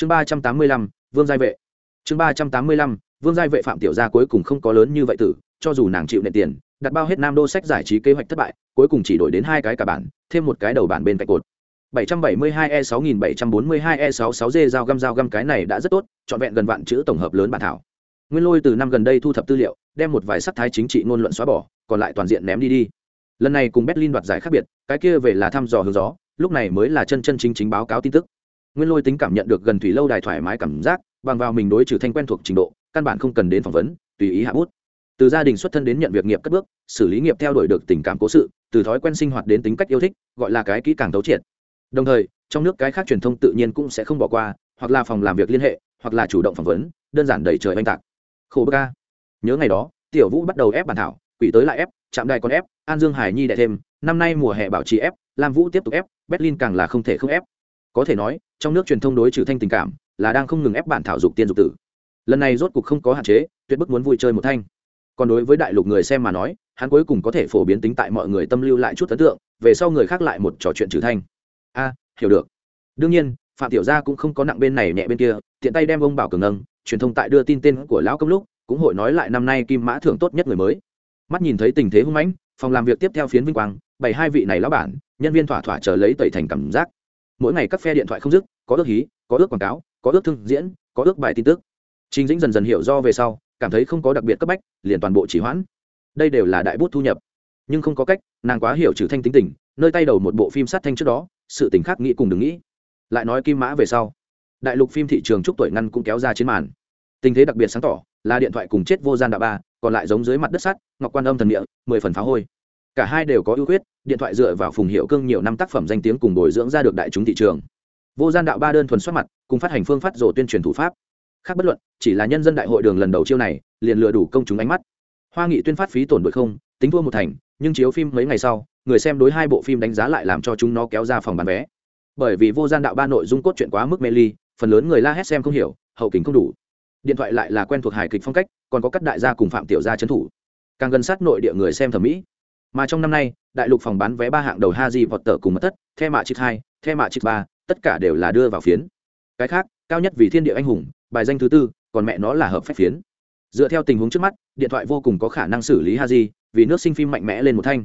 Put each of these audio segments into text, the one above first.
chương ba trăm tám mươi lăm, vương giai vệ. Chương ba trăm tám mươi lăm, vương giai vệ phạm tiểu gia cuối cùng không có lớn như vậy tử, cho dù nàng chịu nệ tiền, đặt bao hết nam đô sách giải trí kế hoạch thất bại, cuối cùng chỉ đổi đến hai cái cả bản, thêm một cái đầu bản bên cạnh cột. 772 e 6742 e 66 d giao găm giao găm cái này đã rất tốt, trọn vẹn gần vạn chữ tổng hợp lớn bản thảo. Nguyên lôi từ năm gần đây thu thập tư liệu, đem một vài sắc thái chính trị ngôn luận xóa bỏ, còn lại toàn diện ném đi đi. Lần này cùng berlin đoạt giải khác biệt, cái kia về là thăm dò hướng gió, lúc này mới là chân chân chính chính báo cáo tin tức nguyên lôi tính cảm nhận được gần thủy lâu đài thoải mái cảm giác, bằng vào mình đối trừ thanh quen thuộc trình độ, căn bản không cần đến phỏng vấn, tùy ý hạ bút. Từ gia đình xuất thân đến nhận việc nghiệp cất bước, xử lý nghiệp theo đuổi được tình cảm cố sự, từ thói quen sinh hoạt đến tính cách yêu thích, gọi là cái kỹ càng thấu triệt. Đồng thời, trong nước cái khác truyền thông tự nhiên cũng sẽ không bỏ qua, hoặc là phòng làm việc liên hệ, hoặc là chủ động phỏng vấn, đơn giản đẩy trời oanh tạc. Khổ bơ ca nhớ ngày đó, tiểu vũ bắt đầu ép bản thảo, quỷ tới lại ép, chạm đài còn ép, an dương hải nhi đệ thêm, năm nay mùa hè bảo trì ép, lam vũ tiếp tục ép, berlin càng là không thể không ép có thể nói, trong nước truyền thông đối trừ thanh tình cảm là đang không ngừng ép bản thảo dục tiên dục tử. Lần này rốt cuộc không có hạn chế, tuyệt bức muốn vui chơi một thanh. Còn đối với đại lục người xem mà nói, hắn cuối cùng có thể phổ biến tính tại mọi người tâm lưu lại chút ấn tượng, về sau người khác lại một trò chuyện trừ thanh. A, hiểu được. Đương nhiên, phạm tiểu gia cũng không có nặng bên này nhẹ bên kia, tiện tay đem ông bảo cường nâng truyền thông tại đưa tin tên của lão công lúc, cũng hội nói lại năm nay kim mã thưởng tốt nhất người mới. Mắt nhìn thấy tình thế hung mãnh, phòng làm việc tiếp theo phiến vinh quang bảy hai vị này lão bản, nhân viên thỏa thỏa chờ lấy tẩy thành cảm giác mỗi ngày các phe điện thoại không dứt, có ước hí, có ước quảng cáo, có ước thương diễn, có ước bài tin tức. Trình dĩnh dần dần hiểu do về sau, cảm thấy không có đặc biệt cấp bách, liền toàn bộ chỉ hoãn. Đây đều là đại bút thu nhập. Nhưng không có cách, nàng quá hiểu trừ thanh tính tình, nơi tay đầu một bộ phim sát thanh trước đó, sự tình khác nghĩ cùng đừng nghĩ. Lại nói kim mã về sau, đại lục phim thị trường chúc tuổi ngăn cũng kéo ra chiến màn. Tình thế đặc biệt sáng tỏ, là điện thoại cùng chết vô gian đạo ba, còn lại giống dưới mặt đất sắt, ngọc quan âm thần địa, mười phần phá hôi. Cả hai đều có ưu khuyết điện thoại dựa vào phùng hiệu cương nhiều năm tác phẩm danh tiếng cùng bồi dưỡng ra được đại chúng thị trường. Vô gian đạo ba đơn thuần xuất mặt, cùng phát hành phương phát rổ tuyên truyền thủ pháp. Khác bất luận, chỉ là nhân dân đại hội đường lần đầu chiêu này, liền lừa đủ công chúng ánh mắt. Hoa nghị tuyên phát phí tổn đội không, tính thua một thành, nhưng chiếu phim mấy ngày sau, người xem đối hai bộ phim đánh giá lại làm cho chúng nó kéo ra phòng bán vé. Bởi vì vô gian đạo ba nội dung cốt truyện quá mức mê ly, phần lớn người la hét xem không hiểu, hậu kính không đủ. Điện thoại lại là quen thuộc hài kịch phong cách, còn có các đại gia cùng phạm tiểu gia trấn thủ. Càng gần sát nội địa người xem thẩm mỹ mà trong năm nay, đại lục phòng bán vé ba hạng đầu ha di vọt tờ cùng mất tất the mạ chích hai, the mạ chích ba, tất cả đều là đưa vào phiến. Cái khác, cao nhất vì thiên địa anh hùng, bài danh thứ tư, còn mẹ nó là hợp phép phiến. Dựa theo tình huống trước mắt, điện thoại vô cùng có khả năng xử lý ha di vì nước sinh phim mạnh mẽ lên một thanh.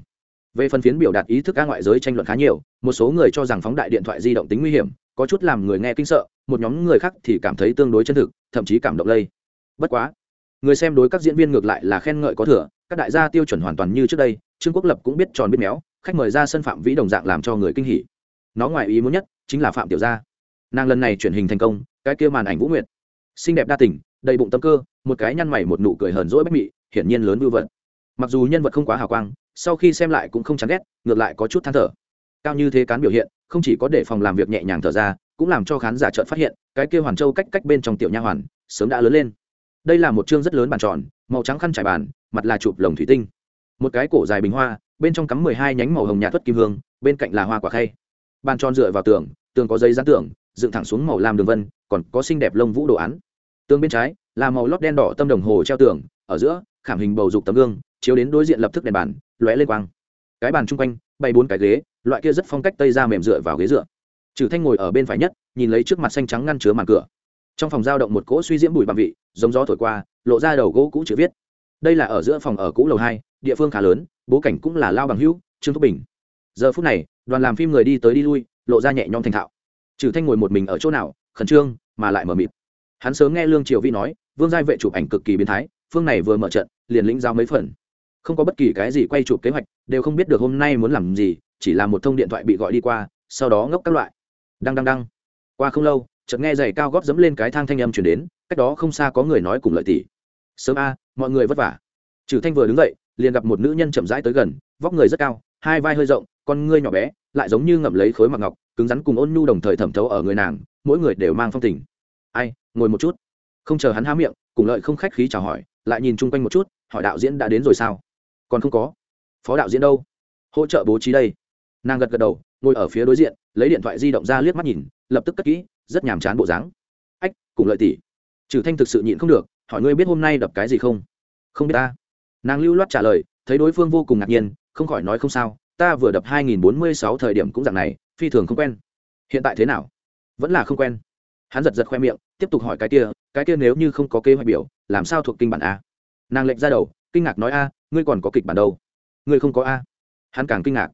Về phần phiến biểu đạt ý thức các ngoại giới tranh luận khá nhiều, một số người cho rằng phóng đại điện thoại di động tính nguy hiểm, có chút làm người nghe kinh sợ, một nhóm người khác thì cảm thấy tương đối chân thực, thậm chí cảm động lây. Bất quá, người xem đối các diễn viên ngược lại là khen ngợi có thừa, các đại gia tiêu chuẩn hoàn toàn như trước đây trương quốc lập cũng biết tròn biết méo, khách mời ra sân phạm vĩ đồng dạng làm cho người kinh hỉ. Nó ngoài ý muốn nhất chính là phạm tiểu gia. Nàng lần này truyền hình thành công, cái kia màn ảnh vũ nguyệt. Xinh đẹp đa tình, đầy bụng tâm cơ, một cái nhăn mày một nụ cười hờn dỗi bách mị, hiển nhiên lớn vưu vật. Mặc dù nhân vật không quá hào quang, sau khi xem lại cũng không chán ghét, ngược lại có chút than thở. Cao như thế cán biểu hiện, không chỉ có để phòng làm việc nhẹ nhàng thở ra, cũng làm cho khán giả trợn phát hiện, cái kia hoàn châu cách cách bên trong tiểu nha hoàn, sớm đã lớn lên. Đây là một chương rất lớn bàn tròn, màu trắng khăn trải bàn, mặt là chụp lồng thủy tinh một cái cổ dài bình hoa, bên trong cắm mười hai nhánh màu hồng nhạt tuất kim hương, bên cạnh là hoa quả khay. Bàn tròn dựa vào tường tường có giấy dán tường, dựng thẳng xuống màu làm đường vân, còn có xinh đẹp lông vũ đồ án. Tường bên trái là màu lót đen đỏ tâm đồng hồ treo tường, ở giữa, khảm hình bầu dục tấm gương, chiếu đến đối diện lập tức đèn bàn, lóe lên quang. Cái bàn chung quanh bay bốn cái ghế, loại kia rất phong cách tây ra mềm dựa vào ghế dựa. Trừ thanh ngồi ở bên phải nhất, nhìn lấy trước mặt xanh trắng ngăn chứa màn cửa. Trong phòng giao động một cỗ suy diễm bụi bằng vị, giống gió thổi qua, lộ ra đầu gỗ cũ chữ viết. Đây là ở giữa phòng ở cũ lầu hai địa phương khá lớn, bố cảnh cũng là lao bằng hữu, trương thúc bình. Giờ phút này, đoàn làm phim người đi tới đi lui, lộ ra nhẹ nhõm thành thạo. Trừ thanh ngồi một mình ở chỗ nào, khẩn trương, mà lại mở mịt. Hắn sớm nghe lương triều vi nói, vương giai vệ chụp ảnh cực kỳ biến thái, phương này vừa mở trận, liền lĩnh giao mấy phần. Không có bất kỳ cái gì quay chụp kế hoạch, đều không biết được hôm nay muốn làm gì, chỉ là một thông điện thoại bị gọi đi qua, sau đó ngốc các loại. Đăng đăng đăng. Qua không lâu, chợt nghe giày cao góp dẫm lên cái thang thanh âm chuyển đến, cách đó không xa có người nói cùng lợi tỷ. Sớm a, mọi người vất vả. Trừ thanh vừa đứng dậy liền gặp một nữ nhân chậm rãi tới gần, vóc người rất cao, hai vai hơi rộng, con ngươi nhỏ bé, lại giống như ngậm lấy khối mặc ngọc, cứng rắn cùng ôn nhu đồng thời thẩm thấu ở người nàng, mỗi người đều mang phong tình. Ai, ngồi một chút. Không chờ hắn há miệng, cùng lợi không khách khí chào hỏi, lại nhìn chung quanh một chút, hỏi đạo diễn đã đến rồi sao? Còn không có. Phó đạo diễn đâu? Hỗ trợ bố trí đây. Nàng gật gật đầu, ngồi ở phía đối diện, lấy điện thoại di động ra liếc mắt nhìn, lập tức cất kỹ, rất nhàm chán bộ dáng. Ách, cùng lợi tỷ. Trừ thanh thực sự nhịn không được, hỏi, ngươi biết hôm nay đập cái gì không? Không biết ta nàng lưu loát trả lời, thấy đối phương vô cùng ngạc nhiên, không khỏi nói không sao, ta vừa đập hai nghìn bốn mươi sáu thời điểm cũng dạng này, phi thường không quen. Hiện tại thế nào? Vẫn là không quen. Hắn giật giật khoe miệng, tiếp tục hỏi cái kia cái kia nếu như không có kế hoạch biểu, làm sao thuộc kinh bản a? Nàng lệnh ra đầu, kinh ngạc nói a, ngươi còn có kịch bản đâu? Ngươi không có a. Hắn càng kinh ngạc.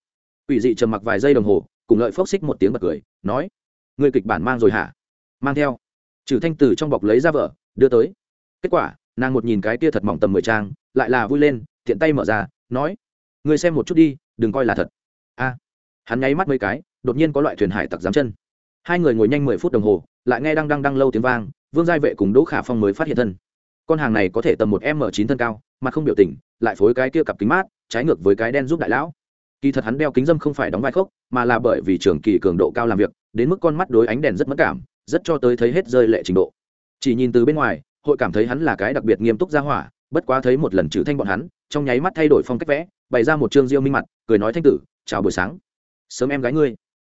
Ủy dị trầm mặc vài giây đồng hồ, cùng lợi phốc xích một tiếng bật cười, nói, ngươi kịch bản mang rồi hả? Mang theo. Trừ thanh từ trong bọc lấy ra vợ, đưa tới. Kết quả nàng một nhìn cái kia thật mỏng tầm mười trang, lại là vui lên, tiện tay mở ra, nói người xem một chút đi, đừng coi là thật. A, hắn nháy mắt mấy cái, đột nhiên có loại thuyền hải tặc dám chân. Hai người ngồi nhanh mười phút đồng hồ, lại nghe đang đang đang lâu tiếng vang, vương giai vệ cùng đỗ khả phong mới phát hiện thân. Con hàng này có thể tầm một m chín thân cao mà không biểu tình, lại phối cái kia cặp kính mát, trái ngược với cái đen giúp đại lão. Kỳ thật hắn đeo kính dâm không phải đóng vai khốc, mà là bởi vì trường kỳ cường độ cao làm việc, đến mức con mắt đối ánh đèn rất mất cảm, rất cho tới thấy hết rơi lệ trình độ. Chỉ nhìn từ bên ngoài hội cảm thấy hắn là cái đặc biệt nghiêm túc ra hỏa, bất quá thấy một lần trừ thanh bọn hắn, trong nháy mắt thay đổi phong cách vẽ, bày ra một chương diêu minh mặt, cười nói thanh tử, chào buổi sáng. Sớm em gái ngươi.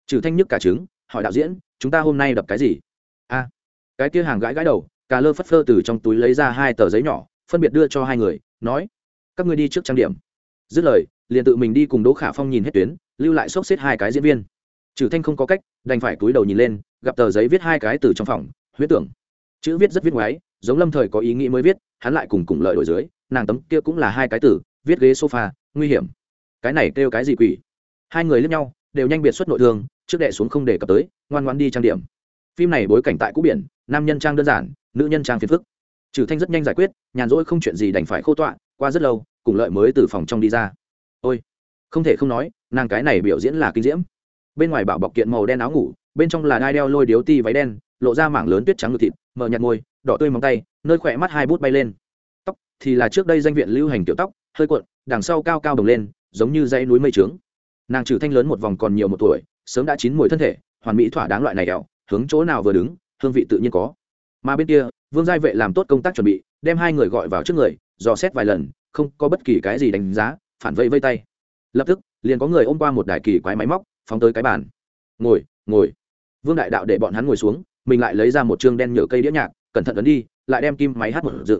Trừ thanh nhức cả trứng, hỏi đạo diễn, chúng ta hôm nay đập cái gì? A. Cái kia hàng gãi gãi đầu, cà lơ phất phơ từ trong túi lấy ra hai tờ giấy nhỏ, phân biệt đưa cho hai người, nói, các ngươi đi trước trang điểm. Dứt lời, liền tự mình đi cùng đỗ khả phong nhìn hết tuyến, lưu lại xốc xếp hai cái diễn viên. Trừ thanh không có cách, đành phải túi đầu nhìn lên, gặp tờ giấy viết hai cái từ trong phòng, huyết tưởng. Chữ viết rất viết ngoái giống lâm thời có ý nghĩ mới viết, hắn lại cùng cùng lợi đổi dưới, nàng tấm kia cũng là hai cái từ viết ghế sofa, nguy hiểm. Cái này kêu cái gì quỷ? Hai người lẫn nhau, đều nhanh biệt xuất nội thương, trước đệ xuống không để cập tới, ngoan ngoan đi trang điểm. Phim này bối cảnh tại cũ biển, nam nhân trang đơn giản, nữ nhân trang phiền phức. Trừ thanh rất nhanh giải quyết, nhàn rỗi không chuyện gì đành phải khô tọa, qua rất lâu, cùng lợi mới từ phòng trong đi ra. Ôi, không thể không nói, nàng cái này biểu diễn là kinh diễm. Bên ngoài bảo bọc kiện màu đen áo ngủ, bên trong là đai đeo lôi điếu ti váy đen, lộ ra mảng lớn tuyết trắng ngực thịt, mờ nhạt môi đỏ tươi móng tay, nơi khỏe mắt hai bút bay lên. Tóc thì là trước đây danh viện lưu hành tiểu tóc, hơi cuộn, đằng sau cao cao đồng lên, giống như dãy núi mây trướng. Nàng trừ thanh lớn một vòng còn nhiều một tuổi, sớm đã chín mùi thân thể, hoàn mỹ thỏa đáng loại này đèo hướng chỗ nào vừa đứng, hương vị tự nhiên có. Mà bên kia, vương giai vệ làm tốt công tác chuẩn bị, đem hai người gọi vào trước người, dò xét vài lần, không có bất kỳ cái gì đánh giá, phản vây vây tay. Lập tức, liền có người ôm qua một đài kỳ quái máy móc, phóng tới cái bàn. Ngồi ngồi. Vương đại đạo để bọn hắn ngồi xuống, mình lại lấy ra một chương đen nhựa cây đĩa nhạc cẩn thận ấn đi, lại đem kim máy hát một dự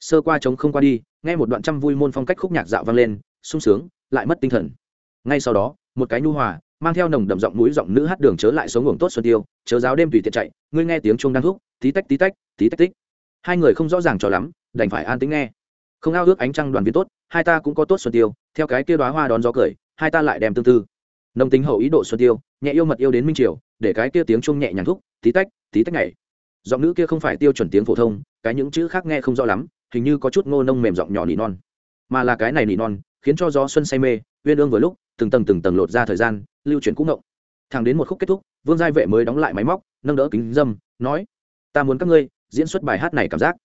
sơ qua trống không qua đi, nghe một đoạn trăm vui môn phong cách khúc nhạc dạo vang lên, sung sướng, lại mất tinh thần. Ngay sau đó, một cái nhu hòa, mang theo nồng đậm giọng mũi giọng nữ hát đường chớ lại sống ngủng tốt xuân tiêu, chớ giáo đêm tùy tiện chạy, ngươi nghe tiếng chuông đang thúc, tí tách tí tách tí tách tích. Hai người không rõ ràng cho lắm, đành phải an tính nghe. Không ao ước ánh trăng đoàn viên tốt, hai ta cũng có tốt xuân tiêu, theo cái kia đoá hoa đón gió cười, hai ta lại đem tương tư. Nông tính hậu ý độ xuân tiêu, nhẹ yêu mật yêu đến minh triều, để cái kia tiếng chuông nhẹ nhàng thúc, tí tách tí tách nhảy giọng nữ kia không phải tiêu chuẩn tiếng phổ thông, cái những chữ khác nghe không rõ lắm, hình như có chút ngô nông mềm giọng nhỏ nỉ non. Mà là cái này nỉ non, khiến cho gió xuân say mê, uyên ương vừa lúc, từng tầng từng tầng lột ra thời gian, lưu chuyển cũng ngộng. Thẳng đến một khúc kết thúc, vương giai vệ mới đóng lại máy móc, nâng đỡ kính dâm, nói, ta muốn các ngươi diễn xuất bài hát này cảm giác.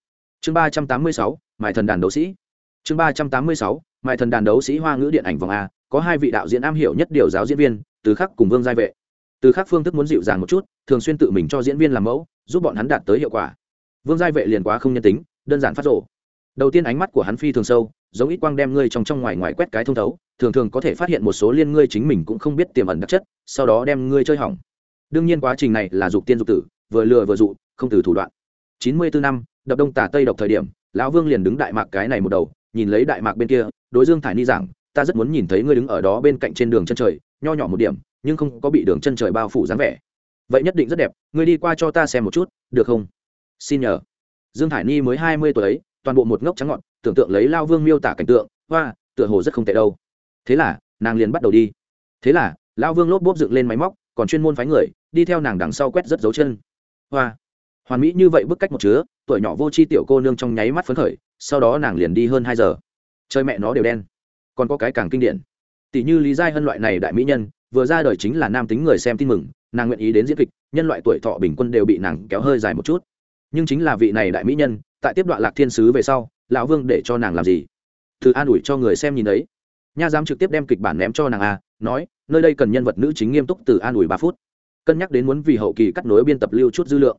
Chương ba trăm tám mươi sáu mài thần đàn đấu sĩ. Chương ba trăm tám mươi sáu mài thần đàn đấu sĩ hoa ngữ điện ảnh vòng a, có hai vị đạo diễn am hiểu nhất điều giáo diễn viên, từ khắc cùng vương giai vệ. Từ khắc phương thức muốn dịu dàng một chút, thường xuyên tự mình cho diễn viên làm mẫu giúp bọn hắn đạt tới hiệu quả. Vương giai vệ liền quá không nhân tính, đơn giản phát rộ đầu tiên ánh mắt của hắn phi thường sâu, giống ít quang đem ngươi trong trong ngoài ngoài quét cái thông thấu, thường thường có thể phát hiện một số liên ngươi chính mình cũng không biết tiềm ẩn đặc chất, sau đó đem ngươi chơi hỏng. Đương nhiên quá trình này là dục tiên dục tử, vừa lừa vừa dụ, không từ thủ đoạn. Chín mươi bốn năm, đập đông tả tây độc thời điểm, lão vương liền đứng đại mạc cái này một đầu, nhìn lấy đại mạc bên kia, đối dương thải ni giảng, ta rất muốn nhìn thấy ngươi đứng ở đó bên cạnh trên đường chân trời, nho nhỏ một điểm, nhưng không có bị đường chân trời bao phủ dáng vẻ vậy nhất định rất đẹp, ngươi đi qua cho ta xem một chút, được không? Xin nhờ. Dương thải ni mới hai mươi tuổi ấy, toàn bộ một ngốc trắng ngọn, tưởng tượng lấy lao vương miêu tả cảnh tượng, hoa, tựa hồ rất không tệ đâu. Thế là, nàng liền bắt đầu đi. Thế là, lao vương lốp bốp dựng lên máy móc, còn chuyên môn phái người, đi theo nàng đằng sau quét rất dấu chân. Hoa. Hoàn mỹ như vậy bức cách một chứa, tuổi nhỏ vô c h i tiểu cô nương trong nháy mắt phấn khởi, sau đó nàng liền đi hơn hai giờ. Chơi mẹ nó đều đen. Còn có cái càng kinh điển. Tỷ như lý giai hân loại này đại mỹ nhân, vừa ra đời chính là nam tính người xem tin mừng nàng nguyện ý đến diễn kịch, nhân loại tuổi thọ bình quân đều bị nàng kéo hơi dài một chút. Nhưng chính là vị này đại mỹ nhân, tại tiếp đoạn lạc thiên sứ về sau, lão vương để cho nàng làm gì? Từ an ủi cho người xem nhìn đấy. Nha dám trực tiếp đem kịch bản ném cho nàng a, nói, nơi đây cần nhân vật nữ chính nghiêm túc từ an ủi ba phút. Cân nhắc đến muốn vì hậu kỳ cắt nối biên tập lưu chút dư lượng.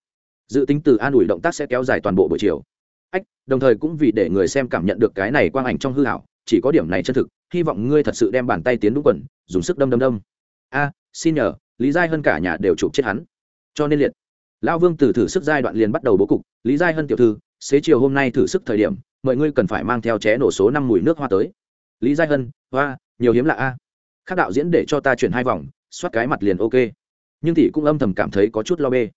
Dự tính từ an ủi động tác sẽ kéo dài toàn bộ buổi chiều. Ách, đồng thời cũng vì để người xem cảm nhận được cái này quang ảnh trong hư hảo chỉ có điểm này chân thực, hy vọng ngươi thật sự đem bàn tay tiến đúng quần, dùng sức đâm đâm đâm. A xin nhờ, lý giai hơn cả nhà đều chụp chết hắn. Cho nên liệt, lão vương từ thử sức giai đoạn liền bắt đầu bố cục. Lý giai hơn tiểu thư, xế chiều hôm nay thử sức thời điểm, mọi ngươi cần phải mang theo ché nổ số năm mùi nước hoa tới. Lý giai hân, hoa, nhiều hiếm lạ a. Khác đạo diễn để cho ta chuyển hai vòng, soát cái mặt liền ok. Nhưng thì cũng âm thầm cảm thấy có chút lo bê.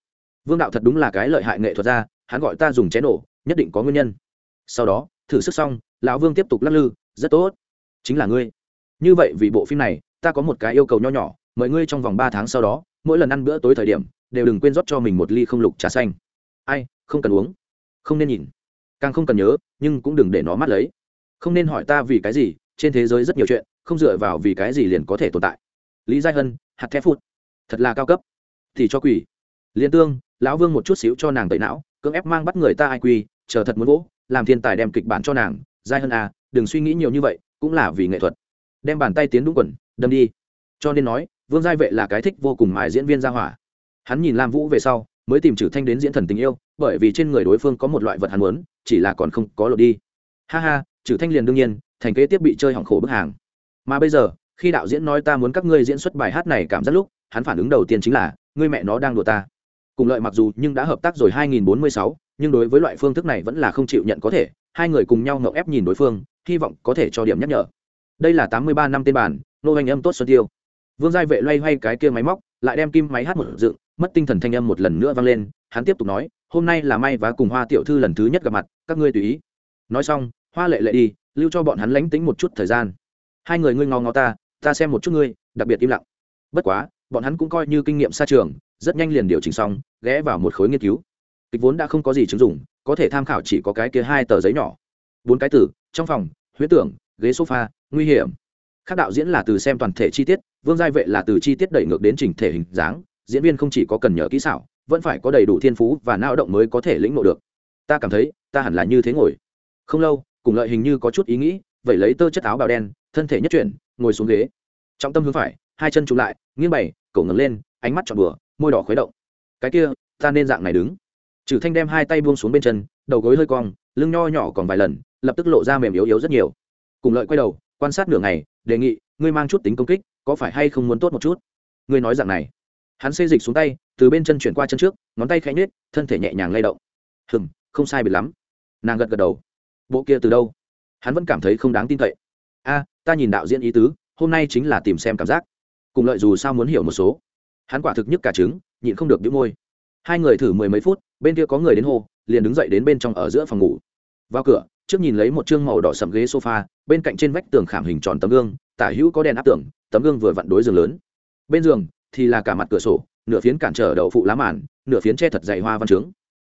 Vương đạo thật đúng là cái lợi hại nghệ thuật ra hắn gọi ta dùng chén nổ, nhất định có nguyên nhân. Sau đó, thử sức xong, lão vương tiếp tục lắc lư, rất tốt. Chính là ngươi. Như vậy vì bộ phim này, ta có một cái yêu cầu nho nhỏ mời ngươi trong vòng ba tháng sau đó, mỗi lần ăn bữa tối thời điểm, đều đừng quên rót cho mình một ly không lục trà xanh. Ai, không cần uống. Không nên nhìn. Càng không cần nhớ, nhưng cũng đừng để nó mắt lấy. Không nên hỏi ta vì cái gì, trên thế giới rất nhiều chuyện, không dựa vào vì cái gì liền có thể tồn tại. Lý giai hân, hạt thép phút thật là cao cấp. Thì cho quỷ liên tương, lão vương một chút xíu cho nàng tẩy não, cưỡng ép mang bắt người ta ai quy chờ thật muốn vỗ, làm thiên tài đem kịch bản cho nàng. Giai hân à đừng suy nghĩ nhiều như vậy, cũng là vì nghệ thuật. Đem bàn tay tiến đúng quần, đâm đi. Cho nên nói vương giai vệ là cái thích vô cùng mài diễn viên gia hỏa. Hắn nhìn lam vũ về sau mới tìm trừ thanh đến diễn thần tình yêu bởi vì trên người đối phương có một loại vật hắn muốn chỉ là còn không có lột đi. Ha ha trừ thanh liền đương nhiên thành kế tiếp bị chơi hỏng khổ bức hàng. Mà bây giờ khi đạo diễn nói ta muốn các ngươi diễn xuất bài hát này cảm giác lúc hắn phản ứng đầu tiên chính là ngươi mẹ nó đang đùa ta. Cùng lợi mặc dù nhưng đã hợp tác rồi 2046, nhưng đối với loại phương thức này vẫn là không chịu nhận có thể hai người cùng nhau ngậm ép nhìn đối phương hy vọng có thể cho điểm nhắc nhở. Đây là 83 năm tên bản nô anh âm tốt xuân tiêu vương giai vệ loay hoay cái kia máy móc, lại đem kim máy hát một dựng, mất tinh thần thanh âm một lần nữa vang lên, hắn tiếp tục nói, hôm nay là may và cùng hoa tiểu thư lần thứ nhất gặp mặt, các ngươi tùy ý. Nói xong, hoa lệ lệ đi, lưu cho bọn hắn lánh tính một chút thời gian. Hai người ngươi ngó ngó ta ta xem một chút ngươi, đặc biệt im lặng. Bất quá, bọn hắn cũng coi như kinh nghiệm xa trường, rất nhanh liền điều chỉnh xong, ghé vào một khối nghiên cứu. Kịch vốn đã không có gì chứng dụng, có thể tham khảo chỉ có cái kia hai tờ giấy nhỏ. Bốn cái từ, trong phòng huyết tưởng, ghế sofa, nguy hiểm khác đạo diễn là từ xem toàn thể chi tiết, vương giai vệ là từ chi tiết đẩy ngược đến trình thể hình dáng, diễn viên không chỉ có cần nhớ kỹ xảo, vẫn phải có đầy đủ thiên phú và não động mới có thể lĩnh ngộ được. Ta cảm thấy, ta hẳn là như thế ngồi. Không lâu, cùng lợi hình như có chút ý nghĩ vậy lấy tơ chất áo bào đen, thân thể nhất chuyển, ngồi xuống ghế. Trọng tâm hướng phải, hai chân chụp lại, nghiêng bày, cổ ngẩng lên, ánh mắt trọn bừa môi đỏ khuấy động. Cái kia, ta nên dạng này đứng. Trừ thanh đem hai tay buông xuống bên chân, đầu gối hơi cong, lưng nho nhỏ còn vài lần, lập tức lộ ra mềm yếu yếu rất nhiều. Cùng lợi quay đầu, quan sát nửa ngày đề nghị, ngươi mang chút tính công kích, có phải hay không muốn tốt một chút? Ngươi nói dạng này. Hắn xê dịch xuống tay, từ bên chân chuyển qua chân trước, ngón tay khẽ nhết thân thể nhẹ nhàng lay động. Hừm, không sai biệt lắm. Nàng gật gật đầu. Bộ kia từ đâu? Hắn vẫn cảm thấy không đáng tin cậy. A, ta nhìn đạo diễn ý tứ, hôm nay chính là tìm xem cảm giác. Cùng lợi dù sao muốn hiểu một số. Hắn quả thực nhất cả trứng, nhịn không được đĩu môi. Hai người thử mười mấy phút, bên kia có người đến hô, liền đứng dậy đến bên trong ở giữa phòng ngủ. Vào cửa trước nhìn lấy một chương màu đỏ sầm ghế sofa, bên cạnh trên vách tường khảm hình tròn tấm gương, tả hữu có đèn áp tường, tấm gương vừa vặn đối giường lớn. Bên giường thì là cả mặt cửa sổ, nửa phiến cản trở đậu phụ lá màn, nửa phiến che thật dày hoa văn trướng.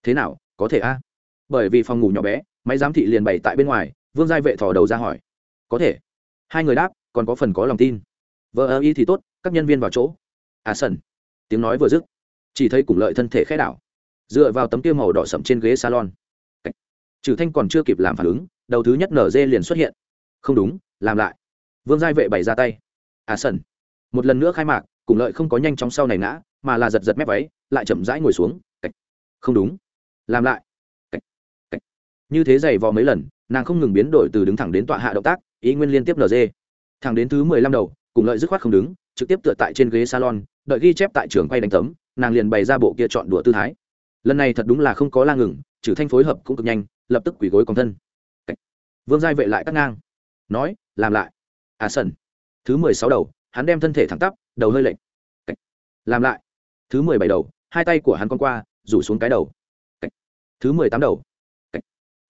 Thế nào, có thể a? Bởi vì phòng ngủ nhỏ bé, máy giám thị liền bày tại bên ngoài, vương giai vệ thò đầu ra hỏi. Có thể. Hai người đáp, còn có phần có lòng tin. Vợ ơ y thì tốt, các nhân viên vào chỗ. À sần. Tiếng nói vừa dứt, chỉ thấy cùng lợi thân thể khẽ đảo. Dựa vào tấm kia màu đỏ sậm trên ghế salon trừ thanh còn chưa kịp làm phản ứng, đầu thứ nhất nở dê liền xuất hiện. Không đúng, làm lại. Vương giai vệ bày ra tay. À sần. Một lần nữa khai mạc, cùng lợi không có nhanh chóng sau này ngã, mà là giật giật mép váy, lại chậm rãi ngồi xuống. Cách. không đúng. Làm lại. Cách. Cách. như thế giày vò mấy lần, nàng không ngừng biến đổi từ đứng thẳng đến tọa hạ động tác, ý nguyên liên tiếp nd thẳng đến thứ mười lăm đầu, cùng lợi dứt khoát không đứng, trực tiếp tựa tại trên ghế salon, đợi ghi chép tại trường quay đánh tấm, nàng liền bày ra bộ kia chọn đùa tư thái. Lần này thật đúng là không có la ngừng, trừ thanh phối hợp cũng cực nhanh lập tức quỳ gối còn thân. Vương giai vệ lại cắt ngang. Nói, làm lại. À sần. Thứ mười sáu đầu, hắn đem thân thể thẳng tắp, đầu hơi lệch. Làm lại. Thứ mười bảy đầu, hai tay của hắn con qua, rủ xuống cái đầu. Thứ mười tám đầu.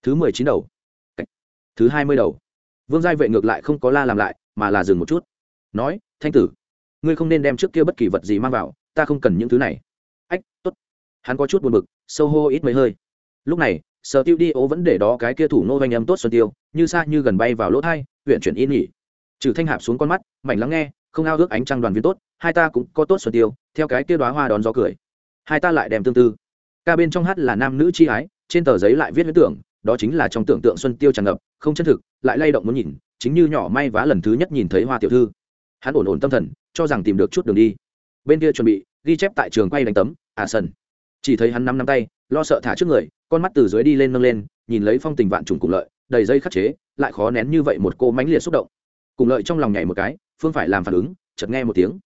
Thứ mười chín đầu. Thứ hai mươi đầu. Vương giai vệ ngược lại không có la làm lại, mà là dừng một chút. Nói, thanh tử, ngươi không nên đem trước kia bất kỳ vật gì mang vào, ta không cần những thứ này. Ách t ố t hắn có chút buồn b ự c sâu hô ít mấy hơi. Lúc này sở tiêu đi ố vẫn để đó cái kia thủ nô vanh âm tốt xuân tiêu, như xa như gần bay vào lỗ thai, huyện chuyển yên nghỉ. Trừ thanh hạp xuống con mắt, mảnh lắng nghe, không ao ước ánh trăng đoàn viên tốt, hai ta cũng có tốt xuân tiêu, theo cái kia đoá hoa đón gió cười. Hai ta lại đem tương tư. Ca bên trong hát là nam nữ chi ái, trên tờ giấy lại viết huyết tưởng, đó chính là trong tưởng tượng xuân tiêu tràn ngập, không chân thực, lại lay động muốn nhìn, chính như nhỏ may vá lần thứ nhất nhìn thấy hoa tiểu thư. Hắn ổn ổn tâm thần, cho rằng tìm được chút đường đi. Bên kia chuẩn bị, ghi chép tại trường quay đánh tấm à sân chỉ thấy hắn năm năm tay, lo sợ thả trước người, con mắt từ dưới đi lên nâng lên, nhìn lấy phong tình vạn trùng cùng lợi, đầy dây khắc chế, lại khó nén như vậy một cô mánh liệt xúc động. Cùng lợi trong lòng nhảy một cái, phương phải làm phản ứng, chợt nghe một tiếng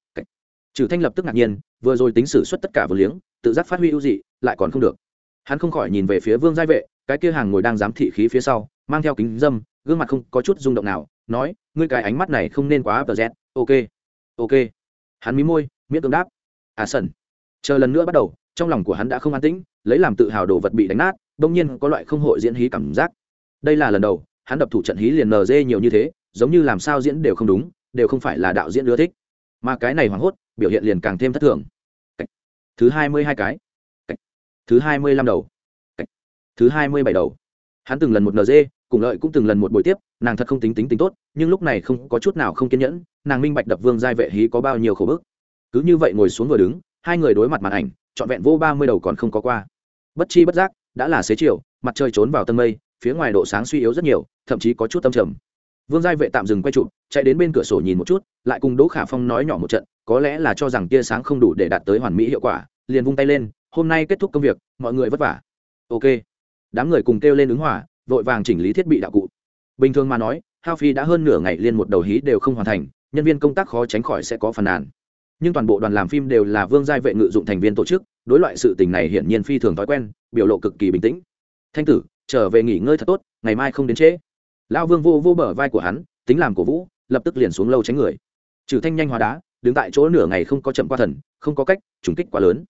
trừ thanh lập tức ngạc nhiên, vừa rồi tính xử suất tất cả vừa liếng, tự giác phát huy ưu dị, lại còn không được. Hắn không khỏi nhìn về phía vương giai vệ, cái kia hàng ngồi đang giám thị khí phía sau, mang theo kính dâm, gương mặt không có chút rung động nào, nói, ngươi cái ánh mắt này không nên quá bờ rét ok ok. Hắn mí môi, miễn tương đáp à sần. Chờ lần nữa bắt đầu trong lòng của hắn đã không an tĩnh, lấy làm tự hào đồ vật bị đánh nát đông nhiên có loại không hội diễn hí cảm giác. Đây là lần đầu, hắn đập thủ trận hí liền nd nhiều như thế, giống như làm sao diễn đều không đúng, đều không phải là đạo diễn ưa thích. Mà cái này hoảng hốt, biểu hiện liền càng thêm thất thường. Thứ hai mươi hai cái. Thứ hai mươi lăm đầu. Thứ hai mươi bảy đầu. Hắn từng lần một nd cùng lợi cũng từng lần một buổi tiếp, nàng thật không tính tính tính tốt, nhưng lúc này không có chút nào không kiên nhẫn, nàng minh bạch đập vương giai vệ hí có bao nhiêu khổ bức. Cứ như vậy ngồi xuống vừa đứng, hai người đối mặt màn ảnh trọn vẹn vô ba mươi đầu còn không có qua. Bất chi bất giác, đã là xế chiều, mặt trời trốn vào tầng mây, phía ngoài độ sáng suy yếu rất nhiều, thậm chí có chút tâm trầm. Vương giai vệ tạm dừng quay chụp, chạy đến bên cửa sổ nhìn một chút, lại cùng đỗ khả phong nói nhỏ một trận, có lẽ là cho rằng tia sáng không đủ để đạt tới hoàn mỹ hiệu quả, liền vung tay lên, hôm nay kết thúc công việc, mọi người vất vả. Ok. Đám người cùng kêu lên ứng hỏa vội vàng chỉnh lý thiết bị đạo cụ. Bình thường mà nói, hao phi đã hơn nửa ngày liên một đầu hí đều không hoàn thành, nhân viên công tác khó tránh khỏi sẽ có phần nàn nhưng toàn bộ đoàn làm phim đều là vương giai vệ ngự dụng thành viên tổ chức, đối loại sự tình này hiển nhiên phi thường thói quen, biểu lộ cực kỳ bình tĩnh. Thanh tử, trở về nghỉ ngơi thật tốt, ngày mai không đến trễ. Lão vương vô vô bờ vai của hắn, tính làm cổ vũ, lập tức liền xuống lâu tránh người. Trừ thanh nhanh hóa đá, đứng tại chỗ nửa ngày không có chậm qua thần, không có cách, trùng kích quá lớn.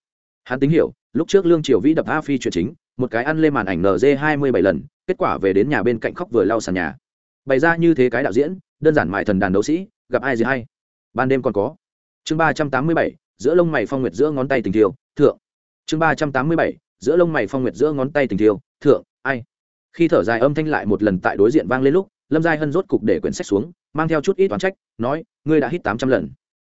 Hắn tính hiểu, lúc trước lương triều vĩ đập a phi chuyện chính, một cái ăn lên màn ảnh nz hai mươi bảy lần, kết quả về đến nhà bên cạnh khóc vừa lau sàn nhà. Bày ra như thế cái đạo diễn, đơn giản mại thần đàn đấu sĩ, gặp ai gì hay. Ban đêm còn có chương ba trăm tám mươi bảy, giữa lông mày phong nguyệt giữa ngón tay tình thiêu, thượng. Chương ba trăm tám mươi bảy, giữa lông mày phong nguyệt giữa ngón tay tình thiêu, thượng. Ai? Khi thở dài âm thanh lại một lần tại đối diện vang lên lúc, lâm giai hân rốt cục để quyển sách xuống, mang theo chút ít toán trách, nói, ngươi đã hít tám trăm lần.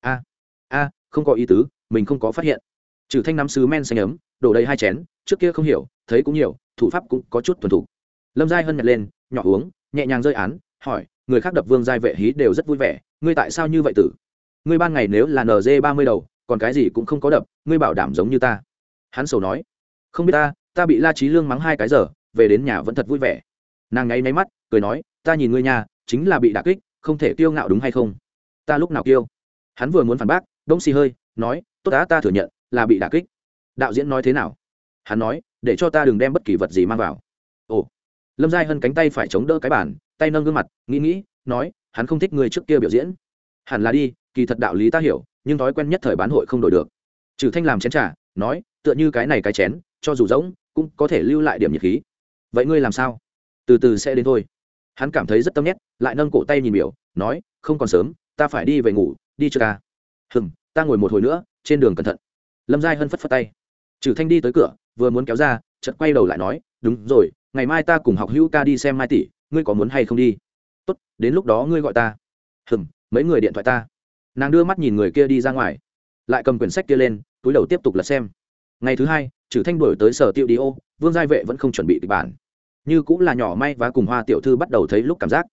A a, không có ý tứ, mình không có phát hiện. Trừ thanh nắm sứ men xanh ấm, đổ đầy hai chén, trước kia không hiểu, thấy cũng nhiều, thủ pháp cũng có chút tuần thủ lâm giai hân nhặt lên, nhỏ uống, nhẹ nhàng rơi án, hỏi, người khác đập vương giai vệ hí đều rất vui vẻ, ngươi tại sao như vậy tử? Ngươi ban ngày nếu là nz ba mươi đầu, còn cái gì cũng không có đập, ngươi bảo đảm giống như ta. Hắn sầu nói, không biết ta ta bị la trí lương mắng hai cái giờ, về đến nhà vẫn thật vui vẻ. Nàng ngáy máy mắt, cười nói, ta nhìn ngươi nhà, chính là bị đà kích, không thể kiêu ngạo đúng hay không? Ta lúc nào kiêu? Hắn vừa muốn phản bác, đông xì hơi, nói, tốt đã, ta thừa nhận, là bị đà kích. Đạo diễn nói thế nào? Hắn nói, để cho ta đừng đem bất kỳ vật gì mang vào. Ồ. Lâm giai hân cánh tay phải chống đỡ cái bàn, tay nâng gương mặt, nghĩ nghĩ, nói, hắn không thích người trước kia biểu diễn. Hẳn là đi kỳ thật đạo lý ta hiểu, nhưng thói quen nhất thời bán hội không đổi được. Trừ thanh làm chén t r à nói, tựa như cái này cái chén, cho dù rỗng, cũng có thể lưu lại điểm nhiệt khí. Vậy ngươi làm sao? Từ từ sẽ đến thôi. Hắn cảm thấy rất tâm nhét, lại nâng cổ tay nhìn biểu, nói, không còn sớm, ta phải đi về ngủ, đi chưa ca. Hừng ta ngồi một hồi nữa, trên đường cẩn thận. Lâm giai hân phất phất tay. Trừ thanh đi tới cửa, vừa muốn kéo ra, chợt quay đầu lại nói, đúng rồi, ngày mai ta cùng học hữu ca đi xem mai tỷ, ngươi có muốn hay không đi? Tốt, đến lúc đó ngươi gọi ta. Hừng mấy người điện thoại ta nàng đưa mắt nhìn người kia đi ra ngoài, lại cầm quyển sách kia lên, túi đầu tiếp tục lật xem. Ngày thứ hai trừ thanh đổi tới sở tiêu đi ô, vương giai vệ vẫn không chuẩn bị kịch bản. Như cũng là nhỏ may và cùng hoa tiểu thư bắt đầu thấy lúc cảm giác.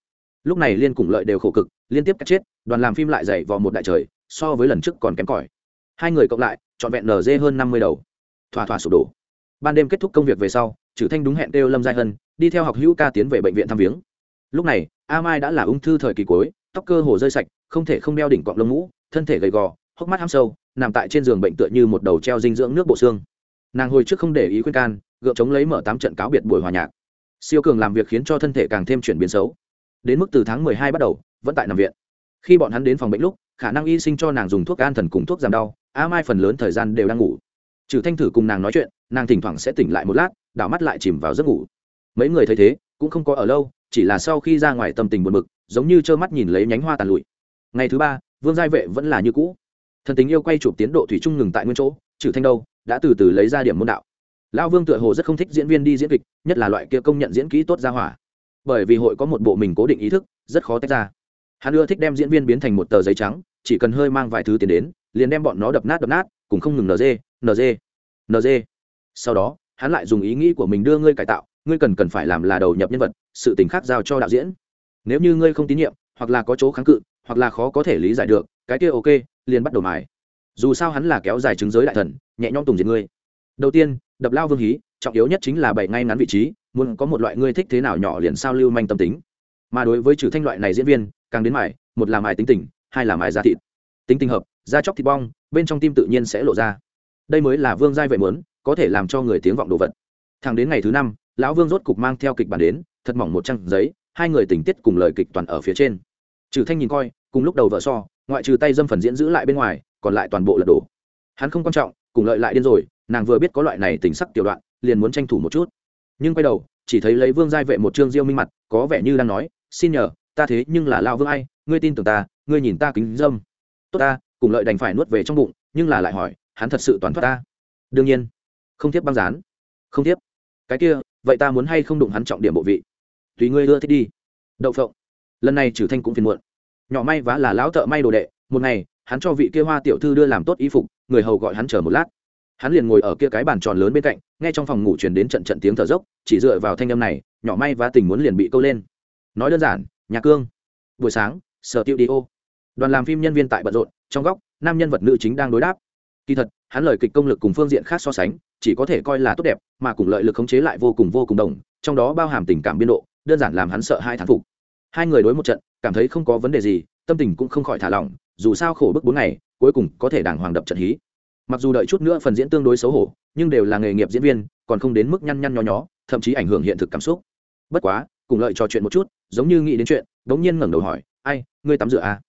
Lúc này liên cùng lợi đều khổ cực, liên tiếp cắt chết, đoàn làm phim lại dày vào một đại trời, so với lần trước còn kém cỏi. Hai người cộng lại, trọn vẹn nở dê hơn năm mươi đầu. Thỏa thỏa sụp đổ. Ban đêm kết thúc công việc về sau trừ thanh đúng hẹn kêu lâm giai hân, đi theo học hữu ca tiến về bệnh viện thăm viếng. Lúc này, a mai đã là ung thư thời kỳ cuối tóc cơ hồ rơi sạch, không thể không đeo đỉnh cọng lông mũ, thân thể gầy gò, hốc mắt hăm sâu, nằm tại trên giường bệnh tựa như một đầu treo dinh dưỡng nước bộ xương. Nàng hồi trước không để ý khuyên can, gượng chống lấy mở tám trận cáo biệt buổi hòa nhạc. Siêu cường làm việc khiến cho thân thể càng thêm chuyển biến xấu. Đến mức từ tháng mười hai bắt đầu, vẫn tại nằm viện. Khi bọn hắn đến phòng bệnh lúc, khả năng y sinh cho nàng dùng thuốc an thần cùng thuốc giảm đau, a mai phần lớn thời gian đều đang ngủ. Trừ thanh thử cùng nàng nói chuyện, nàng thỉnh thoảng sẽ tỉnh lại một lát, đảo mắt lại chìm vào giấc ngủ. Mấy người thấy thế, cũng không có ở lâu, chỉ là sau khi ra ngoài tâm tình buồn bực giống như trơ mắt nhìn lấy nhánh hoa tàn lụi. Ngày thứ ba, vương giai vệ vẫn là như cũ. Thần tình yêu quay chụp tiến độ thủy chung ngừng tại nguyên chỗ, trừ thanh đâu, đã từ từ lấy ra điểm môn đạo. Lão vương tựa hồ rất không thích diễn viên đi diễn kịch, nhất là loại kia công nhận diễn kỹ tốt ra hỏa. Bởi vì hội có một bộ mình cố định ý thức, rất khó tách ra. Hắn ưa thích đem diễn viên biến thành một tờ giấy trắng, chỉ cần hơi mang vài thứ tiền đến, liền đem bọn nó đập nát đập nát, cùng không ngừng nd nd nd sau đó, hắn lại dùng ý nghĩ của mình đưa ngươi cải tạo, ngươi cần cần phải làm là đầu nhập nhân vật, sự tình khác giao cho đạo diễn nếu như ngươi không tín nhiệm hoặc là có chỗ kháng cự hoặc là khó có thể lý giải được cái kia ok liền bắt đầu mài. Dù sao hắn là kéo dài chứng giới đại thần nhẹ nhõm tùng diệt ngươi. Đầu tiên đập lao vương hí trọng yếu nhất chính là bày ngay ngắn vị trí muốn có một loại ngươi thích thế nào nhỏ liền sao lưu manh tâm tính. Mà đối với trừ thanh loại này diễn viên càng đến mài một là mài tính tình hai là mài da thịt. Tính tình hợp da chóc thịt bong bên trong tim tự nhiên sẽ lộ ra. Đây mới là vương giai vệ muốn, có thể làm cho người tiếng vọng đồ vật. Thẳng đến ngày thứ năm lão vương rốt cục mang theo kịch bản đến thật mỏng một trang giấy hai người tình tiết cùng lời kịch toàn ở phía trên. Trừ thanh nhìn coi, cùng lúc đầu vợ so, ngoại trừ tay dâm phần diễn giữ lại bên ngoài, còn lại toàn bộ lật đổ. Hắn không quan trọng, cùng lợi lại điên rồi, nàng vừa biết có loại này tình sắc tiểu đoạn, liền muốn tranh thủ một chút. Nhưng quay đầu, chỉ thấy lấy vương giai vệ một trương diêu minh mặt, có vẻ như đang nói, xin nhờ, ta thế nhưng là lao vương ai, ngươi tin tưởng ta, ngươi nhìn ta kính dâm. Tốt ta, cùng lợi đành phải nuốt về trong bụng, nhưng là lại hỏi, hắn thật sự toàn thoát ta? Đương nhiên. Không tiếp băng dán. Không tiếp. Cái kia, vậy ta muốn hay không đụng hắn trọng điểm bộ vị? Tùy ngươi ưa thích đi. Đậu phộng. Lần này trừ thanh cũng phiền muộn. Nhỏ may vá là lão thợ may đồ đệ, một ngày, hắn cho vị kia hoa tiểu thư đưa làm tốt y phục, người hầu gọi hắn chờ một lát. Hắn liền ngồi ở kia cái bàn tròn lớn bên cạnh, nghe trong phòng ngủ truyền đến trận trận tiếng thở dốc, chỉ dựa vào thanh âm này, nhỏ may vá tình muốn liền bị câu lên. Nói đơn giản, nhà cương. Buổi sáng, sở tiêu đi ô. Đoàn làm phim nhân viên tại bận rộn, trong góc, nam nhân vật nữ chính đang đối đáp. Kỳ thật, hắn lời kịch công lực cùng phương diện khác so sánh, chỉ có thể coi là tốt đẹp, mà cùng lợi lực khống chế lại vô cùng vô cùng đồng, trong đó bao hàm tình cảm biên độ đơn giản làm hắn sợ hai thán phục. Hai người đối một trận, cảm thấy không có vấn đề gì, tâm tình cũng không khỏi thả lỏng, dù sao khổ bức bốn ngày, cuối cùng có thể đàng hoàng đập trận hí. Mặc dù đợi chút nữa phần diễn tương đối xấu hổ, nhưng đều là nghề nghiệp diễn viên, còn không đến mức nhăn nhăn nho nhó, thậm chí ảnh hưởng hiện thực cảm xúc. Bất quá, cùng lợi trò chuyện một chút, giống như nghĩ đến chuyện đ ố n g nhiên ngẩng đầu hỏi, ai, ngươi tắm rửa à?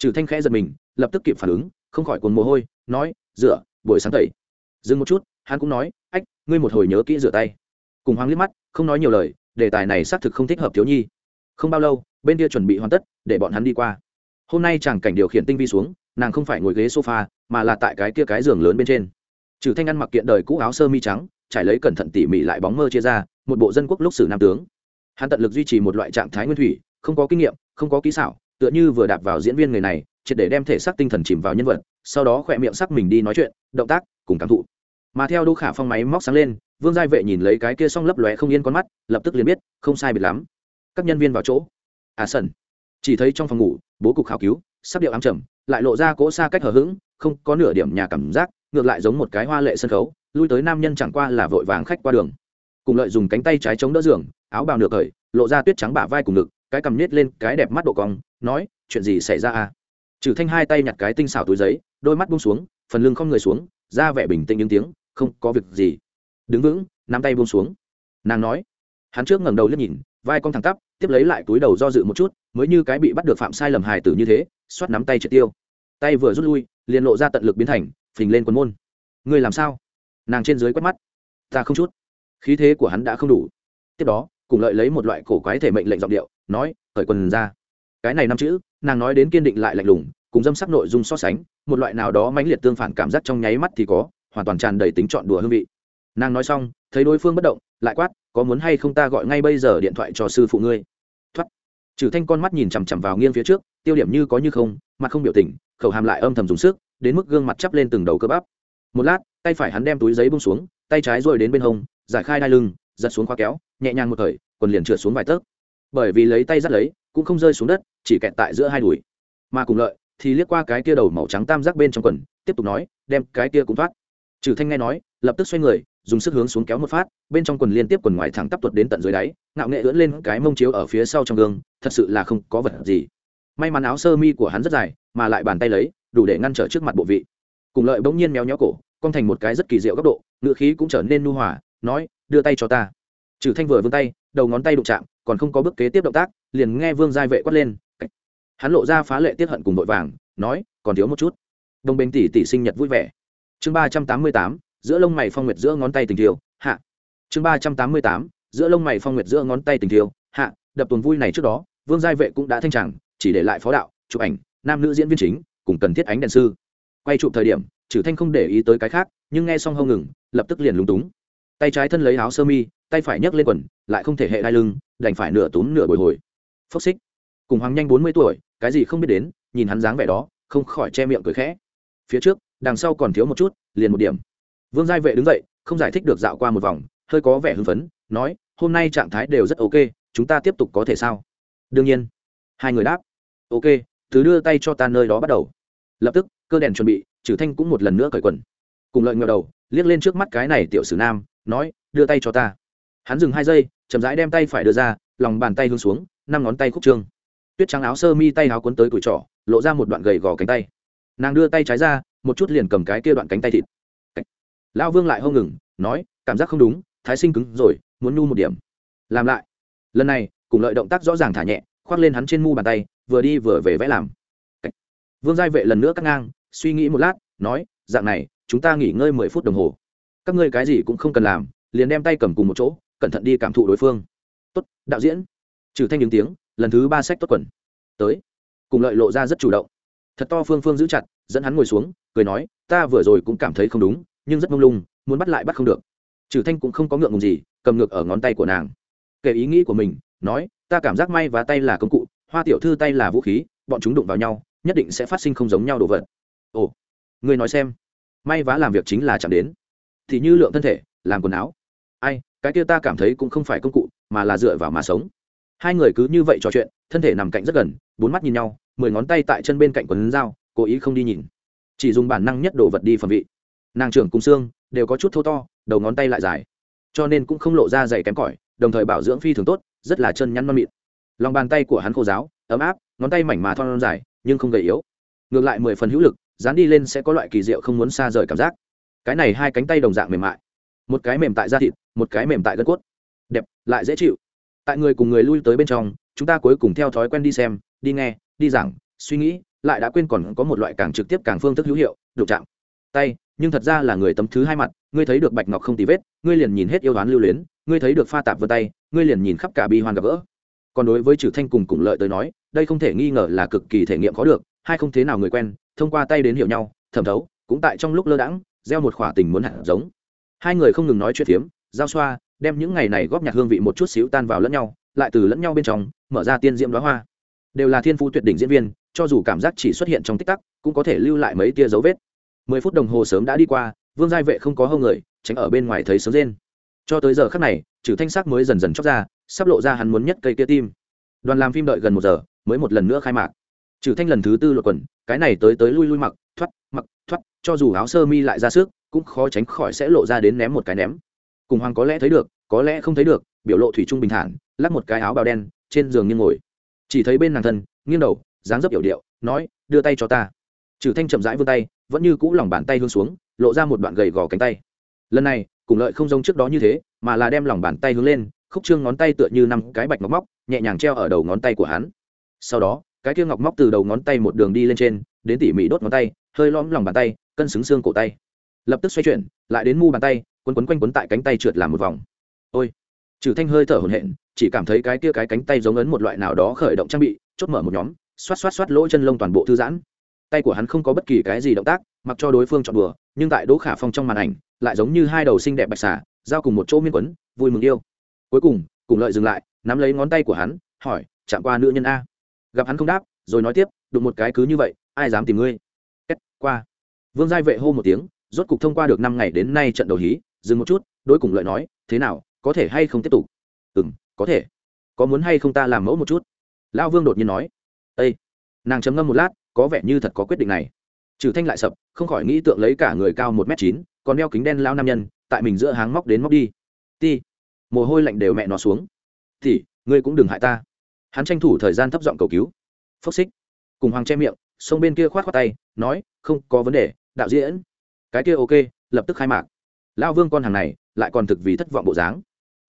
trừ thanh khẽ giật mình, lập tức kịp phản ứng, không khỏi cồn mồ hôi, nói, rửa, buổi sáng tẩy. Dừng một chút, hắn cũng nói, ách, ngươi một hồi nhớ kỹ rửa tay. Cùng hoang liếc mắt, không nói nhiều lời đề tài này xác thực không thích hợp thiếu nhi. Không bao lâu, bên kia chuẩn bị hoàn tất, để bọn hắn đi qua. Hôm nay chàng cảnh điều khiển tinh vi xuống, nàng không phải ngồi ghế sofa, mà là tại cái kia cái giường lớn bên trên. Trừ thanh ăn mặc kiện đời cũ áo sơ mi trắng, trải lấy cẩn thận tỉ mỉ lại bóng mơ chia ra, một bộ dân quốc lúc sử nam tướng. Hắn tận lực duy trì một loại trạng thái nguyên thủy, không có kinh nghiệm, không có kỹ xảo, tựa như vừa đạp vào diễn viên người này, triệt để đem thể xác tinh thần chìm vào nhân vật, sau đó khỏe miệng sắc mình đi nói chuyện, động tác, cùng cảm thụ. Mà theo đô khả phong máy móc sáng lên vương giai vệ nhìn lấy cái kia xong lấp lóe không yên con mắt, lập tức liền biết, không sai biệt lắm. Các nhân viên vào chỗ. À sần. Chỉ thấy trong phòng ngủ, bố cục khảo cứu sắp điệu ám trầm, lại lộ ra cỗ xa cách hở h ữ g không có nửa điểm nhà cảm giác, ngược lại giống một cái hoa lệ sân khấu, lui tới nam nhân chẳng qua là vội vàng khách qua đường. Cùng lợi dùng cánh tay trái chống đỡ giường, áo bào nửa cởi, lộ ra tuyết trắng bả vai cùng ngực, cái cầm nhét lên, cái đẹp mắt độ cong, nói, chuyện gì xảy ra à? Trừ thanh hai tay nhặt cái tinh xảo túi giấy, đôi mắt bung xuống, phần lưng không người xuống, ra vẻ bình tĩnh những tiếng, không có việc gì đứng vững, nắm tay buông xuống. Nàng nói, hắn trước ngẩng đầu lên nhìn, vai con thẳng tắp, tiếp lấy lại túi đầu do dự một chút, mới như cái bị bắt được phạm sai lầm hài tử như thế, xoát nắm tay triệt tiêu. Tay vừa rút lui, liền lộ ra tận lực biến thành, phình lên quần môn. Ngươi làm sao? Nàng trên dưới quét mắt. Ta không chút. Khí thế của hắn đã không đủ. Tiếp đó, cùng lợi lấy một loại cổ quái thể mệnh lệnh giọng điệu, nói khởi quần ra. Cái này năm chữ, nàng nói đến kiên định lại lạnh lùng, cùng dâm sắc nội dung so sánh, một loại nào đó mãnh liệt tương phản cảm giác trong nháy mắt thì có, hoàn toàn tràn đầy tính chọn đùa hương vị nàng nói xong, thấy đối phương bất động, lại quát, có muốn hay không ta gọi ngay bây giờ điện thoại cho sư phụ ngươi? Thoát. Trừ thanh con mắt nhìn chằm chằm vào nghiêng phía trước, tiêu điểm như có như không, mặt không biểu tình, khẩu hàm lại âm thầm dùng sức, đến mức gương mặt chắp lên từng đầu cơ bắp. Một lát, tay phải hắn đem túi giấy bung xuống, tay trái rồi đến bên hông, giải khai đai lưng, giật xuống khóa kéo, nhẹ nhàng một thời, quần liền trượt xuống vài tấc. Bởi vì lấy tay dắt lấy, cũng không rơi xuống đất, chỉ kẹt tại giữa hai đùi. Mà cùng lợi, thì liếc qua cái kia đầu màu trắng tam giác bên trong quần, tiếp tục nói, đem cái kia cũng thoát. Trừ thanh nghe nói, lập tức xoay người dùng sức hướng xuống kéo một phát, bên trong quần liên tiếp quần ngoài thẳng tắp tuột đến tận dưới đáy, ngạo nghệ ưỡn lên cái mông chiếu ở phía sau trong gương, thật sự là không có vật gì. May mắn áo sơ mi của hắn rất dài, mà lại bàn tay lấy, đủ để ngăn trở trước mặt bộ vị. Cùng lợi bỗng nhiên méo nhó cổ, cong thành một cái rất kỳ diệu góc độ, ngựa khí cũng trở nên nu hòa, nói, đưa tay cho ta. Trừ thanh vừa vươn tay, đầu ngón tay đụng chạm, còn không có bước kế tiếp động tác, liền nghe vương giai vệ quát lên. Hắn lộ ra phá lệ tiết hận cùng vội vàng, nói, còn thiếu một chút. Đồng bên tỷ tỷ sinh nhật vui vẻ. Chương ba trăm tám mươi tám giữa lông mày phong nguyệt giữa ngón tay tình thiêu, hạ. Chương ba trăm tám mươi tám, giữa lông mày phong nguyệt giữa ngón tay tình thiêu, hạ, đập tuần vui này trước đó, vương giai vệ cũng đã thanh tràng, chỉ để lại phó đạo, chụp ảnh, nam nữ diễn viên chính, cùng cần thiết ánh đèn sư. Quay chụp thời điểm, trừ thanh không để ý tới cái khác, nhưng nghe xong hâu ngừng, lập tức liền lúng túng. Tay trái thân lấy áo sơ mi, tay phải nhấc lên quần, lại không thể hệ đai lưng, đành phải nửa túm nửa bồi hồi. Phốc xích. Cùng hoàng nhanh bốn mươi tuổi, cái gì không biết đến, nhìn hắn dáng vẻ đó, không khỏi che miệng cười khẽ. Phía trước, đằng sau còn thiếu một chút, liền một điểm vương giai vệ đứng dậy, không giải thích được dạo qua một vòng, hơi có vẻ hưng phấn, nói, hôm nay trạng thái đều rất ok, chúng ta tiếp tục có thể sao? Đương nhiên. Hai người đáp, ok, thứ đưa tay cho ta nơi đó bắt đầu. Lập tức, cơ đèn chuẩn bị trừ thanh cũng một lần nữa cởi quần. Cùng lợi ngờ đầu, liếc lên trước mắt cái này tiểu sử nam, nói, đưa tay cho ta. Hắn dừng hai giây, chậm rãi đem tay phải đưa ra, lòng bàn tay hướng xuống, năm ngón tay khúc trương. Tuyết trắng áo sơ mi tay áo cuốn tới cùi trỏ lộ ra một đoạn gầy gò cánh tay. Nàng đưa tay trái ra, một chút liền cầm cái kia đoạn cánh tay thịt lão vương lại hông ngừng, nói, cảm giác không đúng, thái sinh cứng rồi, muốn nhu một điểm. Làm lại. Lần này, cùng lợi động tác rõ ràng thả nhẹ, khoác lên hắn trên mu bàn tay, vừa đi vừa về vẽ làm. Vương giai vệ lần nữa cắt ngang, suy nghĩ một lát, nói, dạng này, chúng ta nghỉ ngơi mười phút đồng hồ. Các ngươi cái gì cũng không cần làm, liền đem tay cầm cùng một chỗ, cẩn thận đi cảm thụ đối phương. Tốt, đạo diễn. Trừ thanh những tiếng, lần thứ ba sách tốt quần. Tới. Cùng lợi lộ ra rất chủ động. Thật to phương phương giữ chặt, dẫn hắn ngồi xuống, cười nói, ta vừa rồi cũng cảm thấy không đúng nhưng rất mông lung, muốn bắt lại bắt không được. Trừ thanh cũng không có ngượng ngùng gì, cầm ngược ở ngón tay của nàng. Kể ý nghĩ của mình, nói, ta cảm giác may và tay là công cụ, hoa tiểu thư tay là vũ khí, bọn chúng đụng vào nhau, nhất định sẽ phát sinh không giống nhau đồ vật. Ồ người nói xem, may vá làm việc chính là chạm đến. Thì như lượng thân thể, làm quần áo. Ai, cái kia ta cảm thấy cũng không phải công cụ, mà là dựa vào mà sống. Hai người cứ như vậy trò chuyện, thân thể nằm cạnh rất gần, bốn mắt nhìn nhau, mười ngón tay tại chân bên cạnh quần dao cố ý không đi nhìn. Chỉ dùng bản năng nhất đồ vật đi phẩm vị nàng trưởng cùng xương đều có chút thô to, đầu ngón tay lại dài. Cho nên cũng không lộ ra dày kém cỏi, đồng thời bảo dưỡng phi thường tốt, rất là chân nhăn non mịn. Lòng bàn tay của hắn khô giáo ấm áp, ngón tay mảnh mà thon dài, nhưng không gầy yếu. Ngược lại mười phần hữu lực, dán đi lên sẽ có loại kỳ diệu không muốn xa rời cảm giác. Cái này hai cánh tay đồng dạng mềm mại. Một cái mềm tại da thịt, một cái mềm tại gân cốt. Đẹp, lại dễ chịu. Tại người cùng người lui tới bên trong, chúng ta cuối cùng theo thói quen đi xem, đi nghe, đi giảng, suy nghĩ, lại đã quên còn có một loại càng trực tiếp càng phương thức hữu hiệu, đụng chạm. Tay nhưng thật ra là người tấm thứ hai mặt, ngươi thấy được bạch ngọc không tì vết, ngươi liền nhìn hết yêu đoán lưu luyến, ngươi thấy được pha tạp vân tay, ngươi liền nhìn khắp cả bi hoan gặp gỡ. Còn đối với trừ thanh cùng cùng lợi tới nói, đây không thể nghi ngờ là cực kỳ thể nghiệm khó được, hai không thế nào người quen, thông qua tay đến hiểu nhau, thẩm thấu, cũng tại trong lúc lơ đãng, gieo một khỏa tình muốn hạt giống. Hai người không ngừng nói chuyện phiếm, giao xoa, đem những ngày này góp nhặt hương vị một chút xíu tan vào lẫn nhau, lại từ lẫn nhau bên trong, mở ra tiên diễm đóa hoa. Đều là thiên phú tuyệt đỉnh diễn viên, cho dù cảm giác chỉ xuất hiện trong tích tắc, cũng có thể lưu lại mấy tia dấu vết mười phút đồng hồ sớm đã đi qua, vương giai vệ không có hâu người, tránh ở bên ngoài thấy sớm rên. Cho tới giờ khắc này, trừ thanh sắc mới dần dần chóc ra, sắp lộ ra hắn muốn nhất cây kia tim. Đoàn làm phim đợi gần một giờ, mới một lần nữa khai mạc. Trừ thanh lần thứ tư lột quần, cái này tới tới lui lui mặc, thoát mặc, thoát, cho dù áo sơ mi lại ra sức, cũng khó tránh khỏi sẽ lộ ra đến ném một cái ném. Cùng hoàng có lẽ thấy được, có lẽ không thấy được, biểu lộ thủy trung bình thản, lắc một cái áo bào đen, trên giường nghiêng ngồi. Chỉ thấy bên nàng thân, nghiêng đầu, dáng dấp hiểu điệu, nói, đưa tay cho ta. Trừ thanh chậm rãi vươn tay vẫn như cũ lòng bàn tay hướng xuống, lộ ra một đoạn gầy gò cánh tay. Lần này, cùng lợi không giống trước đó như thế, mà là đem lòng bàn tay hướng lên, khúc trương ngón tay tựa như năm cái bạch ngọc móc, nhẹ nhàng treo ở đầu ngón tay của hắn. Sau đó, cái kia ngọc móc từ đầu ngón tay một đường đi lên trên, đến tỉ mỉ đốt ngón tay, hơi lõm lòng bàn tay, cân xứng xương cổ tay. Lập tức xoay chuyển, lại đến mu bàn tay, quấn quấn quanh quấn tại cánh tay trượt làm một vòng. Ôi! Trừ thanh hơi thở hổn hển, chỉ cảm thấy cái kia cái cánh tay giống ấn một loại nào đó khởi động trang bị, chốt mở một nhóm, xoát xoát xoát lỗ chân lông toàn bộ thư giãn tay của hắn không có bất kỳ cái gì động tác mặc cho đối phương chọn đùa, nhưng tại đỗ khả phong trong màn ảnh lại giống như hai đầu xinh đẹp bạch xả giao cùng một chỗ miên quấn vui mừng yêu. Cuối cùng cùng lợi dừng lại nắm lấy ngón tay của hắn hỏi chạm qua nữ nhân a? Gặp hắn không đáp rồi nói tiếp đụng một cái cứ như vậy ai dám tìm ngươi? Kết qua. Vương giai vệ hô một tiếng rốt cục thông qua được năm ngày đến nay trận đầu hí dừng một chút đối cùng lợi nói thế nào có thể hay không tiếp tục? Ừ m có thể. Có muốn hay không ta làm mẫu một chút? Lão vương đột nhiên nói â nàng chấm ngâm một lát có vẻ như thật có quyết định này. Trừ thanh lại sập, không khỏi nghĩ tượng lấy cả người cao một m chín, còn đeo kính đen lao nam nhân, tại mình giữa háng móc đến móc đi. Ti, mồ hôi lạnh đều mẹ nó xuống. Thì ngươi cũng đừng hại ta. Hắn tranh thủ thời gian thấp giọng cầu cứu. Phốc xích. Cùng hoàng che miệng, xông bên kia khoát khoát tay, nói, không có vấn đề, đạo diễn. Cái kia ok, lập tức khai mạc. Lao vương con hàng này, lại còn thực vì thất vọng bộ dáng.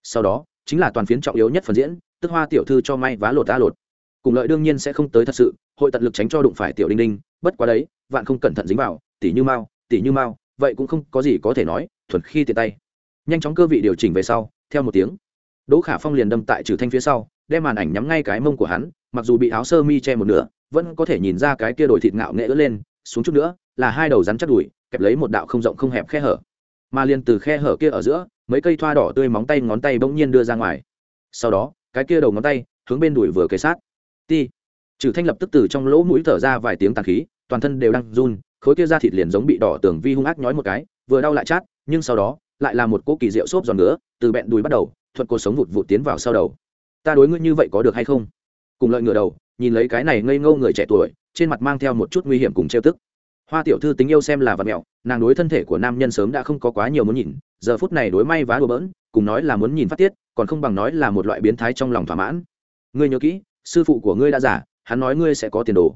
Sau đó, chính là toàn phiến trọng yếu nhất phần diễn, tức hoa tiểu thư cho may vá lột ta lột. Cùng lợi đương nhiên sẽ không tới thật sự hội tận lực tránh cho đụng phải tiểu đinh đinh, bất quá đấy, vạn không cẩn thận dính vào, tỉ như mau, tỉ như mau, vậy cũng không có gì có thể nói, thuần khi tiện tay. Nhanh chóng cơ vị điều chỉnh về sau, theo một tiếng, đỗ khả phong liền đâm tại trừ thanh phía sau, đem màn ảnh nhắm ngay cái mông của hắn, mặc dù bị áo sơ mi che một nửa, vẫn có thể nhìn ra cái kia đổi thịt ngạo nghệ ứa lên, xuống chút nữa, là hai đầu rắn chắc đùi, kẹp lấy một đạo không rộng không hẹp khe hở. Mà liền từ khe hở kia ở giữa, mấy cây thoa đỏ tươi móng tay ngón tay bỗng nhiên đưa ra ngoài. Sau đó, cái kia đầu ngón tay hướng bên đùi vừa kế sát. Ti trừ thanh lập tức từ trong lỗ mũi thở ra vài tiếng tàn khí, toàn thân đều đang run, khối kia da thịt liền giống bị đỏ tường vi hung ác nhói một cái, vừa đau lại chát, nhưng sau đó, lại là một cỗ kỳ diệu xốp giòn nữa từ bẹn đùi bắt đầu, thuận cuộc sống vụt vụt tiến vào sau đầu. Ta đối ngươi như vậy có được hay không? Cùng lợi ngửa đầu, nhìn lấy cái này ngây ngô người trẻ tuổi, trên mặt mang theo một chút nguy hiểm cùng trêu tức. Hoa tiểu thư tính yêu xem là vật mẹo, nàng đối thân thể của nam nhân sớm đã không có quá nhiều muốn nhìn, giờ phút này đối may vá đùa bỡn, cùng nói là muốn nhìn phát tiết, còn không bằng nói là một loại biến thái trong lòng thỏa mãn. Ngươi nhớ kỹ, sư phụ của ngươi đã giả hắn nói ngươi sẽ có tiền đồ.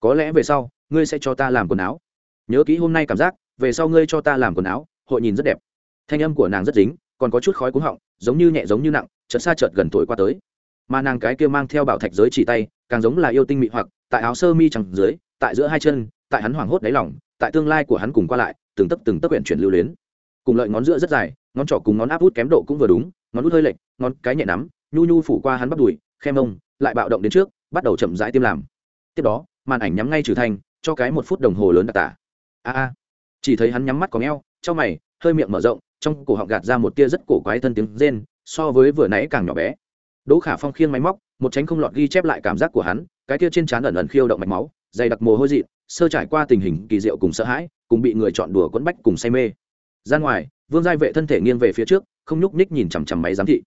Có lẽ về sau, ngươi sẽ cho ta làm quần áo. Nhớ kỹ hôm nay cảm giác, về sau ngươi cho ta làm quần áo, hội nhìn rất đẹp. Thanh âm của nàng rất dính, còn có chút khói cuống họng, giống như nhẹ giống như nặng, chợt xa chợt gần tuổi qua tới. Mà nàng cái kia mang theo bảo thạch giới chỉ tay, càng giống là yêu tinh mị hoặc, tại áo sơ mi chẳng dưới, tại giữa hai chân, tại hắn hoảng hốt đáy lỏng tại tương lai của hắn cùng qua lại, từng tấc từng tấc quyển chuyển lưu luyến. Cùng lợi ngón giữa rất dài, ngón trỏ cùng ngón áp út kém độ cũng vừa đúng, ngón út hơi lệch, ngón cái nhẹ nắm, nhu nhu phủ qua hắn bắt đùi, khe mông, lại bạo động đến trước bắt đầu chậm rãi tiêm làm. Tiếp đó, màn ảnh nhắm ngay trừ thanh, cho cái một phút đồng hồ lớn đặc tả. A a. Chỉ thấy hắn nhắm mắt có ngheo trong mày, hơi miệng mở rộng, trong cổ họng gạt ra một tia rất cổ quái thân tiếng rên, so với vừa nãy càng nhỏ bé. Đỗ khả phong khiêng máy móc, một tránh không lọt ghi chép lại cảm giác của hắn, cái tia trên trán ẩn ẩn khiêu động mạch máu, dày đặc mồ hôi dị sơ trải qua tình hình kỳ diệu cùng sợ hãi, cùng bị người chọn đùa quẫn bách cùng say mê. Ra ngoài, vương giai vệ thân thể nghiêng về phía trước, không nhúc nhích nhìn chằm chằm máy giám thị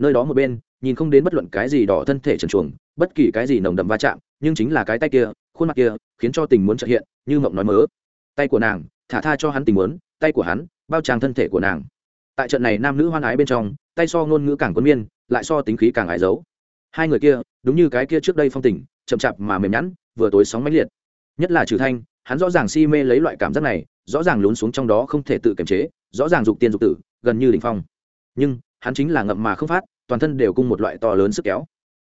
nơi đó một bên, nhìn không đến bất luận cái gì đỏ thân thể trần chuồng bất kỳ cái gì nồng đậm va chạm, nhưng chính là cái tay kia, khuôn mặt kia, khiến cho tình muốn trợ hiện, như mộng nói mớ. Tay của nàng, thả tha cho hắn tình muốn, tay của hắn, bao tràng thân thể của nàng. Tại trận này nam nữ hoan ái bên trong, tay so ngôn ngữ càng quân miên, lại so tính khí càng ái giấu hai người kia, đúng như cái kia trước đây phong tình, chậm chạp mà mềm nhẵn, vừa tối sóng mãnh liệt. Nhất là trừ thanh, hắn rõ ràng si mê lấy loại cảm giác này, rõ ràng lún xuống trong đó không thể tự kiềm chế, rõ ràng dục tiên dục tử, gần như đỉnh phong. Nhưng hắn chính là ngậm mà không phát, toàn thân đều cung một loại to lớn sức kéo.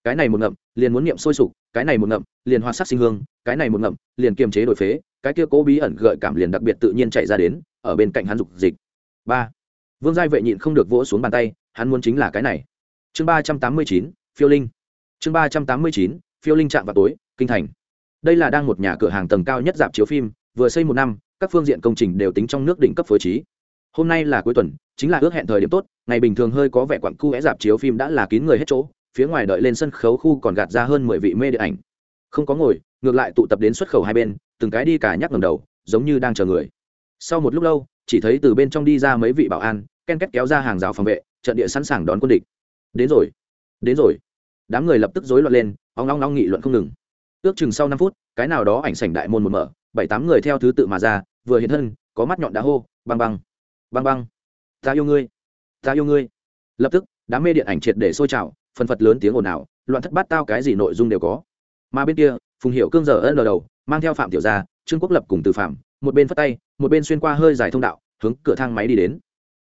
Cái này một ngậm, liền muốn niệm sôi sục, cái này một ngậm, liền hoa sắc sinh hương, cái này một ngậm, liền kiềm chế đổi phế, cái kia cố bí ẩn gợi cảm liền đặc biệt tự nhiên chạy ra đến, ở bên cạnh hắn dục dịch. Ba. Vương giai vệ nhịn không được vỗ xuống bàn tay, hắn muốn chính là cái này. Chương ba trăm tám mươi chín, phiêu linh. Chương ba trăm tám mươi chín, phiêu linh chạm vào tối, kinh thành. Đây là đang một nhà cửa hàng tầng cao nhất dạp chiếu phim, vừa xây một năm, các phương diện công trình đều tính trong nước đỉnh cấp phối trí hôm nay là cuối tuần, chính là ước hẹn thời điểm tốt, ngày bình thường hơi có vẻ quặn cu é dạp chiếu phim đã là kín người hết chỗ, phía ngoài đợi lên sân khấu khu còn gạt ra hơn mười vị mê điện ảnh. Không có ngồi, ngược lại tụ tập đến xuất khẩu hai bên, từng cái đi cả nhắc ngầm đầu, giống như đang chờ người. Sau một lúc lâu, chỉ thấy từ bên trong đi ra mấy vị bảo an, ken két kéo ra hàng rào phòng vệ, trận địa sẵn sàng đón quân địch. Đến rồi đến rồi. Đám người lập tức rối loạn lên, ong long long nghị luận không ngừng. Ước chừng sau năm phút, cái nào đó ảnh sảnh đại môn một mở, bảy tám người theo thứ tự mà ra, vừa hiện thân, có mắt nhọn đã hô, băng băng băng băng. Ta yêu ngươi. Ta yêu ngươi. Lập tức, đám mê điện ảnh triệt để sôi trào, phần phật lớn tiếng ồn ào, loạn thất bát tao cái gì nội dung đều có. Mà bên kia, phùng hiệu cương giờ ân lờ đầu, mang theo phạm tiểu gia, trương quốc lập cùng từ phạm, một bên phất tay, một bên xuyên qua hơi dài thông đạo, hướng cửa thang máy đi đến.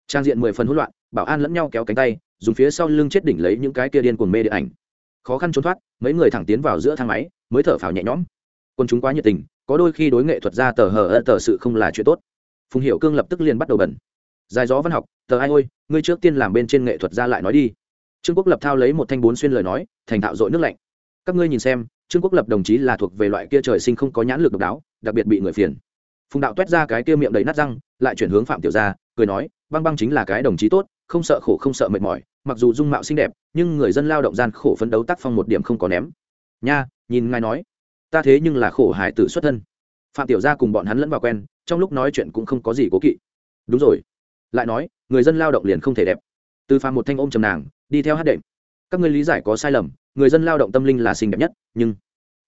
Trang diện mười phần hỗn loạn, bảo an lẫn nhau kéo cánh tay, dùng phía sau lưng chết đỉnh lấy những cái kia điên cuồng mê điện ảnh. Khó khăn trốn thoát, mấy người thẳng tiến vào giữa thang máy, mới thở phào nhẹ nhõm. Quân chúng quá nhiệt tình, có đôi khi đối nghệ thuật ra tờ hờ ơ tờ sự không là chuyện tốt. Phùng hiệu cương lập tức liền bắt đầu bẩn dài gió văn học, tờ ai ôi, ngươi trước tiên làm bên trên nghệ thuật ra lại nói đi. Trương quốc lập thao lấy một thanh bốn xuyên lời nói, thành thạo dội nước lạnh. Các ngươi nhìn xem, trương quốc lập đồng chí là thuộc về loại kia trời sinh không có nhãn lực độc đáo, đặc biệt bị người phiền. Phùng đạo t ra cái kia miệng đầy nát răng, lại chuyển hướng phạm tiểu gia, cười nói, băng băng chính là cái đồng chí tốt, không sợ khổ không sợ mệt mỏi, mặc dù dung mạo xinh đẹp, nhưng người dân lao động gian khổ phấn đấu tác phong một điểm không có ném. Nha, nhìn ngài nói, ta thế nhưng là khổ hải tử xuất thân. Phạm tiểu gia cùng bọn hắn lẫn vào quen, trong lúc nói chuyện cũng không có gì cố kỵ. Đúng rồi lại nói, người dân lao động liền không thể đẹp. Từ phàm một thanh ôm trầm nàng, đi theo hát đệm. Các ngươi lý giải có sai lầm, người dân lao động tâm linh là xinh đẹp nhất, nhưng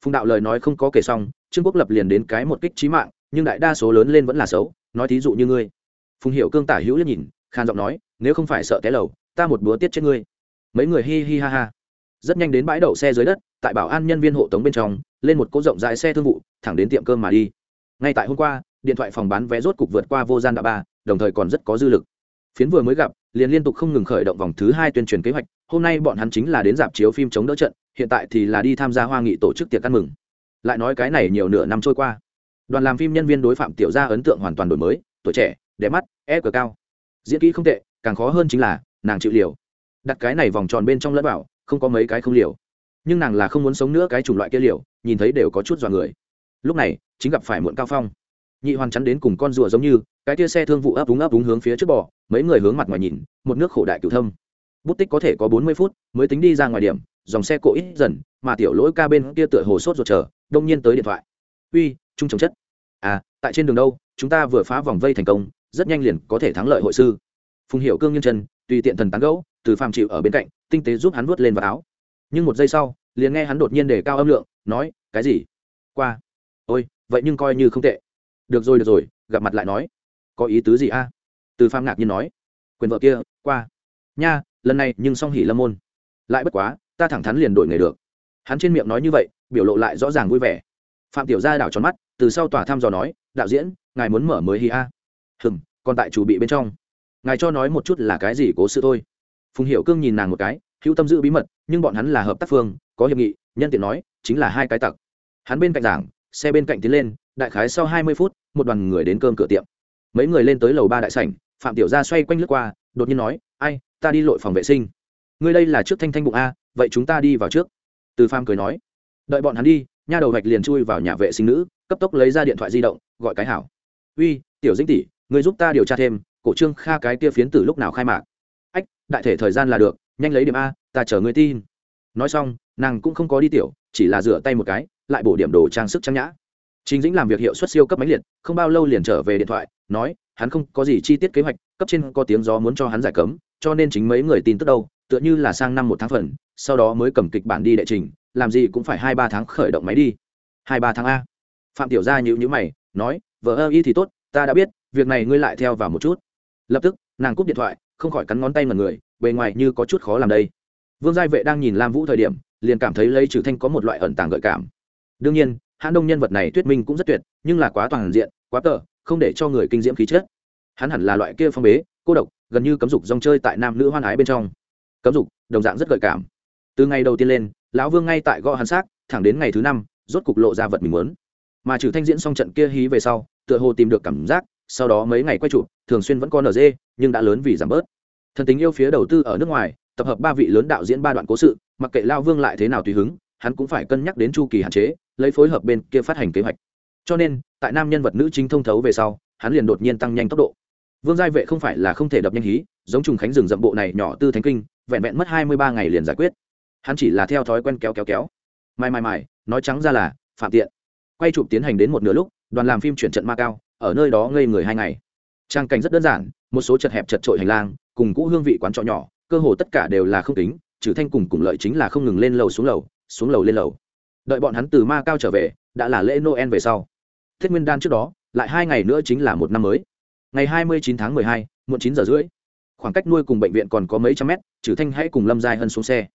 phùng đạo lời nói không có kể xong, trương quốc lập liền đến cái một kích trí mạng, nhưng đại đa số lớn lên vẫn là xấu, nói thí dụ như ngươi. Phùng hiệu cương tả hữu liếc nhìn khan giọng nói, nếu không phải sợ té lầu, ta một búa tiết chết ngươi. Mấy người hi hi ha ha. Rất nhanh đến bãi đậu xe dưới đất, tại bảo an nhân viên hộ tống bên trong, lên một cỗ rộng rãi xe thương vụ, thẳng đến tiệm cơm mà đi. Ngay tại hôm qua, điện thoại phòng bán vé rốt cục vượt qua vô gian đạo ba đồng thời còn rất có dư lực. Phiến vừa mới gặp, liền liên tục không ngừng khởi động vòng thứ hai tuyên truyền kế hoạch, hôm nay bọn hắn chính là đến dạp chiếu phim chống đỡ trận, hiện tại thì là đi tham gia hoa nghị tổ chức tiệc ăn mừng. Lại nói cái này nhiều nửa năm trôi qua, đoàn làm phim nhân viên đối phạm tiểu gia ấn tượng hoàn toàn đổi mới, tuổi trẻ, đẹp mắt e cờ cao. Diễn kỹ không tệ, càng khó hơn chính là, nàng chịu liều. Đặt cái này vòng tròn bên trong lẫn bảo, không có mấy cái không liều. Nhưng nàng là không muốn sống nữa cái chủng loại kia liều, nhìn thấy đều có chút dọa người. Lúc này, chính gặp phải muộn cao phong nhị hoàn chắn đến cùng con rùa giống như, cái tia xe thương vụ ấp úng ấp úng hướng phía trước bò, mấy người hướng mặt ngoài nhìn, một nước khổ đại cựu thâm. Bút tích có thể có bốn mươi phút, mới tính đi ra ngoài điểm, dòng xe cộ ít dần, mà tiểu lỗi ca bên kia tựa hồ sốt ruột chờ, đông nhiên tới điện thoại. Uy, trung trồng chất. À tại trên đường đâu, chúng ta vừa phá vòng vây thành công, rất nhanh liền có thể thắng lợi hội sư. Phùng hiệu cương nhân chân, tùy tiện thần tán gẫu, từ phàm chịu ở bên cạnh, tinh tế giúp hắn vuốt lên vào áo. Nhưng một giây sau, liền nghe hắn đột nhiên đề cao âm lượng, nói, cái gì? Qua. Ôi, vậy nhưng coi như không tệ được rồi được rồi, gặp mặt lại nói. Có ý tứ gì a? Từ Phạm ngạc nhiên nói. Quyền vợ kia, qua. Nha, lần này nhưng song hỉ lâm môn. Lại bất quá, ta thẳng thắn liền đổi nghề được. Hắn trên miệng nói như vậy, biểu lộ lại rõ ràng vui vẻ. Phạm tiểu gia đảo tròn mắt, từ sau tòa thăm dò nói, đạo diễn, ngài muốn mở mới hi a? Hừm, còn tại chủ bị bên trong. Ngài cho nói một chút là cái gì cố sự thôi. Phùng Hiểu cương nhìn nàng một cái, hữu tâm giữ bí mật, nhưng bọn hắn là hợp tác phương, có hiệp nghị, nhân tiện nói, chính là hai cái tặc. Hắn bên cạnh giảng xe bên cạnh tiến lên, đại khái sau hai mươi phút, một đoàn người đến cơm cửa tiệm. Mấy người lên tới lầu ba đại sảnh, phạm tiểu gia xoay quanh lướt qua, đột nhiên nói, ai, ta đi lội phòng vệ sinh. Ngươi đây là trước thanh thanh bụng a, vậy chúng ta đi vào trước. Từ pham cười nói, đợi bọn hắn đi, nha đầu vạch liền chui vào nhà vệ sinh nữ, cấp tốc lấy ra điện thoại di động, gọi cái hảo. Uy, tiểu dĩnh tỷ người giúp ta điều tra thêm, cổ trương kha cái kia phiến từ lúc nào khai mạc. Ách, đại thể thời gian là được, nhanh lấy điểm a, ta chờ người tin. Nói xong, nàng cũng không có đi tiểu, chỉ là rửa tay một cái lại bổ điểm đồ trang sức trang nhã. Chính dĩnh làm việc hiệu suất siêu cấp máy liệt, không bao lâu liền trở về điện thoại, nói, hắn không có gì chi tiết kế hoạch, cấp trên có tiếng gió muốn cho hắn giải cấm, cho nên chính mấy người tin tức đâu, tựa như là sang năm một tháng phần, sau đó mới cầm kịch bản đi đệ trình, làm gì cũng phải hai ba tháng khởi động máy đi. Hai ba tháng a. Phạm tiểu gia nhíu nhíu mày, nói, vợ ơ y thì tốt, ta đã biết, việc này ngươi lại theo vào một chút. Lập tức, nàng cúp điện thoại, không khỏi cắn ngón tay mật người, bề ngoài như có chút khó làm đây. Vương giai vệ đang nhìn lam vũ thời điểm, liền cảm thấy lấy trừ thanh có một loại ẩn tàng gợi cảm đương nhiên hãn đông nhân vật này tuyết minh cũng rất tuyệt, nhưng là quá toàn diện, quá tờ không để cho người kinh diễm khí chết hắn hẳn là loại kia phong bế, cô độc, gần như cấm dục dòng chơi tại nam nữ hoan ái bên trong. Cấm dục, đồng dạng rất gợi cảm. Từ ngày đầu tiên lên, lão vương ngay tại gõ hắn xác, thẳng đến ngày thứ năm, rốt cục lộ ra vật mình muốn. Mà trừ thanh diễn xong trận kia hí về sau, tựa hồ tìm được cảm giác, sau đó mấy ngày quay trụ thường xuyên vẫn còn ở dê, nhưng đã lớn vì giảm bớt. Thần tính yêu phía đầu tư ở nước ngoài, tập hợp ba vị lớn đạo diễn ba đoạn cố sự, mặc kệ lao vương lại thế nào tùy hứng hắn cũng phải cân nhắc đến chu kỳ hạn chế, lấy phối hợp bên kia phát hành kế hoạch. Cho nên, tại nam nhân vật nữ chính thông thấu về sau, hắn liền đột nhiên tăng nhanh tốc độ. Vương giai vệ không phải là không thể đập nhanh hí, giống trùng khánh rừng rậm bộ này nhỏ tư thánh kinh, vẹn vẹn mất hai mươi ba ngày liền giải quyết. Hắn chỉ là theo thói quen kéo kéo kéo. Mai mai mai, nói trắng ra là, phạm tiện. Quay chụp tiến hành đến một nửa lúc, đoàn làm phim chuyển trận ma cao, ở nơi đó ngây người hai ngày. Trang cảnh rất đơn giản, một số chật hẹp chật trội hành lang, cùng cũ hương vị quán trọ nhỏ, cơ hồ tất cả đều là không tính trừ thanh cùng cùng lợi chính là không ngừng lên lầu xuống lầu xuống lầu lên lầu. Đợi bọn hắn từ ma cao trở về, đã là lễ noel về sau. Thiết nguyên đan trước đó, lại hai ngày nữa chính là một năm mới. Ngày hai mươi chín tháng mười hai, muộn chín giờ rưỡi. Khoảng cách nuôi cùng bệnh viện còn có mấy trăm mét trừ thanh hãy cùng lâm giai hân xuống xe.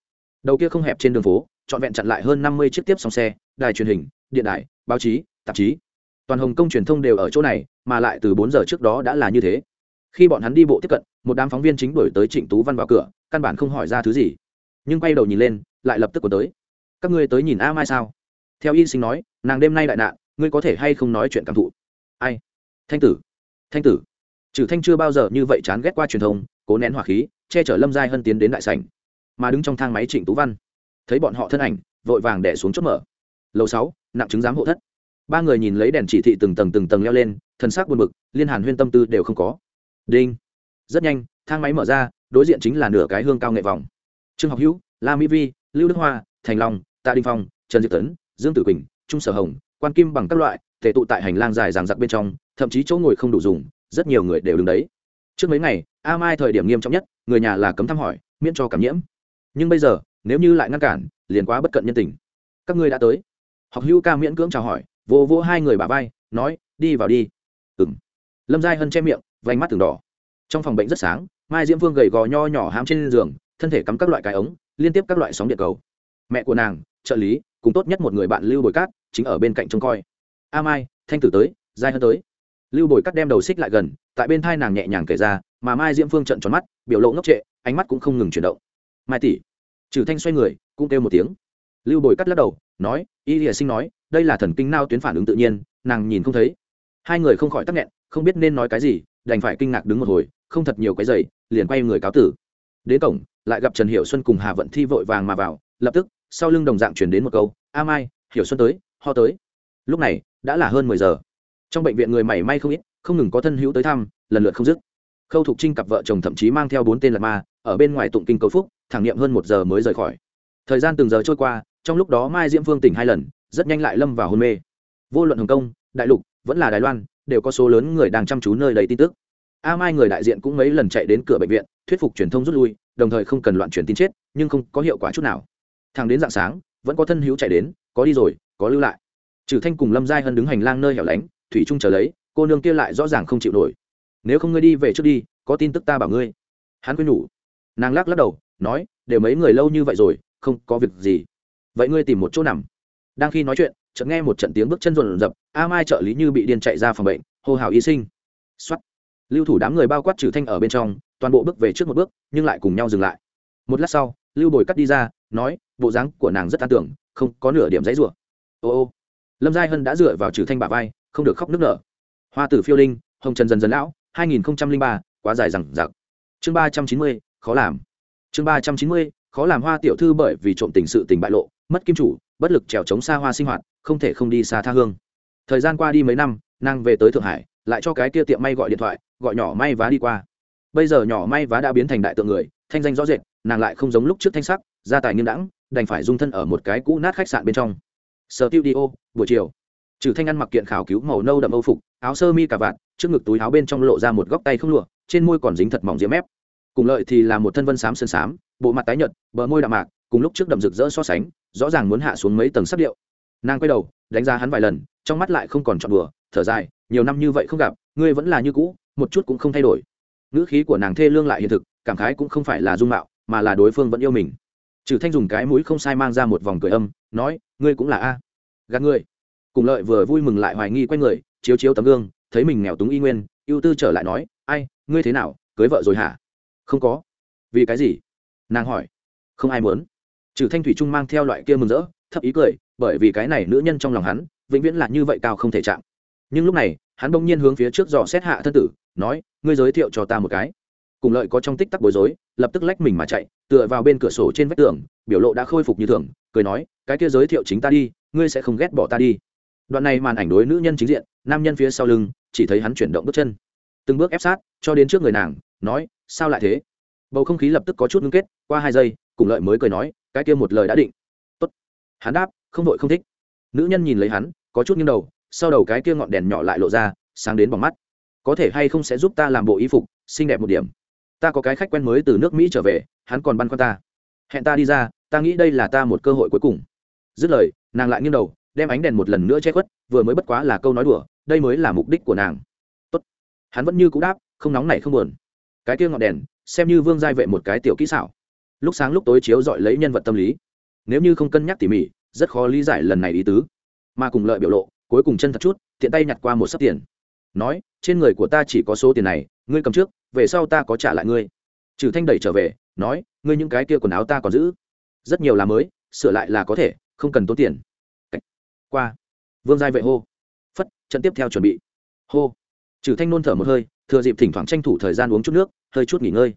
Đầu kia không hẹp trên đường phố, trọn vẹn chặn lại hơn năm mươi chiếc tiếp song xe, đài truyền hình, điện đài, báo chí, tạp chí. Toàn hồng công truyền thông đều ở chỗ này, mà lại từ bốn giờ trước đó đã là như thế. Khi bọn hắn đi bộ tiếp cận, một đám phóng viên chính đổi tới trịnh tú văn vào cửa, căn bản không hỏi ra thứ gì. Nhưng quay đầu nhìn lên, lại lập tức có tới các ngươi tới nhìn a mai sao? Theo y sinh nói, nàng đêm nay đại nạn, ngươi có thể hay không nói chuyện cảm thụ? Ai? Thanh tử. Thanh tử. Trừ thanh chưa bao giờ như vậy chán ghét qua truyền thông, cố nén hỏa khí, che chở lâm giai hân tiến đến đại sảnh. Mà đứng trong thang máy trịnh tú văn. Thấy bọn họ thân ảnh, vội vàng đẻ xuống chốt mở. Lầu sáu, nặng chứng giám hộ thất. Ba người nhìn lấy đèn chỉ thị từng tầng từng tầng leo lên thân xác buồn bực, liên hàn huyên tâm tư đều không có. Đinh. Rất nhanh, thang máy mở ra, đối diện chính là nửa cái hương cao nghệ vòng trương học hữu, la mỹ vi, lưu đức hoa, thành long tạ đinh phong, trần diệp tấn, dương tử quỳnh, trung sở hồng, quan kim bằng các loại thể tụ tại hành lang dài ràng giặc bên trong, thậm chí chỗ ngồi không đủ dùng, rất nhiều người đều đứng đấy. Trước mấy ngày, a mai thời điểm nghiêm trọng nhất, người nhà là cấm thăm hỏi, miễn cho cảm nhiễm. Nhưng bây giờ, nếu như lại ngăn cản, liền quá bất cận nhân tình. Các ngươi đã tới. Học hữu ca miễn cưỡng chào hỏi vô vô hai người bà vai, nói, đi vào đi. Ừng lâm giai hân che miệng, vành mắt từng đỏ. Trong phòng bệnh rất sáng, mai diễm phương gầy gò nho nhỏ hám trên giường, thân thể cắm các loại cái ống, liên tiếp các loại sóng điện cầu. Mẹ của nàng trợ lý, cùng tốt nhất một người bạn lưu bồi cát, chính ở bên cạnh trông coi. A mai, thanh tử tới, giai hân tới. Lưu bồi cát đem đầu xích lại gần, tại bên thai nàng nhẹ nhàng kể ra, mà mai diễm phương trận tròn mắt, biểu lộ ngốc trệ, ánh mắt cũng không ngừng chuyển động. Mai tỷ, trừ thanh xoay người, cũng kêu một tiếng. Lưu bồi cắt lắc đầu, nói, y lìa sinh nói, đây là thần kinh nao tuyến phản ứng tự nhiên, nàng nhìn không thấy. Hai người không khỏi tắc nghẹn, không biết nên nói cái gì, đành phải kinh ngạc đứng một hồi, không thật nhiều cái giày, liền quay người cáo tử. Đến cổng, lại gặp trần hiệu xuân cùng hà vận thi vội vàng mà vào, lập tức sau lưng đồng dạng chuyển đến một câu, a mai, hiểu xuân tới, ho tới. Lúc này, đã là hơn mười giờ. Trong bệnh viện người mảy may không ít, không ngừng có thân hữu tới thăm, lần lượt không dứt. Khâu thục trinh cặp vợ chồng thậm chí mang theo bốn tên lạt ma, ở bên ngoài tụng kinh cầu phúc, thẳng niệm hơn một giờ mới rời khỏi. Thời gian từng giờ trôi qua, trong lúc đó mai diễm phương tỉnh hai lần, rất nhanh lại lâm vào hôn mê. Vô luận hồng kông, đại lục, vẫn là đài loan, đều có số lớn người đang chăm chú nơi đầy tin tức. A mai người đại diện cũng mấy lần chạy đến cửa bệnh viện, thuyết phục truyền thông rút lui, đồng thời không cần loạn truyền tin chết, nhưng không có hiệu quả chút nào thằng đến dạng sáng, vẫn có thân hữu chạy đến, có đi rồi, có lưu lại. Trừ thanh cùng lâm giai hân đứng hành lang nơi hẻo lánh, thủy trung chờ lấy, cô nương kia lại rõ ràng không chịu nổi. Nếu không ngươi đi về trước đi, có tin tức ta bảo ngươi. Hắn quên nhủ nàng lắc lắc đầu, nói để mấy người lâu như vậy rồi, không có việc gì. Vậy ngươi tìm một chỗ nằm. Đang khi nói chuyện, chợt nghe một trận tiếng bước chân rộn rập, a mai trợ lý như bị điên chạy ra phòng bệnh, hô hào y sinh. Xuất lưu thủ đám người bao quát trừ thanh ở bên trong, toàn bộ bước về trước một bước, nhưng lại cùng nhau dừng lại. Một lát sau, lưu bồi cắt đi ra, nói bộ dáng của nàng rất an tưởng không có nửa điểm dãy rủa. Ô ô. Lâm giai hân đã dựa vào trừ thanh bà vai không được khóc nức nở. Hoa tử phiêu linh hồng trần dần dần lão 2003, quá dài rằng giặc chương ba trăm chín mươi khó làm. Chương ba trăm chín mươi khó làm hoa tiểu thư bởi vì trộm tình sự tình bại lộ mất kim chủ bất lực trèo chống xa hoa sinh hoạt không thể không đi xa tha hương. Thời gian qua đi mấy năm nàng về tới thượng hải lại cho cái kia tiệm may gọi điện thoại gọi nhỏ may vá đi qua. Bây giờ nhỏ may vá đã biến thành đại tượng người thanh danh rõ rệt nàng lại không giống lúc trước thanh sắc gia tài nghiêm đẳng đành phải dung thân ở một cái cũ nát khách sạn bên trong. Sở tiêu đi ô buổi chiều. Trừ thanh ăn mặc kiện khảo cứu màu nâu đậm âu phục, áo sơ mi cà vạt, trước ngực túi áo bên trong lộ ra một góc tay không lụa, trên môi còn dính thật mỏng diễm mép. Cùng lợi thì là một thân vân xám sơn xám, bộ mặt tái nhợt, bờ môi đạm mạc, cùng lúc trước đậm rực rỡ so sánh, rõ ràng muốn hạ xuống mấy tầng sắc điệu. Nàng quay đầu, đánh giá hắn vài lần, trong mắt lại không còn chọn bừa thở dài, nhiều năm như vậy không gặp, ngươi vẫn là như cũ, một chút cũng không thay đổi. Ngữ khí của nàng thê lương lại hiện thực, cảm khái cũng không phải là dung mạo, mà là đối phương vẫn yêu mình trừ thanh dùng cái mũi không sai mang ra một vòng cười âm, nói, ngươi cũng là a. Gạt ngươi cùng lợi vừa vui mừng lại hoài nghi quay người, chiếu chiếu tấm gương, thấy mình nghèo túng y nguyên, ưu tư trở lại nói, ai, ngươi thế nào, cưới vợ rồi hả? Không có. Vì cái gì? Nàng hỏi. Không ai muốn. Trừ thanh thủy trung mang theo loại kia mừng rỡ, thấp ý cười, bởi vì cái này nữ nhân trong lòng hắn, vĩnh viễn là như vậy cao không thể chạm. Nhưng lúc này, hắn bỗng nhiên hướng phía trước dò xét hạ thân tử, nói, ngươi giới thiệu cho ta một cái cùng lợi có trong tích tắc bối rối, lập tức lách mình mà chạy, tựa vào bên cửa sổ trên vách tường, biểu lộ đã khôi phục như thường, cười nói, cái kia giới thiệu chính ta đi, ngươi sẽ không ghét bỏ ta đi. Đoạn này màn ảnh đối nữ nhân chính diện, nam nhân phía sau lưng, chỉ thấy hắn chuyển động bước chân. Từng bước ép sát, cho đến trước người nàng, nói, sao lại thế? Bầu không khí lập tức có chút ngưng kết, qua hai giây, cùng lợi mới cười nói, cái kia một lời đã định. Tốt. Hắn đáp, không vội không thích. Nữ nhân nhìn lấy hắn, có chút nghiêng đầu, sau đầu cái kia ngọn đèn nhỏ lại lộ ra, sáng đến bằng mắt. Có thể hay không sẽ giúp ta làm bộ y phục, xinh đẹp một điểm? Ta có cái khách quen mới từ nước mỹ trở về, hắn còn băn khoăn ta. Hẹn ta đi ra, ta nghĩ đây là ta một cơ hội cuối cùng. Dứt lời, nàng lại nghiêng đầu, đem ánh đèn một lần nữa che khuất, vừa mới bất quá là câu nói đùa, đây mới là mục đích của nàng. Tốt. hắn vẫn như cũ đáp, không nóng này không buồn. Cái kia ngọn đèn, xem như vương giai vệ một cái tiểu kỹ xảo. Lúc sáng lúc tối chiếu dọi lấy nhân vật tâm lý. Nếu như không cân nhắc tỉ mỉ, rất khó lý giải lần này ý tứ. Mà cùng lợi biểu lộ, cuối cùng chân thật chút, tiện tay nhặt qua một sấp tiền. Nói, trên người của ta chỉ có số tiền này, ngươi cầm trước về sau ta có trả lại ngươi. Trừ thanh đẩy trở về, nói, ngươi những cái kia quần áo ta còn giữ. Rất nhiều là mới, sửa lại là có thể, không cần tốn tiền. Qua. Vương giai vệ hô. Phất, trận tiếp theo chuẩn bị. Hô. Trừ thanh nôn thở một hơi, thừa dịp thỉnh thoảng tranh thủ thời gian uống chút nước, hơi chút nghỉ ngơi.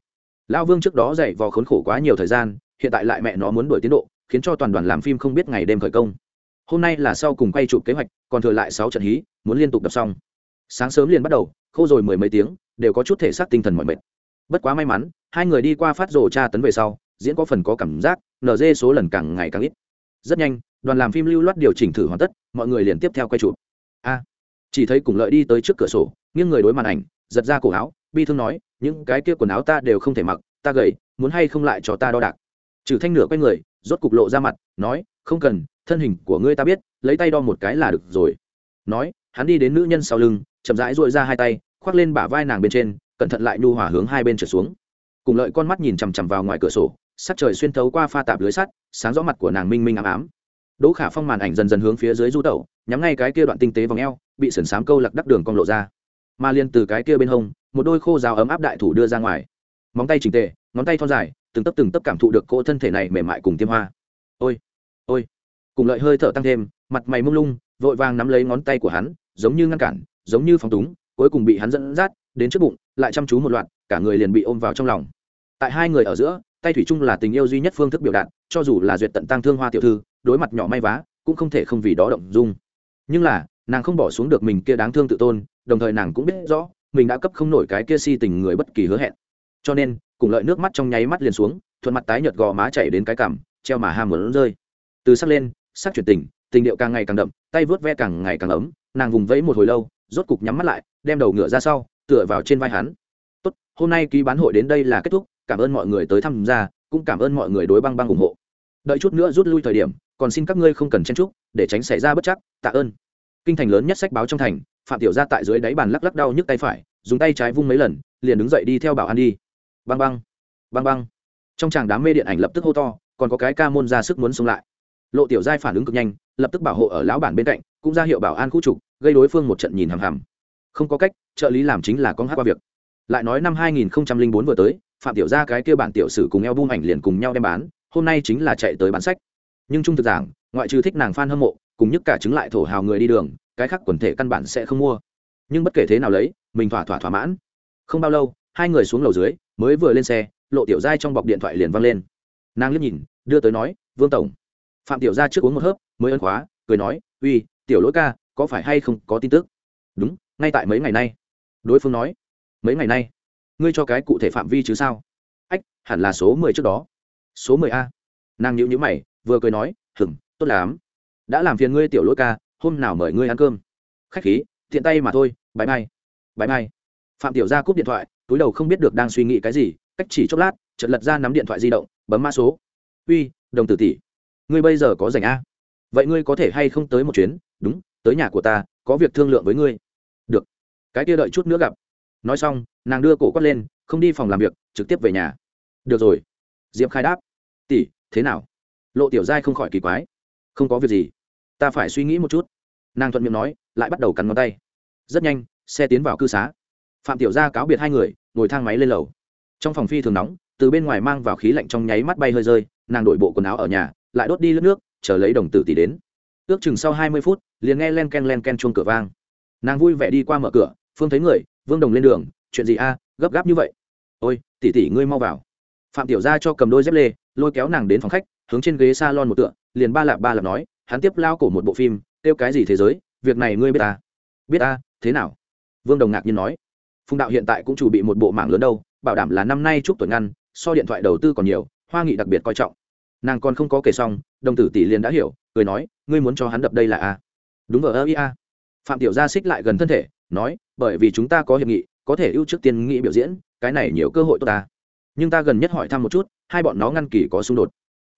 Lão vương trước đó dậy vò khốn khổ quá nhiều thời gian, hiện tại lại mẹ nó muốn đuổi tiến độ, khiến cho toàn đoàn làm phim không biết ngày đêm khởi công. Hôm nay là sau cùng quay chụp kế hoạch, còn thừa lại sáu trận hí, muốn liên tục đập xong. Sáng sớm liền bắt đầu, khô rồi mười mấy tiếng đều có chút thể xác tinh thần mọi mệt. Bất quá may mắn, hai người đi qua phát rồ tra tấn về sau, diễn có phần có cảm giác nở dê số lần càng ngày càng ít. Rất nhanh, đoàn làm phim lưu loát điều chỉnh thử hoàn tất, mọi người liền tiếp theo quay chụp. A, chỉ thấy cùng lợi đi tới trước cửa sổ, nghiêng người đối màn ảnh, giật ra cổ áo, bi thương nói, những cái kia quần áo ta đều không thể mặc, ta gầy, muốn hay không lại cho ta đo đạc? Trừ thanh nửa quay người, rốt cục lộ ra mặt, nói, không cần, thân hình của ngươi ta biết, lấy tay đo một cái là được rồi. Nói, hắn đi đến nữ nhân sau lưng, chậm rãi dội ra hai tay khoác lên bả vai nàng bên trên, cẩn thận lại nhu hỏa hướng hai bên trở xuống. Cùng lợi con mắt nhìn chằm chằm vào ngoài cửa sổ sắt trời xuyên thấu qua pha tạp lưới sắt, sáng rõ mặt của nàng minh minh ám ám. Đỗ khả phong màn ảnh dần dần hướng phía dưới du tẩu, nhắm ngay cái kia đoạn tinh tế vòng eo, bị sườn sám câu lạc đắc đường cong lộ ra. Mà liền từ cái kia bên hông, một đôi khô rào ấm áp đại thủ đưa ra ngoài. Móng tay chỉnh tề, ngón tay thon dài, từng tấp từng tấp cảm thụ được cỗ thân thể này mềm mại cùng tiêm hoa. Ôi ôi. Cùng lợi hơi thở tăng thêm, mặt mày mông lung, vội vàng nắm lấy ngón tay của hắn, giống như ngăn cản, giống như phóng túng cuối cùng bị hắn dẫn dắt đến trước bụng, lại chăm chú một loạt, cả người liền bị ôm vào trong lòng. Tại hai người ở giữa, tay thủy chung là tình yêu duy nhất phương thức biểu đạt, cho dù là duyệt tận tăng thương hoa tiểu thư, đối mặt nhỏ may vá, cũng không thể không vì đó động dung. Nhưng là, nàng không bỏ xuống được mình kia đáng thương tự tôn, đồng thời nàng cũng biết rõ, mình đã cấp không nổi cái kia si tình người bất kỳ hứa hẹn. Cho nên, cùng lợi nước mắt trong nháy mắt liền xuống, thuận mặt tái nhợt gò má chảy đến cái cằm, treo mà ham muốn rơi. Từ sắc lên, sắc chuyển tình tình điệu càng ngày càng đậm, tay vớt ve càng ngày càng ấm, nàng vùng vẫy một hồi lâu rốt cục nhắm mắt lại, đem đầu ngựa ra sau, tựa vào trên vai hắn. Tốt, hôm nay ký bán hội đến đây là kết thúc, cảm ơn mọi người tới tham gia, cũng cảm ơn mọi người đối băng băng ủng hộ. Đợi chút nữa rút lui thời điểm, còn xin các ngươi không cần chen chúc, để tránh xảy ra bất chắc, tạ ơn. Kinh thành lớn nhất sách báo trong thành, phạm tiểu gia tại dưới đáy bàn lắc lắc đau nhức tay phải, dùng tay trái vung mấy lần, liền đứng dậy đi theo bảo an đi. Băng băng băng băng. Trong tràng đám mê điện ảnh lập tức hô to, còn có cái ca môn ra sức muốn xông lại. Lộ tiểu giai phản ứng cực nhanh, lập tức bảo hộ ở lão bản bên cạnh cũng ra hiệu bảo an khu trục, gây đối phương một trận nhìn hằm hằm. Không có cách, trợ lý làm chính là con hát qua việc. Lại nói năm 2004 vừa tới, phạm tiểu gia cái kia bản tiểu sử cùng eo bung ảnh liền cùng nhau đem bán, hôm nay chính là chạy tới bán sách. Nhưng trung thực giảng, ngoại trừ thích nàng fan hâm mộ, cùng nhất cả chứng lại thổ hào người đi đường, cái khác quần thể căn bản sẽ không mua. Nhưng bất kể thế nào lấy, mình thỏa thỏa thỏa mãn. Không bao lâu, hai người xuống lầu dưới, mới vừa lên xe, lộ tiểu giai trong bọc điện thoại liền văng lên. Nàng liếc nhìn, đưa tới nói, vương tổng. Phạm tiểu gia trước uống một hớp, mới ân khóa, cười nói, uy tiểu lỗi ca, có phải hay không có tin tức? Đúng, ngay tại mấy ngày nay. Đối phương nói, mấy ngày nay? Ngươi cho cái cụ thể phạm vi chứ sao? Ách, hẳn là số mười trước đó. Số mười a. Nàng nhịu nhữ mày, vừa cười nói hừng tốt lắm. Đã làm phiền ngươi tiểu lỗi ca, hôm nào mời ngươi ăn cơm. Khách khí thiện tay mà thôi bãi mai bãi mai phạm tiểu gia cúp điện thoại, túi đầu không biết được đang suy nghĩ cái gì, cách chỉ chốc lát, chợt lật ra nắm điện thoại di động, bấm mã số. Uy, đồng tử tỷ. Ngươi bây giờ có dành a? Vậy ngươi có thể hay không tới một chuyến đúng, tới nhà của ta, có việc thương lượng với ngươi. Được. Cái kia đợi chút nữa gặp. Nói xong, nàng đưa cổ quát lên, không đi phòng làm việc, trực tiếp về nhà. Được rồi. Diệp khai đáp, tỷ, thế nào? Lộ tiểu giai không khỏi kỳ quái. Không có việc gì, ta phải suy nghĩ một chút. Nàng thuận miệng nói, lại bắt đầu cắn ngón tay. Rất nhanh, xe tiến vào cư xá. Phạm tiểu gia cáo biệt hai người, ngồi thang máy lên lầu. Trong phòng phi thường nóng, từ bên ngoài mang vào khí lạnh trong nháy mắt bay hơi rơi, nàng đổi bộ quần áo ở nhà, lại đốt đi lướt nước, chờ lấy đồng tử tỷ đến ước chừng sau hai mươi phút, liền nghe len ken len ken chuông cửa vang. Nàng vui vẻ đi qua mở cửa, phương thấy người, vương đồng lên đường, chuyện gì a? Gấp gáp như vậy? Ôi, tỷ tỷ ngươi mau vào. Phạm tiểu gia cho cầm đôi dép lê, lôi kéo nàng đến phòng khách, hướng trên ghế salon một tựa, liền ba lạp ba lạp nói, hắn tiếp lao cổ một bộ phim, kêu cái gì thế giới, việc này ngươi biết ta. Biết ta, thế nào? Vương đồng ngạc nhiên nói. Phùng đạo hiện tại cũng chủ bị một bộ mảng lớn đâu, bảo đảm là năm nay chúc tuổi ngăn, so điện thoại đầu tư còn nhiều, hoa nghị đặc biệt coi trọng nàng còn không có kể xong, đồng tử tỷ liền đã hiểu, cười nói, ngươi muốn cho hắn đập đây là a? Đúng vờ ơ ia phạm tiểu gia xích lại gần thân thể, nói, bởi vì chúng ta có hiệp nghị, có thể ưu trước tiên nghĩ biểu diễn, cái này nhiều cơ hội tốt ta. Nhưng ta gần nhất hỏi thăm một chút, hai bọn nó ngăn kỳ có xung đột.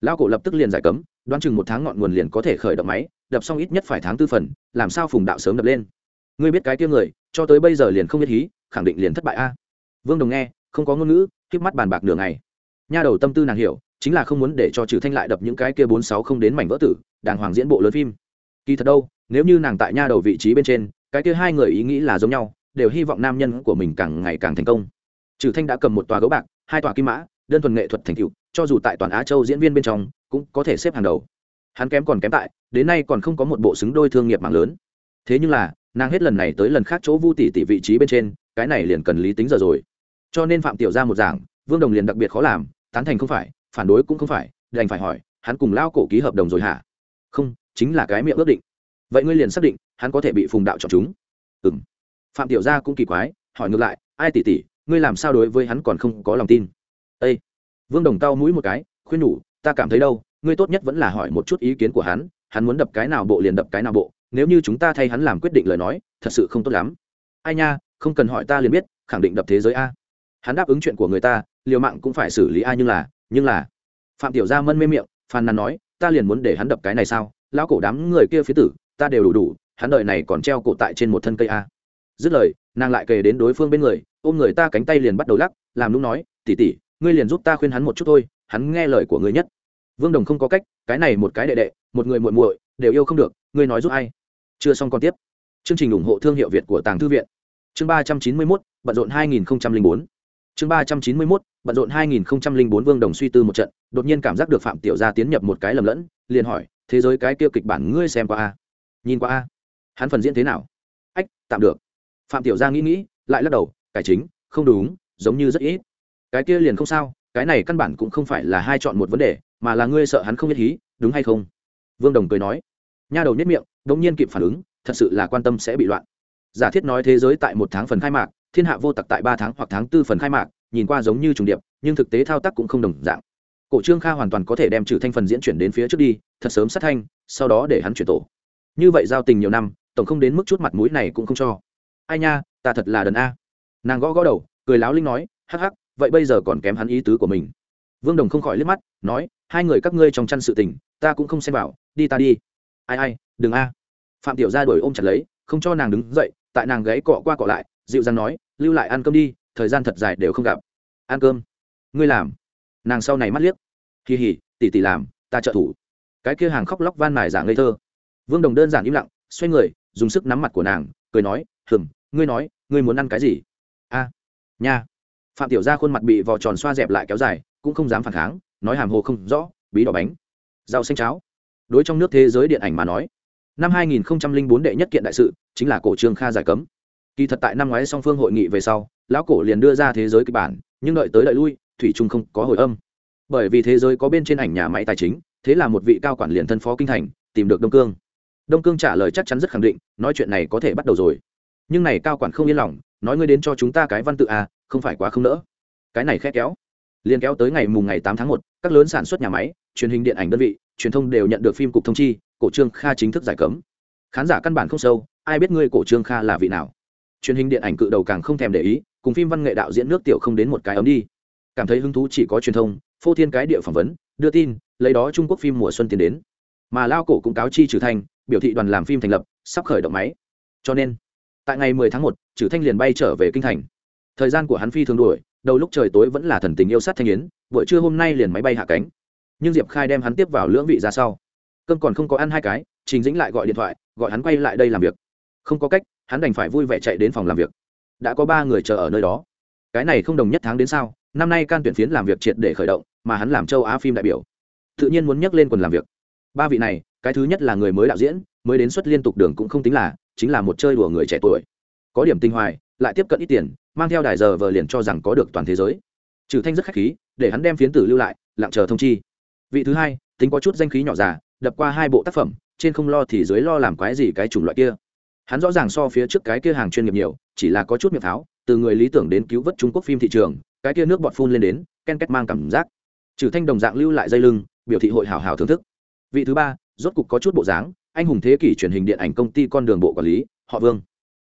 Lão cổ lập tức liền giải cấm, đoán chừng một tháng ngọn nguồn liền có thể khởi động máy, đập xong ít nhất phải tháng tư phần, làm sao phùng đạo sớm đập lên. Ngươi biết cái tiêu người, cho tới bây giờ liền không biết hí, khẳng định liền thất bại a. Vương đồng nghe, không có ngôn ngữ k mắt bàn bạc nửa ngày. Nha đầu tâm tư nàng hiểu chính là không muốn để cho trừ thanh lại đập những cái kia bốn sáu không đến mảnh vỡ tử, đàng hoàng diễn bộ lớn phim. Kỳ thật đâu, nếu như nàng tại nha đầu vị trí bên trên, cái kia hai người ý nghĩ là giống nhau, đều hy vọng nam nhân của mình càng ngày càng thành công. Trừ thanh đã cầm một tòa gấu bạc, hai tòa kim mã, đơn thuần nghệ thuật thành tựu, cho dù tại toàn á châu diễn viên bên trong, cũng có thể xếp hàng đầu. Hắn kém còn kém tại, đến nay còn không có một bộ xứng đôi thương nghiệp mạng lớn. Thế nhưng là, nàng hết lần này tới lần khác chỗ vu tỷ tỷ vị trí bên trên, cái này liền cần lý tính giờ rồi. Cho nên phạm tiểu ra một giảng vương đồng liền đặc biệt khó làm, tán thành không phải phản đối cũng không phải, đành phải hỏi, hắn cùng lao cổ ký hợp đồng rồi hả? Không, chính là cái miệng ước định. Vậy ngươi liền xác định, hắn có thể bị phùng đạo chọn chúng. Ừ m phạm tiểu gia cũng kỳ quái, hỏi ngược lại, ai tỉ tỉ ngươi làm sao đối với hắn còn không có lòng tin? Â vương đồng tao mũi một cái, khuyên nhủ, ta cảm thấy đâu, ngươi tốt nhất vẫn là hỏi một chút ý kiến của hắn hắn muốn đập cái nào bộ liền đập cái nào bộ, nếu như chúng ta thay hắn làm quyết định lời nói, thật sự không tốt lắm. Ai nha, không cần hỏi ta liền biết, khẳng định đập thế giới a. Hắn đáp ứng chuyện của người ta, liều mạng cũng phải xử lý a nhưng là nhưng là, phạm tiểu gia mân mê miệng, phàn nàn nói, ta liền muốn để hắn đập cái này sao? Lão cổ đám người kia phía tử, ta đều đủ đủ, hắn đợi này còn treo cổ tại trên một thân cây a. Dứt lời, nàng lại kề đến đối phương bên người, ôm người ta cánh tay liền bắt đầu lắc, làm lúc nói tỉ tỉ ngươi liền giúp ta khuyên hắn một chút thôi, hắn nghe lời của ngươi nhất. Vương đồng không có cách, cái này một cái đệ đệ, một người muội muội, đều yêu không được, ngươi nói giúp ai? Chưa xong còn tiếp. Chương trình ủng hộ thương hiệu việt của tàng thư viện. Chương ba trăm chín mươi mốt, bận rộn hai nghìn bốn chương ba trăm chín mươi mốt, bận rộn hai nghìn không trăm linh bốn vương đồng suy tư một trận, đột nhiên cảm giác được phạm tiểu gia tiến nhập một cái lầm lẫn, liền hỏi, thế giới cái kia kịch bản ngươi xem qua a nhìn qua a hắn phần diễn thế nào? Ách, tạm được. Phạm tiểu gia nghĩ nghĩ, lại lắc đầu, cải chính, không đúng, giống như rất ít. Cái kia liền không sao, cái này căn bản cũng không phải là hai chọn một vấn đề, mà là ngươi sợ hắn không biết hí, đúng hay không? Vương đồng cười nói. Nha đầu nhất miệng đ ỗ n g nhiên kịp phản ứng, thật sự là quan tâm sẽ bị loạn. Giả thiết nói thế giới tại một tháng phần khai mạc thiên hạ vô tặc tại ba tháng hoặc tháng tư phần khai mạc, nhìn qua giống như trùng điệp, nhưng thực tế thao tác cũng không đồng dạng. Cổ trương kha hoàn toàn có thể đem trừ thanh phần diễn chuyển đến phía trước đi, thật sớm sát thanh, sau đó để hắn chuyển tổ. Như vậy giao tình nhiều năm, tổng không đến mức chút mặt mũi này cũng không cho. Ai nha, ta thật là đần a. Nàng gõ gõ đầu, cười láo linh nói, hắc hắc, vậy bây giờ còn kém hắn ý tứ của mình. Vương đồng không khỏi liếc mắt, nói, hai người các ngươi trong chăn sự tình, ta cũng không xem vào, đi ta đi. Ai ai, đừng a. Phạm tiểu gia đuổi ôm chặt lấy, không cho nàng đứng dậy, tại nàng gáy cọ qua cọ lại dịu dàng nói, lưu lại ăn cơm đi, thời gian thật dài đều không gặp. Ăn cơm? Ngươi làm? Nàng sau này mắt liếc. Kỳ hỉ tỉ tỉ làm, ta trợ thủ. Cái kia hàng khóc lóc van mài dạng ngây thơ. Vương đồng đơn giản im lặng, xoay người, dùng sức nắm mặt của nàng, cười nói hừng ngươi nói, ngươi muốn ăn cái gì? A, nha. Phạm tiểu gia khuôn mặt bị vò tròn xoa dẹp lại kéo dài, cũng không dám phản kháng, nói hàm hồ không rõ, bí đỏ bánh. Rau xanh cháo. Đối trong nước thế giới điện ảnh mà nói, năm 2004 đệ nhất kiện đại sự chính là cổ trương kha giải cấm kỳ thật tại năm ngoái song phương hội nghị về sau, lão cổ liền đưa ra thế giới kịch bản, nhưng đợi tới đợi lui, thủy trung không có hồi âm. Bởi vì thế giới có bên trên ảnh nhà máy tài chính, thế là một vị cao quản liền thân phó kinh thành, tìm được đông cương. Đông cương trả lời chắc chắn rất khẳng định, nói chuyện này có thể bắt đầu rồi. Nhưng này cao quản không yên lòng, nói ngươi đến cho chúng ta cái văn tự à không phải quá không nỡ. Cái này khét kéo. Liền kéo tới ngày mùng ngày tám tháng một, các lớn sản xuất nhà máy, truyền hình điện ảnh đơn vị, truyền thông đều nhận được phim cục thông chi, cổ trương kha chính thức giải cấm. Khán giả căn bản không sâu, ai biết ngươi cổ trương kha là vị nào truyền hình điện ảnh cự đầu càng không thèm để ý cùng phim văn nghệ đạo diễn nước tiểu không đến một cái ấm đi. Cảm thấy hứng thú chỉ có truyền thông phô thiên cái địa phỏng vấn đưa tin lấy đó trung quốc phim mùa xuân tiến đến. Mà lao cổ cũng cáo chi trừ thanh biểu thị đoàn làm phim thành lập sắp khởi động máy. Cho nên tại ngày 10 tháng 1, trừ thanh liền bay trở về kinh thành. Thời gian của hắn phi thường đuổi đầu lúc trời tối vẫn là thần tình yêu sát thanh yến buổi trưa hôm nay liền máy bay hạ cánh. Nhưng diệp khai đem hắn tiếp vào lưỡng vị ra sau. Cơm còn không có ăn hai cái trình dĩnh lại gọi điện thoại gọi hắn quay lại đây làm việc. Không có cách hắn đành phải vui vẻ chạy đến phòng làm việc. Đã có ba người chờ ở nơi đó. Cái này không đồng nhất tháng đến sao? Năm nay can tuyển phiến làm việc triệt để khởi động, mà hắn làm châu á phim đại biểu. Tự nhiên muốn nhắc lên quần làm việc. Ba vị này, cái thứ nhất là người mới đạo diễn, mới đến suất liên tục đường cũng không tính là, chính là một chơi đùa người trẻ tuổi. Có điểm tinh hoài, lại tiếp cận ít tiền, mang theo đài giờ vờ liền cho rằng có được toàn thế giới. Trừ thanh rất khách khí, để hắn đem phiến tử lưu lại, lặng chờ thông chi. Vị thứ hai, tính có chút danh khí nhỏ già, đập qua hai bộ tác phẩm, trên không lo thì dưới lo làm quái gì cái chủng loại kia hắn rõ ràng so phía trước cái kia hàng chuyên nghiệp nhiều, chỉ là có chút miệng pháo từ người lý tưởng đến cứu vớt trung quốc phim thị trường, cái kia nước bọt phun lên đến, ken kết mang cảm giác. Trừ thanh đồng dạng lưu lại dây lưng, biểu thị hội hào hào thưởng thức. Vị thứ ba, rốt cục có chút bộ dáng, anh hùng thế kỷ truyền hình điện ảnh công ty con đường bộ quản lý, họ vương.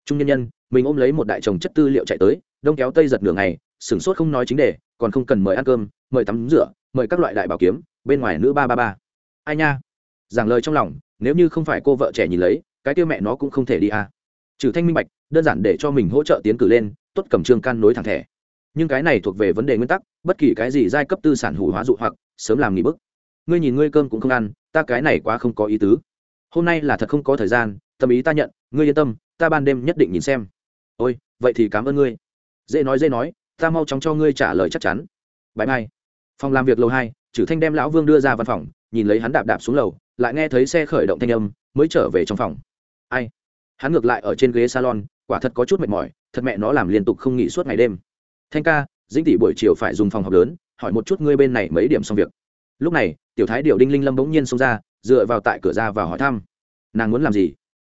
Trung nhân nhân, mình ôm lấy một đại chồng chất tư liệu chạy tới, đông kéo tây giật nửa ngày, sửng sốt không nói chính đề, còn không cần mời ăn cơm, mời tắm rửa, mời các loại đại bảo kiếm, bên ngoài nữ ba ba ba. Ai nha? Giảng lời trong lòng, nếu như không phải cô vợ trẻ nhìn lấy cái kia mẹ nó cũng không thể đi à. Trừ thanh minh bạch, đơn giản để cho mình hỗ trợ tiến cử lên, tốt cầm trương can nối thẳng thẻ. Nhưng cái này thuộc về vấn đề nguyên tắc, bất kỳ cái gì giai cấp tư sản hủ hóa dụ hoặc, sớm làm nghỉ bức. Ngươi nhìn ngươi cơm cũng không ăn, ta cái này quá không có ý tứ. Hôm nay là thật không có thời gian, tâm ý ta nhận, ngươi yên tâm, ta ban đêm nhất định nhìn xem. Ôi, vậy thì cảm ơn ngươi. Dễ nói dễ nói, ta mau chóng cho ngươi trả lời chắc chắn. Bãi mai. Phòng làm việc lâu hai chử thanh đem lão vương đưa ra văn phòng, nhìn lấy hắn đạp đạp xuống lầu, lại nghe thấy xe khởi động thanh âm, mới trở về trong phòng ai? Hắn ngược lại ở trên ghế salon, quả thật có chút mệt mỏi, thật mẹ nó làm liên tục không nghỉ suốt ngày đêm. Thanh ca, dĩnh tỷ buổi chiều phải dùng phòng học lớn, hỏi một chút ngươi bên này mấy điểm xong việc. Lúc này, tiểu thái điệu đinh linh lâm bỗng nhiên xông ra, dựa vào tại cửa ra và hỏi thăm. Nàng muốn làm gì?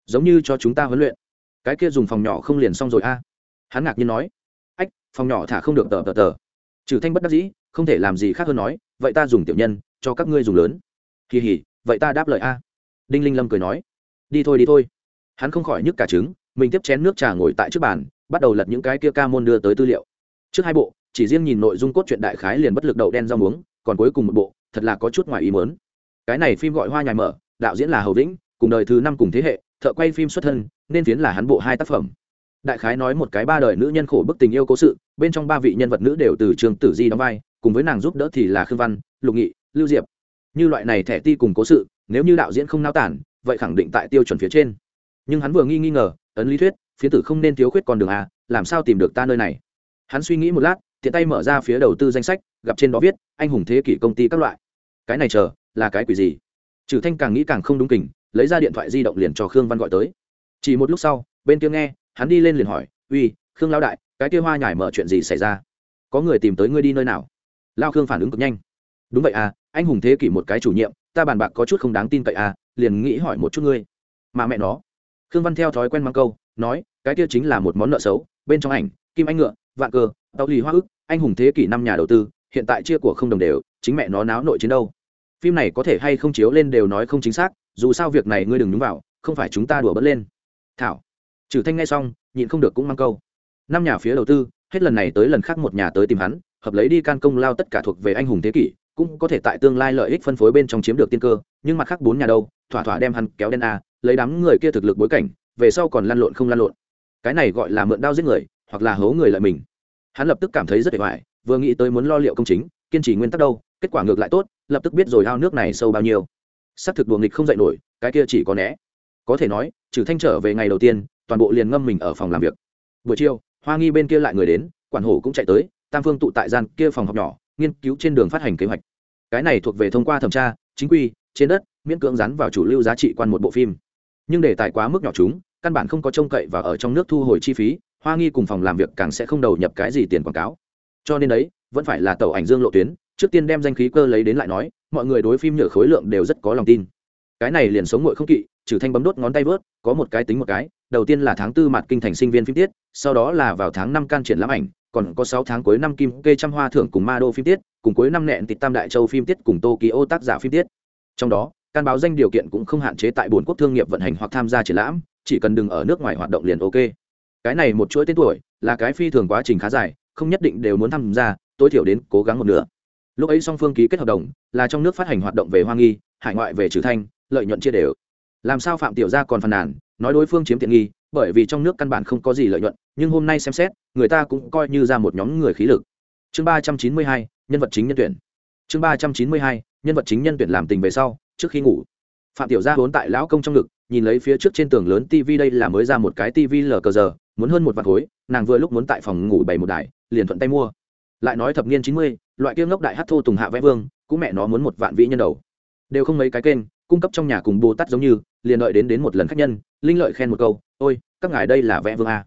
Giống như cho chúng ta huấn luyện. Cái kia dùng phòng nhỏ không liền xong rồi a? Hắn ngạc nhiên nói. Ách, phòng nhỏ thả không được tờ tờ tờ. Trừ thanh bất đắc dĩ, không thể làm gì khác hơn nói, vậy ta dùng tiểu nhân, cho các ngươi dùng lớn. Kỳ hỉ, vậy ta đáp lời a. Đinh linh lâm cười nói. Đi thôi đi thôi hắn không khỏi nhức cả trứng, mình tiếp chén nước trà ngồi tại trước bàn, bắt đầu lật những cái kia ca môn đưa tới tư liệu. Trước hai bộ, chỉ riêng nhìn nội dung cốt truyện đại khái liền bất lực đậu đen rau muống, còn cuối cùng một bộ, thật là có chút ngoài ý mớn cái này phim gọi hoa nhài mở, đạo diễn là hầu vĩnh, cùng đời thứ năm cùng thế hệ, thợ quay phim xuất thân, nên phiến là hắn bộ hai tác phẩm. Đại khái nói một cái ba đời nữ nhân khổ bức tình yêu cố sự, bên trong ba vị nhân vật nữ đều từ trường tử di đóng vai, cùng với nàng giúp đỡ thì là khương văn, lục nghị, lưu diệp. Như loại này thẻ ti cùng cố sự, nếu như đạo diễn không nao tản, vậy khẳng định tại tiêu chuẩn phía trên nhưng hắn vừa nghi nghi ngờ, ấn lý thuyết, phía tử không nên thiếu khuyết con đường a, làm sao tìm được ta nơi này? Hắn suy nghĩ một lát, tiện tay mở ra phía đầu tư danh sách, gặp trên đó viết, anh hùng thế kỷ công ty các loại. Cái này chờ, là cái quỷ gì? Trừ thanh càng nghĩ càng không đúng kình, lấy ra điện thoại di động liền cho khương văn gọi tới. Chỉ một lúc sau, bên kia nghe, hắn đi lên liền hỏi, uy, khương lao đại, cái kia hoa nhải mở chuyện gì xảy ra? Có người tìm tới ngươi đi nơi nào? Lao khương phản ứng cực nhanh. Đúng vậy à anh hùng thế kỷ một cái chủ nhiệm, ta bàn bạc có chút không đáng tin cậy à liền nghĩ hỏi một chút ngươi. Mà mẹ nó khương văn theo thói quen mang câu, nói, cái kia chính là một món nợ xấu, bên trong ảnh, kim anh ngựa, vạn cơ tàu lì hoa ức anh hùng thế kỷ năm nhà đầu tư, hiện tại chia của không đồng đều, chính mẹ nó náo nội chiến đâu. Phim này có thể hay không chiếu lên đều nói không chính xác, dù sao việc này ngươi đừng nhúng vào, không phải chúng ta đùa bớt lên. Thảo, trừ thanh ngay xong, nhịn không được cũng mang câu. Năm nhà phía đầu tư, hết lần này tới lần khác một nhà tới tìm hắn, hợp lấy đi can công lao tất cả thuộc về anh hùng thế kỷ, cũng có thể tại tương lai lợi ích phân phối bên trong chiếm được tiên cơ, nhưng mặt khác bốn nhà đâu, thỏa thỏa đem hắn kéo đen a lấy đám người kia thực lực bối cảnh, về sau còn lăn lộn không lăn lộn. Cái này gọi là mượn đao giết người, hoặc là hố người lợi mình. Hắn lập tức cảm thấy rất vẻ vải vừa nghĩ tới muốn lo liệu công chính, kiên trì nguyên tắc đâu, kết quả ngược lại tốt, lập tức biết rồi ao nước này sâu bao nhiêu. Xác thực đùa nghịch không dạy nổi, cái kia chỉ có né. Có thể nói, trừ thanh trở về ngày đầu tiên, toàn bộ liền ngâm mình ở phòng làm việc. Buổi chiều, hoa nghi bên kia lại người đến, quản hổ cũng chạy tới, tam phương tụ tại gian kia phòng học nhỏ, nghiên cứu trên đường phát hành kế hoạch. Cái này thuộc về thông qua thẩm tra, chính quy, trên đất, miễn cưỡng rắn vào chủ lưu giá trị quan một bộ phim nhưng để tài quá mức nhỏ chúng, căn bản không có trông cậy và ở trong nước thu hồi chi phí, hoa nghi cùng phòng làm việc càng sẽ không đầu nhập cái gì tiền quảng cáo. Cho nên đấy, vẫn phải là tàu ảnh dương lộ tuyến, trước tiên đem danh khí cơ lấy đến lại nói, mọi người đối phim nhựa khối lượng đều rất có lòng tin. Cái này liền sống ngội không kỵ, trừ thanh bấm đốt ngón tay vớt, có một cái tính một cái, đầu tiên là tháng tư mặt kinh thành sinh viên phim tiết, sau đó là vào tháng năm can triển lãm ảnh, còn có sáu tháng cuối năm kim kê trăm hoa thưởng cùng ma đô phim tiết, cùng cuối năm nẹn tịch tam đại châu phim tiết cùng tokyo tác giả phim tiết. Trong đó can báo danh điều kiện cũng không hạn chế tại bốn quốc thương nghiệp vận hành hoặc tham gia triển lãm, chỉ cần đừng ở nước ngoài hoạt động liền ok. Cái này một chuỗi tên tuổi là cái phi thường quá trình khá dài, không nhất định đều muốn tham gia, tối thiểu đến cố gắng một nửa. Lúc ấy song phương ký kết hợp đồng, là trong nước phát hành hoạt động về hoa nghi, hải ngoại về trừ thanh, lợi nhuận chia đều. Làm sao phạm tiểu gia còn phàn nàn, nói đối phương chiếm tiện nghi, bởi vì trong nước căn bản không có gì lợi nhuận, nhưng hôm nay xem xét, người ta cũng coi như ra một nhóm người khí lực. Chương ba trăm chín mươi hai, nhân vật chính nhân tuyển. Chương ba trăm chín mươi hai, nhân vật chính nhân tuyển làm tình về sau trước khi ngủ. Phạm tiểu gia vốn tại lão công trong ngực, nhìn lấy phía trước trên tường lớn tv đây là mới ra một cái tv lờ cờ giờ, muốn hơn một vạn khối, nàng vừa lúc muốn tại phòng ngủ bày một đài, liền thuận tay mua. Lại nói thập niên chín mươi, loại kiêm ngốc đại hát thô tùng hạ vẽ vương, cũng mẹ nó muốn một vạn vĩ nhân đầu. Đều không mấy cái kênh, cung cấp trong nhà cùng bồ tát giống như, liền đợi đến đến một lần khách nhân, linh lợi khen một câu, ôi, các ngài đây là vẽ vương a.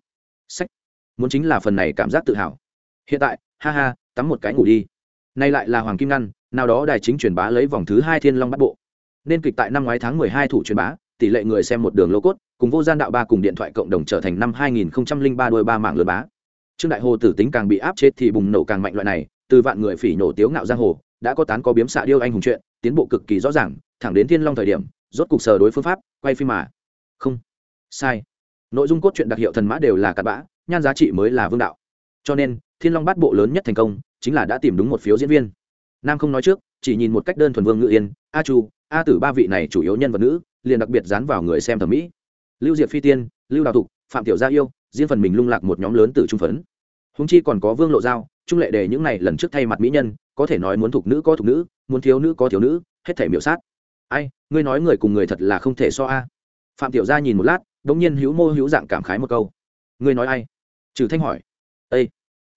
Sách. Muốn chính là phần này cảm giác tự hào. Hiện tại, ha ha, tắm một cái ngủ đi. Nay lại là hoàng kim ngăn, nào đó đài chính truyền bá lấy vòng thứ hai thiên long bắt bộ nên kịch tại năm ngoái tháng mười hai thủ truyền bá, tỷ lệ người xem một đường lô cốt, cùng vô gian đạo ba cùng điện thoại cộng đồng trở thành năm hai nghìn ba đôi ba mạng lừa bá. Trương đại hồ tử tính càng bị áp chết thì bùng nổ càng mạnh loại này, từ vạn người phỉ nổ tiếu ngạo giang hồ, đã có tán có biếm xạ điêu anh hùng chuyện, tiến bộ cực kỳ rõ ràng, thẳng đến thiên long thời điểm, rốt cục sở đối phương pháp, quay phim mà. Không. Sai. Nội dung cốt truyện đặc hiệu thần mã đều là cặn bã, nhan giá trị mới là vương đạo. Cho nên, thiên long bát bộ lớn nhất thành công, chính là đã tìm đúng một phiếu diễn viên. Nam không nói trước, chỉ nhìn một cách đơn thuần vương ngự yên, a chu a tử ba vị này chủ yếu nhân vật nữ, liền đặc biệt dán vào người xem thẩm mỹ. Lưu diệp phi tiên, lưu đào thục, phạm tiểu gia yêu, riêng phần mình lung lạc một nhóm lớn từ trung phấn. Húng chi còn có vương lộ giao, trung lệ đề những này lần trước thay mặt mỹ nhân, có thể nói muốn thuộc nữ có thuộc nữ, muốn thiếu nữ có thiếu nữ, hết thể miểu sát. Ai, ngươi nói người cùng người thật là không thể so a. Phạm tiểu gia nhìn một lát đ ỗ n g nhiên hữu mô hữu dạng cảm khái một câu. Ngươi nói ai? Trừ thanh hỏi. Ây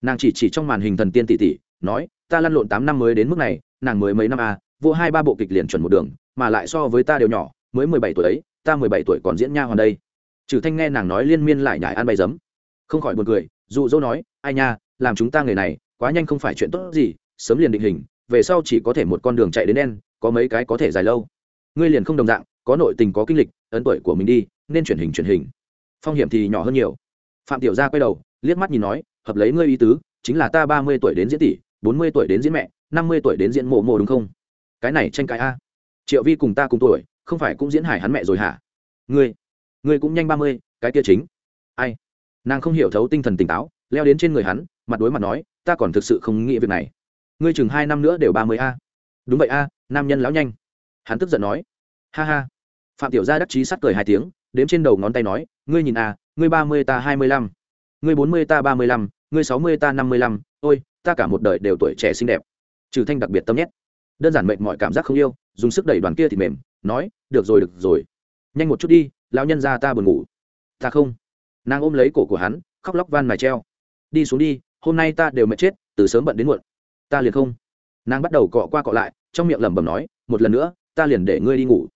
nàng chỉ chỉ trong màn hình thần tiên tỷ tỷ, nói, ta lăn lộn tám năm mới đến mức này, nàng mới mấy năm a vô hai ba bộ kịch liền chuẩn một đường, mà lại so với ta đều nhỏ, mới mười bảy tuổi ấy, ta mười bảy tuổi còn diễn nha hoàn đây. Trừ thanh nghe nàng nói liên miên lại nhải ăn bay dấm không khỏi buồn cười, dụ dỗ nói, ai nha, làm chúng ta người này, quá nhanh không phải chuyện tốt gì, sớm liền định hình, về sau chỉ có thể một con đường chạy đến đen, có mấy cái có thể dài lâu. Ngươi liền không đồng dạng, có nội tình có kinh lịch, ấn tuổi của mình đi, nên chuyển hình chuyển hình. Phong hiểm thì nhỏ hơn nhiều. Phạm tiểu gia quay đầu, liếc mắt nhìn nói, hợp lấy ngươi ý tứ, chính là ta ba mươi tuổi đến diễn tỷ, bốn mươi tuổi đến diễn mẹ, năm mươi tuổi đến diễn mộ mộ đúng không? Cái này tranh cãi a. Triệu vi cùng ta cùng tuổi, không phải cũng diễn hải hắn mẹ rồi hả? Ngươi ngươi cũng nhanh ba mươi, cái kia chính. Ai? Nàng không hiểu thấu tinh thần tỉnh táo, leo đến trên người hắn, mặt đối mặt nói, ta còn thực sự không nghĩ việc này. Ngươi chừng hai năm nữa đều ba mươi a. Đúng vậy a, nam nhân lão nhanh. Hắn tức giận nói. Ha ha. Phạm tiểu gia đắc chí sắt cười hai tiếng, đếm trên đầu ngón tay nói, ngươi nhìn a, ngươi ba mươi ta hai mươi lăm, ngươi bốn mươi ta ba mươi lăm, ngươi sáu mươi ta năm mươi lăm, ôi, ta cả một đời đều tuổi trẻ xinh đẹp. Trừ thanh đặc biệt tâm nhét đơn giản mệt mọi cảm giác không yêu, dùng sức đẩy đoàn kia thì mềm, nói, được rồi được rồi. Nhanh một chút đi, lão nhân ra ta buồn ngủ. Ta không. Nàng ôm lấy cổ của hắn, khóc lóc van mài treo. Đi xuống đi, hôm nay ta đều mệt chết, từ sớm bận đến muộn. Ta liền không. Nàng bắt đầu cọ qua cọ lại, trong miệng lẩm bẩm nói, một lần nữa, ta liền để ngươi đi ngủ.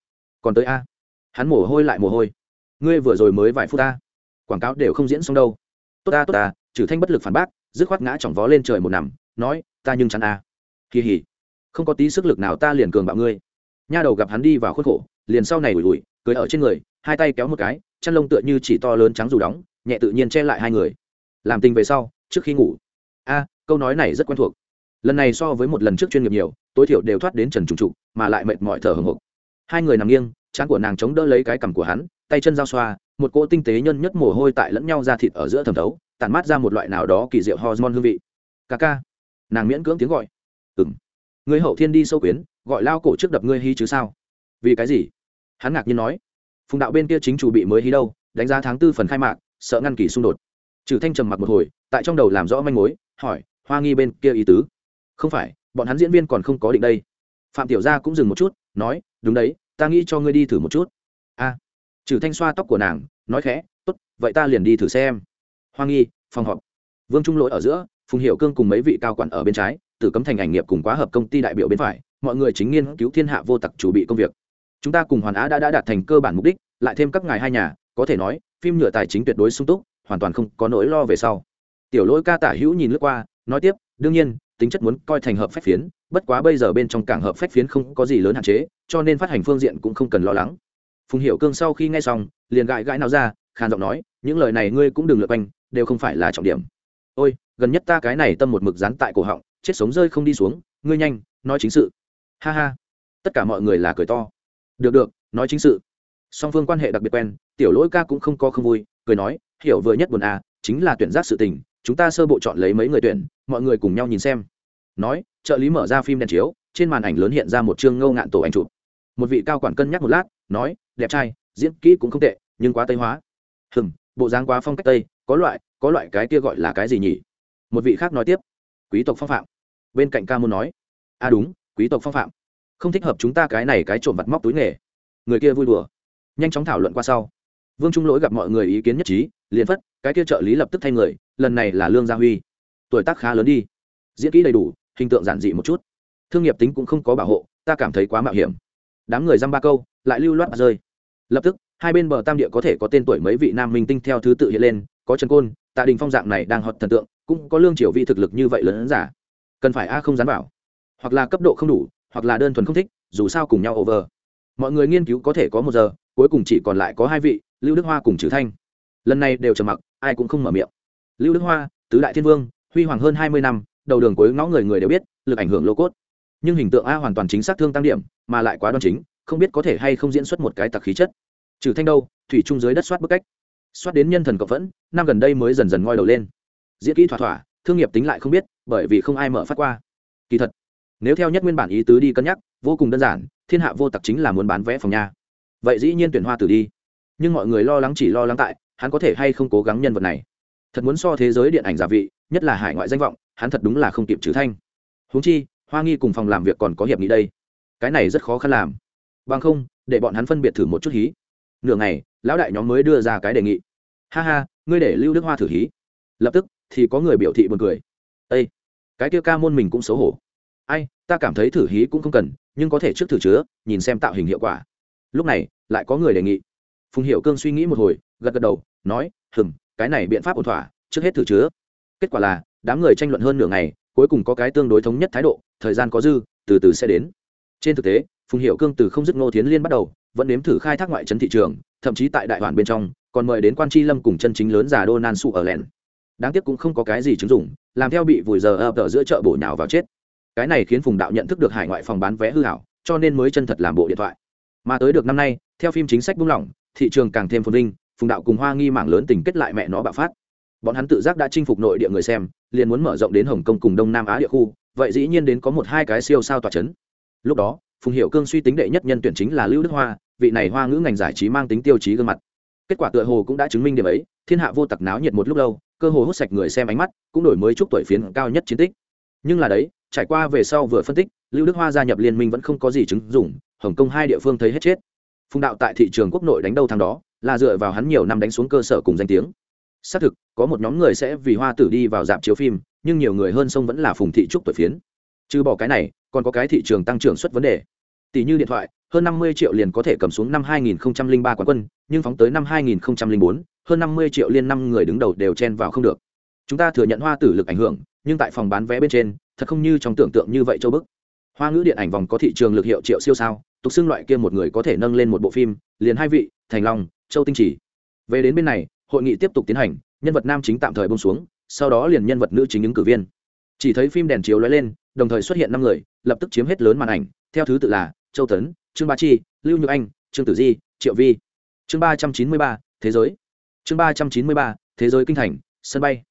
Còn tới a? Hắn mồ hôi lại mồ hôi. Ngươi vừa rồi mới vài phút ta. Quảng cáo đều không diễn xong đâu. Tốt ta tốt ta, trừ thanh bất lực phản bác, dứt khoát ngã chỏng vó lên trời một nằm, nói, ta nhưng chắn a. Kỳ hỉ không có tí sức lực nào ta liền cường bạo ngươi. Nha đầu gặp hắn đi vào khuất khổ, liền sau này ủi ủi, cười ở trên người, hai tay kéo một cái, chăn lông tựa như chỉ to lớn trắng dù đóng, nhẹ tự nhiên che lại hai người. Làm tình về sau, trước khi ngủ. A, câu nói này rất quen thuộc. Lần này so với một lần trước chuyên nghiệp nhiều, tối thiểu đều thoát đến trần trùng trụ mà lại mệt mỏi thở hồng hộc. Hai người nằm nghiêng, trán của nàng chống đỡ lấy cái cằm của hắn, tay chân giao xoa, một cỗ tinh tế nhân nhất mồ hôi tại lẫn nhau ra thịt ở giữa thẩm thấu tàn mát ra một loại nào đó kỳ diệu hormone hương vị. Ca ca. Nàng miễn cưỡng tiếng gọi. Ừng người hậu thiên đi sâu quyến, gọi lao cổ trước đập ngươi hy chứ sao? Vì cái gì? Hắn ngạc nhiên nói. Phùng đạo bên kia chính chủ bị mới hí đâu, đánh giá tháng tư phần khai mạc, sợ ngăn kỳ xung đột. Trừ thanh trầm mặc một hồi, tại trong đầu làm rõ manh mối, hỏi, hoa nghi bên kia ý tứ? Không phải, bọn hắn diễn viên còn không có định đây. Phạm tiểu gia cũng dừng một chút, nói, đúng đấy, ta nghĩ cho ngươi đi thử một chút. A. Trừ thanh xoa tóc của nàng, nói khẽ, tốt, vậy ta liền đi thử xem. Hoa nghi, phòng họp. Vương trung lỗi ở giữa, phùng hiệu cương cùng mấy vị cao quản ở bên trái tử cấm thành ảnh nghiệp cùng quá hợp công ty đại biểu bên phải mọi người chính nghiên cứu thiên hạ vô tặc chủ bị công việc. Chúng ta cùng hoàn á đã, đã đạt thành cơ bản mục đích lại thêm các ngài hai nhà có thể nói phim nhựa tài chính tuyệt đối sung túc hoàn toàn không có nỗi lo về sau. Tiểu lỗi ca tả hữu nhìn lướt qua nói tiếp đương nhiên tính chất muốn coi thành hợp phép phiến bất quá bây giờ bên trong cảng hợp phép phiến không có gì lớn hạn chế cho nên phát hành phương diện cũng không cần lo lắng. Phùng hiệu cương sau khi nghe xong liền gãi gãi nào ra khàn giọng nói những lời này ngươi cũng đừng lượt quanh đều không phải là trọng điểm. Ôi gần nhất ta cái này tâm một mực dán tại cổ họng chết sống rơi không đi xuống, ngươi nhanh, nói chính sự. Ha ha. Tất cả mọi người là cười to. Được được, nói chính sự. Song phương quan hệ đặc biệt quen, tiểu lỗi ca cũng không có không vui, cười nói, hiểu vừa nhất buồn à chính là tuyển giác sự tình, chúng ta sơ bộ chọn lấy mấy người tuyển, mọi người cùng nhau nhìn xem. Nói, trợ lý mở ra phim đèn chiếu, trên màn ảnh lớn hiện ra một chương ngâu ngạn tổ ảnh chụp. Một vị cao quản cân nhắc một lát, nói, đẹp trai, diễn kỹ cũng không tệ, nhưng quá tây hóa. Hừm, bộ dáng quá phong cách tây, có loại có loại cái kia gọi là cái gì nhỉ? Một vị khác nói tiếp, quý tộc phong phạm bên cạnh ca môn nói à đúng, quý tộc phong phạm, không thích hợp chúng ta cái này cái trộm vặt móc túi nghề. Người kia vui đùa, nhanh chóng thảo luận qua sau. Vương trung lỗi gặp mọi người ý kiến nhất trí, liền phất, cái kia trợ lý lập tức thay người, lần này là lương gia huy. Tuổi tác khá lớn đi. Diễn kỹ đầy đủ, hình tượng giản dị một chút. Thương nghiệp tính cũng không có bảo hộ, ta cảm thấy quá mạo hiểm. Đám người dăm ba câu, lại lưu loát rơi. Lập tức, hai bên bờ tam địa có thể có tên tuổi mấy vị nam minh tinh theo thứ tự hiện lên, có trần côn, tạ đình phong dạng này đang hot thần tượng, cũng có lương triều vi thực lực như vậy lớn giả cần phải a không dám bảo hoặc là cấp độ không đủ, hoặc là đơn thuần không thích, dù sao cùng nhau over. Mọi người nghiên cứu có thể có một giờ, cuối cùng chỉ còn lại có hai vị, lưu đức hoa cùng trừ thanh. Lần này đều trầm mặc, ai cũng không mở miệng. Lưu đức hoa, tứ đại thiên vương, huy hoàng hơn hai mươi năm, đầu đường cuối ngõ người người đều biết, lực ảnh hưởng lô cốt. Nhưng hình tượng a hoàn toàn chính xác thương tăng điểm, mà lại quá đoan chính, không biết có thể hay không diễn xuất một cái tặc khí chất. Trừ thanh đâu, thủy trung dưới đất soát bức cách. Soát đến nhân thần cộng phẫn, năm gần đây mới dần dần ngoi đầu lên. Diễn kỹ thỏa thỏa thương nghiệp tính lại không biết, bởi vì không ai mở phát qua. Kỳ thật, nếu theo nhất nguyên bản ý tứ đi cân nhắc, vô cùng đơn giản, thiên hạ vô tặc chính là muốn bán vé phòng nhà vậy dĩ nhiên tuyển hoa tử đi. Nhưng mọi người lo lắng chỉ lo lắng tại, hắn có thể hay không cố gắng nhân vật này. Thật muốn so thế giới điện ảnh giả vị, nhất là hải ngoại danh vọng, hắn thật đúng là không kịp trừ thanh. Huống chi, hoa nghi cùng phòng làm việc còn có hiệp nghị đây. Cái này rất khó khăn làm. Bằng không, để bọn hắn phân biệt thử một chút hí. Nửa ngày, lão đại nhóm mới đưa ra cái đề nghị. Ha ha, ngươi để lưu đức hoa thử hí. Lập tức thì có người biểu thị buồn cười. Ê, cái kia ca môn mình cũng xấu hổ. Ai ta cảm thấy thử hí cũng không cần nhưng có thể trước thử chứa nhìn xem tạo hình hiệu quả. Lúc này lại có người đề nghị. Phùng hiệu cương suy nghĩ một hồi gật gật đầu nói hừng cái này biện pháp ổn thỏa trước hết thử chứa. Kết quả là đám người tranh luận hơn nửa ngày cuối cùng có cái tương đối thống nhất thái độ thời gian có dư từ từ sẽ đến. Trên thực tế phùng hiệu cương từ không dứt ngô tiến liên bắt đầu vẫn nếm thử khai thác ngoại trấn thị trường thậm chí tại đại hoàn bên trong còn mời đến quan tri lâm cùng chân chính lớn già đô nan su ở lẻn đáng tiếc cũng không có cái gì chứng dụng, làm theo bị vùi giờ ập ở giữa chợ bổ nhào vào chết. Cái này khiến phùng đạo nhận thức được hải ngoại phòng bán vé hư hảo, cho nên mới chân thật làm bộ điện thoại. Mà tới được năm nay, theo phim chính sách buông lỏng, thị trường càng thêm phồn vinh, phùng đạo cùng hoa nghi mảng lớn tình kết lại mẹ nó bạo phát. Bọn hắn tự giác đã chinh phục nội địa người xem, liền muốn mở rộng đến hồng kông cùng đông nam á địa khu, vậy dĩ nhiên đến có một hai cái siêu sao tòa c h ấ n lúc đó, phùng hiệu cương suy tính đệ nhất nhân tuyển chính là lưu đức hoa, vị này hoa ngữ ngành giải trí mang tính tiêu chí gương mặt. Kết quả tựa hồ cũng đã chứng minh điểm ấy, thiên hạ vô tặc náo nhiệt một lúc lâu cơ hồ hút sạch người xem ánh mắt cũng đổi mới chúc tuổi phiến cao nhất chiến tích. Nhưng là đấy trải qua về sau vừa phân tích lưu đức hoa gia nhập liên minh vẫn không có gì chứng dụng hồng kông hai địa phương thấy hết chết. Phùng đạo tại thị trường quốc nội đánh đâu thằng đó là dựa vào hắn nhiều năm đánh xuống cơ sở cùng danh tiếng. Xác thực có một nhóm người sẽ vì hoa tử đi vào dạp chiếu phim nhưng nhiều người hơn sông vẫn là phùng thị trúc tuổi phiến. Trừ bỏ cái này còn có cái thị trường tăng trưởng xuất vấn đề. Tỷ như điện thoại hơn năm mươi triệu liền có thể cầm xuống năm 2003 quán quân nhưng phóng tới năm 2004, hơn năm mươi triệu liên năm người đứng đầu đều chen vào không được. Chúng ta thừa nhận hoa tử lực ảnh hưởng, nhưng tại phòng bán vé bên trên, thật không như trong tưởng tượng như vậy châu bức. Hoa ngữ điện ảnh vòng có thị trường lực hiệu triệu siêu sao, tục xưng loại kia một người có thể nâng lên một bộ phim, liền hai vị, thành long, châu tinh chỉ. Về đến bên này, hội nghị tiếp tục tiến hành, nhân vật nam chính tạm thời bông xuống, sau đó liền nhân vật nữ chính ứng cử viên. Chỉ thấy phim đèn chiếu lóe lên, đồng thời xuất hiện năm người, lập tức chiếm hết lớn màn ảnh, theo thứ tự là châu tấn, trương ba chi, lưu nhược anh, trương tử di, triệu vi. Chương ba trăm chín mươi ba, thế giới chương ba trăm chín mươi ba, thế giới kinh thành, sân bay.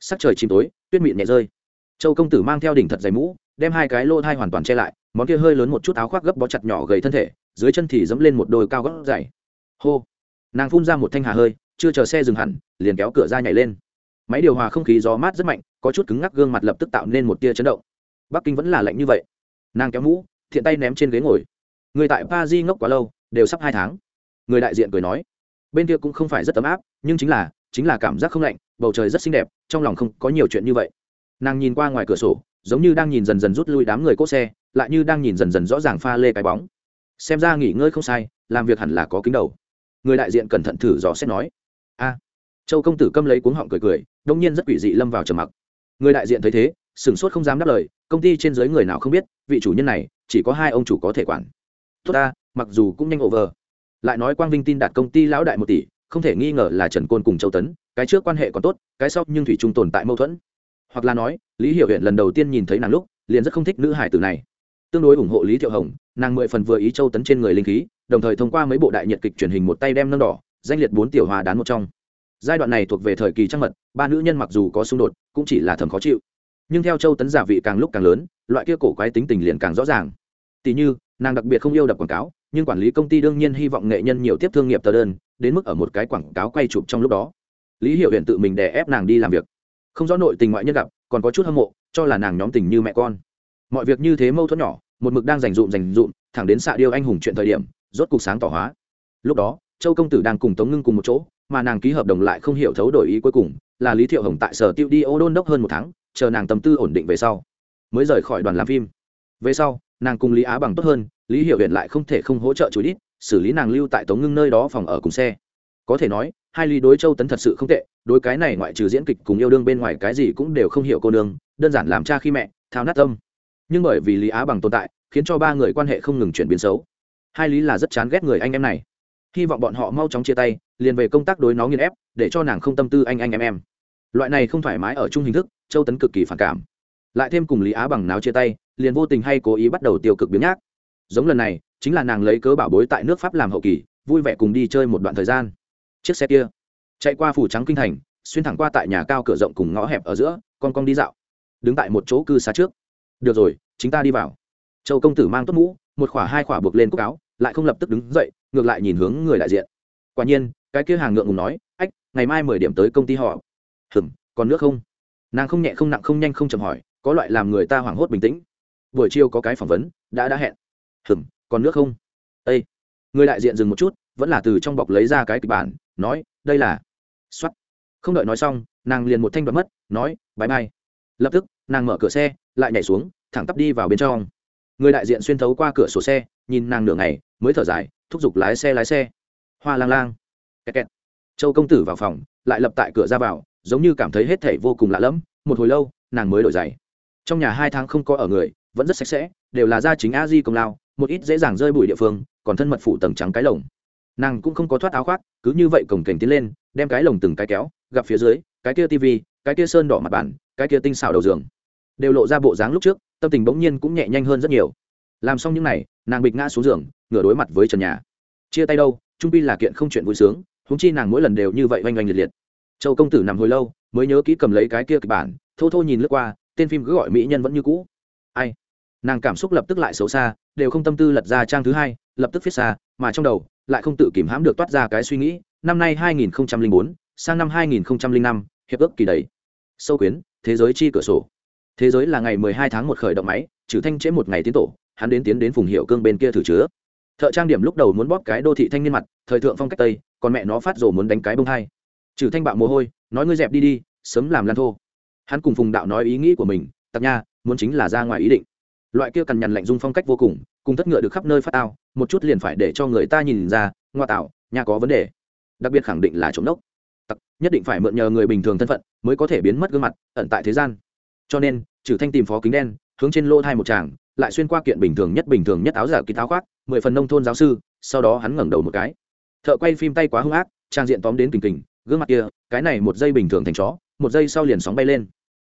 Sắc trời chìm tối, tuyết mịn nhẹ rơi. Châu công tử mang theo đỉnh thật dày mũ, đem hai cái lô thai hoàn toàn che lại, món kia hơi lớn một chút áo khoác gấp bó chặt nhỏ gầy thân thể, dưới chân thì dẫm lên một đôi cao gót dày. Hô! Nàng phun ra một thanh hà hơi, chưa chờ xe dừng hẳn, liền kéo cửa ra nhảy lên. Máy điều hòa không khí gió mát rất mạnh, có chút cứng ngắc gương mặt lập tức tạo nên một tia chấn động. Bắc kinh vẫn là lạnh như vậy. Nàng kéo mũ, thiện tay ném trên ghế ngồi. Người tại pa di ngốc quá lâu, đều sắp hai tháng. Người đại diện cười nói bên kia cũng không phải rất ấm áp, nhưng chính là chính là cảm giác không lạnh, bầu trời rất xinh đẹp, trong lòng không có nhiều chuyện như vậy. Nàng nhìn qua ngoài cửa sổ, giống như đang nhìn dần dần rút lui đám người cốt xe, lại như đang nhìn dần dần rõ ràng pha lê cái bóng. Xem ra nghỉ ngơi không sai, làm việc hẳn là có kính đầu. Người đại diện cẩn thận thử dò xét nói. A. Châu công tử câm lấy cuống họng cười cười, đông nhiên rất quỷ dị lâm vào trầm mặc. Người đại diện thấy thế, sửng sốt không dám đáp lời, công ty trên dưới người nào không biết, vị chủ nhân này, chỉ có hai ông chủ có thể quản. Tốt ta, mặc dù cũng nhanh over lại nói quang vinh tin đạt công ty lão đại một tỷ, không thể nghi ngờ là trần côn cùng châu tấn, cái trước quan hệ còn tốt, cái sau nhưng thủy trung tồn tại mâu thuẫn. Hoặc là nói, lý hiểu huyện lần đầu tiên nhìn thấy nàng lúc, liền rất không thích nữ hải tử này. Tương đối ủng hộ lý thiệu hồng, nàng mười phần vừa ý châu tấn trên người linh khí, đồng thời thông qua mấy bộ đại nhiệt kịch truyền hình một tay đem nâng đỏ, danh liệt bốn tiểu hòa đán một trong. Giai đoạn này thuộc về thời kỳ trăng mật, ba nữ nhân mặc dù có xung đột, cũng chỉ là thầm khó chịu. Nhưng theo châu tấn giả vị càng lúc càng lớn, loại kia cổ quái tính tình liền càng rõ ràng. Tỷ như, nàng đặc biệt không yêu đập quảng cáo nhưng quản lý công ty đương nhiên hy vọng nghệ nhân nhiều tiếp thương nghiệp tờ đơn, đến mức ở một cái quảng cáo quay chụp trong lúc đó. Lý hiệu hiện tự mình đè ép nàng đi làm việc. Không rõ nội tình ngoại nhân gặp, còn có chút hâm mộ, cho là nàng nhóm tình như mẹ con. Mọi việc như thế mâu thuẫn nhỏ, một mực đang dành dụm dành dụm, thẳng đến xạ điêu anh hùng chuyện thời điểm, rốt cục sáng tỏ hóa. Lúc đó, châu công tử đang cùng tống ngưng cùng một chỗ, mà nàng ký hợp đồng lại không hiểu thấu đổi ý cuối cùng, là lý thiệu hồng tại sở tiêu đi ô đôn đốc hơn một tháng, chờ nàng tâm tư ổn định về sau, mới rời khỏi đoàn làm phim. Về sau, nàng cùng lý á bằng tốt hơn lý hiểu huyện lại không thể không hỗ trợ chú đít, xử lý nàng lưu tại tống ngưng nơi đó phòng ở cùng xe. Có thể nói, hai lý đối châu tấn thật sự không tệ, đối cái này ngoại trừ diễn kịch cùng yêu đương bên ngoài cái gì cũng đều không hiểu cô nương, đơn giản làm cha khi mẹ, thao nát tâm. Nhưng bởi vì lý á bằng tồn tại, khiến cho ba người quan hệ không ngừng chuyển biến xấu. Hai lý là rất chán ghét người anh em này. Hy vọng bọn họ mau chóng chia tay, liền về công tác đối nó nghiên ép, để cho nàng không tâm tư anh anh em em. Loại này không thoải mái ở chung hình thức, châu tấn cực kỳ phản cảm. Lại thêm cùng lý á bằng náo chia tay, liền vô tình hay cố ý bắt đầu tiêu cực biến nhác giống lần này, chính là nàng lấy cớ bảo bối tại nước pháp làm hậu kỳ, vui vẻ cùng đi chơi một đoạn thời gian. Chiếc xe kia chạy qua phủ trắng kinh thành, xuyên thẳng qua tại nhà cao cửa rộng cùng ngõ hẹp ở giữa, con con đi dạo. Đứng tại một chỗ cư xá trước. Được rồi, chính ta đi vào. Châu công tử mang tốt mũ, một khỏa hai khỏa buộc lên cúc áo, lại không lập tức đứng dậy, ngược lại nhìn hướng người đại diện. Quả nhiên, cái kia hàng ngượng ngùng nói, ách, ngày mai mười điểm tới công ty họ. Hừm, còn nước không? Nàng không nhẹ không nặng không nhanh không chậm hỏi, có loại làm người ta hoảng hốt bình tĩnh. Buổi chiều có cái phỏng vấn, đã đã hẹn hừm, còn nước không? Ây người đại diện dừng một chút, vẫn là từ trong bọc lấy ra cái kịch bản, nói, đây là x không đợi nói xong, nàng liền một thanh đoạt mất, nói bãi bay lập tức, nàng mở cửa xe, lại nhảy xuống, thẳng tắp đi vào bên trong. Người đại diện xuyên thấu qua cửa sổ xe, nhìn nàng nửa ngày, mới thở dài, thúc giục lái xe lái xe. Hoa lang lang. Kẹt kẹt. châu công tử vào phòng, lại lập tại cửa ra vào, giống như cảm thấy hết thể vô cùng lạ lẫm, một hồi lâu, nàng mới đổi giày. Trong nhà hai tháng không có ở người vẫn rất sạch sẽ đều là da chính a di công lao một ít dễ dàng rơi bụi địa phương còn thân mật phủ tầng trắng cái lồng. Nàng cũng không có thoát áo khoác cứ như vậy cổng cảnh tiến lên đem cái lồng từng cái kéo gặp phía dưới cái kia tivi cái kia sơn đỏ mặt bàn, cái kia tinh xảo đầu giường. Đều lộ ra bộ dáng lúc trước tâm tình bỗng nhiên cũng nhẹ nhanh hơn rất nhiều. Làm xong những n à y nàng bịch ngã xuống giường ngửa đối mặt với trần nhà. Chia tay đâu trung pi là kiện không chuyện vui sướng húng chi nàng mỗi lần đều như vậy oanh oanh liệt liệt. Châu công tử nằm hồi lâu mới nhớ kỹ cầm lấy cái kia kịch bản thô thô nhìn lướt qua tên phim cứ gọi mỹ nhân vẫn như cũ. Ai? Nàng cảm xúc lập tức lại xấu xa đều không tâm tư lật ra trang thứ hai lập tức viết xa mà trong đầu lại không tự kìm hãm được toát ra cái suy nghĩ năm nay 2004, sang năm 2005, hiệp ước kỳ đầy. Sâu quyến thế giới chi cửa sổ. Thế giới là ngày 12 tháng một khởi động máy trừ thanh trễ một ngày tiến tổ hắn đến tiến đến phùng hiệu cương bên kia thử chứa. Thợ trang điểm lúc đầu muốn bóp cái đô thị thanh niên mặt thời thượng phong cách tây còn mẹ nó phát rồ muốn đánh cái bông hai. Trừ thanh bạo mồ hôi nói ngươi dẹp đi đi sớm làm lan thô. Hắn cùng phùng đạo nói ý nghĩ của mình tặc nha muốn chính là ra ngoài ý định loại kia cằn nhằn lạnh dung phong cách vô cùng cùng thất ngựa được khắp nơi phát ao, một chút liền phải để cho người ta nhìn ra, ngoa tạo, nhà có vấn đề. Đặc biệt khẳng định là trộm đốc. Tặc, nhất định phải mượn nhờ người bình thường thân phận mới có thể biến mất gương mặt, ẩn tại thế gian. Cho nên trừ thanh tìm phó kính đen, hướng trên lô thai một chàng lại xuyên qua kiện bình thường nhất bình thường nhất áo giả kín tháo khoác, mười phần nông thôn giáo sư, sau đó hắn ngẩng đầu một cái. Thợ quay phim tay quá hung ác, trang diện tóm đến kình kình, gương mặt kia, cái này một giây bình thường thành chó, một giây sau liền sóng bay lên.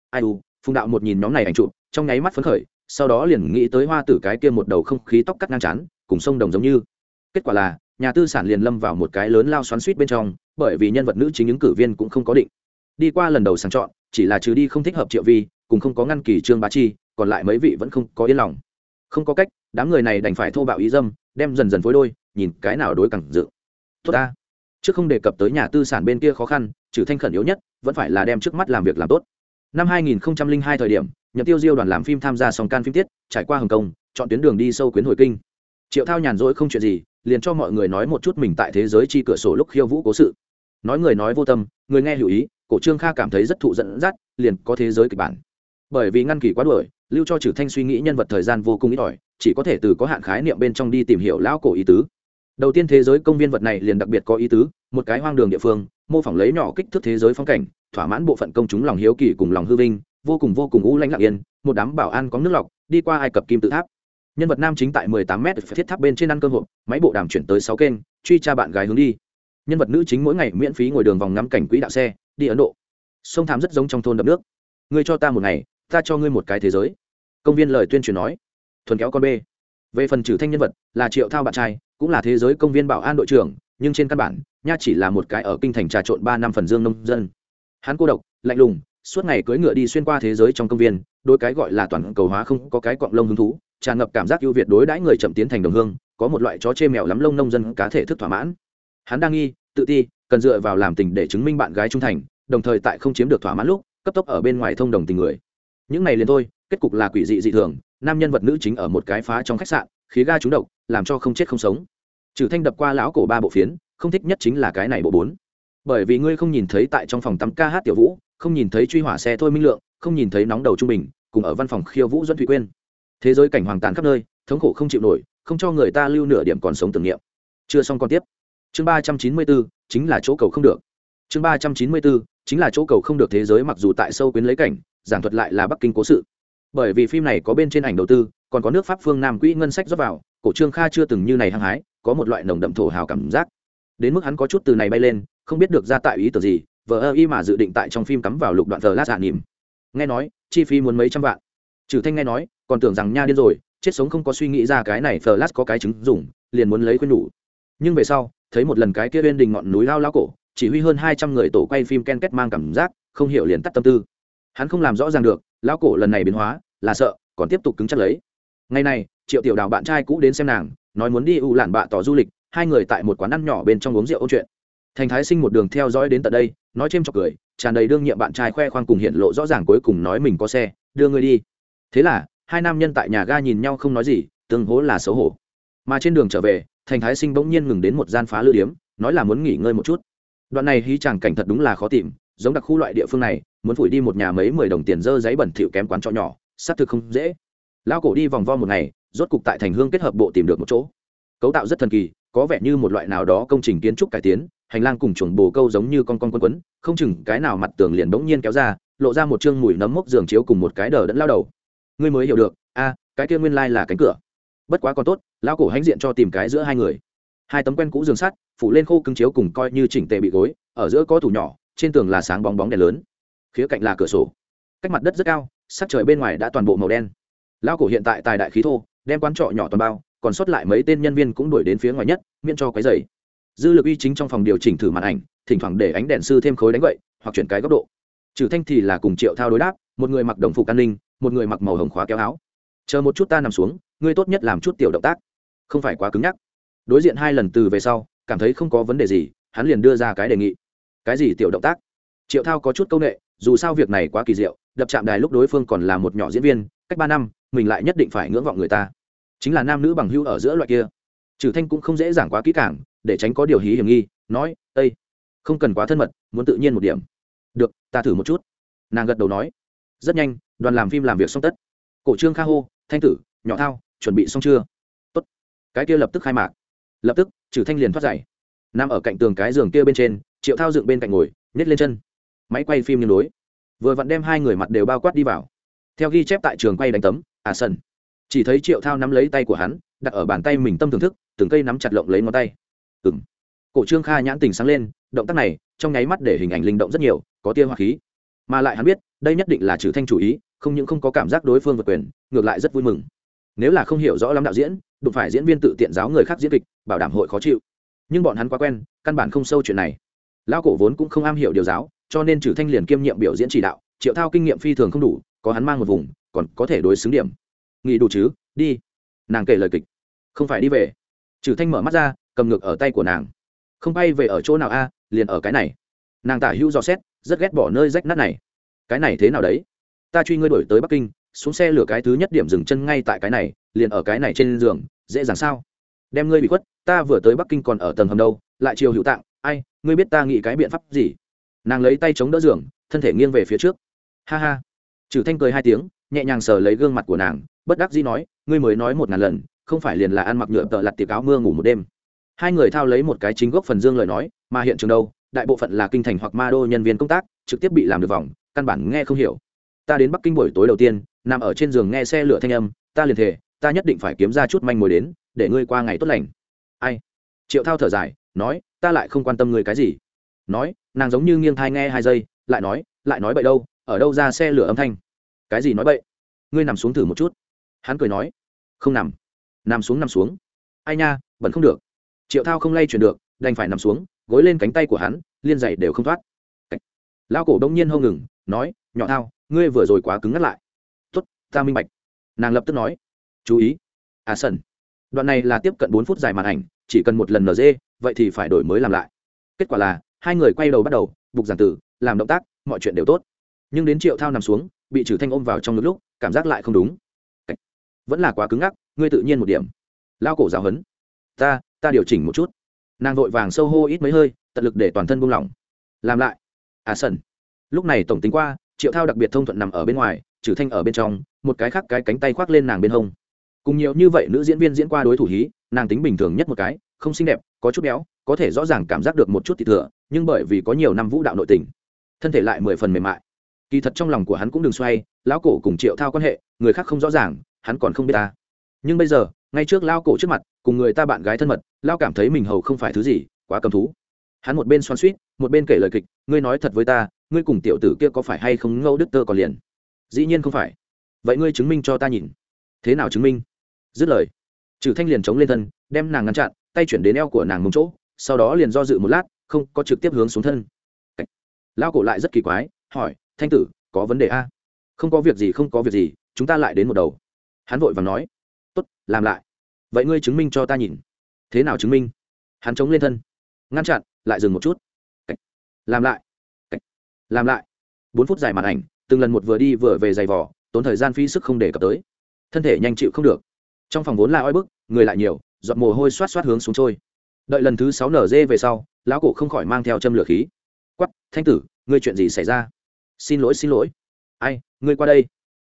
Ai u, phùng đạo một nhìn nhóm này ảnh chụp, trong nháy mắt phấn khởi sau đó liền nghĩ tới hoa tử cái kia một đầu không khí tóc cắt ngang chán, cùng sông đồng giống như. Kết quả là, nhà tư sản liền lâm vào một cái lớn lao xoắn suýt bên trong, bởi vì nhân vật nữ chính ứng cử viên cũng không có định. Đi qua lần đầu sàng chọn, chỉ là trừ đi không thích hợp triệu vi, cùng không có ngăn kỳ trương bá chi, còn lại mấy vị vẫn không có yên lòng. Không có cách, đám người này đành phải thô bạo ý dâm, đem dần dần phối đôi, nhìn cái nào đối cẳng dự. Tốt ta. Trước không đề cập tới nhà tư sản bên kia khó khăn, trừ thanh khẩn yếu nhất, vẫn phải là đem trước mắt làm việc làm tốt năm 2002 thời điểm nhậm tiêu diêu đoàn làm phim tham gia song can phim tiết, trải qua hồng kông, chọn tuyến đường đi sâu quyến hồi kinh. Triệu thao nhàn rỗi không chuyện gì, liền cho mọi người nói một chút mình tại thế giới chi cửa sổ lúc khiêu vũ cố sự. Nói người nói vô tâm, người nghe hiểu ý, cổ trương kha cảm thấy rất thụ dẫn dắt, liền có thế giới kịch bản. Bởi vì ngăn kỳ quá đuổi, lưu cho trừ thanh suy nghĩ nhân vật thời gian vô cùng ít ỏi, chỉ có thể từ có hạn khái niệm bên trong đi tìm hiểu lão cổ ý tứ. Đầu tiên thế giới công viên vật này liền đặc biệt có ý tứ, một cái hoang đường địa phương mô phỏng lấy nhỏ kích thước thế giới phong cảnh, thỏa mãn bộ phận công chúng lòng hiếu kỳ cùng lòng hư vinh, vô cùng vô cùng u lãnh lặng yên, một đám bảo an có nước lọc, đi qua ai cập kim tự tháp. Nhân vật nam chính tại 18 m thiết tháp bên trên ăn cơm hộp, máy bộ đàm chuyển tới sáu kênh, truy tra bạn gái hướng đi. Nhân vật nữ chính mỗi ngày miễn phí ngồi đường vòng ngắm cảnh quỹ đạo xe, đi ấn độ. Sông thám rất giống trong thôn đập nước. Ngươi cho ta một ngày, ta cho ngươi một cái thế giới. Công viên lời tuyên truyền nói. Thuần kéo con b về phần trừ thanh nhân vật, là triệu thao bạn trai, cũng là thế giới công viên bảo an đội trưởng, nhưng trên căn bản nha chỉ là một cái ở kinh thành trà trộn ba năm phần dương nông dân. Hắn cô độc, lạnh lùng, suốt ngày cưỡi ngựa đi xuyên qua thế giới trong công viên đôi cái gọi là toàn cầu hóa không có cái cọng lông hứng thú tràn ngập cảm giác ưu việt đối đãi người chậm tiến thành đồng hương, có một loại chó chê mèo lắm lông nông dân cá thể thức thỏa mãn. Hắn đang nghi, tự ti, cần dựa vào làm tình để chứng minh bạn gái trung thành, đồng thời tại không chiếm được thỏa mãn lúc, cấp tốc ở bên ngoài thông đồng tình người. Những này liền thôi, kết cục là quỷ dị dị thường, nam nhân vật nữ chính ở một cái phá trong khách sạn, khí ga trúng độc, làm cho không chết không sống. Trừ thanh đập qua lão cổ ba bộ phiến không thích nhất chính là cái này bộ bốn. Bởi vì ngươi không nhìn thấy tại trong phòng tắm ca hát tiểu vũ, không nhìn thấy truy hỏa xe thôi minh lượng, không nhìn thấy nóng đầu trung bình, cùng ở văn phòng khiêu vũ dẫn thủy quyên. Thế giới cảnh hoàng tàn khắp nơi, thống khổ không chịu nổi, không cho người ta lưu nửa điểm còn sống tưởng niệm. Chưa xong còn tiếp. Chương ba trăm chín mươi bốn, chính là chỗ cầu không được. Chương ba trăm chín mươi bốn, chính là chỗ cầu không được thế giới mặc dù tại sâu quyến lấy cảnh, giảng thuật lại là bắc kinh cố sự. Bởi vì phim này có bên trên ảnh đầu tư, còn có nước pháp phương nam quỹ ngân sách rót vào, cổ trương kha chưa từng như này hăng hái, có một loại nồng đậm thổ hào cảm giác đến mức hắn có chút từ này bay lên, không biết được ra tại ý tưởng gì, vờ ơ y mà dự định tại trong phim cắm vào lục đoạn thờ lát dạ nỉm. Nghe nói, chi phí muốn mấy trăm vạn. Trừ thanh nghe nói, còn tưởng rằng nha điên rồi, chết sống không có suy nghĩ ra cái này flash có cái chứng dùng, liền muốn lấy khuyên đủ nhưng về sau, thấy một lần cái kia bên đình ngọn núi lao lao cổ, chỉ huy hơn hai trăm người tổ quay phim ken kết mang cảm giác, không hiểu liền tắt tâm tư. Hắn không làm rõ ràng được, lao cổ lần này biến hóa, là sợ, còn tiếp tục cứng chắc lấy. Ngày này, triệu tiểu đào bạn trai cũ đến xem nàng, nói muốn đi u lản bạ tỏ du lịch hai người tại một quán ăn nhỏ bên trong uống rượu ôn chuyện. Thành thái sinh một đường theo dõi đến tận đây, nói c h chọc cười, tràn đầy đương nhiệm bạn trai khoe khoang cùng hiện lộ rõ ràng cuối cùng nói mình có xe, đưa ngươi đi. Thế là, hai nam nhân tại nhà ga nhìn nhau không nói gì, tương hố là xấu hổ. Mà trên đường trở về, thành thái sinh bỗng nhiên ngừng đến một gian phá lữ điếm, nói là muốn nghỉ ngơi một chút. Đoạn này hí chàng cảnh thật đúng là khó tìm, giống đặc khu loại địa phương này, muốn phủi đi một nhà mấy mười đồng tiền dơ giấy bẩn thỉu kém quán trọ nhỏ, xác thực không dễ. Lao cổ đi vòng vo một ngày, rốt cục tại thành hương kết hợp bộ tìm được một chỗ. Cấu tạo rất thần kỳ có vẻ như một loại nào đó công trình kiến trúc cải tiến, hành lang cùng chuồng bồ câu giống như con con quân quấn, không chừng cái nào mặt tường liền bỗng nhiên kéo ra, lộ ra một chương mùi nấm mốc giường chiếu cùng một cái đờ đẫn lao đầu. Ngươi mới hiểu được, a, cái kia nguyên lai là cánh cửa. Bất quá còn tốt lao cổ hãnh diện cho tìm cái giữa hai người. Hai tấm quen cũ giường sắt, phủ lên khô cứng chiếu cùng coi như chỉnh tề bị gối, ở giữa có tủ nhỏ, trên tường là sáng bóng bóng đèn lớn. Khía cạnh là cửa sổ. Cách mặt đất rất cao, sắc trời bên ngoài đã toàn bộ màu đen. Lao cổ hiện tại tài đại khí thô, đem quán trọ nhỏ toàn bao còn sót lại mấy tên nhân viên cũng đuổi đến phía ngoài nhất miễn cho cái dày dư lực uy chính trong phòng điều chỉnh thử màn ảnh thỉnh thoảng để ánh đèn sư thêm khối đánh vậy hoặc chuyển cái góc độ. Trừ thanh thì là cùng triệu thao đối đáp một người mặc đồng phục an ninh một người mặc màu hồng khóa kéo áo. Chờ một chút ta nằm xuống ngươi tốt nhất làm chút tiểu động tác. Không phải quá cứng nhắc. Đối diện hai lần từ về sau cảm thấy không có vấn đề gì hắn liền đưa ra cái đề nghị. Cái gì tiểu động tác? Triệu thao có chút công nghệ, dù sao việc này quá kỳ diệu đập chạm đài lúc đối phương còn là một nhỏ diễn viên cách ba năm mình lại nhất định phải ngưỡng vọng người ta chính là nam nữ bằng hữu ở giữa loại kia. Trừ thanh cũng không dễ dàng quá kỹ càng, để tránh có điều hí hiểm nghi nói ây không cần quá thân mật muốn tự nhiên một điểm. Được ta thử một chút. Nàng gật đầu nói. Rất nhanh đoàn làm phim làm việc xong tất. Cổ trương kha hô thanh tử nhỏ thao chuẩn bị xong chưa? Tốt. cái kia lập tức khai mạc. Lập tức trừ thanh liền thoát giải nằm ở cạnh tường cái giường kia bên trên triệu thao dựng bên cạnh ngồi nhét lên chân. Máy quay phim như đối vừa vặn đem hai người mặt đều bao quát đi vào. Theo ghi chép tại trường quay đánh tấm à sân chỉ thấy triệu thao nắm lấy tay của hắn, đặt ở bàn tay mình tâm thưởng thức, từng cây nắm chặt lộng lấy ngón tay. Ừng cổ trương kha nhãn tình sáng lên, động tác này trong nháy mắt để hình ảnh linh động rất nhiều, có tia hoa khí. Mà lại hắn biết, đây nhất định là trừ thanh chủ ý, không những không có cảm giác đối phương vượt quyền, ngược lại rất vui mừng. Nếu là không hiểu rõ lắm đạo diễn, đụng phải diễn viên tự tiện giáo người khác diễn kịch, bảo đảm hội khó chịu. Nhưng bọn hắn quá quen, căn bản không sâu chuyện này. Lão cổ vốn cũng không am hiểu điều giáo, cho nên trừ thanh liền kiêm nhiệm biểu diễn chỉ đạo, triệu thao kinh nghiệm phi thường không đủ, có hắn mang một vùng, còn có thể đối xứng điểm nghỉ đủ chứ, đi. Nàng kể lời kịch. Không phải đi về. Trừ thanh mở mắt ra, cầm ngược ở tay của nàng. Không bay về ở chỗ nào a, liền ở cái này. Nàng tả hữu dò xét, rất ghét bỏ nơi rách nát này. Cái này thế nào đấy? Ta truy ngươi đổi tới bắc kinh, xuống xe lửa cái thứ nhất điểm dừng chân ngay tại cái này, liền ở cái này trên giường, dễ dàng sao? Đem ngươi bị khuất, ta vừa tới bắc kinh còn ở tầng hầm đâu, lại chiều hữu tạng. Ai, ngươi biết ta nghĩ cái biện pháp gì? Nàng lấy tay chống đỡ giường, thân thể nghiêng về phía trước. Ha ha. Trừ thanh cười hai tiếng, nhẹ nhàng sờ lấy gương mặt của nàng bất đắc dĩ nói, ngươi mới nói một ngàn lần, không phải liền là ăn mặc nhựa tợ lặt tiệc áo mưa ngủ một đêm. Hai người thao lấy một cái chính gốc phần dương lời nói, mà hiện trường đâu, đại bộ phận là kinh thành hoặc ma đô nhân viên công tác, trực tiếp bị làm được vòng, căn bản nghe không hiểu. Ta đến bắc kinh buổi tối đầu tiên, nằm ở trên giường nghe xe lửa thanh âm, ta liền thề, ta nhất định phải kiếm ra chút manh mối đến, để ngươi qua ngày tốt lành. Ai? Triệu thao thở dài, nói, ta lại không quan tâm ngươi cái gì. Nói, nàng giống như nghiêng thai nghe hai giây, lại nói lại nói bậy đâu, ở đâu ra xe lửa âm thanh? Cái gì nói bậy? Ngươi nằm xuống thử một chút hắn cười nói, không nằm. Nằm xuống nằm xuống. Ai nha, vẫn không được. Triệu thao không lay chuyển được, đành phải nằm xuống, gối lên cánh tay của hắn, liên dày đều không thoát. Lao cổ đông nhiên hông ngừng, nói, nhỏ thao, ngươi vừa rồi quá cứng ngắt lại. Tuất ta minh bạch. Nàng lập tức nói, chú ý. À sần. Đoạn này là tiếp cận bốn phút dài màn ảnh, chỉ cần một lần nd vậy thì phải đổi mới làm lại. Kết quả là, hai người quay đầu bắt đầu, bục giản tử, làm động tác, mọi chuyện đều tốt. Nhưng đến triệu thao nằm xuống, bị trừ thanh ôm vào trong lúc, cảm giác lại không đúng vẫn là quá cứng ngắc, ngươi tự nhiên một điểm. Lao cổ giáo hấn ta ta điều chỉnh một chút. Nàng vội vàng sâu hô ít mấy hơi, tận lực để toàn thân buông lỏng. Làm lại. À sần. Lúc này tổng tính qua, triệu thao đặc biệt thông thuận nằm ở bên ngoài trừ thanh ở bên trong, một cái khác cái cánh tay khoác lên nàng bên hông. Cùng nhiều như vậy nữ diễn viên diễn qua đối thủ hí, nàng tính bình thường nhất một cái, không xinh đẹp, có chút béo, có thể rõ ràng cảm giác được một chút thịt thừa, nhưng bởi vì có nhiều năm vũ đạo nội tình, thân thể lại mười phần mềm mại. Kỳ thật trong lòng của hắn cũng đừng xoay, lão cổ cùng triệu thao quan hệ, người khác không rõ ràng hắn còn không biết ta. Nhưng bây giờ, ngay trước lao cổ trước mặt, cùng người ta bạn gái thân mật, lao cảm thấy mình hầu không phải thứ gì, quá cầm thú. Hắn một bên xoan suýt một bên kể lời kịch, ngươi nói thật với ta, ngươi cùng tiểu tử kia có phải hay không ngâu đức tơ còn liền? Dĩ nhiên không phải. Vậy ngươi chứng minh cho ta nhìn. Thế nào chứng minh? Dứt lời trừ thanh liền chống lên thân, đem nàng ngăn chặn, tay chuyển đến eo của nàng mông chỗ, sau đó liền do dự một lát, không có trực tiếp hướng xuống thân. Lao cổ lại rất kỳ quái, hỏi, thanh tử, có vấn đề a? Không có việc gì, không có việc gì, chúng ta lại đến một đầu hắn vội và nói tốt làm lại. Vậy ngươi chứng minh cho ta nhìn. Thế nào chứng minh? Hắn chống lên thân. Ngăn chặn lại dừng một chút. Cách, làm lại. Cách, làm lại. Bốn phút dài màn ảnh từng lần một vừa đi vừa về giày vỏ tốn thời gian phi sức không để cập tới. Thân thể nhanh chịu không được. Trong phòng vốn là oi bức người lại nhiều dọn mồ hôi xoát xoát hướng xuống trôi. Đợi lần thứ sáu nở dê về sau lão cổ không khỏi mang theo châm lửa khí. Quắp thanh tử ngươi chuyện gì xảy ra? Xin lỗi xin lỗi. Ai ngươi qua đây.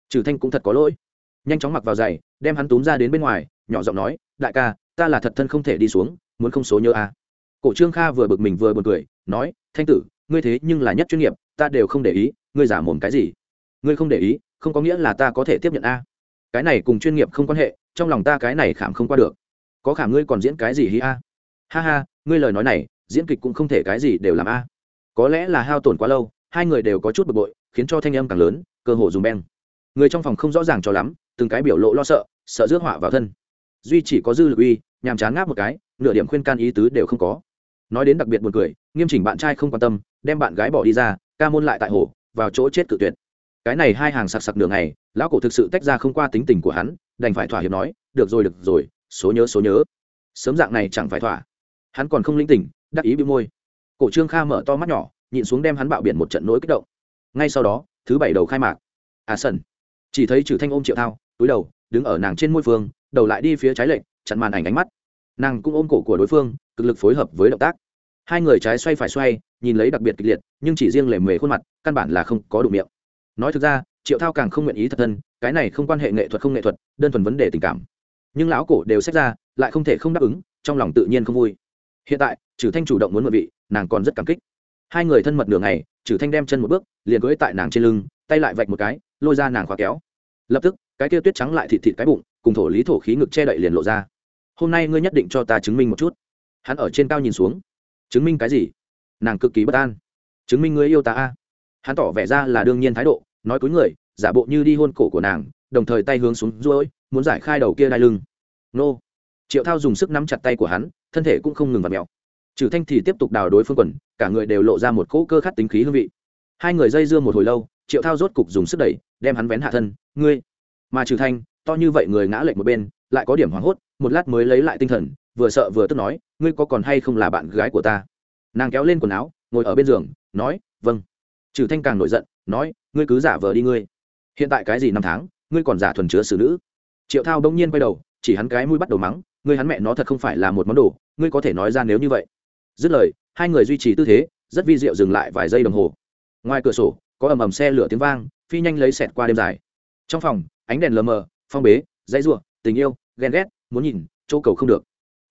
Trừ thanh cũng thật có lỗi nhanh chóng mặc vào giày, đem hắn túm ra đến bên ngoài, nhỏ giọng nói, đại ca, ta là thật thân không thể đi xuống, muốn không số nhớ à. cổ trương kha vừa bực mình vừa b u ồ n cười, nói, thanh tử, ngươi thế nhưng là nhất chuyên nghiệp, ta đều không để ý, ngươi giả mồm cái gì? Ngươi không để ý, không có nghĩa là ta có thể tiếp nhận a. Cái này cùng chuyên nghiệp không quan hệ, trong lòng ta cái này khảm không qua được. Có khảm ngươi còn diễn cái gì hí a? Ha ha, ngươi lời nói này, diễn kịch cũng không thể cái gì đều làm a. Có lẽ là hao tổn quá lâu, hai người đều có chút bực bội, khiến cho thanh âm càng lớn, cơ hồ dùng beng. Người trong phòng không rõ ràng cho lắm từng cái biểu lộ lo sợ sợ rước họa vào thân. Duy chỉ có dư lực uy, nhàm chán ngáp một cái, nửa điểm khuyên can ý tứ đều không có. Nói đến đặc biệt buồn cười, nghiêm chỉnh bạn trai không quan tâm, đem bạn gái bỏ đi ra, ca môn lại tại hồ, vào chỗ chết tự tuyệt. Cái này hai hàng sặc sặc nửa ngày, lão cổ thực sự tách ra không qua tính tình của hắn, đành phải thỏa hiệp nói, được rồi được rồi, số nhớ số nhớ. Sớm dạng này chẳng phải thỏa. Hắn còn không linh tỉnh, đắc ý bị môi. Cổ trương kha mở to mắt nhỏ, nhịn xuống đem hắn bạo biển một trận nỗi kích động. Ngay sau đó, thứ bảy đầu khai mạc. À sần. Chỉ thấy trừ thanh ôm triệu thao túi đầu, đứng ở nàng trên môi phương, đầu lại đi phía trái lệnh chặn màn ảnh ánh mắt. Nàng cũng ôm cổ của đối phương, cực lực phối hợp với động tác. Hai người trái xoay phải xoay, nhìn lấy đặc biệt kịch liệt, nhưng chỉ riêng lề mề khuôn mặt, căn bản là không có đủ miệng. Nói thực ra, triệu thao càng không nguyện ý thật thân, cái này không quan hệ nghệ thuật không nghệ thuật, đơn thuần vấn đề tình cảm. Nhưng lão cổ đều xét ra, lại không thể không đáp ứng, trong lòng tự nhiên không vui. Hiện tại trừ thanh chủ động muốn mượn vị, nàng còn rất cảm kích. Hai người thân mật nửa ngày trừ thanh đem chân một bước, liền cưỡi tại nàng trên lưng, tay lại vạch một cái, lôi ra nàng khóa kéo. Lập tức cái kia tuyết trắng lại thịt thịt cái bụng, cùng thổ lý thổ khí ngực che đậy liền lộ ra. Hôm nay ngươi nhất định cho ta chứng minh một chút. Hắn ở trên cao nhìn xuống. Chứng minh cái gì? Nàng cực kỳ bất an. Chứng minh ngươi yêu ta a. Hắn tỏ vẻ ra là đương nhiên thái độ, nói cúi người, giả bộ như đi hôn cổ của nàng, đồng thời tay hướng xuống ruỗi muốn giải khai đầu kia đai lưng. Nô. Triệu thao dùng sức nắm chặt tay của hắn, thân thể cũng không ngừng vặt mèo. Trừ thanh thì tiếp tục đào đối phương quần, cả người đều lộ ra một cỗ cơ khát tính khí hương vị. Hai người dây dưa một hồi lâu, triệu thao rốt cục dùng sức đẩy, đem hắn vén hạ thân. Ngươi mà trừ thanh, to như vậy người ngã lệch một bên, lại có điểm hoảng hốt, một lát mới lấy lại tinh thần, vừa sợ vừa tức nói, ngươi có còn hay không là bạn gái của ta? Nàng kéo lên quần áo, ngồi ở bên giường, nói vâng. Trừ thanh càng nổi giận, nói, ngươi cứ giả vờ đi ngươi. Hiện tại cái gì năm tháng, ngươi còn giả thuần chứa xử nữ? Triệu thao đông nhiên quay đầu, chỉ hắn cái mũi bắt đầu mắng, ngươi hắn mẹ nó thật không phải là một món đồ, ngươi có thể nói ra nếu như vậy. Dứt lời, hai người duy trì tư thế, rất vi diệu dừng lại vài giây đồng hồ. Ngoài cửa sổ, có ầm ầm xe lửa tiếng vang, phi nhanh lấy sẹt qua đêm dài. Trong phòng ánh đèn lờ mờ, phong bế, dãy ruộng tình yêu, ghen ghét, muốn nhìn, chỗ cầu không được.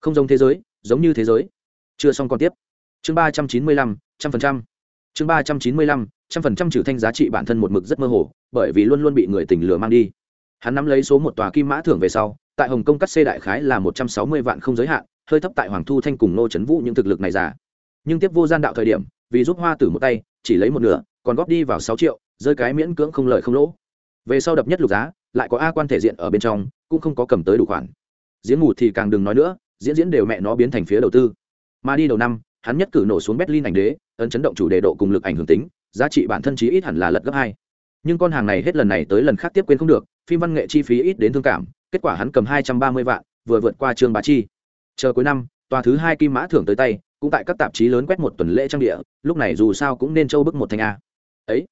Không giống thế giới, giống như thế giới. Chưa xong còn tiếp. Chương ba trăm chín mươi lăm, trăm phần trăm. Chương ba trăm chín mươi lăm, trăm phần trăm trừ thanh giá trị bản thân một mực rất mơ hồ, bởi vì luôn luôn bị người tình lừa mang đi. Hắn nắm lấy số một tòa kim mã thưởng về sau, tại hồng kông cắt xê đại khái là một trăm sáu mươi vạn không giới hạn, hơi thấp tại hoàng thu thanh cùng nô trấn vũ những thực lực này giả nhưng tiếp vô gian đạo thời điểm, vì giúp hoa tử một tay, chỉ lấy một nửa, còn góp đi vào sáu triệu, rơi cái miễn cưỡng không lợi không lỗ. Về sau đập nhất lục giá lại có a quan thể diện ở bên trong, cũng không có cầm tới đủ khoản. Diễn mù thì càng đừng nói nữa, diễn diễn đều mẹ nó biến thành phía đầu tư. Mà đi đầu năm, hắn nhất cử nổ xuống berlin ảnh đế, ấn chấn động chủ đề độ cùng lực ảnh hưởng tính, giá trị bản thân chí ít hẳn là lật gấp hai. Nhưng con hàng này hết lần này tới lần khác tiếp quên không được, phim văn nghệ chi phí ít đến thương cảm, kết quả hắn cầm hai trăm ba mươi vạn, vừa vượt qua trương bá chi. Chờ cuối năm, tòa thứ hai kim mã thưởng tới tay, cũng tại các tạp chí lớn quét một tuần lễ trang địa, lúc này dù sao cũng nên châu bức một thành a. Ấy,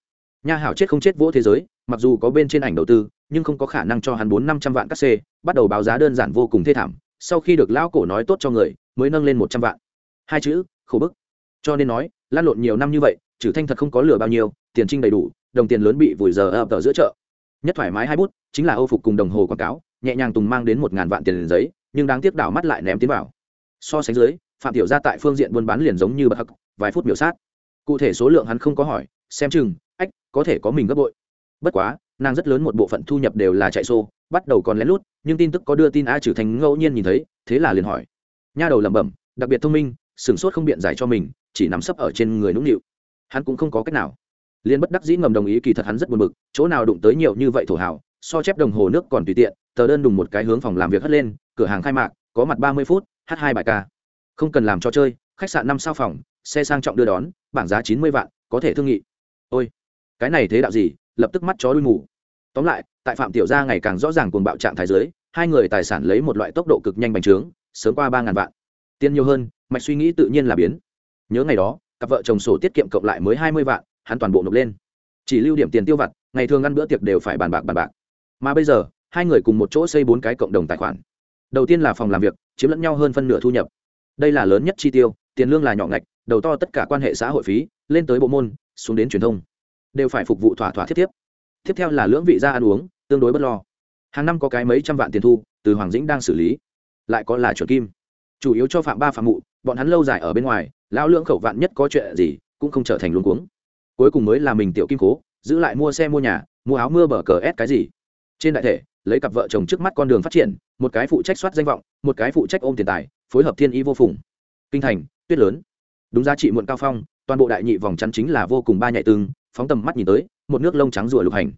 nha hảo chết không chết vỗ thế giới mặc dù có bên trên ảnh đầu tư, nhưng không có khả năng cho hắn bốn năm trăm vạn các c bắt đầu báo giá đơn giản vô cùng thê thảm. Sau khi được lão cổ nói tốt cho người, mới nâng lên một trăm vạn. Hai chữ, khổ bức. Cho nên nói, lan lộn nhiều năm như vậy, trừ thanh thật không có lừa bao nhiêu, tiền trinh đầy đủ, đồng tiền lớn bị vùi giờ ập ở giữa chợ. Nhất thoải mái hai bút, chính là âu phục cùng đồng hồ quảng cáo, nhẹ nhàng tùng mang đến một ngàn vạn tiền giấy, nhưng đáng tiếc đảo mắt lại ném tiến vào. So sánh dưới, phạm tiểu gia tại phương diện buôn bán liền giống như bậc vài phút biểu sát. Cụ thể số lượng hắn không có hỏi, xem chừng, ách, có thể có mình gấp bội bất quá, nàng rất lớn một bộ phận thu nhập đều là chạy xô, bắt đầu còn lén lút, nhưng tin tức có đưa tin a trừ thành ngẫu nhiên nhìn thấy, thế là liền hỏi. Nha đầu lẩm bẩm, đặc biệt thông minh, sửng sốt không biện giải cho mình, chỉ nắm sấp ở trên người nũng nịu. Hắn cũng không có cách nào. Liên bất đắc dĩ ngầm đồng ý kỳ thật hắn rất buồn bực, chỗ nào đụng tới nhiều như vậy thổ hảo so chép đồng hồ nước còn tùy tiện, tờ đơn đùng một cái hướng phòng làm việc hất lên, cửa hàng khai mạc, có mặt ba mươi phút h hai bài ca. Không cần làm cho chơi, khách sạn năm sao phòng, xe sang trọng đưa đón, bảng giá chín mươi vạn, có thể thương nghị. Ôi, cái này thế đạo gì? Lập tức mắt chó đuôi ngủ tóm lại, tại phạm tiểu gia ngày càng rõ ràng cuồng bạo trạng thái dưới, hai người tài sản lấy một loại tốc độ cực nhanh bành trướng, sớm qua ba ngàn vạn. Tiền nhiều hơn, mạch suy nghĩ tự nhiên là biến. Nhớ ngày đó, cặp vợ chồng sổ tiết kiệm cộng lại mới hai mươi vạn, hắn toàn bộ nộp lên. Chỉ lưu điểm tiền tiêu vặt, ngày thường ăn bữa tiệc đều phải bàn bạc bàn bạc. Mà bây giờ, hai người cùng một chỗ xây bốn cái cộng đồng tài khoản. Đầu tiên là phòng làm việc, chiếm lẫn nhau hơn phân nửa thu nhập. Đây là lớn nhất chi tiêu, tiền lương là nhỏ ngạch, đầu to tất cả quan hệ xã hội phí, lên tới bộ môn, xuống đến truyền thông đều phải phục vụ thỏa thỏa thiết tiếp. Tiếp theo là lưỡng vị ra ăn uống, tương đối bất lo. Hàng năm có cái mấy trăm vạn tiền thu, từ hoàng dĩnh đang xử lý. Lại có là chuẩn kim. Chủ yếu cho phạm ba phạm mụ, bọn hắn lâu dài ở bên ngoài, lão lưỡng khẩu vạn nhất có chuyện gì, cũng không trở thành luống cuống. Cuối cùng mới là mình tiểu kim cố, giữ lại mua xe mua nhà, mua áo mưa bờ cờ ép cái gì. Trên đại thể, lấy cặp vợ chồng trước mắt con đường phát triển, một cái phụ trách soát danh vọng, một cái phụ trách ôm tiền tài, phối hợp thiên ý vô phùng. Kinh thành, tuyết lớn. Đúng giá trị muộn cao phong, toàn bộ đại nhị vòng chắn chính là vô cùng ba nhạy tương phóng tầm mắt nhìn tới, một nước lông trắng rùa lục hành.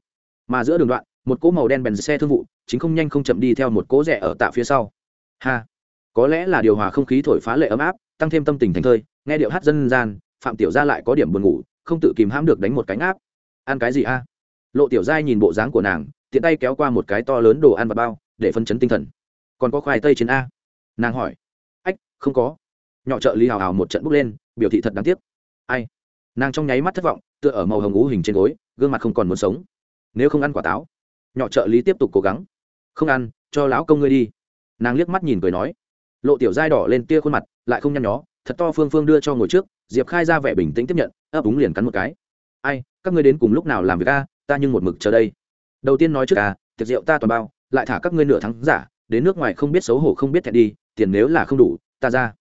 Mà giữa đường đoạn, một cỗ màu đen bèn xe thương vụ, chính không nhanh không chậm đi theo một cỗ rẻ ở tạ phía sau. Ha! Có lẽ là điều hòa không khí thổi phá lệ ấm áp, tăng thêm tâm tình thành thơi, nghe điệu hát dân gian, phạm tiểu gia lại có điểm buồn ngủ, không tự kìm hãm được đánh một cánh áp ăn cái gì a? Lộ tiểu giai nhìn bộ dáng của nàng, tiện tay kéo qua một cái to lớn đồ ăn và bao, để phân chấn tinh thần. Còn có khoai tây trên a? Nàng hỏi. Ách, không có. Nhỏ trợ lý hào hào một trận bước lên, biểu thị thật đáng tiếc. Ai? Nàng trong nháy mắt thất vọng, tựa ở màu hồng ngũ hình trên gối, gương mặt không còn muốn sống. Nếu không ăn quả táo, nhỏ trợ lý tiếp tục cố gắng. Không ăn, cho lão công ngươi đi. Nàng liếc mắt nhìn cười nói. Lộ tiểu dai đỏ lên tia khuôn mặt, lại không nhăn nhó, thật to phương phương đưa cho ngồi trước, diệp khai ra vẻ bình tĩnh tiếp nhận, ấp úng liền cắn một cái. Ai, các ngươi đến cùng lúc nào làm việc a? Ta nhưng một mực chờ đây. Đầu tiên nói trước à tiệc rượu ta toàn bao, lại thả các ngươi nửa tháng giả, đến nước ngoài không biết xấu hổ không biết thẹn đi, tiền nếu là không đủ, ta ra.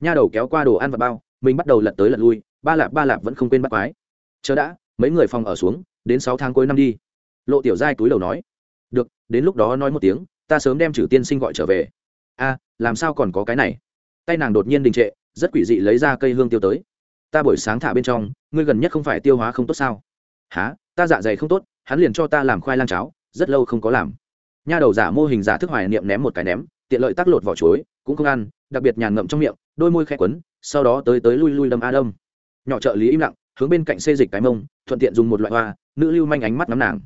Nha đầu kéo qua đồ ăn và bao, mình bắt đầu lật tới lật lui ba lạp ba lạp vẫn không quên bắt quái. Chờ đã, mấy người phòng ở xuống, đến sáu tháng cuối năm đi. Lộ tiểu giai túi đầu nói, được, đến lúc đó nói một tiếng, ta sớm đem chử tiên sinh gọi trở về. A, làm sao còn có cái này? Tay nàng đột nhiên đình trệ, rất quỷ dị lấy ra cây hương tiêu tới. Ta buổi sáng thả bên trong, ngươi gần nhất không phải tiêu hóa không tốt sao? Há ta dạ dày không tốt, hắn liền cho ta làm khoai lang cháo, rất lâu không có làm. Nha đầu giả mô hình giả thức hoài niệm ném một cái ném, tiện lợi tắc lột vỏ chuối, cũng không ăn, đặc biệt nhàn ngậm trong miệng, đôi môi khẽ quấn, sau đó tới tới lui lui đâm a đâm nhỏ trợ lý im lặng, hướng bên cạnh xê dịch cái mông, thuận tiện dùng một loại hoa, nữ lưu manh ánh mắt ngắm nàng.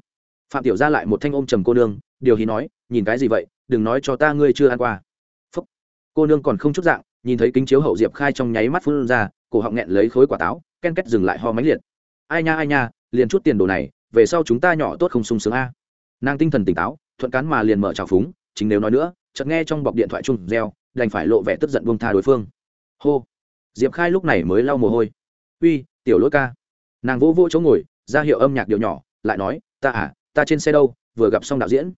Phạm tiểu ra lại một thanh ôm trầm cô nương, điều hí nói, nhìn cái gì vậy? Đừng nói cho ta ngươi chưa ăn qua. Phúc. cô nương còn không chút dạng, nhìn thấy kính chiếu hậu diệp khai trong nháy mắt phun ra, cổ họng nghẹn lấy khối quả táo, ken két dừng lại ho mánh liệt. Ai nha ai nha, liền chút tiền đồ này, về sau chúng ta nhỏ tốt không sung sướng a. Nàng tinh thần tỉnh táo, thuận cán mà liền mở trào phúng, chính nếu nói nữa, chợt nghe trong bọc điện thoại chung reo, đành phải lộ vẻ tức giận buông tha đối phương. Hô. Diệp khai lúc này mới lau mồ hôi uy, tiểu lỗi ca. Nàng vỗ vỗ chỗ ngồi, ra hiệu âm nhạc điệu nhỏ, lại nói, ta à ta trên xe đâu, vừa gặp xong đạo diễn.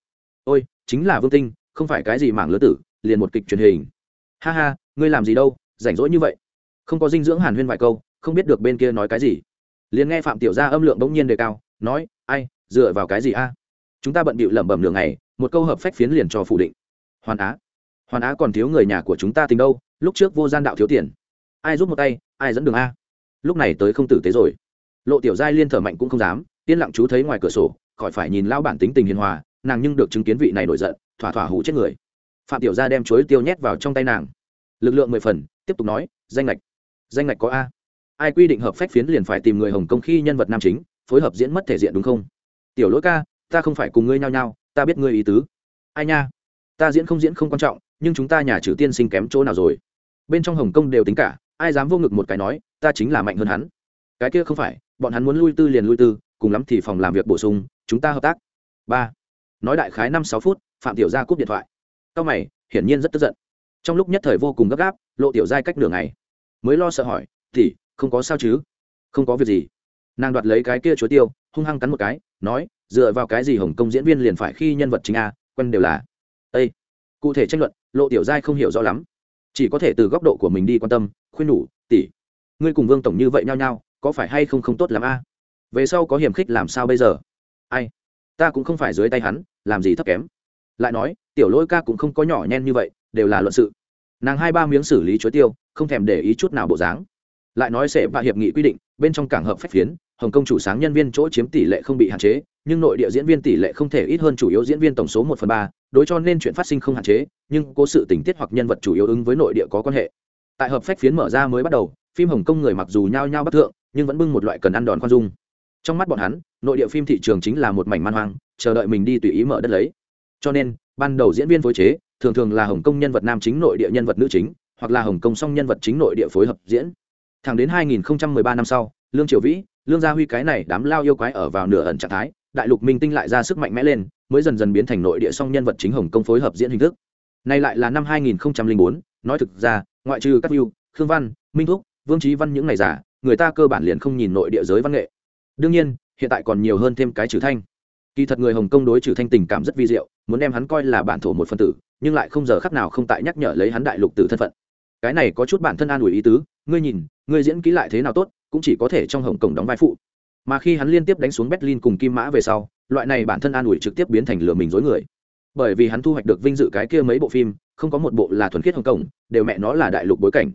Ôi, chính là vương tinh, không phải cái gì mảng lứa tử, liền một kịch truyền hình. Ha ha, ngươi làm gì đâu, rảnh rỗi như vậy. Không có dinh dưỡng hàn huyên vài câu, không biết được bên kia nói cái gì. Liền nghe phạm tiểu gia âm lượng bỗng nhiên đề cao, nói, ai, dựa vào cái gì a? Chúng ta bận bịu lẩm bẩm đường này một câu hợp phách phiến liền cho phủ định. Hoàn á hoàn á còn thiếu người nhà của chúng ta tình đâu, lúc trước vô gian đạo thiếu tiền. Ai giúp một tay, ai dẫn đường a? Lúc này tới không tử tế rồi. Lộ tiểu giai liên thở mạnh cũng không dám, yên lặng chú thấy ngoài cửa sổ, khỏi phải nhìn lao bản tính tình hiền hòa, nàng nhưng được chứng kiến vị này nổi giận, thỏa thỏa hủ chết người. Phạm tiểu gia đem chuối tiêu nhét vào trong tay nàng. Lực lượng mười phần, tiếp tục nói, danh lệch danh lệch có a. Ai quy định hợp phách phiến liền phải tìm người hồng công khi nhân vật nam chính, phối hợp diễn mất thể diện đúng không? Tiểu lỗi ca, ta không phải cùng ngươi nhau nhau ta biết ngươi ý tứ. Ai nha, ta diễn không diễn không quan trọng, nhưng chúng ta nhà trừ tiên sinh kém chỗ nào rồi. Bên trong hồng kông đều tính cả ai dám vô ngực một cái nói, ta chính là mạnh hơn hắn. Cái kia không phải, bọn hắn muốn lui tư liền lui tư, cùng lắm thì phòng làm việc bổ sung, chúng ta hợp tác. Ba. Nói đại khái năm sáu phút, phạm tiểu gia cúp điện thoại. Cao mày, hiển nhiên rất tức giận. Trong lúc nhất thời vô cùng gấp gáp, lộ tiểu giai cách nửa ngày. Mới lo sợ hỏi thì không có sao chứ? Không có việc gì? Nàng đoạt lấy cái kia chuối tiêu, hung hăng cắn một cái, nói, dựa vào cái gì hồng kông diễn viên liền phải khi nhân vật chính a, quen đều là. Ây cụ thể tranh luận, lộ tiểu giai không hiểu rõ lắm chỉ có thể từ góc độ của mình đi quan tâm, khuyên nhủ, tỷ, ngươi cùng vương tổng như vậy nhau nhau có phải hay không không tốt lắm a? Về sau có hiểm khích làm sao bây giờ? Ai, ta cũng không phải dưới tay hắn, làm gì thấp kém. Lại nói, tiểu lỗi ca cũng không có nhỏ nhen như vậy, đều là luận sự. Nàng hai ba miếng xử lý chuối tiêu, không thèm để ý chút nào bộ dáng. Lại nói sẽ và hiệp nghị quy định, bên trong cảng hợp phép phiến, hồng công chủ sáng nhân viên chỗ chiếm tỷ lệ không bị hạn chế nhưng nội địa diễn viên tỷ lệ không thể ít hơn chủ yếu diễn viên tổng số một phần ba, đối cho nên chuyện phát sinh không hạn chế, nhưng cố sự tình tiết hoặc nhân vật chủ yếu ứng với nội địa có quan hệ. Tại hợp phách phiến mở ra mới bắt đầu, phim hồng kông người mặc dù nhao nhao bất thượng, nhưng vẫn bưng một loại cần ăn đòn khoan dung. Trong mắt bọn hắn, nội địa phim thị trường chính là một mảnh man hoang, chờ đợi mình đi tùy ý mở đất lấy. Cho nên, ban đầu diễn viên phối chế, thường thường là hồng kông nhân vật nam chính, nội địa nhân vật nữ chính, hoặc là hồng kông song nhân vật chính, nội địa phối hợp diễn. Thẳng đến 2013 năm sau, lương triều vĩ, lương gia huy cái này đám lao yêu quái ở vào nửa ẩn trạng thái đại lục minh tinh lại ra sức mạnh mẽ lên mới dần dần biến thành nội địa song nhân vật chính hồng Công phối hợp diễn hình thức. Nay lại là năm 2004, nói thực ra ngoại trừ các view khương văn minh thúc vương trí văn những ngày giả người ta cơ bản liền không nhìn nội địa giới văn nghệ. Đương nhiên hiện tại còn nhiều hơn thêm cái trừ thanh. Kỳ thật người hồng kông đối trừ thanh tình cảm rất vi diệu muốn đem hắn coi là bản thổ một phân tử nhưng lại không giờ khắc nào không tại nhắc nhở lấy hắn đại lục từ thân phận. Cái này có chút bản thân an ủi ý tứ ngươi nhìn ngươi diễn kỹ lại thế nào tốt cũng chỉ có thể trong hồng kông đóng vai phụ mà khi hắn liên tiếp đánh xuống berlin cùng kim mã về sau, loại này bản thân an ủi trực tiếp biến thành lừa mình dối người. Bởi vì hắn thu hoạch được vinh dự cái kia mấy bộ phim, không có một bộ là thuần khiết hồng kông, đều mẹ nó là đại lục bối cảnh.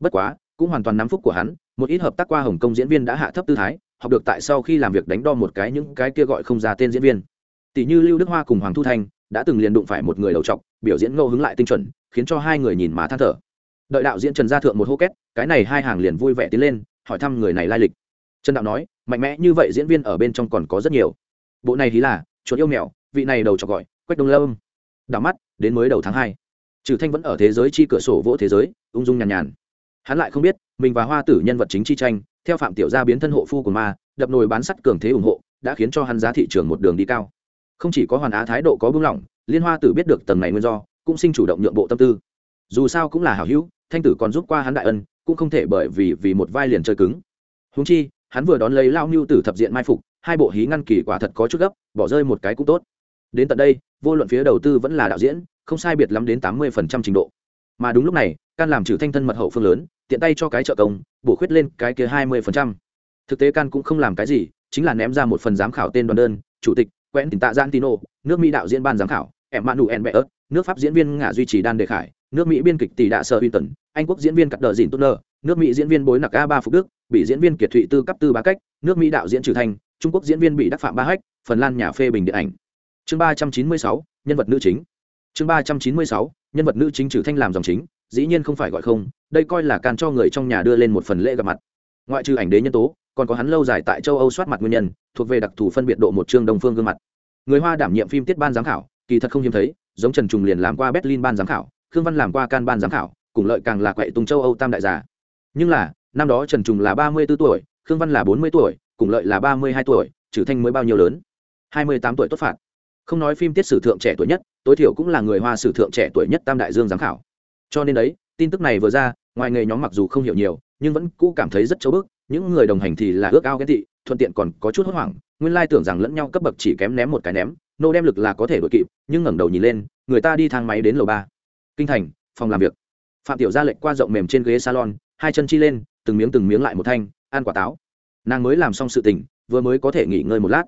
Bất quá, cũng hoàn toàn nắm phúc của hắn, một ít hợp tác qua hồng kông diễn viên đã hạ thấp tư thái, học được tại sau khi làm việc đánh đo một cái những cái kia gọi không ra tên diễn viên. Tỷ như lưu đức hoa cùng hoàng thu thanh, đã từng liền đụng phải một người đầu trọc, biểu diễn ngẫu hứng lại tinh chuẩn, khiến cho hai người nhìn má than thở. Đợi đạo diễn trần gia thượng một hô két, cái này hai hàng liền vui vẻ tiến lên, hỏi thăm người này lai lịch. Trần đạo nói mạnh mẽ như vậy diễn viên ở bên trong còn có rất nhiều. Bộ này thì là, chuột yêu mèo, vị này đầu trọc gọi, quách đông lâm. Đảo mắt, đến mới đầu tháng hai. Trừ thanh vẫn ở thế giới chi cửa sổ vỗ thế giới, ung dung nhàn nhàn. Hắn lại không biết, mình và hoa tử nhân vật chính chi tranh, theo phạm tiểu gia biến thân hộ phu của ma, đập nồi bán sắt cường thế ủng hộ, đã khiến cho hắn giá thị trường một đường đi cao. Không chỉ có hoàn á thái độ có buông lỏng, liên hoa tử biết được tầng này nguyên do, cũng sinh chủ động nhượng bộ tâm tư. Dù sao cũng là hảo hữu, thanh tử còn giúp qua hắn đại ân, cũng không thể bởi vì vì một vai liền chơi cứng. Huống chi hắn vừa đón lấy lao nưu tử thập diện mai phục, hai bộ hí ngăn kỳ quả thật có chút gấp, bỏ rơi một cái cũng tốt. Đến tận đây, vô luận phía đầu tư vẫn là đạo diễn, không sai biệt lắm đến tám mươi phần trăm trình độ. Mà đúng lúc này, can làm trừ thanh thân mật hậu phương lớn, tiện tay cho cái trợ công, bổ khuyết lên cái kia hai mươi phần trăm. Thực tế can cũng không làm cái gì, chính là ném ra một phần giám khảo tên đoàn đơn, chủ tịch quen tỉnh tạ giang tino nước mỹ đạo diễn ban giám khảo em manu en bê nước pháp diễn viên ngả duy trì đan đề khải, nước mỹ biên kịch tỷ đạ sơ tần anh quốc diễn viên cắt đờ dìn tốt nơ nước mỹ diễn viên bối nặc a ba phúc đức bị diễn viên kiệt thụy tư cấp tư ba cách, nước mỹ đạo diễn trừ thanh, trung quốc diễn viên bị đắc phạm ba hách, phần lan nhà phê bình điện ảnh. Chương ba trăm chín mươi sáu, nhân vật nữ chính. Chương ba trăm chín mươi sáu, nhân vật nữ chính trừ thanh làm dòng chính, dĩ nhiên không phải gọi không, đây coi là can cho người trong nhà đưa lên một phần lễ gặp mặt. Ngoại trừ ảnh đế nhân tố, còn có hắn lâu dài tại châu âu soát mặt nguyên nhân, thuộc về đặc thù phân biệt độ một chương đồng phương gương mặt. Người hoa đảm nhiệm phim tiết ban giám khảo, kỳ thật không hiếm thấy, giống trần trùng liền làm qua berlin ban giám khảo, khương văn làm qua can ban giám khảo, cùng lợi càng là quậy tung châu âu tam đại giả nhưng là năm đó trần trùng là ba mươi b ố tuổi, khương văn là bốn mươi tuổi, cùng lợi là ba mươi hai tuổi, trừ thanh mới bao nhiêu lớn? hai mươi tám tuổi tốt phạt. Không nói phim tiết sử thượng trẻ tuổi nhất, tối thiểu cũng là người hoa sử thượng trẻ tuổi nhất tam đại dương giám khảo. Cho nên đấy, tin tức này vừa ra, ngoài nghề nhóm mặc dù không hiểu nhiều, nhưng vẫn cũ cảm thấy rất chấu bức, những người đồng hành thì là ước ao ghen tị, thuận tiện còn có chút hốt hoảng, nguyên lai tưởng rằng lẫn nhau cấp bậc chỉ kém ném một cái ném, nô đem lực là có thể đội kịp, nhưng ngẩng đầu nhìn lên, người ta đi thang máy đến lầu ba. Kinh thành, phòng làm việc. Phạm tiểu ra lệnh qua rộng mềm trên ghế salon, hai chân chi lên từng miếng từng miếng lại một thanh, ăn quả táo. Nàng mới làm xong sự tình, vừa mới có thể nghỉ ngơi một lát.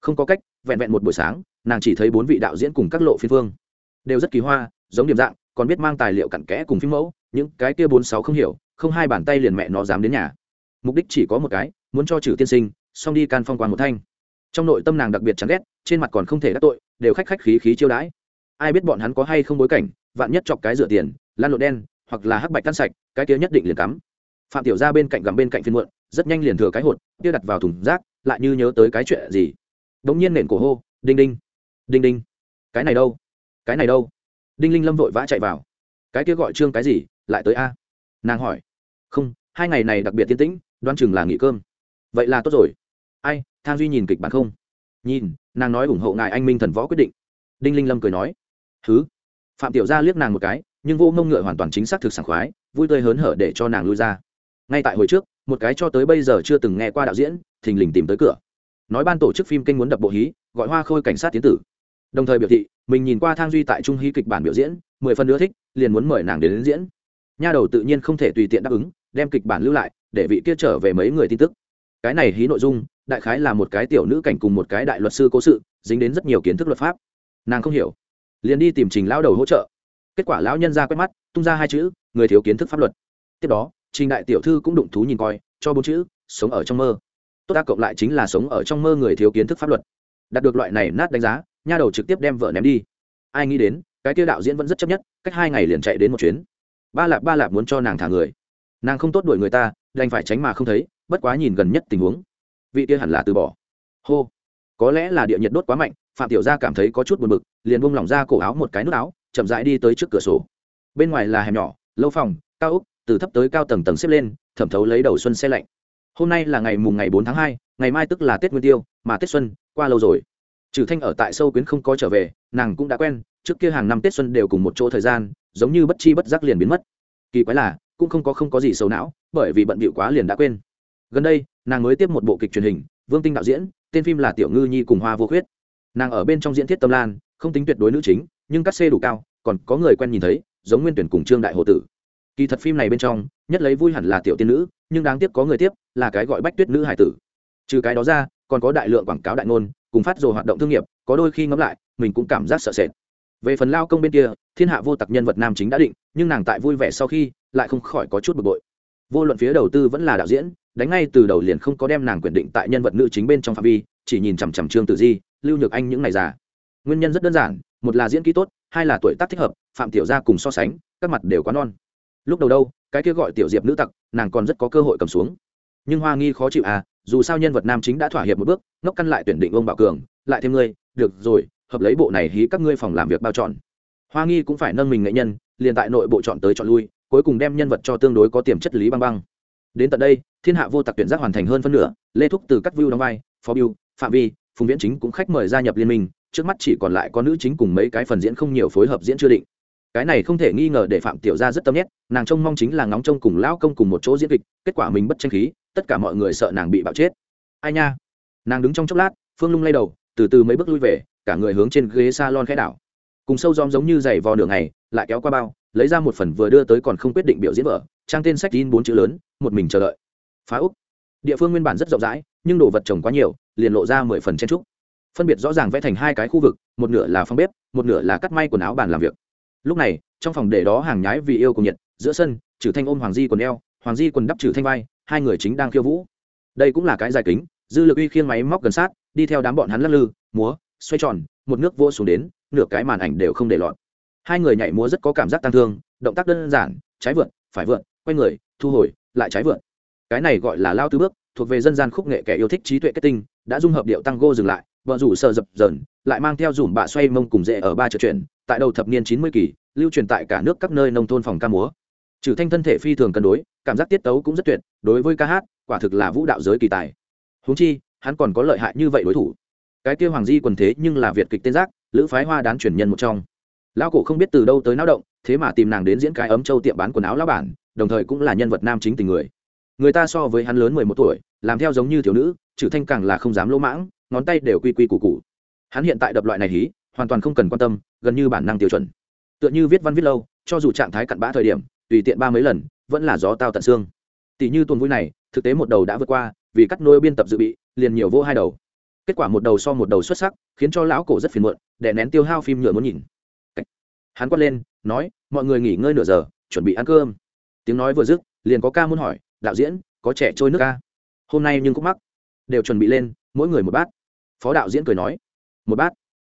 Không có cách, vẹn vẹn một buổi sáng, nàng chỉ thấy bốn vị đạo diễn cùng các lộ phiên phương đều rất kỳ hoa, giống điểm dạng, còn biết mang tài liệu cặn kẽ cùng phim mẫu, những cái kia bốn sáu không hiểu, không hai bàn tay liền mẹ nó dám đến nhà. Mục đích chỉ có một cái, muốn cho trừ tiên sinh, xong đi can phong quan một thanh. Trong nội tâm nàng đặc biệt chán ghét, trên mặt còn không thể đắc tội, đều khách khách khí khí chiêu đãi. Ai biết bọn hắn có hay không bối cảnh, vạn nhất chọc cái rửa tiền, lan lộ đen, hoặc là hắc bạch tan sạch, cái kia nhất định liền cắm phạm tiểu ra bên cạnh gầm bên cạnh phiên muộn, rất nhanh liền thừa cái hột, kia đặt vào thùng rác, lại như nhớ tới cái chuyện gì. Đống nhiên nền cổ hô, đinh đinh đinh đinh, cái này đâu? Cái này đâu? Đinh linh lâm vội vã chạy vào. Cái kia gọi trương cái gì? Lại tới a? Nàng hỏi. Không, hai ngày này đặc biệt tiên tĩnh, đoan chừng là nghỉ cơm. Vậy là tốt rồi. Ai, thang duy nhìn kịch bản không? Nhìn, nàng nói ủng hộ ngài anh minh thần võ quyết định. Đinh linh lâm cười nói. Thứ phạm tiểu gia liếc nàng một cái, nhưng vô mông ngựa hoàn toàn chính xác thực sảng khoái, vui tươi hớn hở để cho nàng lui ra ngay tại hồi trước một cái cho tới bây giờ chưa từng nghe qua đạo diễn thình lình tìm tới cửa. Nói ban tổ chức phim kênh muốn đập bộ hí gọi hoa khôi cảnh sát tiến tử. Đồng thời biểu thị mình nhìn qua thang duy tại trung hí kịch bản biểu diễn mười phần nữa thích liền muốn mời nàng đến, đến diễn. Nha đầu tự nhiên không thể tùy tiện đáp ứng đem kịch bản lưu lại để vị kia trở về mấy người tin tức. Cái này hí nội dung đại khái là một cái tiểu nữ cảnh cùng một cái đại luật sư cố sự dính đến rất nhiều kiến thức luật pháp. Nàng không hiểu liền đi tìm trình lão đầu hỗ trợ. Kết quả lão nhân ra quét mắt tung ra hai chữ người thiếu kiến thức pháp luật. Tiếp đó trình đại tiểu thư cũng đụng thú nhìn coi, cho bốn chữ, sống ở trong mơ. Tốt ta cộng lại chính là sống ở trong mơ người thiếu kiến thức pháp luật. Đạt được loại này nát đánh giá, nha đầu trực tiếp đem vợ ném đi. Ai nghĩ đến, cái tiêu đạo diễn vẫn rất chấp nhất, cách hai ngày liền chạy đến một chuyến. Ba lạp ba lạp muốn cho nàng thả người. Nàng không tốt đuổi người ta, đành phải tránh mà không thấy, bất quá nhìn gần nhất tình huống. Vị kia hẳn là từ bỏ. Hô. Có lẽ là địa nhiệt đốt quá mạnh, phạm tiểu gia cảm thấy có chút buồn bực, liền buông lỏng ra cổ áo một cái nút áo, chậm rãi đi tới trước cửa sổ. Bên ngoài là hẻm nhỏ, lâu phòng, cao úc từ thấp tới cao tầng tầng xếp lên, thẩm thấu lấy đầu xuân xe lạnh. Hôm nay là ngày mùng ngày bốn tháng hai, ngày mai tức là tết nguyên tiêu, mà tết xuân qua lâu rồi. Trừ thanh ở tại sâu quyến không có trở về, nàng cũng đã quen, trước kia hàng năm tết xuân đều cùng một chỗ thời gian, giống như bất chi bất giác liền biến mất. Kỳ quái là, cũng không có không có gì xấu não, bởi vì bận bịu quá liền đã quên. Gần đây, nàng mới tiếp một bộ kịch truyền hình, vương tinh đạo diễn, tên phim là tiểu ngư nhi cùng hoa vô khuyết. Nàng ở bên trong diễn thiết tâm lan, không tính tuyệt đối nữ chính, nhưng cắt xê đủ cao, còn có người quen nhìn thấy, giống nguyên tuyển cùng trương đại hồ tử kỳ thật phim này bên trong, nhất lấy vui hẳn là tiểu tiên nữ, nhưng đáng tiếc có người tiếp, là cái gọi bách tuyết nữ hải tử. Trừ cái đó ra, còn có đại lượng quảng cáo đại ngôn, cùng phát rồi hoạt động thương nghiệp, có đôi khi ngẫm lại, mình cũng cảm giác sợ sệt. Về phần lao công bên kia, thiên hạ vô tặc nhân vật nam chính đã định, nhưng nàng tại vui vẻ sau khi, lại không khỏi có chút bực bội. Vô luận phía đầu tư vẫn là đạo diễn, đánh ngay từ đầu liền không có đem nàng quyền định tại nhân vật nữ chính bên trong phạm vi, chỉ nhìn chằm chằm trương tử di, lưu nhược anh những ngày già. Nguyên nhân rất đơn giản, một là diễn kỹ tốt, hai là tuổi tác thích hợp, phạm tiểu gia cùng so sánh, các mặt đều quá non lúc đầu đâu, cái kia gọi tiểu diệp nữ tặc, nàng còn rất có cơ hội cầm xuống. Nhưng hoa nghi khó chịu à dù sao nhân vật nam chính đã thỏa hiệp một bước, ngốc căn lại tuyển định ông bảo cường, lại thêm ngươi, được rồi, hợp lấy bộ này hí các ngươi phòng làm việc bao chọn. Hoa nghi cũng phải nâng mình nghệ nhân, liền tại nội bộ chọn tới chọn lui, cuối cùng đem nhân vật cho tương đối có tiềm chất lý băng băng. Đến tận đây, thiên hạ vô tặc tuyển giác hoàn thành hơn phân nửa, lê thúc từ các view đóng vai, phó bill phạm vi, phùng viễn chính cũng khách mời gia nhập liên minh, trước mắt chỉ còn lại có nữ chính cùng mấy cái phần diễn không nhiều phối hợp diễn chưa định cái này không thể nghi ngờ để phạm tiểu gia rất tâm nhét, nàng trông mong chính là ngóng trông cùng lão công cùng một chỗ diễn kịch, kết quả mình bất tranh khí, tất cả mọi người sợ nàng bị bạo chết. Ai nha? Nàng đứng trong chốc lát, phương lung lay đầu, từ từ mấy bước lui về, cả người hướng trên ghế salon khẽ đảo. Cùng sâu gióm giống như giày vò nửa ngày, lại kéo qua bao, lấy ra một phần vừa đưa tới còn không quyết định biểu diễn vở, trang tên sách in bốn chữ lớn, một mình chờ đợi. Phá úc địa phương nguyên bản rất rộng rãi, nhưng đồ vật trồng quá nhiều, liền lộ ra mười phần chen trúc. Phân biệt rõ ràng vẽ thành hai cái khu vực, một nửa là phòng bếp, một nửa là cắt may quần áo bàn làm việc lúc này, trong phòng để đó hàng nhái vì yêu cùng nhiệt, giữa sân trừ thanh ôm hoàng di quần eo, hoàng di quần đắp trừ thanh vai, hai người chính đang khiêu vũ. Đây cũng là cái dài kính, dư lực uy khiêng máy móc gần sát, đi theo đám bọn hắn lắc lư, múa, xoay tròn, một nước vô xuống đến, nửa cái màn ảnh đều không để lọt. Hai người nhảy múa rất có cảm giác tăng thương, động tác đơn giản, trái vượt phải vượt quay người, thu hồi, lại trái vượt cái này gọi là lao tứ bước, thuộc về dân gian khúc nghệ kẻ yêu thích trí tuệ kết tinh, đã dung hợp điệu tăng gô dừng lại vợ rủ sợ dập dờn, lại mang theo dùm bạ xoay mông cùng dễ ở ba trò chuyện tại đầu thập niên chín mươi kỳ, lưu truyền tại cả nước các nơi nông thôn phòng ca múa. Trừ thanh thân thể phi thường cân đối, cảm giác tiết tấu cũng rất tuyệt, đối với ca hát, quả thực là vũ đạo giới kỳ tài. Húng chi, hắn còn có lợi hại như vậy đối thủ. Cái kia hoàng di quần thế nhưng là việt kịch tên giác, lữ phái hoa đán truyền nhân một trong. Lão cổ không biết từ đâu tới náo động, thế mà tìm nàng đến diễn cái ấm châu tiệm bán quần áo lão bản, đồng thời cũng là nhân vật nam chính tình người. Người ta so với hắn lớn mười một tuổi, làm theo giống như thiếu nữ, trừ thanh càng là không dám lỗ mãng ngón tay đều quy quy củ củ. hắn hiện tại đập loại này hí, hoàn toàn không cần quan tâm, gần như bản năng tiêu chuẩn. Tựa như viết văn viết lâu, cho dù trạng thái cặn bã thời điểm, tùy tiện ba mấy lần, vẫn là gió tao tận xương. Tỷ như tuần vui này, thực tế một đầu đã vượt qua, vì cắt nôi biên tập dự bị, liền nhiều vô hai đầu. Kết quả một đầu so một đầu xuất sắc, khiến cho lão cổ rất phiền muộn để nén tiêu hao phim nhựa muốn nhìn. Hắn quát lên, nói, mọi người nghỉ ngơi nửa giờ, chuẩn bị ăn cơm. Tiếng nói vừa dứt, liền có ca muốn hỏi, đạo diễn, có trẻ trôi nước ca? Hôm nay nhưng cũng mắc. Đều chuẩn bị lên, mỗi người một bát phó đạo diễn cười nói, một bát,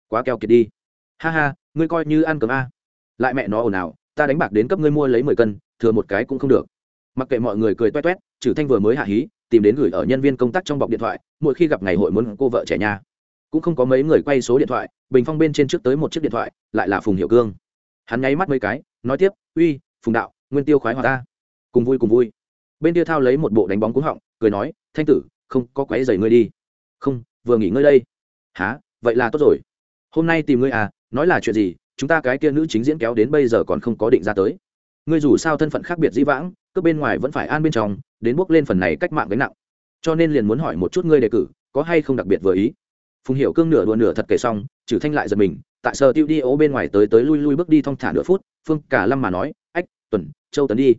quá keo kiệt đi. Ha ha, ngươi coi như ăn cơm a. Lại mẹ nó ồn ào, ta đánh bạc đến cấp ngươi mua lấy mười cân, thừa một cái cũng không được. Mặc kệ mọi người cười toét toét, trừ thanh vừa mới hạ hí, tìm đến gửi ở nhân viên công tác trong bọc điện thoại, mỗi khi gặp ngày hội muốn cô vợ trẻ nhà. Cũng không có mấy người quay số điện thoại, bình phong bên trên trước tới một chiếc điện thoại, lại là phùng hiệu cương. Hắn nháy mắt mấy cái, nói tiếp, uy, phùng đạo, nguyên tiêu khoái hòa ta. Cùng vui cùng vui. Bên tiêu thao lấy một bộ đánh bóng cúng họng, cười nói, thanh tử, không có quái dày ngươi đi. Không vừa nghỉ ngơi đây. Há vậy là tốt rồi. Hôm nay tìm ngươi à? Nói là chuyện gì? Chúng ta cái kia nữ chính diễn kéo đến bây giờ còn không có định ra tới. Ngươi dù sao thân phận khác biệt dĩ vãng, cướp bên ngoài vẫn phải an bên trong, đến bước lên phần này cách mạng gánh nặng. Cho nên liền muốn hỏi một chút ngươi đề cử, có hay không đặc biệt vừa ý? Phùng hiểu cương nửa đùa nửa thật kể xong, trừ thanh lại giật mình, tại sở tiêu đi ố bên ngoài tới tới lui lui bước đi thong thả nửa phút, phương cả lâm mà nói, ách, tuần, châu tấn đi.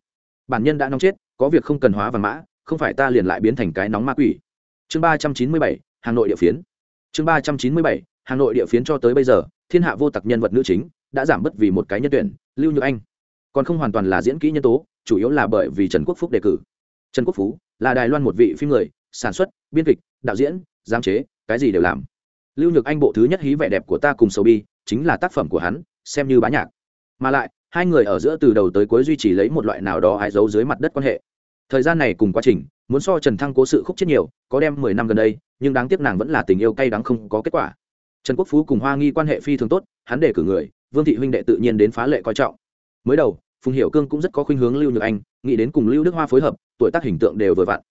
Bản nhân đã nóng chết, có việc không cần hóa vàng mã, không phải ta liền lại biến thành cái nóng ma quỷ. Chương ba trăm chín mươi bảy hà nội địa phiến. Chương ba trăm chín mươi bảy, hà nội địa phiến cho tới bây giờ, thiên hạ vô tặc nhân vật nữ chính đã giảm bớt vì một cái nhân tuyển, lưu nhược anh. Còn không hoàn toàn là diễn kỹ nhân tố, chủ yếu là bởi vì trần quốc phúc đề cử. Trần quốc phú là đài loan một vị phim người, sản xuất, biên kịch, đạo diễn, giám chế, cái gì đều làm. Lưu nhược anh bộ thứ nhất hí vẻ đẹp của ta cùng sầu bi chính là tác phẩm của hắn, xem như bá nhạc. Mà lại, hai người ở giữa từ đầu tới cuối duy trì lấy một loại nào đó hái giấu dưới mặt đất quan hệ. Thời gian này cùng quá trình muốn so trần thăng cố sự khúc chết nhiều, có đem mười năm gần đây, nhưng đáng tiếc nàng vẫn là tình yêu cay đắng không có kết quả. Trần quốc phú cùng hoa nghi quan hệ phi thường tốt, hắn để cử người, vương thị huynh đệ tự nhiên đến phá lệ coi trọng. Mới đầu, phùng hiểu cương cũng rất có khuynh hướng lưu nhược anh, nghĩ đến cùng lưu đức hoa phối hợp, tuổi tác hình tượng đều vừa vặn.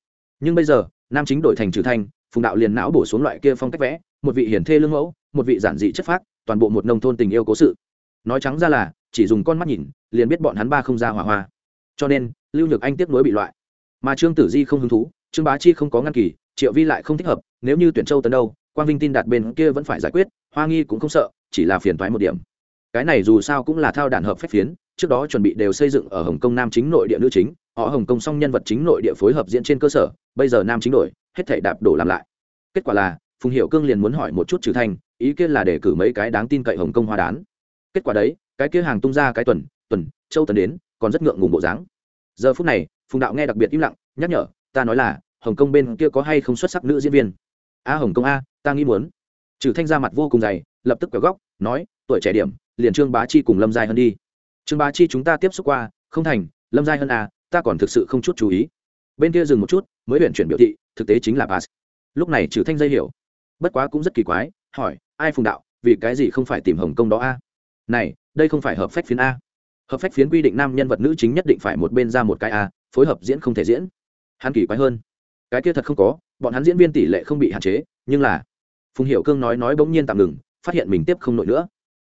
Nhưng bây giờ, nam chính đổi thành trừ thanh, phùng đạo liền não bổ xuống loại kia phong cách vẽ, một vị hiển thê lương mẫu, một vị giản dị chất phác, toàn bộ một nông thôn tình yêu cố sự. Nói trắng ra là, chỉ dùng con mắt nhìn, liền biết bọn hắn ba không ra hỏa hoa. Cho nên, lưu nhược anh tiếp nối bị loại mà trương tử di không hứng thú, trương bá chi không có ngăn kỳ, triệu vi lại không thích hợp, nếu như tuyển châu tấn đâu, quang vinh tin đạt bên kia vẫn phải giải quyết, hoa nghi cũng không sợ, chỉ là phiền thoái một điểm. Cái này dù sao cũng là thao đàn hợp phép phiến, trước đó chuẩn bị đều xây dựng ở hồng kông nam chính nội địa nữ chính, họ hồng kông xong nhân vật chính nội địa phối hợp diễn trên cơ sở, bây giờ nam chính đổi, hết thể đạp đổ làm lại. Kết quả là, phùng hiệu cương liền muốn hỏi một chút trừ thanh, ý kiến là để cử mấy cái đáng tin cậy hồng kông hoa đán. Kết quả đấy, cái kia hàng tung ra cái tuần tuần, châu tần đến, còn rất ngượng ngùng bộ dáng. Giờ phút này phùng đạo nghe đặc biệt im lặng, nhắc nhở, ta nói là, hồng kông bên kia có hay không xuất sắc nữ diễn viên? A, hồng kông a, ta nghĩ muốn. Trừ thanh ra mặt vô cùng dày, lập tức quẹo góc, nói, tuổi trẻ điểm, liền trương bá chi cùng lâm giai hơn đi. Trương bá chi chúng ta tiếp xúc qua, không thành, lâm giai hơn à ta còn thực sự không chút chú ý. Bên kia dừng một chút, mới huyện chuyển biểu thị, thực tế chính là pass lúc này trừ thanh dây hiểu. Bất quá cũng rất kỳ quái, hỏi, ai phùng đạo, vì cái gì không phải tìm hồng kông đó a? Này, đây không phải hợp phách phiến a. Hợp phách phiến quy định nam nhân vật nữ chính nhất định phải một bên ra một cái a phối hợp diễn không thể diễn. Hắn kỳ quái hơn. Cái kia thật không có, bọn hắn diễn viên tỷ lệ không bị hạn chế, nhưng là, phùng hiệu cương nói nói bỗng nhiên tạm ngừng, phát hiện mình tiếp không nổi nữa.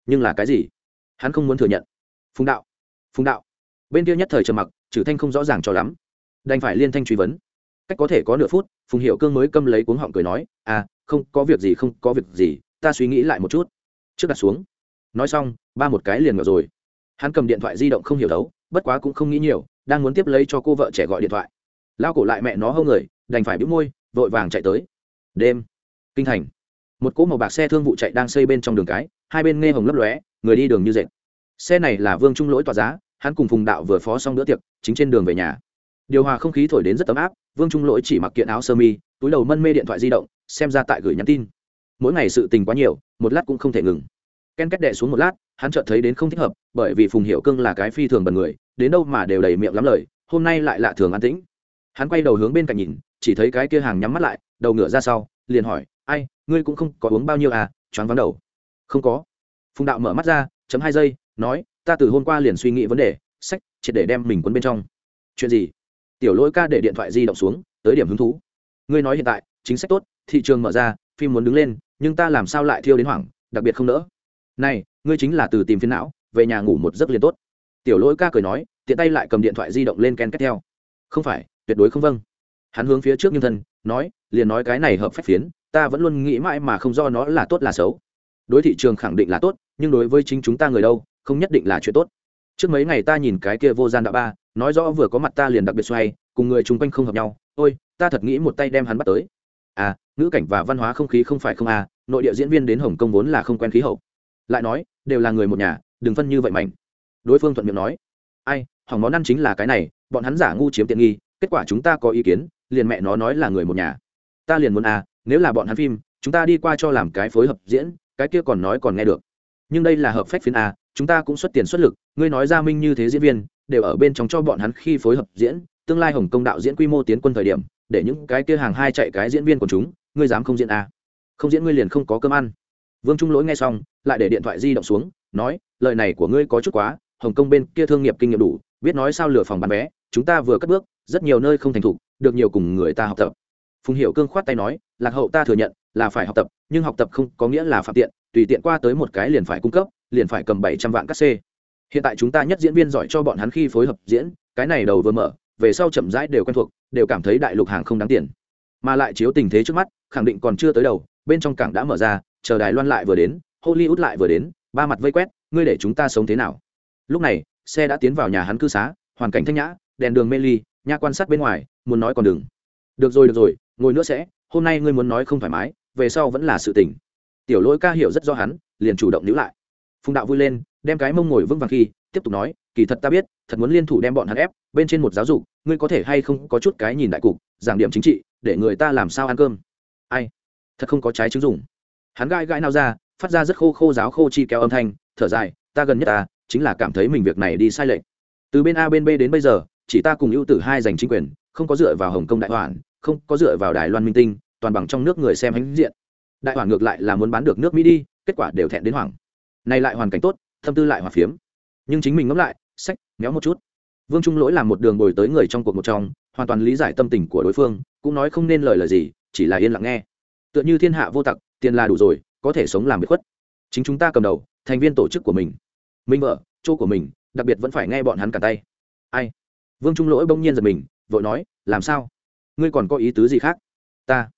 Nhưng là cái gì? Hắn không muốn thừa nhận. Phùng đạo phùng đạo. Bên kia nhất thời trầm mặc trừ thanh không rõ ràng cho lắm. Đành phải liên thanh truy vấn. Cách có thể có nửa phút, phùng hiệu cương mới câm lấy cuống họng cười nói à không, có việc gì, không, có việc gì, ta suy nghĩ lại một chút. Trước đặt xuống. Nói xong, ba một cái liền ngờ rồi. Hắn cầm điện thoại di động không hiểu đấu, bất quá cũng không nghĩ nhiều đang muốn tiếp lấy cho cô vợ trẻ gọi điện thoại. Lao cổ lại mẹ nó hâu người, đành phải bĩu môi, vội vàng chạy tới. Đêm, kinh thành. Một cỗ màu bạc xe thương vụ chạy đang xây bên trong đường cái, hai bên nghe hồng lấp lóe, người đi đường như dệt. Xe này là vương trung lỗi tỏa giá, hắn cùng phùng đạo vừa phó xong bữa tiệc, chính trên đường về nhà. Điều hòa không khí thổi đến rất ấm áp, vương trung lỗi chỉ mặc kiện áo sơ mi, túi đầu mân mê điện thoại di động, xem ra tại gửi nhắn tin. Mỗi ngày sự tình quá nhiều, một lát cũng không thể ngừng ken két đệ xuống một lát, hắn chợt thấy đến không thích hợp, bởi vì phùng hiệu cương là cái phi thường bần người, đến đâu mà đều đầy miệng lắm lời, hôm nay lại lạ thường an tĩnh. Hắn quay đầu hướng bên cạnh nhìn, chỉ thấy cái kia hàng nhắm mắt lại, đầu ngửa ra sau, liền hỏi, ai, ngươi cũng không có uống bao nhiêu à? Choáng vắng đầu. Không có. Phùng đạo mở mắt ra, chấm hai giây, nói, ta từ hôm qua liền suy nghĩ vấn đề, sách, triệt để đem mình quấn bên trong. Chuyện gì? Tiểu lỗi ca để điện thoại di động xuống, tới điểm hứng thú. Ngươi nói hiện tại, chính sách tốt, thị trường mở ra, phim muốn đứng lên, nhưng ta làm sao lại thiêu đến hoảng, đặc biệt không nỡ này, ngươi chính là từ tìm phiến não, về nhà ngủ một giấc liền tốt. Tiểu lỗi ca cười nói, tiện tay lại cầm điện thoại di động lên ken kết theo. Không phải, tuyệt đối không vâng. Hắn hướng phía trước nhân thân, nói, liền nói cái này hợp phép phiến, ta vẫn luôn nghĩ mãi mà không do nó là tốt là xấu. Đối thị trường khẳng định là tốt, nhưng đối với chính chúng ta người đâu, không nhất định là chuyện tốt. Trước mấy ngày ta nhìn cái kia vô gian đạo ba, nói rõ vừa có mặt ta liền đặc biệt xoay, cùng người chung quanh không hợp nhau. Ôi, ta thật nghĩ một tay đem hắn bắt tới. À ngữ cảnh và văn hóa không khí không phải không à nội địa diễn viên đến hồng kông vốn là không quen khí hậu lại nói đều là người một nhà đừng phân như vậy mạnh đối phương thuận miệng nói ai hỏng món ăn chính là cái này bọn hắn giả ngu chiếm tiện nghi kết quả chúng ta có ý kiến liền mẹ nó nói là người một nhà. Ta liền muốn à nếu là bọn hắn phim chúng ta đi qua cho làm cái phối hợp diễn cái kia còn nói còn nghe được. Nhưng đây là hợp phách phiến à, chúng ta cũng xuất tiền xuất lực ngươi nói ra minh như thế diễn viên đều ở bên trong cho bọn hắn khi phối hợp diễn tương lai hồng công đạo diễn quy mô tiến quân thời điểm để những cái kia hàng hai chạy cái diễn viên của chúng ngươi dám không diễn à? không diễn ngươi liền không có cơm ăn vương trung lỗi nghe xong, lại để điện thoại di động xuống, nói, lời này của ngươi có chút quá, hồng kông bên kia thương nghiệp kinh nghiệm đủ, biết nói sao lừa phòng bán vé, chúng ta vừa cất bước, rất nhiều nơi không thành thục, được nhiều cùng người ta học tập. Phùng hiệu cương khoát tay nói, lạc hậu ta thừa nhận là phải học tập, nhưng học tập không có nghĩa là phạm tiện, tùy tiện qua tới một cái liền phải cung cấp, liền phải cầm bảy trăm vạn các c hiện tại chúng ta nhất diễn viên giỏi cho bọn hắn khi phối hợp diễn, cái này đầu vừa mở, về sau chậm rãi đều quen thuộc, đều cảm thấy đại lục hàng không đáng tiền. Mà lại chiếu tình thế trước mắt, khẳng định còn chưa tới đầu, bên trong cảng đã mở ra chờ đài loan lại vừa đến, hollywood lại vừa đến, ba mặt vây quét, ngươi để chúng ta sống thế nào? Lúc này, xe đã tiến vào nhà hắn cư xá, hoàn cảnh thanh nhã, đèn đường mê ly nhà quan sát bên ngoài, muốn nói còn đừng. Được rồi được rồi, ngồi nữa sẽ, hôm nay ngươi muốn nói không thoải mái, về sau vẫn là sự tình. Tiểu lỗi ca hiểu rất do hắn, liền chủ động níu lại. Phùng đạo vui lên, đem cái mông ngồi vững vàng khi, tiếp tục nói, kỳ thật ta biết, thật muốn liên thủ đem bọn hắn ép, bên trên một giáo dục, ngươi có thể hay không có chút cái nhìn đại cục, giảng điểm chính trị, để người ta làm sao ăn cơm. Ai? Thật không có trái chứng dùng hắn gai gai nào ra, phát ra rất khô khô giáo khô chi kéo âm thanh, thở dài, ta gần nhất ta, chính là cảm thấy mình việc này đi sai lệch. Từ bên a bên b đến bây giờ, chỉ ta cùng ưu tử hai giành chính quyền, không có dựa vào hồng kông đại hoàn không có dựa vào đài loan minh tinh, toàn bằng trong nước người xem hãnh diện. Đại hoàn ngược lại là muốn bán được nước mỹ đi, kết quả đều thẹn đến hoảng. Này lại hoàn cảnh tốt tâm tư lại hòa phiếm. Nhưng chính mình ngẫm lại, sách, méo một chút. Vương trung lỗi làm một đường bồi tới người trong cuộc một trong, hoàn toàn lý giải tâm tình của đối phương, cũng nói không nên lời lời gì, chỉ là yên lặng nghe. Tựa như thiên hạ vô tặc tiền là đủ rồi, có thể sống làm bị khuất. Chính chúng ta cầm đầu, thành viên tổ chức của mình. Minh vợ chỗ của mình, đặc biệt vẫn phải nghe bọn hắn cả tay. Ai? Vương trung lỗi bỗng nhiên giật mình, vội nói, làm sao? Ngươi còn có ý tứ gì khác? Ta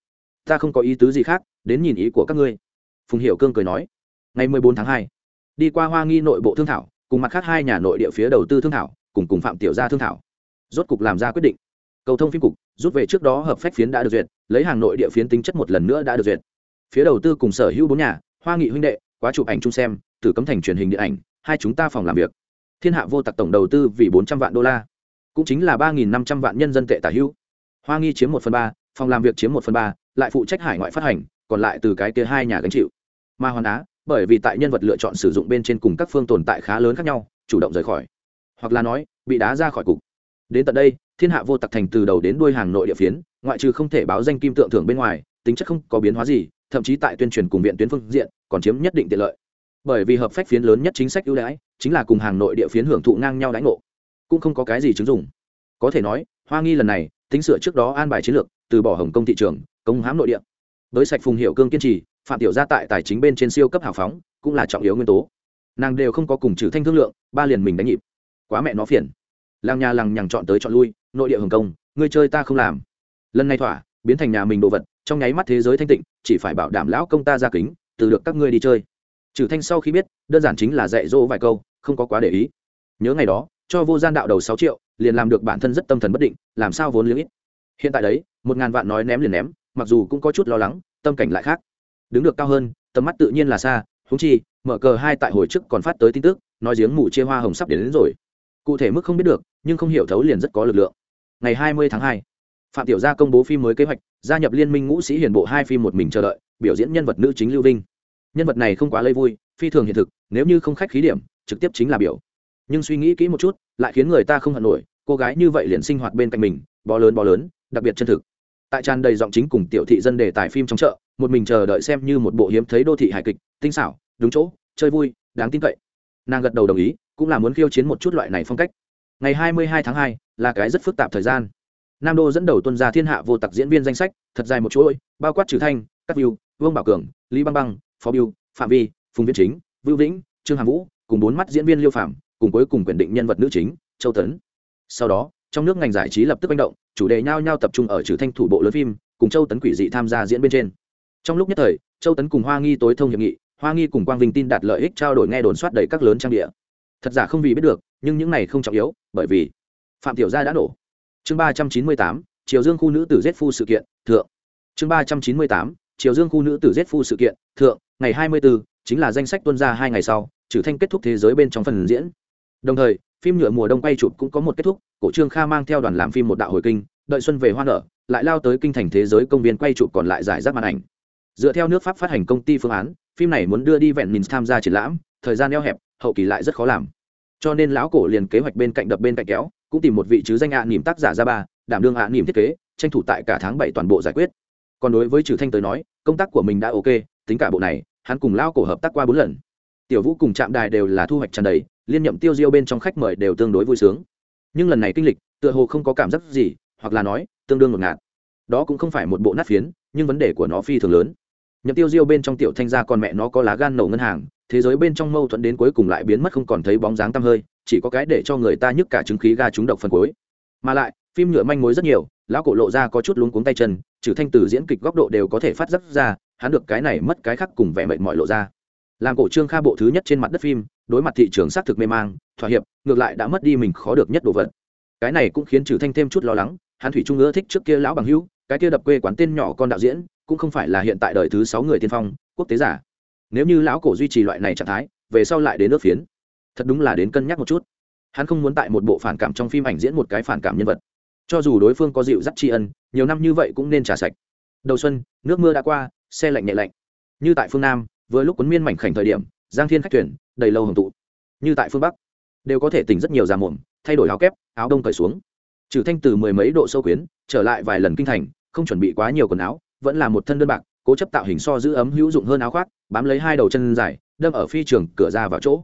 ta không có ý tứ gì khác, đến nhìn ý của các ngươi. Phùng hiệu cương cười nói, ngày mười bốn tháng hai, đi qua hoa nghi nội bộ thương thảo, cùng mặt khác hai nhà nội địa phía đầu tư thương thảo, cùng cùng phạm tiểu gia thương thảo. Rốt cục làm ra quyết định. Cầu thông phim cục, rút về trước đó hợp phách phiến đã được duyệt, lấy hàng nội địa phiến tính chất một lần nữa đã được duyệt phía đầu tư cùng sở hữu bốn nhà, hoa nghị huynh đệ, quá chụp ảnh chung xem từ cấm thành truyền hình điện ảnh, hai chúng ta phòng làm việc. Thiên hạ vô tặc tổng đầu tư vì bốn trăm vạn đô la, cũng chính là ba nghìn năm trăm vạn nhân dân tệ tả hữu. Hoa nghi chiếm một phần ba, phòng làm việc chiếm một phần ba, lại phụ trách hải ngoại phát hành, còn lại từ cái kia hai nhà gánh chịu. Mà hoàn á, bởi vì tại nhân vật lựa chọn sử dụng bên trên cùng các phương tồn tại khá lớn khác nhau, chủ động rời khỏi. Hoặc là nói, bị đá ra khỏi cục. Đến tận đây, thiên hạ vô tặc thành từ đầu đến đuôi hàng nội địa phiến, ngoại trừ không thể báo danh kim tượng thưởng bên ngoài, tính chất không có biến hóa gì thậm chí tại tuyên truyền cùng viện tuyến phương diện, còn chiếm nhất định tiện lợi. Bởi vì hợp phách phiến lớn nhất chính sách ưu đãi, chính là cùng hàng nội địa phiến hưởng thụ ngang nhau đánh ngộ. Cũng không có cái gì chứng dụng. Có thể nói, hoa nghi lần này, tính sửa trước đó an bài chiến lược, từ bỏ hồng công thị trường, công hãm nội địa. Với sạch phùng hiệu cương kiên trì, phạm tiểu gia tại tài chính bên trên siêu cấp hào phóng, cũng là trọng yếu nguyên tố. Nàng đều không có cùng trừ thanh thương lượng, ba liền mình đánh nhịp. Quá mẹ nó phiền. Làng nhà làng nhằng chọn tới chọn lui, nội địa hồng kông, ngươi chơi ta không làm. Lần này thỏa, biến thành nhà mình đồ vật trong nháy mắt thế giới thanh tịnh chỉ phải bảo đảm lão công ta ra kính từ được các ngươi đi chơi. Trừ thanh sau khi biết đơn giản chính là dạy dỗ vài câu không có quá để ý. Nhớ ngày đó cho vô gian đạo đầu sáu triệu liền làm được bản thân rất tâm thần bất định làm sao vốn liếng ít. Hiện tại đấy một ngàn vạn nói ném liền ném mặc dù cũng có chút lo lắng tâm cảnh lại khác. Đứng được cao hơn tầm mắt tự nhiên là xa húng chi mở cờ hai tại hồi trước còn phát tới tin tức nói giếng mù chia hoa hồng sắp đến, đến rồi. Cụ thể mức không biết được nhưng không hiểu thấu liền rất có lực lượng. Ngày hai mươi tháng hai phạm tiểu gia công bố phim mới kế hoạch gia nhập liên minh ngũ sĩ hiền bộ hai phim một mình chờ đợi, biểu diễn nhân vật nữ chính lưu vinh. Nhân vật này không quá lây vui, phi thường hiện thực, nếu như không khách khí điểm, trực tiếp chính là biểu. Nhưng suy nghĩ kỹ một chút, lại khiến người ta không hận nổi, cô gái như vậy liền sinh hoạt bên cạnh mình, bó lớn bó lớn, đặc biệt chân thực. Tại tràn đầy giọng chính cùng tiểu thị dân đề tài phim trong chợ, một mình chờ đợi xem như một bộ hiếm thấy đô thị hài kịch, tinh xảo, đúng chỗ, chơi vui, đáng tin cậy. Nàng gật đầu đồng ý, cũng là muốn khiêu chiến một chút loại này phong cách. Ngày hai mươi hai tháng hai, là cái rất phức tạp thời gian nam đô dẫn đầu tuân ra thiên hạ vô tặc diễn viên danh sách, thật dài một chuỗi, bao quát trừ thanh các view vương bảo cường, lý băng băng, phó biêu phạm vi, phùng viên chính, vưu vĩnh, trương hàm vũ, cùng bốn mắt diễn viên liêu phạm cùng cuối cùng quyền định nhân vật nữ chính, châu tấn. Sau đó, trong nước ngành giải trí lập tức manh động, chủ đề nhao nhao tập trung ở trừ thanh thủ bộ lớn phim, cùng châu tấn quỷ dị tham gia diễn bên trên. Trong lúc nhất thời, châu tấn cùng hoa nghi tối thông hiệp nghị, hoa nghi cùng quang vinh tin đạt lợi ích trao đổi nghe đồn soát đầy các lớn trang địa. Thật giả không vì biết được, nhưng những này không trọng yếu, bởi vì phạm tiểu gia đã nổ chương ba trăm chín mươi tám, triều dương khu nữ tử giết phu sự kiện, thượng. Chương ba trăm chín mươi tám, triều dương khu nữ tử giết phu sự kiện, thượng, ngày hai mươi b ố chính là danh sách tuân ra hai ngày sau, trừ thanh kết thúc thế giới bên trong phần diễn. Đồng thời, phim nhựa mùa đông quay chụp cũng có một kết thúc, cổ trương kha mang theo đoàn làm phim một đạo hồi kinh, đợi xuân về hoa nở, lại lao tới kinh thành thế giới công viên quay chụp còn lại giải rác màn ảnh. Dựa theo nước pháp phát hành công ty phương án, phim này muốn đưa đi vẹn mình tham gia triển lãm, thời gian eo hẹp, hậu kỳ lại rất khó làm. Cho nên lão cổ liền kế hoạch bên cạnh đập bên cạnh kéo cũng tìm một vị chứ danh ạ à nỉm tác giả ra ba đảm đương ạ à nỉm thiết kế, tranh thủ tại cả tháng bảy toàn bộ giải quyết. Còn đối với trừ thanh tới nói, công tác của mình đã ok, tính cả bộ này, hắn cùng lão cổ hợp tác qua bốn lần. Tiểu vũ cùng trạm đài đều là thu hoạch tràn đầy, liên nhậm tiêu diêu bên trong khách mời đều tương đối vui sướng. Nhưng lần này kinh lịch, tựa hồ không có cảm giác gì, hoặc là nói, tương đương ngột ngạt. Đó cũng không phải một bộ nát phiến, nhưng vấn đề của nó phi thường lớn. Nhậm tiêu diêu bên trong tiểu thanh gia con mẹ nó có lá gan nổ ngân hàng, thế giới bên trong mâu thuẫn đến cuối cùng lại biến mất không còn thấy bóng dáng tăm hơi chỉ có cái để cho người ta nhức cả chứng khí ga trúng độc phần cuối. Mà lại, phim nhựa manh mối rất nhiều, lão cổ lộ ra có chút luống cuống tay chân, trừ thanh từ diễn kịch góc độ đều có thể phát giác ra, hắn được cái này mất cái khác cùng vẻ mệt mỏi lộ ra. Làm cổ trương kha bộ thứ nhất trên mặt đất phim, đối mặt thị trường xác thực mê mang, thỏa hiệp, ngược lại đã mất đi mình khó được nhất đồ vật. Cái này cũng khiến trừ thanh thêm chút lo lắng, hắn thủy trung ưa thích trước kia lão bằng hữu, cái kia đập quê quán tên nhỏ con đạo diễn, cũng không phải là hiện tại đời thứ sáu người tiên phong, quốc tế giả. Nếu như lão cổ duy trì loại này trạng thái, về sau lại đến nước phiến thật đúng là đến cân nhắc một chút. Hắn không muốn tại một bộ phản cảm trong phim ảnh diễn một cái phản cảm nhân vật. Cho dù đối phương có dịu dắt tri ân, nhiều năm như vậy cũng nên trả sạch. Đầu xuân, nước mưa đã qua, xe lạnh nhẹ lạnh. Như tại phương nam, vừa lúc quấn miên mảnh khảnh thời điểm, giang thiên khách thuyền, đầy lâu hồng tụ như tại phương bắc, đều có thể tỉnh rất nhiều già mồm thay đổi áo kép, áo đông cởi xuống. Trừ thanh từ mười mấy độ sâu quyến, trở lại vài lần kinh thành, không chuẩn bị quá nhiều quần áo, vẫn là một thân đơn bạc, cố chấp tạo hình so giữ ấm hữu dụng hơn áo khoác, bám lấy hai đầu chân dài, đâm ở phi trường cửa ra vào chỗ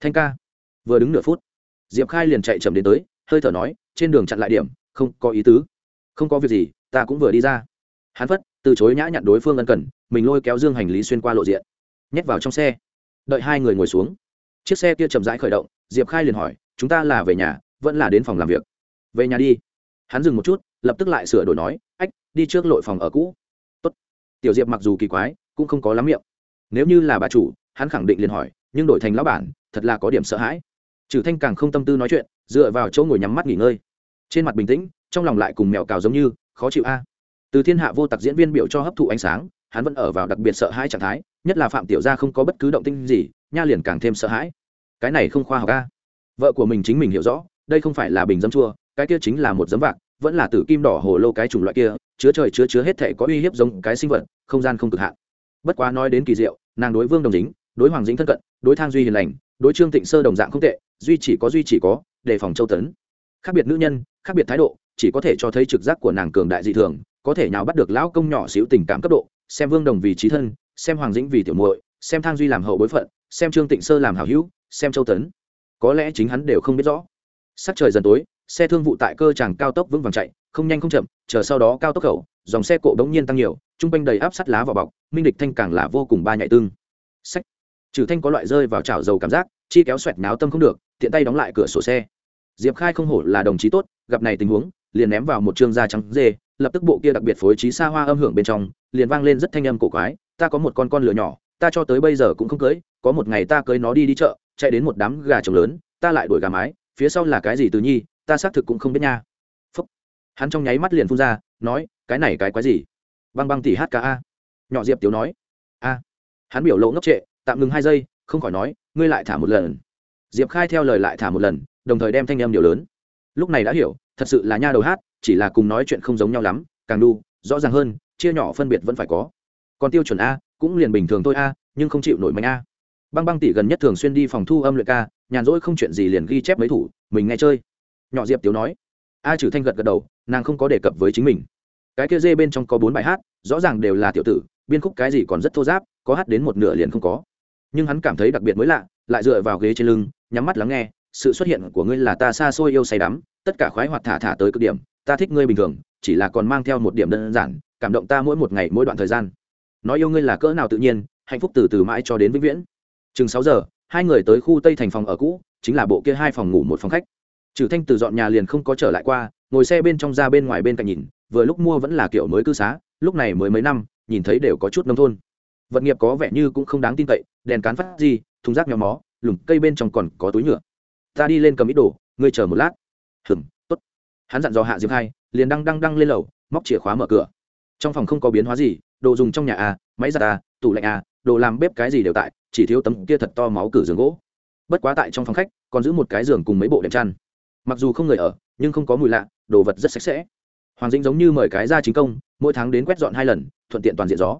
thanh ca. Vừa đứng nửa phút, diệp khai liền chạy chậm đến tới, hơi thở nói, trên đường chặn lại điểm, không có ý tứ. Không có việc gì, ta cũng vừa đi ra. Hắn phất, từ chối nhã nhặn đối phương ân cần, mình lôi kéo dương hành lý xuyên qua lộ diện. Nhét vào trong xe. Đợi hai người ngồi xuống. Chiếc xe kia chậm rãi khởi động, diệp khai liền hỏi, chúng ta là về nhà, vẫn là đến phòng làm việc? Về nhà đi. Hắn dừng một chút, lập tức lại sửa đổi nói, ách, đi trước lội phòng ở cũ. Tốt. tiểu diệp mặc dù kỳ quái, cũng không có lắm miệng. Nếu như là bà chủ, hắn khẳng định liền hỏi nhưng đổi thành lão bản, thật là có điểm sợ hãi. Trừ thanh càng không tâm tư nói chuyện, dựa vào chỗ ngồi nhắm mắt nghỉ ngơi. Trên mặt bình tĩnh, trong lòng lại cùng mèo cào giống như, khó chịu a. Từ thiên hạ vô tặc diễn viên biểu cho hấp thụ ánh sáng, hắn vẫn ở vào đặc biệt sợ hãi trạng thái, nhất là phạm tiểu gia không có bất cứ động tĩnh gì, nha liền càng thêm sợ hãi. Cái này không khoa học a. Vợ của mình chính mình hiểu rõ, đây không phải là bình dấm chua, cái kia chính là một dấm vạc, vẫn là tử kim đỏ hồ lô cái chủng loại kia, chứa trời chứa chứa hết thể có uy hiếp giống cái sinh vật, không gian không cực hạn. Bất quá nói đến kỳ diệu, nàng đối vương đồng dính đối hoàng Dĩnh thân cận, đối thang duy hiền lành, đối trương tịnh sơ đồng dạng không tệ, duy chỉ có duy chỉ có đề phòng châu tấn. Khác biệt nữ nhân, khác biệt thái độ, chỉ có thể cho thấy trực giác của nàng cường đại dị thường, có thể nào bắt được lão công nhỏ xíu tình cảm cấp độ, xem vương đồng vì trí thân, xem hoàng dĩnh vì tiểu muội, xem thang duy làm hậu bối phận, xem trương tịnh sơ làm hảo hữu, xem châu tấn. Có lẽ chính hắn đều không biết rõ. Sắc trời dần tối, xe thương vụ tại cơ tràng cao tốc vững vàng chạy, không nhanh không chậm, chờ sau đó cao tốc khẩu, dòng xe cộ đống nhiên tăng nhiều, trung quanh đầy áp sắt lá vào bọc, minh địch thanh càng là vô cùng ba nhạy tương. Sách trừ thanh có loại rơi vào chảo dầu cảm giác, chi kéo xoẹt náo tâm không được, tiện tay đóng lại cửa sổ xe. Diệp khai không hổ là đồng chí tốt, gặp này tình huống, liền ném vào một chương da trắng dê, lập tức bộ kia đặc biệt phối trí xa hoa âm hưởng bên trong, liền vang lên rất thanh âm cổ quái, ta có một con con lửa nhỏ, ta cho tới bây giờ cũng không cưới, có một ngày ta cưới nó đi đi chợ, chạy đến một đám gà trống lớn, ta lại đuổi gà mái, phía sau là cái gì từ nhi, ta xác thực cũng không biết nha. Phúc. hắn trong nháy mắt liền phun ra, nói, cái này cái quái gì? Băng băng tỉ hát ca a. Nhỏ diệp tiếu nói, a. Hắn biểu lộ ngốc trệ tạm ngừng hai giây, không khỏi nói, ngươi lại thả một lần. Diệp khai theo lời lại thả một lần, đồng thời đem thanh âm điều lớn. Lúc này đã hiểu, thật sự là nha đầu hát, chỉ là cùng nói chuyện không giống nhau lắm, càng đu, rõ ràng hơn, chia nhỏ phân biệt vẫn phải có. Còn tiêu chuẩn a, cũng liền bình thường thôi a, nhưng không chịu nổi mạnh a. Băng băng tỷ gần nhất thường xuyên đi phòng thu âm luyện ca, nhàn rỗi không chuyện gì liền ghi chép mấy thủ, mình nghe chơi. Nhỏ diệp tiếu nói. A trừ thanh gật gật đầu, nàng không có đề cập với chính mình. Cái kia dê bên trong có bốn bài hát, rõ ràng đều là tiểu tử, biên khúc cái gì còn rất thô giáp, có hát đến một nửa liền không có nhưng hắn cảm thấy đặc biệt mới lạ, lại dựa vào ghế trên lưng, nhắm mắt lắng nghe, sự xuất hiện của ngươi là ta xa xôi yêu say đắm, tất cả khoái hoạt thả thả tới cực điểm, ta thích ngươi bình thường, chỉ là còn mang theo một điểm đơn giản, cảm động ta mỗi một ngày, mỗi đoạn thời gian. Nói yêu ngươi là cỡ nào tự nhiên, hạnh phúc từ từ mãi cho đến vĩnh viễn. Chừng sáu giờ, hai người tới khu tây thành phòng ở cũ, chính là bộ kia hai phòng ngủ một phòng khách. Trừ thanh từ dọn nhà liền không có trở lại qua, ngồi xe bên trong ra bên ngoài bên cạnh nhìn, vừa lúc mua vẫn là kiểu mới cư xá, lúc này mới mấy năm, nhìn thấy đều có chút nông thôn. Vật nghiệp có vẻ như cũng không đáng tin cậy đèn cán phát gì thùng rác nhỏ mó lùm cây bên trong còn có túi nhựa. Ta đi lên cầm ít đồ ngươi chờ một lát. Hừng tốt. Hắn dặn dò hạ diệp hai, liền đăng đăng đăng lên lầu móc chìa khóa mở cửa. Trong phòng không có biến hóa gì đồ dùng trong nhà a máy giặt a tủ lạnh a đồ làm bếp cái gì đều tại chỉ thiếu tấm kia thật to máu cử giường gỗ. Bất quá tại trong phòng khách còn giữ một cái giường cùng mấy bộ đệm chăn. Mặc dù không người ở nhưng không có mùi lạ đồ vật rất sạch sẽ. Hoàng dĩnh giống như mời cái ra chính công mỗi tháng đến quét dọn hai lần thuận tiện toàn diện gió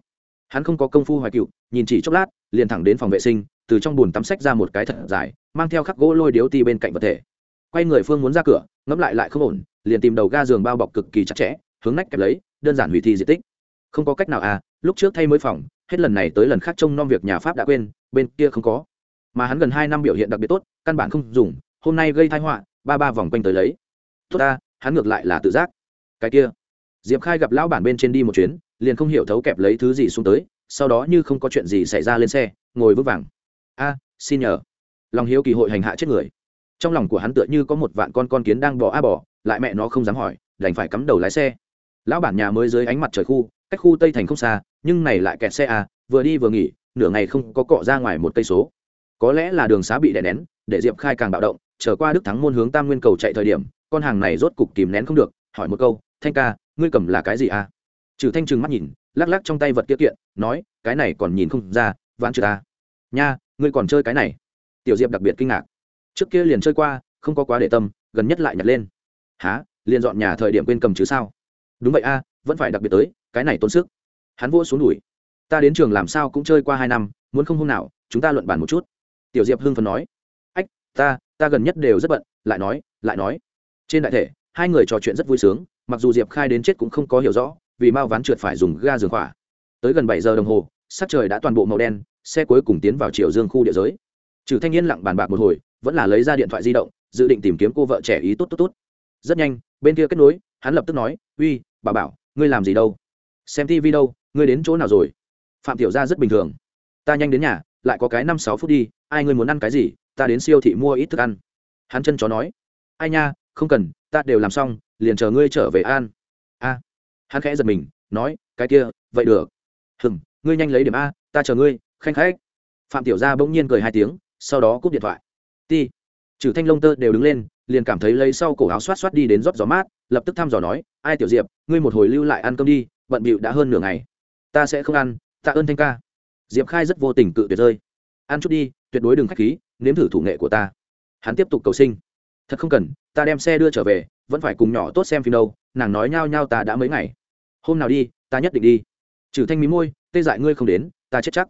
hắn không có công phu hoài cựu nhìn chỉ chốc lát, liền thẳng đến phòng vệ sinh, từ trong bùn tắm sách ra một cái thật dài, mang theo khắc gỗ lôi điếu ti bên cạnh vật thể. Quay người phương muốn ra cửa, ngẫm lại lại không ổn, liền tìm đầu ga giường bao bọc cực kỳ chặt chẽ, hướng nách kẹp lấy, đơn giản hủy thi diện tích. Không có cách nào à lúc trước thay mới phòng, hết lần này tới lần khác trông nom việc nhà pháp đã quên, bên kia không có. Mà hắn gần hai năm biểu hiện đặc biệt tốt, căn bản không dùng, hôm nay gây thai họa, ba ba vòng quanh tới lấy. Tốt ta, hắn ngược lại là tự giác. Cái kia. Diệp khai gặp lão bản bên trên đi một chuyến liền không hiểu thấu kẹp lấy thứ gì xuống tới, sau đó như không có chuyện gì xảy ra lên xe, ngồi vững vàng. A, xin nhờ. Lòng hiếu kỳ hội hành hạ chết người. Trong lòng của hắn tựa như có một vạn con con kiến đang bỏ a bỏ lại mẹ nó không dám hỏi, đành phải cắm đầu lái xe. Lão bản nhà mới dưới ánh mặt trời khu, cách khu tây thành không xa, nhưng này lại kẹt xe a, vừa đi vừa nghỉ, nửa ngày không có cọ ra ngoài một cây số. Có lẽ là đường xá bị đè nén, để diệp khai càng bạo động trở qua đức thắng môn hướng tam nguyên cầu chạy thời điểm, con hàng này rốt cục kìm nén không được, hỏi một câu, thanh ca, ngươi cầm là cái gì à trừ thanh trừng mắt nhìn, lắc lắc trong tay vật kia kiện, nói, cái này còn nhìn không ra ván trừ ta. Nha, ngươi còn chơi cái này? Tiểu diệp đặc biệt kinh ngạc. Trước kia liền chơi qua, không có quá để tâm, gần nhất lại nhặt lên. Há liền dọn nhà thời điểm quên cầm chứ sao? Đúng vậy a, vẫn phải đặc biệt tới, cái này tốn sức. Hắn vỗ xuống đùi. Ta đến trường làm sao cũng chơi qua hai năm, muốn không hôm nào, chúng ta luận bàn một chút. Tiểu diệp hưng phấn nói. Ách, ta ta gần nhất đều rất bận, lại nói lại nói. Trên đại thể, hai người trò chuyện rất vui sướng, mặc dù diệp khai đến chết cũng không có hiểu rõ vì mao ván trượt phải dùng ga giường khỏa. Tới gần bảy giờ đồng hồ, sắc trời đã toàn bộ màu đen, xe cuối cùng tiến vào chiều dương khu địa giới. Trừ thanh niên lặng bàn bạc một hồi, vẫn là lấy ra điện thoại di động, dự định tìm kiếm cô vợ trẻ ý tốt tốt tốt. Rất nhanh, bên kia kết nối, hắn lập tức nói, uy, bà bảo, ngươi làm gì đâu? Xem tv đâu, ngươi đến chỗ nào rồi? Phạm tiểu gia rất bình thường. Ta nhanh đến nhà, lại có cái năm sáu phút đi, ai ngươi muốn ăn cái gì, ta đến siêu thị mua ít thức ăn. Hắn chân chó nói, ai nha, không cần, ta đều làm xong, liền chờ ngươi trở về an a hắn khẽ giật mình, nói, cái kia, vậy được. Hừm, ngươi nhanh lấy điểm a, ta chờ ngươi, khanh khách. Phạm tiểu gia bỗng nhiên cười hai tiếng, sau đó cúp điện thoại. Ti. Trừ thanh long tơ đều đứng lên, liền cảm thấy lấy sau cổ áo xoát xoát đi đến rót gió mát, lập tức thăm dò nói, ai tiểu diệp, ngươi một hồi lưu lại ăn cơm đi, bận bịu đã hơn nửa ngày. Ta sẽ không ăn, tạ ơn thanh ca. Diệp khai rất vô tình cự tuyệt rơi. Ăn chút đi, tuyệt đối đừng k h á c h khí, nếm thử thủ nghệ của ta. Hắn tiếp tục cầu sinh. Thật không cần, ta đem xe đưa trở về, vẫn phải cùng nhỏ tốt xem phim đâu, nàng nói nhao nhao ta đã mấy ngày hôm nào đi, ta nhất định đi. Trừ thanh mí môi, tê dại ngươi không đến, ta chết chắc.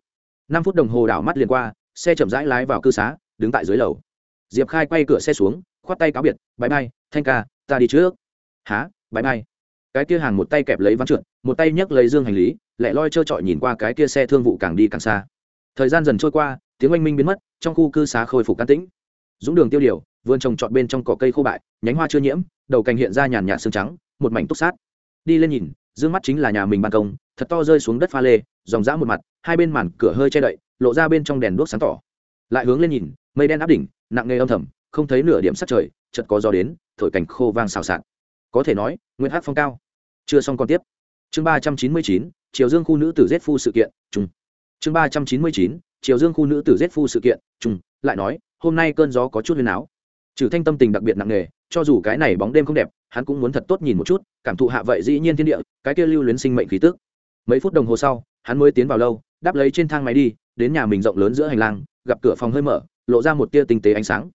Năm phút đồng hồ đảo mắt liền qua, xe chậm rãi lái vào cư xá, đứng tại dưới lầu. Diệp khai quay cửa xe xuống, khoát tay cáo biệt bãi bay thanh ca, ta đi trước. Há bãi bay cái kia hàng một tay kẹp lấy ván trượt, một tay nhấc lấy dương hành lý lẹ loi trơ trọi nhìn qua cái kia xe thương vụ càng đi càng xa. Thời gian dần trôi qua, tiếng oanh minh biến mất, trong khu cư xá khôi phục can tĩnh. Dũng đường tiêu điều vườn trồng trọt bên trong cỏ cây khô bại, nhánh hoa chưa nhiễm, đầu cành hiện ra nhàn nhạt xương trắng, một mảnh túc sát. Đi lên nhìn Dương mắt chính là nhà mình ban công, thật to rơi xuống đất pha lê, dòng dã một mặt, hai bên màn cửa hơi che đậy, lộ ra bên trong đèn đuốc sáng tỏ. Lại hướng lên nhìn, mây đen áp đỉnh, nặng nề âm thầm, không thấy nửa điểm sắc trời, chợt có gió đến, thổi cảnh khô vang xào xạc. Có thể nói nguyên hát phong cao. Chưa xong còn tiếp. Chương ba trăm chín mươi chín, triều dương khu nữ tử giết phu sự kiện chung chương ba trăm chín mươi chín, triều dương khu nữ tử giết phu sự kiện chung lại nói, hôm nay cơn gió có chút huyền áo. Trừ thanh tâm tình đặc biệt nặng nề cho dù cái này bóng đêm không đẹp, hắn cũng muốn thật tốt nhìn một chút, cảm thụ hạ vậy dĩ nhiên thiên địa, cái kia lưu luyến sinh mệnh khí tức. Mấy phút đồng hồ sau, hắn mới tiến vào lâu, đáp lấy trên thang máy đi, đến nhà mình rộng lớn giữa hành lang, gặp cửa phòng hơi mở, lộ ra một tia tinh tế ánh sáng.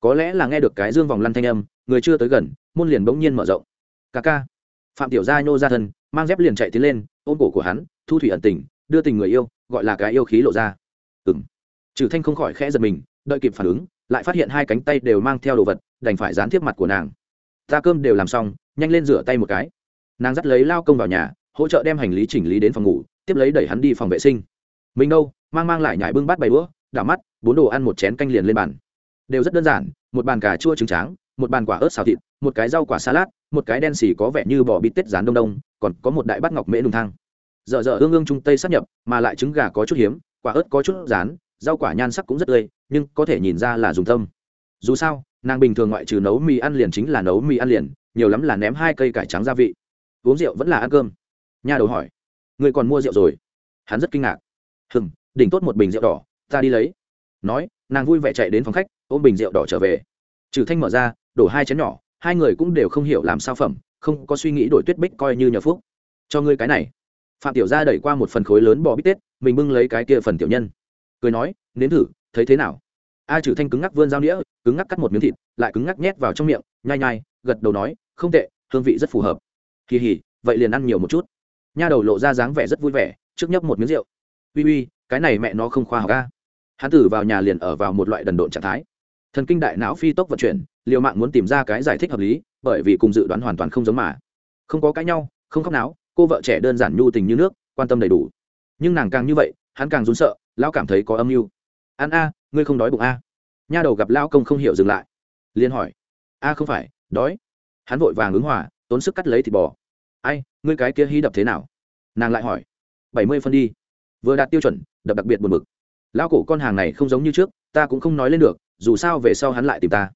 Có lẽ là nghe được cái dương vòng lăn thanh âm, người chưa tới gần, môn liền bỗng nhiên mở rộng. Ca ca. Phạm tiểu gia nhô ra thân, mang dép liền chạy tiến lên, ôm cổ của hắn, thu thủy ẩn tình, đưa tình người yêu, gọi là cái yêu khí lộ ra. Ừng trừ thanh không khỏi khẽ giật mình, đợi kịp phản ứng, lại phát hiện hai cánh tay đều mang theo đồ vật đành phải dán tiếp mặt của nàng. Ta cơm đều làm xong, nhanh lên rửa tay một cái. Nàng dắt lấy lao công vào nhà, hỗ trợ đem hành lý chỉnh lý đến phòng ngủ, tiếp lấy đẩy hắn đi phòng vệ sinh. Mình đâu, mang mang lại nhải bưng bát bày đũa, đảo mắt, bốn đồ ăn một chén canh liền lên bàn. Đều rất đơn giản, một bàn cà chua trứng tráng, một bàn quả ớt xào thịt, một cái rau quả salad, một cái đen xì có vẻ như bò bít tết rán đông đông, còn có một đại bát ngọc mễ nùng thang. Dở dở ương ương trung tây sắp nhập, mà lại trứng gà có chút hiếm, quả ớt có chút rán, rau quả nhan sắc cũng rất tươi, nhưng có thể nhìn ra là dùng tâm. Dù sao nàng bình thường ngoại trừ nấu mì ăn liền chính là nấu mì ăn liền, nhiều lắm là ném hai cây cải trắng gia vị. Uống rượu vẫn là ăn cơm. Nha đầu hỏi người còn mua rượu rồi? Hắn rất kinh ngạc. Hừm, đỉnh tốt một bình rượu đỏ, ta đi lấy. Nói, nàng vui vẻ chạy đến phòng khách, ôm bình rượu đỏ trở về. Trừ thanh mở ra, đổ hai chén nhỏ, hai người cũng đều không hiểu làm sao phẩm, không có suy nghĩ đổi tuyết bích coi như nhờ phúc. Cho ngươi cái này. Phạm tiểu gia đẩy qua một phần khối lớn bò bít tết, mình bưng lấy cái kia phần tiểu nhân. Cười nói, nếm thử, thấy thế nào? A trừ thanh cứng ngắc vươn dao nĩa, cứng ngắc cắt một miếng thịt, lại cứng ngắc nhét vào trong miệng, nhai nhai, gật đầu nói, không tệ, hương vị rất phù hợp. Kỳ hỉ vậy liền ăn nhiều một chút. Nha đầu lộ ra dáng vẻ rất vui vẻ, trước nhấp một miếng rượu. Uy uy, cái này mẹ nó không khoa học ca hắn tử vào nhà liền ở vào một loại đần độn trạng thái. Thần kinh đại não phi tốc vận chuyển, liều mạng muốn tìm ra cái giải thích hợp lý, bởi vì cùng dự đoán hoàn toàn không giống mà. Không có cãi nhau, không khóc náo, cô vợ trẻ đơn giản nhu tình như nước, quan tâm đầy đủ. Nhưng nàng càng như vậy, hắn càng run sợ, lão cảm thấy có âm mưu. Ăn a ngươi không đói bụng a nha đầu gặp lão công không hiểu dừng lại. Liền hỏi. A không phải, đói. Hắn vội vàng ứng hòa, tốn sức cắt lấy thịt bò. Ai, ngươi cái kia hí đập thế nào? Nàng lại hỏi. Bảy mươi phân đi. Vừa đạt tiêu chuẩn, đập đặc biệt buồn bực. Lão cổ con hàng này không giống như trước, ta cũng không nói lên được, dù sao về sau hắn lại tìm ta.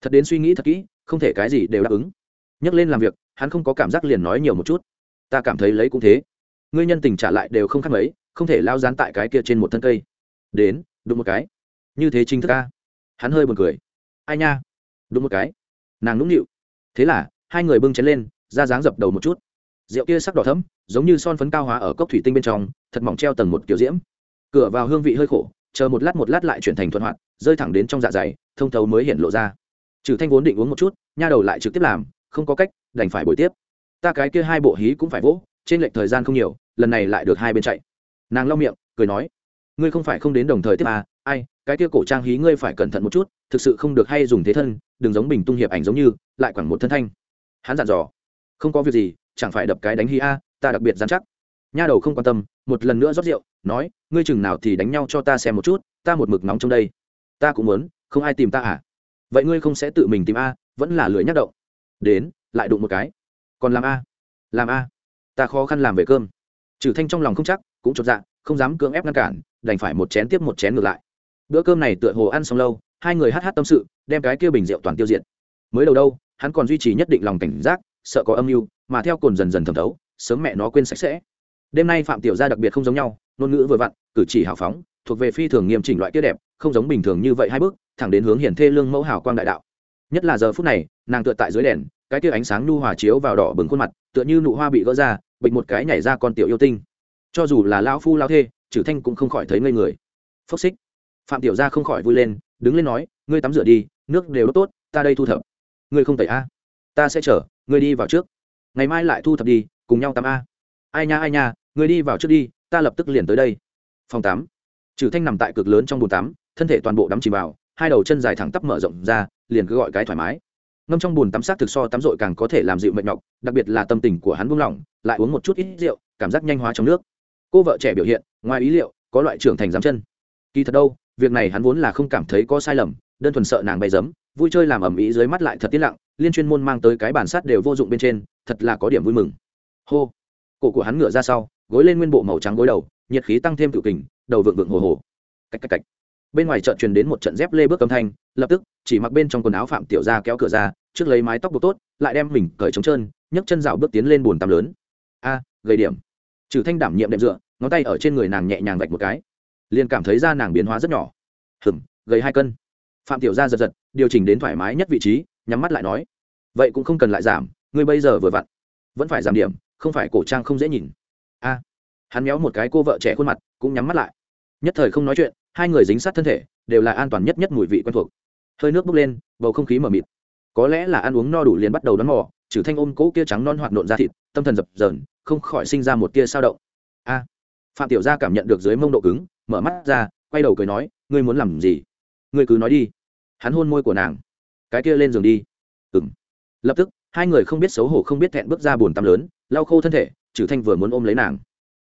Thật đến suy nghĩ thật kỹ, không thể cái gì đều đáp ứng. Nhắc lên làm việc, hắn không có cảm giác liền nói nhiều một chút. Ta cảm thấy lấy cũng thế. Ngươi nhân tình trả lại đều không khác mấy, không thể lao dán tại cái kia trên một thân cây. Đến, đụng một cái như thế chính thức ca. Hắn hơi buồn cười. Ai nha? Đúng một cái. Nàng nũng nịu. Thế là, hai người bưng chén lên, ra dáng dập đầu một chút. Rượu kia sắc đỏ thấm giống như son phấn cao hóa ở cốc thủy tinh bên trong, thật mỏng treo tầng một kiểu diễm. Cửa vào hương vị hơi khổ, chờ một lát một lát lại chuyển thành thuận hoạt, rơi thẳng đến trong dạ dày, thông thấu mới hiện lộ ra. Trừ thanh vốn định uống một chút, nha đầu lại trực tiếp làm, không có cách, đành phải bồi tiếp. Ta cái kia hai bộ hí cũng phải vỗ, trên lệch thời gian không nhiều, lần này lại được hai bên chạy. Nàng lau miệng, cười nói, ngươi không phải không đến đồng thời tiếp à ai cái kia cổ trang hí ngươi phải cẩn thận một chút, thực sự không được hay dùng thế thân, đừng giống bình tung hiệp ảnh giống như, lại quẳng một thân thanh. Hắn dặn dò. Không có việc gì, chẳng phải đập cái đánh hí a, ta đặc biệt dán chắc. Nha đầu không quan tâm, một lần nữa rót rượu, nói, ngươi chừng nào thì đánh nhau cho ta xem một chút, ta một mực nóng trong đây. Ta cũng muốn, không ai tìm ta à? Vậy ngươi không sẽ tự mình tìm a, vẫn là lười nhắc động. Đến, lại đụng một cái. Còn làm a? Làm a? Ta khó khăn làm về cơm. Trừ thanh trong lòng không chắc, cũng chột dạ không dám cưỡng ép ngăn cản, đành phải một chén tiếp một chén ngược lại bữa cơm này tựa hồ ăn xong lâu, hai người hát hát tâm sự, đem cái kia bình rượu toàn tiêu diệt. Mới đầu đâu, hắn còn duy trì nhất định lòng cảnh giác, sợ có âm mưu, mà theo cồn dần dần thẩm thấu, sớm mẹ nó quên sạch sẽ. Đêm nay phạm tiểu gia đặc biệt không giống nhau, ngôn ngữ vừa vặn, cử chỉ hào phóng, thuộc về phi thường nghiêm chỉnh loại kia đẹp, không giống bình thường như vậy hai bước, thẳng đến hướng hiển thê lương mẫu hào quang đại đạo. Nhất là giờ phút này, nàng tựa tại dưới đèn, cái kia ánh sáng nu hòa chiếu vào đỏ bừng khuôn mặt, tựa như nụ hoa bị gỡ ra bệnh một cái nhảy ra con tiểu yêu tinh. Cho dù là lao phu lao thê, trừ thanh cũng không khỏi thấy ngây người. Phốc xích phạm tiểu gia không khỏi vui lên, đứng lên nói, ngươi tắm rửa đi, nước đều đốt tốt, ta đây thu thập. Ngươi không tẩy a? Ta sẽ chở, ngươi đi vào trước. Ngày mai lại thu thập đi, cùng nhau tắm a. Ai nha ai nha, ngươi đi vào trước đi, ta lập tức liền tới đây. Phòng tắm. Trừ thanh nằm tại cực lớn trong bồn tắm, thân thể toàn bộ đắm chìm vào, hai đầu chân dài thẳng tắp mở rộng ra, liền cứ gọi cái thoải mái. Ngâm trong bồn tắm sát thực so tắm rội càng có thể làm dịu mệt nhọc, đặc biệt là tâm tình của hắn buông lỏng, lại uống một chút ít rượu, cảm giác nhanh hóa trong nước. Cô vợ trẻ biểu hiện, ngoài ý liệu, có loại trưởng thành giám chân. Kỳ thật đâu việc này hắn vốn là không cảm thấy có sai lầm đơn thuần sợ nàng bay dấm vui chơi làm ẩm ý dưới mắt lại thật tiết lặng liên chuyên môn mang tới cái bản sát đều vô dụng bên trên thật là có điểm vui mừng. Hô. Cổ của hắn ngửa ra sau gối lên nguyên bộ màu trắng gối đầu nhiệt khí tăng thêm tự kình đầu vượng vượng hồ hồ. Cách cách cách. Bên ngoài chợ truyền đến một trận dép lê bước âm thanh lập tức chỉ mặc bên trong quần áo phạm tiểu ra kéo cửa ra trước lấy mái tóc buộc tốt lại đem mình cởi trống trơn nhấc chân rào bước tiến lên bồn tắm lớn. A à, gây điểm. Trừ thanh đảm nhiệm đệm dựa ngón tay ở trên người nàng nhẹ nhàng vạch một cái liền cảm thấy da nàng biến hóa rất nhỏ. Hừm gầy hai cân. Phạm tiểu gia giật giật, điều chỉnh đến thoải mái nhất vị trí, nhắm mắt lại nói, vậy cũng không cần lại giảm, ngươi bây giờ vừa vặn, vẫn phải giảm điểm, không phải cổ trang không dễ nhìn. A, hắn méo một cái cô vợ trẻ khuôn mặt, cũng nhắm mắt lại. Nhất thời không nói chuyện, hai người dính sát thân thể, đều là an toàn nhất nhất mùi vị quen thuộc. Hơi nước bốc lên, bầu không khí mờ mịt. Có lẽ là ăn uống no đủ liền bắt đầu đón mò, trừ thanh ôm cỗ kia trắng non hoạt nộn ra thịt, tâm thần dập dờn, không khỏi sinh ra một tia sao động. A, phạm tiểu gia cảm nhận được dưới mông độ cứng mở mắt ra, quay đầu cười nói, ngươi muốn làm gì? Ngươi cứ nói đi. Hắn hôn môi của nàng. Cái kia lên giường đi. Ừng lập tức, hai người không biết xấu hổ không biết thẹn bước ra bồn tắm lớn, lau khô thân thể trừ thanh vừa muốn ôm lấy nàng,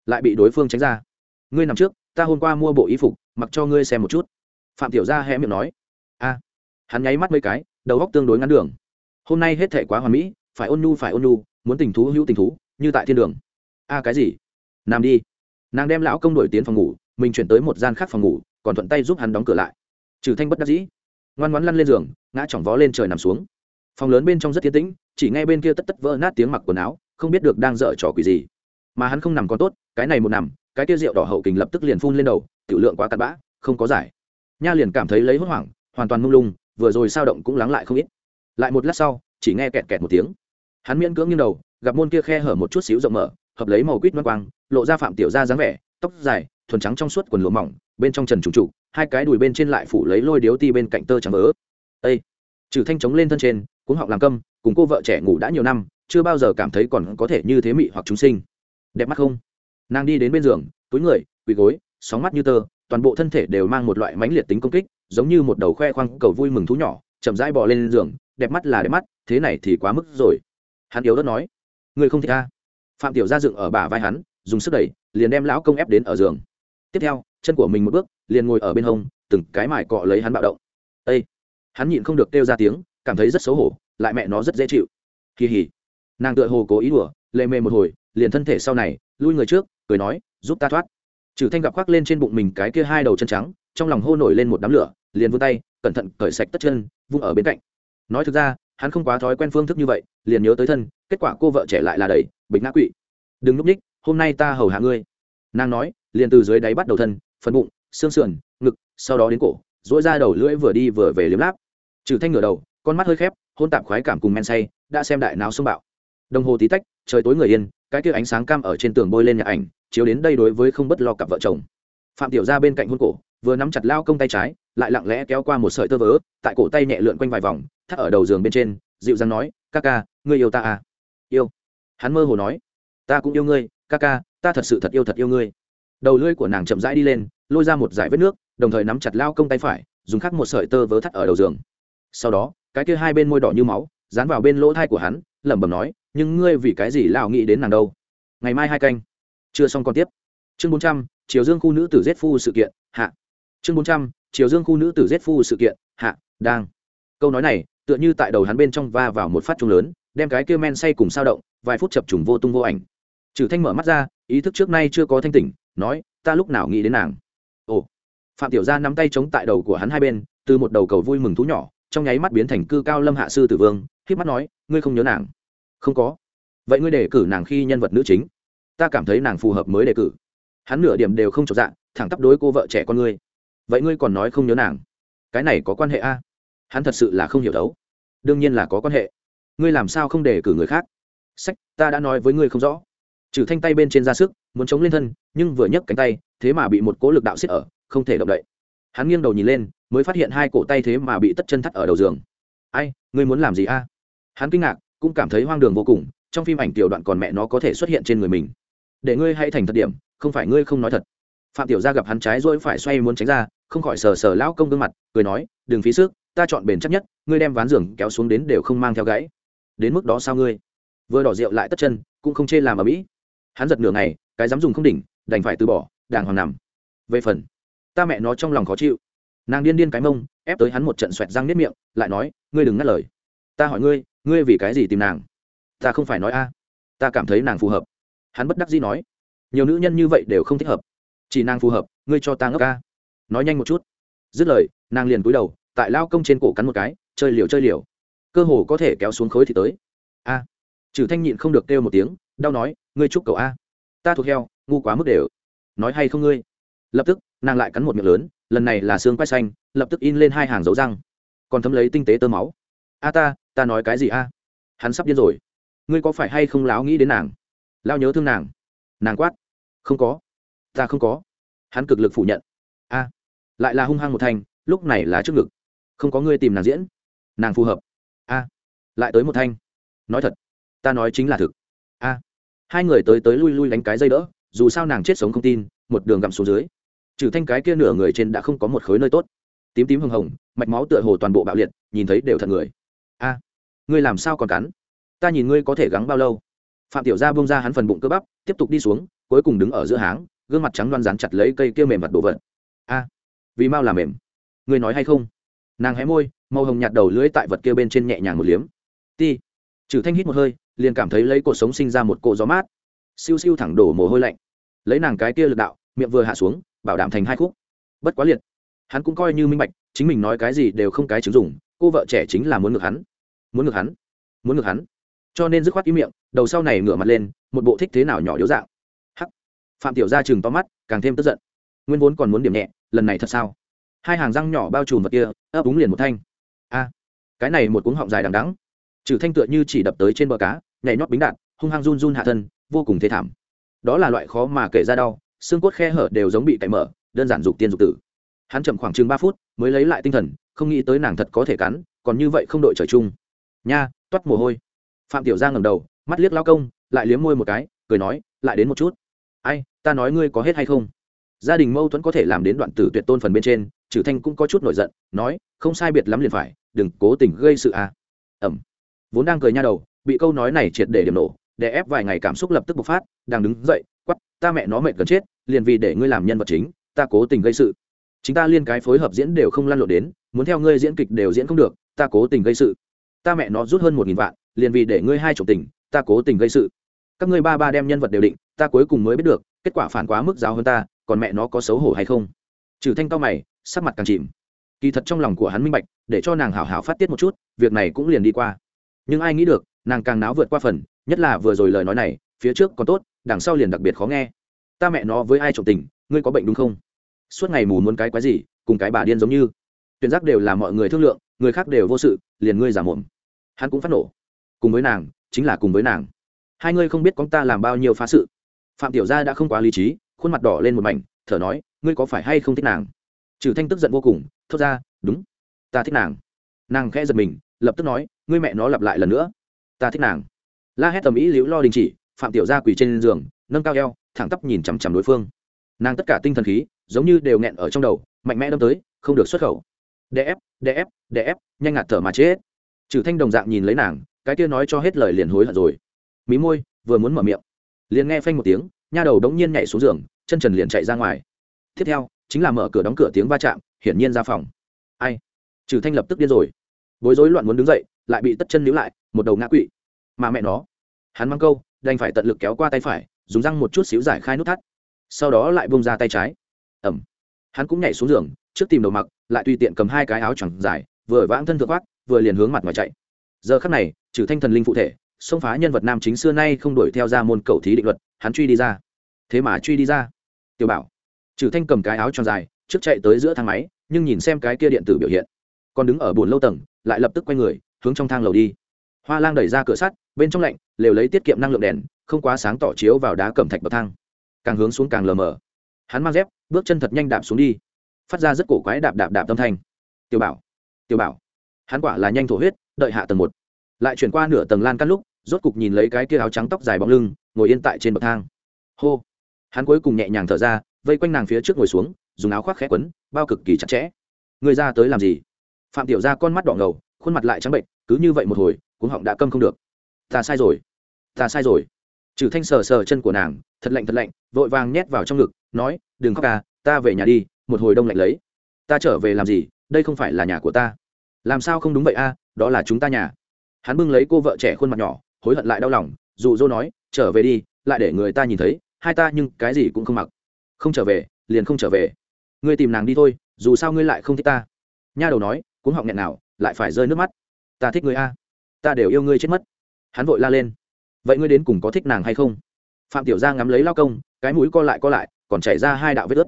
lại bị đối phương tránh ra. Ngươi nằm trước, ta hôm qua mua bộ y phục, mặc cho ngươi xem một chút. Phạm tiểu gia hé miệng nói. A. Hắn nháy mắt mấy cái, đầu góc tương đối ngắn đường. Hôm nay hết thể quá hoàn mỹ, phải ôn nhu, phải ôn nhu, muốn tình thú hữu tình thú, như tại thiên đường. A cái gì? Nằm đi. Nàng đem lão công đổi tiến phòng ngủ mình chuyển tới một gian khác phòng ngủ, còn thuận tay giúp hắn đóng cửa lại. Trừ thanh bất đắc dĩ, ngoan ngoãn lăn lên giường, ngã chỏng vó lên trời nằm xuống. Phòng lớn bên trong rất yên tĩnh, chỉ nghe bên kia tất tất vỡ nát tiếng mặc quần áo, không biết được đang dở trò quỷ gì. Mà hắn không nằm còn tốt, cái này một nằm, cái kia rượu đỏ hậu kình lập tức liền phun lên đầu, tiểu lượng quá cặn bã, không có giải. Nha liền cảm thấy lấy hốt hoảng, hoàn toàn mông lung, vừa rồi sao động cũng lắng lại không ít. Lại một lát sau, chỉ nghe kẹt kẹt một tiếng. Hắn miễn cưỡng nghiêng đầu, gặp môn kia khe hở một chút xíu rộng mở, hợp lấy màu quýt mắt quang, lộ ra phạm tiểu ra dáng vẻ, tóc dài thuần trắng trong suốt quần lụa mỏng, bên trong trần trùng trụ, hai cái đùi bên trên lại phủ lấy lôi điếu ti bên cạnh tơ trắng vỡ. Ây trừ thanh chống lên thân trên cũng học làm câm, cùng cô vợ trẻ ngủ đã nhiều năm, chưa bao giờ cảm thấy còn có thể như thế mị hoặc chúng sinh. Đẹp mắt không? Nàng đi đến bên giường, túi người, quỳ gối, sóng mắt như tơ, toàn bộ thân thể đều mang một loại mãnh liệt tính công kích, giống như một đầu khoe khoang cầu vui mừng thú nhỏ, chậm rãi bò lên giường, đẹp mắt là đẹp mắt, thế này thì quá mức rồi. Hắn yếu đất nói, người không thích ta. Phạm tiểu gia dựng ở bả vai hắn, dùng sức đẩy, liền đem lão công ép đến ở giường tiếp theo, chân của mình một bước, liền ngồi ở bên hông, từng cái mải cọ lấy hắn bạo động. Ây hắn nhịn không được kêu ra tiếng, cảm thấy rất xấu hổ, lại mẹ nó rất dễ chịu. Kỳ hỉ! Nàng tựa hồ cố ý đùa, lệ mê một hồi, liền thân thể sau này, lui người trước, cười nói, giúp ta thoát. Trừ thanh gặp khoác lên trên bụng mình cái kia hai đầu chân trắng, trong lòng hô nổi lên một đám lửa, liền vươn tay, cẩn thận cởi sạch tất chân, vung ở bên cạnh. Nói thực ra, hắn không quá thói quen phương thức như vậy, liền nhớ tới thân, kết quả cô vợ trẻ lại là đầy, bịch ngã quỵ. Đừng núp ních, hôm nay ta hầu hạ ngươi. Nàng nói liền từ dưới đáy bắt đầu thân, phần bụng, xương sườn, ngực, sau đó đến cổ dỗi ra đầu lưỡi vừa đi vừa về liếm láp. Trừ thanh ngửa đầu, con mắt hơi khép, hôn tạm khoái cảm cùng men say, đã xem đại não xung bạo. Đồng hồ tí tách, trời tối người yên, cái kia ánh sáng cam ở trên tường bôi lên nhà ảnh, chiếu đến đây đối với không bất lo cặp vợ chồng. Phạm tiểu ra bên cạnh hôn cổ, vừa nắm chặt lao công tay trái, lại lặng lẽ kéo qua một sợi tơ vớ, tại cổ tay nhẹ lượn quanh vài vòng, thắt ở đầu giường bên trên, dịu dàng nói, ca ca, ngươi yêu ta à? Yêu. Hắn mơ hồ nói, ta cũng yêu ngươi, ca ca, ta thật sự thật yêu thật yêu ngươi đầu lưỡi của nàng chậm rãi đi lên, lôi ra một dải vết nước, đồng thời nắm chặt lao công tay phải, dùng khắc một sợi tơ vớ thắt ở đầu giường. Sau đó, cái kia hai bên môi đỏ như máu, dán vào bên lỗ thai của hắn, lẩm bẩm nói, nhưng ngươi vì cái gì lao nghĩ đến nàng đâu? Ngày mai hai canh. Chưa xong còn tiếp. Chương bốn trăm chiều dương khu nữ tử giết phu sự kiện, hạ. Chương bốn trăm chiều dương khu nữ tử giết phu sự kiện, hạ, đang. Câu nói này, tựa như tại đầu hắn bên trong va vào một phát trung lớn, đem cái kia men say cùng sao động, vài phút chập trùng vô tung vô ảnh. Trừ thanh mở mắt ra, ý thức trước nay chưa có thanh tỉnh nói, ta lúc nào nghĩ đến nàng? Ồ. Phạm tiểu gia nắm tay chống tại đầu của hắn hai bên, từ một đầu cầu vui mừng thú nhỏ, trong nháy mắt biến thành cư cao lâm hạ sư tử vương khi mắt nói, ngươi không nhớ nàng? Không có. Vậy ngươi đề cử nàng khi nhân vật nữ chính. Ta cảm thấy nàng phù hợp mới đề cử. Hắn nửa điểm đều không trọn dạng thẳng tắp đối cô vợ trẻ con ngươi. Vậy ngươi còn nói không nhớ nàng? Cái này có quan hệ a? Hắn thật sự là không hiểu đấu. Đương nhiên là có quan hệ. Ngươi làm sao không đề cử người khác? Sách, ta đã nói với ngươi không rõ trừ thanh tay bên trên ra sức, muốn chống lên thân, nhưng vừa nhấc cánh tay, thế mà bị một cố lực đạo xiết ở, không thể động đậy. Hắn nghiêng đầu nhìn lên, mới phát hiện hai cổ tay thế mà bị tất chân thắt ở đầu giường. Ai, ngươi muốn làm gì a? Hắn kinh ngạc, cũng cảm thấy hoang đường vô cùng, trong phim ảnh tiểu đoạn còn mẹ nó có thể xuất hiện trên người mình. Để ngươi hãy thành thật điểm, không phải ngươi không nói thật. Phạm tiểu gia gặp hắn trái rỗi phải xoay muốn tránh ra, không khỏi sờ sờ lão công gương mặt, cười nói, đừng phí sức, ta chọn bền chắc nhất, ngươi đem ván giường kéo xuống đến đều không mang theo gãy. Đến mức đó sao ngươi? Vừa đỏ rượu lại tất chân, cũng không chê làm ở mỹ hắn giật nửa ngày, cái dám dùng không đỉnh, đành phải từ bỏ, đàng hoàng nằm. Về phần, ta mẹ nó trong lòng khó chịu. Nàng điên điên cái mông, ép tới hắn một trận xoẹt răng nếp miệng, lại nói, ngươi đừng ngắt lời. Ta hỏi ngươi ngươi vì cái gì tìm nàng? Ta không phải nói a. Ta cảm thấy nàng phù hợp. Hắn bất đắc dĩ nói, nhiều nữ nhân như vậy đều không thích hợp. Chỉ nàng phù hợp, ngươi cho ta ngốc ca nói nhanh một chút. Dứt lời, nàng liền cúi đầu, tại lao công trên cổ cắn một cái, chơi liều chơi liều. Cơ hồ có thể kéo xuống khối thì tới. A. À. trừ thanh nhịn không được kêu một tiếng, đau nói ngươi chúc cậu a. Ta thuộc heo, ngu quá mức đều. Nói hay không ngươi? Lập tức, nàng lại cắn một miệng lớn, lần này là xương quay xanh, lập tức in lên hai hàng dấu răng. Còn thấm lấy tinh tế tơ máu. A ta ta nói cái gì a? Hắn sắp điên rồi. Ngươi có phải hay không láo nghĩ đến nàng? Lao nhớ thương nàng. Nàng quát. Không có. Ta không có. Hắn cực lực phủ nhận. A. Lại là hung hăng một thanh lúc này là trước ngực. Không có ngươi tìm nàng diễn. Nàng phù hợp. A. Lại tới một thanh. Nói thật. Ta nói chính là thực. A hai người tới tới lui lui đánh cái dây đỡ, dù sao nàng chết sống không tin, một đường gặm xuống dưới. Trừ thanh cái kia nửa người trên đã không có một khối nơi tốt. Tím tím hồng hồng, mạch máu tựa hồ toàn bộ bạo liệt, nhìn thấy đều thật người. A, ngươi làm sao còn cắn? Ta nhìn ngươi có thể gắng bao lâu. Phạm tiểu gia buông ra hắn phần bụng cơ bắp, tiếp tục đi xuống, cuối cùng đứng ở giữa háng, gương mặt trắng đoan dán chặt lấy cây kia mềm mặt đồ vật. A, vì mau làm mềm. Ngươi nói hay không? Nàng hé môi, màu hồng nhạt đầu lưỡi tại vật kia bên trên nhẹ nhàng một liếm. Ti. Trừ thanh hít một hơi liền cảm thấy lấy cuộc sống sinh ra một cỗ gió mát. Siêu siêu thẳng đổ mồ hôi lạnh. Lấy nàng cái kia lực đạo, miệng vừa hạ xuống, bảo đảm thành hai khúc. Bất quá liệt. Hắn cũng coi như minh bạch, chính mình nói cái gì đều không cái chứng dùng cô vợ trẻ chính là muốn ngược hắn. Muốn ngược hắn. Muốn ngược hắn. Cho nên dứt khoát ý miệng, đầu sau này ngửa mặt lên, một bộ thích thế nào nhỏ yếu dạng. Hắc. Phạm tiểu gia chừng to mắt, càng thêm tức giận. Nguyên vốn còn muốn điểm nhẹ, lần này thật sao? Hai hàng răng nhỏ bao trùm vật kia, ấp úng liền một thanh. A. Cái này một cuống họng dài đằng đắng trừ thanh tựa như chỉ đập tới trên bờ cá, nhảy nhót bính đạn, hung hăng run run hạ thân, vô cùng thê thảm. Đó là loại khó mà kể ra đau, xương cốt khe hở đều giống bị cậy mở, đơn giản dục tiên dục tử. Hắn chậm khoảng chừng ba phút mới lấy lại tinh thần, không nghĩ tới nàng thật có thể cắn, còn như vậy không đội trời chung. Nha, toát mồ hôi. Phạm tiểu giang ngẩng đầu, mắt liếc lao công, lại liếm môi một cái, cười nói, lại đến một chút. Ai, ta nói ngươi có hết hay không? Gia đình mâu thuẫn có thể làm đến đoạn tử tuyệt tôn phần bên trên, trừ thanh cũng có chút nổi giận, nói, không sai biệt lắm liền phải, đừng cố tình gây sự à. Ẩm vốn đang cười nha đầu, bị câu nói này triệt để điểm nổ để ép vài ngày cảm xúc lập tức bộc phát, đang đứng dậy quắp ta mẹ nó mệt gần chết, liền vì để ngươi làm nhân vật chính, ta cố tình gây sự. Chính ta liên cái phối hợp diễn đều không lăn lộn đến, muốn theo ngươi diễn kịch đều diễn không được, ta cố tình gây sự. Ta mẹ nó rút hơn một nghìn vạn, liền vì để ngươi hai chồng tình, ta cố tình gây sự. Các ngươi ba ba đem nhân vật đều định, ta cuối cùng mới biết được, kết quả phản quá mức giáo hơn ta, còn mẹ nó có xấu hổ hay không? Trừ thanh cao mày, sắc mặt càng chìm. Kỳ thật trong lòng của hắn minh bạch, để cho nàng hảo hảo phát tiết một chút, việc này cũng liền đi qua nhưng ai nghĩ được, nàng càng náo vượt qua phần, nhất là vừa rồi lời nói này, phía trước còn tốt, đằng sau liền đặc biệt khó nghe. Ta mẹ nó với ai trộm tình, ngươi có bệnh đúng không? Suốt ngày mù muốn cái quái gì, cùng cái bà điên giống như. Tuyển giác đều là mọi người thương lượng, người khác đều vô sự, liền ngươi giả mồm. Hắn cũng phát nổ. Cùng với nàng, chính là cùng với nàng. Hai ngươi không biết con ta làm bao nhiêu phá sự. Phạm tiểu gia đã không quá lý trí, khuôn mặt đỏ lên một mảnh, thở nói, ngươi có phải hay không thích nàng? Trừ thanh tức giận vô cùng, thốt ra, đúng, ta thích nàng. Nàng khẽ giật mình, lập tức nói ngươi mẹ nó lặp lại lần nữa. Ta thích nàng. La hét tầm ý liễu lo đình chỉ, phạm tiểu gia quỳ trên giường, nâng cao eo, thẳng tắp nhìn chằm chằm đối phương. Nàng tất cả tinh thần khí, giống như đều nghẹn ở trong đầu, mạnh mẽ đâm tới, không được xuất khẩu. Đè ép đè ép đè ép, nhanh ngạt thở mà chết. Trừ thanh đồng dạng nhìn lấy nàng, cái kia nói cho hết lời liền hối hận rồi. Mí môi, vừa muốn mở miệng, liền nghe phanh một tiếng, nha đầu đống nhiên nhảy xuống giường, chân trần liền chạy ra ngoài. Tiếp theo, chính là mở cửa đóng cửa tiếng va chạm, hiển nhiên ra phòng. Ai? Trừ thanh lập tức điên rồi. Bối rối loạn muốn đứng dậy lại bị tất chân níu lại, một đầu ngã quỵ. Mà mẹ nó, hắn mang câu, đành phải tận lực kéo qua tay phải, dùng răng một chút xíu giải khai nút thắt. Sau đó lại bông ra tay trái. Ẩm hắn cũng nhảy xuống giường, trước tìm đầu mặc, lại tùy tiện cầm hai cái áo chẳng dài, vừa vãng thân thượng khoác vừa liền hướng mặt ngoài chạy. Giờ khắc này, trừ thanh thần linh phụ thể, xông phá nhân vật nam chính xưa nay không đuổi theo ra môn cầu thí định luật, hắn truy đi ra. Thế mà truy đi ra. Tiểu bảo. Trừ thanh cầm cái áo tròn dài, trước chạy tới giữa thang máy, nhưng nhìn xem cái kia điện tử biểu hiện. Còn đứng ở buồn lâu tầng, lại lập tức quay người hướng trong thang lầu đi. Hoa lang đẩy ra cửa sắt, bên trong lạnh, lều lấy tiết kiệm năng lượng đèn, không quá sáng tỏ chiếu vào đá cẩm thạch bậc thang. Càng hướng xuống càng lờ mờ. Hắn mang dép, bước chân thật nhanh đạp xuống đi. Phát ra rất cổ quái đạp đạp đạp tâm thanh. Tiểu bảo tiểu bảo. Hắn quả là nhanh thổ huyết, đợi hạ tầng một. Lại chuyển qua nửa tầng lan căn lúc, rốt cục nhìn lấy cái kia áo trắng tóc dài bóng lưng, ngồi yên tại trên bậc thang. Hô. Hắn cuối cùng nhẹ nhàng thở ra, vây quanh nàng phía trước ngồi xuống, dùng áo khoác khẽ quấn, bao cực kỳ chặt chẽ. Người ra tới làm gì? Phạm tiểu ra con mắt đỏ ngầu khuôn mặt lại trắng bệnh, cứ như vậy một hồi, cuống họng đã câm không được. Ta sai rồi. Ta sai rồi. Trừ thanh sờ sờ chân của nàng, thật lạnh thật lạnh, vội vàng nhét vào trong ngực, nói, đừng khóc ca ta về nhà đi, một hồi đông lạnh lấy. Ta trở về làm gì? Đây không phải là nhà của ta. Làm sao không đúng vậy a đó là chúng ta nhà. Hắn bưng lấy cô vợ trẻ khuôn mặt nhỏ, hối hận lại đau lòng, dụ dỗ nói, trở về đi, lại để người ta nhìn thấy, hai ta nhưng cái gì cũng không mặc. Không trở về, liền không trở về. Ngươi tìm nàng đi thôi, dù sao ngươi lại không thích ta. Nha đầu nói cũng họng nghẹn nào lại phải rơi nước mắt. Ta thích ngươi a. Ta đều yêu ngươi chết mất. Hắn vội la lên. Vậy ngươi đến cùng có thích nàng hay không? Phạm tiểu gia ngắm lấy lao công, cái mũi co lại co lại, còn chảy ra hai đạo vết ướt.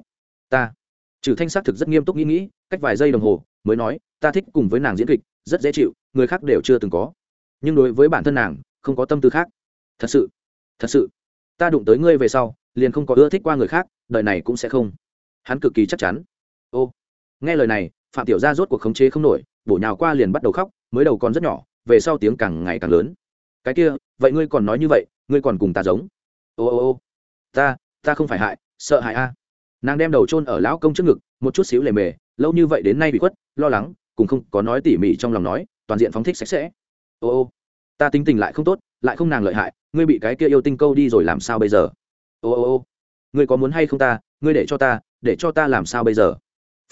Ta. Trừ thanh xác thực rất nghiêm túc nghĩ nghĩ, cách vài giây đồng hồ, mới nói, ta thích cùng với nàng diễn kịch, rất dễ chịu, người khác đều chưa từng có. Nhưng đối với bản thân nàng, không có tâm tư khác. Thật sự. Thật sự. Ta đụng tới ngươi về sau, liền không có ưa thích qua người khác, đời này cũng sẽ không. Hắn cực kỳ chắc chắn. Ô. Nghe lời này, phạm tiểu gia rốt cuộc khống chế không nổi bổ nhào qua liền bắt đầu khóc, mới đầu còn rất nhỏ, về sau tiếng càng ngày càng lớn. Cái kia, vậy ngươi còn nói như vậy, ngươi còn cùng ta giống? Ô ô ô, ta ta không phải hại, sợ hại a. Nàng đem đầu chôn ở lão công trước ngực, một chút xíu lề mề, lâu như vậy đến nay bị khuất, lo lắng, cùng không có nói tỉ mỉ trong lòng nói, toàn diện phóng thích sạch sẽ. Ô ô, ta tính tình lại không tốt, lại không nàng lợi hại, ngươi bị cái kia yêu tinh câu đi rồi làm sao bây giờ? Ô ô ô, ngươi có muốn hay không ta, ngươi để cho ta, để cho ta làm sao bây giờ?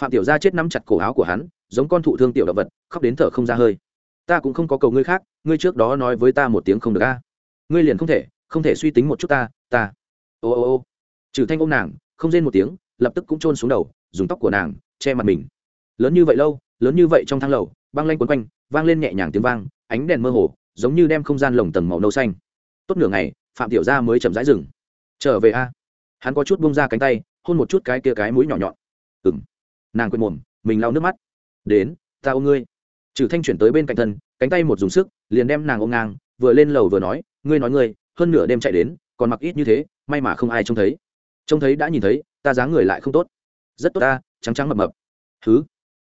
Phạm tiểu gia chết nắm chặt cổ áo của hắn giống con thụ thương tiểu động vật, khóc đến thở không ra hơi. Ta cũng không có cầu ngươi khác, ngươi trước đó nói với ta một tiếng không được a. Ngươi liền không thể không thể suy tính một chút ta ta. Ô ô ô. Trừ thanh ôm nàng, không rên một tiếng, lập tức cũng trôn xuống đầu, dùng tóc của nàng che mặt mình. Lớn như vậy lâu, lớn như vậy trong thang lầu, băng lanh quấn quanh, vang lên nhẹ nhàng tiếng vang, ánh đèn mơ hồ, giống như đem không gian lồng tầng màu nâu xanh. Tốt nửa ngày, phạm tiểu gia mới chậm rãi dừng. Trở về a. Hắn có chút bung ra cánh tay, hôn một chút cái kia cái mũi nhỏ nhọn. Ừng nàng quên mồm, mình lau nước mắt đến, ta ôm ngươi. Trừ thanh chuyển tới bên cạnh thân, cánh tay một dùng sức, liền đem nàng ôm ngang, vừa lên lầu vừa nói, ngươi nói ngươi, hơn nửa đêm chạy đến, còn mặc ít như thế, may mà không ai trông thấy. Trông thấy đã nhìn thấy, ta dáng người lại không tốt. Rất tốt ta, trắng trắng mập mập. Thứ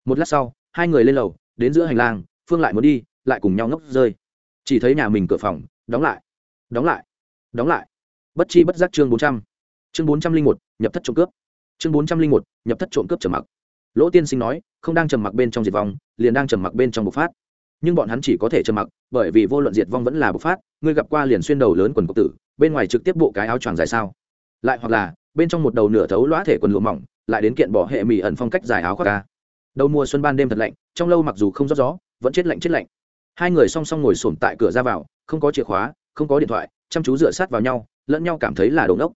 một lát sau, hai người lên lầu, đến giữa hành lang, phương lại muốn đi, lại cùng nhau ngốc rơi. Chỉ thấy nhà mình cửa phòng, đóng lại đóng lại đóng lại. Bất chi bất giác chương bốn trăm, chương bốn trăm linh một, nhập thất trộm cướp. Chương bốn trăm linh một, nhập thất trộm cướp trở mặc lỗ tiên sinh nói, không đang trầm mặc bên trong diệt vong, liền đang trầm mặc bên trong bộc phát. Nhưng bọn hắn chỉ có thể trầm mặc, bởi vì vô luận diệt vong vẫn là bộc phát, ngươi gặp qua liền xuyên đầu lớn quần cộc tử, bên ngoài trực tiếp bộ cái áo choàng dài sao? Lại hoặc là, bên trong một đầu nửa thấu lõa thể quần lụa mỏng, lại đến kiện bỏ hệ mì ẩn phong cách dài áo khoác ca. Đầu mùa xuân ban đêm thật lạnh, trong lâu mặc dù không rót gió, vẫn chết lạnh chết lạnh. Hai người song song ngồi sổm tại cửa ra vào, không có chìa khóa, không có điện thoại, chăm chú dựa sát vào nhau, lẫn nhau cảm thấy là đồn đốc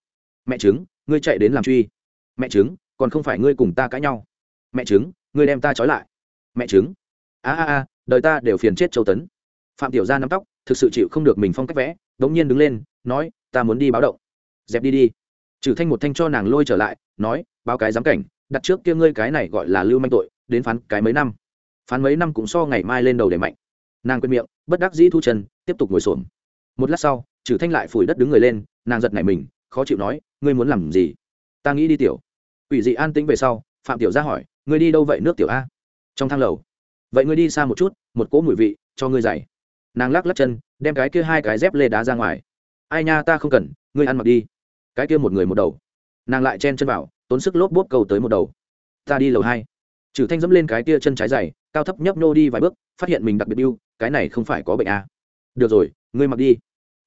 mẹ chứng ngươi chạy đến làm truy. Mẹ chứng còn không phải ngươi cùng ta cãi nhau mẹ chứng ngươi đem ta trói lại. Mẹ chứng a a a, đời ta đều phiền chết châu tấn. Phạm tiểu gia nắm tóc, thực sự chịu không được mình phong cách vẽ, đống nhiên đứng lên, nói, ta muốn đi báo động. Dẹp đi đi. Trừ thanh một thanh cho nàng lôi trở lại, nói, báo cái giám cảnh, đặt trước kia ngươi cái này gọi là lưu manh tội, đến phán cái mấy năm. Phán mấy năm cũng so ngày mai lên đầu để mạnh. Nàng quên miệng, bất đắc dĩ thu chân, tiếp tục ngồi xổm. Một lát sau, trừ thanh lại phủi đất đứng người lên, nàng giật nảy mình, khó chịu nói, ngươi muốn làm gì? Ta nghĩ đi tiểu. Ủy dị an tĩnh về sau, phạm tiểu ra hỏi ngươi đi đâu vậy nước tiểu a? Trong thang lầu. Vậy ngươi đi xa một chút, một cỗ mùi vị, cho ngươi dày nàng lắc lắc chân, đem cái kia hai cái dép lê đá ra ngoài. Ai nha, ta không cần, ngươi ăn mặc đi. Cái kia một người một đầu. Nàng lại chen chân vào, tốn sức lốp bốp cầu tới một đầu. Ta đi lầu hai. Trừ thanh dẫm lên cái kia chân trái dày, cao thấp nhấp nô đi vài bước, phát hiện mình đặc biệt yêu, cái này không phải có bệnh à. được rồi, ngươi mặc đi.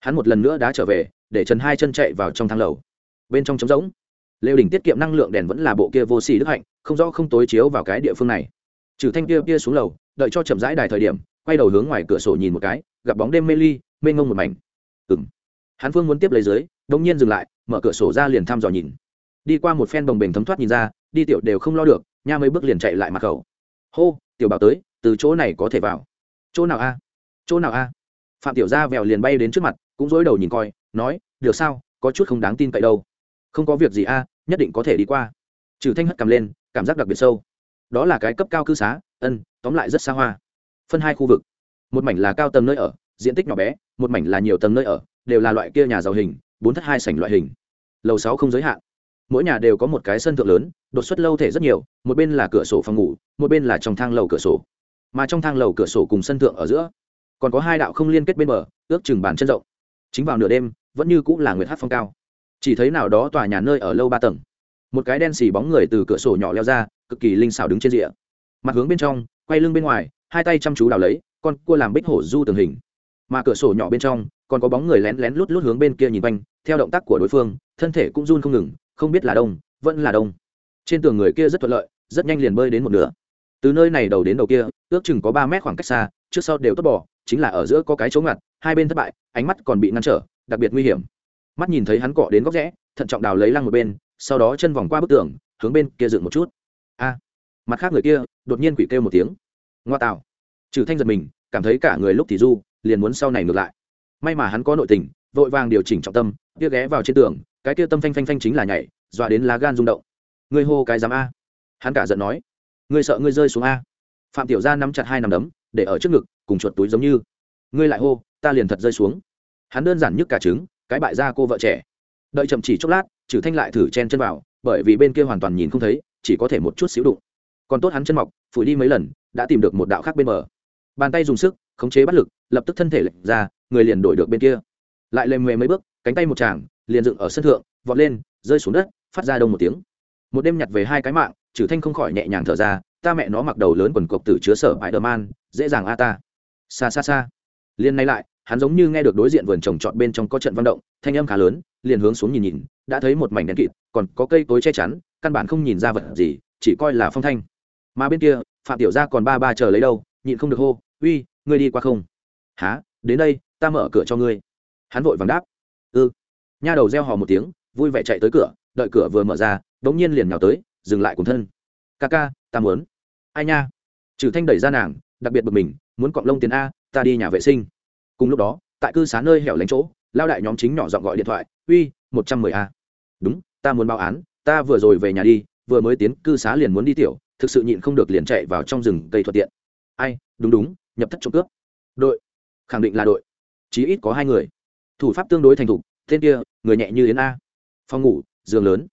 Hắn một lần nữa đã trở về, để trần hai chân chạy vào trong thang lầu. Bên trong trống rỗng lều đỉnh tiết kiệm năng lượng đèn vẫn là bộ kia vô xì đức hạnh, không rõ không tối chiếu vào cái địa phương này. Trừ thanh kia kia xuống lầu, đợi cho chậm rãi đài thời điểm, quay đầu hướng ngoài cửa sổ nhìn một cái, gặp bóng đêm mê ly, mê ngông một mảnh. Ừng hắn phương muốn tiếp lấy dưới đông nhiên dừng lại, mở cửa sổ ra liền thăm dò nhìn. Đi qua một phen bồng bềnh thấm thoát nhìn ra, đi tiểu đều không lo được, nha mấy bước liền chạy lại mặt khẩu. Hô, tiểu bảo tới, từ chỗ này có thể vào. Chỗ nào a? Chỗ nào a? Phạm tiểu gia vèo liền bay đến trước mặt, cũng dối đầu nhìn coi, nói, được sao, có chút không đáng tin cậy đâu không có việc gì a, nhất định có thể đi qua. Trừ thanh hất cầm lên, cảm giác đặc biệt sâu. Đó là cái cấp cao cư xá, ân, tóm lại rất xa hoa. Phân hai khu vực. Một mảnh là cao tầng nơi ở, diện tích nhỏ bé, một mảnh là nhiều tầng nơi ở, đều là loại kia nhà giàu hình, bốn thất hai sảnh loại hình. Lầu sáu không giới hạn. Mỗi nhà đều có một cái sân thượng lớn, đột xuất lâu thể rất nhiều, một bên là cửa sổ phòng ngủ, một bên là trong thang lầu cửa sổ. Mà trong thang lầu cửa sổ cùng sân thượng ở giữa, còn có hai đạo không liên kết bên bờ, ước chừng bàn chân rộng. Chính vào nửa đêm, vẫn như cũng là nguyệt hát phong cao chỉ thấy nào đó tòa nhà nơi ở lâu ba tầng. Một cái đen xì bóng người từ cửa sổ nhỏ leo ra, cực kỳ linh xảo đứng trên rìa. Mặt hướng bên trong, quay lưng bên ngoài, hai tay chăm chú đào lấy, con cua làm bích hổ du tường hình. Mà cửa sổ nhỏ bên trong, còn có bóng người lén lén lút lút hướng bên kia nhìn quanh, theo động tác của đối phương, thân thể cũng run không ngừng, không biết là đông, vẫn là đông. Trên tường người kia rất thuận lợi, rất nhanh liền bơi đến một nửa. Từ nơi này đầu đến đầu kia, ước chừng có ba mét khoảng cách xa, trước sau đều tốt bỏ chính là ở giữa có cái chống ngặt, hai bên thất bại, ánh mắt còn bị ngăn trở, đặc biệt nguy hiểm mắt nhìn thấy hắn cọ đến góc rẽ, thận trọng đào lấy lăng một bên, sau đó chân vòng qua bức tường, hướng bên kia dựng một chút. A, mặt khác người kia, đột nhiên quỷ kêu một tiếng. Ngoa tạo. Trừ thanh giật mình, cảm thấy cả người lúc thì du, liền muốn sau này ngược lại. May mà hắn có nội tình, vội vàng điều chỉnh trọng tâm, kia ghé vào trên tường, cái kia tâm phanh phanh phanh chính là nhảy, dọa đến lá gan rung động. Ngươi hô cái dám a. Hắn cả giận nói. Ngươi sợ ngươi rơi xuống a. Phạm tiểu gia nắm chặt hai nắm đấm, để ở trước ngực, cùng chuột túi giống như. Ngươi lại hô, ta liền thật rơi xuống. Hắn đơn giản nhất cả trứng cái bại ra cô vợ trẻ. Đợi chậm chỉ chốc lát trừ thanh lại thử chen chân vào, bởi vì bên kia hoàn toàn nhìn không thấy, chỉ có thể một chút xíu đụng. Còn tốt hắn chân mọc, phủi đi mấy lần, đã tìm được một đạo khác bên bờ. Bàn tay dùng sức, khống chế bắt lực, lập tức thân thể lệch ra, người liền đổi được bên kia. Lại lềm mề mấy bước, cánh tay một chàng liền dựng ở sân thượng, vọt lên, rơi xuống đất, phát ra đông một tiếng. Một đêm nhặt về hai cái mạng trừ thanh không khỏi nhẹ nhàng thở ra, ta mẹ nó mặc đầu lớn quần cộc tử chứa sở bãi đờ man dễ dàng a ta. Xa xa xa liền nay lại hắn giống như nghe được đối diện vườn trồng trọt bên trong có trận văn động, thanh âm khá lớn, liền hướng xuống nhìn nhìn, đã thấy một mảnh đen kịt, còn có cây cối che chắn, căn bản không nhìn ra vật gì, chỉ coi là phong thanh. Mà bên kia, phạm tiểu gia còn ba ba chờ lấy đâu, nhịn không được hô, uy, ngươi đi qua không? Há đến đây, ta mở cửa cho ngươi. Hắn vội vàng đáp ư ừ. nha đầu reo hò một tiếng, vui vẻ chạy tới cửa, đợi cửa vừa mở ra, đống nhiên liền nhào tới, dừng lại cùng thân. Ca ca, ta muốn. Ai nha? Trừ thanh đẩy ra nàng, đặc biệt bực mình, muốn cọng lông tiền a, ta đi nhà vệ sinh cùng lúc đó, tại cư xá nơi hẻo lánh chỗ, lao đại nhóm chính nhỏ dọn gọi điện thoại, uy, một trăm mười a. Đúng, ta muốn báo án, ta vừa rồi về nhà đi, vừa mới tiến cư xá liền muốn đi tiểu, thực sự nhịn không được liền chạy vào trong rừng cây thuận tiện. Ai, đúng đúng, nhập thất trộm cướp. Đội, khẳng định là đội, chí ít có hai người. Thủ pháp tương đối thành thục, tên kia, người nhẹ như yến a. Phòng ngủ, giường lớn.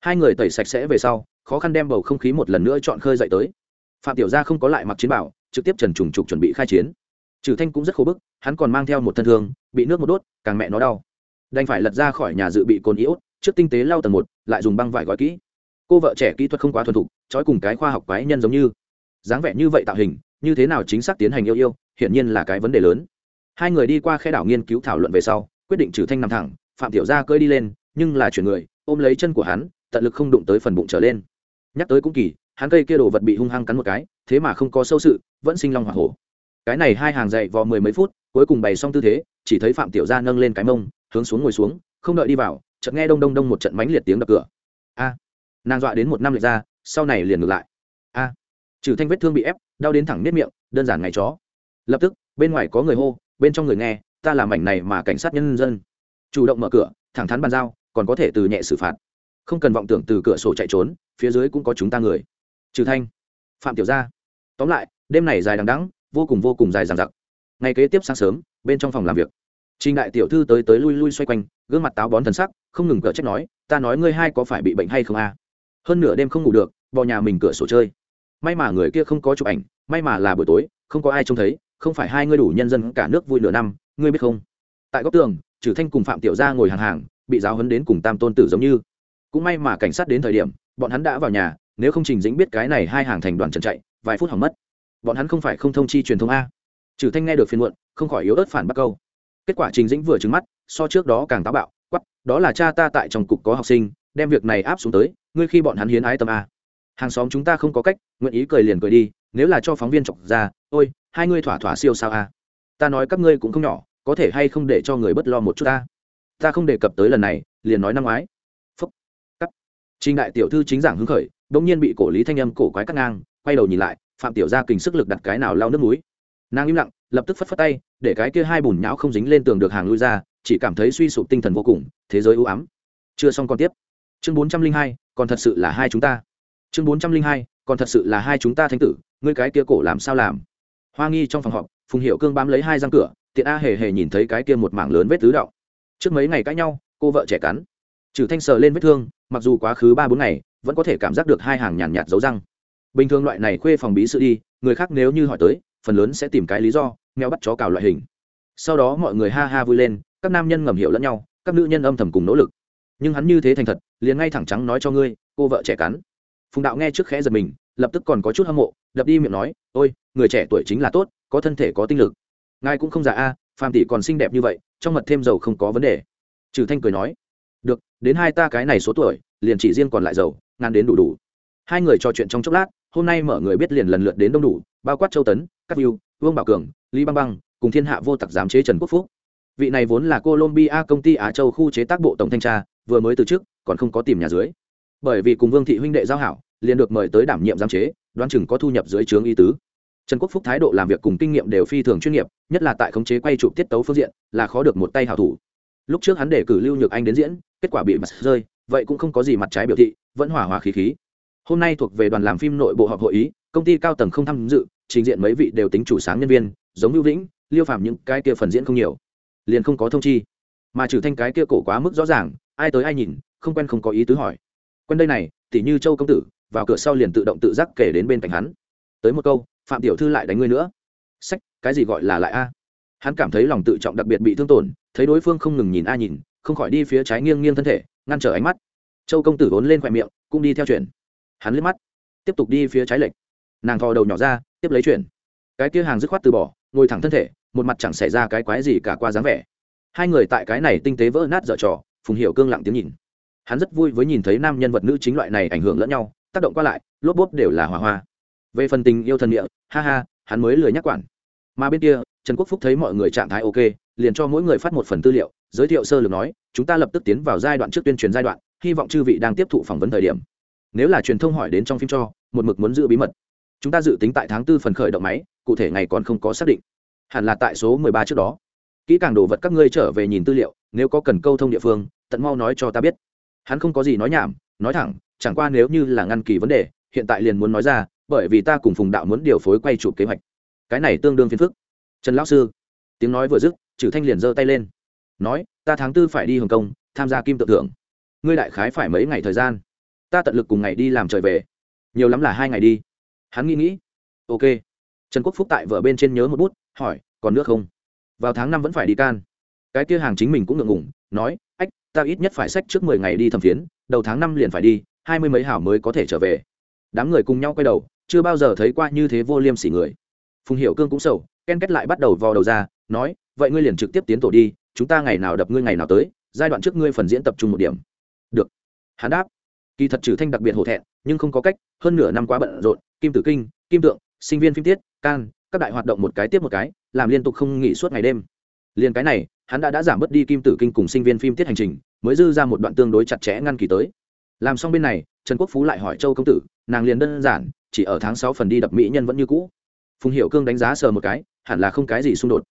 Hai người tẩy sạch sẽ về sau, khó khăn đem bầu không khí một lần nữa chọn khơi dậy tới. Phạm tiểu gia không có lại mặc chiến bảo trực tiếp trần trùng trục chuẩn bị khai chiến trừ thanh cũng rất khổ bức, hắn còn mang theo một thân thương, bị nước một đốt, càng mẹ nó đau. Đành phải lật ra khỏi nhà dự bị cồn iốt, trước tinh tế lau tầng một, lại dùng băng vải gói kỹ. Cô vợ trẻ kỹ thuật không quá thuần thục, trói cùng cái khoa học quái nhân giống như. Dáng vẻ như vậy tạo hình, như thế nào chính xác tiến hành yêu yêu, hiển nhiên là cái vấn đề lớn. Hai người đi qua khe đảo nghiên cứu thảo luận về sau, quyết định trừ thanh nằm thẳng, phạm tiểu gia cơi đi lên, nhưng là chuyển người, ôm lấy chân của hắn, tận lực không đụng tới phần bụng trở lên. Nhắc tới cũng kỳ, hắn cây kia đồ vật bị hung hăng cắn một cái, thế mà không có sâu sự, vẫn sinh long hỏa hổ cái này hai hàng dậy vò mười mấy phút, cuối cùng bày xong tư thế, chỉ thấy phạm tiểu gia nâng lên cái mông, hướng xuống ngồi xuống, không đợi đi vào, chợt nghe đông đông đông một trận mánh liệt tiếng đập cửa. A! Nàng dọa đến một năm lệch ra, sau này liền ngược lại. A! Trừ thanh vết thương bị ép, đau đến thẳng nếp miệng, đơn giản ngày chó. Lập tức, bên ngoài có người hô, bên trong người nghe, ta làm mảnh này mà cảnh sát nhân dân. Chủ động mở cửa, thẳng thắn bàn giao, còn có thể từ nhẹ xử phạt. Không cần vọng tưởng từ cửa sổ chạy trốn, phía dưới cũng có chúng ta người. Trừ thanh. Phạm tiểu gia. Tóm lại, đêm này dài đằng đẵng vô cùng vô cùng dài dằng dặc. Ngày kế tiếp sáng sớm, bên trong phòng làm việc, trình đại tiểu thư tới tới lui lui xoay quanh, gương mặt táo bón thần sắc, không ngừng cỡ trách nói, ta nói ngươi hai có phải bị bệnh hay không a? Hơn nửa đêm không ngủ được bò nhà mình cửa sổ chơi. May mà người kia không có chụp ảnh, may mà là buổi tối, không có ai trông thấy, không phải hai ngươi đủ nhân dân cả nước vui nửa năm, ngươi biết không? Tại góc tường trừ thanh cùng phạm tiểu gia ngồi hàng hàng, bị giáo huấn đến cùng tam tôn tử giống như. Cũng may mà cảnh sát đến thời điểm, bọn hắn đã vào nhà, nếu không trình dĩnh biết cái này hai hàng thành đoàn trần chạy, vài phút hỏng mất bọn hắn không phải không thông chi truyền thông a. Trừ thanh nghe được phiền muộn, không khỏi yếu ớt phản bác câu. Kết quả trình dĩnh vừa trứng mắt, so trước đó càng táo bạo quắp đó là cha ta tại trong cục có học sinh, đem việc này áp xuống tới, ngươi khi bọn hắn hiến ái tâm a. Hàng xóm chúng ta không có cách, nguyện ý cười liền cười đi, nếu là cho phóng viên chọc ra, ôi, hai ngươi thỏa thỏa siêu sao a. Ta nói các ngươi cũng không nhỏ, có thể hay không để cho người bất lo một chút ta? Ta không đề cập tới lần này, liền nói năm ngoái. Phúc. Cắt. Trình đại tiểu thư chính giảng hứng khởi đ ỗ n g nhiên bị cổ lý thanh âm cổ quái cắt ngang, quay đầu nhìn lại phạm tiểu gia kình sức lực đặt cái nào lau nước núi nàng im lặng lập tức phất phất tay để cái kia hai bùn nhão không dính lên tường được hàng lui ra chỉ cảm thấy suy sụp tinh thần vô cùng thế giới ưu ám. Chưa xong còn tiếp. Chương bốn trăm linh hai còn thật sự là hai chúng ta. Chương bốn trăm linh hai còn thật sự là hai chúng ta thanh tử ngươi cái kia cổ làm sao làm? Hoa nghi trong phòng họp phùng hiệu cương bám lấy hai răng cửa tiện a hề hề nhìn thấy cái kia một mảng lớn vết tứ động. Trước mấy ngày cãi nhau cô vợ trẻ cắn. Trừ thanh sờ lên vết thương mặc dù quá khứ ba bốn ngày vẫn có thể cảm giác được hai hàng nhàn nhạt, dấu răng bình thường loại này khuê phòng bí sự đi, người khác nếu như hỏi tới, phần lớn sẽ tìm cái lý do, mèo bắt chó cào loại hình. Sau đó mọi người ha ha vui lên, các nam nhân ngầm hiểu lẫn nhau, các nữ nhân âm thầm cùng nỗ lực. Nhưng hắn như thế thành thật, liền ngay thẳng trắng nói cho ngươi, cô vợ trẻ cắn. Phùng đạo nghe trước khẽ giật mình, lập tức còn có chút hâm mộ, đập đi miệng nói, ôi, người trẻ tuổi chính là tốt, có thân thể có tinh lực. Ngài cũng không già a, phàm tỷ còn xinh đẹp như vậy, trong mật thêm dầu không có vấn đề. Trừ thanh cười nói, được, đến hai ta cái này số tuổi, liền chỉ riêng còn lại dầu, ngàn đến đủ đủ. Hai người trò chuyện trong chốc lát hôm nay mở người biết liền lần lượt đến đông đủ, bao quát châu tấn các view vương bảo cường, lý băng băng, cùng thiên hạ vô tặc giám chế trần quốc phúc. Vị này vốn là colombia công ty á châu khu chế tác bộ tổng thanh tra, vừa mới từ chức, còn không có tìm nhà dưới. Bởi vì cùng vương thị huynh đệ giao hảo, liền được mời tới đảm nhiệm giám chế, đoán chừng có thu nhập dưới trướng y tứ. Trần quốc phúc thái độ làm việc cùng kinh nghiệm đều phi thường chuyên nghiệp, nhất là tại khống chế quay chụp tiết tấu phương diện, là khó được một tay hảo thủ. Lúc trước hắn để cử lưu nhược anh đến diễn, kết quả bị mặt rơi, vậy cũng không có gì mặt trái biểu thị, vẫn hỏa hòa khí khí hôm nay thuộc về đoàn làm phim nội bộ họp hội ý, công ty cao tầng không tham dự, trình diện mấy vị đều tính chủ sáng nhân viên, giống lưu vĩnh, liêu phạm những cái kia phần diễn không nhiều. Liền không có thông chi. Mà trừ thanh cái kia cổ quá mức rõ ràng, ai tới ai nhìn, không quen không có ý tứ hỏi. Quen đây này, tỷ như châu công tử, vào cửa sau liền tự động tự giác kể đến bên cạnh hắn. Tới một câu, phạm tiểu thư lại đánh ngươi nữa. Sách, cái gì gọi là lại a? Hắn cảm thấy lòng tự trọng đặc biệt bị thương tổn, thấy đối phương không ngừng nhìn a nhìn, không khỏi đi phía trái nghiêng nghiêng thân thể, ngăn trở ánh mắt. Châu công tử vốn lên khoe miệng, cũng đi theo chuyện hắn liếc mắt, tiếp tục đi phía trái lệch. Nàng thò đầu nhỏ ra, tiếp lấy chuyện cái kia hàng dứt khoát từ bỏ, ngồi thẳng thân thể, một mặt chẳng xảy ra cái quái gì cả qua dáng vẻ. Hai người tại cái này tinh tế vỡ nát dở trò, phùng hiểu cương lặng tiếng nhìn. Hắn rất vui với nhìn thấy nam nhân vật nữ chính loại này ảnh hưởng lẫn nhau, tác động qua lại, lốp bốp đều là hòa hoa. Về phần tình yêu thần địa, ha ha, hắn mới lười nhắc quản. Mà bên kia, trần quốc phúc thấy mọi người trạng thái ok, liền cho mỗi người phát một phần tư liệu, giới thiệu sơ lược nói, chúng ta lập tức tiến vào giai đoạn trước tuyên truyền giai đoạn, hy vọng chư vị đang tiếp thụ phỏng vấn thời điểm nếu là truyền thông hỏi đến trong phim cho, một mực muốn giữ bí mật. Chúng ta dự tính tại tháng tư phần khởi động máy, cụ thể ngày còn không có xác định. Hẳn là tại số mười ba trước đó. Kỹ càng đồ vật các ngươi trở về nhìn tư liệu, nếu có cần câu thông địa phương, tận mau nói cho ta biết. Hắn không có gì nói nhảm, nói thẳng, chẳng qua nếu như là ngăn kỳ vấn đề, hiện tại liền muốn nói ra, bởi vì ta cùng phùng đạo muốn điều phối quay chụp kế hoạch. Cái này tương đương phiền phức. Trần lão sư, tiếng nói vừa dứt trừ thanh liền giơ tay lên. Nói, ta tháng tư phải đi hồng kông, tham gia kim tự thưởng. Ngươi đại khái phải mấy ngày thời gian? Ta tận lực cùng ngày đi làm trời về. Nhiều lắm là hai ngày đi. Hắn nghĩ nghĩ. Ok. Trần quốc phúc tại vợ bên trên nhớ một bút, hỏi, còn nước không? Vào tháng năm vẫn phải đi can. Cái kia hàng chính mình cũng ngượng ngủng nói, ách, ta ít nhất phải sách trước mười ngày đi thẩm phiến, đầu tháng năm liền phải đi, hai mươi mấy hảo mới có thể trở về. Đám người cùng nhau quay đầu, chưa bao giờ thấy qua như thế vô liêm sỉ người. Phùng hiệu cương cũng sầu, ken kết lại bắt đầu vò đầu ra, nói, vậy ngươi liền trực tiếp tiến tổ đi, chúng ta ngày nào đập ngươi ngày nào tới, giai đoạn trước ngươi phần diễn tập trung một điểm. Được. Hắn đáp kỳ thật trừ thanh đặc biệt hổ thẹn, nhưng không có cách, hơn nửa năm quá bận rộn, kim tử kinh, kim tượng, sinh viên phim tiết, can, các đại hoạt động một cái tiếp một cái, làm liên tục không nghỉ suốt ngày đêm. Liền cái này, hắn đã đã giảm bớt đi kim tử kinh cùng sinh viên phim tiết hành trình, mới dư ra một đoạn tương đối chặt chẽ ngăn kỳ tới. Làm xong bên này, trần quốc phú lại hỏi châu công tử, nàng liền đơn giản, chỉ ở tháng sáu phần đi đập mỹ nhân vẫn như cũ. Phùng hiệu cương đánh giá sờ một cái, hẳn là không cái gì xung đột.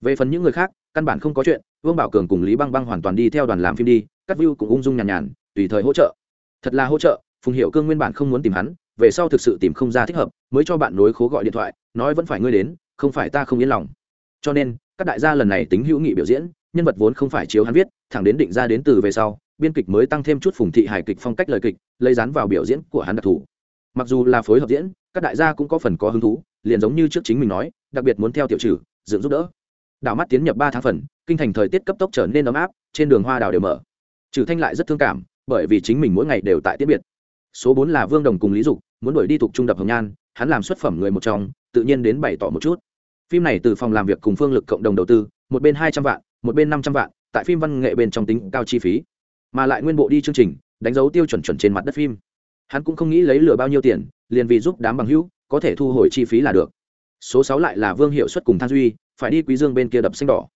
Về phần những người khác, căn bản không có chuyện, vương bảo cường cùng lý băng băng hoàn toàn đi theo đoàn làm phim đi, các view cũng ung dung nhàn nhàn, tùy thời hỗ trợ thật là hỗ trợ, phùng hiệu cương nguyên bản không muốn tìm hắn, về sau thực sự tìm không ra thích hợp, mới cho bạn nối khố gọi điện thoại, nói vẫn phải ngươi đến, không phải ta không yên lòng. Cho nên, các đại gia lần này tính hữu nghị biểu diễn, nhân vật vốn không phải chiếu hắn viết, thẳng đến định ra đến từ về sau, biên kịch mới tăng thêm chút phùng thị hài kịch phong cách lời kịch, lấy dán vào biểu diễn của hắn đặc thù. Mặc dù là phối hợp diễn, các đại gia cũng có phần có hứng thú, liền giống như trước chính mình nói, đặc biệt muốn theo tiểu trừ, dựng giúp đỡ. Đảo mắt tiến nhập ba tháng phần, kinh thành thời tiết cấp tốc trở nên ấm áp, trên đường hoa đào đều mở. Trừ thanh lại rất thương cảm bởi vì chính mình mỗi ngày đều tại tiết biệt. Số bốn là vương đồng cùng lý dục, muốn đuổi đi tục trung đập hồng nhan, hắn làm xuất phẩm người một trong, tự nhiên đến bày tỏ một chút. Phim này từ phòng làm việc cùng phương lực cộng đồng đầu tư, một bên hai trăm vạn, một bên năm trăm vạn, tại phim văn nghệ bên trong tính cao chi phí. Mà lại nguyên bộ đi chương trình, đánh dấu tiêu chuẩn chuẩn trên mặt đất phim. Hắn cũng không nghĩ lấy lừa bao nhiêu tiền, liền vì giúp đám bằng hữu, có thể thu hồi chi phí là được. Số sáu lại là vương hiệu suất cùng than duy, phải đi quý dương bên kia đập xanh đỏ.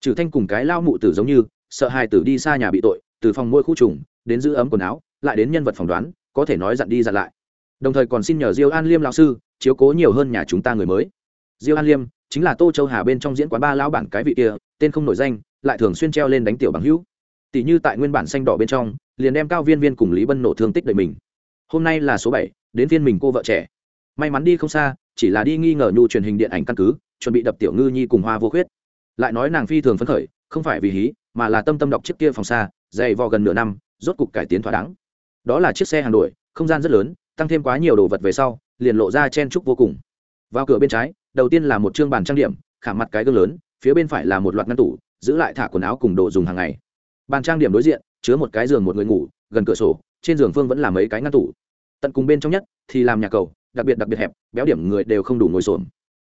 Trừ thanh cùng cái lao mụ tử giống như, sợ hai tử đi xa nhà bị tội, từ phòng môi khu trùng đến giữ ấm quần áo, lại đến nhân vật phỏng đoán, có thể nói dặn đi dặn lại. Đồng thời còn xin nhờ diêu an liêm lão sư chiếu cố nhiều hơn nhà chúng ta người mới. Diêu an liêm chính là tô châu hà bên trong diễn quán ba lão bản cái vị kia, tên không nổi danh, lại thường xuyên treo lên đánh tiểu bằng hữu. Tỷ như tại nguyên bản xanh đỏ bên trong, liền đem cao viên viên cùng lý bân nổ thương tích đời mình. Hôm nay là số bảy, đến phiên mình cô vợ trẻ. May mắn đi không xa, chỉ là đi nghi ngờ nhu truyền hình điện ảnh căn cứ, chuẩn bị đập tiểu ngư nhi cùng hoa vô khuyết. Lại nói nàng phi thường phấn khởi, không phải vì hí, mà là tâm tâm đọc chiếc kia phòng xa, dày vò gần nửa năm rốt cục cải tiến thỏa đáng. Đó là chiếc xe hàng đổi, không gian rất lớn, tăng thêm quá nhiều đồ vật về sau, liền lộ ra chen trúc vô cùng. Vào cửa bên trái, đầu tiên là một chương bàn trang điểm, khả mặt cái gương lớn, phía bên phải là một loạt ngăn tủ, giữ lại thả quần áo cùng đồ dùng hàng ngày. Bàn trang điểm đối diện, chứa một cái giường một người ngủ, gần cửa sổ, trên giường phương vẫn là mấy cái ngăn tủ. Tận cùng bên trong nhất, thì làm nhà cầu, đặc biệt đặc biệt hẹp, béo điểm người đều không đủ ngồi xổm.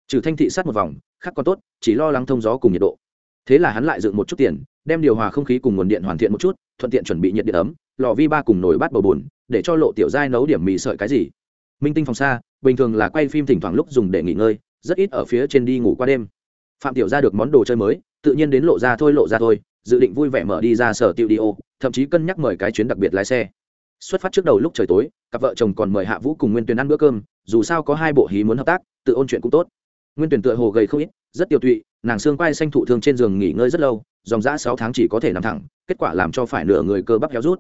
Trừ thanh thị sát một vòng, khác còn tốt, chỉ lo lắng thông gió cùng nhiệt độ. Thế là hắn lại dựng một chút tiền đem điều hòa không khí cùng nguồn điện hoàn thiện một chút, thuận tiện chuẩn bị nhiệt điện ấm, lò vi ba cùng nồi bát bầu bùn để cho lộ tiểu giai nấu điểm mì sợi cái gì. Minh tinh phòng xa, bình thường là quay phim thỉnh thoảng lúc dùng để nghỉ ngơi, rất ít ở phía trên đi ngủ qua đêm. Phạm tiểu ra được món đồ chơi mới, tự nhiên đến lộ ra thôi, lộ ra thôi, dự định vui vẻ mở đi ra sở tiêu đi ô, thậm chí cân nhắc mời cái chuyến đặc biệt lái xe. Xuất phát trước đầu lúc trời tối, cặp vợ chồng còn mời hạ vũ cùng nguyên tuyền ăn bữa cơm, dù sao có hai bộ hí muốn hợp tác, tự ôn chuyện cũng tốt. Nguyên tuyển tựa hồ gầy không ít, rất tiêu tụy, nàng xương quai xanh thụ thương trên giường nghỉ ngơi rất lâu dòng dã sáu tháng chỉ có thể nằm thẳng, kết quả làm cho phải nửa người cơ bắp héo rút.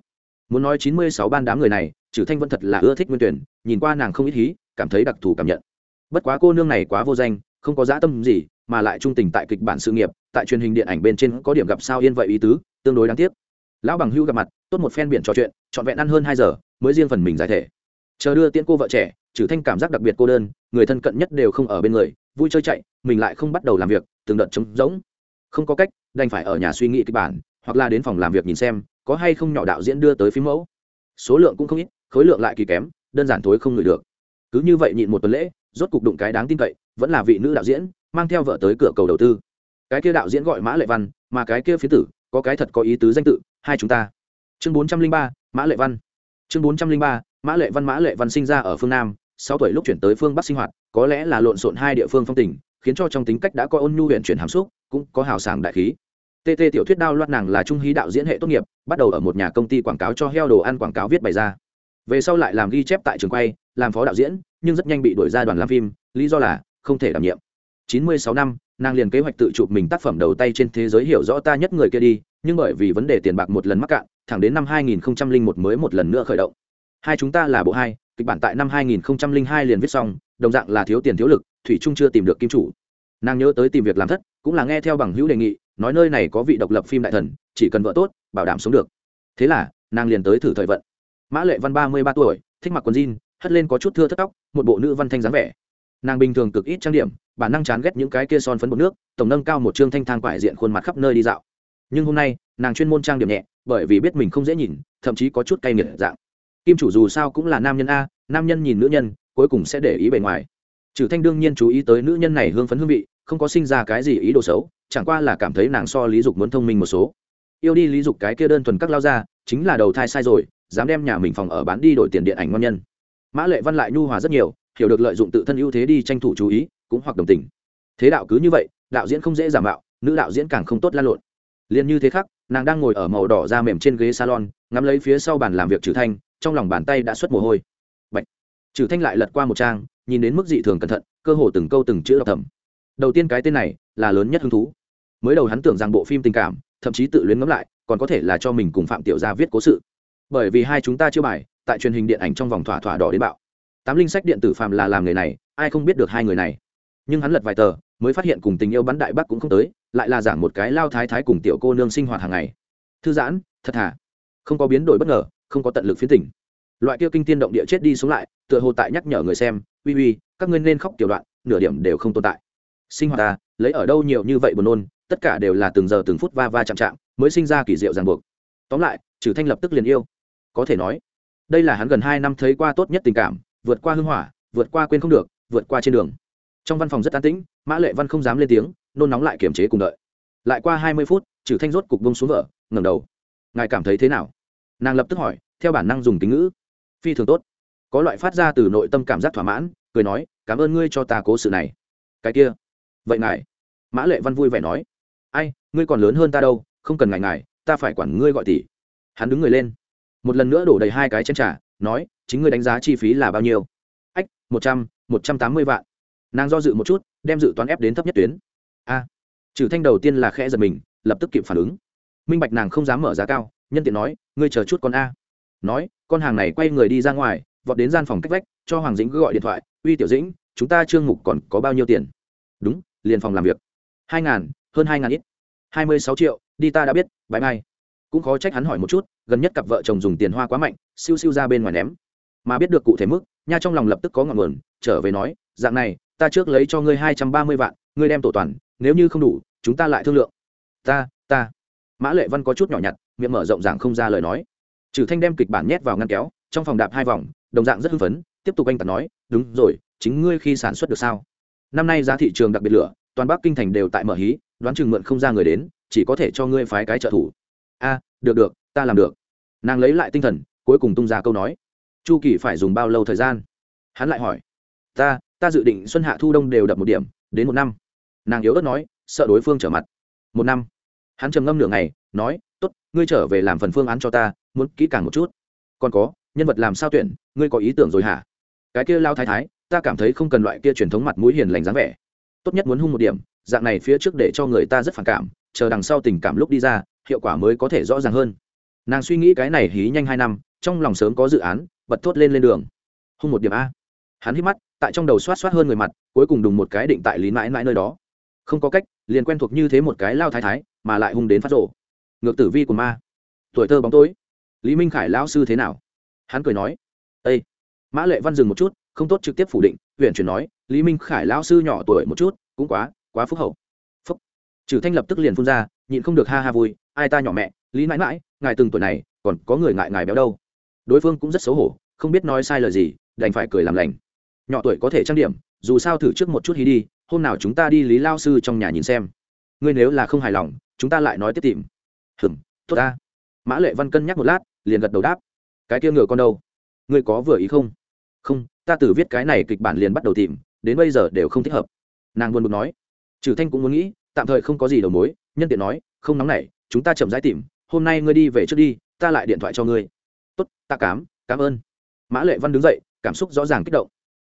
Muốn nói chín mươi sáu ban đám người này trừ thanh vẫn thật là ưa thích nguyên tuyển, nhìn qua nàng không ít hí, cảm thấy đặc thù cảm nhận. Bất quá cô nương này quá vô danh, không có dã tâm gì, mà lại trung tình tại kịch bản sự nghiệp, tại truyền hình điện ảnh bên trên có điểm gặp sao yên vậy ý tứ, tương đối đáng tiếc. Lão bằng hưu gặp mặt, tốt một phen biển trò chuyện, trọn vẹn ăn hơn hai giờ, mới riêng phần mình giải thể. Chờ đưa tiễn cô vợ trẻ trừ thanh cảm giác đặc biệt cô đơn, người thân cận nhất đều không ở bên người, vui chơi chạy, mình lại không bắt đầu làm việc, từng đợt trống rỗng. Không có cách đành phải ở nhà suy nghĩ kịch bản, hoặc là đến phòng làm việc nhìn xem, có hay không nhỏ đạo diễn đưa tới phim mẫu. Số lượng cũng không ít, khối lượng lại kỳ kém, đơn giản thối không ngửi được. Cứ như vậy nhịn một tuần lễ, rốt cục đụng cái đáng tin cậy, vẫn là vị nữ đạo diễn, mang theo vợ tới cửa cầu đầu tư. Cái kia đạo diễn gọi mã lệ văn, mà cái kia phía tử, có cái thật có ý tứ danh tự, hai chúng ta. Chương bốn trăm linh ba, mã lệ văn. Chương bốn trăm linh ba, mã lệ văn, mã lệ văn sinh ra ở phương nam, sáu tuổi lúc chuyển tới phương bắc sinh hoạt, có lẽ là lộn xộn hai địa phương phong tình, khiến cho trong tính cách đã có ôn nhu huyện chuyển hàm xúc, cũng có hào sảng đại khí tt tiểu thuyết đao loạt nàng là trung hí đạo diễn hệ tốt nghiệp, bắt đầu ở một nhà công ty quảng cáo cho heo đồ ăn quảng cáo viết bày ra. Về sau lại làm ghi chép tại trường quay, làm phó đạo diễn, nhưng rất nhanh bị đuổi ra đoàn làm phim, lý do là không thể đảm nhiệm. 96 năm, nàng liền kế hoạch tự chụp mình tác phẩm đầu tay trên thế giới hiểu rõ ta nhất người kia đi, nhưng bởi vì vấn đề tiền bạc một lần mắc cạn, thẳng đến năm 2001 mới một lần nữa khởi động. Hai chúng ta là bộ hai, kịch bản tại năm 2002 liền viết xong, đồng dạng là thiếu tiền thiếu lực, thủy trung chưa tìm được kim chủ. Nàng nhớ tới tìm việc làm thất, cũng là nghe theo bằng hữu đề nghị nói nơi này có vị độc lập phim đại thần, chỉ cần vợ tốt, bảo đảm sống được. Thế là, nàng liền tới thử thời vận. Mã lệ văn ba mươi ba tuổi, thích mặc quần jean, hất lên có chút thưa thất tóc, một bộ nữ văn thanh dáng vẻ. Nàng bình thường cực ít trang điểm, bản năng chán ghét những cái kia son phấn bột nước, tổng nâng cao một chương thanh thang quải diện khuôn mặt khắp nơi đi dạo. Nhưng hôm nay, nàng chuyên môn trang điểm nhẹ, bởi vì biết mình không dễ nhìn, thậm chí có chút cay nghiệt dạng. Kim chủ dù sao cũng là nam nhân a, nam nhân nhìn nữ nhân, cuối cùng sẽ để ý bề ngoài. Trừ thanh đương nhiên chú ý tới nữ nhân này hương phấn hương vị, không có sinh ra cái gì ý đồ xấu chẳng qua là cảm thấy nàng so lý dục muốn thông minh một số. Yêu đi lý dục cái kia đơn thuần các lao ra chính là đầu thai sai rồi, dám đem nhà mình phòng ở bán đi đổi tiền điện ảnh ngon nhân. Mã lệ văn lại nhu hòa rất nhiều, hiểu được lợi dụng tự thân ưu thế đi tranh thủ chú ý, cũng hoặc đồng tình. Thế đạo cứ như vậy, đạo diễn không dễ giả mạo, nữ đạo diễn càng không tốt lan lộn. Liền như thế khác, nàng đang ngồi ở màu đỏ da mềm trên ghế salon, ngắm lấy phía sau bàn làm việc trừ thanh, trong lòng bàn tay đã xuất mồ hôi. Bạch. trừ thanh lại lật qua một trang, nhìn đến mức dị thường cẩn thận, cơ hồ từng câu từng chữ đọc thầm. Đầu tiên cái tên này là lớn nhất hứng thú. Mới đầu hắn tưởng rằng bộ phim tình cảm, thậm chí tự luyến ngẫm lại, còn có thể là cho mình cùng phạm tiểu gia viết cố sự. Bởi vì hai chúng ta chưa bài, tại truyền hình điện ảnh trong vòng thỏa thỏa đỏ đến bạo. Tám linh sách điện tử phạm là làm người này, ai không biết được hai người này. Nhưng hắn lật vài tờ, mới phát hiện cùng tình yêu bắn đại bắc cũng không tới, lại là giảng một cái lao thái thái cùng tiểu cô nương sinh hoạt hàng ngày. Thư giãn, thật thà. Không có biến đổi bất ngờ, không có tận lực phiến tỉnh. Loại kia kinh tiên động địa chết đi xuống lại, tựa hồ tại nhắc nhở người xem, uy uy, các ngươi nên khóc tiểu đoạn, nửa điểm đều không tồn tại. Sinh hoạt ta lấy ở đâu nhiều như vậy buồn nôn, tất cả đều là từng giờ từng phút va va chạm chạm, mới sinh ra kỳ diệu ràng buộc. Tóm lại, trừ thanh lập tức liền yêu. Có thể nói, đây là hắn gần hai năm thấy qua tốt nhất tình cảm, vượt qua hưng hỏa, vượt qua quên không được, vượt qua trên đường. Trong văn phòng rất an tĩnh, mã lệ văn không dám lên tiếng, nôn nóng lại kiềm chế cùng đợi. Lại qua hai mươi phút, trừ thanh rốt cục bông xuống vợ, ngẩng đầu. Ngài cảm thấy thế nào? Nàng lập tức hỏi, theo bản năng dùng tính ngữ. Phi thường tốt. Có loại phát ra từ nội tâm cảm giác thỏa mãn, cười nói, cảm ơn ngươi cho ta cố sự này. Cái kia vậy ngài? Mã lệ văn vui vẻ nói. Ai, ngươi còn lớn hơn ta đâu, không cần ngài ngài, ta phải quản ngươi gọi tỷ. Hắn đứng người lên. Một lần nữa đổ đầy hai cái chân trả nói, chính ngươi đánh giá chi phí là bao nhiêu? Ách, một trăm một trăm tám mươi vạn. Nàng do dự một chút, đem dự toán ép đến thấp nhất tuyến. A. Trừ thanh đầu tiên là khẽ giật mình, lập tức kịp phản ứng. Minh bạch nàng không dám mở giá cao, nhân tiện nói, ngươi chờ chút con a. Nói, con hàng này quay người đi ra ngoài, vọt đến gian phòng cách vách, cho hoàng dĩnh gọi điện thoại, uy tiểu dĩnh, chúng ta trương mục còn có bao nhiêu tiền? Đúng liền phòng làm việc. Hai ngàn, hơn hai ngàn ít. Hai mươi sáu triệu, đi ta đã biết bãi mai cũng khó trách hắn hỏi một chút, gần nhất cặp vợ chồng dùng tiền hoa quá mạnh, siêu siêu ra bên ngoài ném. Mà biết được cụ thể mức, nha trong lòng lập tức có ngọn nguồn, trở về nói, dạng này, ta trước lấy cho ngươi hai trăm ba mươi vạn, ngươi đem tổ toàn, nếu như không đủ, chúng ta lại thương lượng. Ta ta. Mã lệ văn có chút nhỏ nhặt, miệng mở rộng dạng không ra lời nói. Trừ thanh đem kịch bản nhét vào ngăn kéo, trong phòng đạp hai vòng, đồng dạng rất hưng phấn, tiếp tục anh tạt nói, đúng rồi, chính ngươi khi sản xuất được sao? Năm nay giá thị trường đặc biệt lửa, toàn bắc kinh thành đều tại mở hí, đoán chừng mượn không ra người đến, chỉ có thể cho ngươi phái cái trợ thủ. A, được được, ta làm được. Nàng lấy lại tinh thần, cuối cùng tung ra câu nói. Chu kỳ phải dùng bao lâu thời gian? Hắn lại hỏi. Ta ta dự định xuân hạ thu đông đều đập một điểm, đến một năm. Nàng yếu ớt nói, sợ đối phương trở mặt. Một năm. Hắn trầm ngâm nửa ngày, nói t ố t ngươi trở về làm phần phương án cho ta, muốn kỹ càng một chút. Còn có, nhân vật làm sao tuyển, ngươi có ý tưởng rồi hả? Cái kia lao thái thái ta cảm thấy không cần loại kia truyền thống mặt mũi hiền lành dáng vẻ. Tốt nhất muốn hung một điểm, dạng này phía trước để cho người ta rất phản cảm, chờ đằng sau tình cảm lúc đi ra, hiệu quả mới có thể rõ ràng hơn. Nàng suy nghĩ cái này hí nhanh hai năm, trong lòng sớm có dự án, bật thốt lên lên đường. Hung một điểm a. Hắn hít mắt, tại trong đầu xoát xoát hơn người mặt, cuối cùng đùng một cái định tại lý mãi mãi nơi đó. Không có cách, liền quen thuộc như thế một cái lao thái thái, mà lại hung đến phát rộ ngược tử vi của ma. Tuổi thơ bóng tối. Lý minh khải lão sư thế nào? Hắn cười nói. Ây mã lệ văn dừng một chút không tốt trực tiếp phủ định, huyện chuyển nói, lý minh khải lão sư nhỏ tuổi một chút, cũng quá quá phúc hậu. Phúc. Trừ thanh lập tức liền phun ra, nhịn không được ha ha vui, ai ta nhỏ mẹ, lý mãi mãi, ngài từng tuổi này, còn có người ngại ngài béo đâu. Đối phương cũng rất xấu hổ, không biết nói sai lời gì, đành phải cười làm lành. Nhỏ tuổi có thể trang điểm, dù sao thử trước một chút hí đi, hôm nào chúng ta đi lý lao sư trong nhà nhìn xem. Ngươi nếu là không hài lòng, chúng ta lại nói tiếp tìm. Hừm tốt ta. Mã lệ văn cân nhắc một lát, liền gật đầu đáp. Cái kia ngựa con đâu? Ngươi có vừa ý không? Không ta từ viết cái này kịch bản liền bắt đầu tìm, đến bây giờ đều không thích hợp. Nàng buồn buồn nói. Trừ thanh cũng muốn nghĩ, tạm thời không có gì đầu mối, nhân tiện nói, không nóng nảy, chúng ta chậm rãi tìm, hôm nay ngươi đi về trước đi, ta lại điện thoại cho ngươi. Tốt, ta cám cảm ơn. Mã lệ văn đứng dậy, cảm xúc rõ ràng kích động.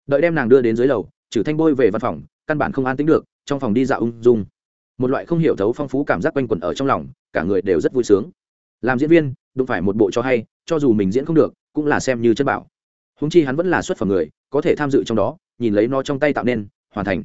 Đợi đem nàng đưa đến dưới lầu, trừ thanh bôi về văn phòng, căn bản không an tính được, trong phòng đi dạo ung dung. Một loại không hiểu thấu phong phú cảm giác quanh quẩn ở trong lòng, cả người đều rất vui sướng. Làm diễn viên, đụng phải một bộ cho hay, cho dù mình diễn không được, cũng là xem như chân bảo húng chi hắn vẫn là xuất phẩm người, có thể tham dự trong đó, nhìn lấy nó trong tay tạo nên, hoàn thành.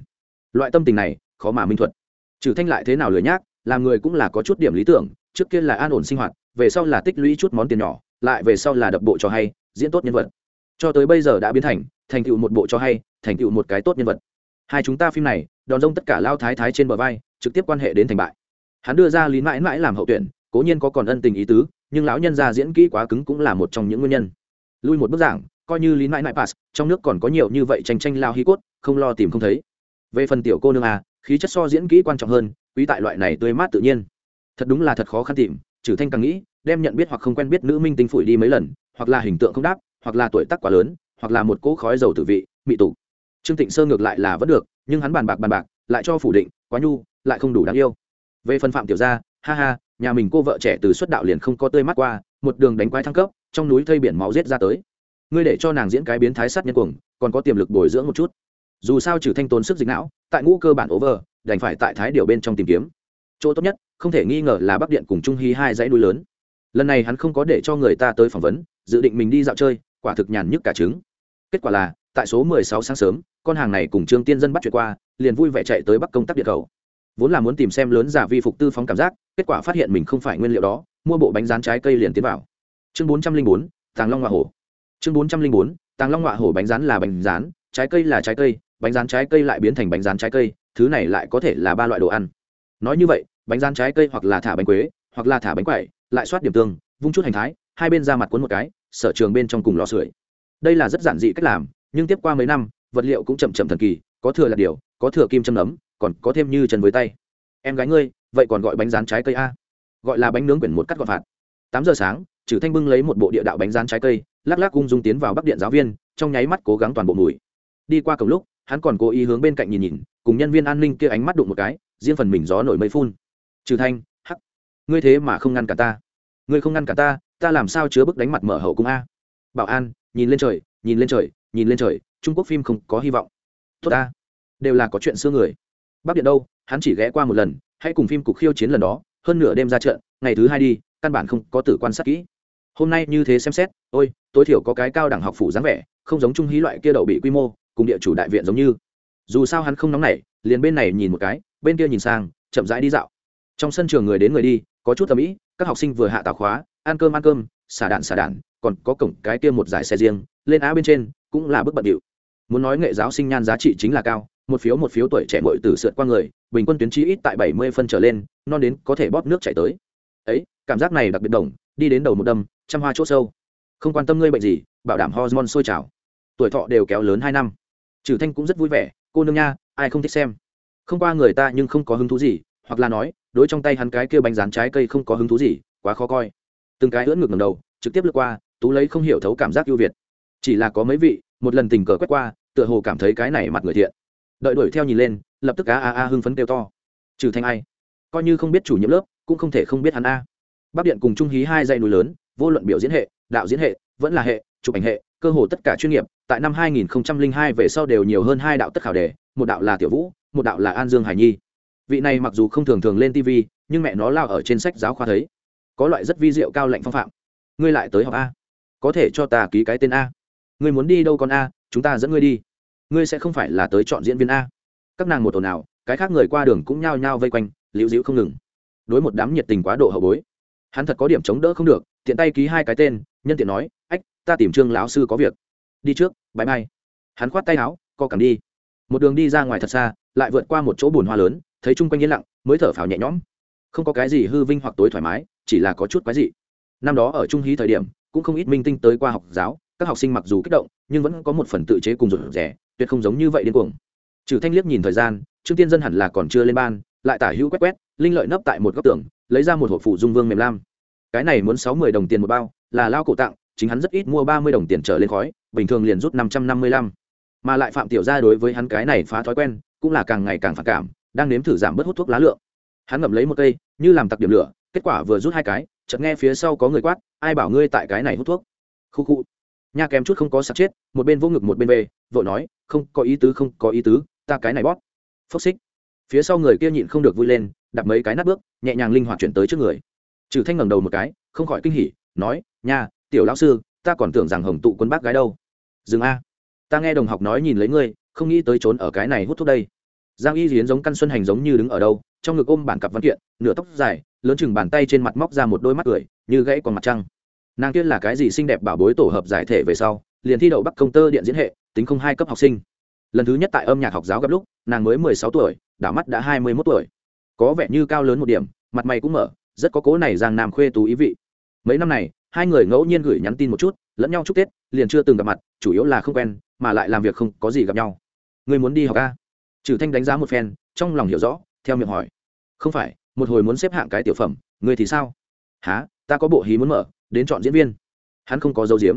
Loại tâm tình này, khó mà minh thuật. Trừ thanh lại thế nào lười nhác, làm người cũng là có chút điểm lý tưởng, trước kia là an ổn sinh hoạt, về sau là tích lũy chút món tiền nhỏ, lại về sau là đập bộ cho hay, diễn tốt nhân vật. Cho tới bây giờ đã biến thành thành tựu một bộ cho hay, thành tựu một cái tốt nhân vật. Hai chúng ta phim này, đòn rông tất cả lao thái thái trên bờ vai, trực tiếp quan hệ đến thành bại. Hắn đưa ra lý mãi mãi làm hậu tuyển, cố nhiên có còn ân tình ý tứ, nhưng lão nhân gia diễn kỹ quá cứng cũng là một trong những nguyên nhân. Lui một bức giảng coi như lý mãi mãi pass, trong nước còn có nhiều như vậy tranh tranh lao hi cốt, không lo tìm không thấy. Về phần tiểu cô nương a khí chất so diễn kỹ quan trọng hơn, quý tại loại này tươi mát tự nhiên. Thật đúng là thật khó khăn tìm, trừ thanh càng nghĩ, đem nhận biết hoặc không quen biết nữ minh tinh phủi đi mấy lần, hoặc là hình tượng không đáp, hoặc là tuổi tác quá lớn, hoặc là một cỗ khói dầu tử vị, mị tụ. Trương tịnh sơ ngược lại là vẫn được, nhưng hắn bàn bạc bàn bạc, lại cho phủ định, quá nhu, lại không đủ đáng yêu. Về phần phạm tiểu gia, ha ha, nhà mình cô vợ trẻ từ xuất đạo liền không có tươi mắt qua, một đường đánh quái thăng cấp, trong núi thây biển máu giết ra tới ngươi để cho nàng diễn cái biến thái sát nhân cuồng còn có tiềm lực bồi dưỡng một chút. Dù sao trừ thanh tốn sức dịch não tại ngũ cơ bản over đành phải tại thái điều bên trong tìm kiếm. Chỗ tốt nhất không thể nghi ngờ là bắc điện cùng trung hy hai dãy núi lớn. Lần này hắn không có để cho người ta tới phỏng vấn dự định mình đi dạo chơi quả thực nhàn nhức cả trứng. Kết quả là tại số 16 sáng sớm con hàng này cùng trương tiên dân bắt chuyện qua liền vui vẻ chạy tới bắc công tác địa cầu. Vốn là muốn tìm xem lớn giả vi phục tư phóng cảm giác kết quả phát hiện mình không phải nguyên liệu đó mua bộ bánh rán trái cây liền tiến vào. Chương 404, tàng long hoa hổ chương 404, tàng long họa hổ bánh rán là bánh rán trái cây là trái cây bánh rán trái cây lại biến thành bánh rán trái cây thứ này lại có thể là ba loại đồ ăn. Nói như vậy bánh rán trái cây hoặc là thả bánh quế hoặc là thả bánh quẩy lại soát điểm tương vung chút hành thái hai bên ra mặt cuốn một cái sở trường bên trong cùng lò sưởi. Đây là rất giản dị cách làm nhưng tiếp qua mấy năm vật liệu cũng chậm chậm thần kỳ có thừa là điều có thừa kim châm nấm còn có thêm như chân với tay. Em gái ngươi vậy còn gọi bánh rán trái cây a? Gọi là bánh nướng quyển một cắt gọt phạt. Tám giờ sáng trừ thanh bưng lấy một bộ địa đạo bánh rán trái cây lắc lắc ung dung tiến vào bắc điện giáo viên, trong nháy mắt cố gắng toàn bộ mùi. Đi qua cổng lúc, hắn còn cố ý hướng bên cạnh nhìn nhìn, cùng nhân viên an ninh kia ánh mắt đụng một cái, riêng phần mình gió nổi mây phun. Trừ thanh, hắc, ngươi thế mà không ngăn cả ta. Ngươi không ngăn cả ta ta làm sao chứa bức đánh mặt mở hậu cung a? Bảo an, nhìn lên trời, nhìn lên trời, nhìn lên trời, trung quốc phim không có hy vọng. Tốt ta, đều là có chuyện xưa người. Bắc điện đâu, hắn chỉ ghé qua một lần, hãy cùng phim cục khiêu chiến lần đó, hơn nửa đêm ra trận, ngày thứ hai đi, căn bản không có tử quan sát kỹ hôm nay như thế xem xét, ôi, tối thiểu có cái cao đẳng học phủ dáng vẻ, không giống trung hí loại kia đậu bị quy mô, cùng địa chủ đại viện giống như. Dù sao hắn không nóng nảy, liền bên này nhìn một cái, bên kia nhìn sang, chậm rãi đi dạo. Trong sân trường người đến người đi, có chút tầm ĩ các học sinh vừa hạ tào khóa, ăn cơm ăn cơm, xả đạn xả đạn, còn có cổng cái kia một giải xe riêng, lên á bên trên, cũng là bức bận điệu. Muốn nói nghệ giáo sinh nhan giá trị chính là cao, một phiếu một phiếu tuổi trẻ mội từ sượt qua người, bình quân tuyến trí ít tại bảy mươi phân trở lên, non đến có thể bóp nước chảy tới. Ấy, cảm giác này đặc biệt đồng, đi đến đầu một đâm trăm hoa chỗ sâu. Không quan tâm ngươi bệnh gì, bảo đảm hormone sôi trào. Tuổi thọ đều kéo lớn hai năm. Trừ thanh cũng rất vui vẻ, cô nương nha, ai không thích xem? Không qua người ta nhưng không có hứng thú gì, hoặc là nói, đối trong tay hắn cái kia bánh rán trái cây không có hứng thú gì, quá khó coi. Từng cái ưỡn ngược ngầm đầu, trực tiếp lướt qua, tú lấy không hiểu thấu cảm giác ưu việt. Chỉ là có mấy vị, một lần tình cờ quét qua, tựa hồ cảm thấy cái này mặt người thiện. Đợi đuổi theo nhìn lên, lập tức a a a hưng phấn kêu to. Trừ thanh ai? Coi như không biết chủ nhiệm lớp, cũng không thể không biết hắn a. Bắc điện cùng trung hí hai dây núi lớn vô luận biểu diễn hệ, đạo diễn hệ, vẫn là hệ, chụp ảnh hệ, cơ hồ tất cả chuyên nghiệp, tại năm 2002 về sau đều nhiều hơn hai đạo tất khảo đề, một đạo là tiểu vũ, một đạo là an dương hải nhi. Vị này mặc dù không thường thường lên tv nhưng mẹ nó lao ở trên sách giáo khoa thấy, có loại rất vi diệu cao lệnh phong phạm. Ngươi lại tới học a. Có thể cho ta ký cái tên a. Ngươi muốn đi đâu con a, chúng ta dẫn ngươi đi. Ngươi sẽ không phải là tới chọn diễn viên a. Các nàng một tổ nào, cái khác người qua đường cũng nhao nhao vây quanh, liễu dĩu không ngừng. Đối một đám nhiệt tình quá độ hậu bối, hắn thật có điểm chống đỡ không được tiện tay ký hai cái tên, nhân tiện nói, ách, ta tìm trương lão sư có việc. Đi trước, bãi mai. Hắn khoát tay áo, co cẳng đi. Một đường đi ra ngoài thật xa, lại vượt qua một chỗ bùn hoa lớn, thấy chung quanh yên lặng, mới thở phào nhẹ nhõm. Không có cái gì hư vinh hoặc tối thoải mái, chỉ là có chút quái dị. Năm đó ở trung hí thời điểm, cũng không ít minh tinh tới qua học giáo, các học sinh mặc dù kích động, nhưng vẫn có một phần tự chế cùng rụt rẻ tuyệt không giống như vậy điên cuồng. Trừ thanh liếc nhìn thời gian, trương tiên dân hẳn là còn chưa lên ban, lại tả hữu quét quét, linh lợi nấp tại một góc tường, lấy ra một hộp phụ dung vương mềm lam cái này muốn sáu mươi đồng tiền một bao là lao cổ tặng chính hắn rất ít mua ba mươi đồng tiền trở lên khói bình thường liền rút năm trăm năm mươi lăm. Mà lại phạm tiểu gia đối với hắn cái này phá thói quen cũng là càng ngày càng phản cảm đang nếm thử giảm bớt hút thuốc lá lượng. Hắn ngậm lấy một cây như làm tặc điểm lửa kết quả vừa rút hai cái chợt nghe phía sau có người quát ai bảo ngươi tại cái này hút thuốc? Khu khu. Nha kém chút không có sạc chết một bên vô ngực một bên về, vội nói không có ý tứ không có ý tứ ta cái này bóp. Phốc xích. Phía sau người kia nhịn không được vui lên đạp mấy cái nát bước nhẹ nhàng linh hoạt chuyển tới trước người trừ thanh ngẩng đầu một cái, không khỏi kinh hỉ, nói, nha, tiểu lão sư, ta còn tưởng rằng hồng tụ quân bác gái đâu. Dừng a, ta nghe đồng học nói nhìn lấy ngươi, không nghĩ tới trốn ở cái này hút thuốc đây. Giang y hiến giống căn xuân hành giống như đứng ở đâu, trong ngực ôm bản cặp văn kiện, nửa tóc dài, lớn chừng bàn tay trên mặt móc ra một đôi mắt cười, như gãy còn mặt trăng. Nàng kia là cái gì xinh đẹp bảo bối tổ hợp giải thể về sau, liền thi đậu bắc công tơ điện diễn hệ, tính không hai cấp học sinh. Lần thứ nhất tại âm nhạc học giáo gặp lúc, nàng mới mười sáu tuổi, đảo mắt đã hai mươi mốt tuổi. Có vẻ như cao lớn một điểm, mặt mày cũng mở rất có cố này giang nam khuê tú ý vị. Mấy năm này, hai người ngẫu nhiên gửi nhắn tin một chút, lẫn nhau chúc tết, liền chưa từng gặp mặt, chủ yếu là không quen, mà lại làm việc không có gì gặp nhau. Người muốn đi học ca trừ thanh đánh giá một phen, trong lòng hiểu rõ, theo miệng hỏi. Không phải, một hồi muốn xếp hạng cái tiểu phẩm, người thì sao? Há ta có bộ hí muốn mở, đến chọn diễn viên. Hắn không có dấu diếm.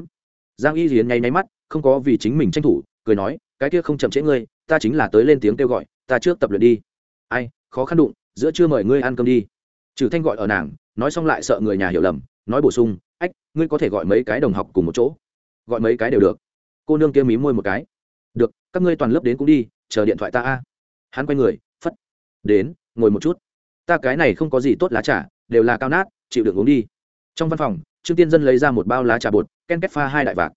Giang y hiến nháy nháy mắt, không có vì chính mình tranh thủ, cười nói, cái kia không chậm trễ ngươi, ta chính là tới lên tiếng kêu gọi, ta trước tập luyện đi. Ai, khó khăn đụng, giữa chưa mời ngươi ăn cơm đi trừ thanh gọi ở nàng, nói xong lại sợ người nhà hiểu lầm, nói bổ sung, ách, ngươi có thể gọi mấy cái đồng học cùng một chỗ. Gọi mấy cái đều được. Cô nương kia mí môi một cái. Được, các ngươi toàn lớp đến cũng đi, chờ điện thoại ta a. Hắn quay người, phất. Đến, ngồi một chút. Ta cái này không có gì tốt lá trà, đều là cao nát, chịu được uống đi. Trong văn phòng, trương tiên dân lấy ra một bao lá trà bột, ken két pha hai đại vạc.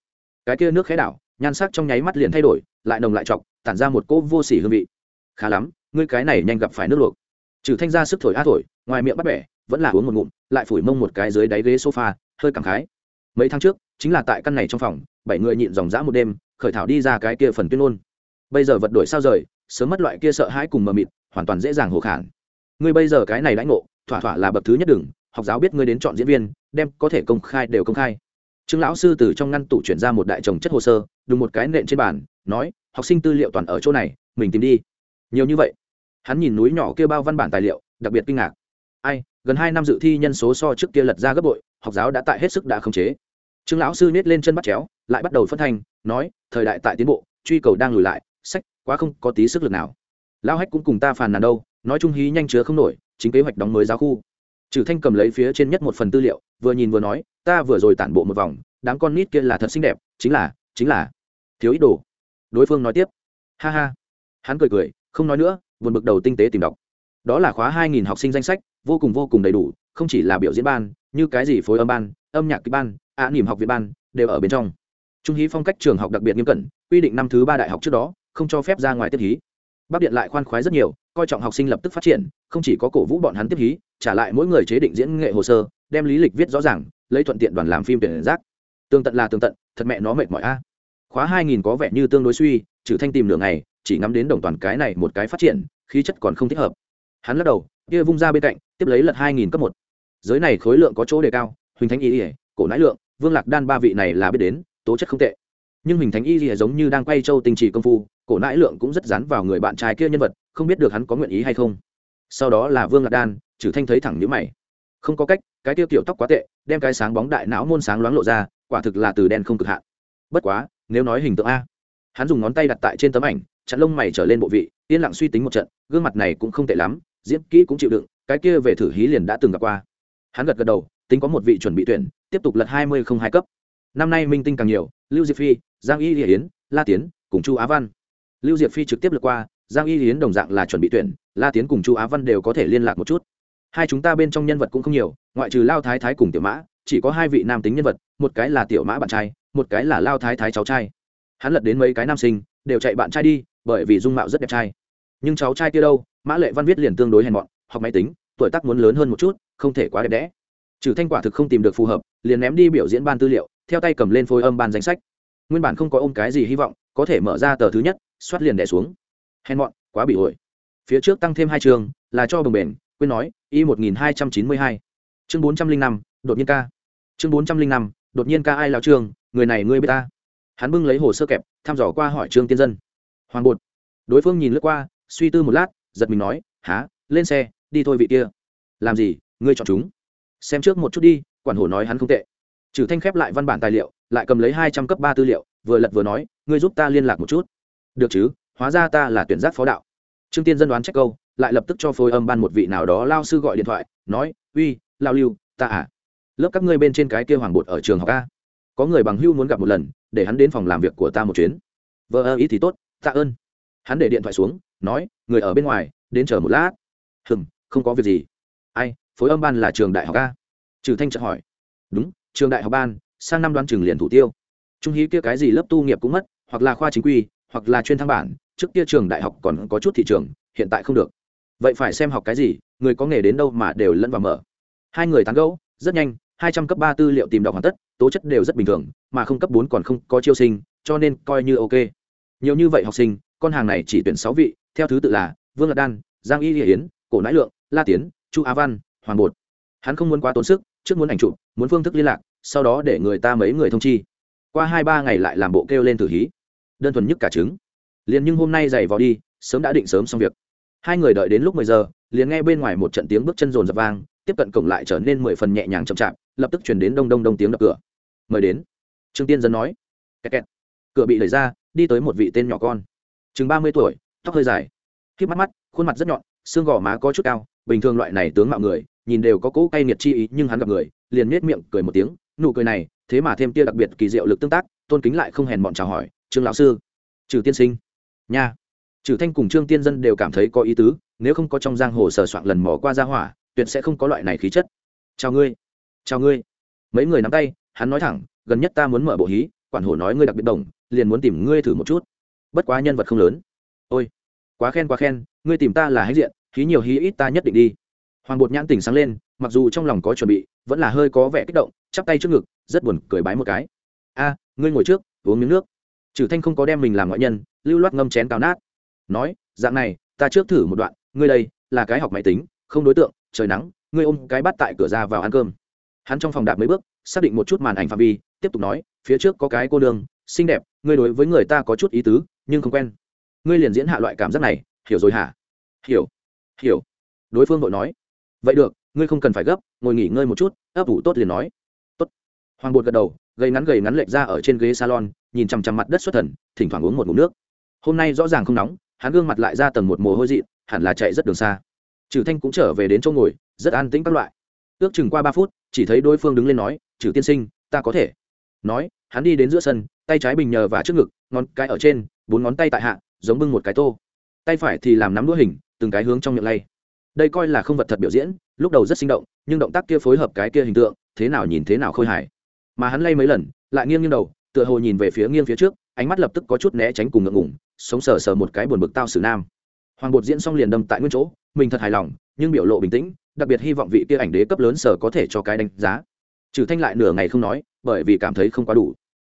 Cái kia nước khé đảo, nhan sắc trong nháy mắt liền thay đổi, lại nồng lại chọc tản ra một cỗ vô sỉ hương vị. Khá lắm, ngươi cái này nhanh gặp phải nước luộc. Trừ thanh ra sức thổi á thổi ngoài miệng bắt bẻ, vẫn là uống một ngụm, lại phủi mông một cái dưới đáy ghế sofa, hơi cảm khái. Mấy tháng trước, chính là tại căn này trong phòng, bảy người nhịn dòng dã một đêm, khởi thảo đi ra cái kia phần tuyên ngôn. Bây giờ vật đổi sao rời, sớm mất loại kia sợ hãi cùng mờ mịt, hoàn toàn dễ dàng hồ khản. Ngươi bây giờ cái này lãnh ngộ, thỏa thỏa là bậc thứ nhất đừng, học giáo biết ngươi đến chọn diễn viên, đem có thể công khai đều công khai. Trương lão sư từ trong ngăn tủ chuyển ra một đại chồng chất hồ sơ, đùng một cái nện trên bàn, nói, học sinh tư liệu toàn ở chỗ này, mình tìm đi. Nhiều như vậy. Hắn nhìn núi nhỏ kia bao văn bản tài liệu, đặc biệt kinh ngạc ai, gần hai năm dự thi nhân số so trước kia lật ra gấp bội, học giáo đã tại hết sức đã khống chế. Trương lão sư nết lên chân bắt chéo, lại bắt đầu phân thành nói, thời đại tại tiến bộ, truy cầu đang lùi lại, sách, quá không có tí sức lực nào. Lão hách cũng cùng ta phàn nàn đâu, nói chung hí nhanh chứa không nổi, chính kế hoạch đóng mới giáo khu. Trừ thanh cầm lấy phía trên nhất một phần tư liệu, vừa nhìn vừa nói, ta vừa rồi tản bộ một vòng, đám con nít kia là thật xinh đẹp, chính là chính là. Thiếu ít đồ. Đối phương nói tiếp. Ha ha. Hắn cười cười, không nói nữa, buồn bực đầu tinh tế tìm đọc đó là khóa hai nghìn học sinh danh sách vô cùng vô cùng đầy đủ không chỉ là biểu diễn ban như cái gì phối âm ban âm nhạc kịch ban ạ à, niềm học viện ban đều ở bên trong. Trung hí phong cách trường học đặc biệt nghiêm cẩn quy định năm thứ ba đại học trước đó không cho phép ra ngoài tiếp hí. Bắc điện lại khoan khoái rất nhiều coi trọng học sinh lập tức phát triển không chỉ có cổ vũ bọn hắn tiếp hí trả lại mỗi người chế định diễn nghệ hồ sơ đem lý lịch viết rõ ràng lấy thuận tiện đoàn làm phim tuyển giác. Tương tận là tương tận thật mẹ nó mệt mỏi a. Khóa hai nghìn có vẻ như tương đối suy trừ thanh tìm nửa ngày chỉ ngắm đến đồng toàn cái này một cái phát triển khí chất còn không thích hợp hắn lắc đầu, kia vung ra bên cạnh, tiếp lấy lật hai nghìn cấp một. Giới này khối lượng có chỗ đề cao, huỳnh thánh y ỉa cổ nãi lượng, vương lạc đan ba vị này là biết đến, tố chất không tệ. Nhưng huỳnh thánh y ỉa giống như đang quay châu tình chỉ công phu, cổ nãi lượng cũng rất dán vào người bạn trai kia nhân vật, không biết được hắn có nguyện ý hay không. Sau đó là vương lạc đan trừ thanh thấy thẳng nhữ mày. Không có cách, cái tiêu kiểu tóc quá tệ, đem cái sáng bóng đại não môn sáng loáng lộ ra, quả thực là từ đen không cực hạn. Bất quá, nếu nói hình tượng a. Hắn dùng ngón tay đặt tại trên tấm ảnh, chặn lông mày trở lên bộ vị, yên lặng suy tính một trận, gương mặt này cũng không tệ lắm diễn kỹ cũng chịu đựng, cái kia về thử hí liền đã từng gặp qua. Hắn gật gật đầu, tính có một vị chuẩn bị tuyển, tiếp tục lật hai mươi không hai cấp. Năm nay minh tinh càng nhiều, lưu diệp phi, giang y hiển yến la tiến cùng chu á văn. Lưu diệp phi trực tiếp lượt qua, giang y hiến đồng dạng là chuẩn bị tuyển, la tiến cùng chu á văn đều có thể liên lạc một chút. Hai chúng ta bên trong nhân vật cũng không nhiều, ngoại trừ lao thái thái cùng tiểu mã, chỉ có hai vị nam tính nhân vật, một cái là tiểu mã bạn trai, một cái là lao thái thái cháu trai. Hắn lật đến mấy cái nam sinh, đều chạy bạn trai đi, bởi vì dung mạo rất đẹp trai nhưng cháu trai kia đâu? Mã lệ văn viết liền tương đối hèn mọn, học máy tính, tuổi tác muốn lớn hơn một chút, không thể quá đẹp đẽ. Trừ thanh quả thực không tìm được phù hợp, liền ném đi biểu diễn ban tư liệu, theo tay cầm lên phôi âm ban danh sách. Nguyên bản không có ôm cái gì hy vọng, có thể mở ra tờ thứ nhất, xoát liền đẻ xuống. Hèn mọn, quá bị ổi. Phía trước tăng thêm hai trường, là cho bồng bền quên nói, y một nghìn hai trăm chín mươi hai. Chương bốn trăm linh năm, đột nhiên ca. Chương bốn trăm linh năm, đột nhiên ca ai lao trường, người này ngươi b ta. Hắn bưng lấy hồ sơ kẹp, thăm dò qua hỏi trương tiên dân. Hoàng bột. Đối phương nhìn lướt qua suy tư một lát, giật mình nói há lên xe, đi thôi vị kia. Làm gì? Ngươi chọn chúng. Xem trước một chút đi, quản hổ nói hắn không tệ. Trừ thanh khép lại văn bản tài liệu, lại cầm lấy hai trăm cấp ba tư liệu, vừa lật vừa nói, ngươi giúp ta liên lạc một chút. Được chứ, hóa ra ta là tuyển giác phó đạo. Trương tiên dân đoán trách câu, lại lập tức cho phôi âm ban một vị nào đó lao sư gọi điện thoại, nói, uy, lao lưu, ta à. Lớp các ngươi bên trên cái kia hoàng bột ở trường học a. Có người bằng hưu muốn gặp một lần, để hắn đến phòng làm việc của ta một chuyến. Vợ ơ, ý thì tốt, tạ ơn. Hắn để điện thoại xuống nói, người ở bên ngoài, đến chờ một lát. Hừm, không có việc gì. Ai, phối âm ban là trường đại học a. Trừ thanh trợ hỏi. Đúng, trường đại học ban, sang năm đoán trường liền thủ tiêu. Trung hí kia cái gì lớp tu nghiệp cũng mất, hoặc là khoa chính quy, hoặc là chuyên thăng bản, trước kia trường đại học còn có chút thị trường, hiện tại không được. Vậy phải xem học cái gì, người có nghề đến đâu mà đều lẫn vào mở. Hai người tán gẫu, rất nhanh, hai trăm cấp ba tư liệu tìm đọc hoàn tất, tố chất đều rất bình thường, mà không cấp bốn còn không có chiêu sinh, cho nên coi như ok. Nhiều như vậy học sinh, con hàng này chỉ tuyển sáu vị theo thứ tự là, vương lạc đan, giang y hiển yến, cổ nãi lượng, la tiến, chu á văn, hoàng bột. Hắn không muốn quá tốn sức, trước muốn ảnh chụp, muốn phương thức liên lạc, sau đó để người ta mấy người thông chi. Qua hai ba ngày lại làm bộ kêu lên tử hí. Đơn thuần nhất cả trứng. Liền nhưng hôm nay giày vào đi, sớm đã định sớm xong việc. Hai người đợi đến lúc mười giờ, liền nghe bên ngoài một trận tiếng bước chân rồn rập vang, tiếp cận cổng lại trở nên mười phần nhẹ nhàng chậm chạp, lập tức chuyển đến đông đông đông tiếng đập cửa. Mời đến. Trương tiên dân nói. Kẹt kẹt. cửa bị đẩy ra, đi tới một vị tên nhỏ con. Chừng ba mươi tuổi tóc hơi dài. Khi mắt mắt, khuôn mặt rất nhọn, xương gò má có chút cao, bình thường loại này tướng mạo người, nhìn đều có cỗ cay nghiệt chi ý, nhưng hắn gặp người, liền nết miệng cười một tiếng, nụ cười này, thế mà thêm tia đặc biệt kỳ diệu lực tương tác, tôn kính lại không hèn bọn chào hỏi, trương lão sư, trừ tiên sinh. Nha. Trừ thanh cùng trương tiên dân đều cảm thấy có ý tứ, nếu không có trong giang hồ sờ soạn lần mò qua ra hỏa, tuyệt sẽ không có loại này khí chất. Chào ngươi chào ngươi. Mấy người nắm tay, hắn nói thẳng, gần nhất ta muốn mở bộ hí, quản hồ nói ngươi đặc biệt đồng, liền muốn tìm ngươi thử một chút. Bất quá nhân vật không lớn ôi, quá khen quá khen, ngươi tìm ta là hãnh diện, hí nhiều hí ít ta nhất định đi. Hoàng bột nhãn tỉnh sáng lên, mặc dù trong lòng có chuẩn bị, vẫn là hơi có vẻ kích động, chắp tay trước ngực, rất buồn cười bái một cái. A, ngươi ngồi trước, uống miếng nước. Trừ thanh không có đem mình làm ngoại nhân, lưu loát ngâm chén cao nát. Nói, dạng này, ta trước thử một đoạn, ngươi đây, là cái học máy tính, không đối tượng, trời nắng, ngươi ôm cái bắt tại cửa ra vào ăn cơm. Hắn trong phòng đạp mấy bước, xác định một chút màn ảnh phạm vi, tiếp tục nói, phía trước có cái cô đường xinh đẹp, ngươi đối với người ta có chút ý tứ, nhưng không quen ngươi liền diễn hạ loại cảm giác này, hiểu rồi hả? Hiểu hiểu. Đối phương vội nói. Vậy được, ngươi không cần phải gấp, ngồi nghỉ ngơi một chút, ấp ủ tốt liền nói. Tốt. Hoàng bột gật đầu, gầy ngắn gầy ngắn lệch ra ở trên ghế salon, nhìn chằm chằm mặt đất xuất thần, thỉnh thoảng uống một ngụm nước. Hôm nay rõ ràng không nóng, hắn gương mặt lại ra tầng một mồ hôi dị, hẳn là chạy rất đường xa. Trừ thanh cũng trở về đến chỗ ngồi, rất an tĩnh các loại. Ước chừng qua ba phút, chỉ thấy đối phương đứng lên nói, trừ tiên sinh, ta có thể. Nói, hắn đi đến giữa sân, tay trái bình nhờ và trước ngực, ngón cái ở trên, bốn ngón tay tại hạ giống bưng một cái tô. Tay phải thì làm nắm đũa hình, từng cái hướng trong miệng lay. Đây coi là không vật thật biểu diễn, lúc đầu rất sinh động, nhưng động tác kia phối hợp cái kia hình tượng, thế nào nhìn thế nào khôi hài. Mà hắn lay mấy lần, lại nghiêng nghiêng đầu, tựa hồ nhìn về phía nghiêng phía trước, ánh mắt lập tức có chút né tránh cùng ngượng ngủng sống sờ sờ một cái buồn bực tao xử nam. Hoàng bột diễn xong liền đâm tại nguyên chỗ, mình thật hài lòng, nhưng biểu lộ bình tĩnh, đặc biệt hy vọng vị kia ảnh đế cấp lớn sở có thể cho cái đánh giá. Trừ thanh lại nửa ngày không nói, bởi vì cảm thấy không quá đủ.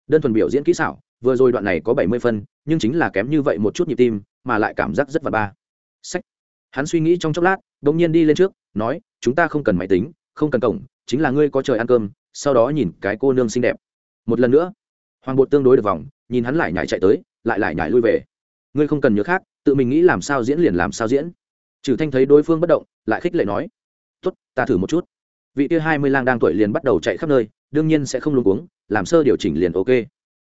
Đơn thuần biểu diễn kỹ xảo, vừa rồi đoạn này có bảy mươi phân nhưng chính là kém như vậy một chút nhịp tim mà lại cảm giác rất vật ba. Sách. Hắn suy nghĩ trong chốc lát đ ỗ n g nhiên đi lên trước nói chúng ta không cần máy tính không cần cổng chính là ngươi có trời ăn cơm sau đó nhìn cái cô nương xinh đẹp. Một lần nữa hoàng bột tương đối được vòng nhìn hắn lại nhảy chạy tới lại lại nhảy lui về. Ngươi không cần nhớ khác tự mình nghĩ làm sao diễn liền làm sao diễn. Trừ thanh thấy đối phương bất động lại khích lệ nói tốt ta thử một chút. Vị kia hai mươi lang đang tuổi liền bắt đầu chạy khắp nơi đương nhiên sẽ không luôn uống, làm sơ điều chỉnh liền ok.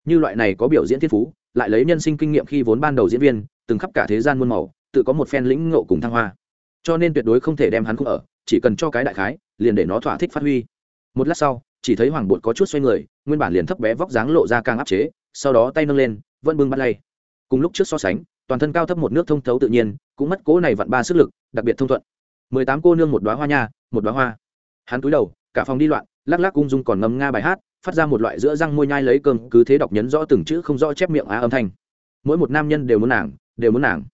Như loại này có biểu diễn thiên phú lại lấy nhân sinh kinh nghiệm khi vốn ban đầu diễn viên, từng khắp cả thế gian muôn màu, tự có một phen lĩnh ngộ cùng thăng hoa. Cho nên tuyệt đối không thể đem hắn không ở, chỉ cần cho cái đại khái, liền để nó thỏa thích phát huy. Một lát sau, chỉ thấy hoàng bột có chút xoay người, nguyên bản liền thấp bé vóc dáng lộ ra càng áp chế, sau đó tay nâng lên, vẫn bưng bắt lay. Cùng lúc trước so sánh, toàn thân cao thấp một nước thông thấu tự nhiên, cũng mất cố này vặn ba sức lực, đặc biệt thông thuận. Mười tám cô nương một đoá hoa nha, một đoá hoa. Hắn túi đầu, cả phòng đi loạn, lắc lắc ung dung còn ngâm nga bài hát phát ra một loại giữa răng môi nhai lấy cơm, cứ thế đọc nhấn rõ từng chữ không rõ chép miệng á âm thanh. Mỗi một nam nhân đều muốn nàng, đều muốn nàng.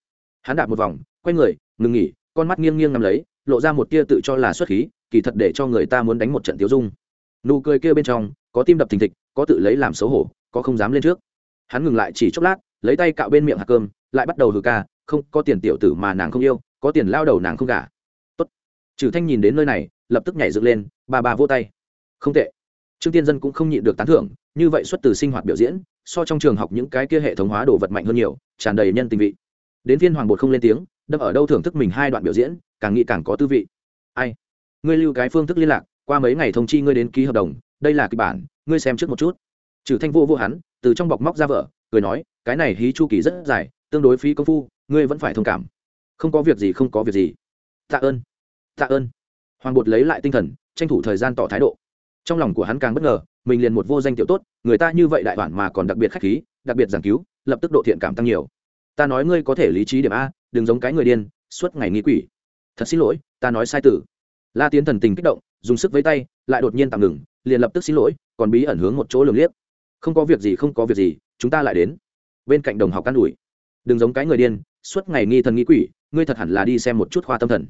Hắn đạp một vòng, quay người, ngừng nghỉ, con mắt nghiêng nghiêng nằm lấy, lộ ra một tia tự cho là xuất khí, kỳ thật để cho người ta muốn đánh một trận tiêu dung. Nụ cười kia bên trong, có tim đập thình thịch, có tự lấy làm xấu hổ, có không dám lên trước. Hắn ngừng lại chỉ chốc lát, lấy tay cạo bên miệng hạt cơm, lại bắt đầu hừ ca, không, có tiền tiểu tử mà nàng không yêu, có tiền lao đầu nàng không gả. Tốt. Trừ thanh nhìn đến nơi này, lập tức nhảy dựng lên, ba ba vô tay. Không tệ trương tiên dân cũng không nhịn được tán thưởng, như vậy xuất từ sinh hoạt biểu diễn, so trong trường học những cái kia hệ thống hóa đồ vật mạnh hơn nhiều, tràn đầy nhân tình vị. Đến viên hoàng bột không lên tiếng, đâm ở đâu thưởng thức mình hai đoạn biểu diễn, càng nghĩ càng có tư vị. Ai? Ngươi lưu cái phương thức liên lạc, qua mấy ngày thông chi ngươi đến ký hợp đồng, đây là kịch bản, ngươi xem trước một chút. Trừ thanh vô vô hắn, từ trong bọc móc ra vợ, cười nói, cái này hí chu kỳ rất dài, tương đối phí công phu, ngươi vẫn phải thông cảm. Không có việc gì, không có việc gì. Tạ ơn. Tạ ơn. Hoàng bột lấy lại tinh thần, tranh thủ thời gian tỏ thái độ trong lòng của hắn càng bất ngờ, mình liền một vô danh tiểu tốt, người ta như vậy đại bản mà còn đặc biệt khách khí, đặc biệt giảng cứu, lập tức độ thiện cảm tăng nhiều. Ta nói ngươi có thể lý trí điểm a, đừng giống cái người điên, suốt ngày nghĩ quỷ. Thật xin lỗi, ta nói sai tử. La tiến thần tình kích động, dùng sức với tay, lại đột nhiên tạm ngừng, liền lập tức xin lỗi, còn bí ẩn hướng một chỗ lường liếc. Không có việc gì, không có việc gì, chúng ta lại đến. Bên cạnh đồng học can đuổi. đừng giống cái người điên, suốt ngày nghi thần nghi quỷ, ngươi thật hẳn là đi xem một chút khoa tâm thần.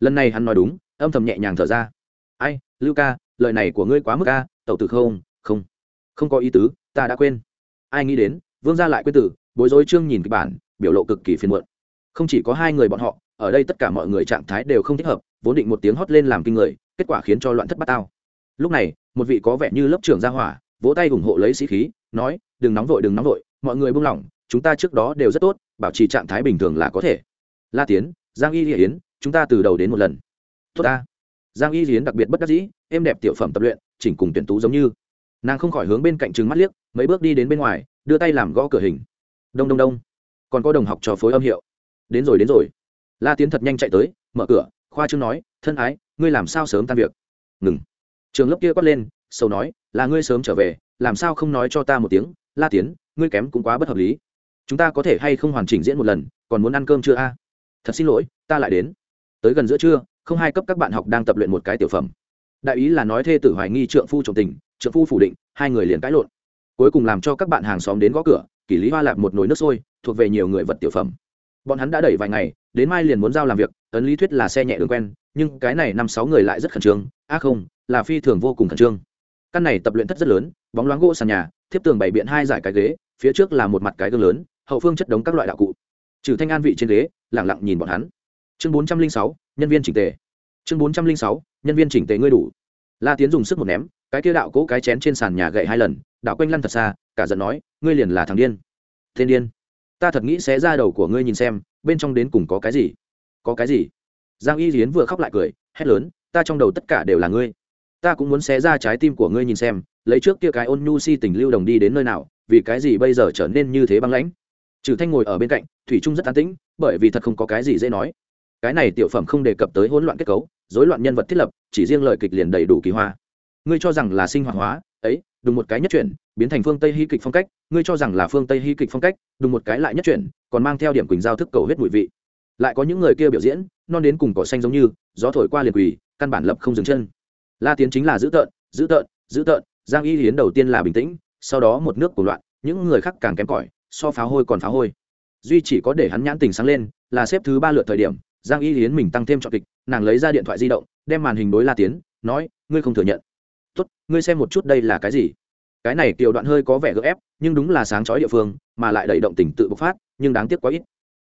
Lần này hắn nói đúng, âm thầm nhẹ nhàng thở ra. Ai, lưu ca lời này của ngươi quá mức a, tẩu tử không không không có ý tứ, ta đã quên. Ai nghĩ đến, vương gia lại quên tử, bối rối trương nhìn kịch bản, biểu lộ cực kỳ phiền muộn. Không chỉ có hai người bọn họ, ở đây tất cả mọi người trạng thái đều không thích hợp, vốn định một tiếng hót lên làm kinh người, kết quả khiến cho loạn thất bát tao. Lúc này, một vị có vẻ như lớp trưởng gia hỏa, vỗ tay ủng hộ lấy sĩ khí, nói, đừng nóng vội, đừng nóng vội, mọi người buông lỏng, chúng ta trước đó đều rất tốt, bảo trì trạng thái bình thường là có thể. La tiến, giang y hiển chúng ta từ đầu đến một lần. Tốt ta giang y hiến đặc biệt bất đắc dĩ êm đẹp tiểu phẩm tập luyện, chỉnh cùng tuyển tú giống như. Nàng không khỏi hướng bên cạnh trừng mắt liếc, mấy bước đi đến bên ngoài, đưa tay làm gõ cửa hình. Đông đông đông. Còn có đồng học trò phối âm hiệu. Đến rồi đến rồi. La tiến thật nhanh chạy tới, mở cửa, khoa trương nói, thân ái, ngươi làm sao sớm tan việc? Ngừng. Trường lớp kia quát lên sâu nói, là ngươi sớm trở về, làm sao không nói cho ta một tiếng? La tiến, ngươi kém cũng quá bất hợp lý. Chúng ta có thể hay không hoàn chỉnh diễn một lần, còn muốn ăn cơm chưa a? Thật xin lỗi, ta lại đến. Tới gần giữa trưa không hai cấp các bạn học đang tập luyện một cái tiểu phẩm. Đại ý là nói thê tử hoài nghi trượng phu trồng tình, trượng phu phủ định, hai người liền cãi lộn. Cuối cùng làm cho các bạn hàng xóm đến gõ cửa, kỷ lý hoa lạp một nồi nước sôi, thuộc về nhiều người vật tiểu phẩm. Bọn hắn đã đẩy vài ngày, đến mai liền muốn giao làm việc ấn lý thuyết là xe nhẹ đường quen, nhưng cái này năm sáu người lại rất khẩn trương á không, là phi thường vô cùng khẩn trương. Căn này tập luyện thất rất lớn, bóng loáng gỗ sàn nhà, thiếp tường bày biện hai giải cái ghế, phía trước là một mặt cái gương lớn, hậu phương chất đống các loại đạo cụ. Trừ thanh an vị trên ghế lẳng lặng nhìn bọn hắn. Chương bốn trăm linh sáu nhân viên chỉnh tề. Chương bốn trăm linh sáu, nhân viên chỉnh tề ngươi đủ. La tiến dùng sức một ném, cái kia đạo cỗ cái chén trên sàn nhà gậy hai lần, đạo quanh lăn thật xa, cả giận nói, ngươi liền là thằng điên. Thiên điên. Ta thật nghĩ sẽ ra đầu của ngươi nhìn xem, bên trong đến cùng có cái gì? Có cái gì? Giang y hiến vừa khóc lại cười, hét lớn, ta trong đầu tất cả đều là ngươi. Ta cũng muốn xé ra trái tim của ngươi nhìn xem, lấy trước kia cái ôn nhu si tình lưu đồng đi đến nơi nào, vì cái gì bây giờ trở nên như thế băng lãnh? Trừ thanh ngồi ở bên cạnh, thủy trung rất an tĩnh, bởi vì thật không có cái gì dễ nói cái này tiểu phẩm không đề cập tới hỗn loạn kết cấu, rối loạn nhân vật thiết lập, chỉ riêng lời kịch liền đầy đủ kỳ hoa. Ngươi cho rằng là sinh hoạt hóa, ấy đúng một cái nhất chuyển, biến thành phương tây hy kịch phong cách, ngươi cho rằng là phương tây hy kịch phong cách đúng một cái lại nhất chuyển, còn mang theo điểm quỳnh giao thức cầu hết mùi vị. Lại có những người kia biểu diễn, non đến cùng cỏ xanh giống như, gió thổi qua liền quỳ, căn bản lập không dừng chân. La tiến chính là giữ tợn giữ tợn giữ tợn, giang y hiến đầu tiên là bình tĩnh, sau đó một nước của loạn, những người khác càng kém cỏi, so pháo hôi còn pháo hôi. Duy chỉ có để hắn nhãn tình sáng lên, là xếp thứ ba lượt thời điểm giang y hiến mình tăng thêm trọn kịch, nàng lấy ra điện thoại di động, đem màn hình đối la tiến, nói, ngươi không thừa nhận. Tốt, ngươi xem một chút đây là cái gì? Cái này tiểu đoạn hơi có vẻ gợ ép, nhưng đúng là sáng chói địa phương, mà lại đẩy động tình tự bộc phát, nhưng đáng tiếc quá ít.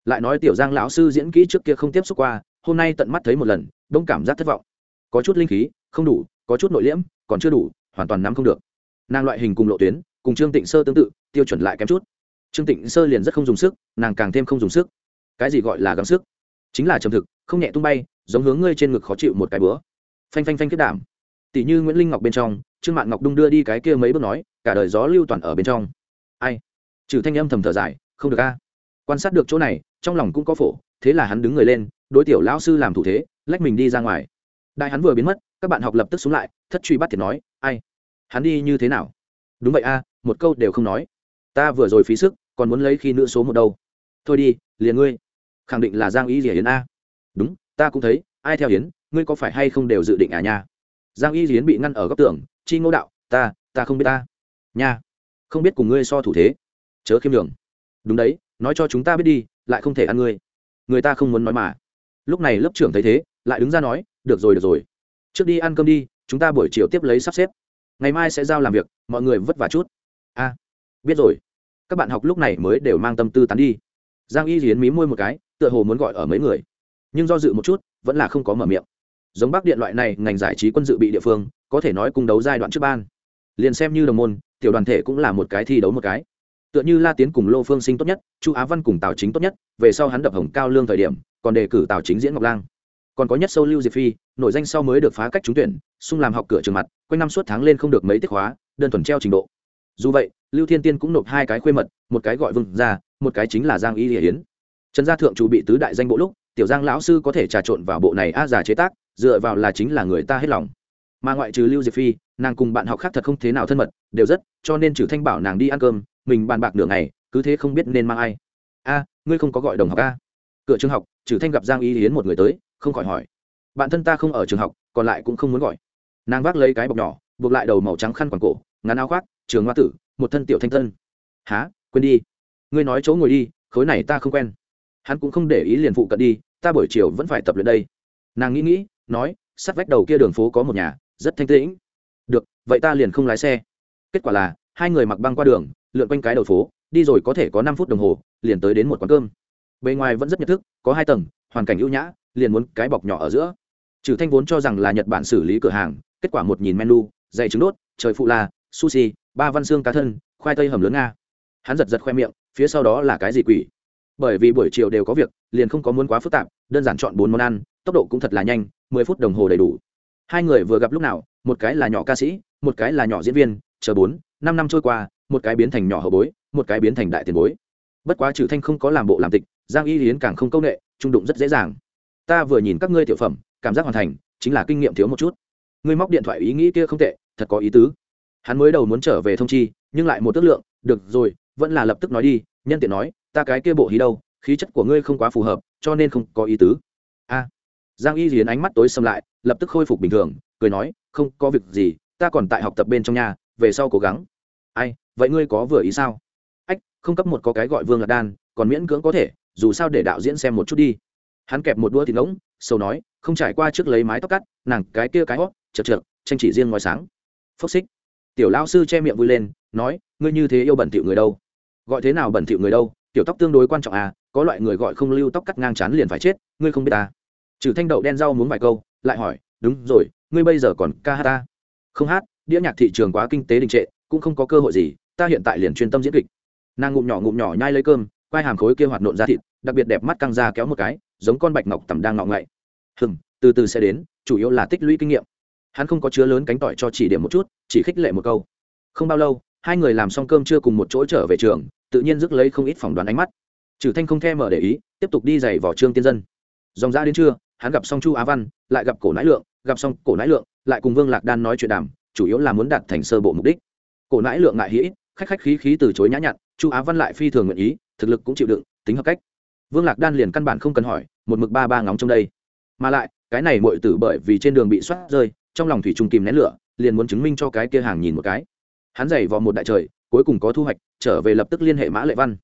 Lại nói tiểu giang lão sư diễn kỹ trước kia không tiếp xúc qua, hôm nay tận mắt thấy một lần, đông cảm giác thất vọng. Có chút linh khí, không đủ, có chút nội liễm, còn chưa đủ, hoàn toàn nắm không được. Nàng loại hình cùng lộ tuyến, cùng trương tịnh sơ tương tự, tiêu chuẩn lại kém chút. Trương tịnh sơ liền rất không dùng sức, nàng càng thêm không dùng sức. Cái gì gọi là gắng sức? Chính là trầm thực, không nhẹ tung bay, giống hướng ngươi trên ngực khó chịu một cái bữa. Phanh phanh phanh kết đảm. Tỷ như nguyễn linh ngọc bên trong, trương mạn ngọc đung đưa đi cái kia mấy bước nói, cả đời gió lưu toàn ở bên trong. Ai? Trừ thanh âm thầm thở dài, không được a. Quan sát được chỗ này, trong lòng cũng có phổ, thế là hắn đứng người lên, đối tiểu lão sư làm thủ thế, lách mình đi ra ngoài. Đại hắn vừa biến mất, các bạn học lập tức xuống lại, thất truy bắt thì nói, ai? Hắn đi như thế nào? Đúng vậy a, một câu đều không nói. Ta vừa rồi phí sức, còn muốn lấy khi nữ số một đâu. Thôi đi, liền ngươi khẳng định là giang Y gì Yến a. Đúng, ta cũng thấy, ai theo Yến, ngươi có phải hay không đều dự định à nha? Giang y yến bị ngăn ở góc tường, chi ngô đạo, ta ta không biết ta. Nha, không biết cùng ngươi so thủ thế. Chớ khiêm đường đúng đấy, nói cho chúng ta biết đi, lại không thể ăn ngươi. Người ta không muốn nói mà. Lúc này lớp trưởng thấy thế, lại đứng ra nói, được rồi được rồi. Trước đi ăn cơm đi, chúng ta buổi chiều tiếp lấy sắp xếp. Ngày mai sẽ giao làm việc, mọi người vất vả chút. A, biết rồi. Các bạn học lúc này mới đều mang tâm tư tán đi giang y hiến mí môi một cái, tựa hồ muốn gọi ở mấy người. Nhưng do dự một chút, vẫn là không có mở miệng. Giống bắc điện loại này, ngành giải trí quân dự bị địa phương, có thể nói cung đấu giai đoạn trước ban. Liền xem như đồng môn, tiểu đoàn thể cũng là một cái thi đấu một cái. Tựa như la tiến cùng lô phương sinh tốt nhất, chu á văn cùng tào chính tốt nhất, về sau hắn đập hồng cao lương thời điểm, còn đề cử tào chính diễn ngọc lang. Còn có nhất sâu lưu diệp phi nội danh sau mới được phá cách trúng tuyển xung làm học cửa trường mặt, quanh năm suốt tháng lên không được mấy tiết hóa đơn thuần treo trình độ. Dù vậy, lưu thiên tiên cũng nộp hai cái khuê mật, một cái gọi vương ra một cái chính là giang y hiển hiến trần gia thượng chủ bị tứ đại danh bộ lúc, tiểu giang lão sư có thể trà trộn vào bộ này a giả chế tác, dựa vào là chính là người ta hết lòng. Mà ngoại trừ lưu diệp phi, nàng cùng bạn học khác thật không thế nào thân mật, đều rất, cho nên trừ thanh bảo nàng đi ăn cơm, mình bàn bạc nửa ngày, cứ thế không biết nên mang ai. A, ngươi không có gọi đồng học a? Cửa trường học, trừ thanh gặp giang y hiến một người tới, không khỏi hỏi. Bạn thân ta không ở trường học, còn lại cũng không muốn gọi. Nàng vác lấy cái bọc nhỏ, buộc lại đầu màu trắng khăn quàng cổ, ngắn áo khoác, trường hoa tử, một thân tiểu thanh thân há quên đi ngươi nói chỗ ngồi đi khối này ta không quen. Hắn cũng không để ý liền phụ cận đi ta buổi chiều vẫn phải tập luyện đây. Nàng nghĩ nghĩ nói sát vách đầu kia đường phố có một nhà rất thanh tĩnh. Được vậy ta liền không lái xe. Kết quả là hai người mặc băng qua đường lượn quanh cái đầu phố đi rồi có thể có năm phút đồng hồ liền tới đến một quán cơm. Bề ngoài vẫn rất nhận thức có hai tầng hoàn cảnh ưu nhã liền muốn cái bọc nhỏ ở giữa. Trừ thanh vốn cho rằng là nhật bản xử lý cửa hàng kết quả một nhìn menu dày trứng đốt trời phụ là, sushi ba văn xương cá thân khoai tây hầm lớn nga. Hắn giật giật khoe miệng phía sau đó là cái gì quỷ? Bởi vì buổi chiều đều có việc, liền không có muốn quá phức tạp, đơn giản chọn bốn món ăn, tốc độ cũng thật là nhanh, mười phút đồng hồ đầy đủ. Hai người vừa gặp lúc nào, một cái là nhỏ ca sĩ, một cái là nhỏ diễn viên, chờ bốn, năm năm trôi qua, một cái biến thành nhỏ hậu bối, một cái biến thành đại tiền bối. Bất quá trừ thanh không có làm bộ làm tịch, giang y hiến càng không công nghệ trung đụng rất dễ dàng. Ta vừa nhìn các ngươi tiểu phẩm, cảm giác hoàn thành, chính là kinh nghiệm thiếu một chút. Ngươi móc điện thoại ý nghĩ kia không tệ, thật có ý tứ hắn mới đầu muốn trở về thông chi, nhưng lại một tước lượng, được rồi, vẫn là lập tức nói đi, nhân tiện nói, ta cái kia bộ hí đâu, khí chất của ngươi không quá phù hợp, cho nên không có ý tứ. A. Giang y hiến ánh mắt tối xâm lại, lập tức khôi phục bình thường, cười nói, không có việc gì, ta còn tại học tập bên trong nhà, về sau cố gắng. Ai, vậy ngươi có vừa ý sao? Ách, không cấp một có cái gọi vương lạc đan, còn miễn cưỡng có thể, dù sao để đạo diễn xem một chút đi. Hắn kẹp một đũa thịt ngỗng sâu nói, không trải qua trước lấy mái tóc cắt, nàng cái kia cái hót chật chật tranh chỉ riêng ngoài sáng. Phốc xích tiểu lão sư che miệng vui lên, nói, ngươi như thế yêu bẩn thỉu người đâu? Gọi thế nào bẩn thỉu người đâu? Tiểu tóc tương đối quan trọng à có loại người gọi không lưu tóc cắt ngang chán liền phải chết, ngươi không biết ta trừ thanh đậu đen rau muốn vài câu, lại hỏi, đúng rồi, ngươi bây giờ còn ca hát ta? Không hát, đĩa nhạc thị trường quá kinh tế đình trệ, cũng không có cơ hội gì, ta hiện tại liền chuyên tâm diễn kịch. Nàng ngụm nhỏ ngụm nhỏ nhai lấy cơm, quai hàm khối kia hoạt nộn ra thịt, đặc biệt đẹp mắt căng ra kéo một cái, giống con bạch ngọc tầm đang ngọ ngậy. Hừm, từ từ sẽ đến, chủ yếu là tích lũy kinh nghiệm hắn không có chứa lớn cánh tỏi cho chỉ điểm một chút, chỉ khích lệ một câu. Không bao lâu, hai người làm xong cơm chưa cùng một chỗ trở về trường, tự nhiên rước lấy không ít phỏng đoán ánh mắt. Trừ thanh không thèm mở để ý, tiếp tục đi giày vỏ trương tiên dân. Dòng ra đến trưa, hắn gặp xong chu á văn, lại gặp cổ nãi lượng, gặp xong cổ nãi lượng, lại cùng vương lạc đan nói chuyện đàm, chủ yếu là muốn đạt thành sơ bộ mục đích. Cổ nãi lượng ngại hĩ khách khách khí khí từ chối nhã nhặn, chu á văn lại phi thường nguyện ý, thực lực cũng chịu đựng, tính hợp cách. Vương lạc đan liền căn bản không cần hỏi, một mực ba ba ngóng trong đây. Mà lại, cái này muội tử bởi vì trên đường bị soát rơi trong lòng thủy trùng kìm nén lửa, liền muốn chứng minh cho cái kia hàng nhìn một cái. Hắn giày vào một đại trời, cuối cùng có thu hoạch, trở về lập tức liên hệ mã lệ văn.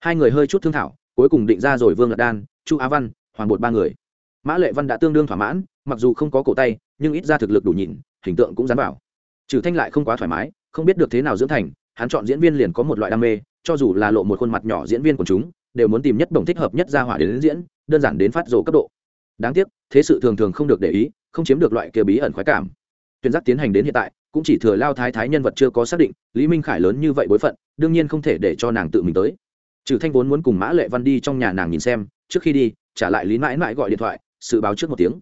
Hai người hơi chút thương thảo, cuối cùng định ra rồi vương lật đan, chu á văn, hoàng bột ba người. Mã lệ văn đã tương đương thỏa mãn, mặc dù không có cổ tay, nhưng ít ra thực lực đủ nhìn, hình tượng cũng dám bảo. Trừ thanh lại không quá thoải mái, không biết được thế nào dưỡng thành, hắn chọn diễn viên liền có một loại đam mê, cho dù là lộ một khuôn mặt nhỏ diễn viên của chúng, đều muốn tìm nhất đồng thích hợp nhất ra hỏa đến diễn, đơn giản đến phát rồ cấp độ đáng tiếc, thế sự thường thường không được để ý, không chiếm được loại kia bí ẩn khoái cảm. Tuyên giác tiến hành đến hiện tại, cũng chỉ thừa lao thái thái nhân vật chưa có xác định, lý minh khải lớn như vậy bối phận, đương nhiên không thể để cho nàng tự mình tới. Trừ thanh vốn muốn cùng mã lệ văn đi trong nhà nàng nhìn xem, trước khi đi, trả lại lý mãi mãi gọi điện thoại, sự báo trước một tiếng.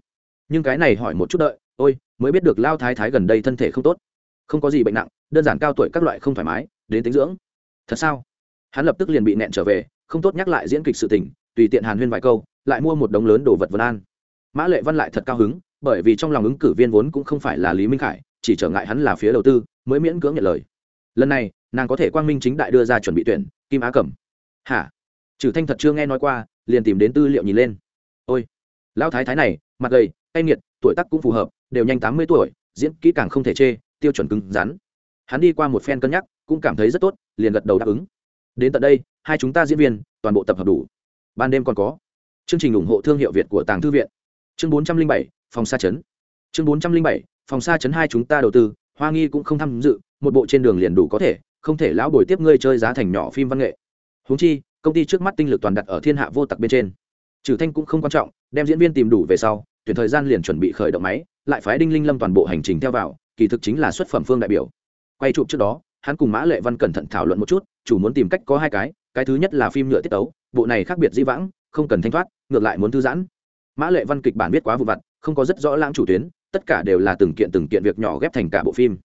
Nhưng cái này hỏi một chút đợi, ôi, mới biết được lao thái thái gần đây thân thể không tốt. Không có gì bệnh nặng, đơn giản cao tuổi các loại không thoải mái, đến tính dưỡng. Thật sao? Hắn lập tức liền bị nẹn trở về, không tốt nhắc lại diễn kịch sự tình, tùy tiện hàn huyên vài câu lại mua một đống lớn đồ vật vân an. Mã lệ văn lại thật cao hứng, bởi vì trong lòng ứng cử viên vốn cũng không phải là lý minh khải, chỉ trở ngại hắn là phía đầu tư, mới miễn cưỡng nhận lời. Lần này, nàng có thể quang minh chính đại đưa ra chuẩn bị tuyển, kim á cẩm. Hả? Trừ thanh thật chưa nghe nói qua, liền tìm đến tư liệu nhìn lên. Ôi! Lão thái thái này, mặt gầy, tay nghiệt, tuổi tác cũng phù hợp, đều nhanh tám mươi tuổi, diễn kỹ càng không thể chê, tiêu chuẩn cứng rắn. Hắn đi qua một phen cân nhắc, cũng cảm thấy rất tốt, liền gật đầu đáp ứng. Đến tận đây, hai chúng ta diễn viên, toàn bộ tập hợp đủ. Ban đêm còn có chương trình ủng hộ thương hiệu việt của tàng thư viện. Chương bốn trăm linh bảy, phòng xa chấn. Chương bốn trăm linh bảy, phòng xa chấn hai chúng ta đầu tư, hoa nghi cũng không tham dự, một bộ trên đường liền đủ có thể, không thể lão bồi tiếp ngươi chơi giá thành nhỏ phim văn nghệ. Húng chi, công ty trước mắt tinh lực toàn đặt ở thiên hạ vô tặc bên trên. Trừ thanh cũng không quan trọng, đem diễn viên tìm đủ về sau, tuyển thời gian liền chuẩn bị khởi động máy, lại phái đinh linh lâm toàn bộ hành trình theo vào, kỳ thực chính là xuất phẩm phương đại biểu. Quay chụp trước đó, hắn cùng mã lệ văn cẩn thận thảo luận một chút, chủ muốn tìm cách có hai cái cái thứ nhất là phim nhựa tiết tấu, bộ này khác biệt di vãng, không cần thanh thoát ngược lại muốn thư giãn. Mã lệ văn kịch bản viết quá vụ vặt, không có rất rõ lãng chủ tuyến, tất cả đều là từng kiện từng kiện việc nhỏ ghép thành cả bộ phim.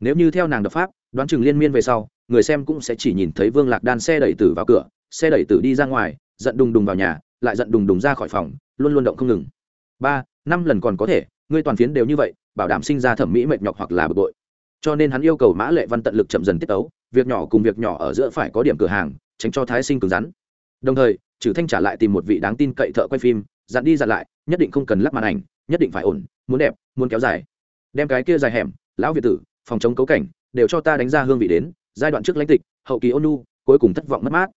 Nếu như theo nàng đập pháp, đoán chừng liên miên về sau, người xem cũng sẽ chỉ nhìn thấy vương lạc đan xe đẩy tử vào cửa, xe đẩy tử đi ra ngoài, giận đùng đùng vào nhà, lại giận đùng đùng ra khỏi phòng, luôn luôn động không ngừng. Ba, năm lần còn có thể, ngươi toàn phiến đều như vậy, bảo đảm sinh ra thẩm mỹ mệt nhọc hoặc là bực bội. Cho nên hắn yêu cầu mã lệ văn tận lực chậm dần tiết tấu, việc nhỏ cùng việc nhỏ ở giữa phải có điểm cửa hàng, tránh cho thái sinh cứng rắn. Đồng thời trừ thanh trả lại tìm một vị đáng tin cậy thợ quay phim, dặn đi dặn lại, nhất định không cần lắp màn ảnh, nhất định phải ổn, muốn đẹp, muốn kéo dài. Đem cái kia dài hẻm, lão việt tử, phòng chống cấu cảnh, đều cho ta đánh ra hương vị đến, giai đoạn trước lãnh tịch, hậu kỳ ôn nu cuối cùng thất vọng mất mát.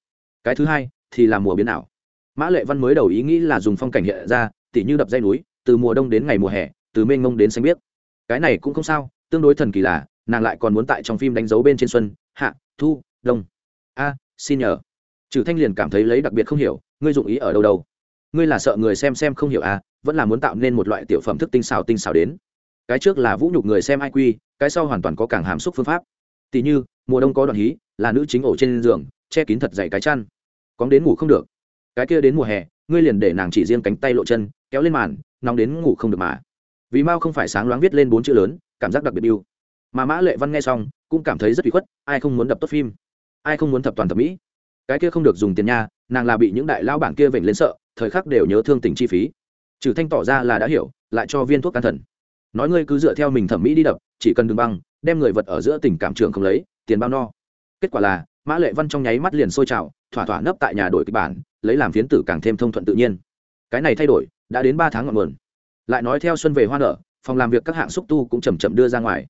Cái thứ hai, thì là mùa biến ảo. Mã lệ văn mới đầu ý nghĩ là dùng phong cảnh hiện ra, tỉ như đập dây núi, từ mùa đông đến ngày mùa hè, từ mênh mông đến xanh biếc. Cái này cũng không sao, tương đối thần kỳ là, nàng lại còn muốn tại trong phim đánh dấu bên trên xuân, hạ, thu, đông. A, xin nhờ trừ thanh liền cảm thấy lấy đặc biệt không hiểu, ngươi dụng ý ở đâu đâu? Ngươi là sợ người xem xem không hiểu à vẫn là muốn tạo nên một loại tiểu phẩm thức tinh xào tinh xào đến. Cái trước là vũ nhục người xem ai quy, cái sau hoàn toàn có càng hàm xúc phương pháp. Tỷ như, mùa đông có đoạn hí, là nữ chính ổ trên giường, che kín thật dày cái chăn. Cóng đến ngủ không được. Cái kia đến mùa hè, ngươi liền để nàng chỉ riêng cánh tay lộ chân, kéo lên màn, nóng đến ngủ không được mà. Vì mao không phải sáng loáng viết lên bốn chữ lớn, cảm giác đặc biệt yêu. Mà mã lệ văn nghe xong, cũng cảm thấy rất bị khuất, ai không muốn đập tốt phim? Ai không muốn thập toàn thẩm mỹ? Cái kia không được dùng tiền nha, nàng là bị những đại lao bản kia vểnh lên sợ, thời khắc đều nhớ thương tình chi phí. Trừ thanh tỏ ra là đã hiểu, lại cho viên thuốc can thần. Nói ngươi cứ dựa theo mình thẩm mỹ đi đập, chỉ cần đường băng, đem người vật ở giữa tình cảm trường không lấy, tiền bao no. Kết quả là, mã lệ văn trong nháy mắt liền sôi trào, thỏa thỏa nấp tại nhà đổi kịch bản, lấy làm phiến tử càng thêm thông thuận tự nhiên. Cái này thay đổi, đã đến ba tháng ngọn nguồn. Lại nói theo xuân về hoa nở, phòng làm việc các hạng xúc tu cũng chầm chậm đưa ra ngoài.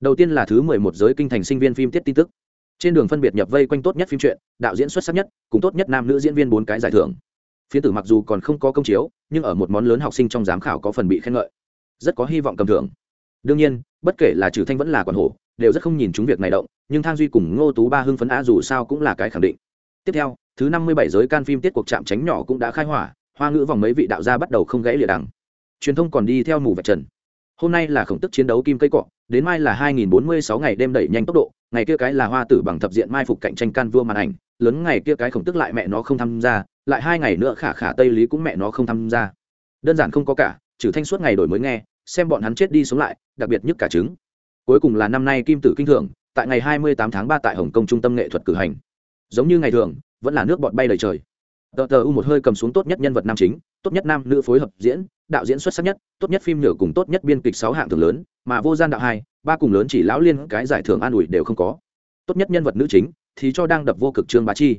Đầu tiên là thứ mười một giới kinh thành sinh viên phim tiết tin tức trên đường phân biệt nhập vây quanh tốt nhất phim truyện, đạo diễn xuất sắc nhất, cùng tốt nhất nam nữ diễn viên bốn cái giải thưởng. Phiến tử mặc dù còn không có công chiếu, nhưng ở một món lớn học sinh trong giám khảo có phần bị khen ngợi. Rất có hy vọng cầm thưởng. Đương nhiên, bất kể là trừ thanh vẫn là quản hổ, đều rất không nhìn chúng việc này động, nhưng thang duy cùng ngô tú ba hưng phấn á dù sao cũng là cái khẳng định. Tiếp theo, thứ năm mươi bảy giới can phim tiết cuộc chạm tránh nhỏ cũng đã khai hỏa, hoa ngữ vòng mấy vị đạo gia bắt đầu không gãy lìa đằng. Truyền thông còn đi theo mù vạch trần. Hôm nay là khổng tức chiến đấu kim cây cọ, đến mai là hai nghìn bốn mươi sáu ngày đêm đẩy nhanh tốc độ ngày kia cái là hoa tử bằng thập diện mai phục cạnh tranh can vua màn ảnh, lớn ngày kia cái khổng tức lại mẹ nó không tham gia, lại hai ngày nữa khả khả tây lý cũng mẹ nó không tham gia. Đơn giản không có cả, trừ thanh suốt ngày đổi mới nghe, xem bọn hắn chết đi sống lại, đặc biệt nhất cả trứng. Cuối cùng là năm nay kim tử kinh thưởng tại ngày 28 tháng 3 tại hồng kông trung tâm nghệ thuật cử hành. Giống như ngày thường, vẫn là nước bọt bay đầy trời. Tờ tờ u một hơi cầm xuống tốt nhất nhân vật nam chính, tốt nhất nam nữ phối hợp diễn, đạo diễn xuất sắc nhất, tốt nhất phim nhựa cùng tốt nhất biên kịch sáu hạng thưởng lớn, mà vô gian đạo hai ba cùng lớn chỉ lão liên cái giải thưởng an ủi đều không có. Tốt nhất nhân vật nữ chính thì cho đang đập vô cực trương bá chi.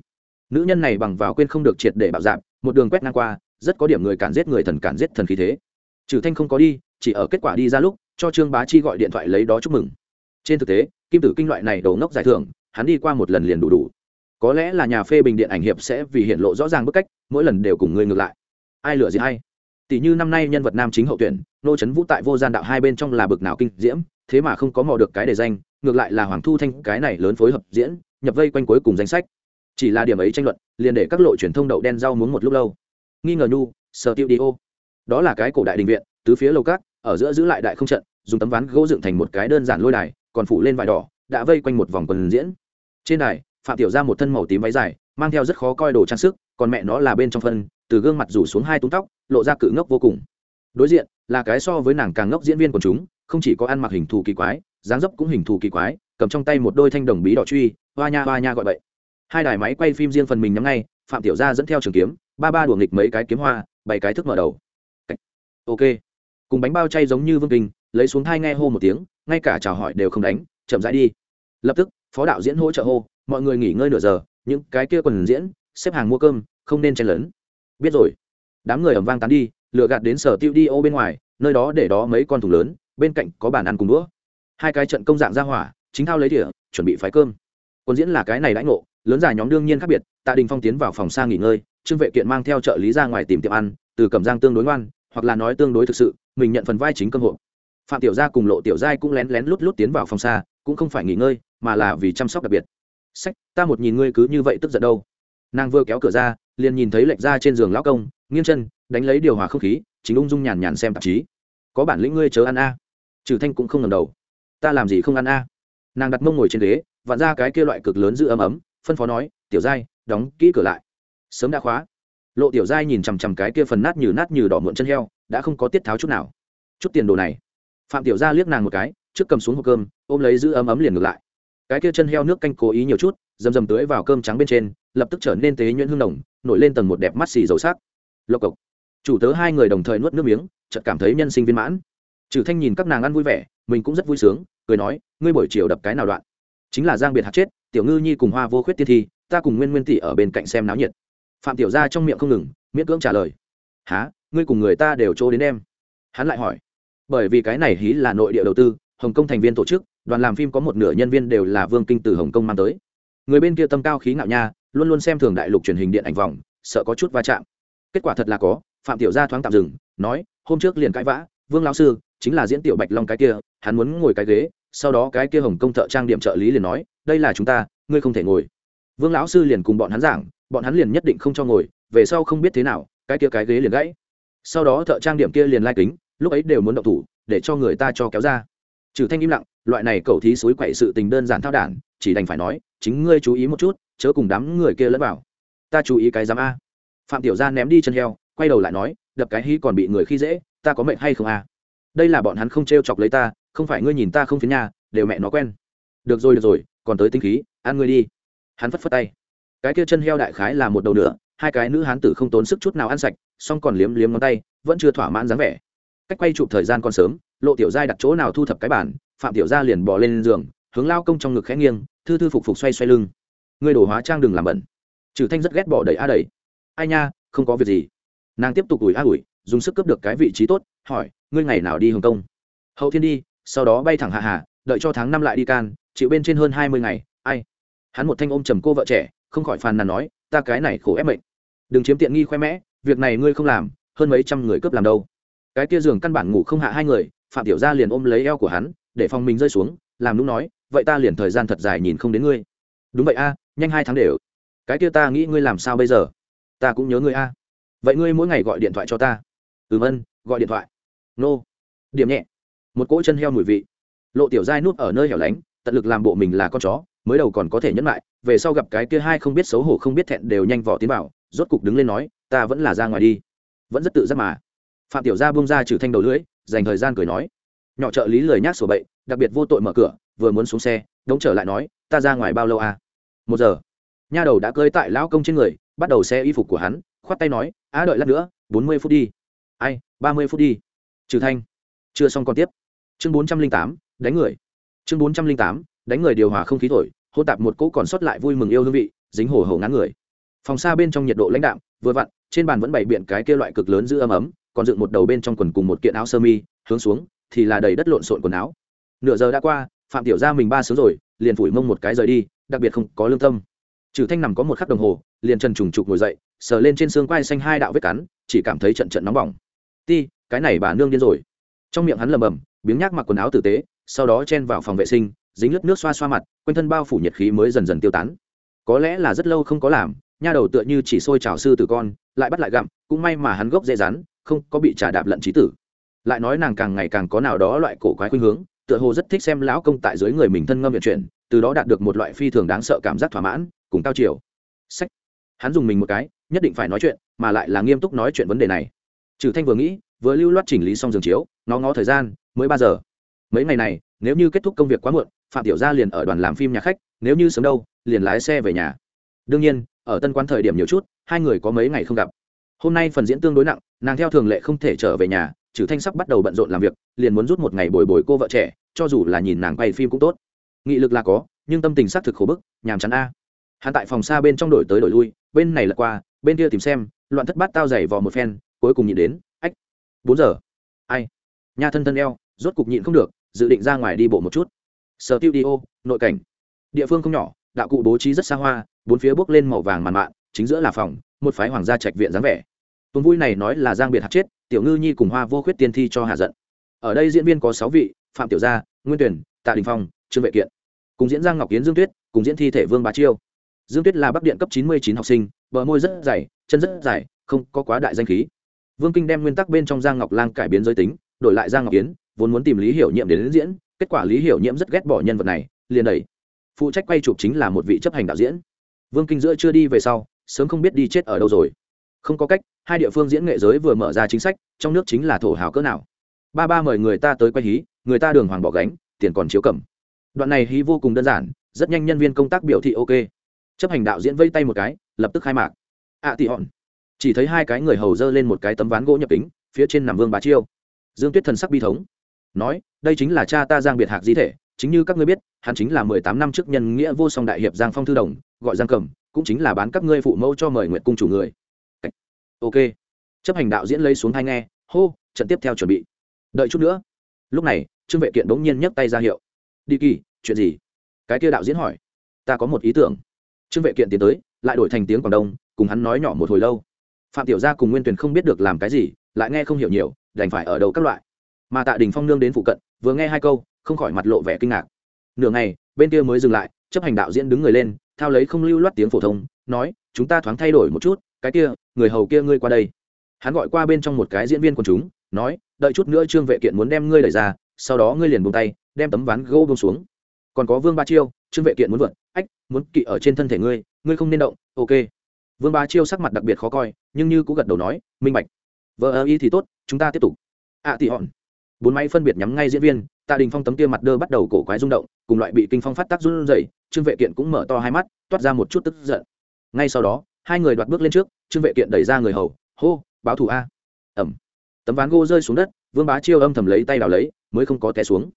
Nữ nhân này bằng vào quên không được triệt để bạo dạp một đường quét ngang qua, rất có điểm người cản giết người thần cản giết thần khí thế. Trừ thanh không có đi, chỉ ở kết quả đi ra lúc, cho trương bá chi gọi điện thoại lấy đó chúc mừng. Trên thực tế, kim tử kinh loại này đầu ngốc giải thưởng, hắn đi qua một lần liền đủ đủ. Có lẽ là nhà phê bình điện ảnh hiệp sẽ vì hiện lộ rõ ràng bức cách, mỗi lần đều cùng người ngược lại. Ai lựa gì hay? Tỷ như năm nay nhân vật nam chính hậu tuyển nô trấn vũ tại vô gian đạo hai bên trong là bực nào kinh diễm, thế mà không có mò được cái đề danh, ngược lại là hoàng thu thanh cái này lớn phối hợp diễn, nhập vây quanh cuối cùng danh sách. Chỉ là điểm ấy tranh luận, liền để các lộ truyền thông đậu đen rau muốn một lúc lâu. Nghi ngờ nhu, sở tiêu đi ô. Đó là cái cổ đại đình viện, tứ phía lầu cát ở giữa giữ lại đại không trận, dùng tấm ván gỗ dựng thành một cái đơn giản lôi đài, còn phủ lên vải đỏ, đã vây quanh một vòng quần diễn. Trên đài, phạm tiểu ra một thân màu tím váy dài, mang theo rất khó coi đồ trang sức, còn mẹ nó là bên trong phân, từ gương mặt rủ xuống hai túng tóc, lộ ra cự ngốc vô cùng đối diện, là cái so với nàng càng ngốc diễn viên của chúng, không chỉ có ăn mặc hình thù kỳ quái, dáng dấp cũng hình thù kỳ quái, cầm trong tay một đôi thanh đồng bí đỏ truy, hoa nha hoa nha gọi vậy hai đài máy quay phim riêng phần mình nhắm ngay, phạm tiểu gia dẫn theo trường kiếm, ba ba đuổi nghịch mấy cái kiếm hoa bảy cái thức mở đầu. Ok. Cùng bánh bao chay giống như vương kinh, lấy xuống thai nghe hô một tiếng, ngay cả chào hỏi đều không đánh, chậm rãi đi. Lập tức, phó đạo diễn hỗ trợ hô, mọi người nghỉ ngơi nửa giờ, những cái kia quần diễn, xếp hàng mua cơm, không nên chen lấn. Biết rồi. Đám người ầm vang tán đi lựa gạt đến sở tiêu đi ô bên ngoài, nơi đó để đó mấy con thùng lớn, bên cạnh có bàn ăn cùng đũa. Hai cái trận công dạng ra hỏa, chính thao lấy đĩa chuẩn bị phái cơm. Quân diễn là cái này lãnh ngộ, lớn dài nhóm đương nhiên khác biệt, tạ đình phong tiến vào phòng xa nghỉ ngơi, trương vệ kiện mang theo trợ lý ra ngoài tìm tiệm ăn, từ cẩm giang tương đối ngoan, hoặc là nói tương đối thực sự, mình nhận phần vai chính cơm hộ phạm tiểu gia cùng lộ tiểu giai cũng lén lén lút lút tiến vào phòng xa, cũng không phải nghỉ ngơi, mà là vì chăm sóc đặc biệt. Sách, ta một nhìn ngươi cứ như vậy tức giận đâu. Nàng vừa kéo cửa ra, liền nhìn thấy lệch ra trên giường lão công, nghiêng chân đánh lấy điều hòa không khí, chính ung dung nhàn nhàn xem tạp chí. Có bản lĩnh ngươi chớ ăn a. Trừ thanh cũng không ngẩng đầu. Ta làm gì không ăn a? Nàng đặt mông ngồi trên ghế, vặn ra cái kia loại cực lớn giữ ấm ấm, phân phó nói, tiểu giai, đóng kỹ cửa lại. Sớm đã khóa. Lộ tiểu giai nhìn chằm chằm cái kia phần nát như nát như đỏ muộn chân heo, đã không có tiết tháo chút nào. Chút tiền đồ này. Phạm tiểu gia liếc nàng một cái, trước cầm xuống hộp cơm, ôm lấy giữ ấm ấm liền ngược lại. Cái kia chân heo nước canh cố ý nhiều chút, dầm dầm tưới vào cơm trắng bên trên, lập tức trở nên tế nhuyễn hương nồng, nổi lên tầng một đẹp mắt xì dầu sắc. Lộc cộc chủ tớ hai người đồng thời nuốt nước miếng, chợt cảm thấy nhân sinh viên mãn. Trừ thanh nhìn các nàng ăn vui vẻ, mình cũng rất vui sướng, cười nói, ngươi buổi chiều đập cái nào đoạn? Chính là giang biệt hạt chết, tiểu ngư nhi cùng hoa vô khuyết tiên thi, ta cùng nguyên nguyên tỷ ở bên cạnh xem náo nhiệt. Phạm tiểu gia trong miệng không ngừng, miễn cưỡng trả lời. Há ngươi cùng người ta đều chỗ đến em? Hắn lại hỏi. Bởi vì cái này hí là nội địa đầu tư, hồng kông thành viên tổ chức, đoàn làm phim có một nửa nhân viên đều là vương kinh từ hồng kông mang tới. Người bên kia tâm cao khí ngạo nha, luôn luôn xem thường đại lục truyền hình điện ảnh vòng, sợ có chút va chạm. Kết quả thật là có phạm tiểu gia thoáng tạm dừng, nói, hôm trước liền cãi vã, vương lão sư chính là diễn tiểu bạch long cái kia, hắn muốn ngồi cái ghế, sau đó cái kia hồng công thợ trang điểm trợ lý liền nói, đây là chúng ta, ngươi không thể ngồi. Vương lão sư liền cùng bọn hắn giảng, bọn hắn liền nhất định không cho ngồi, về sau không biết thế nào, cái kia cái ghế liền gãy. Sau đó thợ trang điểm kia liền lai kính, lúc ấy đều muốn động thủ, để cho người ta cho kéo ra. Trừ thanh im lặng, loại này cầu thí suối quậy sự tình đơn giản thao đản, chỉ đành phải nói, chính ngươi chú ý một chút, chớ cùng đám người kia lẫn vào. Ta chú ý cái giám a. Phạm tiểu gia ném đi chân heo quay đầu lại nói, đập cái hí còn bị người khi dễ, ta có mệnh hay không à? Đây là bọn hắn không t chọc lấy ta, không phải ngươi nhìn ta không phiến nhà đều mẹ nó quen. Được rồi được rồi, còn tới tinh khí, ăn ngươi đi. Hắn phất phất tay. Cái kia chân heo đại khái là một đầu nữa hai cái nữ hán tử không tốn sức chút nào ăn sạch, song còn liếm liếm ngón tay, vẫn chưa thỏa mãn dáng vẻ. Cách quay chụp thời gian còn sớm, lộ tiểu giai đặt chỗ nào thu thập cái bản phạm tiểu gia liền bỏ lên giường, hướng lao công trong ngực khẽ nghiêng, thư thư phục phục xoay xoay lưng. Ngươi đổ hóa trang đừng làm bẩn. Trừ thanh rất ghét bỏ đẩy a đẩy. Ai nha, không có việc gì nàng tiếp tục ủi a ủi, dùng sức cướp được cái vị trí tốt, hỏi, ngươi ngày nào đi hồng kông? Hậu thiên đi, sau đó bay thẳng hạ hà, đợi cho tháng năm lại đi can, chịu bên trên hơn hai mươi ngày, ai? Hắn một thanh ôm trầm cô vợ trẻ, không khỏi phàn nàn nói, ta cái này khổ ép mệnh. Đừng chiếm tiện nghi khoe mẽ, việc này ngươi không làm, hơn mấy trăm người cướp làm đâu. Cái kia giường căn bản ngủ không hạ hai người, phạm tiểu gia liền ôm lấy eo của hắn, để phòng mình rơi xuống, làm lúc nói, vậy ta liền thời gian thật dài nhìn không đến ngươi. Đúng vậy a, nhanh hai tháng đều. Cái kia ta nghĩ ngươi làm sao bây giờ? Ta cũng nhớ ngươi a vậy ngươi mỗi ngày gọi điện thoại cho ta. Ừm ân, gọi điện thoại. Nô. Điểm nhẹ. Một cỗ chân heo mùi vị. Lộ tiểu giai núp ở nơi hẻo lánh, tận lực làm bộ mình là con chó, mới đầu còn có thể nhẫn lại, về sau gặp cái kia hai không biết xấu hổ không biết thẹn đều nhanh vỏ tiến vào, rốt cục đứng lên nói, ta vẫn là ra ngoài đi. Vẫn rất tự giác mà. Phạm tiểu gia buông ra trừ thanh đầu lưỡi, dành thời gian cười nói, nhỏ trợ lý lời nhác sổ bậy, đặc biệt vô tội mở cửa, vừa muốn xuống xe, đống trở lại nói, ta ra ngoài bao lâu à? Một giờ. Nha đầu đã cơi tại lão công trên người, bắt đầu xe y phục của hắn khoát tay nói, á, đợi lát nữa, bốn mươi phút đi. Ai, ba mươi phút đi. Trừ thanh. Chưa xong còn tiếp. Chương bốn trăm linh tám, đánh người. Chương bốn trăm linh tám, đánh người điều hòa không khí thổi hô tạp một cỗ còn sót lại vui mừng yêu hương vị, dính hổ hổ ngán người. Phòng xa bên trong nhiệt độ lãnh đạm, vừa vặn, trên bàn vẫn bày biện cái kia loại cực lớn giữ ấm ấm, còn dựng một đầu bên trong quần cùng một kiện áo sơ mi, hướng xuống, thì là đầy đất lộn xộn quần áo. Nửa giờ đã qua, phạm tiểu gia mình ba sướng rồi, liền phủi mông một cái rời đi, đặc biệt không có lương tâm trừ thanh nằm có một khắc đồng hồ, liền trần trùng trục ngồi dậy, sờ lên trên xương quai xanh hai đạo vết cắn, chỉ cảm thấy trận trận nóng bỏng. Ti, cái này bà nương điên rồi. Trong miệng hắn lầm bầm biếng nhác mặc quần áo tử tế, sau đó chen vào phòng vệ sinh, dính lớp nước xoa xoa mặt, quanh thân bao phủ nhiệt khí mới dần dần tiêu tán. Có lẽ là rất lâu không có làm, nha đầu tựa như chỉ sôi trào sư tử con, lại bắt lại gặm, cũng may mà hắn gốc dễ rắn không có bị trả đạp lận trí tử. Lại nói nàng càng ngày càng có nào đó loại cổ quái khuynh hướng, tựa hồ rất thích xem lão công tại dưới người mình thân ngâm viện chuyện từ đó đạt được một loại phi thường đáng sợ cảm giác thỏa mãn cùng cao chiều sách. Hắn dùng mình một cái, nhất định phải nói chuyện, mà lại là nghiêm túc nói chuyện vấn đề này. Trừ thanh vừa nghĩ, vừa lưu loát chỉnh lý xong giường chiếu, ngó ngó thời gian, mới ba giờ. Mấy ngày này, nếu như kết thúc công việc quá muộn, phạm tiểu gia liền ở đoàn làm phim nhà khách, nếu như sớm đâu, liền lái xe về nhà. Đương nhiên, ở tân quán thời điểm nhiều chút, hai người có mấy ngày không gặp. Hôm nay phần diễn tương đối nặng, nàng theo thường lệ không thể trở về nhà, trừ thanh sắp bắt đầu bận rộn làm việc, liền muốn rút một ngày bồi bồi cô vợ trẻ, cho dù là nhìn nàng quay phim cũng tốt. Nghị lực là có, nhưng tâm tình xác thực khổ bức, nhàm chán a hắn tại phòng xa bên trong đổi tới đổi lui, bên này lật qua, bên kia tìm xem, loạn thất bát tao giày vò một phen, cuối cùng nhịn đến, ách, bốn giờ. Ai? Nha thân thân eo, rốt cục nhịn không được, dự định ra ngoài đi bộ một chút. Sở tiêu đi ô, nội cảnh. Địa phương không nhỏ, đạo cụ bố trí rất xa hoa, bốn phía bước lên màu vàng màn mạn, chính giữa là phòng, một phái hoàng gia trạch viện dáng vẻ. Tuần vui này nói là giang biệt hạt chết, tiểu ngư nhi cùng hoa vô khuyết tiên thi cho hạ giận. Ở đây diễn viên có sáu vị, phạm tiểu gia, nguyên tuyển, tạ đình phong, trương vệ kiện. Cùng diễn giang ngọc kiến dương tuyết, cùng diễn thi thể vương bá chiêu dương tuyết là bắc điện cấp chín mươi chín học sinh bờ môi rất dày chân rất dài không có quá đại danh khí. Vương kinh đem nguyên tắc bên trong giang ngọc lang cải biến giới tính đổi lại giang ngọc kiến vốn muốn tìm lý hiểu nhiệm đến, đến diễn kết quả lý hiểu nhiệm rất ghét bỏ nhân vật này liền đẩy. Phụ trách quay chụp chính là một vị chấp hành đạo diễn. Vương kinh giữa chưa đi về sau sớm không biết đi chết ở đâu rồi. Không có cách hai địa phương diễn nghệ giới vừa mở ra chính sách trong nước chính là thổ hào cỡ nào. Ba ba mời người ta tới quay hí người ta đường hoàng bỏ gánh tiền còn chiếu cầm. Đoạn này hí vô cùng đơn giản rất nhanh nhân viên công tác biểu thị ok chấp hành đạo diễn vây tay một cái lập tức khai mạc. Ạ à, tị hòn chỉ thấy hai cái người hầu dơ lên một cái tấm ván gỗ nhập kính phía trên nằm vương bá chiêu. Dương tuyết thần sắc bi thống. Nói đây chính là cha ta giang biệt hạc di thể chính như các ngươi biết hắn chính là mười tám năm trước nhân nghĩa vô song đại hiệp giang phong thư đồng gọi giang cầm cũng chính là bán các ngươi phụ mẫu cho mời nguyện cung chủ người. Ok. Chấp hành đạo diễn lấy xuống hai nghe hô trận tiếp theo chuẩn bị. Đợi chút nữa. Lúc này trương vệ kiện bỗng nhiên nhấc tay ra hiệu. Đi kỳ chuyện gì? Cái kia đạo diễn hỏi. Ta có một ý tưởng trương vệ kiện tiến tới, lại đổi thành tiếng quảng đông, cùng hắn nói nhỏ một hồi lâu. Phạm tiểu gia cùng nguyên tuyền không biết được làm cái gì, lại nghe không hiểu nhiều, đành phải ở đầu các loại. Mà tạ đình phong nương đến phụ cận, vừa nghe hai câu, không khỏi mặt lộ vẻ kinh ngạc. Nửa ngày, bên kia mới dừng lại, chấp hành đạo diễn đứng người lên, thao lấy không lưu loát tiếng phổ thông, nói, chúng ta thoáng thay đổi một chút, cái kia, người hầu kia ngươi qua đây. Hắn gọi qua bên trong một cái diễn viên quần chúng, nói, đợi chút nữa trương vệ kiện muốn đem ngươi đẩy ra, sau đó ngươi liền buông tay, đem tấm ván gỗ buông xuống còn có vương ba chiêu trương vệ kiện muốn vượt ách muốn kỵ ở trên thân thể ngươi ngươi không nên động ok. Vương ba chiêu sắc mặt đặc biệt khó coi nhưng như cũng gật đầu nói minh bạch. Vợ ơ y thì tốt chúng ta tiếp tục. Ạ à, tị hòn. Bốn máy phân biệt nhắm ngay diễn viên tạ đình phong tấm kia mặt đơ bắt đầu cổ quái rung động cùng loại bị kinh phong phát tác run rẩy trương vệ kiện cũng mở to hai mắt toát ra một chút tức giận. Ngay sau đó hai người đoạt bước lên trước trương vệ kiện đẩy ra người hầu hô báo thủ a. Ẩm. Tấm ván gỗ rơi xuống đất vương bá chiêu âm thầm lấy tay đào lấy mới không có té xuống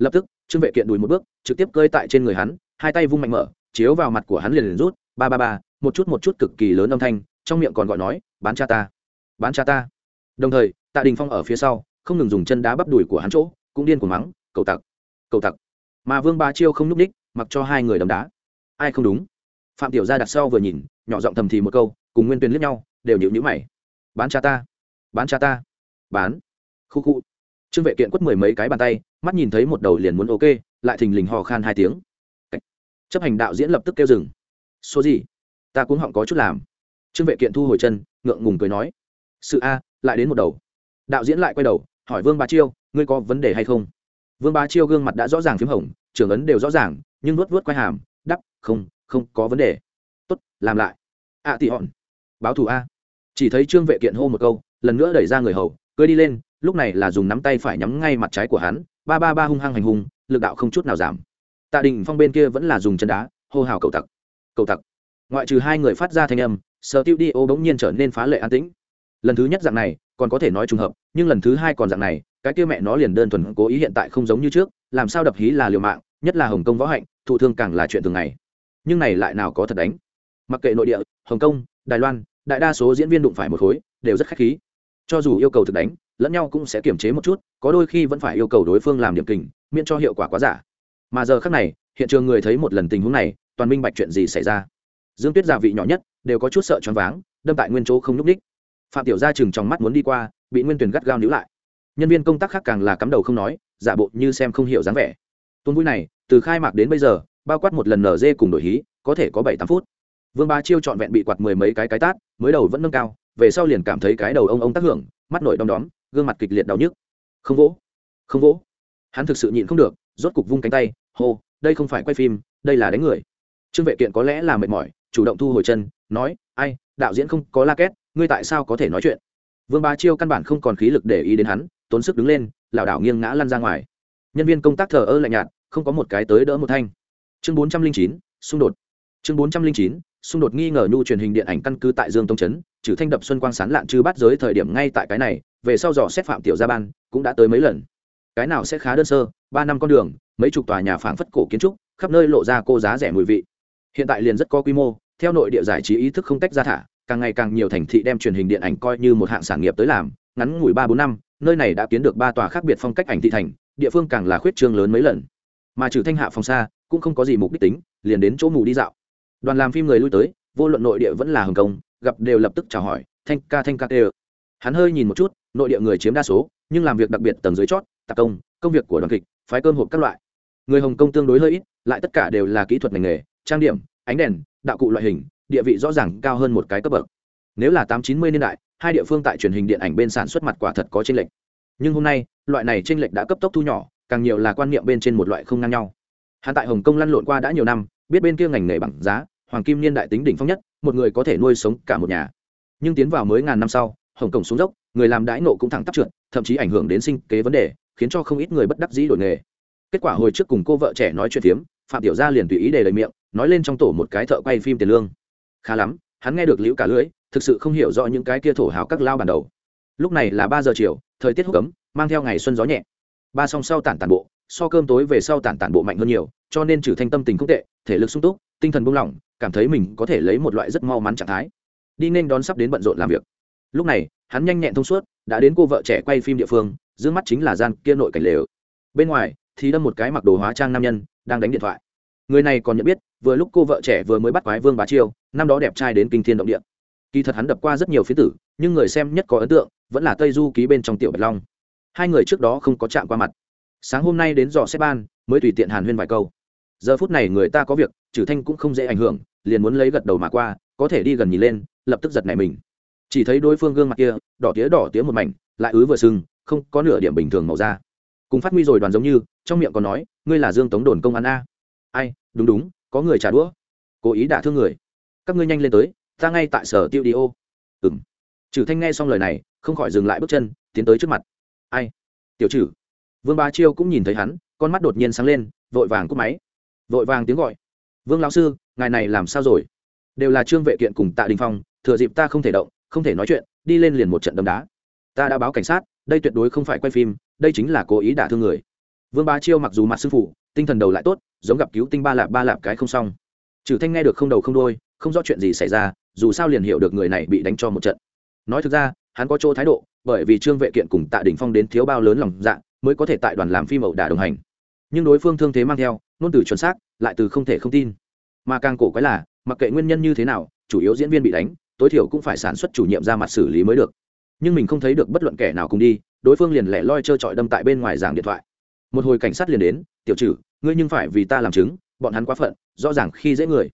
lập tức, trương vệ kiện đùi một bước, trực tiếp cơi tại trên người hắn, hai tay vung mạnh mở, chiếu vào mặt của hắn liền liền rút, ba ba ba, một chút một chút cực kỳ lớn âm thanh, trong miệng còn gọi nói, bán cha ta, bán cha ta. Đồng thời, tạ đình phong ở phía sau, không ngừng dùng chân đá bắp đùi của hắn chỗ, cũng điên của mắng, cầu tặc cầu tặc. Mà vương ba chiêu không n ú c ních mặc cho hai người đấm đá. Ai không đúng? Phạm tiểu gia đặt sau vừa nhìn, nhỏ giọng thầm thì một câu, cùng nguyên tuyền liếc nhau, đều nhịu nhữ mày. Bán cha ta, bán cha ta, bán. Khu khu trương vệ kiện quất mười mấy cái bàn tay mắt nhìn thấy một đầu liền muốn ok lại thình lình hò khan hai tiếng. Chấp hành đạo diễn lập tức kêu dừng. Số gì? Ta cũng họng có chút làm. Trương vệ kiện thu hồi chân ngượng ngùng cười nói. Sự a lại đến một đầu. Đạo diễn lại quay đầu hỏi vương bá chiêu ngươi có vấn đề hay không? Vương bá chiêu gương mặt đã rõ ràng p h í m hồng trưởng ấn đều rõ ràng nhưng nuốt vớt quay hàm đắp không không có vấn đề. Tốt làm lại. A à, tị hòn báo thù a. Chỉ thấy trương vệ kiện hô một câu lần nữa đẩy ra người hầu cưới đi lên lúc này là dùng nắm tay phải nhắm ngay mặt trái của hắn, ba ba ba hung hăng hành hung, lực đạo không chút nào giảm. Tạ đình phong bên kia vẫn là dùng chân đá, hô hào cầu tặc cầu tặc. Ngoại trừ hai người phát ra thanh âm, sở tiêu đi ô bỗng nhiên trở nên phá lệ an tĩnh. Lần thứ nhất dạng này, còn có thể nói trùng hợp, nhưng lần thứ hai còn dạng này, cái kia mẹ nó liền đơn thuần cố ý hiện tại không giống như trước, làm sao đập hí là liều mạng, nhất là hồng kông võ hạnh, thụ thương càng là chuyện thường ngày. Nhưng này lại nào có thật đánh. Mặc kệ nội địa, hồng kông đài loan, đại đa số diễn viên đụng phải một khối, đều rất khách khí. Cho dù yêu cầu thực đánh lẫn nhau cũng sẽ kiềm chế một chút, có đôi khi vẫn phải yêu cầu đối phương làm điểm kình, miễn cho hiệu quả quá giả. Mà giờ khác này, hiện trường người thấy một lần tình huống này, toàn minh bạch chuyện gì xảy ra. Dương tuyết gia vị nhỏ nhất, đều có chút sợ choáng váng, đâm tại nguyên chỗ không nhúc ních phạm tiểu gia chừng trong mắt muốn đi qua, bị nguyên tuyển gắt gao níu lại. Nhân viên công tác khác càng là cắm đầu không nói, giả bộ như xem không hiểu dáng vẻ. Tuần vui này, từ khai mạc đến bây giờ, bao quát một lần nở dê cùng đổi hí, có thể có bảy tám phút. Vương ba chiêu trọn vẹn bị quạt mười mấy cái cái tát, mới đầu vẫn nâng cao, về sau liền cảm thấy cái đầu ông ông tác hưởng, mắt nổi đom đóm gương mặt kịch liệt đau nhức. Không vỗ không vỗ. Hắn thực sự nhịn không được, rốt cục vung cánh tay, hô, đây không phải quay phim, đây là đánh người. Trương vệ kiện có lẽ là mệt mỏi, chủ động thu hồi chân, nói, ai, đạo diễn không có la két, ngươi tại sao có thể nói chuyện? Vương bá chiêu căn bản không còn khí lực để ý đến hắn, tốn sức đứng lên, lảo đảo nghiêng ngã lăn ra ngoài. Nhân viên công tác thờ ơ lạnh nhạt, không có một cái tới đỡ một thanh. Chương bốn trăm linh chín, xung đột. Chương bốn trăm linh chín, xung đột nghi ngờ nhu truyền hình điện ảnh căn cứ tại dương tông trấn trừ thanh đập xuân quang sán lạn chư bắt giới thời điểm ngay tại cái này về sau dò xét phạm tiểu gia ban, cũng đã tới mấy lần. Cái nào sẽ khá đơn sơ, ba năm con đường, mấy chục tòa nhà phảng phất cổ kiến trúc, khắp nơi lộ ra cô giá rẻ mùi vị. Hiện tại liền rất có quy mô, theo nội địa giải trí ý thức không tách ra thả, càng ngày càng nhiều thành thị đem truyền hình điện ảnh coi như một hạng sản nghiệp tới làm, ngắn ngủi ba bốn năm, nơi này đã kiến được ba tòa khác biệt phong cách ảnh thị thành, địa phương càng là khuyết trương lớn mấy lần. Mà trừ thanh hạ phòng xa, cũng không có gì mục đích tính, liền đến chỗ mù đi dạo. Đoàn làm phim người lui tới, vô luận nội địa vẫn là hồng kông, gặp đều lập tức chào hỏi, thanh ca thanh ca tê hắn hơi nhìn một chút, nội địa người chiếm đa số, nhưng làm việc đặc biệt tầng dưới chót tạc công công việc của đoàn kịch, phái cơm hộp các loại. Người hồng kông tương đối hơi ít, lại tất cả đều là kỹ thuật ngành nghề, trang điểm, ánh đèn, đạo cụ loại hình, địa vị rõ ràng cao hơn một cái cấp bậc. Nếu là tám chín mươi niên đại, hai địa phương tại truyền hình điện ảnh bên sản xuất mặt quả thật có tranh lệch. Nhưng hôm nay, loại này tranh lệch đã cấp tốc thu nhỏ, càng nhiều là quan niệm bên trên một loại không ngang nhau. Hắn tại hồng kông lăn lộn qua đã nhiều năm, biết bên kia ngành nghề bằng giá, hoàng kim niên đại tính đỉnh phong nhất, một người có thể nuôi sống cả một nhà. Nhưng tiến vào mới ngàn năm sau hồng cổng xuống dốc, người làm đãi nộ cũng thẳng tắp trượt, thậm chí ảnh hưởng đến sinh kế vấn đề, khiến cho không ít người bất đắc dĩ đổi nghề. Kết quả hồi trước cùng cô vợ trẻ nói chuyện phiếm, phạm tiểu gia liền tùy ý để lời miệng, nói lên trong tổ một cái thợ quay phim tiền lương. Khá lắm, hắn nghe được liễu cả lưỡi, thực sự không hiểu rõ những cái kia thổ hào các lao bản đầu. Lúc này là ba giờ chiều, thời tiết hút cấm mang theo ngày xuân gió nhẹ. Ba song sau tản tản bộ, so cơm tối về sau tản tản bộ mạnh hơn nhiều, cho nên trừ thanh tâm tình không tệ, thể lực sung túc, tinh thần buông lỏng, cảm thấy mình có thể lấy một loại rất mau mắn trạng thái. Đi nên đón sắp đến bận rộn làm việc lúc này, hắn nhanh nhẹn thông suốt, đã đến cô vợ trẻ quay phim địa phương d mắt chính là gian kia nội cảnh lều. Bên ngoài, thì đâm một cái mặc đồ hóa trang nam nhân, đang đánh điện thoại. Người này còn nhận biết, vừa lúc cô vợ trẻ vừa mới bắt quái vương bá chiêu, năm đó đẹp trai đến kinh thiên động địa. Kỳ thật hắn đập qua rất nhiều phía tử, nhưng người xem nhất có ấn tượng, vẫn là tây du ký bên trong tiểu bạch long. Hai người trước đó không có chạm qua mặt. Sáng hôm nay đến dò xếp ban, mới tùy tiện hàn huyên vài câu. Giờ phút này người ta có việc, trừ thanh cũng không dễ ảnh hưởng, liền muốn lấy gật đầu mà qua, có thể đi gần nhìn lên, lập tức giật nảy mình chỉ thấy đối phương gương mặt kia, đỏ tía đỏ tía một mảnh, lại ứ vừa sưng không có nửa điểm bình thường màu da. Cùng phát huy rồi đoàn giống như, trong miệng còn nói, ngươi là dương tống đồn công an a. Ai, đúng đúng, có người trả đũa. Cố ý đả thương người. Các ngươi nhanh lên tới, ta ngay tại sở tiêu đi ô. Ừng trừ thanh nghe xong lời này, không khỏi dừng lại bước chân, tiến tới trước mặt. Ai? Tiểu trừ vương ba chiêu cũng nhìn thấy hắn, con mắt đột nhiên sáng lên, vội vàng cúp máy. Vội vàng tiếng gọi. Vương lão sư, ngài này làm sao rồi? Đều là trương vệ kiện cùng tạ đình phong, thừa dịp ta không thể động không thể nói chuyện, đi lên liền một trận đấm đá. Ta đã báo cảnh sát, đây tuyệt đối không phải quay phim, đây chính là cố ý đả thương người. Vương ba chiêu mặc dù mặt sư phụ, tinh thần đầu lại tốt, giống gặp cứu tinh ba lạp ba lạp cái không xong. Trừ thanh nghe được không đầu không đôi không rõ chuyện gì xảy ra, dù sao liền hiểu được người này bị đánh cho một trận. Nói thực ra, hắn có chỗ thái độ, bởi vì trương vệ kiện cùng tạ đình phong đến thiếu bao lớn lòng dạ mới có thể tại đoàn làm phim ẩu đả đồng hành. Nhưng đối phương thương thế mang theo ngôn từ chuẩn xác, lại từ không thể không tin. Mà càng cổ quái là, mặc kệ nguyên nhân như thế nào, chủ yếu diễn viên bị đánh tối thiểu cũng phải sản xuất chủ nhiệm ra mặt xử lý mới được. Nhưng mình không thấy được bất luận kẻ nào cùng đi, đối phương liền lẻ loi trơ trọi đâm tại bên ngoài giảng điện thoại. Một hồi cảnh sát liền đến, tiểu trừ, ngươi nhưng phải vì ta làm chứng, bọn hắn quá phận, rõ ràng khi dễ người.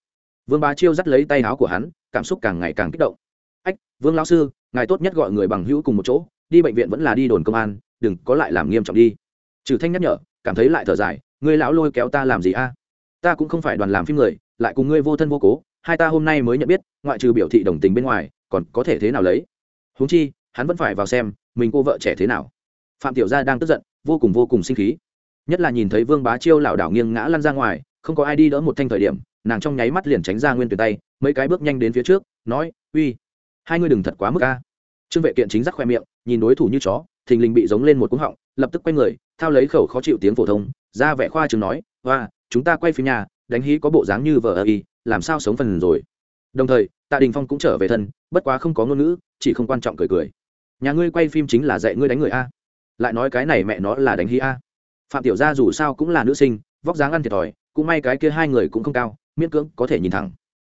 Vương bá chiêu dắt lấy tay áo của hắn, cảm xúc càng ngày càng kích động. Ách, vương lão sư, ngài tốt nhất gọi người bằng hữu cùng một chỗ, đi bệnh viện vẫn là đi đồn công an, đừng có lại làm nghiêm trọng đi. Trừ thanh nhắc nhở, cảm thấy lại thở dài, ngươi lão lôi kéo ta làm gì a? Ta cũng không phải đoàn làm phim người, lại cùng ngươi vô thân vô cố hai ta hôm nay mới nhận biết, ngoại trừ biểu thị đồng tình bên ngoài, còn có thể thế nào lấy? Huống chi, hắn vẫn phải vào xem, mình cô vợ trẻ thế nào. Phạm tiểu gia đang tức giận, vô cùng vô cùng sinh khí. Nhất là nhìn thấy vương bá chiêu lảo đảo nghiêng ngã lăn ra ngoài, không có ai đi đỡ một thanh thời điểm, nàng trong nháy mắt liền tránh ra nguyên tuyển tay, mấy cái bước nhanh đến phía trước, nói, uy, hai ngươi đừng thật quá mức a. Trương vệ kiện chính giác khoe miệng, nhìn đối thủ như chó, thình lình bị giống lên một cúng họng, lập tức quay người, thao lấy khẩu khó chịu tiếng phổ thông, ra vẻ khoa chừng nói và chúng ta quay phim nhà, đánh hí có bộ dáng như vờ ơ y làm sao sống phần rồi. Đồng thời, tạ đình phong cũng trở về thân, bất quá không có ngôn ngữ, chỉ không quan trọng cười cười. Nhà ngươi quay phim chính là dạy ngươi đánh người a. Lại nói cái này mẹ nó là đánh hi a. Phạm tiểu gia dù sao cũng là nữ sinh, vóc dáng ăn thiệt thòi, cũng may cái kia hai người cũng không cao, miễn cưỡng có thể nhìn thẳng.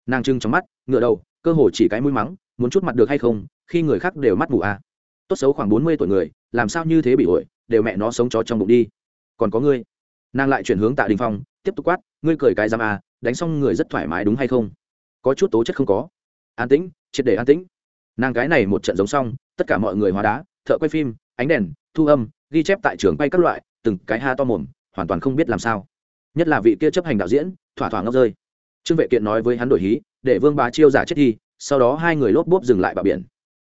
Nàng trưng trong mắt ngựa đầu, cơ hồ chỉ cái mũi mắng, muốn chút mặt được hay không, khi người khác đều mắt mù a. Tốt xấu khoảng bốn mươi tuổi người, làm sao như thế bị ổi, đều mẹ nó sống chó trong bụng đi. Còn có ngươi. Nàng lại chuyển hướng tạ đình phong, tiếp tục quát, ngươi cười cái giam a đánh xong người rất thoải mái đúng hay không? Có chút tố chất không có. An tĩnh, triệt để an tĩnh. Nàng cái này một trận giống xong, tất cả mọi người hóa đá, thợ quay phim, ánh đèn, thu âm, ghi chép tại trường quay các loại, từng cái ha to mồm, hoàn toàn không biết làm sao. Nhất là vị kia chấp hành đạo diễn, thỏa thỏa ngốc rơi. Trương vệ kiện nói với hắn đổi hí, để vương bá chiêu giả chết đi, sau đó hai người lốp bốp dừng lại bờ biển.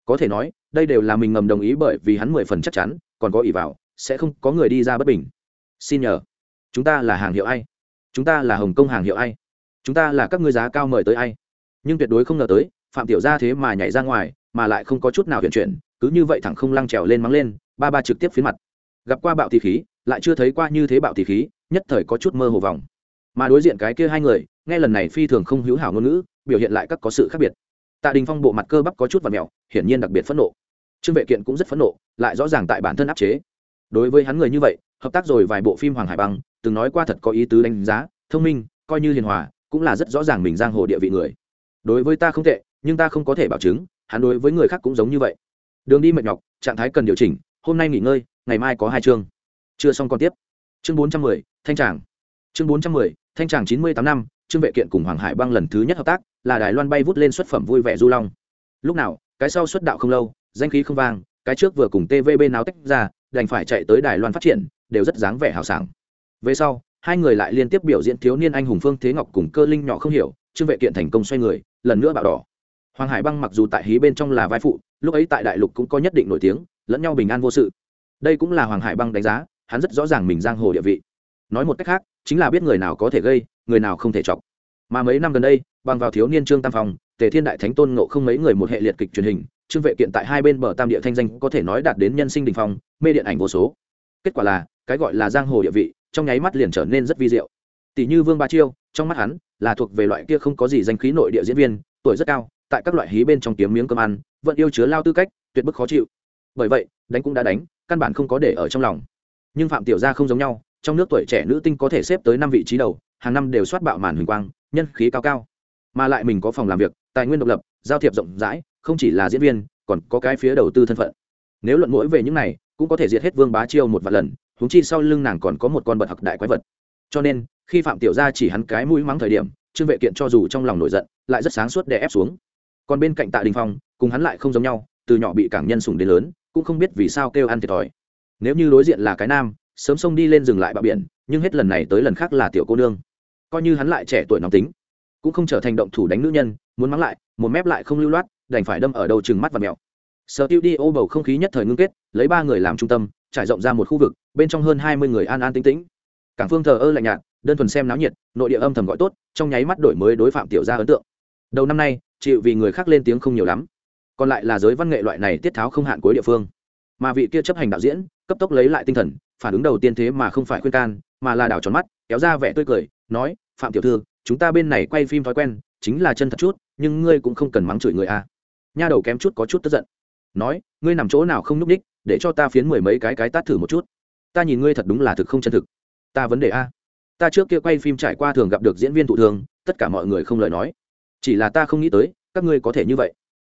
Có thể nói, đây đều là mình ngầm đồng ý bởi vì hắn mười phần chắc chắn, còn có ỷ vào, sẽ không có người đi ra bất bình. Xin nhờ, chúng ta là hàng hiệu ai? Chúng ta là hồng kông hàng hiệu ai? Chúng ta là các ngươi giá cao mời tới ai? Nhưng tuyệt đối không ngờ tới phạm tiểu gia thế mà nhảy ra ngoài mà lại không có chút nào huyền chuyển cứ như vậy thẳng không lăng trèo lên mắng lên ba ba trực tiếp phía mặt. Gặp qua bạo tỷ khí lại chưa thấy qua như thế bạo tỷ khí nhất thời có chút mơ hồ vòng. Mà đối diện cái kia hai người nghe lần này phi thường không hữu hảo ngôn ngữ biểu hiện lại các có sự khác biệt. Tạ đình phong bộ mặt cơ bắp có chút và mèo, hiển nhiên đặc biệt phẫn nộ. Trương vệ kiện cũng rất phẫn nộ lại rõ ràng tại bản thân áp chế. Đối với hắn người như vậy hợp tác rồi vài bộ phim hoàng hải băng từng nói qua thật có ý tứ đánh giá, thông minh, coi như hiền hòa, cũng là rất rõ ràng mình giang hồ địa vị người. Đối với ta không tệ, nhưng ta không có thể bảo chứng, hắn đối với người khác cũng giống như vậy. Đường đi mệt nhọc, trạng thái cần điều chỉnh, hôm nay nghỉ ngơi, ngày mai có hai chương. Chưa xong còn tiếp. Chương bốn trăm mười, thanh tràng. Chương bốn trăm mười, thanh tràng chín mươi tám năm, trương vệ kiện cùng hoàng hải băng lần thứ nhất hợp tác, là đài loan bay vút lên xuất phẩm vui vẻ du long. Lúc nào, cái sau xuất đạo không lâu, danh khí không vang, cái trước vừa cùng tvb nào tách ra, đành phải chạy tới đài loan phát triển, đều rất dáng vẻ hào sảng về sau, hai người lại liên tiếp biểu diễn thiếu niên anh hùng phương thế ngọc cùng cơ linh nhỏ không hiểu, trương vệ kiện thành công xoay người, lần nữa bạo đỏ. Hoàng hải băng mặc dù tại hí bên trong là vai phụ, lúc ấy tại đại lục cũng có nhất định nổi tiếng, lẫn nhau bình an vô sự. Đây cũng là hoàng hải băng đánh giá, hắn rất rõ ràng mình giang hồ địa vị. Nói một cách khác, chính là biết người nào có thể gây, người nào không thể chọc. Mà mấy năm gần đây, bằng vào thiếu niên trương tam phong, tề thiên đại thánh tôn ngộ không mấy người một hệ liệt kịch truyền hình, trương vệ kiện tại hai bên bờ tam địa thanh danh có thể nói đạt đến nhân sinh đình phong, mê điện ảnh vô số. Kết quả là, cái gọi là giang hồ địa vị trong nháy mắt liền trở nên rất vi diệu. Tỷ như vương ba chiêu, trong mắt hắn là thuộc về loại kia không có gì danh khí nội địa diễn viên, tuổi rất cao, tại các loại hí bên trong kiếm miếng cơm ăn, vẫn yêu chứa lao tư cách, tuyệt bức khó chịu. Bởi vậy, đánh cũng đã đánh, căn bản không có để ở trong lòng. Nhưng phạm tiểu gia không giống nhau, trong nước tuổi trẻ nữ tinh có thể xếp tới năm vị trí đầu, hàng năm đều soát bạo màn huỳnh quang, nhân khí cao cao. Mà lại mình có phòng làm việc, tài nguyên độc lập, giao thiệp rộng rãi, không chỉ là diễn viên, còn có cái phía đầu tư thân phận. Nếu luận mỗi về những này, cũng có thể diệt hết vương bá chiêu một vài lần huống chi sau lưng nàng còn có một con bật hặc đại quái vật. Cho nên, khi phạm tiểu gia chỉ hắn cái mũi mắng thời điểm, trương vệ kiện cho dù trong lòng nổi giận, lại rất sáng suốt để ép xuống. Còn bên cạnh tạ đình phong, cùng hắn lại không giống nhau, từ nhỏ bị cảng nhân sùng đến lớn, cũng không biết vì sao kêu ăn thiệt thòi. Nếu như đối diện là cái nam, sớm xông đi lên dừng lại bạo biển, nhưng hết lần này tới lần khác là tiểu cô nương. Coi như hắn lại trẻ tuổi nóng tính, cũng không trở thành động thủ đánh nữ nhân, muốn mắng lại, một mép lại không lưu loát, đành phải đâm ở đầu chừng mắt và mèo sở tiêu đi ô bầu không khí nhất thời ngưng kết, lấy ba người làm trung tâm, trải rộng ra một khu vực, bên trong hơn hai mươi người an an tĩnh tĩnh. Cảng phương thờ ơ lạnh nhạt, đơn thuần xem náo nhiệt, nội địa âm thầm gọi tốt, trong nháy mắt đổi mới đối phạm tiểu gia ấn tượng. Đầu năm nay, chịu vì người khác lên tiếng không nhiều lắm. Còn lại là giới văn nghệ loại này tiết tháo không hạn cuối địa phương. Mà vị kia chấp hành đạo diễn, cấp tốc lấy lại tinh thần, phản ứng đầu tiên thế mà không phải khuyên can, mà là đảo tròn mắt, kéo ra vẻ tươi cười, nói, phạm tiểu thư, chúng ta bên này quay phim thói quen, chính là chân thật chút, nhưng ngươi cũng không cần mắng chửi người a. Nha đầu kém chút có chút tức giận nói, ngươi nằm chỗ nào không núp ních để cho ta phiến mười mấy cái cái tát thử một chút. Ta nhìn ngươi thật đúng là thực không chân thực. Ta vấn đề a. Ta trước kia quay phim trải qua thường gặp được diễn viên thụ thường, tất cả mọi người không lời nói. Chỉ là ta không nghĩ tới, các ngươi có thể như vậy.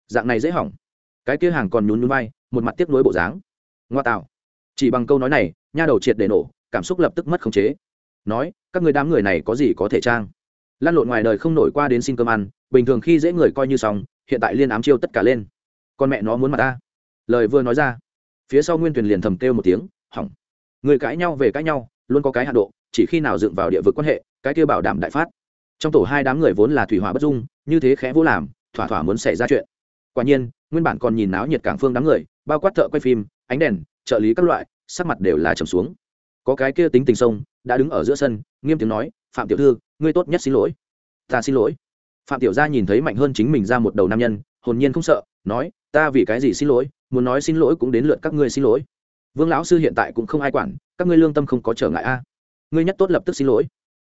Dạng này dễ hỏng. Cái kia hàng còn nhún nhún vai, một mặt tiếc nuối bộ dáng. Ngoa tạo. Chỉ bằng câu nói này, nha đầu triệt để nổ, cảm xúc lập tức mất khống chế. Nói, các người đám người này có gì có thể trang? Lan lộn ngoài đời không nổi qua đến xin cơm ăn, bình thường khi dễ người coi như xong, hiện tại liên ám chiêu tất cả lên con mẹ nó muốn mặt ta. Lời vừa nói ra, phía sau nguyên tuyền liền thầm kêu một tiếng, hỏng. Người cãi nhau về cãi nhau, luôn có cái hạ độ, chỉ khi nào dựng vào địa vực quan hệ, cái kia bảo đảm đại phát. Trong tổ hai đám người vốn là thủy hỏa bất dung, như thế khẽ vô làm, thỏa thỏa muốn xảy ra chuyện. Quả nhiên, nguyên bản còn nhìn náo nhiệt cảng phương đám người, bao quát thợ quay phim, ánh đèn, trợ lý các loại, sắc mặt đều là trầm xuống. Có cái kia tính tình sông, đã đứng ở giữa sân, nghiêm tiếng nói, phạm tiểu thư, ngươi tốt nhất xin lỗi. Ta xin lỗi. Phạm tiểu gia nhìn thấy mạnh hơn chính mình ra một đầu nam nhân, hồn nhiên không sợ nói, ta vì cái gì xin lỗi, muốn nói xin lỗi cũng đến lượt các ngươi xin lỗi. Vương lão sư hiện tại cũng không ai quản, các ngươi lương tâm không có trở ngại a. Ngươi nhất tốt lập tức xin lỗi.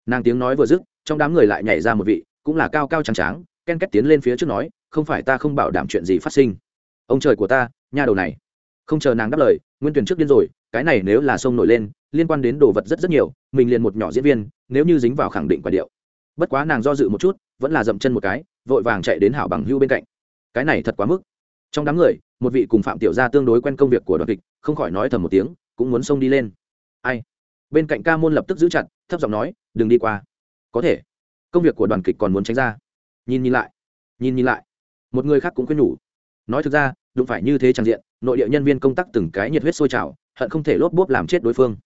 Nàng tiếng nói vừa dứt, trong đám người lại nhảy ra một vị, cũng là cao cao trắng tráng, ken két tiến lên phía trước nói, không phải ta không bảo đảm chuyện gì phát sinh. Ông trời của ta, nha đầu này. Không chờ nàng đáp lời, nguyên tuyển trước điên rồi, cái này nếu là sông nổi lên, liên quan đến đồ vật rất rất nhiều, mình liền một nhỏ diễn viên, nếu như dính vào khẳng định quả điệu. Bất quá nàng do dự một chút, vẫn là dậm chân một cái, vội vàng chạy đến hảo bằng hưu bên cạnh cái này thật quá mức. Trong đám người, một vị cùng phạm tiểu gia tương đối quen công việc của đoàn kịch, không khỏi nói thầm một tiếng, cũng muốn xông đi lên. Ai? Bên cạnh ca môn lập tức giữ chặt, thấp giọng nói, đừng đi qua. Có thể. Công việc của đoàn kịch còn muốn tránh ra. Nhìn nhìn lại, nhìn nhìn lại. Một người khác cũng khuyên nhủ. Nói thực ra đụng phải như thế trang diện, nội địa nhân viên công tác từng cái nhiệt huyết sôi trào, hận không thể lốp bốp làm chết đối phương.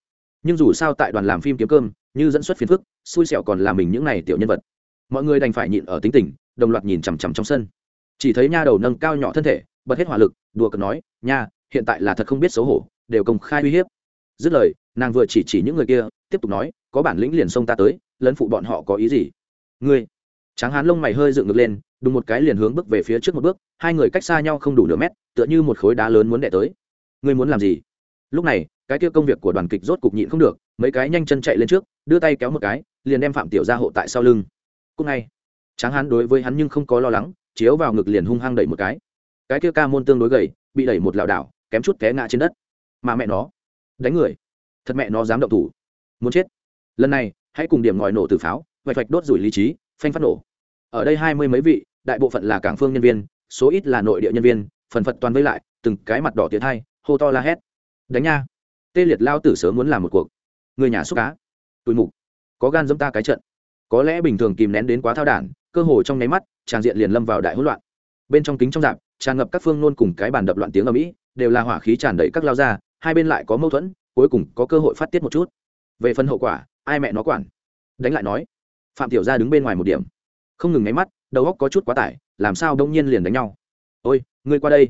Nhưng dù sao tại đoàn làm phim kiếm cơm, như dẫn xuất phiền phức, xui xẻo còn là mình những này tiểu nhân vật. Mọi người đành phải nhịn ở tính tình, đồng loạt nhìn chằm chằm trong sân chỉ thấy nha đầu nâng cao nhỏ thân thể, bật hết hỏa lực, đùa cợt nói, nha, hiện tại là thật không biết xấu hổ, đều công khai uy hiếp. Dứt lời, nàng vừa chỉ chỉ những người kia, tiếp tục nói, có bản lĩnh liền xông ta tới, lấn phụ bọn họ có ý gì? Ngươi. Tráng hán lông mày hơi dựng ngược lên đùng một cái liền hướng bước về phía trước một bước, hai người cách xa nhau không đủ nửa mét, tựa như một khối đá lớn muốn đẻ tới. Ngươi muốn làm gì? Lúc này, cái kia công việc của đoàn kịch rốt cục nhịn không được, mấy cái nhanh chân chạy lên trước, đưa tay kéo một cái, liền đem phạm tiểu ra hộ tại sau lưng. Cúc ngay tráng hán đối với hắn nhưng không có lo lắng chiếu vào ngực liền hung hăng đẩy một cái. Cái kia ca môn tương đối gầy, bị đẩy một lảo đảo, kém chút té ngã trên đất. Mà mẹ nó, đánh người. Thật mẹ nó dám động thủ. Muốn chết. Lần này, hãy cùng điểm ngòi nổ từ pháo, vạch vạch đốt rủi lý trí, phanh phát nổ. Ở đây hai mươi mấy vị, đại bộ phận là cảng phương nhân viên, số ít là nội địa nhân viên, phần phật toàn vây lại, từng cái mặt đỏ tiến hai, hô to la hét. Đánh nha. Tê liệt lao tử sớm muốn làm một cuộc. Người nhà xúc cá tụi mục. Có gan dẫm ta cái trận. Có lẽ bình thường kìm nén đến quá thao đản, cơ hồ trong nháy mắt tràng diện liền lâm vào đại hỗn loạn. Bên trong kính trong dạp, tràn ngập các phương nôn cùng cái bàn đập loạn tiếng ở mỹ đều là hỏa khí tràn đầy các lao ra, hai bên lại có mâu thuẫn, cuối cùng có cơ hội phát tiết một chút. Về phần hậu quả, ai mẹ nó quản? Đánh lại nói. Phạm tiểu gia đứng bên ngoài một điểm. Không ngừng ngáy mắt, đầu óc có chút quá tải, làm sao đông nhiên liền đánh nhau? Ôi, ngươi qua đây.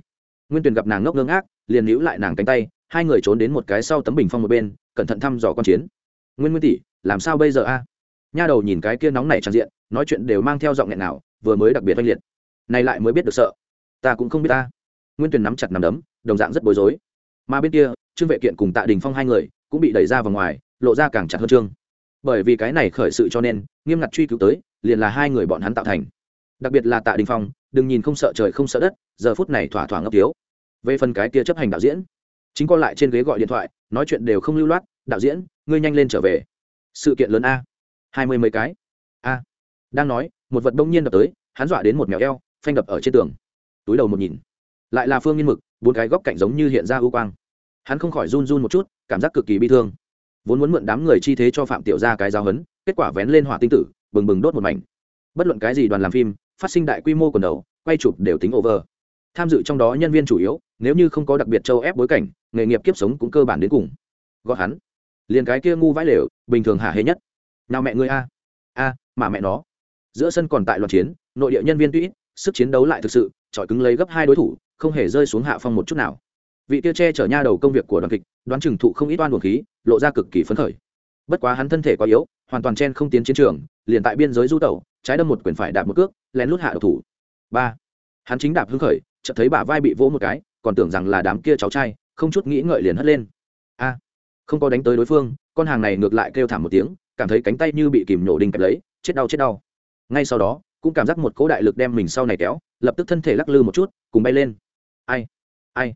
Nguyên tuyền gặp nàng ngốc ngơ ngác, liền níu lại nàng cánh tay, hai người trốn đến một cái sau tấm bình phong một bên, cẩn thận thăm dò con chiến. Nguyên nguyên tỷ, làm sao bây giờ a? Nha đầu nhìn cái kia nóng nảy tràn diện, nói chuyện đều mang theo giọng nghẹn nào vừa mới đặc biệt oanh liệt. Này lại mới biết được sợ. Ta cũng không biết ta. Nguyên tuyền nắm chặt nắm đấm đồng dạng rất bối rối. Mà bên kia trương vệ kiện cùng tạ đình phong hai người cũng bị đẩy ra vào ngoài lộ ra càng chặt hơn trương. Bởi vì cái này khởi sự cho nên nghiêm ngặt truy cứu tới liền là hai người bọn hắn tạo thành. Đặc biệt là tạ đình phong đừng nhìn không sợ trời không sợ đất giờ phút này thỏa thỏa ngốc thiếu, về phần cái kia chấp hành đạo diễn chính co lại trên ghế gọi điện thoại nói chuyện đều không lưu loát đạo diễn ngươi nhanh lên trở về. Sự kiện lớn a. Hai mươi mấy cái. A. Đang nói một vật đông nhiên đập tới, hắn dọa đến một mèo eo, phanh đập ở trên tường. Túi đầu một nhìn, lại là phương nghiên mực, bốn cái góc cạnh giống như hiện ra ưu quang. Hắn không khỏi run run một chút, cảm giác cực kỳ bi thương. Vốn muốn mượn đám người chi thế cho phạm tiểu ra cái giáo hấn kết quả vén lên hỏa tinh tử, bừng bừng đốt một mảnh. Bất luận cái gì đoàn làm phim, phát sinh đại quy mô quần đầu, quay chụp đều tính over. Tham dự trong đó nhân viên chủ yếu, nếu như không có đặc biệt châu ép bối cảnh, nghề nghiệp kiếp sống cũng cơ bản đến cùng. Gọi hắn, liền cái kia ngu vãi lều, bình thường hạ hê nhất. Nào mẹ ngươi a? A, mà mẹ nó giữa sân còn tại loạt chiến, nội địa nhân viên tuy sức chiến đấu lại thực sự trọi cứng lấy gấp hai đối thủ, không hề rơi xuống hạ phong một chút nào. Vị tiêu che chở nha đầu công việc của đoàn kịch, đoán trừng thụ không ít oan buồn khí, lộ ra cực kỳ phấn khởi. Bất quá hắn thân thể quá yếu, hoàn toàn chen không tiến chiến trường, liền tại biên giới du tẩu, trái đâm một quyền phải đạp một cước, lén lút hạ độc thủ. Ba. Hắn chính đạp hưng khởi, chợt thấy bả vai bị vỗ một cái, còn tưởng rằng là đám kia cháu trai, không chút nghĩ ngợi liền hất lên. A. Không có đánh tới đối phương, con hàng này ngược lại kêu thảm một tiếng, cảm thấy cánh tay như bị kìm nhổ đinh kẹp lấy, chết đau chết đau ngay sau đó, cũng cảm giác một cỗ đại lực đem mình sau này kéo, lập tức thân thể lắc lư một chút, cùng bay lên. Ai? Ai?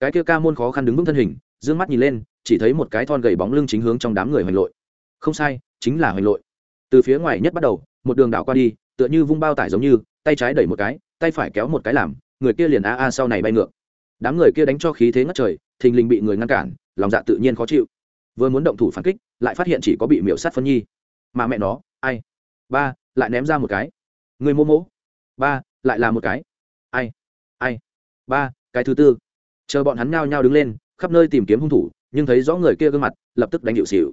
Cái kia ca môn khó khăn đứng vững thân hình d ư ơ n g mắt nhìn lên, chỉ thấy một cái thon gầy bóng lưng chính hướng trong đám người hoành lội. Không sai, chính là hoành lội. Từ phía ngoài nhất bắt đầu, một đường đảo qua đi, tựa như vung bao tải giống như, tay trái đẩy một cái, tay phải kéo một cái làm, người kia liền a a sau này bay ngược. Đám người kia đánh cho khí thế ngất trời, thình lình bị người ngăn cản, lòng dạ tự nhiên khó chịu. Vừa muốn động thủ phản kích, lại phát hiện chỉ có bị miễu sát phân nhi. Mà mẹ nó, ai? Ba lại ném ra một cái. Người mô mỗ. Ba, lại là một cái. Ai? Ai? Ba, cái thứ tư. Chờ bọn hắn nhao nhao đứng lên, khắp nơi tìm kiếm hung thủ, nhưng thấy rõ người kia gương mặt, lập tức đánh hiệu xịu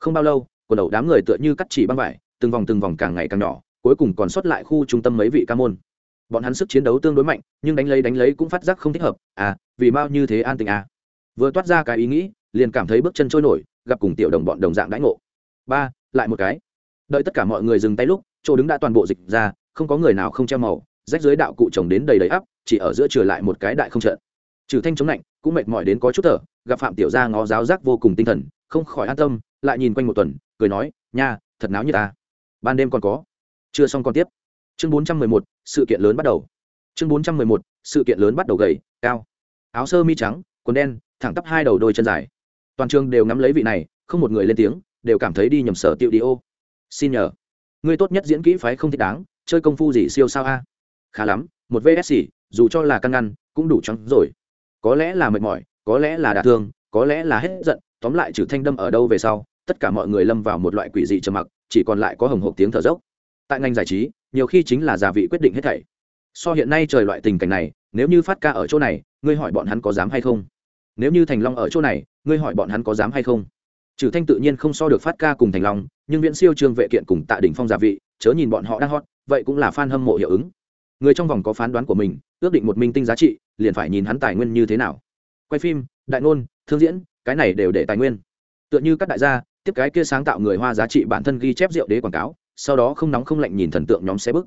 không bao lâu, quần đầu đám người tựa như cắt chỉ băng vải, từng vòng từng vòng càng ngày càng nhỏ, cuối cùng còn sót lại khu trung tâm mấy vị ca môn. Bọn hắn sức chiến đấu tương đối mạnh, nhưng đánh lấy đánh lấy cũng phát giác không thích hợp. À vì bao như thế an tình à. Vừa toát ra cái ý nghĩ, liền cảm thấy bước chân trôi nổi, gặp cùng tiểu đồng bọn đồng dạng đãi ngộ. Ba, lại một cái. Đợi tất cả mọi người dừng tay lúc chỗ đứng đã toàn bộ dịch ra, không có người nào không treo màu, rách dưới đạo cụ chồng đến đầy đầy ắp, chỉ ở giữa trừ lại một cái đại không trợn trừ thanh chống lạnh, cũng mệt mỏi đến có chút thở, gặp phạm tiểu gia ngó giáo giác vô cùng tinh thần, không khỏi an tâm, lại nhìn quanh một tuần, cười nói, nha, thật náo như ta. Ban đêm còn có. Chưa xong còn tiếp. Chương bốn trăm mười một, sự kiện lớn bắt đầu. Chương bốn trăm mười một, sự kiện lớn bắt đầu gầy, cao. Áo sơ mi trắng, quần đen, thẳng tắp hai đầu đôi chân dài. Toàn trường đều ngắm lấy vị này, không một người lên tiếng, đều cảm thấy đi nhầm sở tiệu đi ô. Xin nhờ. Ngươi tốt nhất diễn kỹ phái không thích đáng, chơi công phu gì siêu sao a? Khá lắm, một vs dù cho là căn ngăn, cũng đủ trắng rồi. Có lẽ là mệt mỏi, có lẽ là đả thương, có lẽ là hết giận, tóm lại trừ thanh đâm ở đâu về sau, tất cả mọi người lâm vào một loại quỷ dị trầm mặc, chỉ còn lại có hồng hộp tiếng thở dốc. Tại ngành giải trí, nhiều khi chính là gia vị quyết định hết thảy. So hiện nay trời loại tình cảnh này, nếu như phát ca ở chỗ này, ngươi hỏi bọn hắn có dám hay không? Nếu như thành long ở chỗ này, ngươi hỏi bọn hắn có dám hay không? Trừ thanh tự nhiên không so được phát ca cùng thành long, nhưng viễn siêu trương vệ kiện cùng tạ đỉnh phong giả vị, chớ nhìn bọn họ đang hot, vậy cũng là fan hâm mộ hiệu ứng. Người trong vòng có phán đoán của mình, ước định một minh tinh giá trị, liền phải nhìn hắn tài nguyên như thế nào. Quay phim, đại ngôn, thương diễn, cái này đều để tài nguyên. Tựa như các đại gia, tiếp cái kia sáng tạo người hoa giá trị bản thân ghi chép rượu đế quảng cáo, sau đó không nóng không lạnh nhìn thần tượng nhóm xe bức.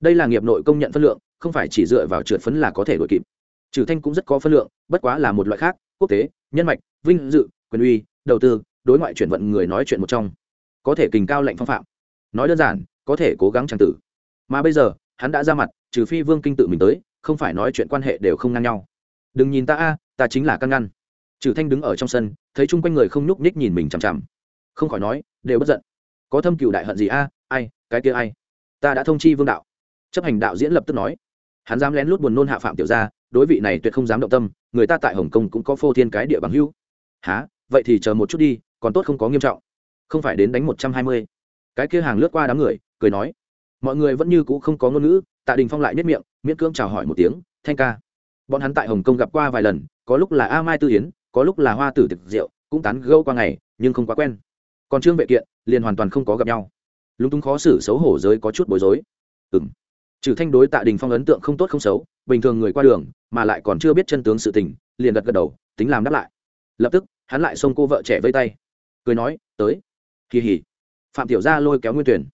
Đây là nghiệp nội công nhận phân lượng, không phải chỉ dựa vào trượt phấn là có thể đổi kịp. Trừ thanh cũng rất có phân lượng, bất quá là một loại khác, quốc tế, nhân mạch, vinh dự, quyền uy, đầu tư đối ngoại chuyển vận người nói chuyện một trong. Có thể kình cao lệnh phong phạm. Nói đơn giản, có thể cố gắng trang tử. Mà bây giờ, hắn đã ra mặt, trừ phi vương kinh tự mình tới, không phải nói chuyện quan hệ đều không ngang nhau. Đừng nhìn ta a, ta chính là căn ngăn. Trừ thanh đứng ở trong sân, thấy chung quanh người không nhúc nhích nhìn mình chằm chằm. Không khỏi nói, đều bất giận. Có thâm cựu đại hận gì a, ai, cái kia ai? Ta đã thông chi vương đạo. Chấp hành đạo diễn lập tức nói. Hắn dám lén lút buồn nôn hạ phạm tiểu gia, đối vị này tuyệt không dám động tâm, người ta tại hồng kông cũng có phô thiên cái địa bằng hữu. Há vậy thì chờ một chút đi còn tốt không có nghiêm trọng. Không phải đến đánh một trăm hai mươi. Cái kia hàng lướt qua đám người, cười nói. Mọi người vẫn như c ũ không có ngôn ngữ, tạ đình phong lại nhất miệng, miễn cưỡng chào hỏi một tiếng, thanh ca. Bọn hắn tại hồng kông gặp qua vài lần, có lúc là a mai tư yến, có lúc là hoa tử thực rượu, cũng tán gâu qua ngày, nhưng không quá quen. Còn trương vệ kiện, liền hoàn toàn không có gặp nhau. Lúng túng khó xử xấu hổ giới có chút bối rối. Ừng trừ thanh đối tạ đình phong ấn tượng không tốt không xấu, bình thường người qua đường, mà lại còn chưa biết chân tướng sự tình, liền gật gật đầu, tính làm đáp lại. Lập tức, hắn lại xông cô vợ trẻ vây tay cười nói, tới. Kỳ hỉ. Phạm tiểu gia lôi kéo nguyên tuyển.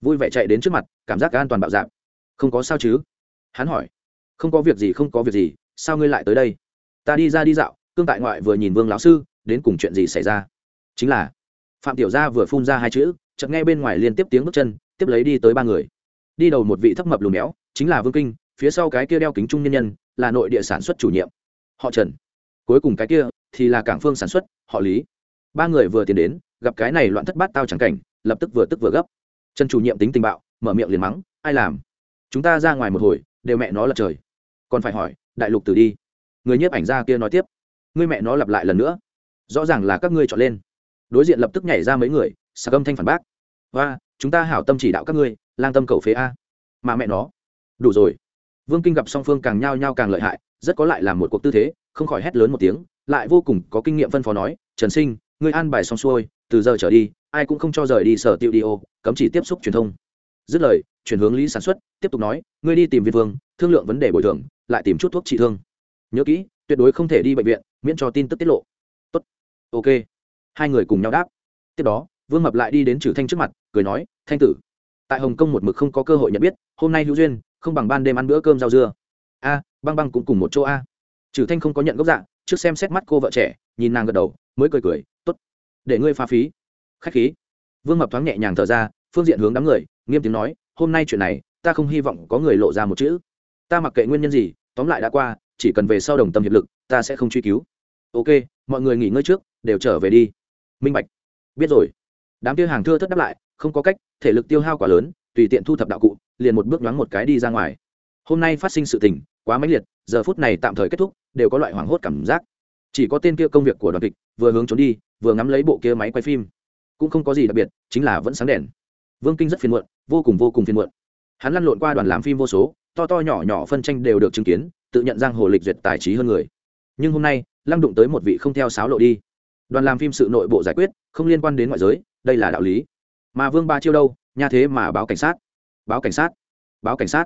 Vui vẻ chạy đến trước mặt, cảm giác an toàn bạo dạp không có sao chứ? Hắn hỏi. Không có việc gì, không có việc gì, sao ngươi lại tới đây? Ta đi ra đi dạo, cương tại ngoại vừa nhìn vương lão sư, đến cùng chuyện gì xảy ra? Chính là. Phạm tiểu gia vừa phun ra hai chữ, chợt nghe bên ngoài liên tiếp tiếng bước chân, tiếp lấy đi tới ba người. Đi đầu một vị thấp mập lùn béo, chính là vương kinh, phía sau cái kia đeo kính trung nhân nhân, là nội địa sản xuất chủ nhiệm. Họ trần. Cuối cùng cái kia thì là cảng phương sản xuất, họ lý ba người vừa tiến đến, gặp cái này loạn thất bát tao chẳng cảnh, lập tức vừa tức vừa gấp. Trần chủ nhiệm tính tình bạo, mở miệng liền mắng, ai làm? Chúng ta ra ngoài một hồi, đều mẹ nó lật trời. Còn phải hỏi, đại lục từ đi. Người nhiếp ảnh gia kia nói tiếp, ngươi mẹ nó lặp lại lần nữa. Rõ ràng là các ngươi chọn lên. Đối diện lập tức nhảy ra mấy người, sạc âm thanh phản bác và chúng ta hảo tâm chỉ đạo các ngươi, lang tâm cầu phế a. Mà mẹ nó, đủ rồi. Vương kinh gặp song phương càng nhao nhao càng lợi hại, rất có lại làm một cuộc tư thế, không khỏi hét lớn một tiếng, lại vô cùng có kinh nghiệm phân phó nói, trần sinh ngươi an bài xong xuôi, từ giờ trở đi, ai cũng không cho rời đi sở tiêu đi ô, cấm chỉ tiếp xúc truyền thông. Dứt lời, chuyển hướng lý sản xuất, tiếp tục nói, ngươi đi tìm viên vương, thương lượng vấn đề bồi thường, lại tìm chút thuốc trị thương. Nhớ kỹ, tuyệt đối không thể đi bệnh viện, miễn cho tin tức tiết lộ. Tốt. Ok. Hai người cùng nhau đáp. Tiếp đó, vương mập lại đi đến trừ thanh trước mặt, cười nói, thanh tử, tại hồng kông một mực không có cơ hội nhận biết, hôm nay hữu duyên, không bằng ban đêm ăn bữa cơm rau dưa. A, băng băng cũng cùng một chỗ a. Trừ thanh không có nhận gốc dạng trước xem xét mắt cô vợ trẻ, nhìn nàng gật đầu, mới cười cười để ngươi pha phí. Khách khí. Vương mập thoáng nhẹ nhàng thở ra, phương diện hướng đám người, nghiêm tiếng nói, hôm nay chuyện này, ta không hy vọng có người lộ ra một chữ. Ta mặc kệ nguyên nhân gì, tóm lại đã qua, chỉ cần về sau đồng tâm hiệp lực, ta sẽ không truy cứu. Ok, mọi người nghỉ ngơi trước, đều trở về đi. Minh bạch. Biết rồi. Đám kia hàng thưa thất đáp lại, không có cách, thể lực tiêu hao quá lớn, tùy tiện thu thập đạo cụ, liền một bước nhoáng một cái đi ra ngoài. Hôm nay phát sinh sự tình, quá mãnh liệt, giờ phút này tạm thời kết thúc, đều có loại hoảng hốt cảm giác chỉ có tên kia công việc của đoàn kịch vừa hướng trốn đi, vừa ngắm lấy bộ kia máy quay phim. Cũng không có gì đặc biệt, chính là vẫn sáng đèn. Vương kinh rất phiền muộn, vô cùng vô cùng phiền muộn. Hắn lăn lộn qua đoàn làm phim vô số, to to nhỏ nhỏ phân tranh đều được chứng kiến, tự nhận giang hồ lịch duyệt tài trí hơn người. Nhưng hôm nay, lăng đụng tới một vị không theo sáo lộ đi. Đoàn làm phim sự nội bộ giải quyết, không liên quan đến ngoại giới, đây là đạo lý. Mà vương ba chiêu đâu? Nha thế mà báo cảnh sát. Báo cảnh sát. Báo cảnh sát.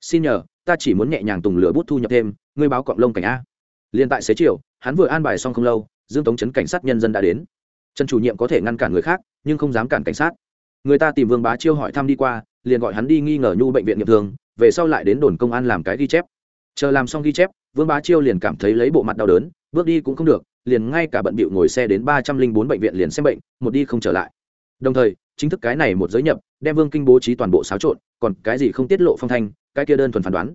Xin nhờ, ta chỉ muốn nhẹ nhàng tùng lửa bút thu nhập thêm, ngươi báo cọng lông cảnh a liên tại xế chiều, hắn vừa an bài xong không lâu, dương tống chấn cảnh sát nhân dân đã đến. Trần chủ nhiệm có thể ngăn cản người khác, nhưng không dám cản cảnh sát. Người ta tìm vương bá chiêu hỏi thăm đi qua, liền gọi hắn đi nghi ngờ nhu bệnh viện nghiệm thường, về sau lại đến đồn công an làm cái ghi chép. Chờ làm xong ghi chép, vương bá chiêu liền cảm thấy lấy bộ mặt đau đớn, bước đi cũng không được, liền ngay cả bận bịu ngồi xe đến ba trăm linh bốn bệnh viện liền xem bệnh, một đi không trở lại. Đồng thời, chính thức cái này một giới nhập, đem vương kinh bố trí toàn bộ xáo trộn, còn cái gì không tiết lộ phong thanh, cái kia đơn thuần phán đoán.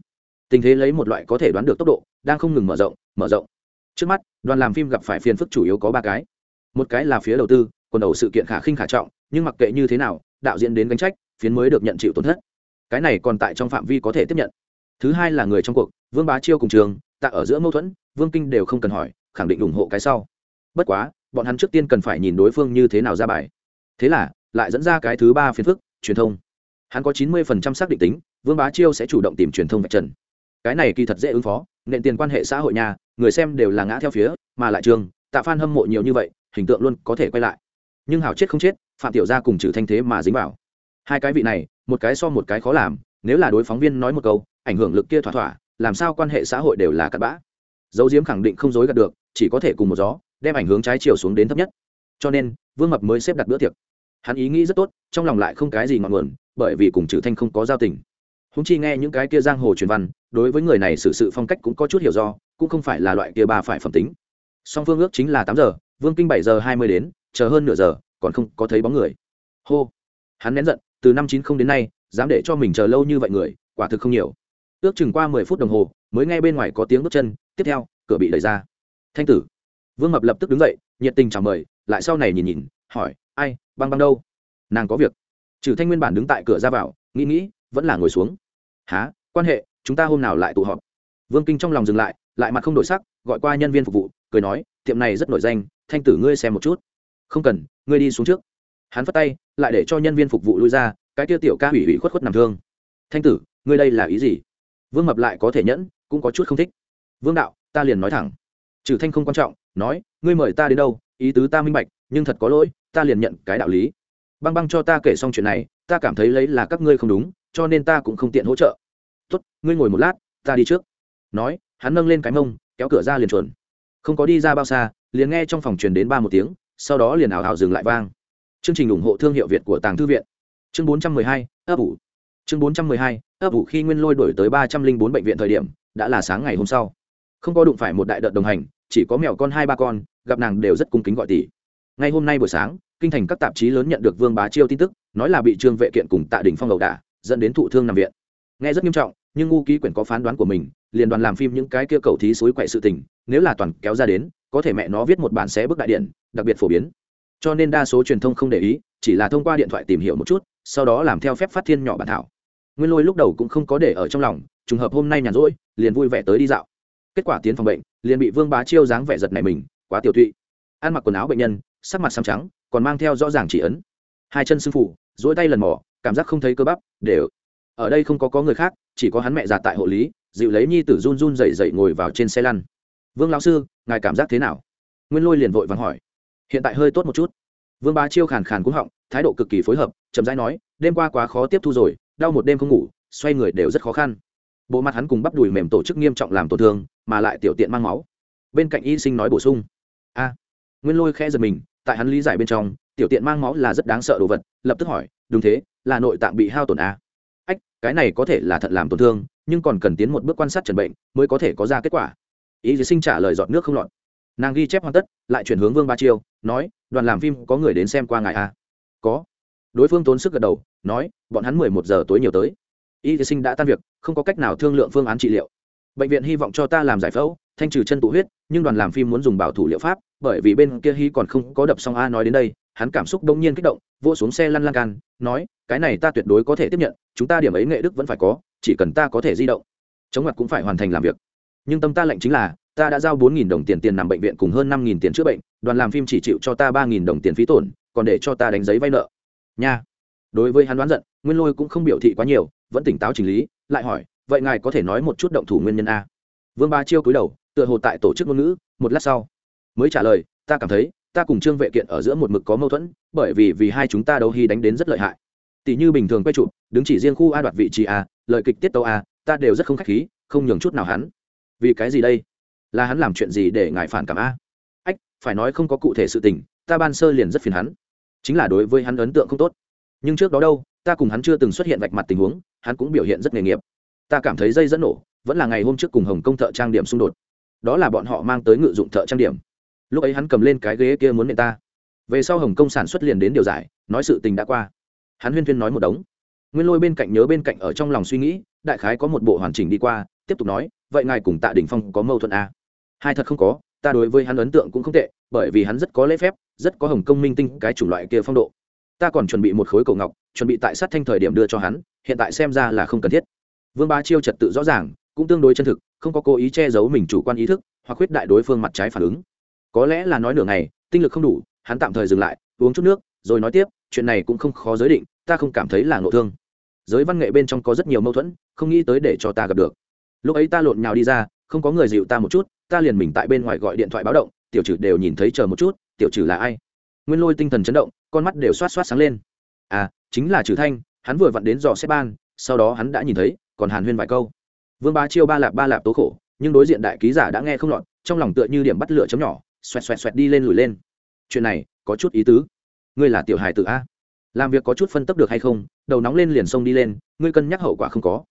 Tình thế lấy một loại có thể đoán được tốc độ, đang không ngừng mở rộng mở rộng. Trước mắt, đoàn làm phim gặp phải phiền phức chủ yếu có ba cái. Một cái là phía đầu tư còn đầu sự kiện khả khinh khả trọng, nhưng mặc kệ như thế nào, đạo diễn đến gánh trách, phiến mới được nhận chịu tổn thất. Cái này còn tại trong phạm vi có thể tiếp nhận. Thứ hai là người trong cuộc, vương bá chiêu cùng trường, tạ ở giữa mâu thuẫn, vương kinh đều không cần hỏi, khẳng định ủng hộ cái sau. Bất quá, bọn hắn trước tiên cần phải nhìn đối phương như thế nào ra bài. Thế là, lại dẫn ra cái thứ ba phiền phức, truyền thông. Hắn có chín mươi phần trăm xác định tính, vương bá chiêu sẽ chủ động tìm truyền thông vạch trần cái này kỳ thật dễ ứng phó, nện tiền quan hệ xã hội nhà, người xem đều là ngã theo phía, mà lại trường, tạ phan hâm mộ nhiều như vậy, hình tượng luôn có thể quay lại. Nhưng hảo chết không chết, phạm tiểu gia cùng trừ thanh thế mà dính vào. Hai cái vị này, một cái so một cái khó làm, nếu là đối phóng viên nói một câu, ảnh hưởng lực kia thỏa thỏa, làm sao quan hệ xã hội đều là cặn bã. Dấu diếm khẳng định không dối gạt được, chỉ có thể cùng một gió, đem ảnh hướng trái chiều xuống đến thấp nhất. Cho nên, vương mập mới xếp đặt bữa tiệc. Hắn ý nghĩ rất tốt, trong lòng lại không cái gì ngọn nguồn, bởi vì cùng trừ thanh không có giao tình húng chi nghe những cái kia giang hồ truyền văn đối với người này xử sự, sự phong cách cũng có chút hiểu do cũng không phải là loại kia ba phải phẩm tính. Song phương ước chính là tám giờ vương kinh bảy giờ hai mươi đến chờ hơn nửa giờ còn không có thấy bóng người. Hô! Hắn nén giận từ năm chín không đến nay dám để cho mình chờ lâu như vậy người quả thực không nhiều. Ước chừng qua mười phút đồng hồ mới nghe bên ngoài có tiếng bước chân tiếp theo cửa bị đẩy ra. Thanh tử! Vương mập lập tức đứng dậy nhiệt tình chào mời lại sau này nhìn nhìn hỏi ai băng băng đâu? Nàng có việc. Trừ thanh nguyên bản đứng tại cửa ra vào nghĩ nghĩ vẫn là ngồi xuống há quan hệ, chúng ta hôm nào lại tụ họp? Vương kinh trong lòng dừng lại lại mặt không đổi sắc, gọi qua nhân viên phục vụ, cười nói, tiệm này rất nổi danh, thanh tử ngươi xem một chút. Không cần, ngươi đi xuống trước. Hắn phất tay, lại để cho nhân viên phục vụ lui ra, cái tiêu tiểu ca hủy hủy khuất khuất nằm thương. Thanh tử, ngươi đây là ý gì? Vương mập lại có thể nhẫn, cũng có chút không thích. Vương đạo, ta liền nói thẳng. Trừ thanh không quan trọng, nói, ngươi mời ta đến đâu, ý tứ ta minh bạch, nhưng thật có lỗi, ta liền nhận cái đạo lý. Băng băng cho ta kể xong chuyện này, ta cảm thấy lấy là các ngươi không đúng cho nên ta cũng không tiện hỗ trợ. Tốt, ngươi ngồi một lát, ta đi trước. Nói, hắn nâng lên cái mông, kéo cửa ra liền chuồn không có đi ra bao xa, liền nghe trong phòng truyền đến ba một tiếng, sau đó liền ảo ảo dừng lại vang. Chương trình ủng hộ thương hiệu việt của tàng thư viện. Chương bốn trăm mười hai, ấp ủ. Chương bốn trăm mười hai, ấp ủ khi nguyên lôi đổi tới ba trăm linh bốn bệnh viện thời điểm, đã là sáng ngày hôm sau. Không có đụng phải một đại đợt đồng hành, chỉ có mèo con hai ba con, gặp nàng đều rất cung kính gọi tỷ ngay hôm nay buổi sáng, kinh thành các tạp chí lớn nhận được vương bá chiêu tin tức, nói là bị trương vệ kiện cùng tạ đình phong ẩu đả dẫn đến thụ thương nằm viện. Nghe rất nghiêm trọng, nhưng ngu ký quyển có phán đoán của mình, liền đoàn làm phim những cái kia cầu thí suối quậy sự tình, nếu là toàn kéo ra đến, có thể mẹ nó viết một bản xé bức đại điện, đặc biệt phổ biến. Cho nên đa số truyền thông không để ý, chỉ là thông qua điện thoại tìm hiểu một chút, sau đó làm theo phép phát thiên nhỏ bản thảo. Nguyên lôi lúc đầu cũng không có để ở trong lòng, trùng hợp hôm nay nhàn rỗi, liền vui vẻ tới đi dạo. Kết quả tiến phòng bệnh, liền bị vương bá chiêu dáng vẻ giật này mình, quá tiểu tụy. Ăn mặc quần áo bệnh nhân, sắc mặt xám trắng, còn mang theo rõ ràng chỉ ấn. Hai chân sưng phủ dỗi tay lần mỏ cảm giác không thấy cơ bắp, đều. Ở đây không có có người khác, chỉ có hắn mẹ già tại hộ lý, dịu lấy nhi tử run run dậy dậy ngồi vào trên xe lăn. Vương lão sư, ngài cảm giác thế nào? Nguyên lôi liền vội vàng hỏi. Hiện tại hơi tốt một chút. Vương bá chiêu khàn khàn cúng họng, thái độ cực kỳ phối hợp, chậm rãi nói, đêm qua quá khó tiếp thu rồi, đau một đêm không ngủ, xoay người đều rất khó khăn. Bộ mặt hắn cùng bắp đùi mềm tổ chức nghiêm trọng làm tổn thương, mà lại tiểu tiện mang máu. Bên cạnh y sinh nói bổ sung. A. Nguyên lôi khẽ giật mình, tại hắn lý giải bên trong tiểu tiện mang máu là rất đáng sợ đồ vật, lập tức hỏi, đúng thế, là nội tạng bị hao tổn a ách, cái này có thể là thận làm tổn thương, nhưng còn cần tiến một bước quan sát trần bệnh mới có thể có ra kết quả. Y sinh trả lời giọt nước không lọt. Nàng ghi chép hoàn tất, lại chuyển hướng vương ba chiêu, nói, đoàn làm phim có người đến xem qua ngài a có. Đối phương tốn sức gật đầu, nói, bọn hắn mười một giờ tối nhiều tới. Y sinh đã tan việc, không có cách nào thương lượng phương án trị liệu. Bệnh viện hy vọng cho ta làm giải phẫu, thanh trừ chân tụ huyết, nhưng đoàn làm phim muốn dùng bảo thủ liệu pháp, bởi vì bên kia hy còn không có đập xong a nói đến đây hắn cảm xúc đông nhiên kích động, vỗ xuống xe lăn lan can, nói, cái này ta tuyệt đối có thể tiếp nhận, chúng ta điểm ấy nghệ đức vẫn phải có, chỉ cần ta có thể di động. Chống mặt cũng phải hoàn thành làm việc. Nhưng tâm ta lệnh chính là, ta đã giao bốn nghìn đồng tiền tiền nằm bệnh viện cùng hơn năm nghìn tiền chữa bệnh, đoàn làm phim chỉ chịu cho ta ba nghìn đồng tiền phí tổn, còn để cho ta đánh giấy vay nợ. Nha. Đối với hắn đoán giận, nguyên lôi cũng không biểu thị quá nhiều, vẫn tỉnh táo chỉnh lý, lại hỏi, vậy ngài có thể nói một chút động thủ nguyên nhân a? Vương ba chiêu cúi đầu, tựa hồ tại tổ chức ngôn ngữ, một lát sau, mới trả lời, ta cảm thấy ta cùng trương vệ kiện ở giữa một mực có mâu thuẫn, bởi vì vì hai chúng ta đấu hy đánh đến rất lợi hại. Tỷ như bình thường quay chụp, đứng chỉ riêng khu a đoạt vị trí a lợi kịch tiết tấu a, ta đều rất không khách khí, không nhường chút nào hắn. Vì cái gì đây? Là hắn làm chuyện gì để ngài phản cảm a? Ách, phải nói không có cụ thể sự tình, ta ban sơ liền rất phiền hắn. Chính là đối với hắn ấn tượng không tốt. Nhưng trước đó đâu, ta cùng hắn chưa từng xuất hiện vạch mặt tình huống, hắn cũng biểu hiện rất nghề nghiệp. Ta cảm thấy dây dẫn nổ, vẫn là ngày hôm trước cùng hồng công thợ trang điểm xung đột. Đó là bọn họ mang tới ngự dụng thợ trang điểm lúc ấy hắn cầm lên cái ghế kia muốn nện ta. Về sau hồng công sản xuất liền đến điều giải, nói sự tình đã qua. Hắn huyên thuyên nói một đống. Nguyên lôi bên cạnh nhớ bên cạnh ở trong lòng suy nghĩ, đại khái có một bộ hoàn chỉnh đi qua, tiếp tục nói, vậy ngài cùng tạ đình phong có mâu thuẫn à? hai thật không có, ta đối với hắn ấn tượng cũng không tệ, bởi vì hắn rất có lễ phép, rất có hồng công minh tinh cái chủng loại kia phong độ. Ta còn chuẩn bị một khối cổ ngọc, chuẩn bị tại sát thanh thời điểm đưa cho hắn, hiện tại xem ra là không cần thiết. Vương ba chiêu trật tự rõ ràng, cũng tương đối chân thực, không có cố ý che giấu mình chủ quan ý thức, hoặc khuyết đại đối phương mặt trái phản ứng có lẽ là nói nửa ngày, tinh lực không đủ, hắn tạm thời dừng lại, uống chút nước, rồi nói tiếp, chuyện này cũng không khó giới định, ta không cảm thấy là ngộ thương. Giới văn nghệ bên trong có rất nhiều mâu thuẫn, không nghĩ tới để cho ta gặp được. Lúc ấy ta lộn nhào đi ra, không có người dịu ta một chút, ta liền mình tại bên ngoài gọi điện thoại báo động, tiểu trừ đều nhìn thấy chờ một chút, tiểu trừ là ai? Nguyên lôi tinh thần chấn động, con mắt đều xoát xoát sáng lên. À chính là trừ thanh, hắn vừa vặn đến dò xếp ban, sau đó hắn đã nhìn thấy, còn hàn huyên vài câu. Vương bá chiêu ba lạp ba lạp tố khổ, nhưng đối diện đại ký giả đã nghe không lọt, trong lòng tựa như điểm bắt lửa chấm nhỏ xoẹt xoẹt xoẹt đi lên lùi lên. Chuyện này, có chút ý tứ. Ngươi là tiểu hài tử a? Làm việc có chút phân tấp được hay không? Đầu nóng lên liền xông đi lên, ngươi cân nhắc hậu quả không có.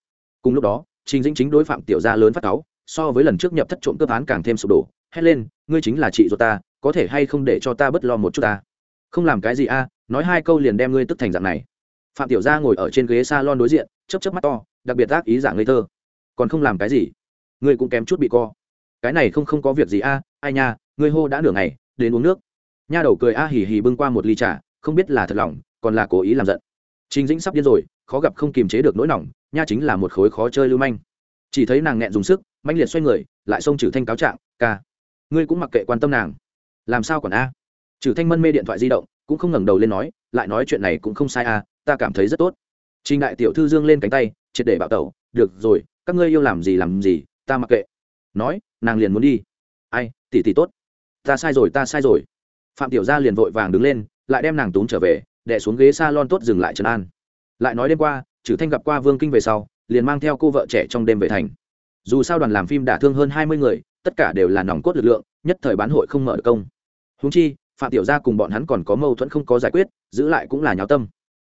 Cùng lúc đó, trình dĩnh chính đối phạm tiểu gia lớn phát cáu, so với lần trước nhập thất trộm cướp án càng thêm sụp đổ. Hét lên, ngươi chính là chị ruột ta, có thể hay không để cho ta bớt lo một chút ta? Không làm cái gì a, nói hai câu liền đem ngươi tức thành dạng này. Phạm tiểu gia ngồi ở trên ghế salon lon đối diện, chớp chớp mắt to, đặc biệt ác ý dạng ngây thơ. Còn không làm cái gì? Ngươi cũng kém chút bị co. Cái này không không có việc gì a, ai nha ngươi hô đã nửa ngày, đến uống nước. Nha đầu cười a hì hì bưng qua một ly trà, không biết là thật lòng, còn là cố ý làm giận. Trình dĩnh sắp điên rồi, khó gặp không kiềm chế được nỗi lòng nha chính là một khối khó chơi lưu manh. Chỉ thấy nàng nghẹn dùng sức, manh liệt xoay người, lại xông trừ thanh cáo trạng, ca, ngươi cũng mặc kệ quan tâm nàng. Làm sao còn a? Trừ thanh mân mê điện thoại di động, cũng không ngẩng đầu lên nói, lại nói chuyện này cũng không sai a, ta cảm thấy rất tốt. Trình đại tiểu thư dương lên cánh tay, triệt để bạo tẩu, được rồi, các ngươi yêu làm gì làm gì, ta mặc kệ. Nói, nàng liền muốn đi. Ai, tỷ tỷ tốt ta sai rồi, ta sai rồi. Phạm tiểu gia liền vội vàng đứng lên, lại đem nàng túm trở về, đè xuống ghế salon tốt dừng lại trấn an. Lại nói đêm qua trừ thanh gặp qua vương kinh về sau, liền mang theo cô vợ trẻ trong đêm về thành. Dù sao đoàn làm phim đã thương hơn hai mươi người, tất cả đều là nòng cốt lực lượng, nhất thời bán hội không mở được công. Huống chi, phạm tiểu gia cùng bọn hắn còn có mâu thuẫn không có giải quyết, giữ lại cũng là nháo tâm.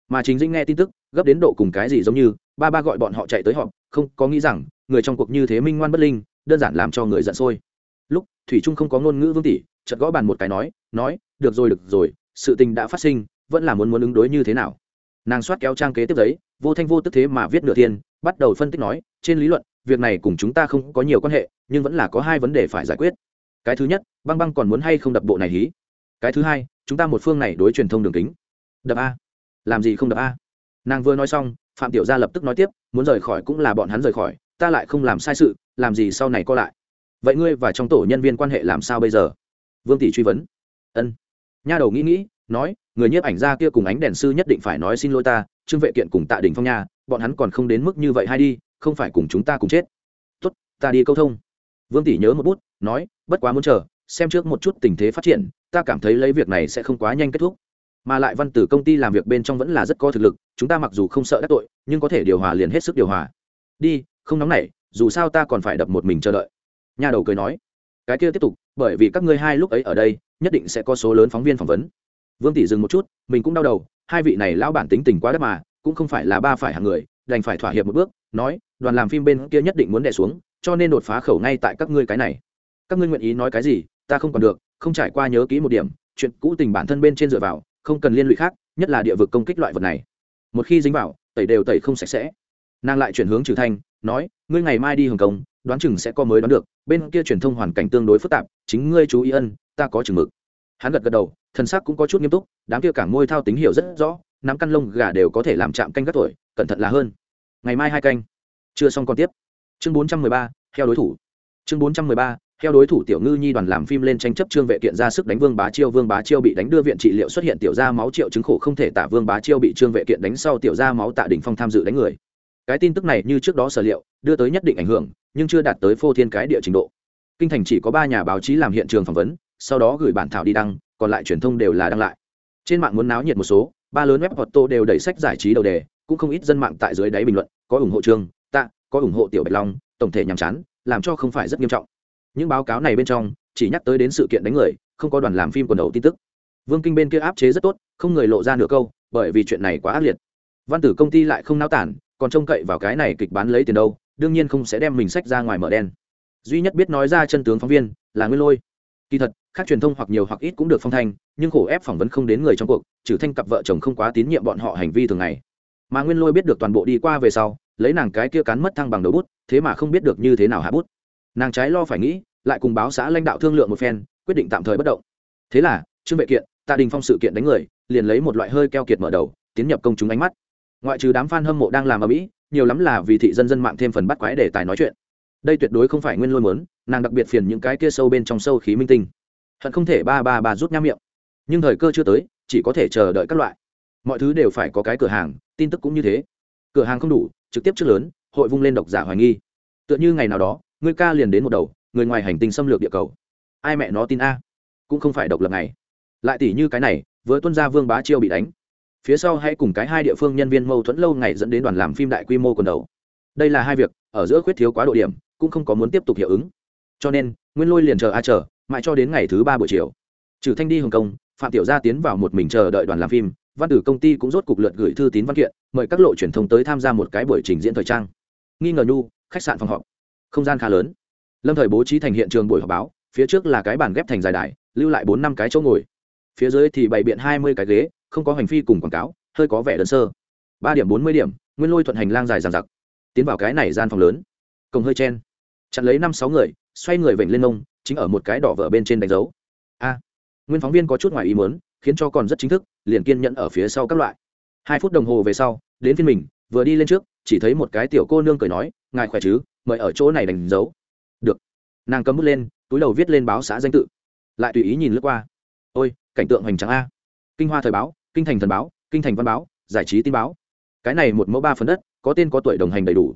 Mà chính dinh nghe tin tức, gấp đến độ cùng cái gì giống như, ba ba gọi bọn họ chạy tới họ không có nghĩ rằng, người trong cuộc như thế minh ngoan bất linh, đơn giản làm cho người giận sôi lúc, thủy trung không có ngôn ngữ vương tỷ, chợt gõ bàn một cái nói nói, được rồi được rồi, sự tình đã phát sinh, vẫn là muốn muốn ứng đối như thế nào? Nàng soát kéo trang kế tiếp giấy, vô thanh vô tức thế mà viết nửa thiên, bắt đầu phân tích nói, trên lý luận, việc này cùng chúng ta không có nhiều quan hệ, nhưng vẫn là có hai vấn đề phải giải quyết. Cái thứ nhất, băng băng còn muốn hay không đập bộ này hí? Cái thứ hai, chúng ta một phương này đối truyền thông đường kính. Đập a. Làm gì không đập a? Nàng vừa nói xong, phạm tiểu gia lập tức nói tiếp, muốn rời khỏi cũng là bọn hắn rời khỏi, ta lại không làm sai sự, làm gì sau này co lại? Vậy ngươi và trong tổ nhân viên quan hệ làm sao bây giờ? Vương tỷ truy vấn. Ân. Nha đầu nghĩ nghĩ, nói, người nhiếp ảnh gia kia cùng ánh đèn sư nhất định phải nói xin lỗi ta, trương vệ kiện cùng tạ đình phong nha, bọn hắn còn không đến mức như vậy hay đi, không phải cùng chúng ta cùng chết. Tốt, ta đi câu thông. Vương tỷ nhớ một bút, nói, bất quá muốn chờ, xem trước một chút tình thế phát triển, ta cảm thấy lấy việc này sẽ không quá nhanh kết thúc. Mà lại văn tử công ty làm việc bên trong vẫn là rất có thực lực, chúng ta mặc dù không sợ đắc tội, nhưng có thể điều hòa liền hết sức điều hòa. Đi, không nóng nảy, dù sao ta còn phải đập một mình chờ đợi nhà đầu cười nói, cái kia tiếp tục, bởi vì các ngươi hai lúc ấy ở đây, nhất định sẽ có số lớn phóng viên phỏng vấn. Vương tỷ dừng một chút, mình cũng đau đầu, hai vị này lão bản tính tình quá đất mà, cũng không phải là ba phải hàng người, đành phải thỏa hiệp một bước, nói, đoàn làm phim bên kia nhất định muốn đẻ xuống, cho nên đột phá khẩu ngay tại các ngươi cái này. Các ngươi nguyện ý nói cái gì, ta không còn được, không trải qua nhớ kỹ một điểm, chuyện cũ tình bản thân bên trên dựa vào, không cần liên lụy khác, nhất là địa vực công kích loại vật này. Một khi dính vào, tẩy đều tẩy không sạch sẽ. Nàng lại chuyển hướng trừ thanh, nói, ngươi ngày mai đi hồng kông đoán chừng sẽ có mới đoán được, bên kia truyền thông hoàn cảnh tương đối phức tạp, chính ngươi chú ý ân, ta có chừng mực. Hắn gật gật đầu thân xác cũng có chút nghiêm túc, đám kia cảng ngôi thao tín hiệu rất rõ, nắm căn lông gà đều có thể làm chạm canh các tuổi, cẩn thận là hơn. Ngày mai hai canh. Chưa xong còn tiếp. Chương bốn trăm mười ba theo đối thủ. Chương bốn trăm mười ba theo đối thủ tiểu ngư nhi đoàn làm phim lên tranh chấp trương vệ kiện ra sức đánh vương bá chiêu, vương bá chiêu bị đánh đưa viện trị liệu xuất hiện tiểu ra máu triệu chứng khổ không thể tả vương bá chiêu bị trương vệ kiện đánh sau tiểu ra máu tạ đỉnh phong tham dự đánh người. Cái tin tức này như trước đó sở liệu, đưa tới nhất định ảnh hưởng nhưng chưa đạt tới phô thiên cái địa trình độ. Kinh thành chỉ có ba nhà báo chí làm hiện trường phỏng vấn sau đó gửi bản thảo đi đăng còn lại truyền thông đều là đăng lại. Trên mạng muốn náo nhiệt một số ba lớn web auto đều đẩy sách giải trí đầu đề cũng không ít dân mạng tại dưới đáy bình luận có ủng hộ trương, tạ có ủng hộ tiểu bạch long tổng thể nhàm chán làm cho không phải rất nghiêm trọng. Những báo cáo này bên trong chỉ nhắc tới đến sự kiện đánh người không có đoàn làm phim quần đầu tin tức. Vương kinh bên kia áp chế rất tốt không người lộ ra nửa câu bởi vì chuyện này quá ác liệt. Văn tử công ty lại không náo tản còn trông cậy vào cái này kịch bán lấy tiền đâu đương nhiên không sẽ đem mình sách ra ngoài mở đen. Duy nhất biết nói ra chân tướng phóng viên là nguyên lôi. Kỳ thật các truyền thông hoặc nhiều hoặc ít cũng được phong thanh, nhưng khổ ép phỏng vấn không đến người trong cuộc, trừ thanh cặp vợ chồng không quá tín nhiệm bọn họ hành vi thường ngày. Mà nguyên lôi biết được toàn bộ đi qua về sau, lấy nàng cái kia cán mất thăng bằng đầu bút, thế mà không biết được như thế nào hạ bút. Nàng trái lo phải nghĩ, lại cùng báo xã lãnh đạo thương lượng một phen, quyết định tạm thời bất động. Thế là, trương vệ kiện, tạ đình phong sự kiện đánh người, liền lấy một loại hơi keo kiệt mở đầu, tiến nhập công chúng ánh mắt. Ngoại trừ đám f a n hâm mộ đang làm ở mỹ nhiều lắm là vì thị dân dân mạng thêm phần bắt quái để tài nói chuyện. Đây tuyệt đối không phải nguyên lôi muốn, nàng đặc biệt phiền những cái kia sâu bên trong sâu khí minh tinh. Hận không thể ba ba ba rút nham miệng. Nhưng thời cơ chưa tới chỉ có thể chờ đợi các loại. Mọi thứ đều phải có cái cửa hàng tin tức cũng như thế. Cửa hàng không đủ trực tiếp trước lớn hội vung lên độc giả hoài nghi. Tựa như ngày nào đó người ca liền đến một đầu người ngoài hành tinh xâm lược địa cầu. Ai mẹ nó tin a? Cũng không phải độc lập này. Lại tỷ như cái này vừa tuân gia vương bá chiêu bị đánh phía sau hãy cùng cái hai địa phương nhân viên mâu thuẫn lâu ngày dẫn đến đoàn làm phim đại quy mô quần đầu. Đây là hai việc, ở giữa khuyết thiếu quá độ điểm, cũng không có muốn tiếp tục hiệu ứng. Cho nên, nguyên lôi liền chờ a chờ, mãi cho đến ngày thứ ba buổi chiều. Trừ thanh đi hồng kông, phạm tiểu gia tiến vào một mình chờ đợi đoàn làm phim, văn tử công ty cũng rốt cục lượt gửi thư tín văn kiện, mời các lộ truyền thông tới tham gia một cái buổi trình diễn thời trang. Nghi ngờ nhu, khách sạn phòng họp. Không gian khá lớn. Lâm thời bố trí thành hiện trường buổi họp báo, phía trước là cái bàn ghép thành dài đài, lưu lại bốn năm cái chỗ ngồi. Phía dưới thì bày biện hai mươi cái ghế không có hành phi cùng quảng cáo, hơi có vẻ đơn sơ. Ba điểm bốn mươi điểm, nguyên lôi thuận hành lang dài dàn giặc tiến vào cái này gian phòng lớn. Cổng hơi chen. Chặn lấy năm sáu người, xoay người vểnh lên nông chính ở một cái đỏ vở bên trên đánh dấu. A. Nguyên phóng viên có chút ngoài ý muốn, khiến cho còn rất chính thức, liền kiên nhẫn ở phía sau các loại. Hai phút đồng hồ về sau, đến phiên mình, vừa đi lên trước, chỉ thấy một cái tiểu cô nương cười nói, ngài khỏe chứ? Mời ở chỗ này đánh dấu. Được. Nàng cầm bút lên, túi đầu viết lên báo xã danh tự. Lại tùy ý nhìn lướt qua. Ôi, cảnh tượng hoành tráng a. Kinh hoa thời báo kinh thành thần báo, kinh thành văn báo, giải trí tin báo. Cái này một mẫu ba phần đất, có tên có tuổi đồng hành đầy đủ.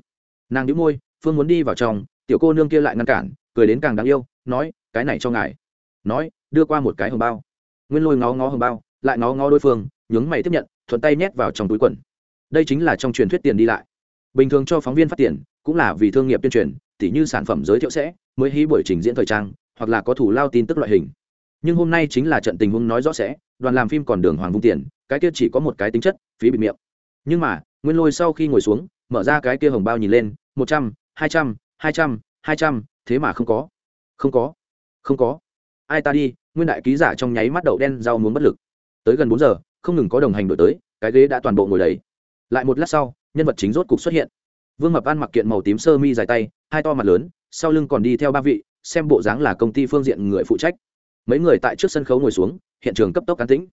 Nàng đĩu môi, phương muốn đi vào trong, tiểu cô nương kia lại ngăn cản, cười đến càng đáng yêu, nói, cái này cho ngài. Nói, đưa qua một cái hồng bao. Nguyên lôi ngó ngó hồng bao, lại ngó ngó đối phương, nhướng mày tiếp nhận, thuận tay nhét vào trong túi quần. Đây chính là trong truyền thuyết tiền đi lại. Bình thường cho phóng viên phát tiền, cũng là vì thương nghiệp tuyên truyền, tỉ như sản phẩm giới thiệu sẽ, mới hí buổi trình diễn thời trang, hoặc là có thủ lao tin tức loại hình. Nhưng hôm nay chính là trận tình huống nói rõ sẽ đoàn làm phim còn đường hoàng vung tiền, cái kia chỉ có một cái tính chất, phí bị miệng. Nhưng mà, nguyên lôi sau khi ngồi xuống, mở ra cái kia hồng bao nhìn lên, một trăm, hai trăm hai trăm hai trăm, thế mà không có. Không có. Không có. Ai ta đi, nguyên đại ký giả trong nháy mắt đậu đen rau muốn bất lực. Tới gần bốn giờ, không ngừng có đồng hành đổi tới, cái ghế đã toàn bộ ngồi đầy. Lại một lát sau, nhân vật chính rốt cục xuất hiện. Vương mập ăn mặc kiện màu tím sơ mi dài tay, hai to mặt lớn, sau lưng còn đi theo ba vị, xem bộ dáng là công ty phương diện người phụ trách. Mấy người tại trước sân khấu ngồi xuống hiện trường cấp tốc cán tĩnh.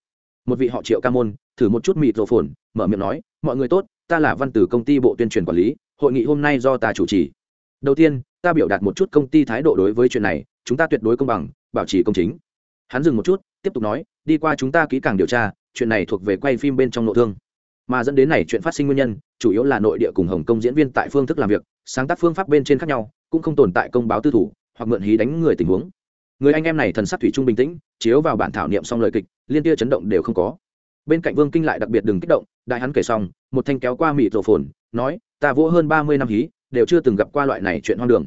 Một vị họ triệu ca môn, thử một chút mịt rổ phồn, mở miệng nói, mọi người tốt, ta là văn tử công ty bộ tuyên truyền quản lý, hội nghị hôm nay do ta chủ trì. Đầu tiên, ta biểu đạt một chút công ty thái độ đối với chuyện này, chúng ta tuyệt đối công bằng, bảo trì công chính. Hắn dừng một chút, tiếp tục nói, đi qua chúng ta kỹ càng điều tra, chuyện này thuộc về quay phim bên trong nội thương. Mà dẫn đến này chuyện phát sinh nguyên nhân, chủ yếu là nội địa cùng hồng kông diễn viên tại phương thức làm việc, sáng tác phương pháp bên trên khác nhau, cũng không tồn tại công báo tư thủ, hoặc mượn hí đánh người tình huống người anh em này thần sắc thủy trung bình tĩnh, chiếu vào bản thảo niệm xong lời kịch, liên tia chấn động đều không có. Bên cạnh vương kinh lại đặc biệt đừng kích động, đại hắn kể xong, một thanh kéo qua mịt rổ phồn, nói, ta vỗ hơn ba mươi năm hí, đều chưa từng gặp qua loại này chuyện hoang đường.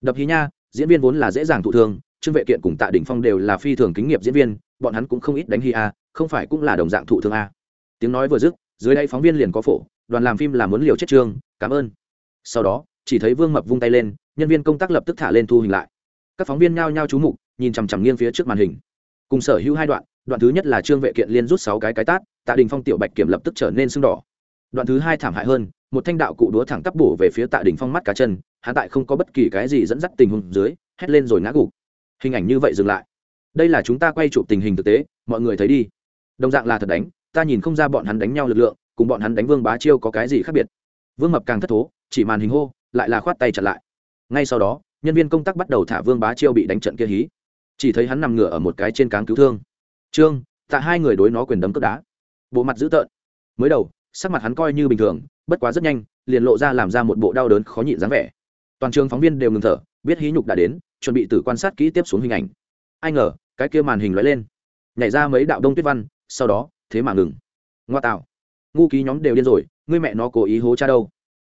Đập hí nha, diễn viên vốn là dễ dàng thụ thương, trương vệ kiện cùng tạ đình phong đều là phi thường kính nghiệp diễn viên, bọn hắn cũng không ít đánh hí a, không phải cũng là đồng dạng thụ thương a. Tiếng nói vừa dứt, dưới đây phóng viên liền có phổ, đoàn làm phim là muốn liều chết trương, cảm ơn. Sau đó, chỉ thấy vương mập vung tay lên, nhân viên công tác lập tức thả lên thu hình lại. Các phóng viên nhao nhao chú mục nhìn chằm chằm nghiêng phía trước màn hình. Cùng sở hữu hai đoạn đoạn thứ nhất là trương vệ kiện liên rút sáu cái cái tát, tạ đình phong, tiểu bạch kiểm lập tức trở nên sưng đỏ. Đoạn thứ hai thảm hại hơn, một thanh đạo cụ đúa thẳng tắp bổ về phía tạ đình phong mắt cá chân, hắn tại không có bất kỳ cái gì dẫn dắt tình huống dưới, hét lên rồi ngã gục. Hình ảnh như vậy dừng lại. Đây là chúng ta quay chụp tình hình thực tế, mọi người thấy đi. Đồng dạng là thật đánh, ta nhìn không ra bọn hắn đánh nhau lực lượng, cùng bọn hắn đánh vương bá chiêu có cái gì khác biệt. Vương mập càng thất thố, chỉ màn hình hô, lại là khoát tay chặn lại. Ngay sau đó, nhân viên công tác bắt đầu thả vương bá chiêu bị đánh trận kia hí chỉ thấy hắn nằm ngửa ở một cái trên cáng cứu thương. Trương, tạ hai người đối nó quyền đấm cướp đá. Bộ mặt dữ tợn. Mới đầu, sắc mặt hắn coi như bình thường, bất quá rất nhanh, liền lộ ra làm ra một bộ đau đớn khó nhịn dáng vẻ. Toàn trường phóng viên đều ngừng thở, biết hí nhục đã đến, chuẩn bị từ quan sát kỹ tiếp xuống hình ảnh. Ai ngờ, cái kia màn hình lóe lên. Nhảy ra mấy đạo đông tuyết văn, sau đó, thế mà ngừng. Ngoa tạo. Ngu ký nhóm đều điên rồi, ngươi mẹ nó cố ý hố cha đâu.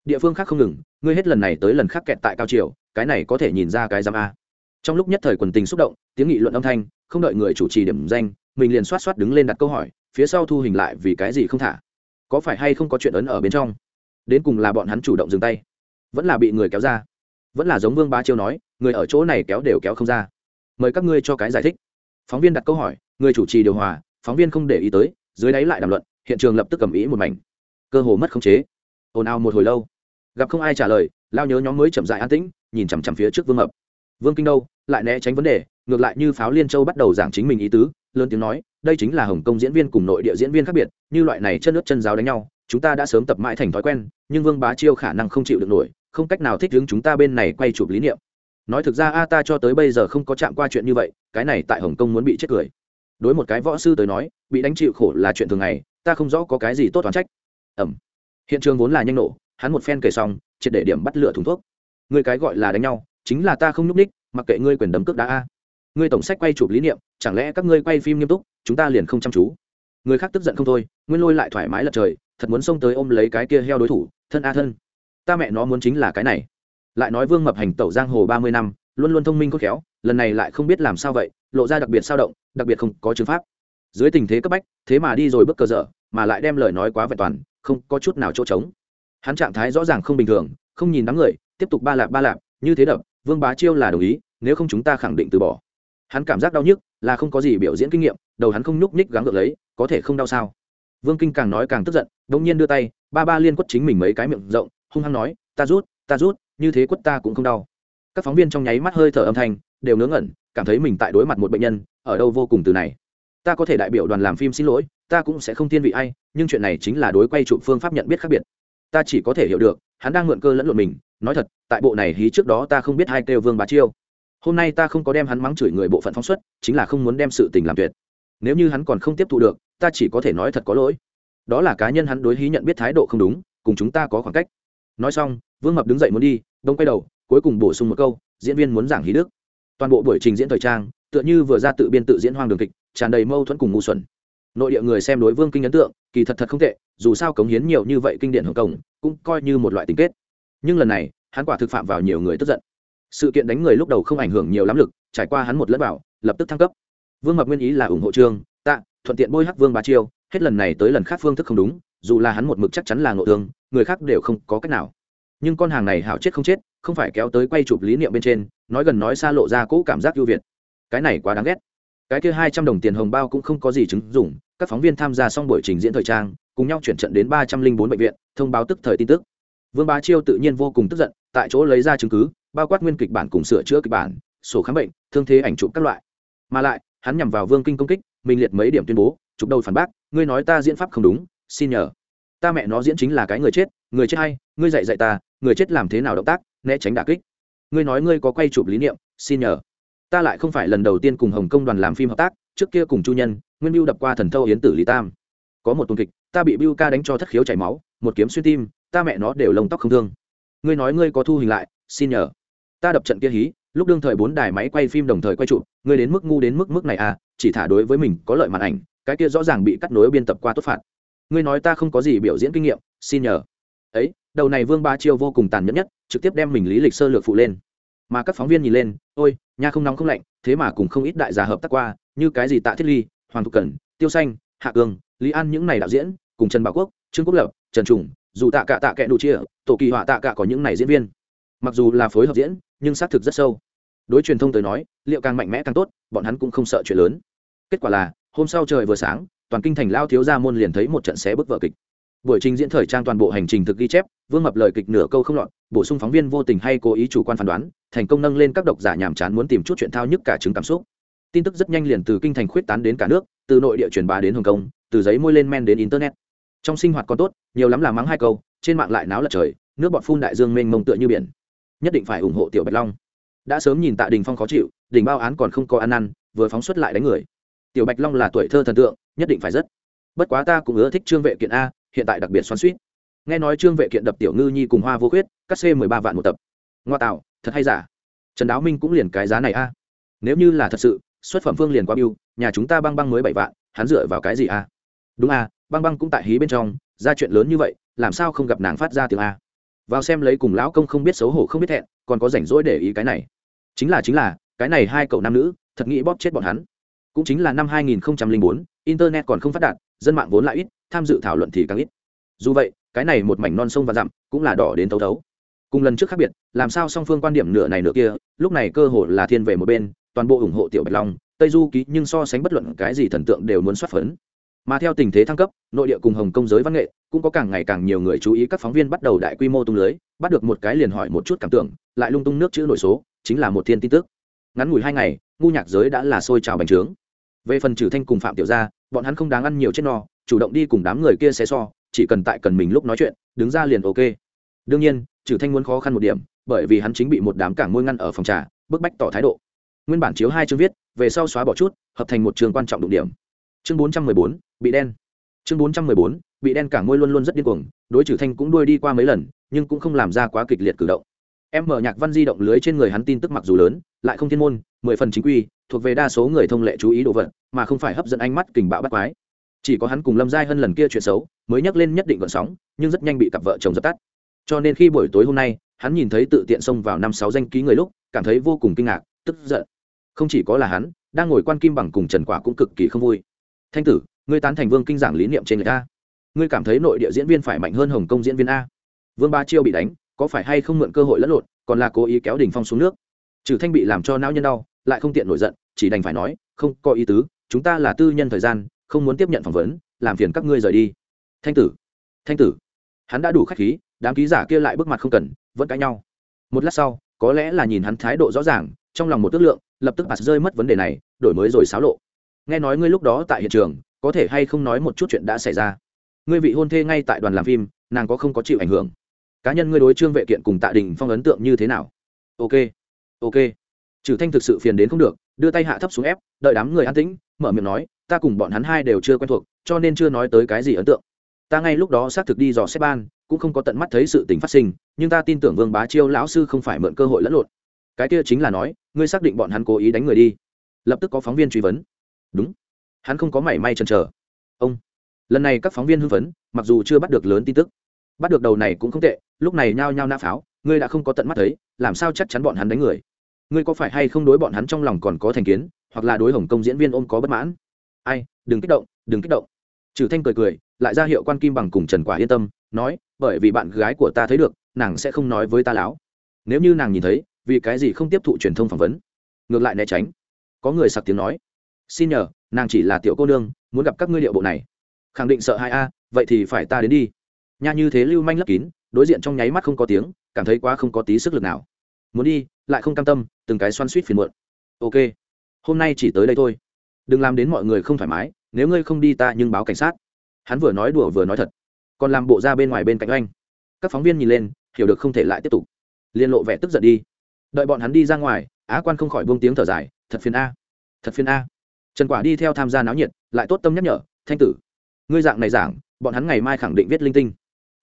Địa phương khác không ngừng, ngươi hết lần này tới lần khác kẹt tại cao triều, cái này có thể nhìn ra cái giam a trong lúc nhất thời quần tình xúc động, tiếng nghị luận âm thanh, không đợi người chủ trì điểm danh, mình liền xoát xoát đứng lên đặt câu hỏi, phía sau thu hình lại vì cái gì không thả? Có phải hay không có chuyện ấn ở bên trong? Đến cùng là bọn hắn chủ động dừng tay, vẫn là bị người kéo ra, vẫn là giống vương ba chiêu nói, người ở chỗ này kéo đều kéo không ra. Mời các ngươi cho cái giải thích. Phóng viên đặt câu hỏi, người chủ trì điều hòa, phóng viên không để ý tới, dưới đáy lại đàm luận, hiện trường lập tức cầm ý một mảnh. Cơ hồ mất khống chế. Ồn ào một hồi lâu. Gặp không ai trả lời, lao nhớ nhóm mới chậm dại an tĩnh, nhìn chằm chằm phía trước vương mập vương kinh đâu, lại né tránh vấn đề, ngược lại như pháo liên châu bắt đầu giảng chính mình ý tứ, lớn tiếng nói, đây chính là hồng kông diễn viên cùng nội địa diễn viên khác biệt, như loại này chân nước chân giáo đánh nhau, chúng ta đã sớm tập mãi thành thói quen, nhưng vương bá chiêu khả năng không chịu được nổi, không cách nào thích đứng chúng ta bên này quay chụp lý niệm. Nói thực ra a, ta cho tới bây giờ không có chạm qua chuyện như vậy, cái này tại hồng kông muốn bị chết cười. Đối một cái võ sư tới nói, bị đánh chịu khổ là chuyện thường ngày, ta không rõ có cái gì tốt toán trách. Ẩm. Hiện trường vốn là nhanh nổ, hắn một phen kể xong, triệt để điểm bắt lửa thùng thuốc. Người cái gọi là đánh nhau chính là ta không nhúc ních mặc kệ ngươi quyền đấm cước đá a. Ngươi tổng sách quay chụp lý niệm, chẳng lẽ các ngươi quay phim nghiêm túc, chúng ta liền không chăm chú? Người khác tức giận không thôi, nguyên lôi lại thoải mái lật trời, thật muốn xông tới ôm lấy cái kia heo đối thủ, thân a thân. Ta mẹ nó muốn chính là cái này. Lại nói vương mập hành tẩu giang hồ ba mươi năm, luôn luôn thông minh khôn khéo, lần này lại không biết làm sao vậy, lộ ra đặc biệt sao động, đặc biệt không có chứng pháp. Dưới tình thế cấp bách, thế mà đi rồi bước cờ dở, mà lại đem lời nói quá vẹn toàn, không có chút nào chỗ trống. Hắn trạng thái rõ ràng không bình thường, không nhìn đám người, tiếp tục ba lạp ba lạp, như thế đập vương bá chiêu là đồng ý, nếu không chúng ta khẳng định từ bỏ. Hắn cảm giác đau nhức, là không có gì biểu diễn kinh nghiệm, đầu hắn không nhúc nhích gắng gượng lấy, có thể không đau sao? Vương kinh càng nói càng tức giận đông nhiên đưa tay, ba ba liên quất chính mình mấy cái miệng rộng, hung hăng nói, ta rút ta rút, như thế quất ta cũng không đau. Các phóng viên trong nháy mắt hơi thở âm thanh, đều ngớ ngẩn, cảm thấy mình tại đối mặt một bệnh nhân, ở đâu vô cùng từ này. Ta có thể đại biểu đoàn làm phim xin lỗi, ta cũng sẽ không thiên vị ai, nhưng chuyện này chính là đối quay trụ phương pháp nhận biết khác biệt. Ta chỉ có thể hiểu được, hắn đang mượn cơ lẫn lộn mình nói thật, tại bộ này hí trước đó ta không biết hai kêu vương bá chiêu. Hôm nay ta không có đem hắn mắng chửi người bộ phận phóng xuất, chính là không muốn đem sự tình làm tuyệt. Nếu như hắn còn không tiếp thu được, ta chỉ có thể nói thật có lỗi. Đó là cá nhân hắn đối hí nhận biết thái độ không đúng, cùng chúng ta có khoảng cách. Nói xong, vương mập đứng dậy muốn đi, đông quay đầu, cuối cùng bổ sung một câu, diễn viên muốn giảng hí đức. Toàn bộ buổi trình diễn thời trang, tựa như vừa ra tự biên tự diễn hoang đường kịch, tràn đầy mâu thuẫn cùng ngu xuẩn. Nội địa người xem đối vương kinh ấn tượng, kỳ thật thật không tệ, dù sao cống hiến nhiều như vậy kinh điển hồng cổng, cũng coi như một loại tình kết nhưng lần này, hắn quả thực phạm vào nhiều người tức giận. Sự kiện đánh người lúc đầu không ảnh hưởng nhiều lắm lực, trải qua hắn một lẫn vào, lập tức thăng cấp. Vương mập nguyên ý là ủng hộ trương, tạ, thuận tiện bôi hắc vương bá chiêu, hết lần này tới lần khác phương thức không đúng, dù là hắn một mực chắc chắn là ngộ thương, người khác đều không có cách nào. Nhưng con hàng này hảo chết không chết, không phải kéo tới quay chụp lý niệm bên trên, nói gần nói xa lộ ra cũ cảm giác ưu việt. Cái này quá đáng ghét. Cái kia hai trăm đồng tiền hồng bao cũng không có gì chứng dụng, các phóng viên tham gia xong buổi trình diễn thời trang, cùng nhau chuyển trận đến ba trăm linh bốn bệnh viện, thông báo tức thời tin tức vương bá chiêu tự nhiên vô cùng tức giận, tại chỗ lấy ra chứng cứ, bao quát nguyên kịch bản cùng sửa chữa kịch bản, sổ khám bệnh, thương thế ảnh chụp các loại. Mà lại, hắn nhằm vào vương kinh công kích, mình liệt mấy điểm tuyên bố chụp đầu phản bác, ngươi nói ta diễn pháp không đúng, xin nhờ. Ta mẹ nó diễn chính là cái người chết người chết hay, ngươi dạy dạy ta, người chết làm thế nào động tác, né tránh đả kích. Ngươi nói ngươi có quay chụp lý niệm, xin nhờ. Ta lại không phải lần đầu tiên cùng hồng Công đoàn làm phim hợp tác, trước kia cùng chu nhân, nguyên biêu đập qua thần thâu yến tử lý tam. Có một tuần kịch, ta bị biêu ca đánh cho thất khiếu chảy máu, một kiếm xuyên tim ta mẹ nó đều lông tóc không thương. Ngươi nói ngươi có thu hình lại, xin nhờ. Ta đập trận kia hí, lúc đương thời bốn đài máy quay phim đồng thời quay chụp ngươi đến mức ngu đến mức mức này à chỉ thả đối với mình có lợi màn ảnh, cái kia rõ ràng bị cắt nối biên tập qua tốt phạt. Ngươi nói ta không có gì biểu diễn kinh nghiệm, xin nhờ. Ấy, đầu này vương ba chiêu vô cùng tàn nhẫn nhất, trực tiếp đem mình lý lịch sơ lược phụ lên. Mà các phóng viên nhìn lên, ôi, nha không nóng không lạnh, thế mà cùng không ít đại gia hợp tác qua, như cái gì tạ thiết ly, hoàng thục cẩn, tiêu xanh, hạ cương lý an những này đạo diễn, cùng trần bảo quốc, trương quốc lập, trần trùng dù tạ cả tạ kệ đủ chia, tổ kỳ họa tạ cả có những này diễn viên. Mặc dù là phối hợp diễn, nhưng xác thực rất sâu. Đối truyền thông tới nói, liệu càng mạnh mẽ càng tốt, bọn hắn cũng không sợ chuyện lớn. Kết quả là, hôm sau trời vừa sáng, toàn kinh thành lao thiếu gia môn liền thấy một trận xé bức vở kịch. Buổi trình diễn thời trang toàn bộ hành trình thực ghi chép, vương mập lời kịch nửa câu không lọt, bổ sung phóng viên vô tình hay cố ý chủ quan phán đoán, thành công nâng lên các độc giả nhàm chán muốn tìm chút chuyện thao nhức cả chứng cảm xúc. Tin tức rất nhanh liền từ kinh thành khuyết tán đến cả nước, từ nội địa truyền bá đến hồng kông, từ giấy môi lên men đến internet trong sinh hoạt còn tốt, nhiều lắm là mắng hai câu, trên mạng lại náo lật trời, nước bọt phun đại dương mênh mông tựa như biển. Nhất định phải ủng hộ tiểu bạch long. Đã sớm nhìn tạ đình phong khó chịu, đình bao án còn không có ăn năn vừa phóng xuất lại đánh người. Tiểu bạch long là tuổi thơ thần tượng, nhất định phải rất. Bất quá ta cũng ưa thích trương vệ kiện a, hiện tại đặc biệt xoắn suýt nghe nói trương vệ kiện đập tiểu ngư nhi cùng hoa vô khuyết, cắt xê mười ba vạn một tập. Ngoa tạo, thật hay giả? Trần đáo minh cũng liền cái giá này a. Nếu như là thật sự, xuất phẩm phương liền qua biêu nhà chúng ta băng băng mới bảy vạn, hắn dựa vào cái gì a? Đúng a băng băng cũng tại hí bên trong ra chuyện lớn như vậy làm sao không gặp nàng phát ra tiếng a? Vào xem lấy cùng lão công không biết xấu hổ không biết thẹn còn có rảnh rỗi để ý cái này. Chính là chính là cái này hai cậu nam nữ thật nghĩ bóp chết bọn hắn. Cũng chính là năm 2004, internet còn không phát đạt dân mạng vốn lại ít tham dự thảo luận thì càng ít. Dù vậy cái này một mảnh non sông và dặm cũng là đỏ đến thấu thấu. Cùng lần trước khác biệt làm sao song phương quan điểm nửa này nửa kia lúc này cơ hội là thiên về một bên toàn bộ ủng hộ tiểu bạch long tây du ký nhưng so sánh bất luận cái gì thần tượng đều muốn soát phấn mà theo tình thế thăng cấp, nội địa cùng hồng công giới văn nghệ cũng có càng ngày càng nhiều người chú ý các phóng viên bắt đầu đại quy mô tung lưới, bắt được một cái liền hỏi một chút cảm tưởng, lại lung tung nước chữ nội số, chính là một thiên tin tức. Ngắn ngủi hai ngày, ngu nhạc giới đã là sôi trào bành trướng. Về phần trừ thanh cùng phạm tiểu gia, bọn hắn không đáng ăn nhiều chết no, chủ động đi cùng đám người kia xé so, chỉ cần tại cần mình lúc nói chuyện, đứng ra liền ok. Đương nhiên trừ thanh muốn khó khăn một điểm, bởi vì hắn chính bị một đám cảng môi ngăn ở phòng trà, bức bách tỏ thái độ. Nguyên bản chiếu hai chương viết, về sau xóa bỏ chút, hợp thành một trường quan trọng đụng điểm chương bốn trăm mười bốn, bị đen. Chương bốn trăm mười bốn, bị đen cảng môi luôn luôn rất điên cuồng, đối trừ thanh cũng đuôi đi qua mấy lần, nhưng cũng không làm ra quá kịch liệt cử động. Em mở nhạc văn di động lưới trên người hắn tin tức mặc dù lớn, lại không thiên môn, mười phần chính quy, thuộc về đa số người thông lệ chú ý đồ vật, mà không phải hấp dẫn ánh mắt kình bạo bắt quái. Chỉ có hắn cùng lâm giai hơn lần kia chuyện xấu, mới nhắc lên nhất định gọn sóng, nhưng rất nhanh bị cặp vợ chồng dập tắt. Cho nên khi buổi tối hôm nay, hắn nhìn thấy tự tiện xông vào năm sáu danh ký người lúc, cảm thấy vô cùng kinh ngạc, tức giận. Không chỉ có là hắn, đang ngồi quan kim bằng cùng trần quả cũng cực kỳ không vui thanh tử, ngươi tán thành vương kinh giảng lý niệm trên người ta. Ngươi cảm thấy nội địa diễn viên phải mạnh hơn hồng kông diễn viên a. Vương ba chiêu bị đánh, có phải hay không mượn cơ hội lẫn lộn, còn là cố ý kéo đình phong xuống nước? Trừ thanh bị làm cho não nhân đau, lại không tiện nổi giận, chỉ đành phải nói, không có ý tứ, chúng ta là tư nhân thời gian, không muốn tiếp nhận phỏng vấn, làm phiền các ngươi rời đi. Thanh tử thanh tử. Hắn đã đủ khách khí, đám ký giả kia lại bước mặt không cần, vẫn cãi nhau. Một lát sau, có lẽ là nhìn hắn thái độ rõ ràng, trong lòng một tước lượng, lập tức bạt rơi mất vấn đề này, đổi mới rồi xáo lộ nghe nói ngươi lúc đó tại hiện trường, có thể hay không nói một chút chuyện đã xảy ra? Ngươi vị hôn thê ngay tại đoàn làm phim, nàng có không có chịu ảnh hưởng? Cá nhân ngươi đối trương vệ kiện cùng tạ đình phong ấn tượng như thế nào? Ok ok. Trừ thanh thực sự phiền đến không được, đưa tay hạ thấp xuống ép, đợi đám người an tĩnh, mở miệng nói, ta cùng bọn hắn hai đều chưa quen thuộc, cho nên chưa nói tới cái gì ấn tượng. Ta ngay lúc đó xác thực đi dò xếp ban, cũng không có tận mắt thấy sự tình phát sinh, nhưng ta tin tưởng vương bá chiêu lão sư không phải mượn cơ hội lẫn lộn. Cái kia chính là nói, ngươi xác định bọn hắn cố ý đánh người đi. Lập tức có phóng viên truy vấn đúng. Hắn không có mảy may chần chờ. Ông. Lần này các phóng viên hưng phấn, mặc dù chưa bắt được lớn tin tức. Bắt được đầu này cũng không tệ, lúc này nhao nhao nã pháo, ngươi đã không có tận mắt thấy, làm sao chắc chắn bọn hắn đánh người? Ngươi có phải hay không đối bọn hắn trong lòng còn có thành kiến, hoặc là đối hồng công diễn viên ôm có bất mãn? Ai, đừng kích động, đừng kích động. Trừ thanh cười cười, lại ra hiệu quan kim bằng cùng trần quả yên tâm, nói, bởi vì bạn gái của ta thấy được, nàng sẽ không nói với ta láo. Nếu như nàng nhìn thấy, vì cái gì không tiếp thụ truyền thông phỏng vấn? Ngược lại né tránh. Có người sặc tiếng nói xin nhờ, nàng chỉ là tiểu cô nương, muốn gặp các ngươi liệu bộ này. Khẳng định sợ hai a, vậy thì phải ta đến đi. Nha như thế lưu manh lấp kín, đối diện trong nháy mắt không có tiếng, cảm thấy quá không có tí sức lực nào. Muốn đi, lại không cam tâm, từng cái xoan suýt phiền muộn. Ok, hôm nay chỉ tới đây thôi. Đừng làm đến mọi người không thoải mái, nếu ngươi không đi ta nhưng báo cảnh sát. Hắn vừa nói đùa vừa nói thật. Còn làm bộ ra bên ngoài bên cạnh anh. Các phóng viên nhìn lên, hiểu được không thể lại tiếp tục. Liên lộ vẻ tức giận đi. Đợi bọn hắn đi ra ngoài, á quan không khỏi buông tiếng thở dài, thật phiền a, thật phiền a trần quả đi theo tham gia náo nhiệt, lại tốt tâm nhắc nhở, thanh tử, ngươi dạng này giảng, bọn hắn ngày mai khẳng định viết linh tinh.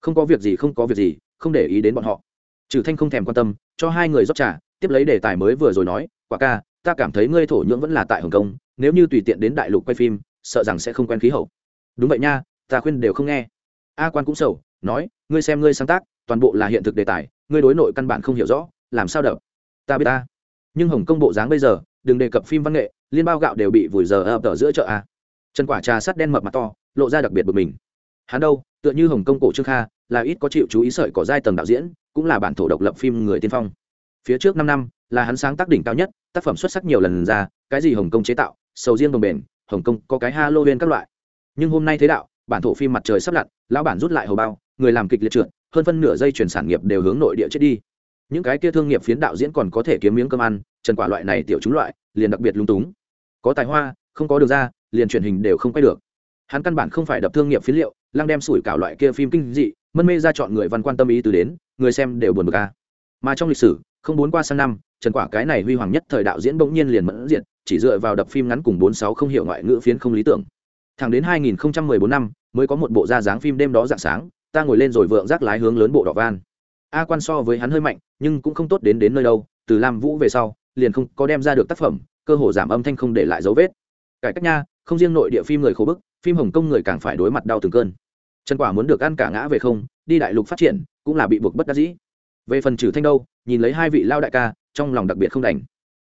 Không có việc gì, không có việc gì, không để ý đến bọn họ. Trừ thanh không thèm quan tâm, cho hai người rót trà, tiếp lấy đề tài mới vừa rồi nói, quả ca, ta cảm thấy ngươi thổ nhưỡng vẫn là tại hồng kông, nếu như tùy tiện đến đại lục quay phim, sợ rằng sẽ không quen khí hậu. Đúng vậy nha, ta khuyên đều không nghe. A quan cũng sầu, nói, ngươi xem ngươi sáng tác, toàn bộ là hiện thực đề tài, ngươi đối nội căn bản không hiểu rõ, làm sao đập? Ta biết ta. Nhưng hồng kông bộ dáng bây giờ, đừng đề cập phim văn nghệ liên bao gạo đều bị vùi giờ ập ở giữa chợ a chân quả trà sắt đen mập mặt to, lộ ra đặc biệt bực mình. Hắn đâu, tựa như hồng kông cổ trương kha, là ít có chịu chú ý sợi cỏ giai tầng đạo diễn, cũng là bản thổ độc lập phim người tiên phong. Phía trước năm năm, là hắn sáng tác đỉnh cao nhất, tác phẩm xuất sắc nhiều lần ra, cái gì hồng kông chế tạo, sầu riêng đồng bền, hồng kông có cái halloween các loại. Nhưng hôm nay thế đạo, bản thổ phim mặt trời sắp lặn, lão bản rút lại hầu bao, người làm kịch liệt trượt, hơn phân nửa dây chuyển sản nghiệp đều hướng nội địa chết đi. Những cái kia thương nghiệp phiến đạo diễn còn có thể kiếm miếng cơm ăn trần quả loại này tiểu chúng loại, liền đặc biệt lung túng có tài hoa, không có đường ra, liền truyền hình đều không quay được. Hắn căn bản không phải đập thương nghiệp phí liệu, lăng đem sủi cảo loại kia phim kinh dị, mân mê ra chọn người văn quan tâm ý từ đến, người xem đều buồn bực ca mà trong lịch sử, không bốn qua sang năm, trần quả cái này huy hoàng nhất thời đạo diễn bỗng nhiên liền mẫn diện, chỉ dựa vào đập phim ngắn cùng bốn sáu không hiểu ngoại ngữ phiến không lý tưởng. Thẳng đến 2014 năm, mới có một bộ ra dáng phim đêm đó dạng sáng, ta ngồi lên rồi vượng rác lái hướng lớn bộ đỏ van. A quan so với hắn hơi mạnh, nhưng cũng không tốt đến đến nơi đâu, từ lam vũ về sau, liền không có đem ra được tác phẩm cơ hồ giảm âm thanh không để lại dấu vết. Cải cách nha, không riêng nội địa phim người khổ bức, phim hồng kông người càng phải đối mặt đau từng cơn. Trần quả muốn được ăn cả ngã về không, đi đại lục phát triển, cũng là bị buộc bất đắc dĩ. Về phần trừ thanh đâu, nhìn lấy hai vị lao đại ca, trong lòng đặc biệt không đành.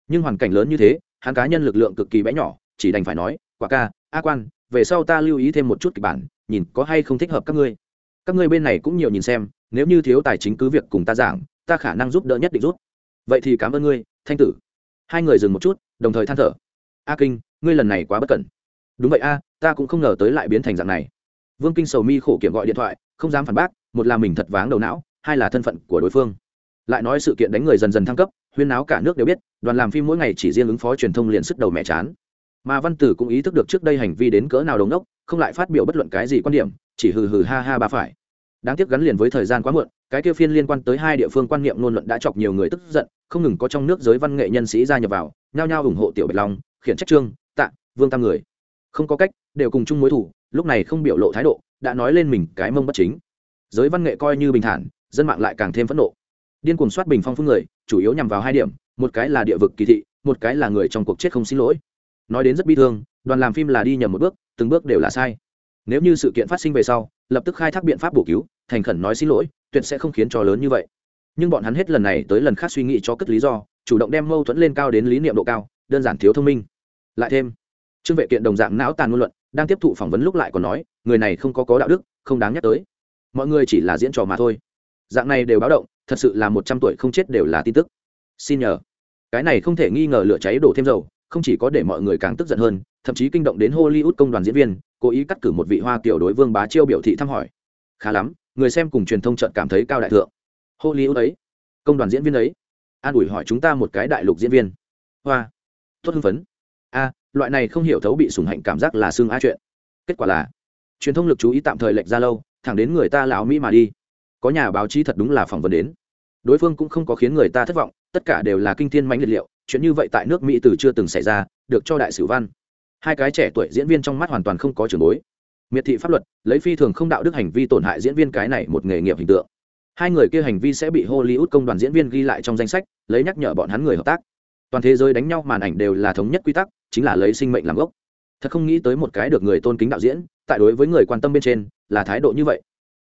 Nhưng hoàn cảnh lớn như thế, hắn cá nhân lực lượng cực kỳ bé nhỏ, chỉ đành phải nói, quả ca, a quan, về sau ta lưu ý thêm một chút kịch bản, nhìn có hay không thích hợp các ngươi. Các ngươi bên này cũng nhiều nhìn xem, nếu như thiếu tài chính cứ việc cùng ta giảng, ta khả năng giúp đỡ nhất định rút vậy thì cảm ơn ngươi, thanh tử. Hai người dừng một chút đồng thời than thở. A kinh, ngươi lần này quá bất cẩn. Đúng vậy a, ta cũng không ngờ tới lại biến thành dạng này. Vương kinh sầu mi khổ kiểm gọi điện thoại, không dám phản bác, một là mình thật váng đầu não, hai là thân phận của đối phương. Lại nói sự kiện đánh người dần dần thăng cấp, huyên náo cả nước đều biết, đoàn làm phim mỗi ngày chỉ riêng ứng phó truyền thông liền sức đầu mẹ chán. Mà văn tử cũng ý thức được trước đây hành vi đến cỡ nào đống đốc, không lại phát biểu bất luận cái gì quan điểm, chỉ hừ hừ ha ha ba phải đáng tiếc gắn liền với thời gian quá muộn, cái kia phiên liên quan tới hai địa phương quan niệm ngôn luận đã chọc nhiều người tức giận, không ngừng có trong nước giới văn nghệ nhân sĩ gia nhập vào, nhao nhao ủng hộ tiểu bạch long, khiển trách trương, tạ, vương tam người. Không có cách, đều cùng chung mối thủ, lúc này không biểu lộ thái độ, đã nói lên mình cái mông bất chính. Giới văn nghệ coi như bình thản, dân mạng lại càng thêm phẫn nộ. Điên cuồng soát bình phong phương người, chủ yếu nhằm vào hai điểm, một cái là địa vực kỳ thị, một cái là người trong cuộc chết không xin lỗi. Nói đến rất bi thương, đoàn làm phim là đi nhầm một bước, từng bước đều là sai. Nếu như sự kiện phát sinh về sau, lập tức khai thác biện pháp bổ cứu thành khẩn nói xin lỗi, tuyệt sẽ không khiến cho lớn như vậy. Nhưng bọn hắn hết lần này tới lần khác suy nghĩ cho cất lý do, chủ động đem mâu thuẫn lên cao đến lý niệm độ cao, đơn giản thiếu thông minh. Lại thêm, trương vệ kiện đồng dạng não tàn ngôn luận, đang tiếp thụ phỏng vấn lúc lại còn nói, người này không có có đạo đức, không đáng nhắc tới. Mọi người chỉ là diễn trò mà thôi. Dạng này đều báo động, thật sự là một trăm tuổi không chết đều là tin tức. Xin nhờ. Cái này không thể nghi ngờ lửa cháy đổ thêm dầu, không chỉ có để mọi người càng tức giận hơn, thậm chí kinh động đến hollywood công đoàn diễn viên, cố ý cắt cử một vị hoa kiểu đối vương bá chiêu biểu thị thăm hỏi. Khá lắm người xem cùng truyền thông trận cảm thấy cao đại thượng. Hollywood ấy, công đoàn diễn viên ấy. An ủi hỏi chúng ta một cái đại lục diễn viên. Hoa, tốt hưng phấn. A, loại này không hiểu thấu bị sủng hạnh cảm giác là xương a chuyện. Kết quả là, truyền thông lực chú ý tạm thời lệch ra lâu, thẳng đến người ta lão mỹ mà đi. Có nhà báo chí thật đúng là phỏng vấn đến. Đối phương cũng không có khiến người ta thất vọng, tất cả đều là kinh thiên mãnh liệt liệu, chuyện như vậy tại nước mỹ từ chưa từng xảy ra, được cho đại sử văn. Hai cái trẻ tuổi diễn viên trong mắt hoàn toàn không có trường bối miệt thị pháp luật, lấy phi thường không đạo đức hành vi tổn hại diễn viên cái này một nghề nghiệp hình tượng. Hai người kia hành vi sẽ bị hollywood công đoàn diễn viên ghi lại trong danh sách, lấy nhắc nhở bọn hắn người hợp tác. Toàn thế giới đánh nhau màn ảnh đều là thống nhất quy tắc, chính là lấy sinh mệnh làm gốc. Thật không nghĩ tới một cái được người tôn kính đạo diễn, tại đối với người quan tâm bên trên, là thái độ như vậy.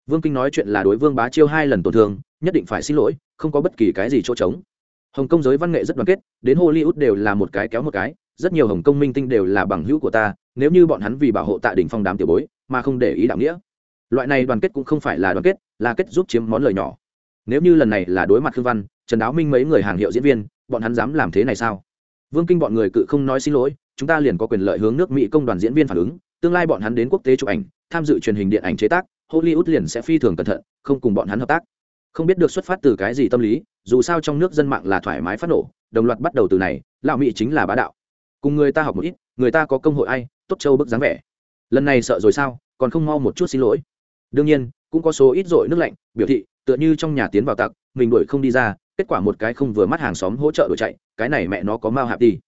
Vương kinh nói chuyện là đối vương bá chiêu hai lần tổn thương, nhất định phải xin lỗi, không có bất kỳ cái gì chỗ trống. Hồng kông giới văn nghệ rất đoàn kết, đến hollywood đều là một cái kéo một cái, rất nhiều hồng kông minh tinh đều là bằng hữu của ta, nếu như bọn hắn vì bảo hộ tạ đình phong đám tiểu bối mà không để ý đạo nghĩa. Loại này đoàn kết cũng không phải là đoàn kết, là kết giúp chiếm món lời nhỏ. Nếu như lần này là đối mặt khương văn, trần đáo minh mấy người hàng hiệu diễn viên, bọn hắn dám làm thế này sao? Vương kinh bọn người cự không nói xin lỗi, chúng ta liền có quyền lợi hướng nước mỹ công đoàn diễn viên phản ứng, tương lai bọn hắn đến quốc tế chụp ảnh, tham dự truyền hình điện ảnh chế tác, hollywood liền sẽ phi thường cẩn thận, không cùng bọn hắn hợp tác. Không biết được xuất phát từ cái gì tâm lý, dù sao trong nước dân mạng là thoải mái phát nổ, đồng loạt bắt đầu từ này, lão mỹ chính là bá đạo. Cùng người ta học một ít, người ta có công hội ai, tốt châu bức dáng vẻ lần này sợ rồi sao, còn không mau một chút xin lỗi. Đương nhiên, cũng có số ít dội nước lạnh, biểu thị, tựa như trong nhà tiến vào tặc, mình đuổi không đi ra, kết quả một cái không vừa mắt hàng xóm hỗ trợ đuổi chạy, cái này mẹ nó có mau hạp đi.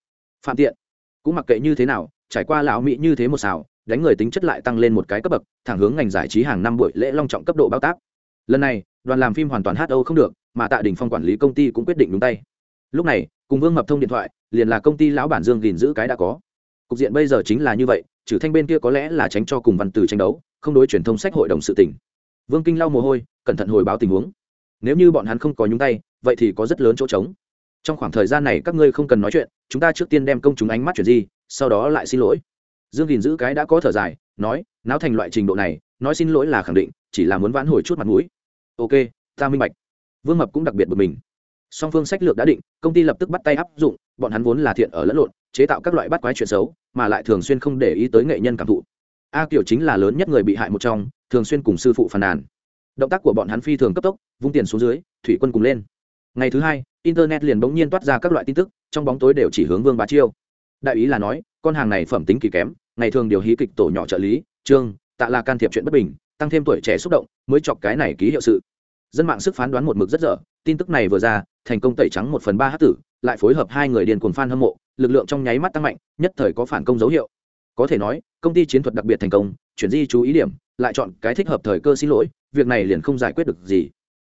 Phạm tiện, cũng mặc kệ như thế nào, trải qua lão mỹ như thế một xào, đánh người tính chất lại tăng lên một cái cấp bậc, thẳng hướng ngành giải trí hàng năm buổi lễ long trọng cấp độ bao tác lần này, đoàn làm phim hoàn toàn hát âu không được, mà tạ đình phong quản lý công ty cũng quyết định đúng tay. Lúc này, cùng vương mập thông điện thoại, liền là công ty lão bản dương gìn giữ cái đã có. Cục diện bây giờ chính là như vậy trừ thanh bên kia có lẽ là tránh cho cùng văn từ tranh đấu, không đối truyền thông sách hội đồng sự tỉnh vương kinh lau mồ hôi, cẩn thận hồi báo tình huống. Nếu như bọn hắn không có nhúng tay, vậy thì có rất lớn chỗ trống. Trong khoảng thời gian này các ngươi không cần nói chuyện, chúng ta trước tiên đem công chúng ánh mắt chuyển di, sau đó lại xin lỗi. Dương gìn giữ cái đã có thở dài, nói, náo thành loại trình độ này, nói xin lỗi là khẳng định, chỉ là muốn vãn hồi chút mặt mũi. Ok, ta minh bạch. Vương mập cũng đặc biệt bực mình. Song phương sách lược đã định, công ty lập tức bắt tay áp dụng bọn hắn vốn là thiện ở lẫn lộn, chế tạo các loại bắt quái chuyện xấu, mà lại thường xuyên không để ý tới nghệ nhân cảm thụ. A kiểu chính là lớn nhất người bị hại một trong, thường xuyên cùng sư phụ phàn nàn. Động tác của bọn hắn phi thường cấp tốc, vung tiền xuống dưới, thủy quân cùng lên. Ngày thứ hai, internet liền bỗng nhiên toát ra các loại tin tức, trong bóng tối đều chỉ hướng vương bá chiêu. Đại ý là nói, con hàng này phẩm tính kỳ kém, ngày thường điều hí kịch tổ nhỏ trợ lý, trương, tạ là can thiệp chuyện bất bình, tăng thêm tuổi trẻ xúc động, mới chọc cái này ký hiệu sự. Dân mạng sức phán đoán một mực rất dở tin tức này vừa ra, thành công tẩy trắng một phần ba hát tử, lại phối hợp hai người điền cuồng f hâm mộ, lực lượng trong nháy mắt tăng mạnh, nhất thời có phản công dấu hiệu. Có thể nói, công ty chiến thuật đặc biệt thành công, chuyển di chú ý điểm, lại chọn cái thích hợp thời cơ xin lỗi, việc này liền không giải quyết được gì.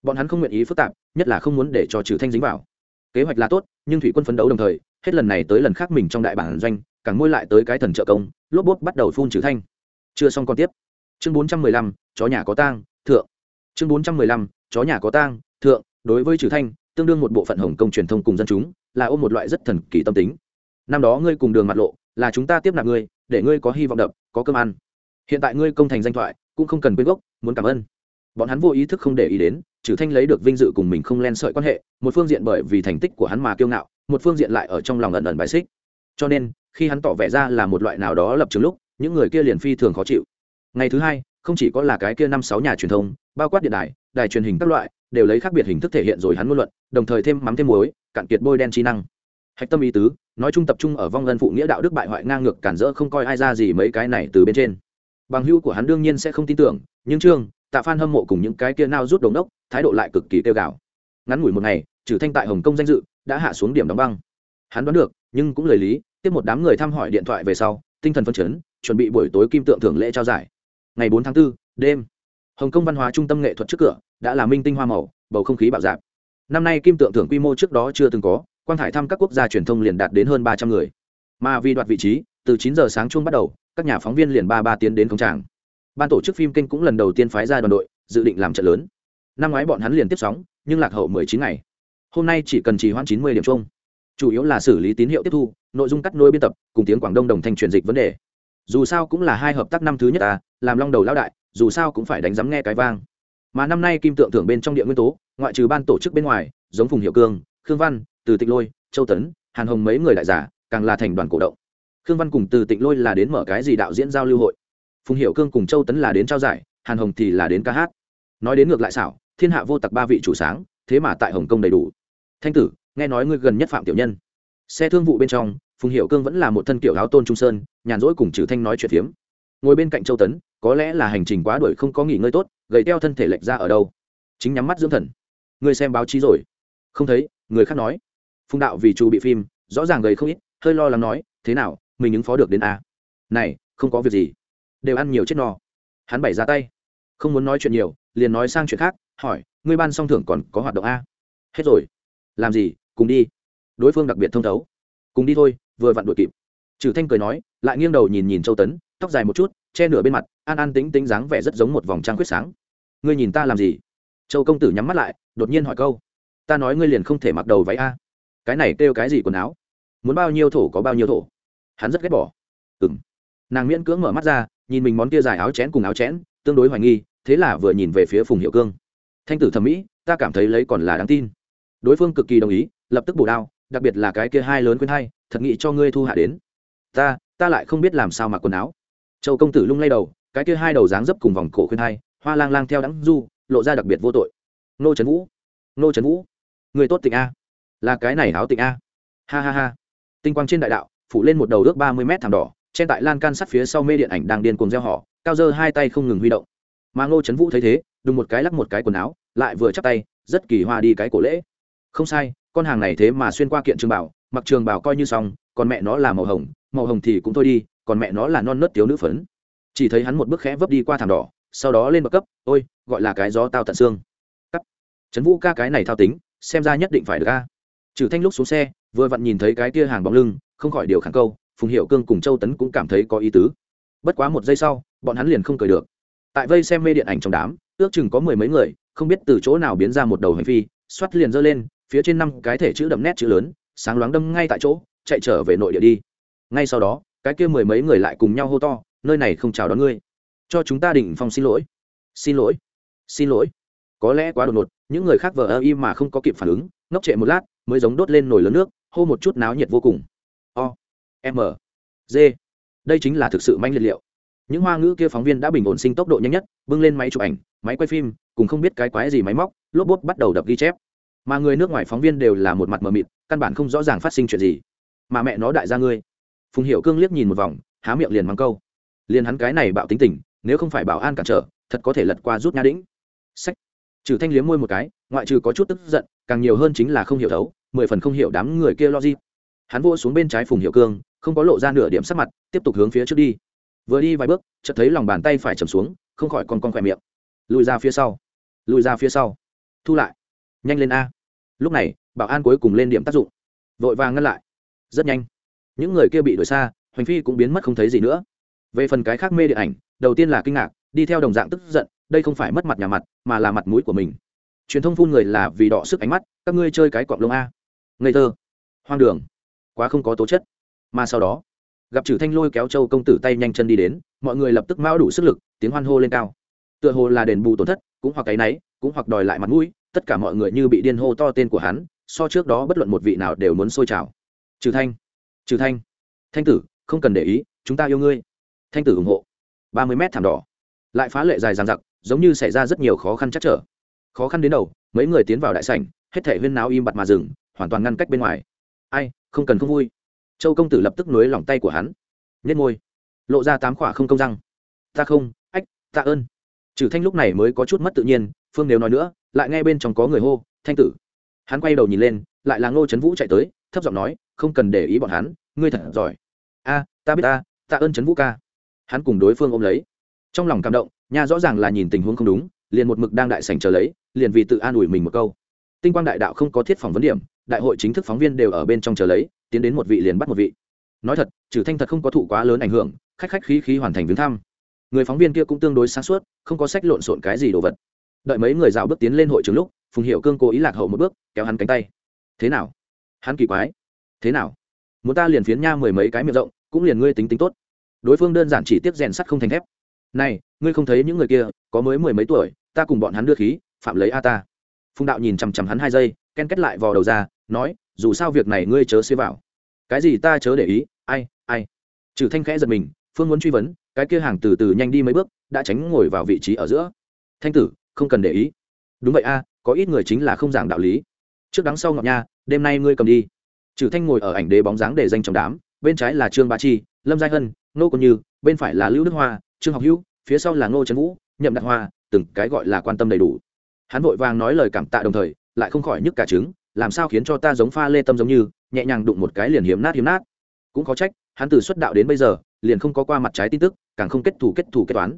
Bọn hắn không nguyện ý phức tạp, nhất là không muốn để cho trừ thanh dính vào. Kế hoạch là tốt, nhưng thủy quân phấn đấu đồng thời, hết lần này tới lần khác mình trong đại bản doanh, càng môi lại tới cái thần trợ công, lốp bốt bắt đầu phun trừ thanh. Chưa xong còn tiếp. Chương bốn trăm mười lăm, chó nhà có tang, thượng. Chương bốn trăm mười lăm, chó nhà có tang, thượng đối với trừ thanh, tương đương một bộ phận hồng công truyền thông cùng dân chúng, là ôm một loại rất thần kỳ tâm tính. Năm đó ngươi cùng đường mặt lộ, là chúng ta tiếp nạp ngươi, để ngươi có hy vọng đập, có cơm ăn. Hiện tại ngươi công thành danh thoại, cũng không cần quên gốc, muốn cảm ơn. Bọn hắn vô ý thức không để ý đến, trừ thanh lấy được vinh dự cùng mình không len sợi quan hệ, một phương diện bởi vì thành tích của hắn mà kiêu ngạo, một phương diện lại ở trong lòng ẩn ẩn bài xích. Cho nên, khi hắn tỏ vẻ ra là một loại nào đó lập trường lúc, những người kia liền phi thường khó chịu. Ngày thứ hai, không chỉ có là cái kia năm sáu nhà truyền thông, bao quát điện đài đài truyền hình các loại đều lấy khác biệt hình thức thể hiện rồi hắn ngôn luận đồng thời thêm mắm thêm muối cạn kiệt bôi đen trí năng. Hạch tâm ý tứ nói chung tập trung ở vong ân phụ nghĩa đạo đức bại hoại ngang ngược cản rỡ không coi ai ra gì mấy cái này từ bên trên. Bằng hữu của hắn đương nhiên sẽ không tin tưởng nhưng trương tạ phan hâm mộ cùng những cái kia nao rút đống đốc thái độ lại cực kỳ tiêu gạo. Ngắn ngủi một ngày trừ thanh tại hồng kông danh dự đã hạ xuống điểm đóng băng. Hắn đoán được nhưng cũng lời lý tiếp một đám người thăm hỏi điện thoại về sau tinh thần phấn chấn chuẩn bị buổi tối kim tượng thưởng lễ trao giải. Ngày bốn tháng 4, đêm hồng kông văn hóa trung tâm nghệ thuật trước cửa đã là minh tinh hoa màu, bầu không khí bạo dạp. Năm nay kim tượng thưởng quy mô trước đó chưa từng có quan thải thăm các quốc gia truyền thông liền đạt đến hơn ba trăm người. Mà vì đoạt vị trí, từ chín giờ sáng chung bắt đầu, các nhà phóng viên liền ba ba tiến đến công tràng. Ban tổ chức phim kênh cũng lần đầu tiên phái ra đoàn đội, dự định làm trận lớn. Năm ngoái bọn hắn liền tiếp sóng, nhưng lạc hậu mười chín ngày. Hôm nay chỉ cần trì hoãn chín mươi điểm chung. Chủ yếu là xử lý tín hiệu tiếp thu, nội dung cắt nối biên tập, cùng tiếng quảng đông đồng thanh truyền dịch vấn đề. Dù sao cũng là hai hợp tác năm thứ nhất à làm long đầu lão đại, dù sao cũng phải đánh giám nghe cái vang mà năm nay kim tượng thưởng bên trong địa nguyên tố, ngoại trừ ban tổ chức bên ngoài, giống phùng hiệu cương, khương văn, từ tịch lôi, châu tấn, hàn hồng mấy người đại giả, càng là thành đoàn cổ động. Khương văn cùng từ tịch lôi là đến mở cái gì đạo diễn giao lưu hội. Phùng hiệu cương cùng châu tấn là đến trao giải, hàn hồng thì là đến ca hát. Nói đến ngược lại xảo, thiên hạ vô tặc ba vị chủ sáng, thế mà tại hồng kông đầy đủ. Thanh tử, nghe nói ngươi gần nhất phạm tiểu nhân. Xe thương vụ bên trong, phùng hiệu cương vẫn là một thân kiểu áo tôn trung sơn, nhàn rỗi cùng trừ thanh nói chuyện phiếm. Ngồi bên cạnh châu tấn, có lẽ là hành trình quá đuổi không có nghỉ ngơi tốt gầy teo thân thể lệch ra ở đâu. Chính nhắm mắt dưỡng thần. Ngươi xem báo chí rồi. Không thấy, người khác nói. Phùng đạo vì chu bị phim, rõ ràng gầy không ít, hơi lo lắng nói, thế nào, mình ứng phó được đến a? Này, không có việc gì. Đều ăn nhiều chết no. Hắn bày ra tay. Không muốn nói chuyện nhiều, liền nói sang chuyện khác, hỏi, ngươi ban song thưởng còn có hoạt động a? Hết rồi. Làm gì, cùng đi. Đối phương đặc biệt thông thấu. Cùng đi thôi, vừa vặn đuổi kịp. Trừ thanh cười nói, lại nghiêng đầu nhìn nhìn châu tấn, tóc dài một chút, che nửa bên mặt, an an tính tính dáng vẻ rất giống một vòng trăng khuyết sáng ngươi nhìn ta làm gì? Châu công tử nhắm mắt lại, đột nhiên hỏi câu. Ta nói ngươi liền không thể mặc đầu váy a. Cái này kêu cái gì quần áo? Muốn bao nhiêu thổ có bao nhiêu thổ? Hắn rất ghét bỏ. Ừng nàng miễn cưỡng mở mắt ra, nhìn mình món kia dài áo chén cùng áo chén, tương đối hoài nghi, thế là vừa nhìn về phía phùng hiệu cương. Thanh tử thẩm mỹ, ta cảm thấy lấy còn là đáng tin. Đối phương cực kỳ đồng ý, lập tức bổ đao, đặc biệt là cái kia hai lớn khuyên hai thật nghĩ cho ngươi thu hạ đến. Ta ta lại không biết làm sao mặc quần áo. Châu công tử lung lay đầu, cái kia hai đầu dáng dấp cùng vòng cổ khuyên hai hoa lang lang theo đắng du, lộ ra đặc biệt vô tội. Nô trấn vũ, nô trấn vũ, người tốt tịnh a. Là cái này áo tịnh a. Ha ha ha. Tinh quang trên đại đạo, phủ lên một đầu ước ba mươi mét thảm đỏ trên tại lan can sắt phía sau mê điện ảnh đang điên cuồng gieo họ, cao dơ hai tay không ngừng huy động. Mà ngô trấn vũ thấy thế, đùng một cái lắc một cái quần áo, lại vừa chắp tay, rất kỳ hoa đi cái cổ lễ. Không sai, con hàng này thế mà xuyên qua kiện trường bảo, mặc trường bảo coi như xong, còn mẹ nó là màu hồng màu hồng thì cũng thôi đi, còn mẹ nó là non nớt tiếu nữ phấn. Chỉ thấy hắn một bước khẽ vấp đi qua thảm đỏ sau đó lên bậc cấp, ôi, gọi là cái gió tao tận xương. Cắt. Trấn vũ ca cái này thao tính, xem ra nhất định phải được ca trừ thanh lúc xuống xe, vừa vặn nhìn thấy cái kia hàng bóng lưng, không khỏi điều khẳng câu, phùng hiệu cương cùng châu tấn cũng cảm thấy có ý tứ. Bất quá một giây sau, bọn hắn liền không cười được. Tại vây xem mê điện ảnh trong đám, ước chừng có mười mấy người, không biết từ chỗ nào biến ra một đầu hành phi xoắt liền giơ lên, phía trên năm cái thể chữ đậm nét chữ lớn, sáng loáng đâm ngay tại chỗ, chạy trở về nội địa đi. Ngay sau đó, cái kia mười mấy người lại cùng nhau hô to, nơi này không chào đón ngươi cho chúng ta đỉnh phong xin lỗi. Xin lỗi. Xin lỗi. Có lẽ quá đột ngột, những người khác vờ ơ y mà không có kịp phản ứng, ngốc trệ một lát, mới giống đốt lên nồi lớn nước, hô một chút náo nhiệt vô cùng. O, m, g. Đây chính là thực sự manh liệt liệu. Những hoa ngữ kia phóng viên đã bình ổn sinh tốc độ nhanh nhất, bưng lên máy chụp ảnh, máy quay phim, cùng không biết cái quái gì máy móc, lốp bút bắt đầu đập ghi chép. Mà người nước ngoài phóng viên đều là một mặt mờ mịt, căn bản không rõ ràng phát sinh chuyện gì. Mà mẹ nó đại gia ngươi. Phùng hiệu cương liếc nhìn một vòng, há miệng liền mắng câu. Liền hắn cái này bạo tính tình nếu không phải bảo an cản trở, thật có thể lật qua rút nha đĩnh. Sách. Trừ thanh liếm môi một cái, ngoại trừ có chút tức giận, càng nhiều hơn chính là không hiểu thấu, mười phần không hiểu đám người kia lo gì hắn vô xuống bên trái phùng hiệu cương, không có lộ ra nửa điểm sắc mặt, tiếp tục hướng phía trước đi. Vừa đi vài bước, chợt thấy lòng bàn tay phải chầm xuống, không khỏi con con khỏe miệng. Lùi ra phía sau. Lùi ra phía sau. Thu lại. Nhanh lên a. Lúc này, bảo an cuối cùng lên điểm tác dụng. Vội vàng ngăn lại. Rất nhanh. Những người kia bị đuổi xa, hoành phi cũng biến mất không thấy gì nữa. Về phần cái khác mê điện ảnh đầu tiên là kinh ngạc, đi theo đồng dạng tức giận, đây không phải mất mặt nhà mặt, mà là mặt mũi của mình. Truyền thông phun người là vì đọ sức ánh mắt, các ngươi chơi cái cọng lông a. Ngây thơ. Hoang đường. Quá không có tố chất. Mà sau đó, gặp trừ thanh lôi kéo châu công tử tay nhanh chân đi đến, mọi người lập tức mão đủ sức lực, tiếng hoan hô lên cao. Tựa hồ là đền bù tổn thất, cũng hoặc cái náy, cũng hoặc đòi lại mặt mũi, tất cả mọi người như bị điên hô to tên của hắn, so trước đó bất luận một vị nào đều muốn sôi trào. Trừ thanh. Trừ thanh. Thanh tử, không cần để ý, chúng ta yêu ngươi. Thanh tử ủng hộ ba mươi mét thảm đỏ. Lại phá lệ dài dằng dặc, giống như xảy ra rất nhiều khó khăn chắc trở. Khó khăn đến đầu, mấy người tiến vào đại sảnh, hết thể huyên náo im bặt mà dừng, hoàn toàn ngăn cách bên ngoài. Ai, không cần không vui. Châu công tử lập tức nối lòng tay của hắn. Nhét môi. Lộ ra tám khỏa không công răng. Ta không, ách tạ ơn. Trừ thanh lúc này mới có chút mất tự nhiên, phương nếu nói nữa, lại nghe bên trong có người hô, thanh tử. Hắn quay đầu nhìn lên, lại là ngô trấn vũ chạy tới, thấp giọng nói, không cần để ý bọn hắn, ngươi thật giỏi. A, ta biết ta tạ ơn trấn vũ ca hắn cùng đối phương ôm lấy. Trong lòng cảm động, nha rõ ràng là nhìn tình huống không đúng, liền một mực đang đại sảnh chờ lấy, liền vì tự an ủi mình một câu. Tinh quang đại đạo không có thiết phỏng vấn điểm, đại hội chính thức phóng viên đều ở bên trong chờ lấy, tiến đến một vị liền bắt một vị. Nói thật, trừ thanh thật không có thụ quá lớn ảnh hưởng, khách khách khí khí hoàn thành viếng thăm. Người phóng viên kia cũng tương đối sáng suốt, không có sách lộn xộn cái gì đồ vật. Đợi mấy người dạo bước tiến lên hội trường lúc, phùng hiệu cương cố ý lạc hậu một bước, kéo hắn cánh tay. Thế nào? Hắn kỳ quái. Thế nào? Muốn ta liền phiến nha mười mấy cái miệng rộng, cũng liền ngươi tính tính tốt đối phương đơn giản chỉ tiếp rèn sắt không thành thép. Này, ngươi không thấy những người kia, có mới mười mấy tuổi, ta cùng bọn hắn đưa khí, phạm lấy a ta. Phùng đạo nhìn chằm chằm hắn hai giây, ken kết lại vò đầu ra, nói, dù sao việc này ngươi chớ xế vào. Cái gì ta chớ để ý, ai ai. Trừ thanh khẽ giật mình, phương muốn truy vấn, cái kia hàng từ từ nhanh đi mấy bước, đã tránh ngồi vào vị trí ở giữa. Thanh tử, không cần để ý. Đúng vậy a, có ít người chính là không giảng đạo lý. Trước đắng sau ngọc nha, đêm nay ngươi cầm đi. Trừ thanh ngồi ở ảnh đế bóng dáng để danh trong đám, bên trái là trương ba chi, lâm giai hân nô còn như, bên phải là lưu đức hoa, trương học hữu, phía sau là ngô trấn vũ, nhậm đạt hoa, từng cái gọi là quan tâm đầy đủ. Hắn vội vàng nói lời cảm tạ đồng thời, lại không khỏi nhức cả trứng, làm sao khiến cho ta giống pha lê tâm giống như, nhẹ nhàng đụng một cái liền hiếm nát hiếm nát. Cũng có trách, hắn từ xuất đạo đến bây giờ, liền không có qua mặt trái tin tức, càng không kết thủ kết thủ kết toán.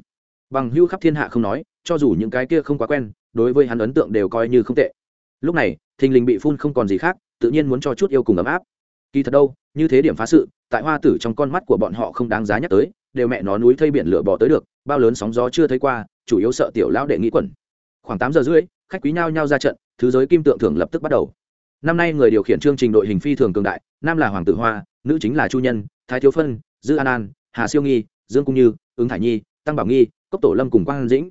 Bằng hưu khắp thiên hạ không nói, cho dù những cái kia không quá quen, đối với hắn ấn tượng đều coi như không tệ. Lúc này, thình lình bị phun không còn gì khác, tự nhiên muốn cho chút yêu cùng ấm áp kỳ thật đâu, như thế điểm phá sự, tại hoa tử trong con mắt của bọn họ không đáng giá nhắc tới, đều mẹ nó núi thây biển lửa bỏ tới được, bao lớn sóng gió chưa thấy qua, chủ yếu sợ tiểu lão đệ nghĩ quẩn. Khoảng tám giờ rưỡi, khách quý nhau nhau ra trận, thứ giới kim tượng thưởng lập tức bắt đầu. Năm nay người điều khiển chương trình đội hình phi thường cường đại, nam là hoàng tử hoa, nữ chính là chu nhân, thái thiếu phân, dư an an, hà siêu nghi, dương cung như, ứng thải nhi, tăng bảo nghi, cốc tổ lâm cùng quang dĩnh.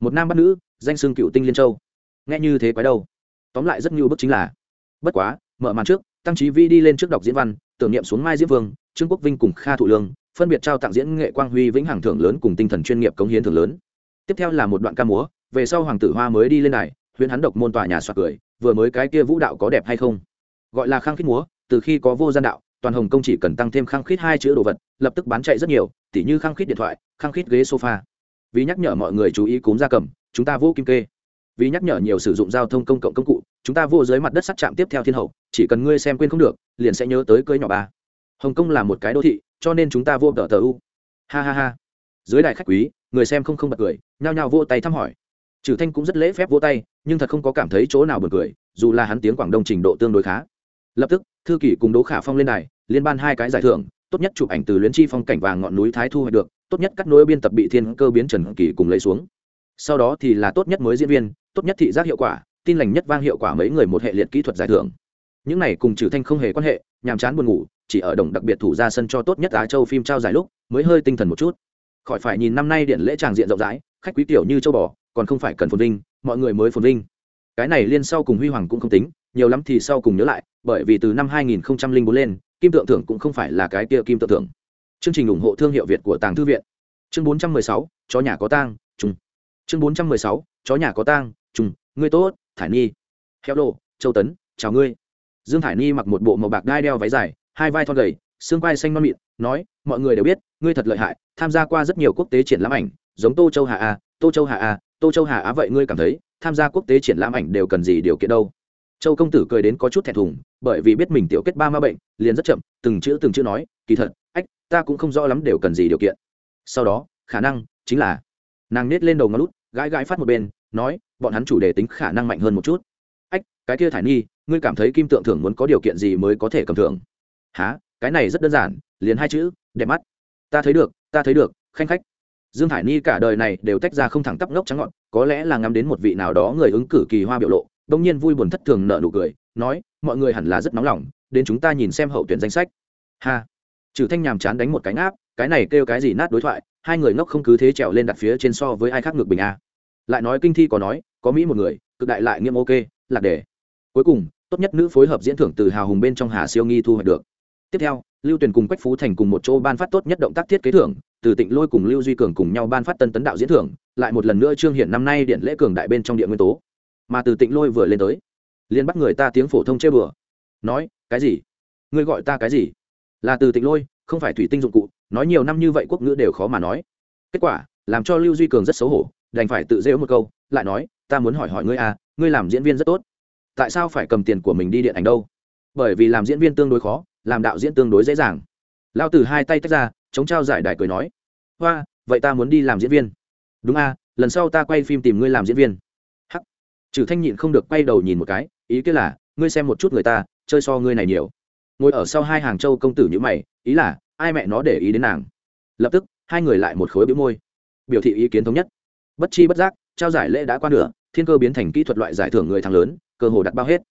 Một nam bắt nữ, danh xương cựu tinh liên châu. Nghe như thế quái đâu. Tóm lại rất nhiều bức chính là, bất quá, mở màn trước tăng trí vi đi lên trước đọc diễn văn, tưởng niệm xuống mai diễm vương, trương quốc vinh cùng kha thụ lương, phân biệt trao tặng diễn nghệ quang huy vĩnh hằng thưởng lớn cùng tinh thần chuyên nghiệp cống hiến thưởng lớn. Tiếp theo là một đoạn ca múa, về sau hoàng tử hoa mới đi lên này huyện hắn độc môn tòa nhà soạt cười, vừa mới cái kia vũ đạo có đẹp hay không? Gọi là khang khít múa, từ khi có vô gian đạo, toàn hồng công chỉ cần tăng thêm khang khít hai chữ đồ vật, lập tức bán chạy rất nhiều, tỉ như khang khít điện thoại khang khít ghế sofa. Vì nhắc nhở mọi người chú ý cúm da cầm, chúng ta vô kim kê. Vì nhắc nhở nhiều sử dụng giao thông công cộng công cụ chúng ta vô dưới mặt đất sắt chạm tiếp theo thiên hậu, chỉ cần ngươi xem quên không được, liền sẽ nhớ tới cưới nhỏ ba. Hồng kông là một cái đô thị, cho nên chúng ta vô tờ tờ u. Ha ha ha. Dưới đại khách quý, người xem không không bật cười, nhao nhao vô tay thăm hỏi. Trừ thanh cũng rất lễ phép vô tay, nhưng thật không có cảm thấy chỗ nào bật cười, dù là hắn tiếng quảng đông trình độ tương đối khá. Lập tức, thư kỷ cùng đỗ khả phong lên đài, liên ban hai cái giải thưởng, tốt nhất chụp ảnh từ luyến chi phong cảnh vàng ngọn núi thái thu hoạch được, tốt nhất cắt nối biên tập bị thiên cơ biến trần kỳ cùng lấy xuống. Sau đó thì là tốt nhất mới diễn viên, tốt nhất thị giác hiệu quả tin lành nhất vang hiệu quả mấy người một hệ liệt kỹ thuật giải thưởng. Những này cùng trừ thanh không hề quan hệ nhàm chán buồn ngủ chỉ ở đồng đặc biệt thủ ra sân cho tốt nhất á châu phim trao giải lúc mới hơi tinh thần một chút. Khỏi phải nhìn năm nay điện lễ tràng diện rộng rãi khách quý tiểu như châu bò còn không phải cần phồn vinh mọi người mới phồn vinh. Cái này liên sau cùng huy hoàng cũng không tính nhiều lắm thì sau cùng nhớ lại bởi vì từ năm 2004 lên kim tượng thưởng cũng không phải là cái kia kim tượng thưởng. Chương trình ủng hộ thương hiệu việt của tàng thư viện. Chương 416, chó nhà có tang trùng. Chương 416, chó nhà có tang trùng ngươi tốt thải ni heo đồ châu tấn, chào ngươi. Dương thải ni mặc một bộ màu bạc đai đeo váy dài, hai vai thon gầy, xương quai xanh non mịn, nói, mọi người đều biết, ngươi thật lợi hại, tham gia qua rất nhiều quốc tế triển lãm ảnh, giống tô châu hà a, tô châu hà a, tô châu hà á vậy ngươi cảm thấy, tham gia quốc tế triển lãm ảnh đều cần gì điều kiện đâu? Châu công tử cười đến có chút thẹn thùng, bởi vì biết mình tiểu kết ba ma bệnh, liền rất chậm, từng chữ từng chữ nói, kỳ thật, ách, ta cũng không rõ lắm đều cần gì điều kiện. Sau đó, khả năng chính là nàng nết lên đầu ngón lút gãi gãi phát một bên, nói bọn hắn chủ đề tính khả năng mạnh hơn một chút. Ách, cái kia thải nhi, ngươi cảm thấy kim tượng thưởng muốn có điều kiện gì mới có thể cầm thưởng? Há cái này rất đơn giản, liền hai chữ, đẹp mắt. Ta thấy được, ta thấy được, khanh khách. Dương thải ni cả đời này đều tách ra không thẳng tắp ngốc trắng ngọn, có lẽ là ngắm đến một vị nào đó người ứng cử kỳ hoa biểu lộ, đông nhiên vui buồn thất thường nợ nụ cười, nói, mọi người hẳn là rất nóng lòng, đến chúng ta nhìn xem hậu tuyển danh sách. Ha. Trừ thanh nhàm chán đánh một cánh áp cái này kêu cái gì nát đối thoại, hai người ngốc không cứ thế trèo lên đặt phía trên so với ai khác ngược bình a lại nói kinh thi có nói, có mỹ một người, cực đại lại nghiêm ok, lạc đề. Cuối cùng, tốt nhất nữ phối hợp diễn thưởng từ hào hùng bên trong hà siêu nghi thu hoạch được. Tiếp theo, lưu tuyền cùng quách phú thành cùng một chỗ ban phát tốt nhất động tác thiết kế thưởng, từ tịnh lôi cùng lưu duy cường cùng nhau ban phát tân tấn đạo diễn thưởng, lại một lần nữa trương hiện năm nay điện lễ cường đại bên trong địa nguyên tố. Mà từ tịnh lôi vừa lên tới, liền bắt người ta tiếng phổ thông chơi bừa. Nói, cái gì? Ngươi gọi ta cái gì? Là từ tịnh lôi, không phải thủy tinh dụng cụ, nói nhiều năm như vậy quốc ngữ đều khó mà nói. Kết quả, làm cho lưu duy cường rất xấu hổ đành phải tự rêu một câu, lại nói, ta muốn hỏi hỏi ngươi à ngươi làm diễn viên rất tốt. Tại sao phải cầm tiền của mình đi điện ảnh đâu? Bởi vì làm diễn viên tương đối khó, làm đạo diễn tương đối dễ dàng. Lao từ hai tay tách ra, chống trao giải đài cười nói, hoa, vậy ta muốn đi làm diễn viên. Đúng a lần sau ta quay phim tìm ngươi làm diễn viên. Hắc. Trừ thanh nhịn không được quay đầu nhìn một cái, ý kia là, ngươi xem một chút người ta, chơi so ngươi này nhiều. Ngồi ở sau hai hàng châu công tử như mày, ý là, ai mẹ nó để ý đến nàng? Lập tức, hai người lại một khối bĩu môi. Biểu thị ý kiến thống nhất bất chi bất giác, trao giải lễ đã qua nửa, thiên cơ biến thành kỹ thuật loại giải thưởng người thắng lớn, cơ hồ đặt bao hết.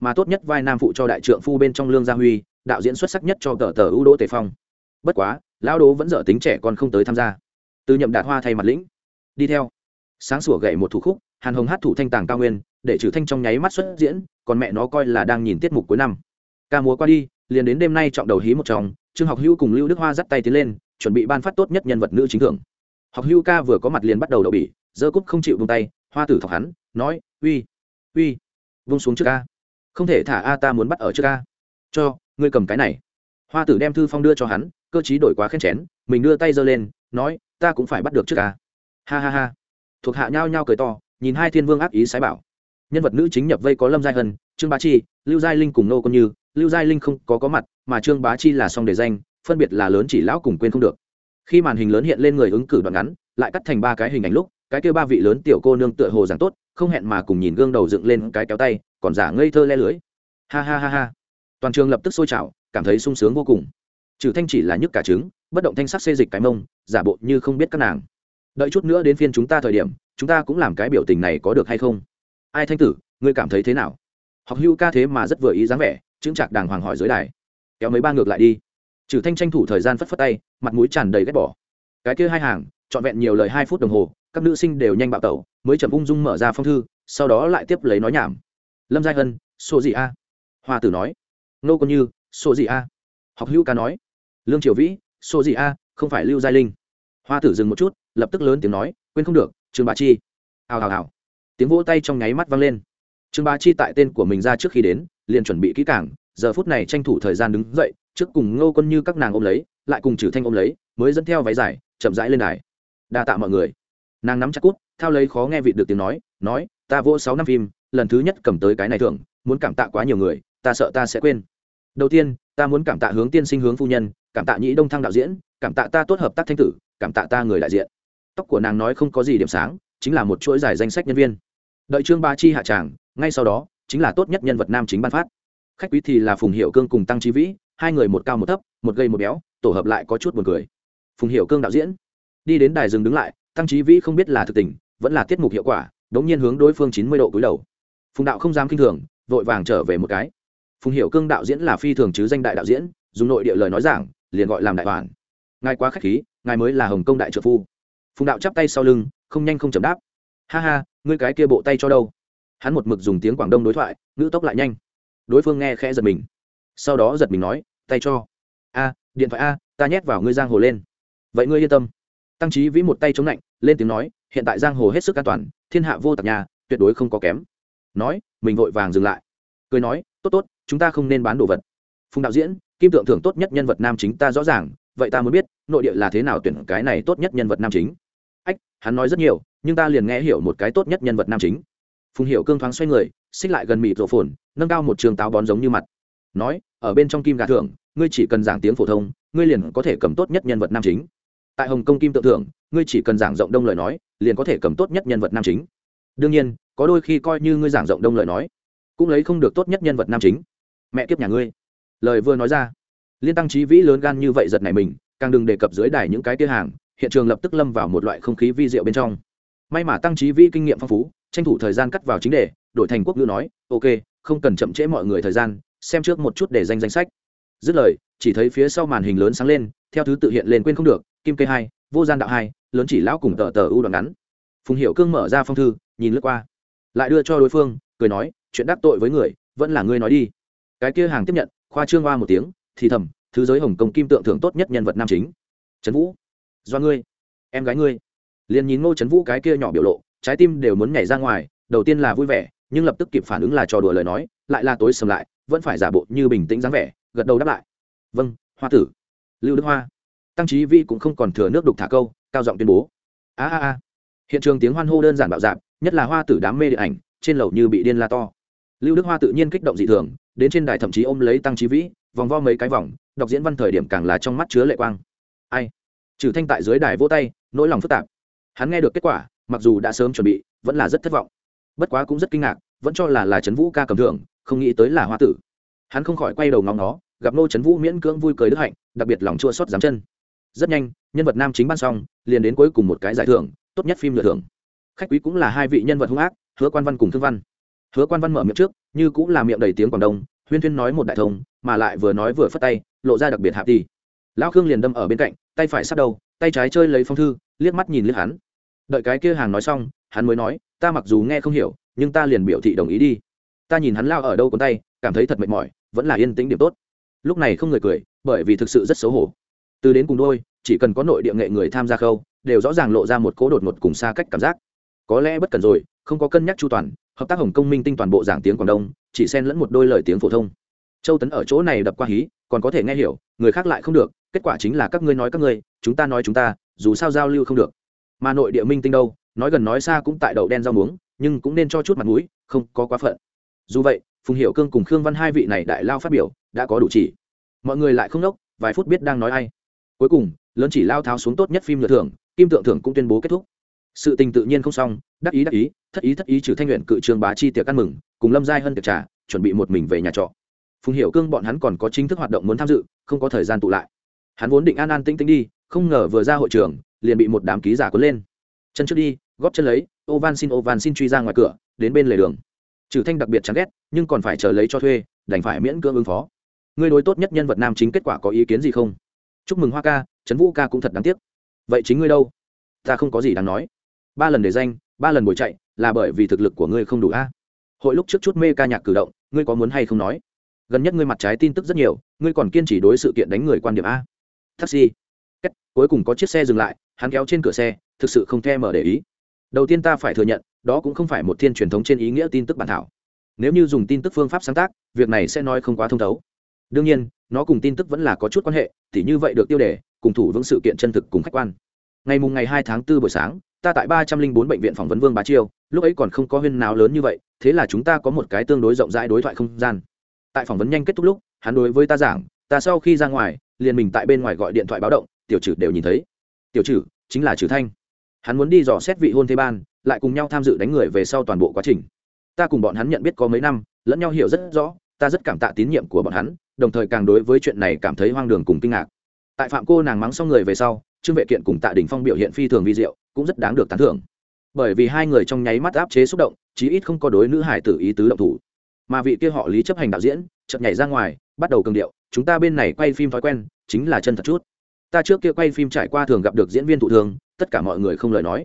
Mà tốt nhất vai nam phụ cho đại trượng phu bên trong lương gia huy, đạo diễn xuất sắc nhất cho tờ tờ ưu đỗ tề phong. Bất quá, lão đố vẫn dở tính trẻ còn không tới tham gia. Từ nhậm đạt hoa thay mặt lĩnh. Đi theo. Sáng sủa gậy một thủ khúc, hàn hồng hát thủ thanh tàng cao nguyên, để trừ thanh trong nháy mắt xuất diễn, còn mẹ nó coi là đang nhìn tiết mục cuối năm. Ca múa qua đi, liền đến đêm nay trọng đầu hí một chồng trương học hữu cùng lưu đức hoa dắt tay tiến lên, chuẩn bị ban phát tốt nhất nhân vật nữ chính thưởng học Hưu ca vừa có mặt liền bắt đầu đậu bỉ dơ cúp không chịu vung tay, hoa tử thọc hắn, nói, uy uy vung xuống trước ca. Không thể thả a ta muốn bắt ở trước ca. Cho, ngươi cầm cái này. Hoa tử đem thư phong đưa cho hắn, cơ chí đổi quá khen chén, mình đưa tay giơ lên, nói, ta cũng phải bắt được trước ca. Ha ha ha. Thuộc hạ nhao nhao cười to, nhìn hai thiên vương ác ý sái bảo. Nhân vật nữ chính nhập vây có lâm giai hân, trương bá chi, lưu giai linh cùng nô con như. Lưu giai linh không có có mặt, mà trương bá chi là song đề danh, phân biệt là lớn chỉ lão cùng quên không được khi màn hình lớn hiện lên người ứng cử đoạn ngắn, lại cắt thành ba cái hình ảnh lúc, cái kêu ba vị lớn tiểu cô nương tựa hồ giảng tốt, không hẹn mà cùng nhìn gương đầu dựng lên cái kéo tay, còn giả ngây thơ le lưới. Ha ha ha ha. Toàn trường lập tức sôi trào, cảm thấy sung sướng vô cùng. Trừ thanh chỉ là nhức cả trứng, bất động thanh sắc xê dịch cái mông, giả bộ như không biết các nàng. Đợi chút nữa đến phiên chúng ta thời điểm, chúng ta cũng làm cái biểu tình này có được hay không? Ai thanh tử, ngươi cảm thấy thế nào? Học hưu ca thế mà rất vừa ý dáng vẻ chứng chạc đàng hoàng hỏi dưới đài. Kéo mấy ba ngược lại đi trừ thanh tranh thủ thời gian phất phất tay, mặt mũi tràn đầy ghét bỏ. Cái kia hai hàng, trọn vẹn nhiều lời hai phút đồng hồ, các nữ sinh đều nhanh bạo tẩu, mới chậm ung dung mở ra phong thư, sau đó lại tiếp lấy nói nhảm. Lâm giai hân sổ gì a. Hoa tử nói, nô còn như sổ gì a. Học hữu ca nói, lương triều vĩ sổ gì a, không phải lưu giai linh. Hoa tử dừng một chút, lập tức lớn tiếng nói, quên không được, trương bà chi. Hào hào hào. Tiếng vỗ tay trong nháy mắt vang lên. Trương bà chi tại tên của mình ra trước khi đến, liền chuẩn bị kỹ cảng giờ phút này tranh thủ thời gian đứng dậy trước cùng ngô quân như các nàng ôm lấy, lại cùng trừ thanh ôm lấy, mới dẫn theo váy dài, chậm rãi lên đài. Đa tạ mọi người. Nàng nắm chặt cút, thao lấy khó nghe vị được tiếng nói nói, ta vỗ sáu năm phim, lần thứ nhất cầm tới cái này thưởng, muốn cảm tạ quá nhiều người, ta sợ ta sẽ quên. Đầu tiên, ta muốn cảm tạ hướng tiên sinh hướng phu nhân, cảm tạ nhĩ đông thăng đạo diễn, cảm tạ ta tốt hợp tác thanh tử, cảm tạ ta người đại diện. Tóc của nàng nói không có gì điểm sáng, chính là một chuỗi dài danh sách nhân viên. Đợi trương ba chi hạ tràng, ngay sau đó, chính là tốt nhất nhân vật nam chính ban phát. Khách quý thì là phùng hiệu cương cùng tăng trí vĩ hai người một cao một thấp, một gây một béo, tổ hợp lại có chút buồn cười. Phùng hiệu cương đạo diễn, đi đến đài rừng đứng lại, tăng trí vĩ không biết là thực tình, vẫn là tiết mục hiệu quả, đống nhiên hướng đối phương chín mươi độ cúi đầu. Phùng đạo không dám kinh thường, vội vàng trở về một cái. Phùng hiệu cương đạo diễn là phi thường chứ danh đại đạo diễn, dùng nội địa lời nói giảng, liền gọi làm đại hoàn ngài quá khách khí, ngài mới là hồng công đại trợ phu. Phùng đạo chắp tay sau lưng, không nhanh không chậm đáp. Ha ha, ngươi cái kia bộ tay cho đâu? Hắn một mực dùng tiếng quảng đông đối thoại, ngữ tốc lại nhanh. Đối phương nghe khẽ giật mình. Sau đó giật mình nói tay cho. A, điện thoại a, ta nhét vào ngươi giang hồ lên. Vậy ngươi yên tâm. Tăng trí vĩ một tay chống lạnh lên tiếng nói, hiện tại giang hồ hết sức an toàn, thiên hạ vô tạc nhà, tuyệt đối không có kém. Nói, mình vội vàng dừng lại. Cười nói, tốt tốt, chúng ta không nên bán đồ vật. Phùng đạo diễn, kim tượng thưởng tốt nhất nhân vật nam chính ta rõ ràng, vậy ta muốn biết, nội địa là thế nào tuyển cái này tốt nhất nhân vật nam chính? Ách, hắn nói rất nhiều, nhưng ta liền nghe hiểu một cái tốt nhất nhân vật nam chính. Phùng hiệu cương thoáng xoay người, xích lại gần mịt rộ phồn, nâng cao một trường táo bón giống như mặt nói, ở bên trong kim gà thưởng ngươi chỉ cần giảng tiếng phổ thông, ngươi liền có thể cầm tốt nhất nhân vật nam chính. Tại hồng kông kim tự thưởng ngươi chỉ cần giảng rộng đông lời nói, liền có thể cầm tốt nhất nhân vật nam chính. Đương nhiên, có đôi khi coi như ngươi giảng rộng đông lời nói, cũng lấy không được tốt nhất nhân vật nam chính. Mẹ kiếp nhà ngươi. Lời vừa nói ra, liên tăng trí vĩ lớn gan như vậy giật này mình, càng đừng đề cập dưới đài những cái tia hàng, hiện trường lập tức lâm vào một loại không khí vi diệu bên trong. May mà tăng trí vĩ kinh nghiệm phong phú, tranh thủ thời gian cắt vào chính đề, đổi thành quốc ngữ nói, ok, không cần chậm trễ mọi người thời gian xem trước một chút để danh danh sách. Dứt lời, chỉ thấy phía sau màn hình lớn sáng lên, theo thứ tự hiện lên quên không được, kim kê hai, vô gian đạo hai, lớn chỉ lão cùng tờ tờ u đoạn ngắn. Phùng hiệu cương mở ra phong thư, nhìn lướt qua, lại đưa cho đối phương, cười nói, chuyện đắc tội với người, vẫn là ngươi nói đi. Cái kia hàng tiếp nhận, khoa trương hoa một tiếng, thì thầm, thứ giới hồng kông kim tượng thưởng tốt nhất nhân vật nam chính. Trấn vũ, do ngươi, em gái ngươi. Liền nhìn ngô trấn vũ cái kia nhỏ biểu lộ, trái tim đều muốn nhảy ra ngoài, đầu tiên là vui vẻ, nhưng lập tức kịp phản ứng là trò đùa lời nói, lại là tối sầm lại vẫn phải giả bộ như bình tĩnh dáng vẻ, gật đầu đáp lại. Vâng hoa tử. Lưu đức hoa. Tăng trí vi cũng không còn thừa nước đục thả câu, cao giọng tuyên bố. A a a. Hiện trường tiếng hoan hô đơn giản bạo dạp nhất là hoa tử đám mê điện ảnh, trên lầu như bị điên la to. Lưu đức hoa tự nhiên kích động dị thường, đến trên đài thậm chí ôm lấy tăng trí vĩ vòng vo mấy cái vòng, đọc diễn văn thời điểm càng là trong mắt chứa lệ quang. Ai? Trừ thanh tại dưới đài vỗ tay, nỗi lòng phức tạp. Hắn nghe được kết quả, mặc dù đã sớm chuẩn bị, vẫn là rất thất vọng. Bất quá cũng rất kinh ngạc, vẫn cho là là trấn vũ ca cầm thưởng không nghĩ tới là hoa tử. Hắn không khỏi quay đầu ngóng nó, gặp nô trấn vũ miễn cưỡng vui cười đức hạnh, đặc biệt lòng chua xót dám chân. Rất nhanh, nhân vật nam chính ban xong, liền đến cuối cùng một cái giải thưởng, tốt nhất phim lựa thưởng. Khách quý cũng là hai vị nhân vật hung ác, hứa quan văn cùng thương văn. Hứa quan văn mở miệng trước, như cũng là miệng đầy tiếng quảng đông, huyên thuyên nói một đại thông, mà lại vừa nói vừa phất tay, lộ ra đặc biệt hạp đi lão khương liền đâm ở bên cạnh, tay phải sát đầu, tay trái chơi lấy phong thư, liếc mắt nhìn liếc hắn. Đợi cái kia hàng nói xong, hắn mới nói, ta mặc dù nghe không hiểu, nhưng ta liền biểu thị đồng ý đi ta nhìn hắn lao ở đâu con tay, cảm thấy thật mệt mỏi, vẫn là yên tĩnh điểm tốt. Lúc này không người cười, bởi vì thực sự rất xấu hổ. Từ đến cùng đôi, chỉ cần có nội địa nghệ người tham gia khâu, đều rõ ràng lộ ra một cố đột ngột cùng xa cách cảm giác. Có lẽ bất cần rồi, không có cân nhắc chu toàn, hợp tác hồng công minh tinh toàn bộ giảng tiếng quảng đông, chỉ xen lẫn một đôi lời tiếng phổ thông. Châu tấn ở chỗ này đập qua hí, còn có thể nghe hiểu, người khác lại không được, kết quả chính là các ngươi nói các ngươi, chúng ta nói chúng ta, dù sao giao lưu không được. Mà nội địa minh tinh đâu, nói gần nói xa cũng tại đầu đen rau muống, nhưng cũng nên cho chút mặt mũi, không có quá phận dù vậy, phùng hiệu cương cùng khương văn hai vị này đại lao phát biểu, đã có đủ chỉ. Mọi người lại không đốc vài phút biết đang nói ai. Cuối cùng, lớn chỉ lao tháo xuống tốt nhất phim lựa thưởng, kim tượng thưởng cũng tuyên bố kết thúc. Sự tình tự nhiên không xong, đắc ý đắc ý, thất ý thất ý trừ thanh nguyện cự trường bá chi tiệc ăn mừng, cùng lâm giai hân tiệc trà, chuẩn bị một mình về nhà trọ. Phùng hiệu cương bọn hắn còn có chính thức hoạt động muốn tham dự, không có thời gian tụ lại. Hắn vốn định an an tĩnh tĩnh đi, không ngờ vừa ra hội trường, liền bị một đám ký giả cuốn lên. Chân trước đi, góp chân lấy ô van xin ô van xin truy ra ngoài cửa, đến bên lề đường trừ thanh đặc biệt chán ghét nhưng còn phải chờ lấy cho thuê đành phải miễn cưỡng ứng phó. Ngươi đối tốt nhất nhân vật nam chính kết quả có ý kiến gì không? Chúc mừng hoa ca trấn vũ ca cũng thật đáng tiếc. Vậy chính ngươi đâu? Ta không có gì đáng nói. Ba lần để danh ba lần bồi chạy là bởi vì thực lực của ngươi không đủ a. Hội lúc trước chút mê ca nhạc cử động ngươi có muốn hay không nói? Gần nhất ngươi mặt trái tin tức rất nhiều ngươi còn kiên trì đối sự kiện đánh người quan điểm a. Taxi. Kết, cuối cùng có chiếc xe dừng lại hắn kéo trên cửa xe thực sự không thèm mở để ý đầu tiên ta phải thừa nhận, đó cũng không phải một thiên truyền thống trên ý nghĩa tin tức bản thảo. Nếu như dùng tin tức phương pháp sáng tác, việc này sẽ nói không quá thông thấu. Đương nhiên, nó cùng tin tức vẫn là có chút quan hệ thì như vậy được tiêu đề, cùng thủ vững sự kiện chân thực cùng khách quan. Ngày mùng ngày hai tháng 4 buổi sáng, ta tại ba trăm linh bốn bệnh viện phỏng vấn vương bá chiêu, lúc ấy còn không có huyên nào lớn như vậy, thế là chúng ta có một cái tương đối rộng rãi đối thoại không gian. Tại phỏng vấn nhanh kết thúc lúc, hắn đối với ta giảng, ta sau khi ra ngoài, liền mình tại bên ngoài gọi điện thoại báo động, tiểu trừ đều nhìn thấy. Tiểu trừ, chính là trừ thanh hắn muốn đi dò xét vị hôn thế ban, lại cùng nhau tham dự đánh người về sau toàn bộ quá trình. Ta cùng bọn hắn nhận biết có mấy năm, lẫn nhau hiểu rất rõ, ta rất cảm tạ tín nhiệm của bọn hắn, đồng thời càng đối với chuyện này cảm thấy hoang đường cùng kinh ngạc. Tại phạm cô nàng mắng xong người về sau, trương vệ kiện cùng tạ đình phong biểu hiện phi thường vi diệu, cũng rất đáng được tán thưởng. Bởi vì hai người trong nháy mắt áp chế xúc động, chí ít không có đối nữ hải tử ý tứ động thủ. Mà vị kia họ lý chấp hành đạo diễn, chợt nhảy ra ngoài, bắt đầu cường điệu, chúng ta bên này quay phim thói quen, chính là chân thật chút ta trước kia quay phim trải qua thường gặp được diễn viên thụ thường, tất cả mọi người không lời nói.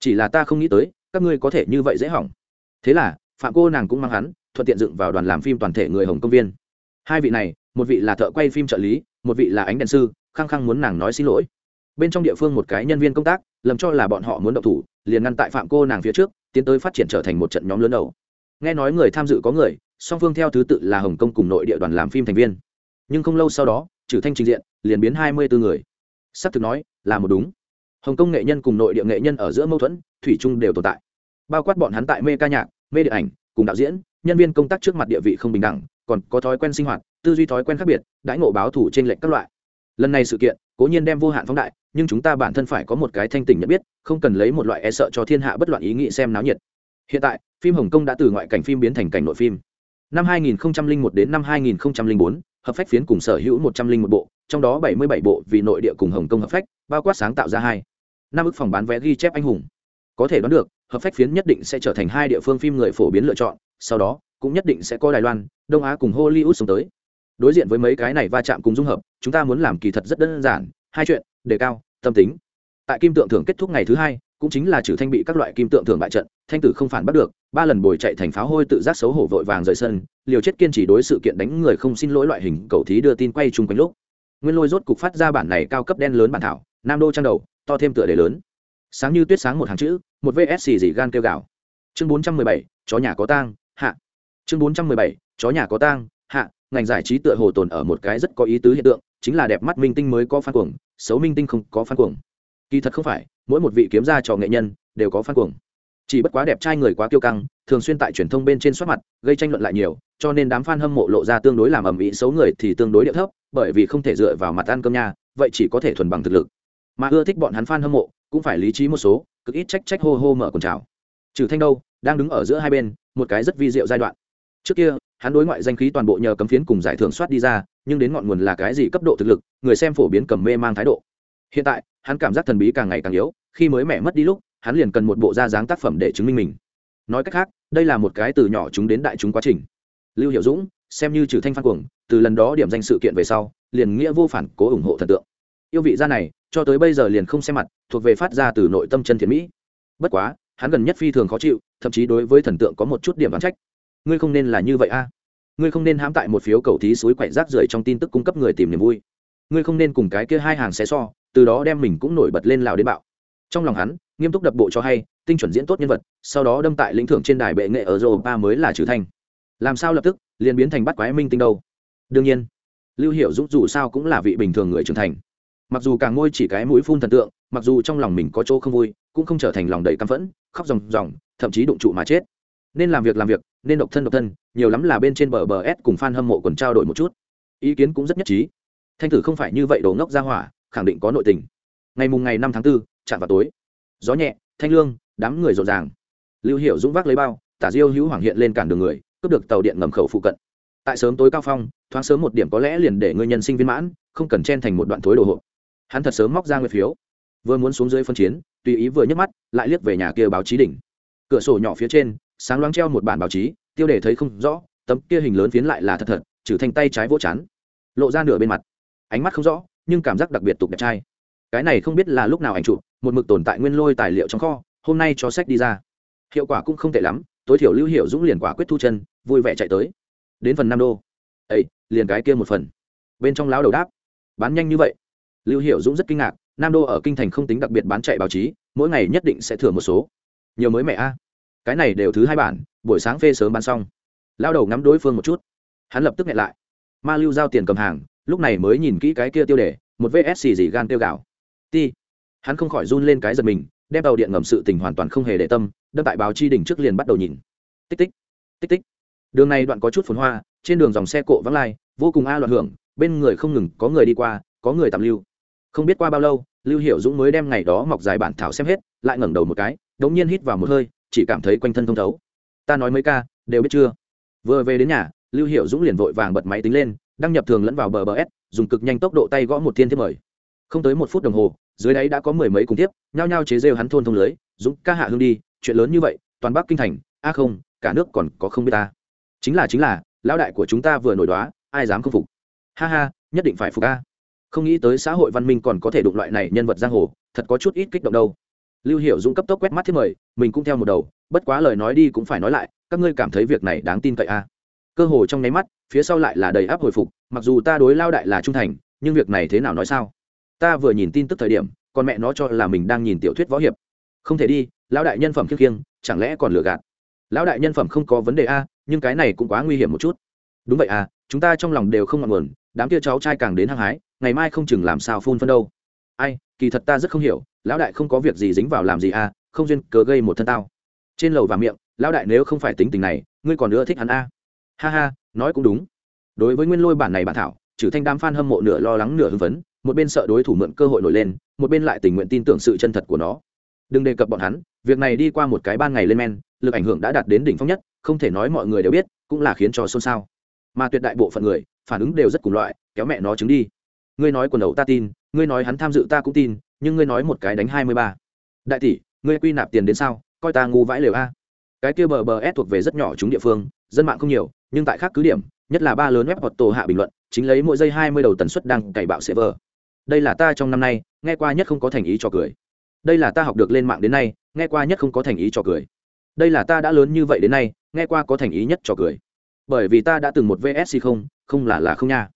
Chỉ là ta không nghĩ tới, các ngươi có thể như vậy dễ hỏng. Thế là, phạm cô nàng cũng mang hắn, thuận tiện dựng vào đoàn làm phim toàn thể người hồng công viên. Hai vị này, một vị là thợ quay phim trợ lý, một vị là ánh đèn sư, khăng khăng muốn nàng nói xin lỗi. Bên trong địa phương một cái nhân viên công tác, lầm cho là bọn họ muốn động thủ, liền ngăn tại phạm cô nàng phía trước, tiến tới phát triển trở thành một trận nhóm lớn đầu. Nghe nói người tham dự có người, song phương theo thứ tự là hồng kông cùng nội địa đoàn làm phim thành viên. Nhưng không lâu sau đó, trừ thanh trình diện liền biến hai mươi bốn người. S ắ c thực nói là một đúng. Hồng kông nghệ nhân cùng nội địa nghệ nhân ở giữa mâu thuẫn thủy chung đều tồn tại. Bao quát bọn hắn tại mê ca nhạc mê điện ảnh cùng đạo diễn nhân viên công tác trước mặt địa vị không bình đẳng còn có thói quen sinh hoạt tư duy thói quen khác biệt đãi ngộ báo thủ trên lệch các loại. Lần này sự kiện cố nhiên đem vô hạn phóng đại nhưng chúng ta bản thân phải có một cái thanh tỉnh nhận biết không cần lấy một loại e sợ cho thiên hạ bất loạn ý nghĩ xem náo nhiệt. Hiện tại phim hồng kông đã từ ngoại cảnh phim biến thành cảnh nội phim. Năm 2001 đến năm 2004, hợp phách phiến cùng sở hữu 101 bộ, trong đó 77 bộ vì nội địa cùng hồng kông hợp phách, bao quát sáng tạo ra hai, năm ức phòng bán vé ghi chép anh hùng. Có thể đoán được, hợp phách phiến nhất định sẽ trở thành hai địa phương phim người phổ biến lựa chọn, sau đó, cũng nhất định sẽ có đài loan, đông á cùng hollywood xuống tới. Đối diện với mấy cái này va chạm cùng dung hợp, chúng ta muốn làm kỳ thật rất đơn giản, hai chuyện, đề cao, tâm tính. Tại kim tượng thưởng kết thúc ngày thứ hai, cũng chính là trừ thanh bị các loại kim tượng thưởng bại trận thanh tử không phản bắt được, ba lần bồi chạy thành pháo hôi tự giác xấu hổ vội vàng rời sân, liều chết kiên trì đối sự kiện đánh người không xin lỗi loại hình cầu thí đưa tin quay chung quanh lúc. Nguyên lôi rốt cục phát ra bản này cao cấp đen lớn bản thảo, nam đô trang đầu, to thêm tựa đề lớn. Sáng như tuyết sáng một hàng chữ, một vsc gì gan kêu gào. Chương bốn trăm mười bảy, chó nhà có tang, hạ. Chương bốn trăm mười bảy, chó nhà có tang, hạ. Ngành giải trí tựa hồ tồn ở một cái rất có ý tứ hiện tượng, chính là đẹp mắt minh tinh mới có phan cuồng, xấu minh tinh không có phan cuồng. Kỳ thật không phải, mỗi một vị kiếm gia trò nghệ nhân đều có phan cuồng chỉ bất quá đẹp trai người quá kiêu căng, thường xuyên tại truyền thông bên trên soát mặt, gây tranh luận lại nhiều, cho nên đám fan hâm mộ lộ ra tương đối làm ầm ĩ xấu người thì tương đối địa thấp, bởi vì không thể dựa vào mặt ăn cơm nha, vậy chỉ có thể thuần bằng thực lực. Mà ưa thích bọn hắn fan hâm mộ, cũng phải lý trí một số, cực ít trách trách hô hô mở quần trào. Trừ thanh đâu, đang đứng ở giữa hai bên, một cái rất vi diệu giai đoạn. Trước kia, hắn đối ngoại danh khí toàn bộ nhờ cấm phiến cùng giải thưởng soát đi ra, nhưng đến ngọn nguồn là cái gì cấp độ thực lực, người xem phổ biến cầm mê mang thái độ. Hiện tại, hắn cảm giác thần bí càng ngày càng yếu, khi mới mẹ mất đi lúc hắn liền cần một bộ da dáng tác phẩm để chứng minh mình. Nói cách khác, đây là một cái từ nhỏ chúng đến đại chúng quá trình. Lưu hiệu dũng, xem như trừ thanh phan cuồng, từ lần đó điểm danh sự kiện về sau, liền nghĩa vô phản, cố ủng hộ thần tượng. Yêu vị gia này, cho tới bây giờ liền không xem mặt, thuộc về phát ra từ nội tâm chân thiện mỹ. Bất quá, hắn gần nhất phi thường khó chịu, thậm chí đối với thần tượng có một chút điểm đoán trách. Ngươi không nên là như vậy a. Ngươi không nên hãm tại một phiếu cầu thí suối quậy rác rưởi trong tin tức cung cấp người tìm niềm vui. Ngươi không nên cùng cái kia hai hàng xé so, từ đó đem mình cũng nổi bật lên lào đến bạo. Trong lòng hắn nghiêm túc đập bộ cho hay, tinh chuẩn diễn tốt nhân vật, sau đó đâm tại lĩnh thưởng trên đài bệ nghệ ở europa mới là trừ thanh. Làm sao lập tức, liền biến thành bắt quái minh tinh đâu? Đương nhiên, lưu Hiểu dũng dù sao cũng là vị bình thường người trưởng thành. Mặc dù càng ngôi chỉ cái mũi phun thần tượng, mặc dù trong lòng mình có chỗ không vui, cũng không trở thành lòng đầy căm phẫn, khóc ròng ròng, thậm chí đụng trụ mà chết. Nên làm việc làm việc, nên độc thân độc thân, nhiều lắm là bên trên bờ bờ s cùng f a n hâm mộ còn trao đổi một chút. Ý kiến cũng rất nhất trí. Thanh tử không phải như vậy đồ ngốc ra hỏa, khẳng định có nội tình. Ngày mùng ngày năm tháng b ố chạm vào tối gió nhẹ, thanh lương, đám người rộn ràng. Lưu Hiểu dũng vác lấy bao, tả diêu hữu hoàng hiện lên cản đường người, cướp được tàu điện ngầm khẩu phụ cận. Tại sớm tối cao phong, thoáng sớm một điểm có lẽ liền để người nhân sinh viên mãn, không cần chen thành một đoạn thối đồ hộp. Hắn thật sớm móc ra nguyệt phiếu. Vừa muốn xuống dưới phân chiến, tùy ý vừa nhấc mắt, lại liếc về nhà kia báo chí đỉnh. Cửa sổ nhỏ phía trên, sáng loáng treo một bản báo chí, tiêu đề thấy không rõ, tấm kia hình lớn phiến lại là thật thật, trừ thành tay trái vỗ chán. Lộ ra nửa bên mặt. Ánh mắt không rõ, nhưng cảm giác đặc biệt tục đẹp trai cái này không biết là lúc nào ảnh chụp, một mực tồn tại nguyên lôi tài liệu trong kho, hôm nay cho sách đi ra. Hiệu quả cũng không tệ lắm, tối thiểu lưu hiệu dũng liền quả quyết thu chân, vui vẻ chạy tới. Đến phần năm đô. Ấy liền cái kia một phần. Bên trong lão đầu đáp. Bán nhanh như vậy. Lưu hiệu dũng rất kinh ngạc, nam đô ở kinh thành không tính đặc biệt bán chạy báo chí, mỗi ngày nhất định sẽ thừa một số. Nhiều mới mẹ a. Cái này đều thứ hai bản, buổi sáng phê sớm bán xong. Lao đầu ngắm đối phương một chút. Hắn lập tức nghẹn lại. Ma lưu giao tiền cầm hàng, lúc này mới nhìn kỹ cái kia tiêu đề, một vsc gì gan tiêu gạo ti. Hắn không khỏi run lên cái giật mình, đem tàu điện ngầm sự tình hoàn toàn không hề để tâm, đâm tại báo chi đỉnh trước liền bắt đầu nhìn. Tích tích tích tích. Đường này đoạn có chút phồn hoa, trên đường dòng xe cộ vắng lai, vô cùng a loạn hưởng, bên người không ngừng có người đi qua, có người tạm lưu. Không biết qua bao lâu, lưu hiệu dũng mới đem ngày đó mọc dài bản thảo xem hết, lại ngẩng đầu một cái, đống nhiên hít vào một hơi, chỉ cảm thấy quanh thân thông thấu. Ta nói mấy ca, đều biết chưa? Vừa về đến nhà, lưu hiệu dũng liền vội vàng bật máy tính lên, đăng nhập thường lẫn vào bờ bờ s, dùng cực nhanh tốc độ tay gõ một thiên thiết mời. Không tới một phút đồng hồ dưới đáy đã có mười mấy cùng tiếp nhao nhao chế rêu hắn thôn thông lưới, dũng, ca hạ hương đi, chuyện lớn như vậy, toàn bắc kinh thành, a không, cả nước còn có không biết ta. Chính là chính là, lão đại của chúng ta vừa nổi đoá, ai dám không phục? Ha ha, nhất định phải phục a. Không nghĩ tới xã hội văn minh còn có thể đụng loại này nhân vật giang hồ, thật có chút ít kích động đâu. Lưu hiệu dũng cấp tốc quét mắt thiết mời, mình cũng theo một đầu, bất quá lời nói đi cũng phải nói lại, các ngươi cảm thấy việc này đáng tin cậy a. Cơ hồ trong nháy mắt, phía sau lại là đầy áp hồi phục, mặc dù ta đối lao đại là trung thành, nhưng việc này thế nào nói sao? Ta vừa nhìn tin tức thời điểm còn mẹ nó cho là mình đang nhìn tiểu thuyết võ hiệp. Không thể đi, lão đại nhân phẩm khiêng kiêng chẳng lẽ còn lừa gạt? Lão đại nhân phẩm không có vấn đề a, nhưng cái này cũng quá nguy hiểm một chút. Đúng vậy à chúng ta trong lòng đều không ngọn nguồn, đám kia cháu trai càng đến hăng hái, ngày mai không chừng làm sao phun phân đâu. Ai, kỳ thật ta rất không hiểu, lão đại không có việc gì dính vào làm gì à không duyên cớ gây một thân tao. Trên lầu và miệng, lão đại nếu không phải tính tình này, ngươi còn nữa thích hắn a. À. ha ha, nói cũng đúng. Đối với nguyên lôi bản này bản thảo, trừ thanh đám f a n hâm mộ nửa lo lắng nửa hưng phấn một bên sợ đối thủ mượn cơ hội nổi lên, một bên lại tình nguyện tin tưởng sự chân thật của nó. Đừng đề cập bọn hắn, việc này đi qua một cái ban ngày lên men, lực ảnh hưởng đã đạt đến đỉnh phong nhất, không thể nói mọi người đều biết, cũng là khiến cho xôn xao. Mà tuyệt đại bộ phận người, phản ứng đều rất cùng loại, kéo mẹ nó chứng đi. Ngươi nói quần đầu ta tin, ngươi nói hắn tham dự ta cũng tin, nhưng ngươi nói một cái đánh hai mươi ba. Đại tỷ, ngươi quy nạp tiền đến sao, coi ta ngu vãi lều a. Cái kia bờ bờ s thuộc về rất nhỏ chúng địa phương, dân mạng không nhiều, nhưng tại khác cứ điểm, nhất là ba lớn web hoặc tổ hạ bình luận, chính lấy mỗi giây hai mươi đầu tần suất đăng cày bạo server đây là ta trong năm nay, nghe qua nhất không có thành ý cho cười. Đây là ta học được lên mạng đến nay, nghe qua nhất không có thành ý cho cười. Đây là ta đã lớn như vậy đến nay, nghe qua có thành ý nhất cho cười. Bởi vì ta đã từng một vsc không không là là không nha.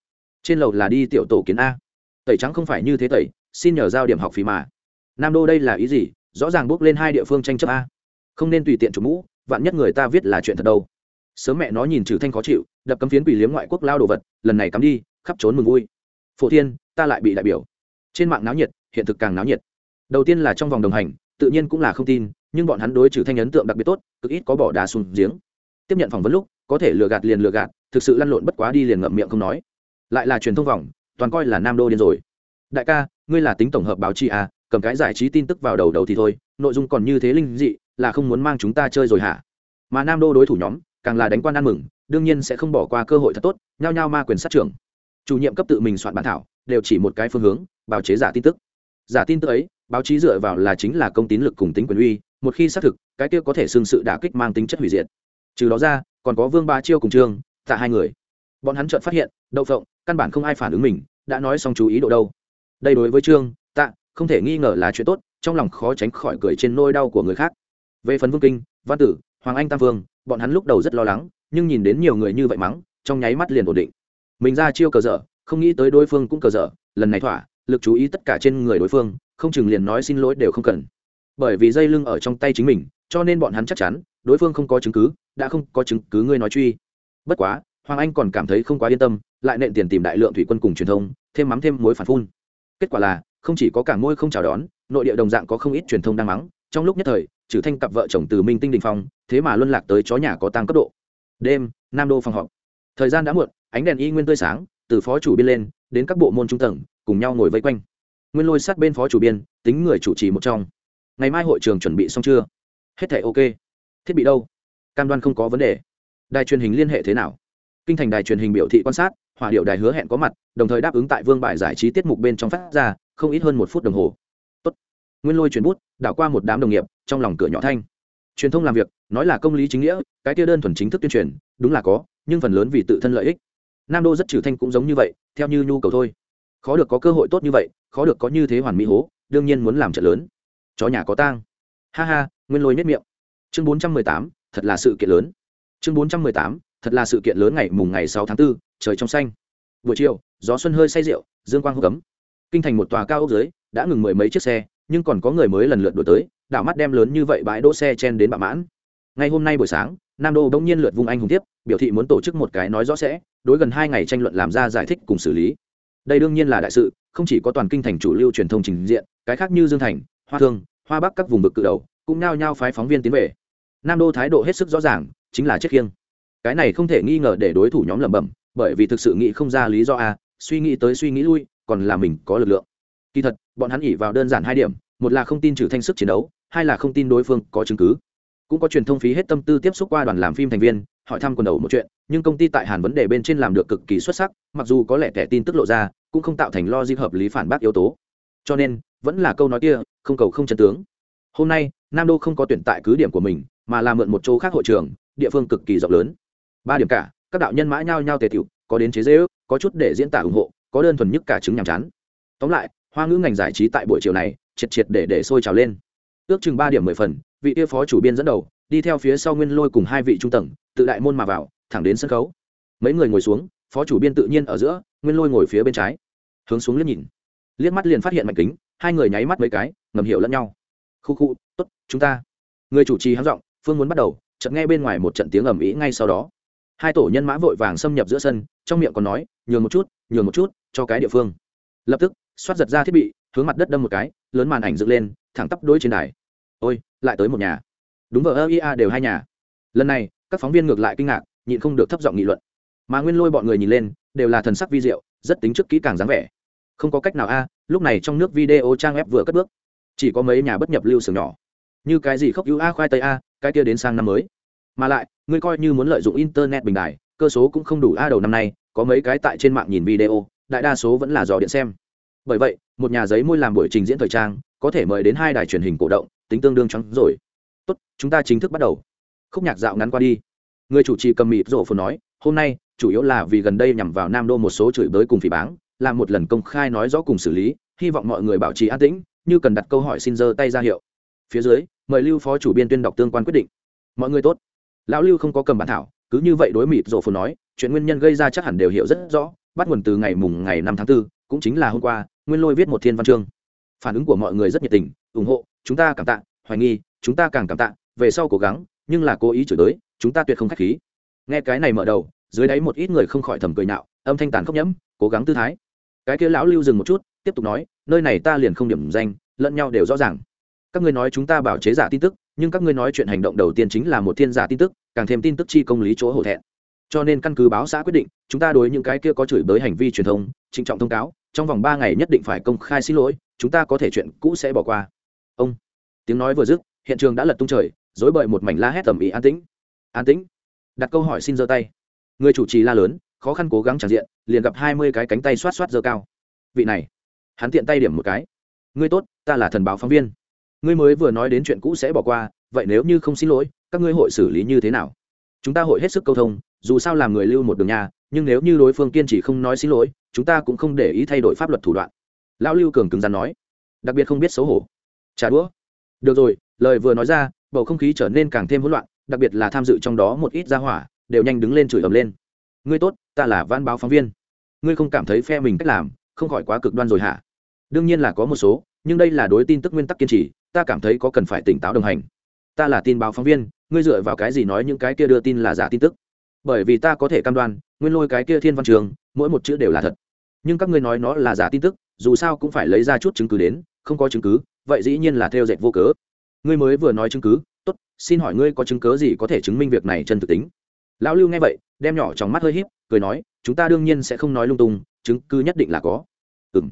Trên lầu là đi tiểu tổ kiến a. Tẩy trắng không phải như thế tẩy, xin nhờ giao điểm học phí mà. Nam đô đây là ý gì? Rõ ràng bước lên hai địa phương tranh chấp a. Không nên tùy tiện chủ mũ, vạn nhất người ta viết là chuyện thật đâu. Sớm mẹ nó nhìn trừ thanh khó chịu, đập cấm phiến quỷ liếm ngoại quốc lao đồ vật, lần này cắm đi, khắp trốn mừng vui. Phổ thiên ta lại bị đại biểu. Trên mạng náo nhiệt, hiện thực càng náo nhiệt. Đầu tiên là trong vòng đồng hành, tự nhiên cũng là không tin, nhưng bọn hắn đối trừ thanh ấn tượng đặc biệt tốt, cực ít có bỏ đá xuống giếng. Tiếp nhận phỏng vấn lúc, có thể lừa gạt liền lừa gạt, thực sự lăn lộn bất quá đi liền ngậm miệng không nói. Lại là truyền thông vòng, toàn coi là nam đô điên rồi. Đại ca, ngươi là tính tổng hợp báo chí à cầm cái giải trí tin tức vào đầu đầu thì thôi, nội dung còn như thế linh dị, là không muốn mang chúng ta chơi rồi hả? Mà nam đô đối thủ nhóm, càng là đánh quan ăn mừng, đương nhiên sẽ không bỏ qua cơ hội thật tốt, nhao nhao ma quyền sát trưởng. Chủ nhiệm cấp tự mình soạn bản thảo đều chỉ một cái phương hướng, bào chế giả tin tức. Giả tin tức ấy, báo chí dựa vào là chính là công tín lực cùng tính quyền uy, một khi xác thực, cái kia có thể xương sự đả kích mang tính chất hủy diệt. Trừ đó ra, còn có vương ba chiêu cùng trương, tạ hai người. Bọn hắn chợt phát hiện, đậu phộng, căn bản không ai phản ứng mình, đã nói xong chú ý độ đâu. Đây đối với trương, tạ, không thể nghi ngờ là chuyện tốt, trong lòng khó tránh khỏi cười trên nôi đau của người khác. Về phần vương kinh, văn tử, hoàng anh tam vương, bọn hắn lúc đầu rất lo lắng, nhưng nhìn đến nhiều người như vậy mắng, trong nháy mắt liền ổn định. Mình ra chiêu cờ dở không nghĩ tới đối phương cũng cờ dở, lần này thỏa, lực chú ý tất cả trên người đối phương, không chừng liền nói xin lỗi đều không cần. Bởi vì dây lưng ở trong tay chính mình, cho nên bọn hắn chắc chắn, đối phương không có chứng cứ, đã không có chứng cứ ngươi nói truy. Bất quá, hoàng anh còn cảm thấy không quá yên tâm, lại nện tiền tìm đại lượng thủy quân cùng truyền thông, thêm mắm thêm muối phản phun. Kết quả là, không chỉ có cả ngôi không chào đón, nội địa đồng dạng có không ít truyền thông đang mắng, trong lúc nhất thời, trừ thanh cặp vợ chồng từ minh tinh đình phong, thế mà luân lạc tới chó nhà có tăng cấp độ. Đêm, nam đô phòng họp. Thời gian đã muộn, ánh đèn y nguyên tươi sáng từ phó chủ biên lên, đến các bộ môn trung tầng, cùng nhau ngồi vây quanh. Nguyên lôi sát bên phó chủ biên, tính người chủ trì một trong. Ngày mai hội trường chuẩn bị xong chưa? Hết thẻ ok. Thiết bị đâu? Cam đoan không có vấn đề. Đài truyền hình liên hệ thế nào? Kinh thành đài truyền hình biểu thị quan sát, hỏa điệu đài hứa hẹn có mặt, đồng thời đáp ứng tại vương bài giải trí tiết mục bên trong phát ra, không ít hơn một phút đồng hồ. Tốt. nguyên lôi chuyển bút, đảo qua một đám đồng nghiệp, trong lòng cửa nhỏ thanh. Truyền thông làm việc, nói là công lý chính nghĩa, cái kia đơn thuần chính thức tuyên truyền, đúng là có, nhưng phần lớn vì tự thân lợi ích nam đô rất trừ thanh cũng giống như vậy theo như nhu cầu thôi. Khó được có cơ hội tốt như vậy khó được có như thế hoàn mỹ hố đương nhiên muốn làm trận lớn. Chó nhà có tang. Ha ha nguyên lôi nết miệng. Chương bốn trăm mười tám thật là sự kiện lớn. Chương bốn trăm mười tám thật là sự kiện lớn ngày mùng ngày sáu tháng 4, trời trong xanh. Buổi chiều gió xuân hơi say rượu dương quang hô cấm kinh thành một tòa cao ốc dưới đã ngừng mười mấy chiếc xe nhưng còn có người mới lần lượt đổi tới đảo mắt đem lớn như vậy bãi đỗ xe chen đến bạ mãn ngay hôm nay buổi sáng, nam đô bỗng nhiên lượt vung anh hùng tiếp, biểu thị muốn tổ chức một cái nói rõ sẽ, đối gần hai ngày tranh luận làm ra giải thích cùng xử lý. Đây đương nhiên là đại sự, không chỉ có toàn kinh thành chủ lưu truyền thông trình diện, cái khác như dương thành, hoa thương, hoa bắc các vùng vực cự đầu, cũng nao nhao phái phóng viên tiến về. Nam đô thái độ hết sức rõ ràng, chính là chết khiêng. Cái này không thể nghi ngờ để đối thủ nhóm lẩm bẩm, bởi vì thực sự nghĩ không ra lý do a, suy nghĩ tới suy nghĩ lui, còn là mình có lực lượng. Kỳ thật, bọn hắn ỉ vào đơn giản hai điểm, một là không tin trừ thanh sức chiến đấu, hai là không tin đối phương có chứng cứ cũng có truyền thông phí hết tâm tư tiếp xúc qua đoàn làm phim thành viên, hỏi thăm quần đầu một chuyện, nhưng công ty tại hàn vấn đề bên trên làm được cực kỳ xuất sắc, mặc dù có lẽ kẻ tin tức lộ ra, cũng không tạo thành lo di hợp lý phản bác yếu tố. Cho nên, vẫn là câu nói kia, không cầu không chân tướng. Hôm nay, nam đô không có tuyển tại cứ điểm của mình, mà là mượn một chỗ khác hội trường, địa phương cực kỳ rộng lớn. Ba điểm cả, các đạo nhân mã nhao nhao tề tiểu có đến chế dễ ước, có chút để diễn tả ủng hộ, có đơn thuần nhất cả chứng nhàm chán. Tóm lại, hoa ngữ ngành giải trí tại buổi chiều này, triệt triệt để để sôi trào lên. Ước chừng ba điểm mười phần vị kia phó chủ biên dẫn đầu, đi theo phía sau nguyên lôi cùng hai vị trung tầng, tự đại môn mà vào, thẳng đến sân khấu. Mấy người ngồi xuống, phó chủ biên tự nhiên ở giữa, nguyên lôi ngồi phía bên trái. Hướng xuống liếc nhìn. Liếc mắt liền phát hiện mạnh kính, hai người nháy mắt mấy cái, ngầm hiểu lẫn nhau. Khu khu, tốt, chúng ta. Người chủ trì hắng giọng, phương muốn bắt đầu, chợt nghe bên ngoài một trận tiếng ầm ĩ ngay sau đó. Hai tổ nhân mã vội vàng xâm nhập giữa sân, trong miệng còn nói, nhường một chút, nhường một chút, cho cái địa phương. Lập tức, xoát giật ra thiết bị, hướng mặt đất đâm một cái, lớn màn ảnh dựng lên, thẳng tắp đôi trên đài ôi, lại tới một nhà. Đúng vợ ơ ia đều hai nhà. Lần này, các phóng viên ngược lại kinh ngạc, nhịn không được thấp giọng nghị luận. Mà nguyên lôi bọn người nhìn lên, đều là thần sắc vi diệu, rất tính trước kỹ càng dáng vẻ. Không có cách nào a, lúc này trong nước video trang web vừa cất bước. Chỉ có mấy nhà bất nhập lưu sừng nhỏ. Như cái gì khóc ưu a khoai tây a, cái kia đến sang năm mới. Mà lại, ngươi coi như muốn lợi dụng internet bình đài, cơ số cũng không đủ a đầu năm nay, có mấy cái tại trên mạng nhìn video, đại đa số vẫn là dò điện xem. Bởi vậy, một nhà giấy môi làm buổi trình diễn thời trang, có thể mời đến hai đài truyền hình cổ động tính tương đương trắng rồi. Tốt chúng ta chính thức bắt đầu. Khúc nhạc dạo ngắn qua đi. Người chủ trì cầm mịt rộ phồn nói hôm nay chủ yếu là vì gần đây nhằm vào nam đô một số chửi bới cùng phỉ báng làm một lần công khai nói rõ cùng xử lý hy vọng mọi người bảo trì an tĩnh như cần đặt câu hỏi xin giơ tay ra hiệu. Phía dưới mời lưu phó chủ biên tuyên đọc tương quan quyết định. Mọi người tốt. Lão lưu không có cầm bản thảo cứ như vậy đối mịt rộ phồn nói chuyện nguyên nhân gây ra chắc hẳn đều hiểu rất rõ bắt nguồn từ ngày mùng ngày năm tháng 4, cũng chính là hôm qua nguyên lôi viết một thiên văn chương. Phản ứng của mọi người rất nhiệt tình ủng hộ chúng ta cảm tạ, hoài nghi, chúng ta càng cảm tạ, về sau cố gắng, nhưng là cố ý chửi tới chúng ta tuyệt không khách khí. Nghe cái này mở đầu, dưới đáy một ít người không khỏi thầm cười nạo âm thanh tàn khốc nhẫm, cố gắng tư thái. Cái kia lão lưu dừng một chút, tiếp tục nói, nơi này ta liền không điểm danh, lẫn nhau đều rõ ràng. Các ngươi nói chúng ta bảo chế giả tin tức, nhưng các ngươi nói chuyện hành động đầu tiên chính là một thiên giả tin tức, càng thêm tin tức chi công lý chỗ hổ thẹn. Cho nên căn cứ báo xã quyết định, chúng ta đối những cái kia có chửi bới hành vi truyền thông, trịnh trọng thông cáo, trong vòng ba ngày nhất định phải công khai xin lỗi, chúng ta có thể chuyện cũ sẽ bỏ qua ông. Tiếng nói vừa dứt, hiện trường đã lật tung trời dối bời một mảnh la hét tầm ý an tĩnh. An tĩnh. Đặt câu hỏi xin giơ tay. Người chủ trì la lớn, khó khăn cố gắng tràn diện, liền gặp hai mươi cái cánh tay xoát xoát giơ cao. Vị này. Hắn tiện tay điểm một cái. Ngươi tốt, ta là thần báo phóng viên. Ngươi mới vừa nói đến chuyện cũ sẽ bỏ qua, vậy nếu như không xin lỗi, các ngươi hội xử lý như thế nào? Chúng ta hội hết sức câu thông, dù sao làm người lưu một đường nhà, nhưng nếu như đối phương kiên trì không nói xin lỗi, chúng ta cũng không để ý thay đổi pháp luật thủ đoạn. Lão lưu cường cứng rắn nói. Đặc biệt không biết xấu hổ trả đũa. Được rồi, lời vừa nói ra, bầu không khí trở nên càng thêm hỗn loạn, đặc biệt là tham dự trong đó một ít gia hỏa, đều nhanh đứng lên chửi ầm lên. Ngươi tốt, ta là văn báo phóng viên. Ngươi không cảm thấy phe mình cách làm, không khỏi quá cực đoan rồi hả? Đương nhiên là có một số, nhưng đây là đối tin tức nguyên tắc kiên trì, ta cảm thấy có cần phải tỉnh táo đồng hành. Ta là tin báo phóng viên, ngươi dựa vào cái gì nói những cái kia đưa tin là giả tin tức? Bởi vì ta có thể cam đoan, nguyên lôi cái kia thiên văn trường, mỗi một chữ đều là thật. Nhưng các ngươi nói nó là giả tin tức, dù sao cũng phải lấy ra chút chứng cứ đến, không có chứng cứ vậy dĩ nhiên là theo dệt vô cớ. Ngươi mới vừa nói chứng cứ, tốt, xin hỏi ngươi có chứng cớ gì có thể chứng minh việc này chân thực tính? Lão lưu nghe vậy, đem nhỏ trong mắt hơi híp, cười nói, chúng ta đương nhiên sẽ không nói lung tung, chứng cứ nhất định là có. Ừ m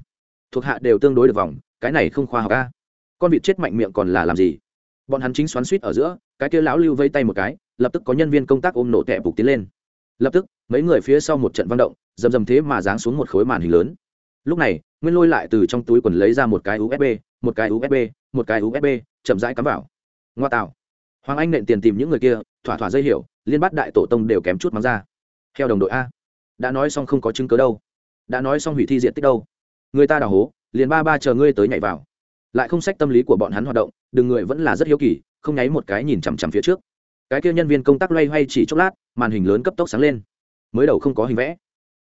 thuộc hạ đều tương đối được vòng cái này không khoa học ca con vịt chết mạnh miệng còn là làm gì? Bọn hắn chính xoắn suýt ở giữa, cái kia lão lưu vây tay một cái, lập tức có nhân viên công tác ôm nổ tẹp bục tiến lên. Lập tức, mấy người phía sau một trận văn động dầm dầm thế mà giáng xuống một khối màn hình lớn. Lúc này, nguyên lôi lại từ trong túi quần lấy ra một cái usb một cái usb một cái usb chậm rãi cắm vào. Ngoa tạo. Hoàng anh nện tiền tìm những người kia, thỏa thỏa dây hiểu, liên bắt đại tổ tông đều kém chút mắng ra. Theo đồng đội a. Đã nói xong không có chứng cớ đâu. Đã nói xong hủy thi diện tích đâu. Người ta đào hố, liền ba ba chờ ngươi tới nhảy vào. Lại không sách tâm lý của bọn hắn hoạt động, đừng người vẫn là rất hiếu kỳ, không nháy một cái nhìn chằm chằm phía trước. Cái kia nhân viên công tác loay hoay chỉ chốc lát, màn hình lớn cấp tốc sáng lên. Mới đầu không có hình vẽ.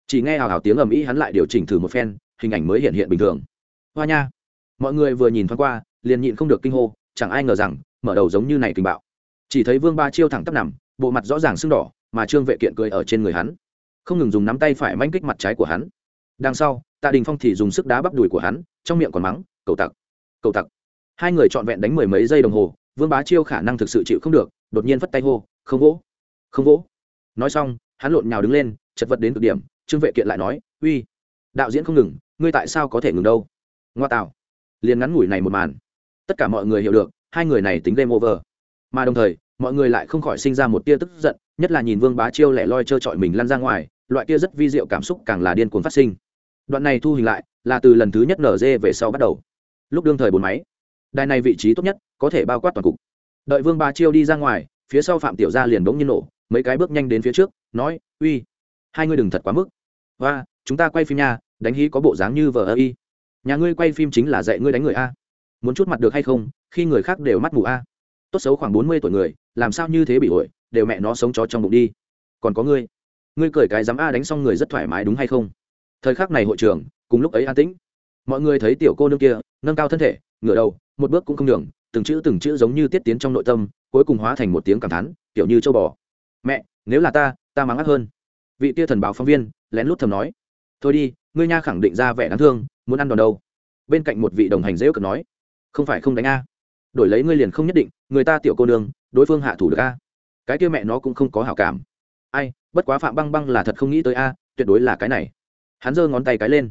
Chỉ nghe hào hào tiếng ầm ĩ hắn lại điều chỉnh thử một phen, hình ảnh mới hiện hiện bình thường. Hoa nha mọi người vừa nhìn thoáng qua, liền nhịn không được kinh hô, chẳng ai ngờ rằng, mở đầu giống như này tình bạo. Chỉ thấy vương ba chiêu thẳng tắp nằm, bộ mặt rõ ràng sưng đỏ, mà trương vệ kiện cười ở trên người hắn. Không ngừng dùng nắm tay phải manh kích mặt trái của hắn. Đằng sau, tạ đình phong thì dùng sức đá bắp đùi của hắn, trong miệng còn mắng, cầu tặc cầu tặc. Hai người trọn vẹn đánh mười mấy giây đồng hồ, vương bá chiêu khả năng thực sự chịu không được, đột nhiên vất tay hô, không vỗ không vỗ. Nói xong, hắn lộn nhào đứng lên, chật vật đến cực điểm, trương vệ kiện lại nói, uy, đạo diễn không ngừng, ngươi tại sao có thể ngừng đâu? Ngoa tạo liền ngắn ngủi này một màn. Tất cả mọi người hiểu được, hai người này tính game over. Mà đồng thời, mọi người lại không khỏi sinh ra một tia tức giận, nhất là nhìn vương bá chiêu lẻ loi trơ trọi mình lăn ra ngoài, loại kia rất vi diệu cảm xúc càng là điên cuồng phát sinh. Đoạn này thu hình lại, là từ lần thứ nhất nở dê về sau bắt đầu. Lúc đương thời bốn máy, đài này vị trí tốt nhất, có thể bao quát toàn cục. Đợi vương bá chiêu đi ra ngoài, phía sau phạm tiểu gia liền đống nhiên nổ, mấy cái bước nhanh đến phía trước, nói, uy, hai người đừng thật quá mức. Và chúng ta quay phim nha, đánh hí có bộ dáng như vờ ơ y nhà ngươi quay phim chính là dạy ngươi đánh người a. Muốn chút mặt được hay không, khi người khác đều mắt mù a. Tốt xấu khoảng bốn mươi tuổi người, làm sao như thế bị ổi, đều mẹ nó sống chó trong bụng đi. Còn có ngươi ngươi cười cái dám a đánh xong người rất thoải mái đúng hay không? Thời khắc này hội trưởng cùng lúc ấy an tĩnh. Mọi người thấy tiểu cô nương kia, nâng cao thân thể, ngửa đầu, một bước cũng không đường từng chữ từng chữ giống như tiết tiến trong nội tâm, cuối cùng hóa thành một tiếng cảm thán, kiểu như châu bò. Mẹ, nếu là ta ta mắng ác hơn. Vị tia thần báo phóng viên, lén lút thầm nói. Thôi đi ngươi nha khẳng định ra vẻ đáng thương, muốn ăn đòn đâu? Bên cạnh một vị đồng hành dễ cực nói, không phải không đánh a. Đổi lấy ngươi liền không nhất định, người ta tiểu cô nương, đối phương hạ thủ được a. Cái kia mẹ nó cũng không có hảo cảm. Ai, bất quá phạm băng băng là thật không nghĩ tới a, tuyệt đối là cái này. Hắn giơ ngón tay cái lên.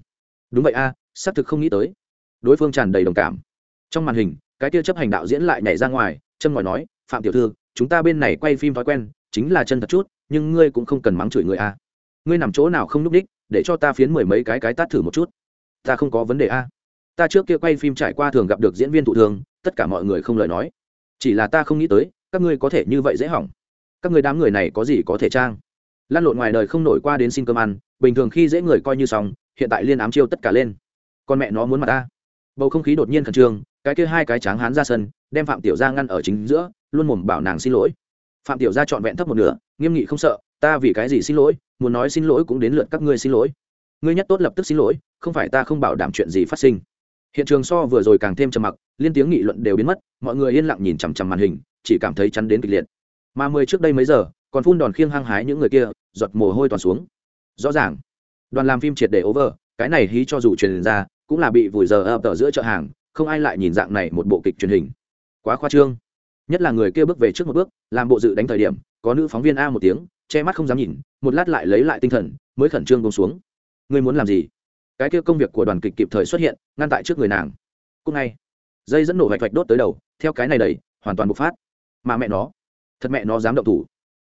Đúng vậy a, xác thực không nghĩ tới. Đối phương tràn đầy đồng cảm. Trong màn hình, cái kia chấp hành đạo diễn lại nhảy ra ngoài chân ngòi nói, phạm tiểu thư, chúng ta bên này quay phim thói quen, chính là chân thật chút, nhưng ngươi cũng không cần mắng chửi người a. Ngươi nằm chỗ nào không n ú c đích? Để cho ta phiến mười mấy cái cái tát thử một chút. Ta không có vấn đề a. Ta trước kia quay phim trải qua thường gặp được diễn viên thụ thường, tất cả mọi người không lời nói. Chỉ là ta không nghĩ tới, các ngươi có thể như vậy dễ hỏng. Các người đám người này có gì có thể trang? Lan lộn ngoài đời không nổi qua đến xin cơm ăn, bình thường khi dễ người coi như xong, hiện tại liên ám chiêu tất cả lên. Con mẹ nó muốn mặt ta. Bầu không khí đột nhiên khẩn trương, cái kia hai cái tráng hán ra sân, đem phạm tiểu gia ngăn ở chính giữa, luôn mồm bảo nàng xin lỗi. Phạm tiểu gia trọn vẹn thấp một nửa, nghiêm nghị không sợ, ta vì cái gì xin lỗi? Muốn nói xin lỗi cũng đến lượt các ngươi xin lỗi. Ngươi nhất tốt lập tức xin lỗi, không phải ta không bảo đảm chuyện gì phát sinh. Hiện trường so vừa rồi càng thêm trầm mặc, liên tiếng nghị luận đều biến mất, mọi người yên lặng nhìn chằm chằm màn hình, chỉ cảm thấy chắn đến kịch liệt. Mà mười trước đây mấy giờ, còn phun đòn khiêng hăng hái những người kia, giọt mồ hôi toàn xuống. Rõ ràng, đoàn làm phim triệt để over, cái này hí cho dù truyền ra, cũng là bị vùi giờ ập ở giữa chợ hàng, không ai lại nhìn dạng này một bộ kịch truyền hình. Quá khoa trương. Nhất là người kia bước về trước một bước, làm bộ dự đánh thời điểm, có nữ phóng viên a một tiếng che mắt không dám nhìn, một lát lại lấy lại tinh thần, mới khẩn trương bông xuống. Ngươi muốn làm gì? Cái kia công việc của đoàn kịch kịp thời xuất hiện, ngăn tại trước người nàng. Cúc ngay. Dây dẫn nổ vạch vạch đốt tới đầu, theo cái này đầy hoàn toàn bộc phát. Mà mẹ nó, thật mẹ nó dám động thủ.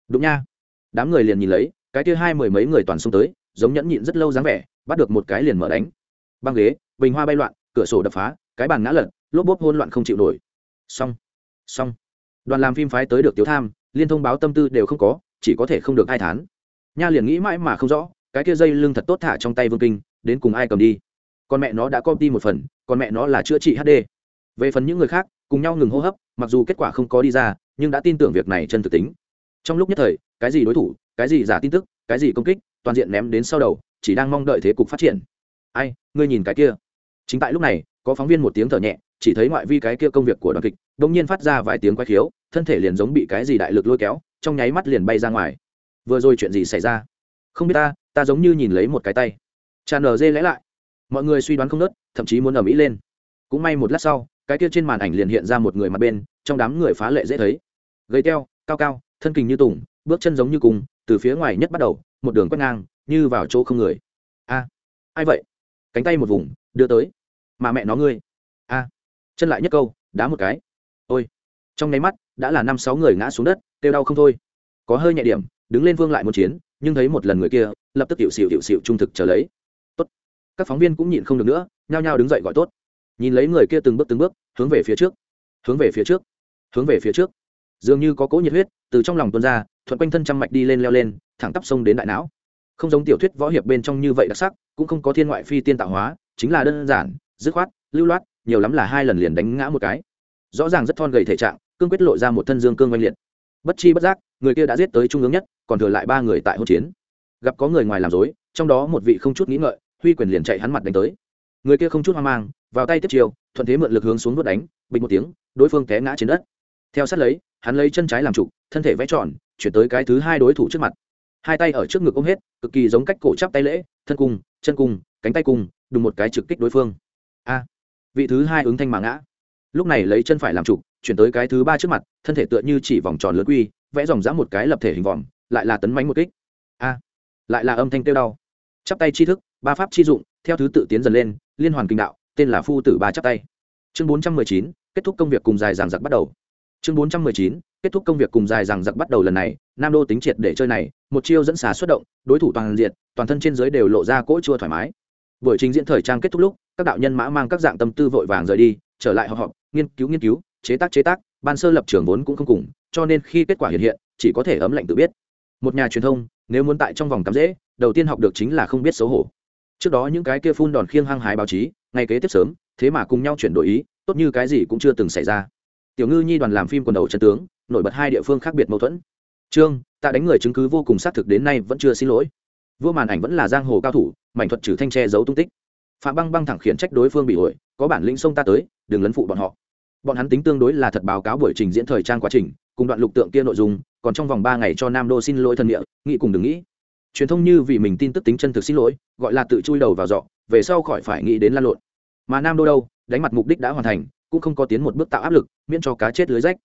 Đúng nha. Đám người liền nhìn lấy, cái kia hai mười mấy người toàn xông tới, giống nhẫn nhịn rất lâu dáng vẻ, bắt được một cái liền mở đánh. Băng ghế, bình hoa bay loạn, cửa sổ đập phá, cái bàn ngã lật, lốp bốp hôn loạn không chịu nổi. Xong. Xong. Đoàn làm phim phái tới được tiếu tham, liên thông báo tâm tư đều không có chỉ có thể không được ai thán. Nha liền nghĩ mãi mà không rõ, cái kia dây lưng thật tốt thả trong tay vương kinh, đến cùng ai cầm đi? Con mẹ nó đã copy một phần còn mẹ nó là chữa trị hd về phần những người khác, cùng nhau ngừng hô hấp, mặc dù kết quả không có đi ra, nhưng đã tin tưởng việc này chân thực tính. Trong lúc nhất thời, cái gì đối thủ, cái gì giả tin tức, cái gì công kích, toàn diện ném đến sau đầu, chỉ đang mong đợi thế cục phát triển. Ai, ngươi nhìn cái kia. Chính tại lúc này, có phóng viên một tiếng thở nhẹ, chỉ thấy ngoại vi cái kia công việc của đoàn kịch đ ỗ n g nhiên phát ra vài tiếng quay khiếu, thân thể liền giống bị cái gì đại lực lôi kéo trong nháy mắt liền bay ra ngoài. Vừa rồi chuyện gì xảy ra? Không biết ta ta giống như nhìn lấy một cái tay. Tràn ở dê lẽ lại. Mọi người suy đoán không nớt, thậm chí muốn ở mỹ lên. Cũng may một lát sau, cái kia trên màn ảnh liền hiện ra một người mặt bên, trong đám người phá lệ dễ thấy. Gây teo, cao cao, thân kình như tùng, bước chân giống như cùng, từ phía ngoài nhất bắt đầu, một đường quét ngang, như vào chỗ không người. A, ai vậy? Cánh tay một vùng, đưa tới. Mà mẹ nó ngươi. A, chân lại nhất câu, đá một cái. Ôi, trong nháy mắt đã là năm sáu người ngã xuống đất, kêu đau không thôi. Có hơi nhẹ điểm, đứng lên vương lại một chiến, nhưng thấy một lần người kia, lập tức hiệu xịu hiệu xịu trung thực trở lấy. Tốt. Các phóng viên cũng nhịn không được nữa, nhao nhao đứng dậy gọi tốt. Nhìn lấy người kia từng bước từng bước, hướng về phía trước. Hướng về phía trước. Hướng về phía trước. Dường như có cỗ nhiệt huyết, từ trong lòng tuôn ra, thuận quanh thân trăm mạch đi lên leo lên, thẳng tắp sông đến đại não. Không giống tiểu thuyết võ hiệp bên trong như vậy đặc sắc, cũng không có thiên ngoại phi tiên tạo hóa, chính là đơn giản, dứt khoát, lưu loát, nhiều lắm là hai lần liền đánh ngã một cái. Rõ ràng rất thon gầy thể trạng cương quyết lộ ra một thân dương cương oanh liệt. Bất chi bất giác, người kia đã giết tới trung ương nhất, còn thừa lại ba người tại hỗn chiến. Gặp có người ngoài làm dối trong đó một vị không chút nghĩ ngợi, huy quyền liền chạy hắn mặt đánh tới. Người kia không chút hoang mang, vào tay tiếp chiều thuận thế mượn lực hướng xuống vớt đánh, bình một tiếng, đối phương té ngã trên đất. Theo sát lấy, hắn lấy chân trái làm trụ, thân thể vẽ tròn, chuyển tới cái thứ hai đối thủ trước mặt. Hai tay ở trước ngực ôm hết, cực kỳ giống cách cổ chắp tay lễ, thân cung, chân cung, cánh tay cung, đùng một cái trực kích đối phương. A, vị thứ hai ứng thanh mà ngã. Lúc này lấy chân phải làm trụ chuyển tới cái thứ ba trước mặt, thân thể tựa như chỉ vòng tròn lớn quy, vẽ dòng dã một cái lập thể hình vòm lại là tấn mánh một kích. A, lại là âm thanh tiêu đau. Chắp tay chi thức, ba pháp chi dụng, theo thứ tự tiến dần lên, liên hoàn kinh đạo, tên là phu tử ba chắp tay. Chương bốn trăm mười chín, kết thúc công việc cùng dài dàng giặc bắt đầu. Chương bốn trăm mười chín, kết thúc công việc cùng dài dàng giặc bắt đầu lần này, nam đô tính triệt để chơi này, một chiêu dẫn xà xuất động, đối thủ toàn diện, toàn thân trên giới đều lộ ra cỗ chua thoải mái. Buổi trình diễn thời trang kết thúc lúc, các đạo nhân mã mang các dạng tâm tư vội vàng rời đi, trở lại họp họp, nghiên cứu nghiên cứu chế tác chế tác, ban sơ lập trường vốn cũng không cùng, cho nên khi kết quả hiện hiện, chỉ có thể ấm lạnh tự biết. Một nhà truyền thông, nếu muốn tại trong vòng cắm dễ, đầu tiên học được chính là không biết xấu hổ. Trước đó những cái kia phun đòn khiêng hăng hái báo chí ngày kế tiếp sớm, thế mà cùng nhau chuyển đổi ý, tốt như cái gì cũng chưa từng xảy ra. Tiểu ngư nhi đoàn làm phim quần đầu chân tướng, nổi bật hai địa phương khác biệt mâu thuẫn. Trương, ta đánh người chứng cứ vô cùng xác thực đến nay vẫn chưa xin lỗi. Vua màn ảnh vẫn là giang hồ cao thủ, mảnh thuật trừ thanh tre giấu tung tích. Phạm băng băng thẳng khiển trách đối phương bị ổi có bản lĩnh xông ta tới, đừng lấn phụ bọn họ bọn hắn tính tương đối là thật báo cáo buổi trình diễn thời trang quá trình, cùng đoạn lục tượng kia nội dung, còn trong vòng ba ngày cho nam đô xin lỗi thân địa, nghĩ cùng đừng nghĩ. Truyền thông như vì mình tin tức tính chân thực xin lỗi, gọi là tự chui đầu vào dọ về sau khỏi phải nghĩ đến lan lộn. Mà nam đô đâu, đánh mặt mục đích đã hoàn thành, cũng không có tiến một bước tạo áp lực, miễn cho cá chết lưới rách.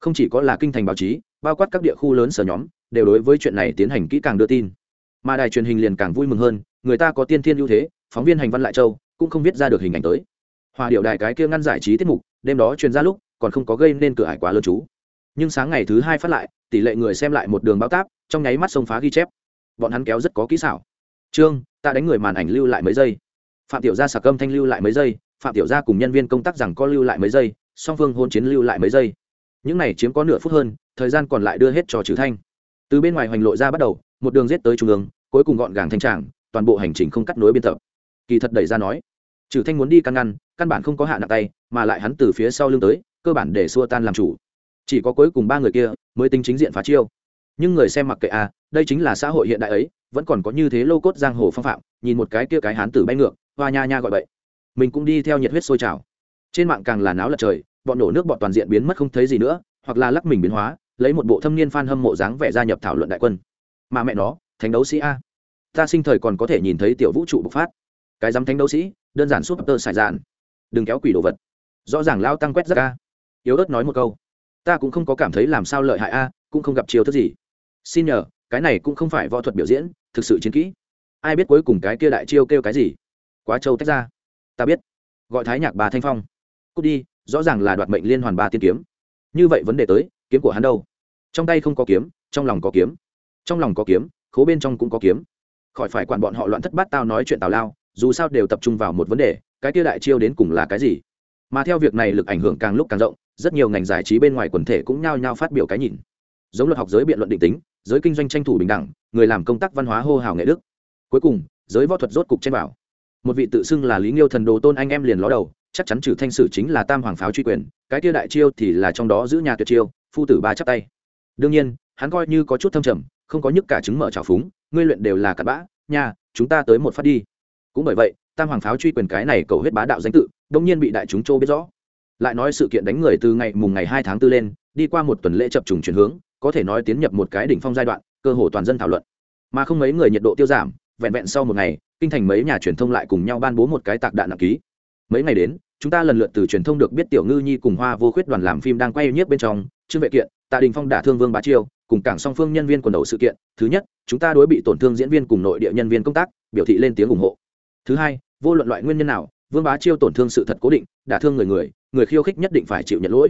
Không chỉ có là kinh thành báo chí, bao quát các địa khu lớn sở nhóm, đều đối với chuyện này tiến hành kỹ càng đưa tin. Mà đài truyền hình liền càng vui mừng hơn, người ta có tiên thiên ưu thế, phóng viên hành văn lại châu, cũng không viết ra được hình ảnh tới. Hòa điệu đài cái kia ngăn giải trí tiết mục đêm đó truyền ra lúc, còn không có gây nên cửa hải quá lớn chú. Nhưng sáng ngày thứ hai phát lại, tỷ lệ người xem lại một đường báo táp, trong nháy mắt sông phá ghi chép. Bọn hắn kéo rất có kỹ xảo. Trương, ta đánh người màn ảnh lưu lại mấy giây. Phạm tiểu gia sạc âm thanh lưu lại mấy giây. Phạm tiểu gia cùng nhân viên công tác rằng có lưu lại mấy giây, song phương hôn chiến lưu lại mấy giây. Những này chiếm có nửa phút hơn, thời gian còn lại đưa hết cho trừ thanh. Từ bên ngoài hoành lộ ra bắt đầu, một đường giết tới trung ương, cuối cùng gọn gàng thanh tràng, toàn bộ hành trình không cắt nối biên tập. Kỳ thật đẩy ra nói trừ thanh muốn đi căn ngăn, căn bản không có hạ nặng tay, mà lại hắn từ phía sau lưng tới, cơ bản để xua tan làm chủ. Chỉ có cuối cùng ba người kia mới tính chính diện phá chiêu. Nhưng người xem mặc kệ à đây chính là xã hội hiện đại ấy, vẫn còn có như thế lô cốt giang hồ phong phạm, nhìn một cái kia cái hán tử bay ngược, hoa nha nha gọi vậy mình cũng đi theo nhiệt huyết sôi trào. Trên mạng càng là náo lật trời, bọn nổ nước bọn toàn diện biến mất không thấy gì nữa, hoặc là lắc mình biến hóa, lấy một bộ thâm niên phan hâm mộ dáng vẻ gia nhập thảo luận đại quân. Mà mẹ nó, thánh đấu sĩ a. Ta sinh thời còn có thể nhìn thấy tiểu vũ trụ bộc phát. Cái dám thánh đấu sĩ đơn giản súp tơ xài dạn. Đừng kéo quỷ đồ vật. Rõ ràng lao tăng quét rất ca. yếu ớt nói một câu. Ta cũng không có cảm thấy làm sao lợi hại a, cũng không gặp chiêu thức gì. Xin nhờ, cái này cũng không phải võ thuật biểu diễn, thực sự chiến kỹ. Ai biết cuối cùng cái kia đại chiêu kêu cái gì? Quá trâu tách ra. Ta biết. Gọi thái nhạc bà thanh phong. Cút đi, rõ ràng là đoạt mệnh liên hoàn ba tiên kiếm. Như vậy vấn đề tới, kiếm của hắn đâu? Trong tay không có kiếm, trong lòng có kiếm. Trong lòng có kiếm, khố bên trong cũng có kiếm. Khỏi phải quản bọn họ loạn thất bát tao nói chuyện tào lao dù sao đều tập trung vào một vấn đề, cái kia đại chiêu đến cùng là cái gì? Mà theo việc này lực ảnh hưởng càng lúc càng rộng, rất nhiều ngành giải trí bên ngoài quần thể cũng nhao nhao phát biểu cái nhìn. Giống luật học giới biện luận định tính, giới kinh doanh tranh thủ bình đẳng, người làm công tác văn hóa hô hào nghệ đức. Cuối cùng, giới võ thuật rốt cục trên bảo một vị tự xưng là lý nghiêu thần đồ tôn anh em liền ló đầu, chắc chắn trừ thanh sử chính là tam hoàng pháo truy quyền, cái kia đại chiêu thì là trong đó giữ nhà tuyệt chiêu, phu tử ba chắp tay. Đương nhiên, hắn coi như có chút thâm trầm, không có nhức cả chứng mở trào phúng, ngươi luyện đều là cặn bã, nha, chúng ta tới một phát đi cũng bởi vậy, tam hoàng pháo truy quyền cái này cầu huyết bá đạo danh tự đông nhiên bị đại chúng châu biết rõ. Lại nói sự kiện đánh người từ ngày mùng ngày hai tháng tư lên, đi qua một tuần lễ chập trùng chuyển hướng, có thể nói tiến nhập một cái đỉnh phong giai đoạn, cơ hồ toàn dân thảo luận. Mà không mấy người nhiệt độ tiêu giảm, vẹn vẹn sau một ngày, kinh thành mấy nhà truyền thông lại cùng nhau ban bố một cái tạc đạn nặng ký. Mấy ngày đến, chúng ta lần lượt từ truyền thông được biết tiểu ngư nhi cùng hoa vô khuyết đoàn làm phim đang quay nhiếp bên trong, trương vệ kiện, tạ đình phong đả thương vương bá chiêu, cùng cảng song phương nhân viên quần đầu sự kiện. Thứ nhất, chúng ta đối bị tổn thương diễn viên cùng nội địa nhân viên công tác, biểu thị lên tiếng ủng hộ thứ hai, vô luận loại nguyên nhân nào, vương bá chiêu tổn thương sự thật cố định, đả thương người người người khiêu khích nhất định phải chịu nhận lỗi.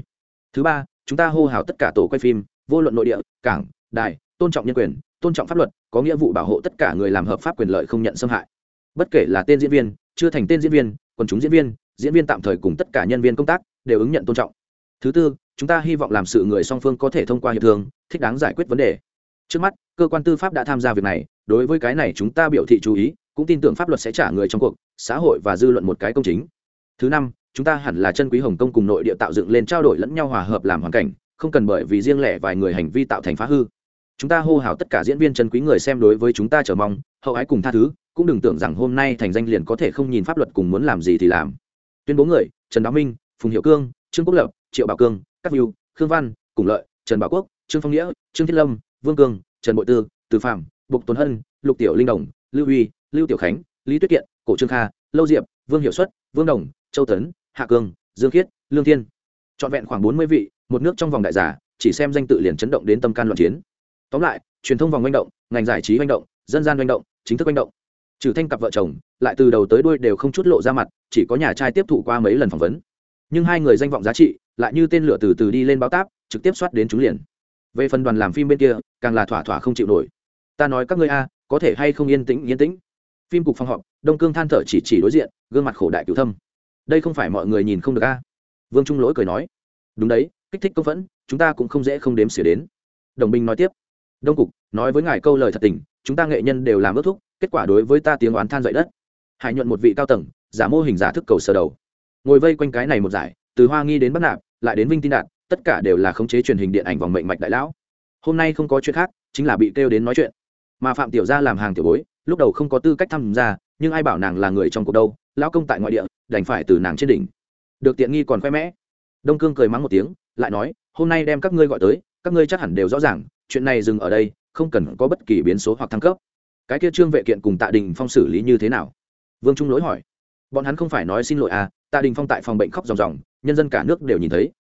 Thứ ba, chúng ta hô hào tất cả tổ quay phim, vô luận nội địa, cảng, đài, tôn trọng nhân quyền, tôn trọng pháp luật, có nghĩa vụ bảo hộ tất cả người làm hợp pháp quyền lợi không nhận xâm hại. Bất kể là tên diễn viên, chưa thành tên diễn viên, quần chúng diễn viên diễn viên tạm thời cùng tất cả nhân viên công tác đều ứng nhận tôn trọng. Thứ tư, chúng ta hy vọng làm sự người song phương có thể thông qua hiệp thương, thích đáng giải quyết vấn đề. Trước mắt, cơ quan tư pháp đã tham gia việc này, đối với cái này chúng ta biểu thị chú ý cũng tin tưởng pháp luật sẽ trả người trong cuộc, xã hội và dư luận một cái công chính. Thứ năm, chúng ta hẳn là chân quý hồng kông cùng nội địa tạo dựng lên trao đổi lẫn nhau hòa hợp làm hoàn cảnh, không cần bởi vì riêng lẻ vài người hành vi tạo thành phá hư. Chúng ta hô hào tất cả diễn viên chân quý người xem đối với chúng ta chờ mong, hậu ái cùng tha thứ, cũng đừng tưởng rằng hôm nay thành danh liền có thể không nhìn pháp luật cùng muốn làm gì thì làm. Tuyên bố người, trần đáo minh, phùng hiệu cương, trương quốc lập, triệu bảo cương các view khương văn, cùng lợi, trần bảo quốc, trương phong nghĩa, trương thiết lâm, vương cương, trần bội tư, từ phạm bục tuấn hân, lục tiểu linh đồng, lưu huy lưu tiểu khánh, lý tuyết kiện, cổ trương kha, lâu diệp, vương hiệu xuất, vương đồng, châu tấn, hạ cương dương khiết, lương thiên. Trọn vẹn khoảng bốn mươi vị, một nước trong vòng đại giả, chỉ xem danh tự liền chấn động đến tâm can loạn chiến. Tóm lại, truyền thông vòng manh động, ngành giải trí manh động, dân gian manh động, chính thức manh động. Trừ thanh cặp vợ chồng, lại từ đầu tới đuôi đều không chút lộ ra mặt, chỉ có nhà trai tiếp thụ qua mấy lần phỏng vấn. Nhưng hai người danh vọng giá trị, lại như tên lửa từ từ đi lên báo táp, trực tiếp soát đến chúng liền. Về phần đoàn làm phim bên kia, càng là thỏa thỏa không chịu nổi. Ta nói các ngươi a, có thể hay không yên tĩnh yên tĩnh? Phim cục phòng họp, đông cương than thở chỉ chỉ đối diện, gương mặt khổ đại cứu thâm. Đây không phải mọi người nhìn không được a? Vương trung lỗi cười nói. Đúng đấy, kích thích công phẫn, chúng ta cũng không dễ không đếm xỉa đến. Đồng binh nói tiếp. Đông cục, nói với ngài câu lời thật tình, chúng ta nghệ nhân đều làm ước thúc, kết quả đối với ta tiếng oán than dậy đất. Hải nhuận một vị cao tầng, giả mô hình giả thức cầu sơ đầu. Ngồi vây quanh cái này một giải, từ hoa nghi đến bắc nạp, lại đến vinh tin đạt, tất cả đều là khống chế truyền hình điện ảnh vòng mệnh mạch đại lão. Hôm nay không có chuyện khác, chính là bị kêu đến nói chuyện. Mà phạm tiểu gia làm hàng tiểu bối lúc đầu không có tư cách tham gia, nhưng ai bảo nàng là người trong cuộc đâu, lão công tại ngoại địa, đành phải từ nàng trên đỉnh. Được tiện nghi còn khoe mẽ. Đông cương cười mắng một tiếng, lại nói, hôm nay đem các ngươi gọi tới, các ngươi chắc hẳn đều rõ ràng, chuyện này dừng ở đây, không cần có bất kỳ biến số hoặc thăng cấp. Cái kia trương vệ kiện cùng tạ đình phong xử lý như thế nào? Vương trung lỗi hỏi. Bọn hắn không phải nói xin lỗi à tạ đình phong tại phòng bệnh khóc ròng ròng, nhân dân cả nước đều nhìn thấy.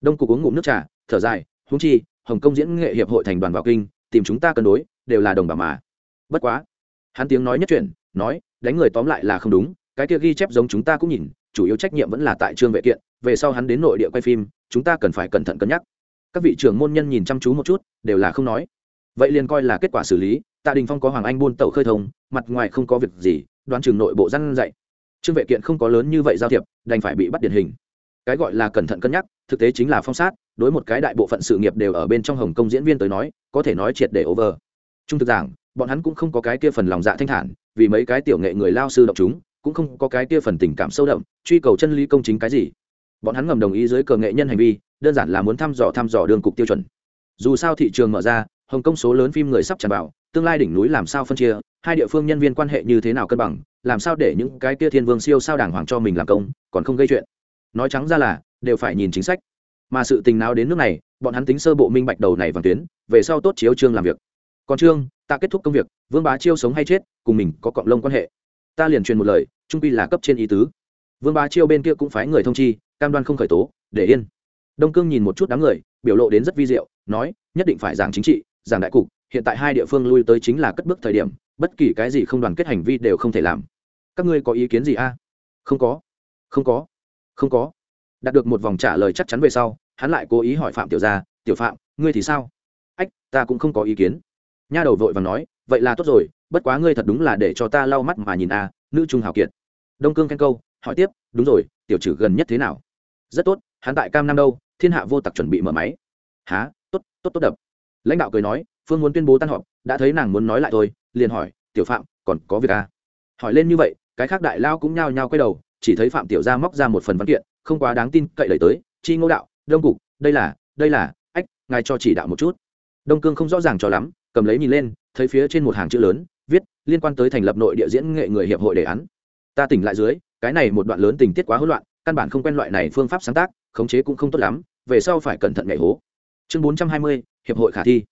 Đông cục uống ngụm nước trà, thở dài húng chi, hồng kông diễn nghệ hiệp hội thành đoàn vào kinh, tìm chúng ta cân đối, đều là đồng bào mà. Bất quá hắn tiếng nói nhất chuyển, nói, đánh người tóm lại là không đúng, cái kia ghi chép giống chúng ta cũng nhìn, chủ yếu trách nhiệm vẫn là tại trương vệ kiện, về sau hắn đến nội địa quay phim, chúng ta cần phải cẩn thận cân nhắc. Các vị trưởng môn nhân nhìn chăm chú một chút, đều là không nói. Vậy liền coi là kết quả xử lý, tạ đình phong có hoàng anh buôn tẩu khơi thông, mặt ngoài không có việc gì, đoán chừng nội bộ răn dạy. Trương vệ kiện không có lớn như vậy giao thiệp, đành phải bị bắt điển hình. Cái gọi là cẩn thận cân nhắc, thực tế chính là phong sát, đối một cái đại bộ phận sự nghiệp đều ở bên trong hồng kông diễn viên tới nói, có thể nói triệt để over. Trung thực giảng bọn hắn cũng không có cái kia phần lòng dạ thanh thản, vì mấy cái tiểu nghệ người lao sư động chúng, cũng không có cái kia phần tình cảm sâu đậm, truy cầu chân lý công chính cái gì. Bọn hắn ngầm đồng ý dưới cờ nghệ nhân hành vi, đơn giản là muốn thăm dò thăm dò đường cục tiêu chuẩn. Dù sao thị trường mở ra, hồng kông số lớn phim người sắp tràn vào, tương lai đỉnh núi làm sao phân chia, hai địa phương nhân viên quan hệ như thế nào cân bằng, làm sao để những cái kia thiên vương siêu sao đàng hoàng cho mình làm công, còn không gây chuyện. Nói trắng ra là, đều phải nhìn chính sách. Mà sự tình nào đến nước này, bọn hắn tính sơ bộ minh bạch đầu này vàng tuyến, về sau tốt chiếu trương làm việc còn trương, ta kết thúc công việc, vương bá chiêu sống hay chết, cùng mình có cọng lông quan hệ. Ta liền truyền một lời, trung pi là cấp trên ý tứ. Vương bá chiêu bên kia cũng phái người thông chi, cam đoan không khởi tố, để yên. Đông cương nhìn một chút đám người, biểu lộ đến rất vi diệu, nói, nhất định phải giảng chính trị, giảng đại cục, hiện tại hai địa phương lui tới chính là cất bước thời điểm, bất kỳ cái gì không đoàn kết hành vi đều không thể làm. Các ngươi có ý kiến gì a? Không có. Không có. Không có. Đạt được một vòng trả lời chắc chắn về sau, hắn lại cố ý hỏi phạm tiểu gia, tiểu phạm, ngươi thì sao? Ách, ta cũng không có ý kiến nha đầu vội và nói, vậy là tốt rồi, bất quá ngươi thật đúng là để cho ta lau mắt mà nhìn a, nữ trung hào kiệt. Đông cương khen câu, hỏi tiếp, đúng rồi, tiểu trừ gần nhất thế nào? Rất tốt, hắn tại cam nam đâu, thiên hạ vô tặc chuẩn bị mở máy. Há tốt tốt tốt đập. Lãnh đạo cười nói, phương muốn tuyên bố tan họp, đã thấy nàng muốn nói lại thôi, liền hỏi, tiểu phạm, còn có việc à? hỏi lên như vậy, cái khác đại lao cũng nhao nhao quay đầu, chỉ thấy phạm tiểu gia móc ra một phần văn kiện, không quá đáng tin, cậy đẩy tới, chi ngô đạo, đông cục, đây là đây là, ách, ngài cho chỉ đạo một chút. Đông cương không rõ ràng cho lắm cầm lấy nhìn lên thấy phía trên một hàng chữ lớn viết liên quan tới thành lập nội địa diễn nghệ người hiệp hội đề án. Ta tỉnh lại dưới cái này một đoạn lớn tình tiết quá hỗn loạn căn bản không quen loại này phương pháp sáng tác khống chế cũng không tốt lắm về sau phải cẩn thận nhảy hố. Chương 420, hiệp hội khả thi.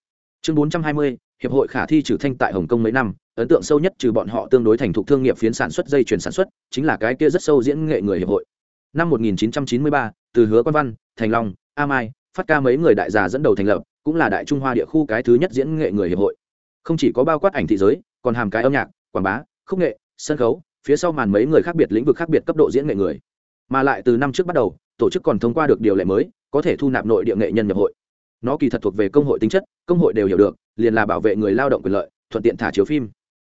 Chương 420, hiệp hội khả thi trừ thanh tại hồng kông mấy năm ấn tượng sâu nhất trừ bọn họ tương đối thành thục thương nghiệp phiến sản xuất dây chuyển sản xuất chính là cái kia rất sâu diễn nghệ người hiệp hội. Năm 1993, từ hứa quan văn thành long a mai phát ca mấy người đại già dẫn đầu thành lập cũng là đại trung hoa địa khu cái thứ nhất diễn nghệ người hiệp hội. Không chỉ có bao quát ảnh thị giới, còn hàm cái âm nhạc, quảng bá, khúc nghệ, sân khấu, phía sau màn mấy người khác biệt lĩnh vực khác biệt cấp độ diễn nghệ người. Mà lại từ năm trước bắt đầu, tổ chức còn thông qua được điều lệ mới, có thể thu nạp nội địa nghệ nhân nhập hội. Nó kỳ thật thuộc về công hội tính chất, công hội đều hiểu được, liền là bảo vệ người lao động quyền lợi, thuận tiện thả chiếu phim.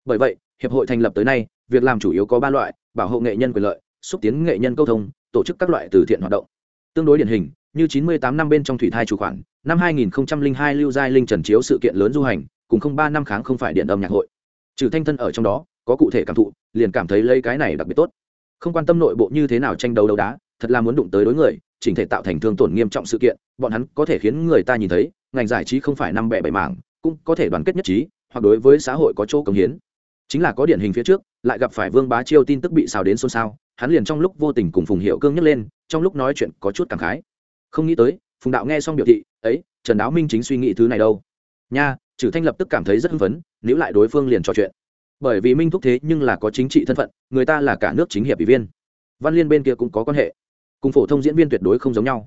Bởi vậy, hiệp hội thành lập tới nay, việc làm chủ yếu có ba loại, bảo hộ nghệ nhân quyền lợi, xúc tiến nghệ nhân câu thông, tổ chức các loại từ thiện hoạt động. Tương đối điển hình, như 98 năm bên trong thủy thai chủ khoản năm 2002 lưu giai linh trần chiếu sự kiện lớn du hành, cùng không ba năm kháng không phải điện âm nhạc hội. Trừ thanh thân ở trong đó, có cụ thể cảm thụ, liền cảm thấy lấy cái này đặc biệt tốt. Không quan tâm nội bộ như thế nào tranh đấu đấu đá, thật là muốn đụng tới đối người, chỉnh thể tạo thành thương tổn nghiêm trọng sự kiện, bọn hắn có thể khiến người ta nhìn thấy, ngành giải trí không phải năm bẻ bảy mảng, cũng có thể đoàn kết nhất trí, hoặc đối với xã hội có chỗ cống hiến. Chính là có điển hình phía trước, lại gặp phải vương bá chiêu tin tức bị xào đến xôn xao, hắn liền trong lúc vô tình cùng phùng hiệu cương nhắc lên, trong lúc nói chuyện có chút cảm khái. Không nghĩ tới phùng đạo nghe xong biểu thị, ấy, trần đáo minh chính suy nghĩ thứ này đâu? Nha trừ thanh lập tức cảm thấy rất hưng phấn nếu lại đối phương liền trò chuyện. Bởi vì minh thúc thế nhưng là có chính trị thân phận, người ta là cả nước chính hiệp ủy viên. Văn liên bên kia cũng có quan hệ. Cùng phổ thông diễn viên tuyệt đối không giống nhau.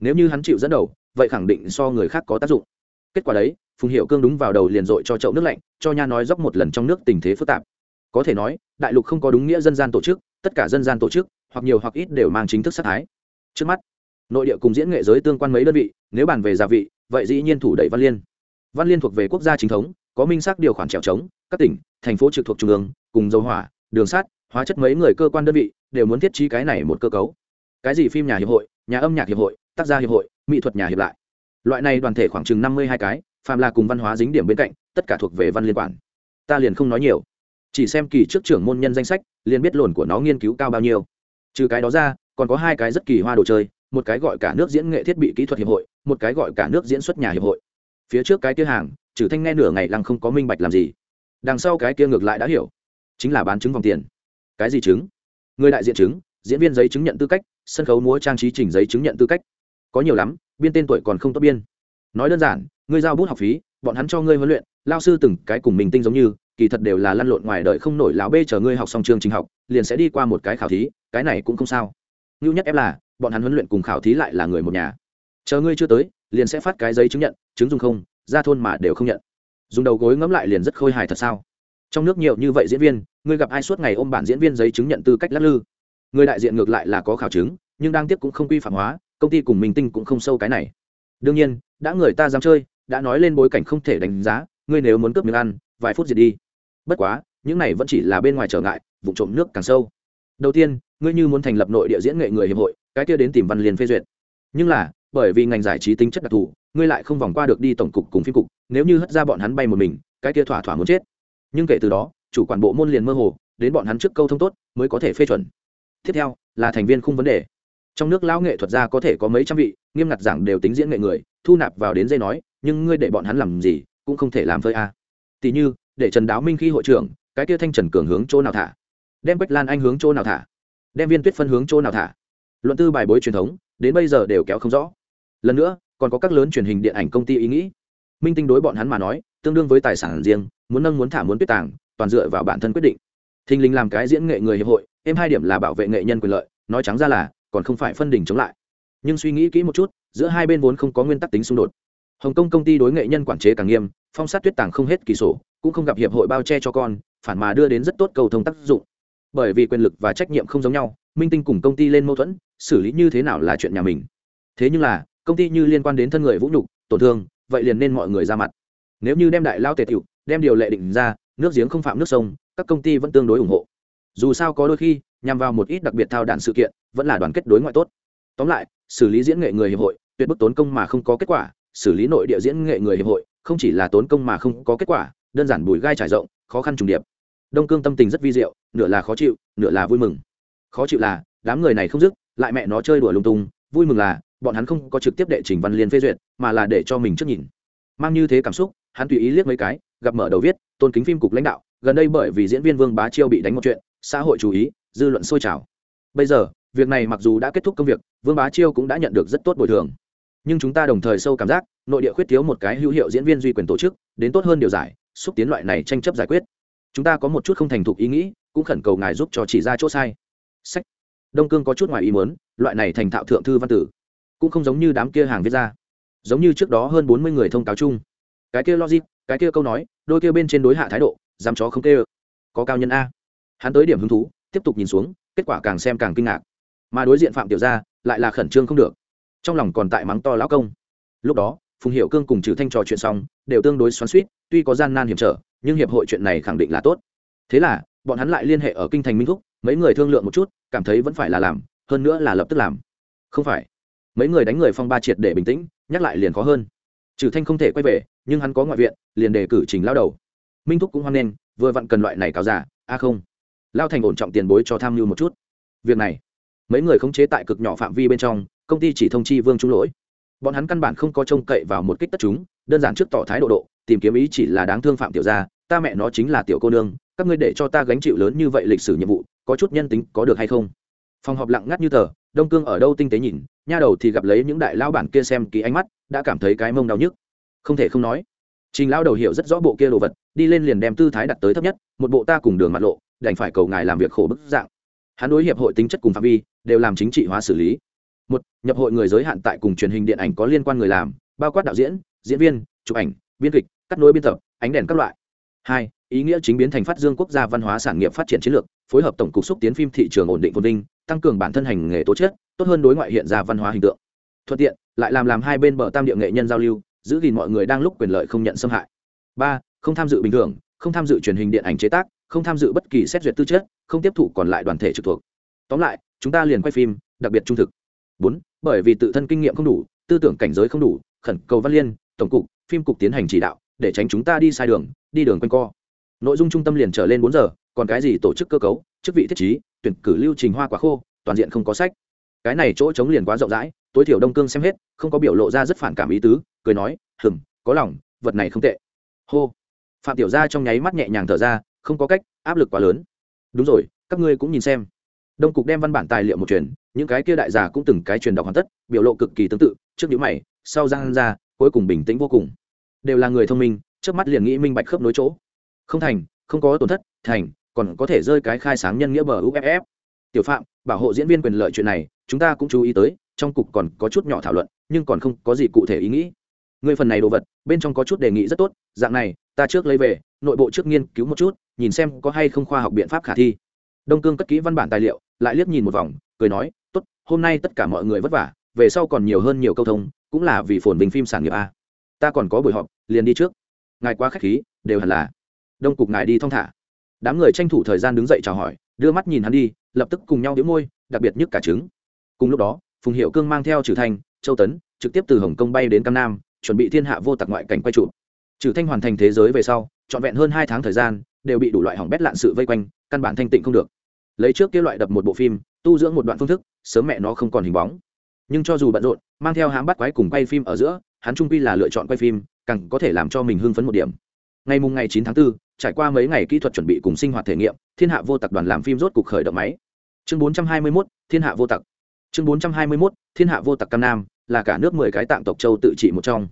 Nếu như hắn chịu dẫn đầu, vậy khẳng định so người khác có tác dụng. Kết quả đấy, phùng hiệu cương đúng vào đầu liền dội cho chậu nước lạnh, cho nha nói dốc một lần trong nước tình thế phức tạp. Có thể nói, đại lục không có đúng nghĩa dân gian tổ chức, tất cả dân gian tổ chức, hoặc nhiều hoặc ít đều mang chính thức sát thái. Trước mắt nội địa cùng diễn nghệ giới tương quan mấy đơn vị, nếu bàn về gia vị, vậy dĩ nhiên thủ đẩy văn liên. Văn liên thuộc về quốc gia chính thống, có minh xác điều khoản trèo trống, các tỉnh, thành phố trực thuộc trung ương, cùng dầu hỏa, đường sát hóa chất mấy người cơ quan đơn vị đều muốn thiết trí cái này một cơ cấu. Cái gì phim nhà hiệp hội, nhà âm nhạc hiệp hội, tác gia hiệp hội, mỹ thuật nhà hiệp lại. Loại này đoàn thể khoảng chừng năm mươi hai cái, phàm là cùng văn hóa dính điểm bên cạnh, tất cả thuộc về văn liên quản. Ta liền không nói nhiều. Chỉ xem kỳ trước trưởng môn nhân danh sách, liền biết lồn của nó nghiên cứu cao bao nhiêu. Trừ cái đó ra, còn có hai cái rất kỳ hoa đồ chơi một cái gọi cả nước diễn nghệ thiết bị kỹ thuật hiệp hội, một cái gọi cả nước diễn xuất nhà hiệp hội. Phía trước cái kia hàng trừ thanh nghe nửa ngày lăng không có minh bạch làm gì. Đằng sau cái kia ngược lại đã hiểu. Chính là bán chứng vòng tiền. Cái gì chứng người đại diện chứng diễn viên giấy chứng nhận tư cách, sân khấu múa trang trí trình giấy chứng nhận tư cách. Có nhiều lắm, biên tên tuổi còn không tốt biên. Nói đơn giản, ngươi giao bút học phí, bọn hắn cho ngươi huấn luyện, lao sư từng cái cùng mình tinh giống như, kỳ thật đều là lăn lộn ngoài đời không nổi lão bê chờ ngươi học xong chương trình học, liền sẽ đi qua một cái khảo thí, cái này cũng không sao. Ngưu nhất ép là bọn hắn huấn luyện cùng khảo thí lại là người một nhà. Chờ ngươi chưa tới, liền sẽ phát cái giấy chứng nhận, chứng dùng không, ra thôn mà đều không nhận. Dùng đầu gối ngẫm lại liền rất khôi hài thật sao? Trong nước nhiều như vậy diễn viên, ngươi gặp ai suốt ngày ôm bản diễn viên giấy chứng nhận tư cách lắc lư? Người đại diện ngược lại là có khảo chứng, nhưng đang tiếp cũng không quy phạm hóa, công ty cùng mình tinh cũng không sâu cái này. Đương nhiên, đã người ta dám chơi, đã nói lên bối cảnh không thể đánh giá, ngươi nếu muốn cướp miếng ăn, vài phút diệt đi. Bất quá, những này vẫn chỉ là bên ngoài trở ngại vụ trộm nước càng sâu. Đầu tiên, ngươi như muốn thành lập nội địa diễn nghệ người hiệp hội cái kia đến tìm văn liền phê duyệt. Nhưng là, bởi vì ngành giải trí tính chất đặc thù, ngươi lại không vòng qua được đi tổng cục cùng phim cục, nếu như hất ra bọn hắn bay một mình, cái kia thỏa thỏa muốn chết. Nhưng kể từ đó, chủ quản bộ môn liền mơ hồ, đến bọn hắn trước câu thông tốt, mới có thể phê chuẩn. Tiếp theo, là thành viên khung vấn đề. Trong nước lão nghệ thuật gia có thể có mấy trăm vị, nghiêm ngặt giảng đều tính diễn nghệ người, thu nạp vào đến dây nói, nhưng ngươi để bọn hắn làm gì, cũng không thể làm phơi a. À. tỷ như, để trần đáo minh khi hội trưởng, cái kia thanh trần cường hướng chỗ nào thả? Đem bách lan anh hướng chỗ nào thả? Đem viên tuyết phân hướng chỗ nào thả? Luận tư bài bối truyền thống, đến bây giờ đều kéo không rõ. Lần nữa, còn có các lớn truyền hình điện ảnh công ty ý nghĩ. Minh tinh đối bọn hắn mà nói, tương đương với tài sản riêng, muốn nâng muốn thả muốn tuyết tàng, toàn dựa vào bản thân quyết định. Thình lình làm cái diễn nghệ người hiệp hội em hai điểm là bảo vệ nghệ nhân quyền lợi, nói trắng ra là, còn không phải phân đỉnh chống lại. Nhưng suy nghĩ kỹ một chút, giữa hai bên vốn không có nguyên tắc tính xung đột. Hồng kông công ty đối nghệ nhân quản chế càng nghiêm, phong sát tuyết tàng không hết kỳ sổ, cũng không gặp hiệp hội bao che cho con, phản mà đưa đến rất tốt cầu thông tác dụng. Bởi vì quyền lực và trách nhiệm không giống nhau, minh tinh cùng công ty lên mâu thuẫn xử lý như thế nào là chuyện nhà mình. Thế nhưng là, công ty như liên quan đến thân người vũ nhục, tổn thương, vậy liền nên mọi người ra mặt. Nếu như đem đại lao tề tiểu, đem điều lệ định ra, nước giếng không phạm nước sông, các công ty vẫn tương đối ủng hộ. Dù sao có đôi khi, nhằm vào một ít đặc biệt thao đạn sự kiện, vẫn là đoàn kết đối ngoại tốt. Tóm lại, xử lý diễn nghệ người hiệp hội, tuyệt bức tốn công mà không có kết quả, xử lý nội địa diễn nghệ người hiệp hội, không chỉ là tốn công mà không có kết quả, đơn giản bùi gai trải rộng, khó khăn trùng điệp. Đông cương tâm tình rất vi diệu, nửa là khó chịu, nửa là vui mừng. Khó chịu là, đám người này không dứt lại mẹ nó chơi đùa lung tung, vui mừng là, bọn hắn không có trực tiếp đệ trình văn liên phê duyệt, mà là để cho mình trước nhìn. Mang như thế cảm xúc, hắn tùy ý liếc mấy cái, gặp mở đầu viết, tôn kính phim cục lãnh đạo, gần đây bởi vì diễn viên vương bá chiêu bị đánh một chuyện, xã hội chú ý, dư luận sôi trào. Bây giờ, việc này mặc dù đã kết thúc công việc, vương bá chiêu cũng đã nhận được rất tốt bồi thường. Nhưng chúng ta đồng thời sâu cảm giác, nội địa khuyết thiếu một cái hữu hiệu diễn viên duy quyền tổ chức, đến tốt hơn điều giải, xúc tiến loại này tranh chấp giải quyết. Chúng ta có một chút không thành thục ý nghĩ, cũng khẩn cầu ngài giúp cho chỉ ra chỗ sai. Sách đông cương có chút ngoài ý muốn, loại này thành thạo thượng thư văn tử, cũng không giống như đám kia hàng viết ra. Giống như trước đó hơn bốn mươi người thông cáo chung. Cái kia logic, cái kia câu nói, đôi kia bên trên đối hạ thái độ, dám chó không kêu. có cao nhân a. Hắn tới điểm hứng thú, tiếp tục nhìn xuống, kết quả càng xem càng kinh ngạc. Mà đối diện phạm tiểu gia, lại là khẩn trương không được. Trong lòng còn tại mắng to lão công. Lúc đó, phùng hiệu cương cùng trừ thanh trò chuyện xong, đều tương đối xoắn suýt tuy có gian nan hiểm trở, nhưng hiệp hội chuyện này khẳng định là tốt. Thế là, bọn hắn lại liên hệ ở kinh thành minh thúc mấy người thương lượng một chút, cảm thấy vẫn phải là làm, hơn nữa là lập tức làm. Không phải. Mấy người đánh người phong ba triệt để bình tĩnh, nhắc lại liền khó hơn. Trừ thanh không thể quay về, nhưng hắn có ngoại viện, liền đề cử trình lao đầu. Minh thúc cũng hoan nghênh, vừa vặn cần loại này cáo giả, a à không. Lao thành ổn trọng tiền bối cho tham mưu một chút. Việc này, mấy người khống chế tại cực nhỏ phạm vi bên trong, công ty chỉ thông chi vương trung lỗi. Bọn hắn căn bản không có trông cậy vào một kích tất chúng, đơn giản trước tỏ thái độ độ, tìm kiếm ý chỉ là đáng thương phạm tiểu gia, ta mẹ nó chính là tiểu cô nương các ngươi để cho ta gánh chịu lớn như vậy lịch sử nhiệm vụ, có chút nhân tính có được hay không? Phòng họp lặng ngắt như tờ, đông cương ở đâu tinh tế nhìn, nha đầu thì gặp lấy những đại lao bản kia xem ký ánh mắt, đã cảm thấy cái mông đau nhức. Không thể không nói, trình lao đầu hiểu rất rõ bộ kia đồ vật, đi lên liền đem tư thái đặt tới thấp nhất, một bộ ta cùng đường mặt lộ, đành phải cầu ngài làm việc khổ bức dạng. Hắn đối hiệp hội tính chất cùng phạm vi, đều làm chính trị hóa xử lý. Một, nhập hội người giới hạn tại cùng truyền hình điện ảnh có liên quan người làm, bao quát đạo diễn diễn viên, chụp ảnh, biên kịch, cắt nối biên tập, ánh đèn các loại. Hai ý nghĩa chính biến thành phát dương quốc gia văn hóa sản nghiệp phát triển chiến lược, phối hợp tổng cục xúc tiến phim thị trường ổn định phồn vinh, tăng cường bản thân hành nghề tố chất, tốt hơn đối ngoại hiện ra văn hóa hình tượng. Thuận tiện, lại làm làm hai bên bờ tam địa nghệ nhân giao lưu, giữ gìn mọi người đang lúc quyền lợi không nhận xâm hại. Ba, không tham dự bình thường, không tham dự truyền hình điện ảnh chế tác, không tham dự bất kỳ xét duyệt tư chất, không tiếp thụ còn lại đoàn thể trực thuộc. Tóm lại, chúng ta liền quay phim, đặc biệt trung thực. Bốn, bởi vì tự thân kinh nghiệm không đủ, tư tưởng cảnh giới không đủ, khẩn cầu văn liên, tổng cục, phim cục tiến hành chỉ đạo, để tránh chúng ta đi sai đường, đi đường quanh co nội dung trung tâm liền trở lên bốn giờ, còn cái gì tổ chức cơ cấu, chức vị thiết trí, tuyển cử lưu trình hoa quả khô, toàn diện không có sách. Cái này chỗ chống liền quá rộng rãi, tối thiểu đông cương xem hết, không có biểu lộ ra rất phản cảm ý tứ, cười nói hừng có lòng, vật này không tệ. Hô. Phạm tiểu gia trong nháy mắt nhẹ nhàng thở ra, không có cách, áp lực quá lớn. Đúng rồi, các ngươi cũng nhìn xem. Đông cục đem văn bản tài liệu một truyền những cái kia đại giả cũng từng cái truyền đọc hoàn tất, biểu lộ cực kỳ tương tự, trước những mày, sau giang ra, cuối cùng bình tĩnh vô cùng. Đều là người thông minh, trước mắt liền nghĩ minh bạch khớp nối chỗ không thành, không có tổn thất, thành, còn có thể rơi cái khai sáng nhân nghĩa bờ uff tiểu phạm, bảo hộ diễn viên quyền lợi chuyện này, chúng ta cũng chú ý tới, trong cục còn có chút nhỏ thảo luận, nhưng còn không có gì cụ thể ý nghĩ. Người phần này đồ vật, bên trong có chút đề nghị rất tốt, dạng này, ta trước lấy về, nội bộ trước nghiên cứu một chút, nhìn xem có hay không khoa học biện pháp khả thi. Đông cương cất kỹ văn bản tài liệu, lại liếc nhìn một vòng, cười nói, tốt, hôm nay tất cả mọi người vất vả, về sau còn nhiều hơn nhiều câu thông, cũng là vì phồn bình phim sản nghiệp a. Ta còn có buổi họp, liền đi trước. Ngài quá khách khí, đều hẳn là đông cục ngài đi thong thả. Đám người tranh thủ thời gian đứng dậy chào hỏi đưa mắt nhìn hắn đi lập tức cùng nhau đĩu môi đặc biệt nhất cả trứng. Cùng lúc đó phùng hiệu cương mang theo trừ thanh châu tấn trực tiếp từ hồng kông bay đến cam nam chuẩn bị thiên hạ vô tặc ngoại cảnh quay trụ. Trừ thanh hoàn thành thế giới về sau trọn vẹn hơn hai tháng thời gian đều bị đủ loại hỏng bét lạn sự vây quanh căn bản thanh tịnh không được. Lấy trước kia loại đập một bộ phim tu dưỡng một đoạn phương thức sớm mẹ nó không còn hình bóng. Nhưng cho dù bận rộn mang theo hám bắt quái cùng quay phim ở giữa hắn trung quy là lựa chọn quay phim càng có thể làm cho mình hưng phấn một điểm. Ngày mùng ngày chín tháng 4, trải qua mấy ngày kỹ thuật chuẩn bị cùng sinh hoạt thể nghiệm thiên hạ vô tặc đoàn làm phim rốt cục khởi động máy. Chương 421, thiên hạ vô tặc. Chương 421, thiên hạ vô tặc cam nam là cả nước mười cái tạng tộc châu tự trị một trong.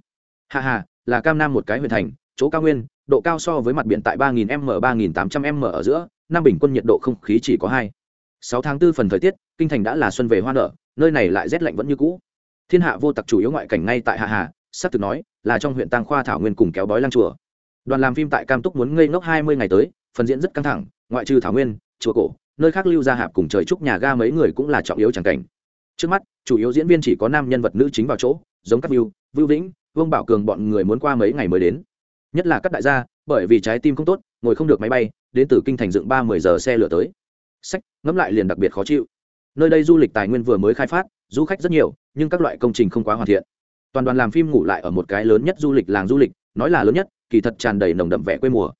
Hạ hà là cam nam một cái huyện thành chỗ cao nguyên độ cao so với mặt biển tại 3.000 m 3.800 m ở giữa nam bình quân nhiệt độ không khí chỉ có hai. Sáu tháng tư phần thời tiết kinh thành đã là xuân về hoa nở nơi này lại rét lạnh vẫn như cũ. Thiên hạ vô tặc chủ yếu ngoại cảnh ngay tại hạ hà sắp từ nói là trong huyện tăng khoa thảo nguyên cùng kéo bói lăng chùa đoàn làm phim tại cam túc muốn ngây ngốc hai mươi ngày tới, phần diễn rất căng thẳng, ngoại trừ thảo nguyên, chùa cổ, nơi khác lưu ra hạp cùng trời trúc nhà ga mấy người cũng là trọng yếu chẳng cảnh. Trước mắt, chủ yếu diễn viên chỉ có nam nhân vật nữ chính vào chỗ, giống các view vưu vĩnh, vương bảo cường bọn người muốn qua mấy ngày mới đến. Nhất là các đại gia, bởi vì trái tim không tốt, ngồi không được máy bay, đến từ kinh thành dựng ba mươi giờ xe lửa tới. Sách, ngẫm lại liền đặc biệt khó chịu. Nơi đây du lịch tài nguyên vừa mới khai phát, du khách rất nhiều, nhưng các loại công trình không quá hoàn thiện. Toàn đoàn làm phim ngủ lại ở một cái lớn nhất du lịch làng du lịch nói là lớn nhất kỳ thật tràn đầy nồng đậm vẻ quê mùa.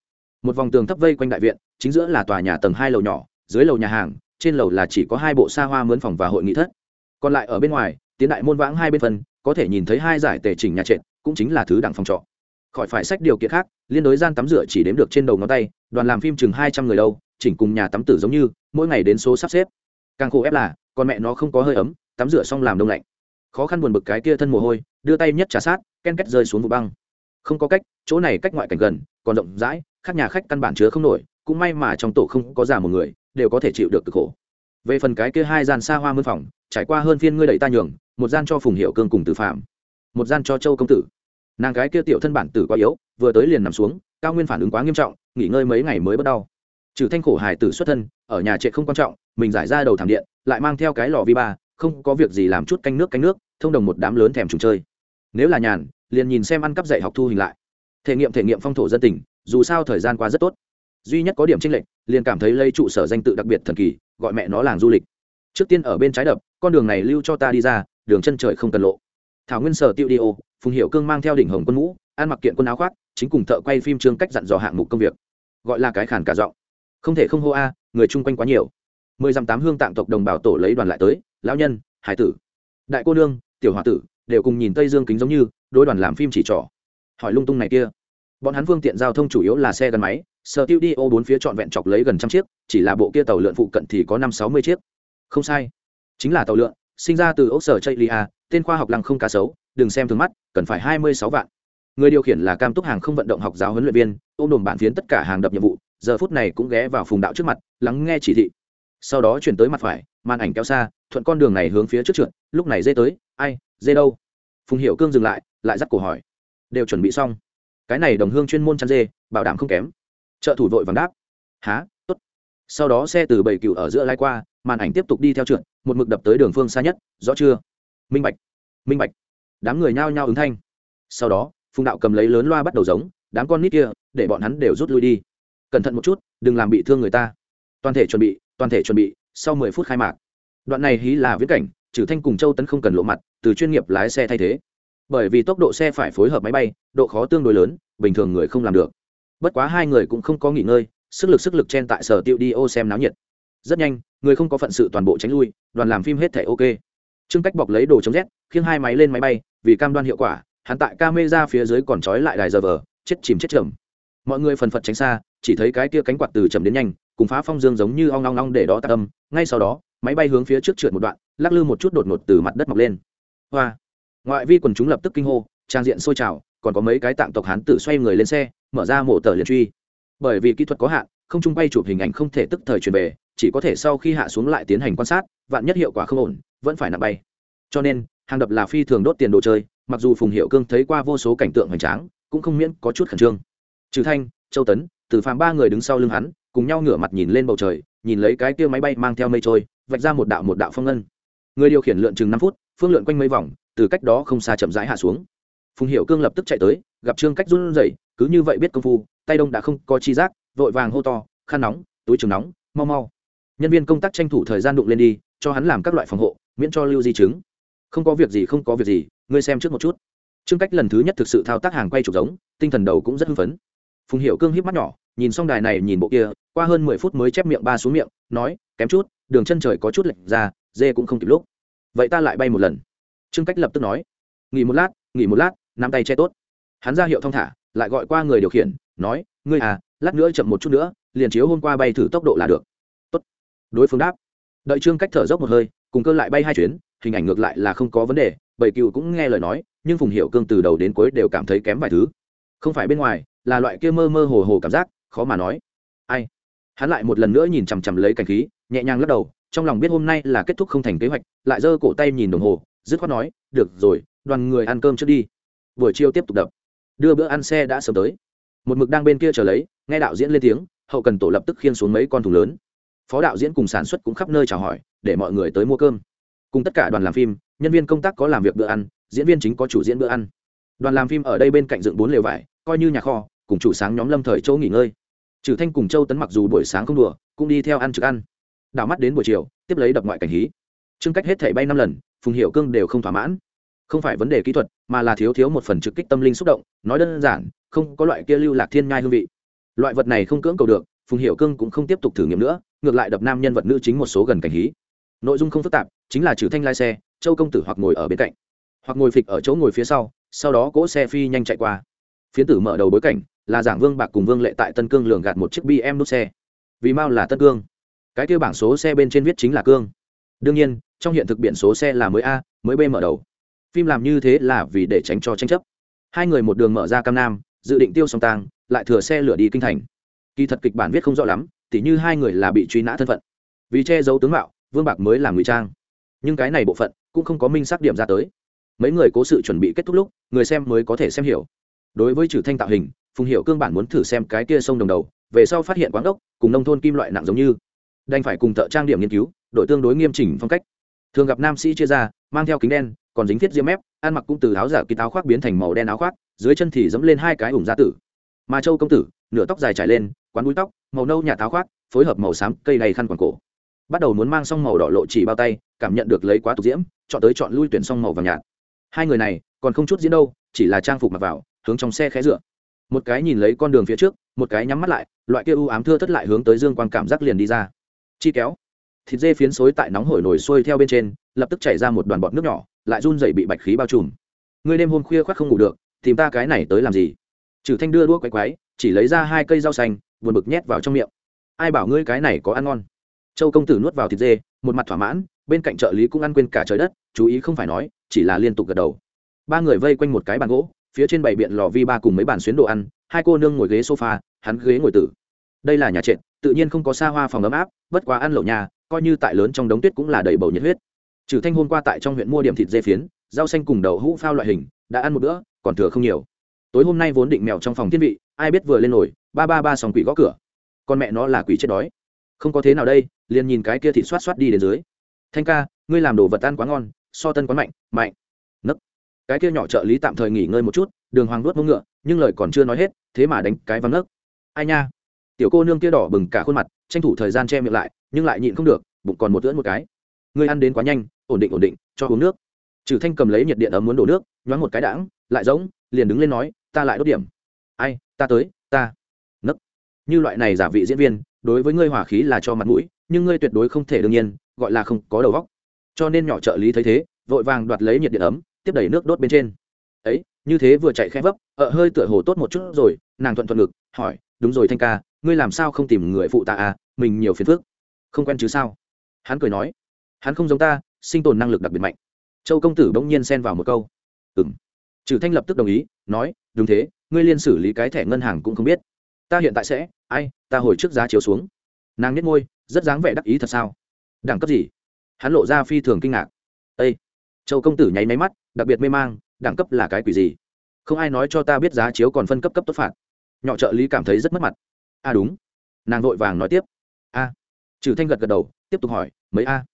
Một vòng tường thấp vây quanh đại viện chính giữa là tòa nhà tầng hai lầu nhỏ dưới lầu nhà hàng trên lầu là chỉ có hai bộ xa hoa mướn phòng và hội nghị thất. Còn lại ở bên ngoài tiến đại môn vãng hai bên phân, có thể nhìn thấy hai giải tề chỉnh nhà trệt cũng chính là thứ đẳng phòng trọ. Khỏi phải sách điều kiện khác liên đối gian tắm rửa chỉ đếm được trên đầu ngón tay đoàn làm phim chừng hai trăm người đâu chỉnh cùng nhà tắm tử giống như mỗi ngày đến số sắp xếp. Càng khổ ép là con mẹ nó không có hơi ấm tắm rửa xong làm đông lạnh. Khó khăn buồn bực cái kia thân mồ hôi đưa tay nhất trà sát ken két rơi xuống vụ băng không có cách, chỗ này cách ngoại cảnh gần, còn rộng rãi, khác nhà khách căn bản chứa không nổi, cũng may mà trong tổ không có già một người, đều có thể chịu được cực khổ. Về phần cái kia hai gian xa hoa mân phòng, trải qua hơn phiên ngươi đẩy ta nhường, một gian cho phùng hiệu cương cùng tử phạm, một gian cho châu công tử. Nàng gái kia tiểu thân bản tử quá yếu, vừa tới liền nằm xuống, cao nguyên phản ứng quá nghiêm trọng, nghỉ ngơi mấy ngày mới bất đau trừ thanh khổ hài tử xuất thân, ở nhà trệ không quan trọng, mình giải ra đầu thảm điện, lại mang theo cái lò vi ba, không có việc gì làm chút canh nước canh nước, thông đồng một đám lớn thèm trùng chơi. Nếu là nhàn liền nhìn xem ăn cắp dạy học thu hình lại. Thể nghiệm thể nghiệm phong thổ dân tình, dù sao thời gian qua rất tốt. Duy nhất có điểm tranh lệch, liền cảm thấy lấy trụ sở danh tự đặc biệt thần kỳ, gọi mẹ nó làng du lịch. Trước tiên ở bên trái đập, con đường này lưu cho ta đi ra, đường chân trời không cần lộ. Thảo nguyên sở tiêu đi ô, phùng hiệu cương mang theo đỉnh hồng quân mũ, ăn mặc kiện quân áo khoác, chính cùng thợ quay phim trương cách dặn dò hạng mục công việc. Gọi là cái khản cả giọng. Không thể không hô a, người chung quanh quá nhiều. Mười dặm tám hương tạng tộc đồng bào tổ lấy đoàn lại tới, lão nhân, hải tử, đại cô nương, tiểu h o a tử, đều cùng nhìn tây dương kính giống như đối đoàn làm phim chỉ trỏ. Hỏi lung tung này kia. Bọn hắn phương tiện giao thông chủ yếu là xe gắn máy, sở tiêu đi ô bốn phía trọn vẹn chọc lấy gần trăm chiếc, chỉ là bộ kia tàu lượn phụ cận thì có năm sáu mươi chiếc. Không sai. Chính là tàu lượn, sinh ra từ ốc sở chây lia, tên khoa học lăng không cá sấu, đừng xem thường mắt, cần phải hai mươi sáu vạn. Người điều khiển là cam túc hàng không vận động học giáo huấn luyện viên, ôm đồn bản phiến tất cả hàng đập nhiệm vụ, giờ phút này cũng ghé vào phùng đạo trước mặt, lắng nghe chỉ thị. Sau đó chuyển tới mặt phải, màn ảnh kéo xa, thuận con đường này hướng phía trước trượt, lúc này dê tới, ai, dê đâu? Phùng hiệu cương dừng lại lại dắt cổ hỏi. Đều chuẩn bị xong. Cái này đồng hương chuyên môn chăn dê, bảo đảm không kém. Trợ thủ vội vàng đáp. Há tốt. Sau đó xe từ bảy cựu ở giữa lai qua, màn ảnh tiếp tục đi theo trượt, một mực đập tới đường phương xa nhất, rõ chưa? Minh bạch. Minh bạch. Đám người nhao nhao ứng thanh. Sau đó, phùng đạo cầm lấy lớn loa bắt đầu giống, đám con nít kia, để bọn hắn đều rút lui đi. Cẩn thận một chút, đừng làm bị thương người ta. Toàn thể chuẩn bị, toàn thể chuẩn bị, sau mười phút khai mạc. Đoạn này hí là viễn cảnh, trừ thanh cùng châu tấn không cần lộ mặt, từ chuyên nghiệp lái xe thay thế bởi vì tốc độ xe phải phối hợp máy bay, độ khó tương đối lớn, bình thường người không làm được. Bất quá hai người cũng không có nghỉ ngơi, sức lực sức lực chen tại sở tiêu đi ô xem náo nhiệt. Rất nhanh, người không có phận sự toàn bộ tránh lui, đoàn làm phim hết thẻ ok. Trương cách bọc lấy đồ chống rét, khiêng hai máy lên máy bay, vì cam đoan hiệu quả, hắn tại ca mê ra phía dưới còn trói lại đài giờ vờ, chết chìm chết chầm mọi người phần phật tránh xa, chỉ thấy cái kia cánh quạt từ chầm đến nhanh, cùng phá phong dương giống như ong ong ong để đó tạc âm. Ngay sau đó, máy bay hướng phía trước trượt một đoạn, lắc lư một chút đột ngột từ mặt đất mọc lên. Hoa! Ngoại vi quần chúng lập tức kinh hô, trang diện sôi trào, còn có mấy cái tạng tộc hán tử xoay người lên xe, mở ra mổ tờ liền truy. Bởi vì kỹ thuật có hạn, không trung bay chụp hình ảnh không thể tức thời truyền về, chỉ có thể sau khi hạ xuống lại tiến hành quan sát, vạn nhất hiệu quả không ổn, vẫn phải nạp bay. Cho nên, hàng đập là phi thường đốt tiền đồ chơi, mặc dù phùng hiệu cương thấy qua vô số cảnh tượng hoành tráng, cũng không miễn có chút khẩn trương. Trừ thanh, châu tấn, từ phàm ba người đứng sau lưng hắn, cùng nhau ngửa mặt nhìn lên bầu trời, nhìn lấy cái kia máy bay mang theo mây trôi, vạch ra một đạo một đạo phong ngân. Người điều khiển lượn chừng năm phút, phương lượn quanh mấy vòng từ cách đó không xa chậm rãi hạ xuống. Phùng hiệu cương lập tức chạy tới, gặp trương cách run rẩy, cứ như vậy biết công phu, tay đông đã không có chi giác, vội vàng hô to, khăn nóng, túi trường nóng, mau mau. Nhân viên công tác tranh thủ thời gian đụng lên đi, cho hắn làm các loại phòng hộ, miễn cho lưu di chứng. Không có việc gì, không có việc gì, ngươi xem trước một chút. Trương cách lần thứ nhất thực sự thao tác hàng quay trục giống, tinh thần đầu cũng rất hưng phấn. Phùng hiệu cương hiếp mắt nhỏ, nhìn xong đài này, nhìn bộ kia, qua hơn mười phút mới chép miệng ba xuống miệng, nói, kém chút, đường chân trời có chút lệch ra, dê cũng không kịp lúc. Vậy ta lại bay một lần trương cách lập tức nói, nghỉ một lát, nghỉ một lát, nắm tay che tốt. Hắn ra hiệu thong thả, lại gọi qua người điều khiển, nói, ngươi à lát nữa chậm một chút nữa, liền chiếu hôm qua bay thử tốc độ là được. Tốt. Đối phương đáp. Đợi trương cách thở dốc một hơi, cùng cơ lại bay hai chuyến, hình ảnh ngược lại là không có vấn đề bảy cựu cũng nghe lời nói, nhưng phùng hiệu cương từ đầu đến cuối đều cảm thấy kém vài thứ. Không phải bên ngoài, là loại kia mơ mơ hồ hồ cảm giác, khó mà nói. Ai? Hắn lại một lần nữa nhìn chằm chằm lấy cảnh khí, nhẹ nhàng lắc đầu, trong lòng biết hôm nay là kết thúc không thành kế hoạch, lại giơ cổ tay nhìn đồng hồ dứt khoát nói, được rồi, đoàn người ăn cơm trước đi. Buổi chiều tiếp tục đập. Đưa bữa ăn xe đã sớm tới. Một mực đang bên kia chờ lấy, nghe đạo diễn lên tiếng, hậu cần tổ lập tức khiên xuống mấy con thùng lớn. Phó đạo diễn cùng sản xuất cũng khắp nơi chào hỏi, để mọi người tới mua cơm. Cùng tất cả đoàn làm phim, nhân viên công tác có làm việc bữa ăn, diễn viên chính có chủ diễn bữa ăn. Đoàn làm phim ở đây bên cạnh dựng bốn lều vải, coi như nhà kho, cùng chủ sáng nhóm lâm thời chỗ nghỉ ngơi. Trừ thanh cùng châu tấn mặc dù buổi sáng không đùa, cũng đi theo ăn trực ăn. Đảo mắt đến buổi chiều, tiếp lấy đập ngoại cảnh hí chương cách hết thảy bay năm lần, phùng hiệu cương đều không thỏa mãn. Không phải vấn đề kỹ thuật, mà là thiếu thiếu một phần trực kích tâm linh xúc động, nói đơn giản, không có loại kia lưu lạc thiên nhai hương vị. Loại vật này không cưỡng cầu được, phùng hiệu cương cũng không tiếp tục thử nghiệm nữa, ngược lại đập nam nhân vật nữ chính một số gần cảnh hí. Nội dung không phức tạp, chính là trừ thanh lai xe, châu công tử hoặc ngồi ở bên cạnh, hoặc ngồi phịch ở chỗ ngồi phía sau sau đó cỗ xe phi nhanh chạy qua. Phiến tử mở đầu bối cảnh, là giảng vương bạc cùng vương lệ tại tân cương lường gạt một chiếc bm đốt xe. Vì mau là tân cương. Cái kêu bảng số xe bên trên viết chính là cương đương nhiên, trong hiện thực biển số xe là mới a, mới b mở đầu. Phim làm như thế là vì để tránh cho tranh chấp. Hai người một đường mở ra cam nam, dự định tiêu song tang, lại thừa xe lửa đi kinh thành. Kỳ thật kịch bản viết không rõ lắm, tỉ như hai người là bị truy nã thân phận. Vì che giấu tướng mạo, vương bạc mới làm ngụy trang. Nhưng cái này bộ phận cũng không có minh xác điểm ra tới. Mấy người cố sự chuẩn bị kết thúc lúc, người xem mới có thể xem hiểu. Đối với trừ thanh tạo hình, phùng hiệu cương bản muốn thử xem cái kia sông đồng đầu, về sau phát hiện quán ốc cùng nông thôn kim loại nặng giống như. Đành phải cùng thợ trang điểm nghiên cứu đội tương đối nghiêm chỉnh phong cách. Thường gặp nam sĩ chia ra, mang theo kính đen, còn dính thiết diêm mép, ăn mặc cũng từ áo giả kín áo khoác biến thành màu đen áo khoác, dưới chân thì dẫm lên hai cái ủng gia tử. Mà châu công tử, nửa tóc dài trải lên, quán búi tóc, màu nâu nhạt áo khoác, phối hợp màu xám, cây đầy khăn quàng cổ. Bắt đầu muốn mang xong màu đỏ lộ chỉ bao tay, cảm nhận được lấy quá tục diễm, chọn tới chọn lui tuyển xong màu vàng nhạt. Hai người này, còn không chút diễn đâu, chỉ là trang phục mặc vào, hướng trong xe khé dựa. Một cái nhìn lấy con đường phía trước, một cái nhắm mắt lại, loại kia u ám thưa thất lại hướng tới dương quang cảm giác liền đi ra. Chi kéo thịt dê phiến xối tại nóng hổi nổi sôi theo bên trên, lập tức chảy ra một đoàn bọt nước nhỏ, lại run dậy bị bạch khí bao trùm. Ngươi đêm hôm khuya khoác không ngủ được, tìm ta cái này tới làm gì? Trừ thanh đưa đũa quấy quái, chỉ lấy ra hai cây rau xanh, buồn bực nhét vào trong miệng. Ai bảo ngươi cái này có ăn ngon? Châu công tử nuốt vào thịt dê, một mặt thỏa mãn, bên cạnh trợ lý cũng ăn quên cả trời đất, chú ý không phải nói, chỉ là liên tục gật đầu. Ba người vây quanh một cái bàn gỗ, phía trên bảy biện lò vi ba cùng mấy bàn xuyến đồ ăn, hai cô nương ngồi ghế sofa, hắn ghế ngồi tử. Đây là nhà trệt tự nhiên không có xa hoa phòng ấm áp, bất quá ăn lẩu nhà, coi như tại lớn trong đống tuyết cũng là đầy bầu nhiệt huyết. Trừ thanh hôm qua tại trong huyện mua điểm thịt dê phiến, rau xanh cùng đậu hũ phao loại hình, đã ăn một bữa, còn thừa không nhiều. Tối hôm nay vốn định mèo trong phòng thiên vị, ai biết vừa lên nổi ba ba ba sòng quỷ gõ cửa. Con mẹ nó là quỷ chết đói. Không có thế nào đây, liền nhìn cái kia thịt xoát xoát đi đến dưới. Thanh ca, ngươi làm đồ vật ăn quá ngon, so tân quá mạnh mạnh. Nấc. Cái kia nhỏ trợ lý tạm thời nghỉ ngơi một chút, đường hoàng nuốt mông ngựa, nhưng lời còn chưa nói hết, thế mà đánh cái văng nấc. Ai nha? Tiểu cô nương kia đỏ bừng cả khuôn mặt, tranh thủ thời gian che miệng lại, nhưng lại nhịn không được, bụng còn một tưỡn một cái. Ngươi ăn đến quá nhanh, ổn định ổn định, cho uống nước. Trừ thanh cầm lấy nhiệt điện ấm muốn đổ nước, nhoáng một cái đãng, lại giống, liền đứng lên nói, ta lại đốt điểm. Ai, ta tới, ta. Nấc. Như loại này giả vị diễn viên, đối với ngươi hỏa khí là cho mặt mũi, nhưng ngươi tuyệt đối không thể đương nhiên, gọi là không có đầu vóc cho nên nhỏ trợ lý thấy thế, vội vàng đoạt lấy nhiệt điện ấm, tiếp đẩy nước đốt bên trên. Ấy, như thế vừa chạy khẽ vấp ợ hơi tựa hồ tốt một chút rồi, nàng thuận thuận ngực, hỏi, đúng rồi thanh ca ngươi làm sao không tìm người phụ ta à mình nhiều phiền phức. Không quen chứ sao? Hắn cười nói. Hắn không giống ta sinh tồn năng lực đặc biệt mạnh. Châu công tử bỗng nhiên xen vào một câu. Ừng trừ thanh lập tức đồng ý nói đúng thế ngươi liên xử lý cái thẻ ngân hàng cũng không biết. Ta hiện tại sẽ ai ta hồi trước giá chiếu xuống. Nàng nhếch môi, rất dáng vẻ đắc ý thật sao? Đẳng cấp gì? Hắn lộ ra phi thường kinh ngạc. Ây châu công tử nháy máy mắt đặc biệt mê mang đẳng cấp là cái quỷ gì? Không ai nói cho ta biết giá chiếu còn phân cấp cấp tốt phạt. Nhỏ trợ lý cảm thấy rất mất mặt a à đúng. Nàng vội vàng nói tiếp. A. Trừ thanh gật gật đầu, tiếp tục hỏi, mấy a?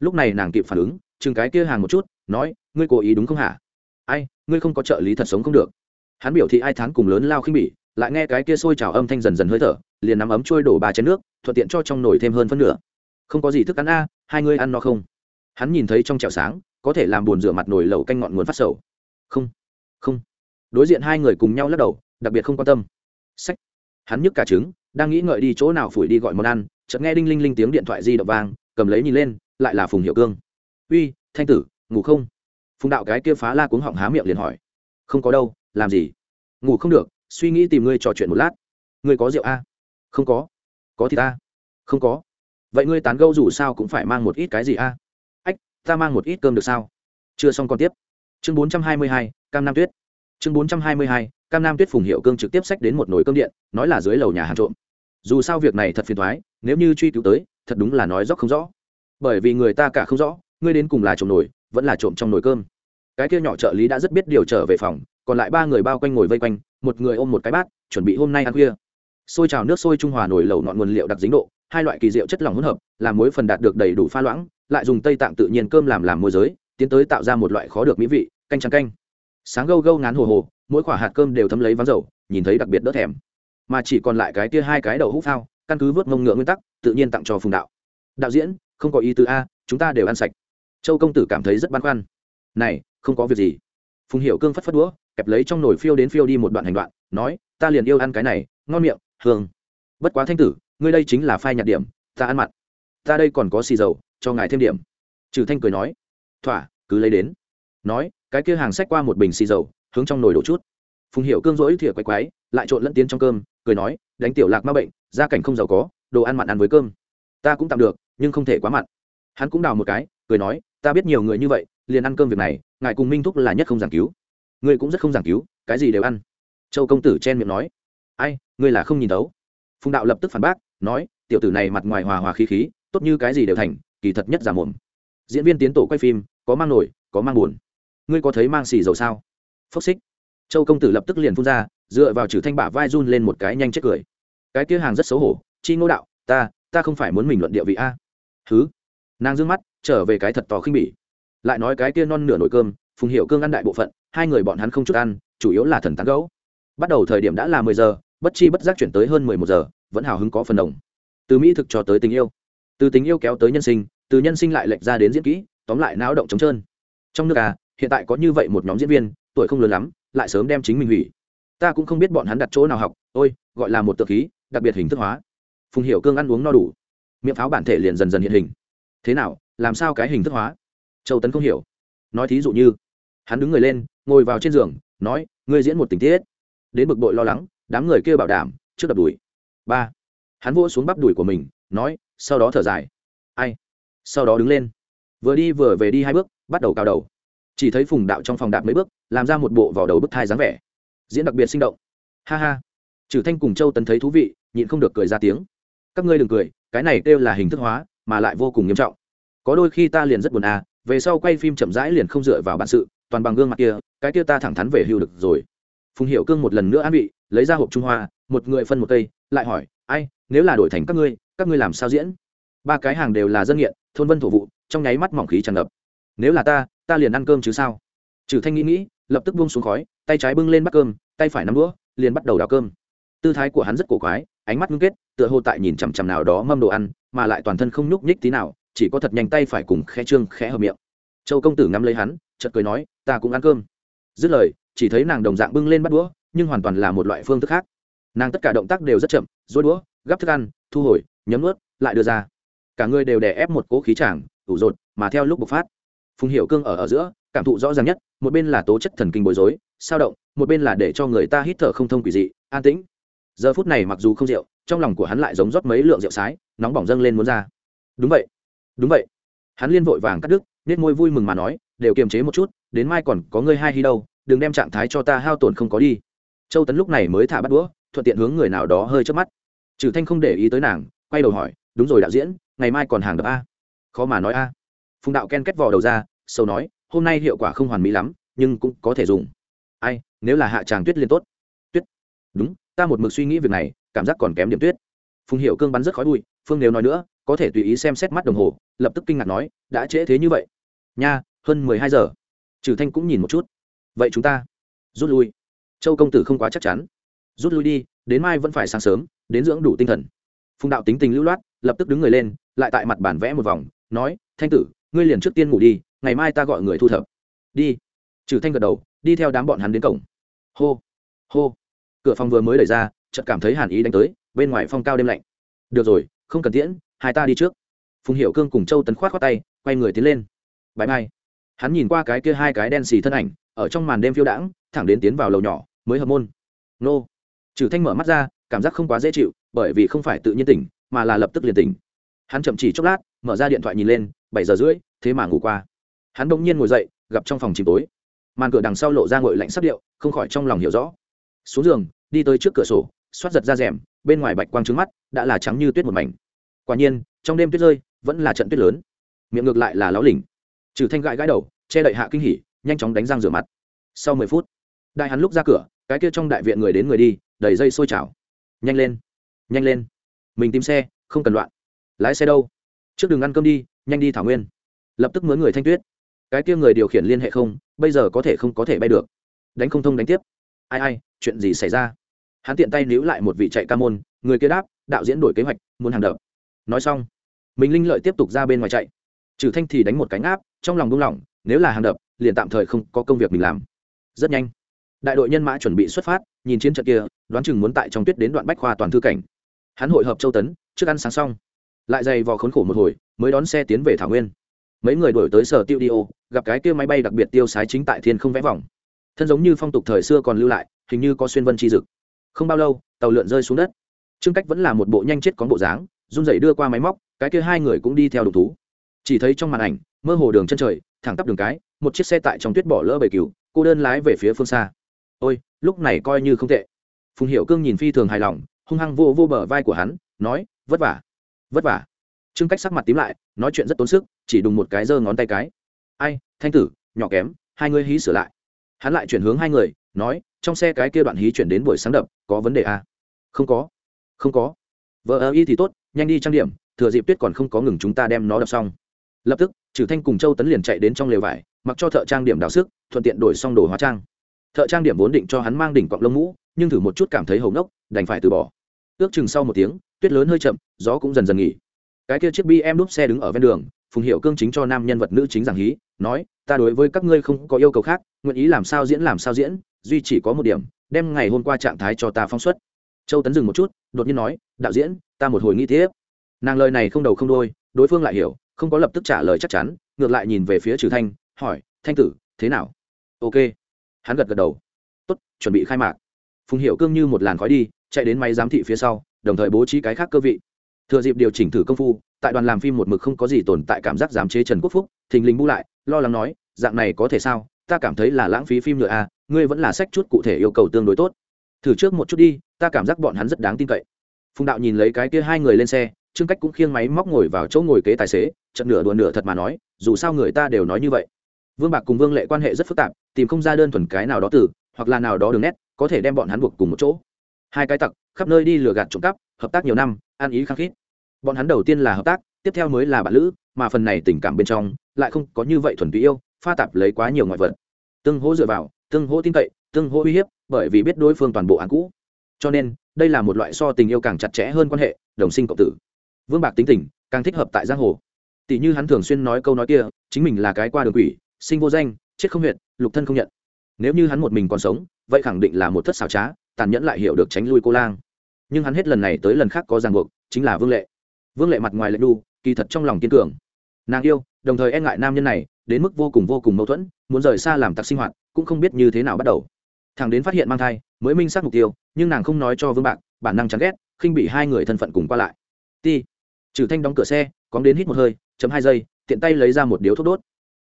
Lúc này nàng kịp phản ứng, chừng cái kia hàng một chút, nói, ngươi cố ý đúng không hả? Ai, ngươi không có trợ lý thật sống không được. Hắn biểu thị ai thán cùng lớn lao khinh bỉ, lại nghe cái kia sôi trào âm thanh dần dần hơi thở, liền nắm ấm trôi đổ ba chén nước, thuận tiện cho trong nồi thêm hơn phân nửa. Không có gì thức ăn a, hai ngươi ăn no không? Hắn nhìn thấy trong chảo sáng, có thể làm buồn rửa mặt nồi lẩu canh ngọn nguồn phát sầu. Không không. Đối diện hai người cùng nhau lắc đầu, đặc biệt không quan tâm. Sách. Hắn nhức cả trứng đang nghĩ ngợi đi chỗ nào phủi đi gọi món ăn, chợt nghe đinh linh linh tiếng điện thoại di động vang, cầm lấy nhìn lên, lại là phùng hiệu cương. Uy, thanh tử, ngủ không? Phùng đạo cái kia phá la cuống họng há miệng liền hỏi. Không có đâu, làm gì? Ngủ không được, suy nghĩ tìm ngươi trò chuyện một lát. Ngươi có rượu a không có. Có thì ta? Không có. Vậy ngươi tán gâu dù sao cũng phải mang một ít cái gì a ách, ta mang một ít cơm được sao? Chưa xong còn tiếp. Chương bốn trăm hai mươi hai, cam nam tuyết chương bốn trăm hai mươi hai, cam nam tuyết phùng hiệu cương trực tiếp sách đến một nồi cơm điện, nói là dưới lầu nhà hàng trộm. Dù sao việc này thật phiền thoái, nếu như truy cứu tới, thật đúng là nói rõ không rõ. Bởi vì người ta cả không rõ, ngươi đến cùng là trộm nồi, vẫn là trộm trong nồi cơm. Cái kia nhỏ trợ lý đã rất biết điều trở về phòng, còn lại ba người bao quanh ngồi vây quanh, một người ôm một cái bát, chuẩn bị hôm nay ăn khuya. Xôi trào nước sôi trung hòa nổi lẩu ngọn nguồn liệu đặc dính độ, hai loại kỳ diệu chất lỏng hỗn hợp, làm muối phần đạt được đầy đủ pha loãng, lại dùng tây tạng tự nhiên cơm làm làm môi giới, tiến tới tạo ra một loại khó được mỹ vị, canh trắng canh sáng gâu gâu ngán hồ hồ, mỗi quả hạt cơm đều thấm lấy vắng dầu, nhìn thấy đặc biệt đỡ thèm. Mà chỉ còn lại cái kia hai cái đầu hút phao, căn cứ vớt mông ngựa nguyên tắc, tự nhiên tặng cho phùng đạo. Đạo diễn, không có ý tứ a, chúng ta đều ăn sạch. Châu công tử cảm thấy rất băn khoăn. Này, không có việc gì. Phùng hiệu cương phất phất đũa, kẹp lấy trong nồi phiêu đến phiêu đi một đoạn hành đoạn, nói, ta liền yêu ăn cái này, ngon miệng, hương. Bất quá thanh tử, ngươi đây chính là phai nhạt điểm, ta ăn mặn. Ta đây còn có xì dầu, cho ngài thêm điểm. Trừ thanh cười nói, thỏa, cứ lấy đến. Nói cái kia hàng xách qua một bình xì dầu, hướng trong nồi đổ chút. Phùng hiệu cương rỗi thìa quay quái, lại trộn lẫn tiến trong cơm, cười nói, đánh tiểu lạc ma bệnh, gia cảnh không giàu có, đồ ăn mặn ăn với cơm. Ta cũng tạm được, nhưng không thể quá mặn. Hắn cũng đào một cái, cười nói, ta biết nhiều người như vậy, liền ăn cơm việc này, ngài cùng minh thúc là nhất không giảng cứu. Ngươi cũng rất không giảng cứu, cái gì đều ăn. Châu công tử chen miệng nói, ai, ngươi là không nhìn đấu phùng đạo lập tức phản bác, nói, tiểu tử này mặt ngoài hòa hòa khí khí, tốt như cái gì đều thành, kỳ thật nhất giả mồm. Diễn viên tiến tổ quay phim, có mang nổi, có mang buồn ngươi có thấy mang xì dầu sao? Phốc xích. Châu công tử lập tức liền phun ra, dựa vào trừ thanh bả vai run lên một cái nhanh chết cười. Cái kia hàng rất xấu hổ, chi ngô đạo, ta ta không phải muốn mình luận địa vị a. Thứ nàng d mắt, trở về cái thật to khinh bỉ. Lại nói cái kia non nửa nồi cơm, phùng hiệu cương ăn đại bộ phận, hai người bọn hắn không chút ăn, chủ yếu là thần tán gấu. Bắt đầu thời điểm đã là mười giờ, bất chi bất giác chuyển tới hơn mười một giờ, vẫn hào hứng có phần đồng. Từ mỹ thực cho tới tình yêu. Từ tình yêu kéo tới nhân sinh, từ nhân sinh lại lệch ra đến diễn kỹ, tóm lại não động trống trơn. Trong nước à hiện tại có như vậy một nhóm diễn viên, tuổi không lớn lắm, lại sớm đem chính mình hủy. Ta cũng không biết bọn hắn đặt chỗ nào học, ôi, gọi là một tự khí, đặc biệt hình thức hóa. Phùng hiểu cương ăn uống no đủ. Miệng pháo bản thể liền dần dần hiện hình. Thế nào, làm sao cái hình thức hóa? Châu tấn không hiểu. Nói thí dụ như, hắn đứng người lên, ngồi vào trên giường, nói, ngươi diễn một tình tiết. Đến bực bội lo lắng, đám người kia bảo đảm, trước đập đùi. Ba, hắn vỗ xuống bắp đùi của mình, nói, sau đó thở dài. Ai? Sau đó đứng lên. Vừa đi vừa về đi hai bước, bắt đầu cao đầu chỉ thấy phùng đạo trong phòng đạp mấy bước, làm ra một bộ vào đầu bức thai dáng vẻ. Diễn đặc biệt sinh động. Ha ha. Trừ thanh cùng châu tấn thấy thú vị, nhịn không được cười ra tiếng. Các ngươi đừng cười, cái này kêu là hình thức hóa, mà lại vô cùng nghiêm trọng. Có đôi khi ta liền rất buồn à về sau quay phim chậm rãi liền không dựa vào bản sự, toàn bằng gương mặt kia, cái kia ta thẳng thắn về hưu được rồi. Phùng hiệu cương một lần nữa an vị, lấy ra hộp trung hoa, một người phân một cây, lại hỏi, ai, nếu là đổi thành các ngươi các ngươi làm sao diễn? Ba cái hàng đều là dân nghiện, thôn vân thổ vụ, trong nháy mắt mỏng khí tràn ngập. Nếu là ta ta liền ăn cơm chứ sao? Trừ thanh nghĩ nghĩ, lập tức buông xuống khói, tay trái bưng lên bắt cơm, tay phải nắm đũa, liền bắt đầu đào cơm. Tư thái của hắn rất cổ quái, ánh mắt ngưng kết, tựa hồ tại nhìn chằm chằm nào đó mâm đồ ăn, mà lại toàn thân không nhúc nhích tí nào, chỉ có thật nhanh tay phải cùng khẽ trương, khẽ hợp miệng. Châu công tử ngắm lấy hắn, chợt cười nói, ta cũng ăn cơm. Dứt lời, chỉ thấy nàng đồng dạng bưng lên bắt đũa, nhưng hoàn toàn là một loại phương thức khác. Nàng tất cả động tác đều rất chậm dối đũa, gắp thức ăn, thu hồi, nhấm ướt lại đưa ra. Cả người đều đè ép một cỗ khí chảng ủ rột, mà theo lúc bộc phát phùng hiệu cương ở ở giữa, cảm thụ rõ ràng nhất, một bên là tố chất thần kinh bối rối, sao động, một bên là để cho người ta hít thở không thông quỷ dị, an tĩnh. Giờ phút này mặc dù không rượu, trong lòng của hắn lại giống rót mấy lượng rượu sái, nóng bỏng dâng lên muốn ra. Đúng vậy đúng vậy. Hắn liên vội vàng cắt đứt nết môi vui mừng mà nói, đều kiềm chế một chút, đến mai còn có ngươi hai hy đâu, đừng đem trạng thái cho ta hao tổn không có đi. Châu tấn lúc này mới thả bắt đũa, thuận tiện hướng người nào đó hơi chớp mắt. Trừ thanh không để ý tới nàng, quay đầu hỏi, đúng rồi đạo diễn, ngày mai còn hàng đập a? Khó mà nói a. Phùng đạo ken kết vò đầu ra sâu nói, hôm nay hiệu quả không hoàn mỹ lắm, nhưng cũng có thể dùng. Ai, nếu là hạ tràng tuyết liên tốt. Tuyết? Đúng, ta một mực suy nghĩ việc này, cảm giác còn kém điểm tuyết. Phùng hiệu cương bắn rất khói bụi, phương nếu nói nữa, có thể tùy ý xem xét mắt đồng hồ, lập tức kinh ngạc nói, đã trễ thế như vậy? Nha, hơn mười hai giờ. Trừ thanh cũng nhìn một chút. Vậy chúng ta rút lui. Châu công tử không quá chắc chắn. Rút lui đi, đến mai vẫn phải sáng sớm, đến dưỡng đủ tinh thần. Phùng đạo tính tình lưu loát, lập tức đứng người lên, lại tại mặt bản vẽ một vòng, nói, thanh tử, ngươi liền trước tiên ngủ đi ngày mai ta gọi người thu thập. Đi. Trừ thanh gật đầu, đi theo đám bọn hắn đến cổng. Hô. Hô. Cửa phòng vừa mới đẩy ra, chợt cảm thấy hàn ý đánh tới, bên ngoài phong cao đêm lạnh. Được rồi, không cần tiễn, hai ta đi trước. Phùng hiệu cương cùng châu tấn khoát khoát tay, quay người tiến lên. Bãi mai hắn nhìn qua cái kia hai cái đen xì thân ảnh, ở trong màn đêm phiêu đãng, thẳng đến tiến vào lầu nhỏ, mới hợp môn. Nô. Trừ thanh mở mắt ra, cảm giác không quá dễ chịu, bởi vì không phải tự nhiên tỉnh, mà là lập tức liền tỉnh. Hắn chậm chỉ chốc lát, mở ra điện thoại nhìn lên, bảy giờ rưỡi, thế mà ngủ qua hắn đ ỗ n g nhiên ngồi dậy, gặp trong phòng chìm tối. Màn cửa đằng sau lộ ra ngội lạnh sắc điệu, không khỏi trong lòng hiểu rõ. Xuống giường, đi tới trước cửa sổ, xoát giật ra rèm, bên ngoài bạch quang trứng mắt, đã là trắng như tuyết một mảnh. Quả nhiên, trong đêm tuyết rơi, vẫn là trận tuyết lớn. Miệng ngược lại là láo lỉnh. Trừ thanh gãi gãi đầu, che đậy hạ kinh hỉ, nhanh chóng đánh răng rửa mặt. Sau mười phút, đại hắn lúc ra cửa, cái kia trong đại viện người đến người đi, đầy dây sôi chảo. nhanh lên nhanh lên. Mình tìm xe, không cần loạn. Lái xe đâu? Trước đường ăn cơm đi, nhanh đi thảo nguyên. Lập tức mướn người thanh tuyết cái kia người điều khiển liên hệ không, bây giờ có thể không có thể bay được. Đánh không thông đánh tiếp. Ai ai, chuyện gì xảy ra? Hắn tiện tay níu lại một vị chạy ca môn, người kia đáp, đạo diễn đổi kế hoạch, muốn hàng đập. Nói xong mình linh lợi tiếp tục ra bên ngoài chạy. Trừ thanh thì đánh một cánh áp trong lòng buông lỏng, nếu là hàng đập, liền tạm thời không có công việc mình làm. Rất nhanh, đại đội nhân mã chuẩn bị xuất phát, nhìn chiến trận kia, đoán chừng muốn tại trong tuyết đến đoạn bách khoa toàn thư cảnh. Hắn hội hợp châu tấn, trước ăn sáng xong, lại dày vò khốn khổ một hồi, mới đón xe tiến về thảo nguyên mấy người đổi tới sở tiêu đi ô, gặp cái kia máy bay đặc biệt tiêu sái chính tại thiên không vẽ vòng. Thân giống như phong tục thời xưa còn lưu lại, hình như có xuyên vân chi dực. Không bao lâu, tàu lượn rơi xuống đất. Trương cách vẫn là một bộ nhanh chết có bộ dáng, run rẩy đưa qua máy móc, cái kia hai người cũng đi theo đục thú. Chỉ thấy trong màn ảnh, mơ hồ đường chân trời, thẳng tắp đường cái, một chiếc xe tại trong tuyết bỏ lỡ bầy cừu, cô đơn lái về phía phương xa. Ôi, lúc này coi như không tệ. Phùng hiệu cương nhìn phi thường hài lòng, hung hăng vô vô bờ vai của hắn, nói, vất vả vất vả trương cách sắc mặt tím lại, nói chuyện rất tốn sức, chỉ đùng một cái giơ ngón tay cái. Ai, thanh tử, nhỏ kém, hai ngươi hí sửa lại. Hắn lại chuyển hướng hai người, nói, trong xe cái kia đoạn hí chuyển đến buổi sáng đập, có vấn đề à? không có không có. Vợ ơ y thì tốt, nhanh đi trang điểm, thừa dịp tuyết còn không có ngừng chúng ta đem nó đập xong. Lập tức trừ thanh cùng châu tấn liền chạy đến trong lều vải, mặc cho thợ trang điểm đào sức, thuận tiện đổi xong đồ hóa trang. Thợ trang điểm vốn định cho hắn mang đỉnh cọng lông mũ, nhưng thử một chút cảm thấy hầu ngốc, đành phải từ bỏ. Ước chừng sau một tiếng, tuyết lớn hơi chậm, gió cũng dần dần nghỉ cái kia chiếc bi em đúp xe đứng ở ven đường, phùng hiệu cương chính cho nam nhân vật nữ chính giảng hí, nói, ta đối với các ngươi không có yêu cầu khác, nguyện ý làm sao diễn làm sao diễn, duy chỉ có một điểm, đem ngày hôm qua trạng thái cho ta phóng xuất. Châu tấn dừng một chút, đột nhiên nói, đạo diễn, ta một hồi nghĩ tiếp. Nàng lời này không đầu không đôi đối phương lại hiểu, không có lập tức trả lời chắc chắn, ngược lại nhìn về phía trừ thanh, hỏi, thanh tử, thế nào? Ok. Hắn gật gật đầu. Tốt, chuẩn bị khai mạc. Phùng hiệu cương như một làn khói đi, chạy đến máy giám thị phía sau, đồng thời bố trí cái khác cơ vị thừa dịp điều chỉnh thử công phu, tại đoàn làm phim một mực không có gì tồn tại cảm giác giám chế trần quốc phúc, thình lình bu lại, lo lắng nói, dạng này có thể sao? Ta cảm thấy là lãng phí phim nữa à ngươi vẫn là sách chút cụ thể yêu cầu tương đối tốt. Thử trước một chút đi, ta cảm giác bọn hắn rất đáng tin cậy. Phùng đạo nhìn lấy cái kia hai người lên xe, trương cách cũng khiêng máy móc ngồi vào chỗ ngồi kế tài xế chật nửa đùa nửa thật mà nói, dù sao người ta đều nói như vậy. Vương bạc cùng vương lệ quan hệ rất phức tạp, tìm không ra đơn thuần cái nào đó từ, hoặc là nào đó đường nét, có thể đem bọn hắn buộc cùng một chỗ. Hai cái tặc, khắp nơi đi lừa gạt trộm cắp, hợp tác nhiều năm an ý khăng khít. Bọn hắn đầu tiên là hợp tác, tiếp theo mới là bạn lữ, mà phần này tình cảm bên trong lại không có như vậy thuần túy yêu, pha tạp lấy quá nhiều ngoại vật. Tương hỗ dựa vào, tương hỗ tin cậy, tương hỗ uy hiếp, bởi vì biết đối phương toàn bộ án cũ. Cho nên, đây là một loại so tình yêu càng chặt chẽ hơn quan hệ, đồng sinh cộng tử. Vương bạc tính tình, càng thích hợp tại giang hồ. Tỷ như hắn thường xuyên nói câu nói kia, chính mình là cái qua đường quỷ, sinh vô danh, chết không huyện lục thân không nhận. Nếu như hắn một mình còn sống, vậy khẳng định là một thất xảo trá, tàn nhẫn lại hiểu được tránh lui cô lang nhưng hắn hết lần này tới lần khác có ràng buộc, chính là vương lệ. Vương lệ mặt ngoài lệ đu, kỳ thật trong lòng kiên cường. Nàng yêu, đồng thời e ngại nam nhân này, đến mức vô cùng vô cùng mâu thuẫn, muốn rời xa làm tặc sinh hoạt, cũng không biết như thế nào bắt đầu. Thằng đến phát hiện mang thai, mới minh xác mục tiêu, nhưng nàng không nói cho vương bạc, bản năng chán ghét, khinh bị hai người thân phận cùng qua lại. Ti, trừ thanh đóng cửa xe, cóng đến hít một hơi, chấm hai giây, tiện tay lấy ra một điếu thuốc đốt.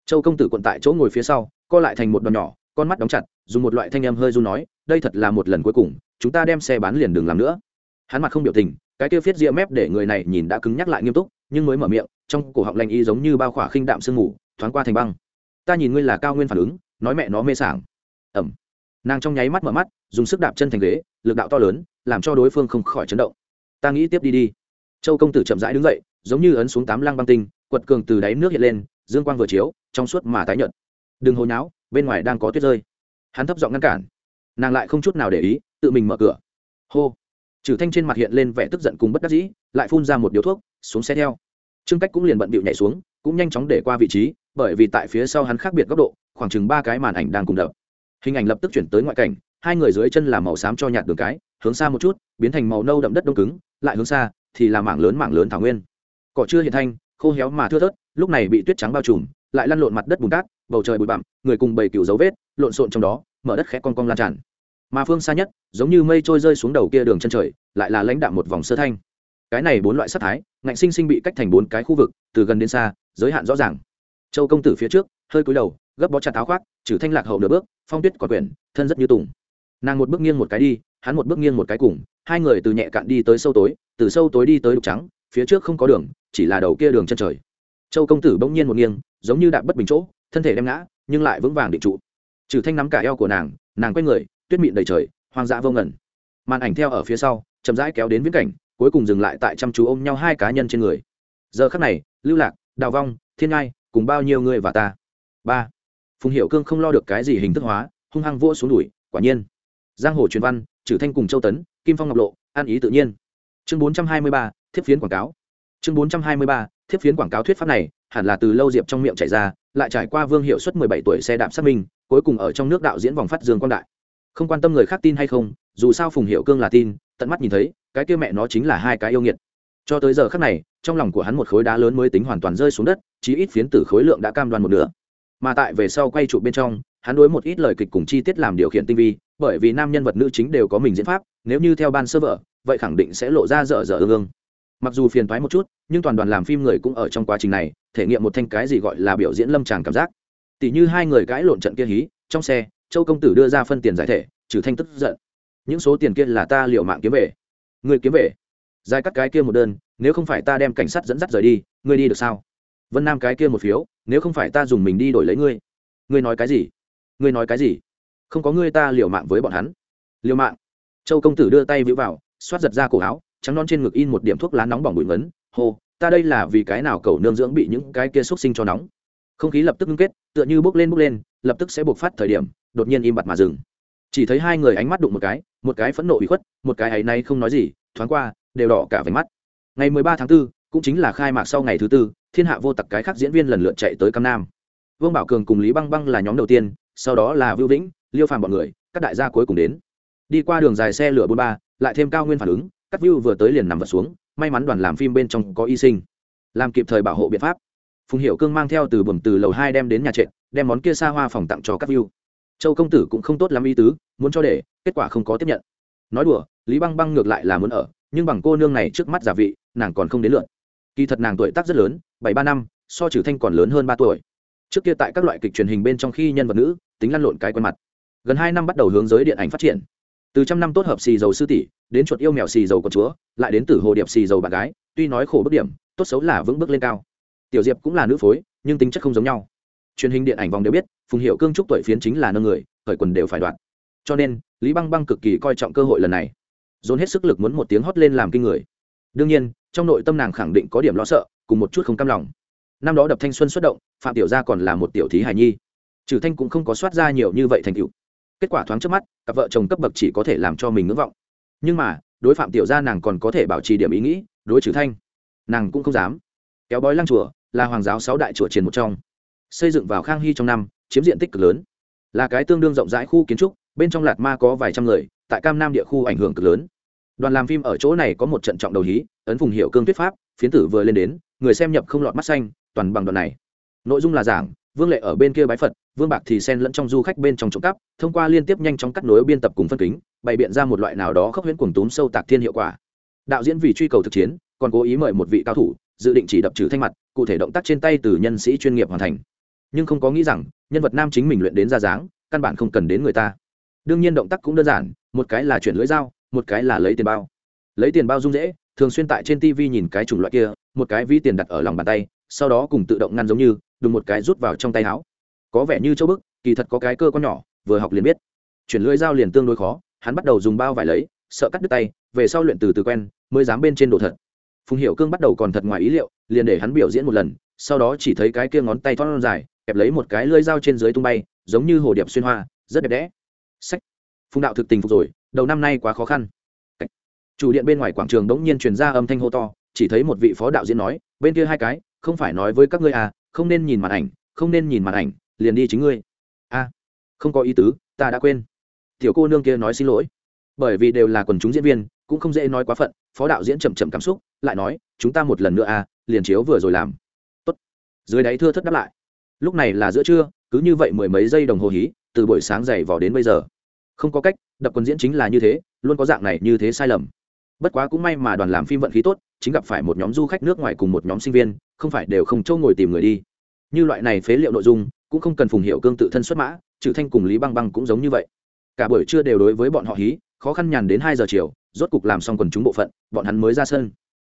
Châu công tử quận tại chỗ ngồi phía sau, co lại thành một đòn nhỏ, con mắt đóng chặt, dùng một loại thanh em hơi run nói, đây thật là một lần cuối cùng, chúng ta đem xe bán liền đừng làm nữa hắn mặt không biểu tình, cái tiêu phiết ria mép để người này nhìn đã cứng nhắc lại nghiêm túc, nhưng mới mở miệng, trong cổ họng lành y giống như bao khỏa khinh đạm sương mù, thoáng qua thành băng. Ta nhìn ngươi là cao nguyên phản ứng, nói mẹ nó mê sảng. Ẩm. Nàng trong nháy mắt mở mắt, dùng sức đạp chân thành ghế, lực đạo to lớn, làm cho đối phương không khỏi chấn động. Ta nghĩ tiếp đi đi. Châu công tử chậm rãi đứng dậy, giống như ấn xuống tám lăng băng tinh, quật cường từ đáy nước hiện lên, dương quang vừa chiếu, trong suốt mà tái nhợt. Đừng hồi náo bên ngoài đang có tuyết rơi. Hắn thấp giọng ngăn cản. Nàng lại không chút nào để ý, tự mình mở cửa. Hô trừ thanh trên mặt hiện lên vẻ tức giận cùng bất đắc dĩ, lại phun ra một điếu thuốc, xuống xe theo. Trương cách cũng liền bận bịu nhảy xuống, cũng nhanh chóng để qua vị trí, bởi vì tại phía sau hắn khác biệt góc độ, khoảng chừng ba cái màn ảnh đang cùng đập. Hình ảnh lập tức chuyển tới ngoại cảnh, hai người dưới chân là màu xám cho nhạt đường cái, hướng xa một chút, biến thành màu nâu đậm đất đông cứng, lại hướng xa, thì là mảng lớn mảng lớn thảo nguyên. Cỏ chưa hiện thanh, khô héo mà thưa thớt, lúc này bị tuyết trắng bao trùm, lại lăn lộn mặt đất bùn cát, bầu trời bụi bặm, người cùng bầy cừu dấu vết, lộn xộn trong đó, mở đất khẽ con cong lan tràn mà phương xa nhất, giống như mây trôi rơi xuống đầu kia đường chân trời, lại là lãnh đạm một vòng sơ thanh. Cái này bốn loại sắc thái, ngạnh sinh sinh bị cách thành bốn cái khu vực, từ gần đến xa, giới hạn rõ ràng. Châu công tử phía trước, hơi cúi đầu, gấp bó chặt áo khoác, trừ thanh lạc hậu nửa bước, phong tuyết còn quyển, thân rất như tùng. Nàng một bước nghiêng một cái đi, hắn một bước nghiêng một cái cùng, hai người từ nhẹ cạn đi tới sâu tối, từ sâu tối đi tới đục trắng, phía trước không có đường, chỉ là đầu kia đường chân trời. Châu công tử bỗng nhiên một nghiêng, giống như đạp bất bình chỗ, thân thể đem ngã, nhưng lại vững vàng định trụ. Trừ thanh nắm cả eo của nàng nàng quay người tuyết mịn đầy trời, hoang dã vô ngẩn màn ảnh theo ở phía sau, chậm rãi kéo đến viễn cảnh, cuối cùng dừng lại tại chăm chú ôm nhau hai cá nhân trên người. Giờ khắc này, lưu lạc, đào vong, thiên ngai, cùng bao nhiêu người và ta? Ba. Phùng hiệu cương không lo được cái gì hình thức hóa, hung hăng vỗ xuống đùi, quả nhiên. Giang hồ truyền văn trừ thanh cùng châu tấn, kim phong ngọc lộ an ý tự nhiên. Chương bốn trăm hai mươi ba, thiếp phiến quảng cáo. Chương bốn trăm hai mươi ba, thiếp phiến quảng cáo thuyết pháp này, hẳn là từ lâu diệp trong miệng chạy ra, lại trải qua vương hiệu suất mười bảy tuổi xe đạp xác minh, cuối cùng ở trong nước đạo diễn vòng phát dương quang đại không quan tâm người khác tin hay không, dù sao phùng hiệu cương là tin, tận mắt nhìn thấy, cái kia mẹ nó chính là hai cái yêu nghiệt. Cho tới giờ khác này, trong lòng của hắn một khối đá lớn mới tính hoàn toàn rơi xuống đất, chí ít phiến tử khối lượng đã cam đoan một nửa. Mà tại về sau quay trụ bên trong, hắn đối một ít lời kịch cùng chi tiết làm điều khiển tinh vi, bởi vì nam nhân vật nữ chính đều có mình diễn pháp, nếu như theo ban sơ vợ vậy khẳng định sẽ lộ ra dở dở ương ương. Mặc dù phiền thoái một chút, nhưng toàn đoàn làm phim người cũng ở trong quá trình này, thể nghiệm một thanh cái gì gọi là biểu diễn lâm tràng cảm giác. Tỷ như hai người cãi lộn trận kia hí, trong xe châu công tử đưa ra phân tiền giải thể, trừ thanh tức giận. Những số tiền kia là ta liệu mạng kiếm về. Người kiếm về. Giải cắt cái kia một đơn, nếu không phải ta đem cảnh sát dẫn dắt rời đi, ngươi đi được sao? Vân nam cái kia một phiếu, nếu không phải ta dùng mình đi đổi lấy ngươi. Ngươi nói cái gì? Ngươi nói cái gì? Không có ngươi ta liều mạng với bọn hắn. Liều mạng. Châu công tử đưa tay vĩu vào, xoát giật ra cổ áo, trắng non trên ngực in một điểm thuốc lá nóng bỏng bụi ngấn. Hô, ta đây là vì cái nào cầu nương dưỡng bị những cái kia xúc sinh cho nóng? Không khí lập tức ngưng kết, tựa như bốc lên bốc lên, lập tức sẽ buộc phát thời điểm đột nhiên im bặt mà dừng. Chỉ thấy hai người ánh mắt đụng một cái một cái phẫn nộ bị khuất một cái ấy nay không nói gì thoáng qua đều đỏ cả váy mắt. Ngày mười ba tháng 4, cũng chính là khai mạc sau ngày thứ tư thiên hạ vô tặc cái khác diễn viên lần lượt chạy tới cam nam. Vương bảo cường cùng lý băng băng là nhóm đầu tiên sau đó là vưu vĩnh liêu phàm bọn người các đại gia cuối cùng đến. Đi qua đường dài xe lửa bôn ba lại thêm cao nguyên phản ứng các view vừa tới liền nằm vật xuống may mắn đoàn làm phim bên trong có y sinh. Làm kịp thời bảo hộ biện pháp. Phùng hiệu cương mang theo từ buồng từ lầu hai đem đến nhà trệt đem món kia xa hoa phòng tặng cho các view châu công tử cũng không tốt lắm ý tứ, muốn cho để, kết quả không có tiếp nhận. Nói đùa, lý băng băng ngược lại là muốn ở, nhưng bằng cô nương này trước mắt giả vị, nàng còn không đến lượn kỳ thật nàng tuổi tác rất lớn, bảy ba năm, so trừ thanh còn lớn hơn ba tuổi. Trước kia tại các loại kịch truyền hình bên trong khi nhân vật nữ, tính lăn lộn cái quen mặt. Gần hai năm bắt đầu hướng giới điện ảnh phát triển. Từ trăm năm tốt hợp xì dầu sư tỷ, đến chuột yêu mèo xì dầu con chúa, lại đến từ hồ điệp xì dầu bạn gái, tuy nói khổ bức điểm, tốt xấu là vững bước lên cao. Tiểu diệp cũng là nữ phối, nhưng tính chất không giống nhau. Truyền hình điện ảnh vòng đều biết phùng hiệu cương trúc tuổi phiến chính là nâng người khởi quần đều phải đoạn cho nên, lý băng băng cực kỳ coi trọng cơ hội lần này. Dồn hết sức lực muốn một tiếng hót lên làm kinh người. Đương nhiên, trong nội tâm nàng khẳng định có điểm lo sợ, cùng một chút không cam lòng. Năm đó đập thanh xuân xuất động, phạm tiểu gia còn là một tiểu thí hài nhi. Trừ thanh cũng không có soát ra nhiều như vậy thành tựu. Kết quả thoáng trước mắt, cặp vợ chồng cấp bậc chỉ có thể làm cho mình ngưỡng vọng. Nhưng mà, đối phạm tiểu gia nàng còn có thể bảo trì điểm ý nghĩ, đối trừ thanh, nàng cũng không dám. Kéo bói lăng chùa, là hoàng giáo sáu đại chùa triền một trong. Xây dựng vào khang hy trong năm chiếm diện tích cực lớn. Là cái tương đương rộng rãi khu kiến trúc, bên trong lạt ma có vài trăm người, tại cam nam địa khu ảnh hưởng cực lớn. Đoàn làm phim ở chỗ này có một trận trọng đầu hí, ấn phùng hiệu cương tuyết pháp, phiến tử vừa lên đến, người xem nhập không lọt mắt xanh, toàn bằng đoạn này. Nội dung là giảng, vương lệ ở bên kia bái phật, vương bạc thì xen lẫn trong du khách bên trong trộm cắp, thông qua liên tiếp nhanh chóng cắt nối biên tập cùng phân kính, bày biện ra một loại nào đó khốc huyễn cuồng túm sâu tạc thiên hiệu quả. Đạo diễn vì truy cầu thực chiến, còn cố ý mời một vị cao thủ, dự định chỉ đập trừ thanh mặt, cụ thể động tác trên tay từ nhân sĩ chuyên nghiệp hoàn thành nhưng không có nghĩ rằng, nhân vật nam chính mình luyện đến ra dáng, căn bản không cần đến người ta. Đương nhiên động tác cũng đơn giản, một cái là chuyển lưỡi dao, một cái là lấy tiền bao. Lấy tiền bao dung dễ, thường xuyên tại trên tv nhìn cái chủng loại kia, một cái ví tiền đặt ở lòng bàn tay, sau đó cùng tự động ngăn giống như, đùng một cái rút vào trong tay áo. Có vẻ như châu bức, kỳ thật có cái cơ con nhỏ, vừa học liền biết. Chuyển lưỡi dao liền tương đối khó, hắn bắt đầu dùng bao vải lấy, sợ cắt đứt tay, về sau luyện từ từ quen, mới dám bên trên đồ thật. Phùng hiệu cương bắt đầu còn thật ngoài ý liệu, liền để hắn biểu diễn một lần, sau đó chỉ thấy cái kia ngón tay thon dài kẹp lấy một cái lưỡi dao trên dưới tung bay, giống như hồ điệp xuyên hoa, rất đẹp đẽ. Sách. Phùng đạo thực tình phục rồi, đầu năm nay quá khó khăn. Chủ điện bên ngoài quảng trường đống nhiên truyền ra âm thanh hô to, chỉ thấy một vị phó đạo diễn nói, bên kia hai cái, không phải nói với các ngươi à không nên nhìn màn ảnh, không nên nhìn màn ảnh, liền đi chính ngươi. A không có ý tứ, ta đã quên. Tiểu cô nương kia nói xin lỗi. Bởi vì đều là quần chúng diễn viên, cũng không dễ nói quá phận, phó đạo diễn chậm chậm cảm xúc, lại nói, chúng ta một lần nữa à liền chiếu vừa rồi làm. Tốt. Dưới đáy thưa thất đáp lại lúc này là giữa trưa, cứ như vậy mười mấy giây đồng hồ hí, từ buổi sáng dày vò đến bây giờ. Không có cách, đập quân diễn chính là như thế, luôn có dạng này như thế sai lầm. Bất quá cũng may mà đoàn làm phim vận khí tốt, chính gặp phải một nhóm du khách nước ngoài cùng một nhóm sinh viên, không phải đều không trâu ngồi tìm người đi. Như loại này phế liệu nội dung, cũng không cần phùng hiệu cương tự thân xuất mã, trừ thanh cùng lý băng băng cũng giống như vậy. Cả buổi trưa đều đối với bọn họ hí, khó khăn nhàn đến hai giờ chiều, rốt cục làm xong quần chúng bộ phận, bọn hắn mới ra sân.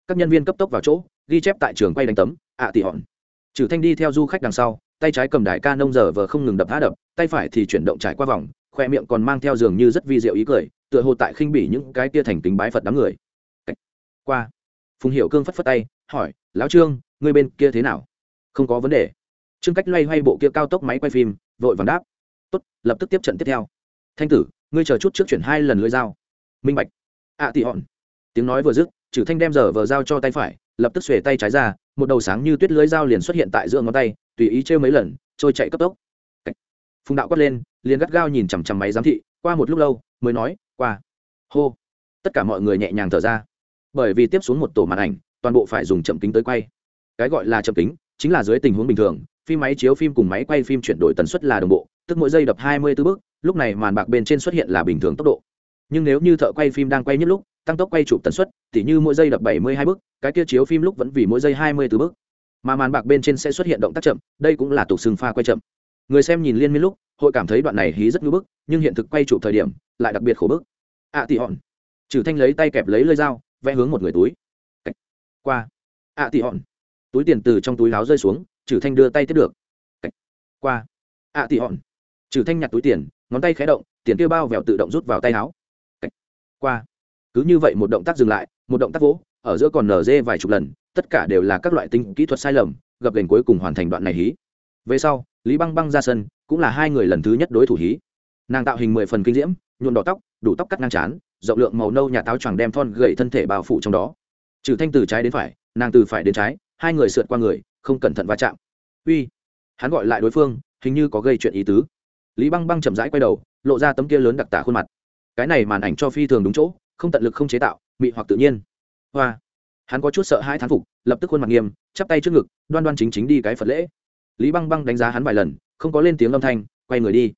Các nhân viên cấp tốc vào chỗ, ghi chép tại trường quay đánh tấm, ạ à tỉ hòn. Trừ thanh đi theo du khách đằng sau tay trái cầm đài ca nông giờ vờ không ngừng đập há đập tay phải thì chuyển động trải qua vòng khoe miệng còn mang theo dường như rất vi diệu ý cười tựa hồ tại khinh bỉ những cái tia thành kính bái phật đám người. Qua phùng hiệu cương phất phất tay hỏi lão trương người bên kia thế nào? Không có vấn đề. Trương cách loay hoay bộ kia cao tốc máy quay phim vội vàng đáp tốt lập tức tiếp trận tiếp theo. Thanh tử ngươi chờ chút trước chuyển hai lần lưỡi dao. Minh bạch. Ạ à, tị hòn tiếng nói vừa dứt trừ thanh đem giờ vờ dao cho tay phải lập tức xuề tay trái ra, một đầu sáng như tuyết lưới dao liền xuất hiện tại giữa ngón tay, tùy ý trêu mấy lần, trôi chạy cấp tốc. Phùng đạo quát lên, liền gắt gao nhìn chằm chằm máy giám thị, qua một lúc lâu, mới nói, qua. Hô. Tất cả mọi người nhẹ nhàng thở ra. Bởi vì tiếp xuống một tổ màn ảnh, toàn bộ phải dùng chậm kính tới quay. Cái gọi là chậm kính, chính là dưới tình huống bình thường, phim máy chiếu phim cùng máy quay phim chuyển đổi tần suất là đồng bộ, tức mỗi giây đập hai mươi 24 bước, lúc này màn bạc bên trên xuất hiện là bình thường tốc độ. Nhưng nếu như thợ quay phim đang quay nhất lúc tăng tốc quay chụp tần suất tỉ như mỗi giây đập bảy mươi hai bước cái kia chiếu phim lúc vẫn vì mỗi giây hai mươi 24 bước. Mà màn bạc bên trên sẽ xuất hiện động tác chậm đây cũng là tục xương pha quay chậm. Người xem nhìn liên miên lúc hội cảm thấy đoạn này hí rất ngưỡng bức nhưng hiện thực quay chụp thời điểm lại đặc biệt khổ bức. Ạ à, tỉ hòn. Trừ thanh lấy tay kẹp lấy lơi dao vẽ hướng một người túi. Qua. Ạ à, tỉ hòn. Túi tiền từ trong túi láo rơi xuống trừ thanh đưa tay tiếp được. Qua. Ạ à, tỉ hòn. Trừ thanh nhặt túi tiền ngón tay khẽ động tiền kia bao vẹo tự động rút vào tay áo. Qua cứ như vậy một động tác dừng lại, một động tác vỗ, ở giữa còn nở dê vài chục lần, tất cả đều là các loại tinh kỹ thuật sai lầm, gập gành cuối cùng hoàn thành đoạn này hí. Về sau, lý băng băng ra sân, cũng là hai người lần thứ nhất đối thủ hí. Nàng tạo hình mười phần kinh diễm, nhuộm đỏ tóc, đủ tóc cắt ngang trán, rộng lượng màu nâu nhà táo choàng đem thon gậy thân thể bao phủ trong đó. Trừ thanh từ trái đến phải, nàng từ phải đến trái, hai người sượt qua người, không cẩn thận va chạm. Uy, hắn gọi lại đối phương, hình như có gây chuyện ý tứ. Lý băng băng chậm rãi quay đầu, lộ ra tấm kia lớn đặc tả khuôn mặt. Cái này màn ảnh cho phi thường đúng chỗ không tận lực không chế tạo, mị hoặc tự nhiên. Hoa. Hắn có chút sợ hai thán phục, lập tức khuôn mặt nghiêm, chắp tay trước ngực, đoan đoan chính chính đi cái phật lễ. Lý băng băng đánh giá hắn vài lần, không có lên tiếng âm thanh, quay người đi.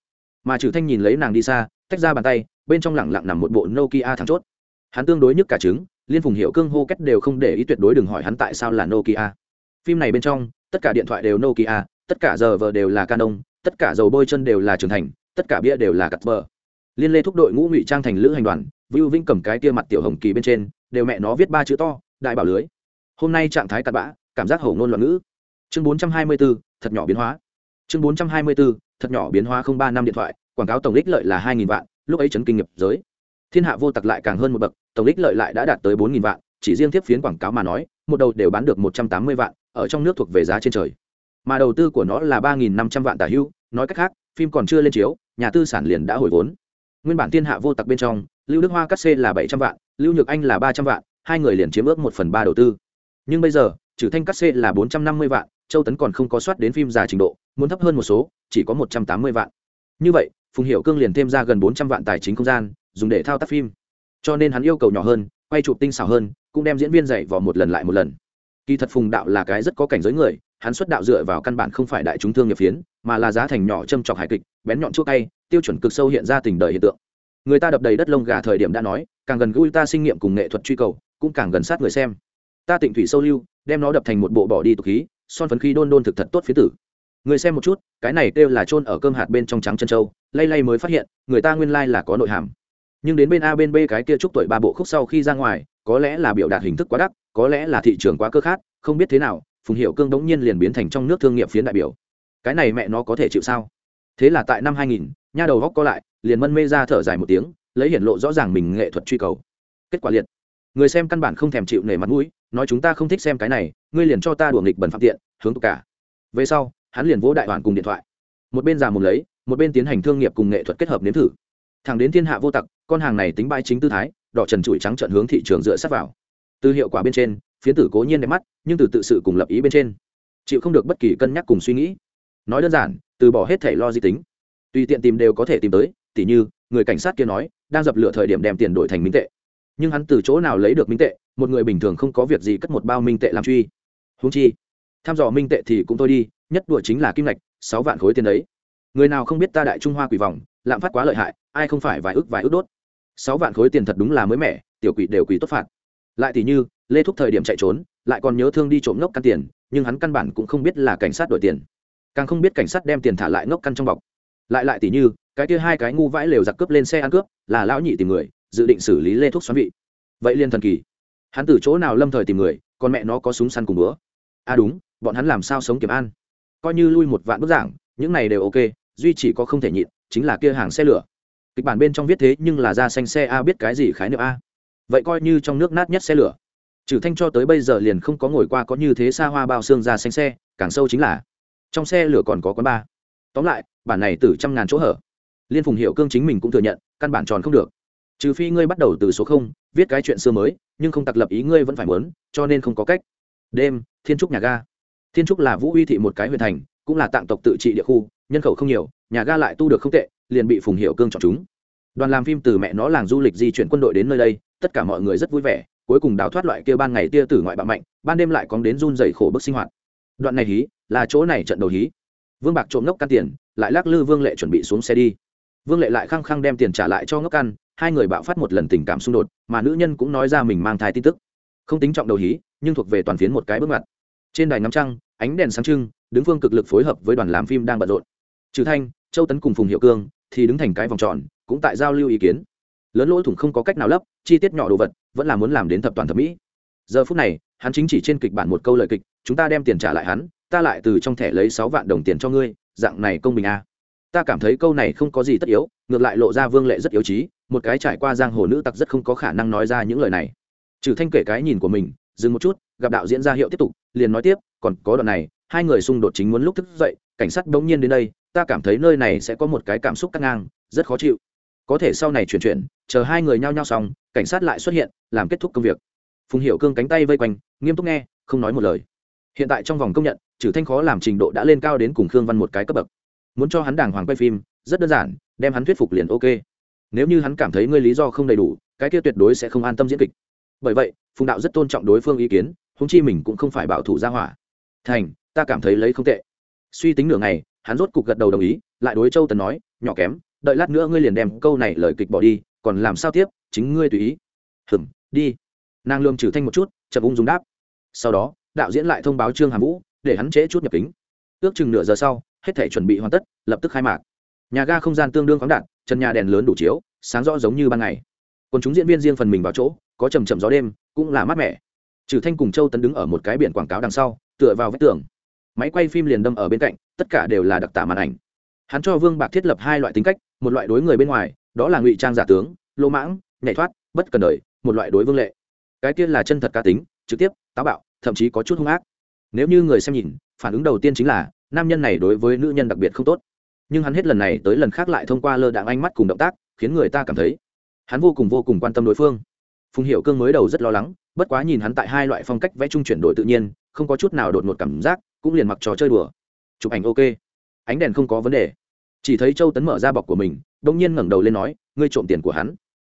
Mà trừ thanh nhìn lấy nàng đi xa, tách ra bàn tay, bên trong lẳng lặng nằm một bộ nokia thẳng chốt. Hắn tương đối nhức cả trứng, liên phùng hiệu cương hô kết đều không để ý tuyệt đối đừng hỏi hắn tại sao là nokia. Phim này bên trong, tất cả điện thoại đều nokia, tất cả giờ vờ đều là canon, tất cả dầu bôi chân đều là trưởng thành, tất cả bia đều là cắt vợ. liên lê thúc đội ngũ ngụy trang thành lữ hành đoàn vưu vinh cầm cái kia mặt tiểu hồng kỳ bên trên, đều mẹ nó viết ba chữ to, đại bảo lưới. Hôm nay trạng thái cặn bã, cảm giác hổ ngôn loạn ngữ. Chương bốn trăm hai mươi bốn thật nhỏ biến hóa. Chương bốn trăm hai mươi bốn thật nhỏ biến hóa không ba năm điện thoại, quảng cáo tổng ích lợi là hai nghìn vạn, lúc ấy chấn kinh nghiệp giới. Thiên hạ vô tặc lại càng hơn một bậc, tổng ích lợi lại đã đạt tới bốn nghìn vạn, chỉ riêng tiếp phiến quảng cáo mà nói, một đầu đều bán được một trăm tám mươi vạn, ở trong nước thuộc về giá trên trời. Mà đầu tư của nó là ba nghìn năm trăm vạn tả hưu, nói cách khác, phim còn chưa lên chiếu, nhà tư sản liền đã hồi vốn. Nguyên bản thiên hạ vô tặc bên trong lưu đức hoa cắt xê là bảy trăm vạn, lưu nhược anh là ba trăm vạn, hai người liền chiếm ước một phần ba đầu tư. Nhưng bây giờ, trừ thanh cắt xê là bốn trăm năm mươi vạn, châu tấn còn không có soát đến phim già trình độ, muốn thấp hơn một số, chỉ có một trăm tám mươi vạn. Như vậy, phùng hiệu cương liền thêm ra gần bốn trăm vạn tài chính không gian, dùng để thao tác phim. Cho nên hắn yêu cầu nhỏ hơn, quay chụp tinh xảo hơn, cũng đem diễn viên dạy vào một lần lại một lần. Kỳ thật phùng đạo là cái rất có cảnh giới người, hắn xuất đạo dựa vào căn bản không phải đại chúng thương nghiệp phiến, mà là giá thành nhỏ châm trọc hài kịch, bén nhọn chuốc tay tiêu chuẩn cực sâu hiện ra tình đời hiện tượng người ta đập đầy đất lông gà thời điểm đã nói càng gần gũi ta sinh nghiệm cùng nghệ thuật truy cầu cũng càng gần sát người xem. Ta tịnh thủy sâu lưu đem nó đập thành một bộ bỏ đi tục khí son phấn khí đôn đôn thực thật tốt phía tử. Người xem một chút cái này kêu là trôn ở cơm hạt bên trong trắng chân trâu lay lay mới phát hiện người ta nguyên lai là có nội hàm. Nhưng đến bên a bên b cái kia chúc tuổi ba bộ khúc sau khi ra ngoài có lẽ là biểu đạt hình thức quá đắt có lẽ là thị trường quá cơ khát không biết thế nào phùng hiệu cương đống nhiên liền biến thành trong nước thương nghiệp phiến đại biểu. Cái này mẹ nó có thể chịu sao? Thế là tại năm 2000, nha đầu góc co lại liền mân mê ra thở dài một tiếng, lấy hiển lộ rõ ràng mình nghệ thuật truy cầu. Kết quả liệt. Người xem căn bản không thèm chịu nể mặt mũi, nói chúng ta không thích xem cái này, ngươi liền cho ta đùa nghịch bẩn phạm tiện, hướng tục cả. Về sau, hắn liền vỗ đại hoàn cùng điện thoại. Một bên già mồm lấy, một bên tiến hành thương nghiệp cùng nghệ thuật kết hợp nếm thử. Thẳng đến thiên hạ vô tặc, con hàng này tính bãi chính tư thái, đỏ trần trụi trắng trận hướng thị trường dựa sát vào. Từ hiệu quả bên trên, phiến tử cố nhiên đẹp mắt, nhưng từ tự sự cùng lập ý bên trên, chịu không được bất kỳ cân nhắc cùng suy nghĩ. Nói đơn giản, từ bỏ hết thể lo di tính. Tùy tiện tìm đều có thể tìm tới tỉ như, người cảnh sát kia nói, đang dập lửa thời điểm đem tiền đổi thành minh tệ. Nhưng hắn từ chỗ nào lấy được minh tệ, một người bình thường không có việc gì cất một bao minh tệ làm truy. Húng chi, tham dò minh tệ thì cũng thôi đi, nhất đùa chính là kim ngạch, sáu vạn khối tiền đấy. Người nào không biết ta đại trung hoa quỷ vòng, lạm phát quá lợi hại, ai không phải vài ức vài ức đốt. Sáu vạn khối tiền thật đúng là mới mẻ, tiểu quỷ đều quỷ tốt phạt. Lại tỷ như, lê thúc thời điểm chạy trốn, lại còn nhớ thương đi trộm ngốc căn tiền, nhưng hắn căn bản cũng không biết là cảnh sát đổi tiền. Càng không biết cảnh sát đem tiền thả lại ngốc căn trong bọc. Lại lại tỷ như cái kia hai cái ngu vãi lều giặc cướp lên xe ăn cướp, là lão nhị tìm người, dự định xử lý lê thúc xoắn vị. Vậy liên thần kỳ, hắn từ chỗ nào lâm thời tìm người, con mẹ nó có súng săn cùng bữa? À đúng, bọn hắn làm sao sống kiếm ăn coi như lui một vạn bức giảng, những này đều ok, duy chỉ có không thể nhịn, chính là kia hàng xe lửa. Kịch bản bên trong viết thế nhưng là ra xanh xe a biết cái gì khái niệm a. Vậy coi như trong nước nát nhất xe lửa. Trừ thanh cho tới bây giờ liền không có ngồi qua có như thế xa hoa bao xương ra xanh xe, càng sâu chính là, trong xe lửa còn có quán ba tóm lại, bản này từ trăm ngàn chỗ hở liên phùng hiệu cương chính mình cũng thừa nhận, căn bản tròn không được. Trừ phi ngươi bắt đầu từ số không, viết cái chuyện xưa mới, nhưng không tặc lập ý ngươi vẫn phải muốn, cho nên không có cách. Đêm, thiên trúc nhà ga. Thiên trúc là vũ uy thị một cái huyện thành, cũng là tạng tộc tự trị địa khu, nhân khẩu không nhiều, nhà ga lại tu được không tệ, liền bị phùng hiệu cương chọn chúng. Đoàn làm phim từ mẹ nó làng du lịch di chuyển quân đội đến nơi đây, tất cả mọi người rất vui vẻ, cuối cùng đào thoát loại kia ban ngày tia tử ngoại bạo mạnh, ban đêm lại cóng đến run dày khổ bức sinh hoạt. Đoạn này hí, là chỗ này trận đầu hí. Vương bạc trộm ngốc căn tiền, lại lắc lư vương lệ chuẩn bị xuống xe đi vương lệ lại khăng khăng đem tiền trả lại cho ngốc căn hai người bạo phát một lần tình cảm xung đột, mà nữ nhân cũng nói ra mình mang thai tin tức. Không tính trọng đầu hí, nhưng thuộc về toàn phiến một cái bước ngoặt. Trên đài ngắm trăng, ánh đèn sáng trưng, đứng phương cực lực phối hợp với đoàn làm phim đang bận rộn. Trừ thanh, châu tấn cùng phùng hiệu cương thì đứng thành cái vòng tròn, cũng tại giao lưu ý kiến. Lớn lỗ thủng không có cách nào lấp, chi tiết nhỏ đồ vật, vẫn là muốn làm đến thập toàn thẩm mỹ. Giờ phút này, hắn chính chỉ trên kịch bản một câu lời kịch, chúng ta đem tiền trả lại hắn, ta lại từ trong thẻ lấy sáu vạn đồng tiền cho ngươi, dạng này công bình a à ta cảm thấy câu này không có gì tất yếu, ngược lại lộ ra vương lệ rất yếu trí, một cái trải qua giang hồ nữ tặc rất không có khả năng nói ra những lời này. Trừ thanh kể cái nhìn của mình, dừng một chút, gặp đạo diễn ra hiệu tiếp tục, liền nói tiếp, còn có đoạn này, hai người xung đột chính muốn lúc thức dậy, cảnh sát bỗng nhiên đến đây, ta cảm thấy nơi này sẽ có một cái cảm xúc căng ngang, rất khó chịu. Có thể sau này chuyển chuyển, chờ hai người nhao nhao xong, cảnh sát lại xuất hiện, làm kết thúc công việc. Phùng hiệu cương cánh tay vây quanh, nghiêm túc nghe, không nói một lời. Hiện tại trong vòng công nhận, trừ thanh khó làm trình độ đã lên cao đến cùng khương văn một cái cấp bậc muốn cho hắn đàng hoàng quay phim, rất đơn giản, đem hắn thuyết phục liền ok. Nếu như hắn cảm thấy ngươi lý do không đầy đủ, cái kia tuyệt đối sẽ không an tâm diễn kịch. Bởi vậy, phùng đạo rất tôn trọng đối phương ý kiến húng chi mình cũng không phải bảo thủ gia hỏa. Thành, ta cảm thấy lấy không tệ. Suy tính nửa ngày, hắn rốt cục gật đầu đồng ý, lại đối châu tần nói, nhỏ kém, đợi lát nữa ngươi liền đem câu này lời kịch bỏ đi, còn làm sao tiếp, chính ngươi tùy ý. Hừng đi. Nàng lương trừ thanh một chút, chậm ung dùng đáp. Sau đó, đạo diễn lại thông báo trương hàm vũ, để hắn trễ chút nhập kính. Ước chừng nửa giờ sau hết thể chuẩn bị hoàn tất, lập tức khai mạc. Nhà ga không gian tương đương khoáng đạt, trần nhà đèn lớn đủ chiếu, sáng rõ giống như ban ngày. Còn chúng diễn viên riêng phần mình vào chỗ, có trầm trầm gió đêm, cũng là mát mẻ. Trừ thanh cùng châu tấn đứng ở một cái biển quảng cáo đằng sau, tựa vào vách tường. Máy quay phim liền đâm ở bên cạnh, tất cả đều là đặc tả màn ảnh. Hắn cho vương bạc thiết lập hai loại tính cách, một loại đối người bên ngoài, đó là ngụy trang giả tướng, lô mãng, nhảy thoát, bất cần đời, một loại đối vương lệ. Cái tiên là chân thật cá tính, trực tiếp, táo bạo, thậm chí có chút hung ác. Nếu như người xem nhìn, phản ứng đầu tiên chính là nam nhân này đối với nữ nhân đặc biệt không tốt. Nhưng hắn hết lần này tới lần khác lại thông qua lơ đạn ánh mắt cùng động tác, khiến người ta cảm thấy hắn vô cùng vô cùng quan tâm đối phương. Phùng hiệu cương mới đầu rất lo lắng, bất quá nhìn hắn tại hai loại phong cách vẽ trung chuyển đổi tự nhiên, không có chút nào đột ngột cảm giác, cũng liền mặc trò chơi đùa. Chụp ảnh ok. Ánh đèn không có vấn đề. Chỉ thấy châu tấn mở ra bọc của mình đông nhiên ngẩng đầu lên nói, ngươi trộm tiền của hắn.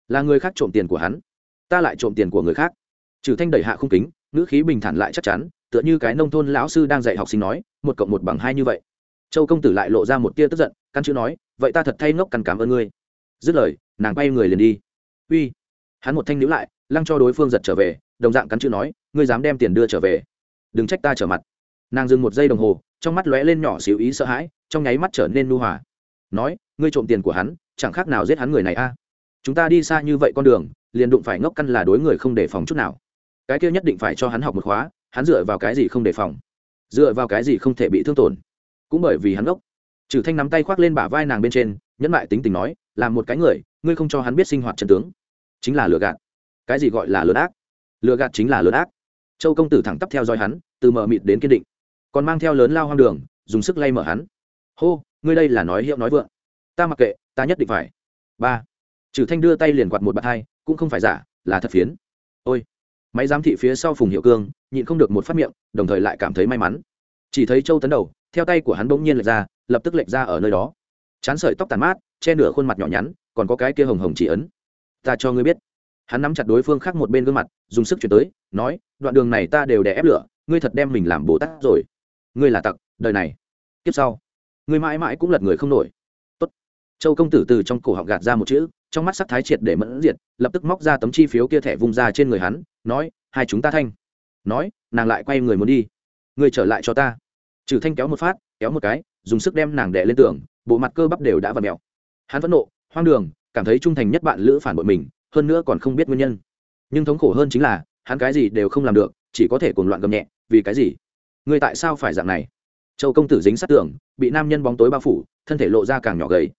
Là người khác trộm tiền của hắn. Ta lại trộm tiền của người khác. Trừ thanh đẩy hạ không kính ngữ khí bình thản lại chắc chắn, tựa như cái nông thôn lão sư đang dạy học sinh nói, một cộng một bằng hai như vậy. Châu công tử lại lộ ra một tia tức giận, căn chữ nói, vậy ta thật thay ngốc căn cảm ơn ngươi. Dứt lời, nàng bay người liền đi. Uy, hắn một thanh níu lại, lăng cho đối phương giật trở về, đồng dạng cắn chữ nói, ngươi dám đem tiền đưa trở về. Đừng trách ta trở mặt. Nàng dừng một giây đồng hồ, trong mắt lóe lên nhỏ xíu ý sợ hãi, trong nháy mắt trở nên nu hòa. Nói, ngươi trộm tiền của hắn, chẳng khác nào giết hắn người này a. Chúng ta đi xa như vậy con đường, liền đụng phải ngốc căn là đối người không đề phòng chút nào cái kia nhất định phải cho hắn học một khóa, hắn dựa vào cái gì không đề phòng? Dựa vào cái gì không thể bị thương tổn? Cũng bởi vì hắn gốc trừ thanh nắm tay khoác lên bả vai nàng bên trên, nhẫn lại tính tình nói, làm một cái người, ngươi không cho hắn biết sinh hoạt chân tướng. Chính là lừa gạt. Cái gì gọi là lớn ác lừa gạt chính là lớn ác. Châu công tử thẳng tắp theo dõi hắn, từ mờ mịt đến kiên định, còn mang theo lớn lao hoang đường, dùng sức lay mở hắn. Hô, ngươi đây là nói hiệu nói vượng. Ta mặc kệ, ta nhất định phải. Ba. Trừ thanh đưa tay liền quạt một bạt hai, cũng không phải giả, là thật phiến. Ôi máy giám thị phía sau phùng hiệu cương, nhịn không được một phát miệng, đồng thời lại cảm thấy may mắn. Chỉ thấy châu tấn đầu, theo tay của hắn bỗng nhiên lệch ra, lập tức lệch ra ở nơi đó. Chán sợi tóc tàn mát, che nửa khuôn mặt nhỏ nhắn, còn có cái kia hồng hồng chỉ ấn. Ta cho ngươi biết. Hắn nắm chặt đối phương khác một bên gương mặt, dùng sức chuyển tới, nói, đoạn đường này ta đều đè ép lửa, ngươi thật đem mình làm bồ tát rồi. Ngươi là tặc, đời này tiếp sau, ngươi mãi mãi cũng lật người không nổi. Tốt. châu công tử từ trong cổ họng gạt ra một chữ trong mắt sắc thái triệt để mẫn diệt, lập tức móc ra tấm chi phiếu kia thẻ vung ra trên người hắn, nói, hai chúng ta thanh. Nói, nàng lại quay người muốn đi. Người trở lại cho ta. Trừ thanh kéo một phát, kéo một cái, dùng sức đem nàng đè lên tường, bộ mặt cơ bắp đều đã v ặ mẹo hắn vẫn nộ, hoang đường, cảm thấy trung thành nhất bạn lữ phản bội mình, hơn nữa còn không biết nguyên nhân. Nhưng thống khổ hơn chính là, hắn cái gì đều không làm được, chỉ có thể cuồng loạn gầm nhẹ, vì cái gì? Người tại sao phải dạng này? Châu công tử dính sát tường, bị nam nhân bóng tối bao phủ, thân thể lộ ra càng nhỏ gầy.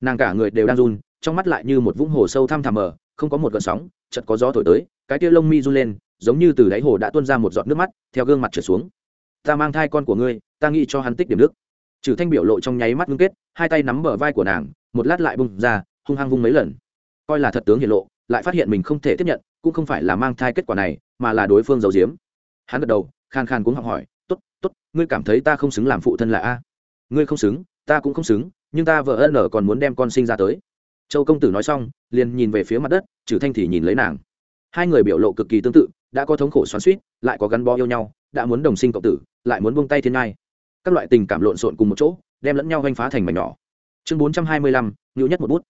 Nàng cả người đều đang run trong mắt lại như một vũng hồ sâu thăm thẳm mờ, không có một gợn sóng, chợt có gió thổi tới, cái tia lông mi run lên, giống như từ đáy hồ đã tuôn ra một giọt nước mắt, theo gương mặt trở xuống. Ta mang thai con của ngươi, ta nghĩ cho hắn tích điểm nước. Trừ thanh biểu lộ trong nháy mắt ngưng kết, hai tay nắm bờ vai của nàng, một lát lại bung ra, hung hăng vung mấy lần. Coi là thật tướng hiện lộ, lại phát hiện mình không thể tiếp nhận, cũng không phải là mang thai kết quả này, mà là đối phương giấu giếm. Hắn gật đầu khan khan cũng học hỏi, tốt tốt, ngươi cảm thấy ta không xứng làm phụ thân là a? Ngươi không xứng, ta cũng không xứng, nhưng ta vợ ân ở còn muốn đem con sinh ra tới châu công tử nói xong, liền nhìn về phía mặt đất trừ thanh thì nhìn lấy nàng. Hai người biểu lộ cực kỳ tương tự, đã có thống khổ xoắn suýt lại có gắn bó yêu nhau, đã muốn đồng sinh cộng tử, lại muốn buông tay thiên ngai. Các loại tình cảm lộn xộn cùng một chỗ, đem lẫn nhau hoành phá thành mảnh nhỏ. Chương bốn trăm hai mươi lăm ngưu nhất một bút.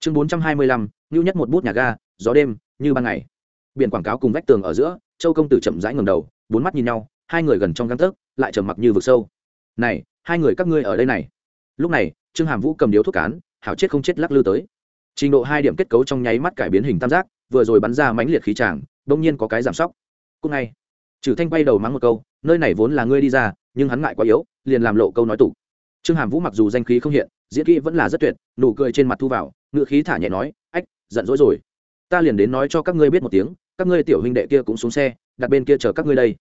Chương bốn trăm hai mươi lăm ngưu nhất một bút nhà ga, gió đêm, như ban ngày. Biển quảng cáo cùng vách tường ở giữa, châu công tử chậm rãi ngầm đầu, bốn mắt nhìn nhau, hai người gần trong găng tấc, lại trầm mặc như vực sâu. Này, hai người các ngươi ở đây này. Lúc này, trương hàm vũ cầm điếu thuốc cán, hảo chết không chết lắc lư tới trình độ hai điểm kết cấu trong nháy mắt cải biến hình tam giác, vừa rồi bắn ra mãnh liệt khí tràng đông nhiên có cái giảm sóc. Cúc ngay trừ thanh bay đầu mắng một câu, nơi này vốn là ngươi đi ra, nhưng hắn ngại quá yếu, liền làm lộ câu nói tủ trương hàm vũ mặc dù danh khí không hiện, diễn kỹ vẫn là rất tuyệt, nụ cười trên mặt thu vào ngựa khí thả nhẹ nói, ách, giận dỗi rồi. Ta liền đến nói cho các ngươi biết một tiếng, các ngươi tiểu huynh đệ kia cũng xuống xe, đặt bên kia chờ các ngươi đây.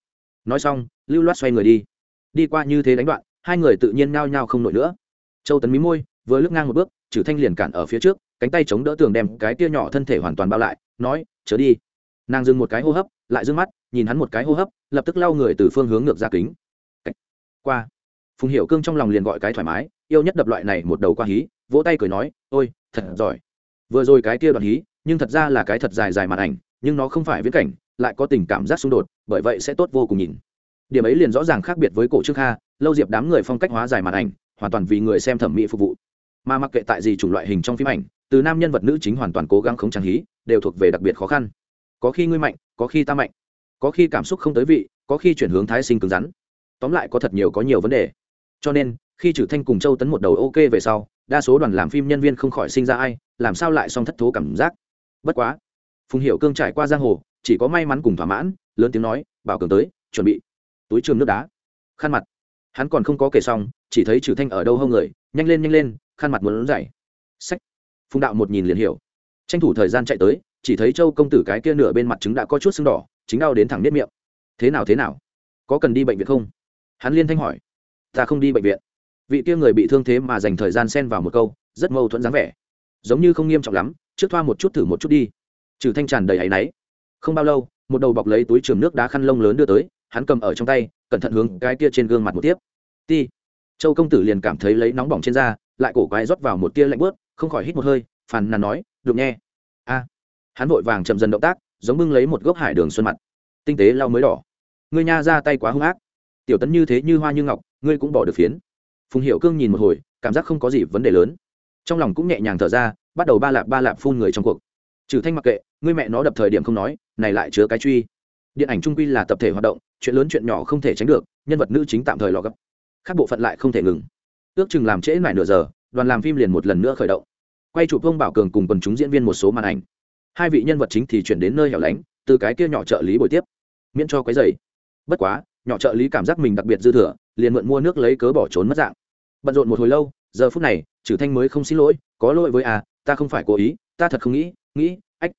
Nói xong, lưu loát xoay người đi. Đi qua như thế đánh đoạn, hai người tự nhiên nao nhao không nổi nữa. Châu tấn mí môi, vừa lướt ngang một bước trừ thanh liền cản ở phía trước cánh tay chống đỡ tường đem cái tia nhỏ thân thể hoàn toàn bao lại, nói, chớ đi. Nàng dừng một cái hô hấp, lại d ư ơ n g mắt, nhìn hắn một cái hô hấp, lập tức lau người từ phương hướng ngược ra kính. Qua. Phùng hiệu cương trong lòng liền gọi cái thoải mái, yêu nhất đập loại này một đầu qua hí, vỗ tay cười nói, ôi, thật giỏi. Vừa rồi cái kia đoạn hí, nhưng thật ra là cái thật dài dài màn ảnh, nhưng nó không phải viễn cảnh, lại có tình cảm giác xung đột, bởi vậy sẽ tốt vô cùng nhìn. Điểm ấy liền rõ ràng khác biệt với cổ trương kha, lâu diệp đám người phong cách hóa dài màn ảnh, hoàn toàn vì người xem thẩm mỹ phục vụ mà mặc kệ tại gì chủng loại hình trong phim ảnh, từ nam nhân vật nữ chính hoàn toàn cố gắng không trang hí, đều thuộc về đặc biệt khó khăn. Có khi ngươi mạnh, có khi ta mạnh. Có khi cảm xúc không tới vị, có khi chuyển hướng thái sinh cứng rắn. Tóm lại có thật nhiều có nhiều vấn đề. Cho nên, khi trừ thanh cùng châu tấn một đầu ok về sau, đa số đoàn làm phim nhân viên không khỏi sinh ra ai, làm sao lại song thất thố cảm giác? Bất quá, phùng hiệu cương trải qua giang hồ, chỉ có may mắn cùng thỏa mãn, lớn tiếng nói, bảo cường tới, chuẩn bị. Túi trường nước đá. Khăn mặt. Hắn còn không có kể xong, chỉ thấy trừ thanh ở đâu hông người, nhanh lên nhanh lên khăn mặt muốn lớn dậy sách. Phùng đạo một nhìn liền hiểu. Tranh thủ thời gian chạy tới, chỉ thấy châu công tử cái kia nửa bên mặt trứng đã có chút sưng đỏ, chính đau đến thẳng nếp miệng. Thế nào thế nào? Có cần đi bệnh viện không? Hắn liên thanh hỏi. Ta không đi bệnh viện. Vị kia người bị thương thế mà dành thời gian xen vào một câu, rất mâu thuẫn dáng vẻ. Giống như không nghiêm trọng lắm, trước thoa một chút thử một chút đi. Trừ thanh tràn đầy áy náy. Không bao lâu, một đầu bọc lấy túi trường nước đá khăn lông lớn đưa tới, hắn cầm ở trong tay, cẩn thận hướng cái kia trên gương mặt một tiếp. Ti. Châu công tử liền cảm thấy lấy nóng bỏng trên da lại cổ quái rót vào một tia lạnh bớt không khỏi hít một hơi, phàn nàn nói đụng nghe a. Hắn vội vàng chậm dần động tác, giống bưng lấy một gốc hải đường xuân mặt. Tinh tế lau mới đỏ. Ngươi nha, ra tay quá hung ác. Tiểu tấn như thế như hoa như ngọc, ngươi cũng bỏ được phiến. Phùng hiệu cương nhìn một hồi, cảm giác không có gì vấn đề lớn. Trong lòng cũng nhẹ nhàng thở ra, bắt đầu ba lạp ba lạp phun người trong cuộc. Trừ thanh mặc kệ, ngươi mẹ nó đập thời điểm không nói, này lại chứa cái truy. Điện ảnh trung quy là tập thể hoạt động, chuyện lớn chuyện nhỏ không thể tránh được, nhân vật nữ chính tạm thời lò gấp. Các bộ phận lại không thể ngừng ước chừng làm trễ lại nửa giờ, đoàn làm phim liền một lần nữa khởi động. Quay chụp vương bảo cường cùng quần chúng diễn viên một số màn ảnh. Hai vị nhân vật chính thì chuyển đến nơi hẻo lánh, từ cái kia nhỏ trợ lý buổi tiếp. Miễn cho quấy dày bất quá, nhỏ trợ lý cảm giác mình đặc biệt dư thừa, liền mượn mua nước lấy cớ bỏ trốn mất dạng. Bận rộn một hồi lâu, giờ phút này trừ thanh mới không xin lỗi, có lỗi với à ta không phải cố ý, ta thật không nghĩ nghĩ, ách,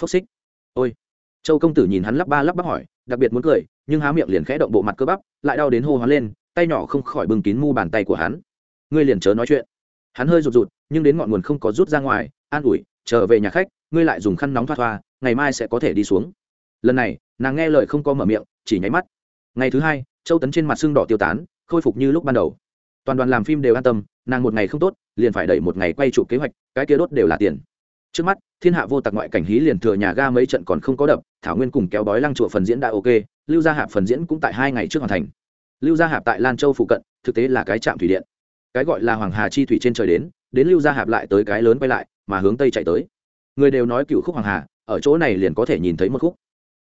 phốc xích. Ôi. Châu công tử nhìn hắn lắp ba lắp bắp hỏi, đặc biệt muốn cười, nhưng há miệng liền khẽ động bộ mặt cơ bắp, lại đau đến hô hoán lên, tay nhỏ không khỏi bưng kín mu bàn tay của hắn ngươi liền chớ nói chuyện. Hắn hơi rụt rụt, nhưng đến ngọn nguồn không có rút ra ngoài, an ủi, trở về nhà khách, ngươi lại dùng khăn nóng thoa thoa, ngày mai sẽ có thể đi xuống. Lần này, nàng nghe lời không có mở miệng, chỉ nháy mắt. Ngày thứ hai, châu tấn trên mặt xương đỏ tiêu tán, khôi phục như lúc ban đầu. Toàn đoàn làm phim đều an tâm, nàng một ngày không tốt, liền phải đẩy một ngày quay trụ kế hoạch, cái kia đốt đều là tiền. Trước mắt, thiên hạ vô tặc ngoại cảnh hí liền thừa nhà ga mấy trận còn không có đập, thảo nguyên cùng kéo bói lăng chùa phần diễn đã ok, lưu gia hạp phần diễn cũng tại hai ngày trước hoàn thành. Lưu gia hạp tại lan châu phụ cận, thực tế là cái trạm thủy điện cái gọi là hoàng hà chi thủy trên trời đến đến lưu gia hạp lại tới cái lớn quay lại, mà hướng tây chạy tới. Người đều nói cựu khúc hoàng hà, ở chỗ này liền có thể nhìn thấy một khúc.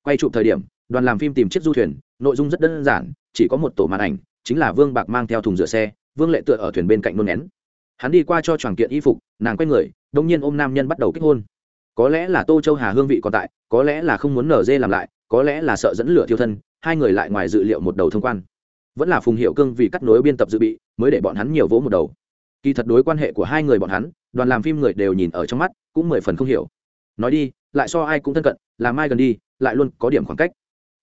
Quay chụp thời điểm, đoàn làm phim tìm chiếc du thuyền, nội dung rất đơn giản, chỉ có một tổ màn ảnh, chính là vương bạc mang theo thùng rửa xe, vương lệ tựa ở thuyền bên cạnh nôn nén. Hắn đi qua cho tròn kiện y phục, nàng quay người, đông nhiên ôm nam nhân bắt đầu kết hôn. Có lẽ là tô châu hà hương vị còn tại, có lẽ là không muốn nở dê làm lại, có lẽ là sợ dẫn lửa thiêu thân, hai người lại ngoài dự liệu một đầu thông quan vẫn là phùng hiệu cương vì cắt nối biên tập dự bị, mới để bọn hắn nhiều vỗ một đầu. Kỳ thật đối quan hệ của hai người bọn hắn, đoàn làm phim người đều nhìn ở trong mắt, cũng mười phần không hiểu. Nói đi, lại so ai cũng thân cận, làm ai gần đi, lại luôn có điểm khoảng cách.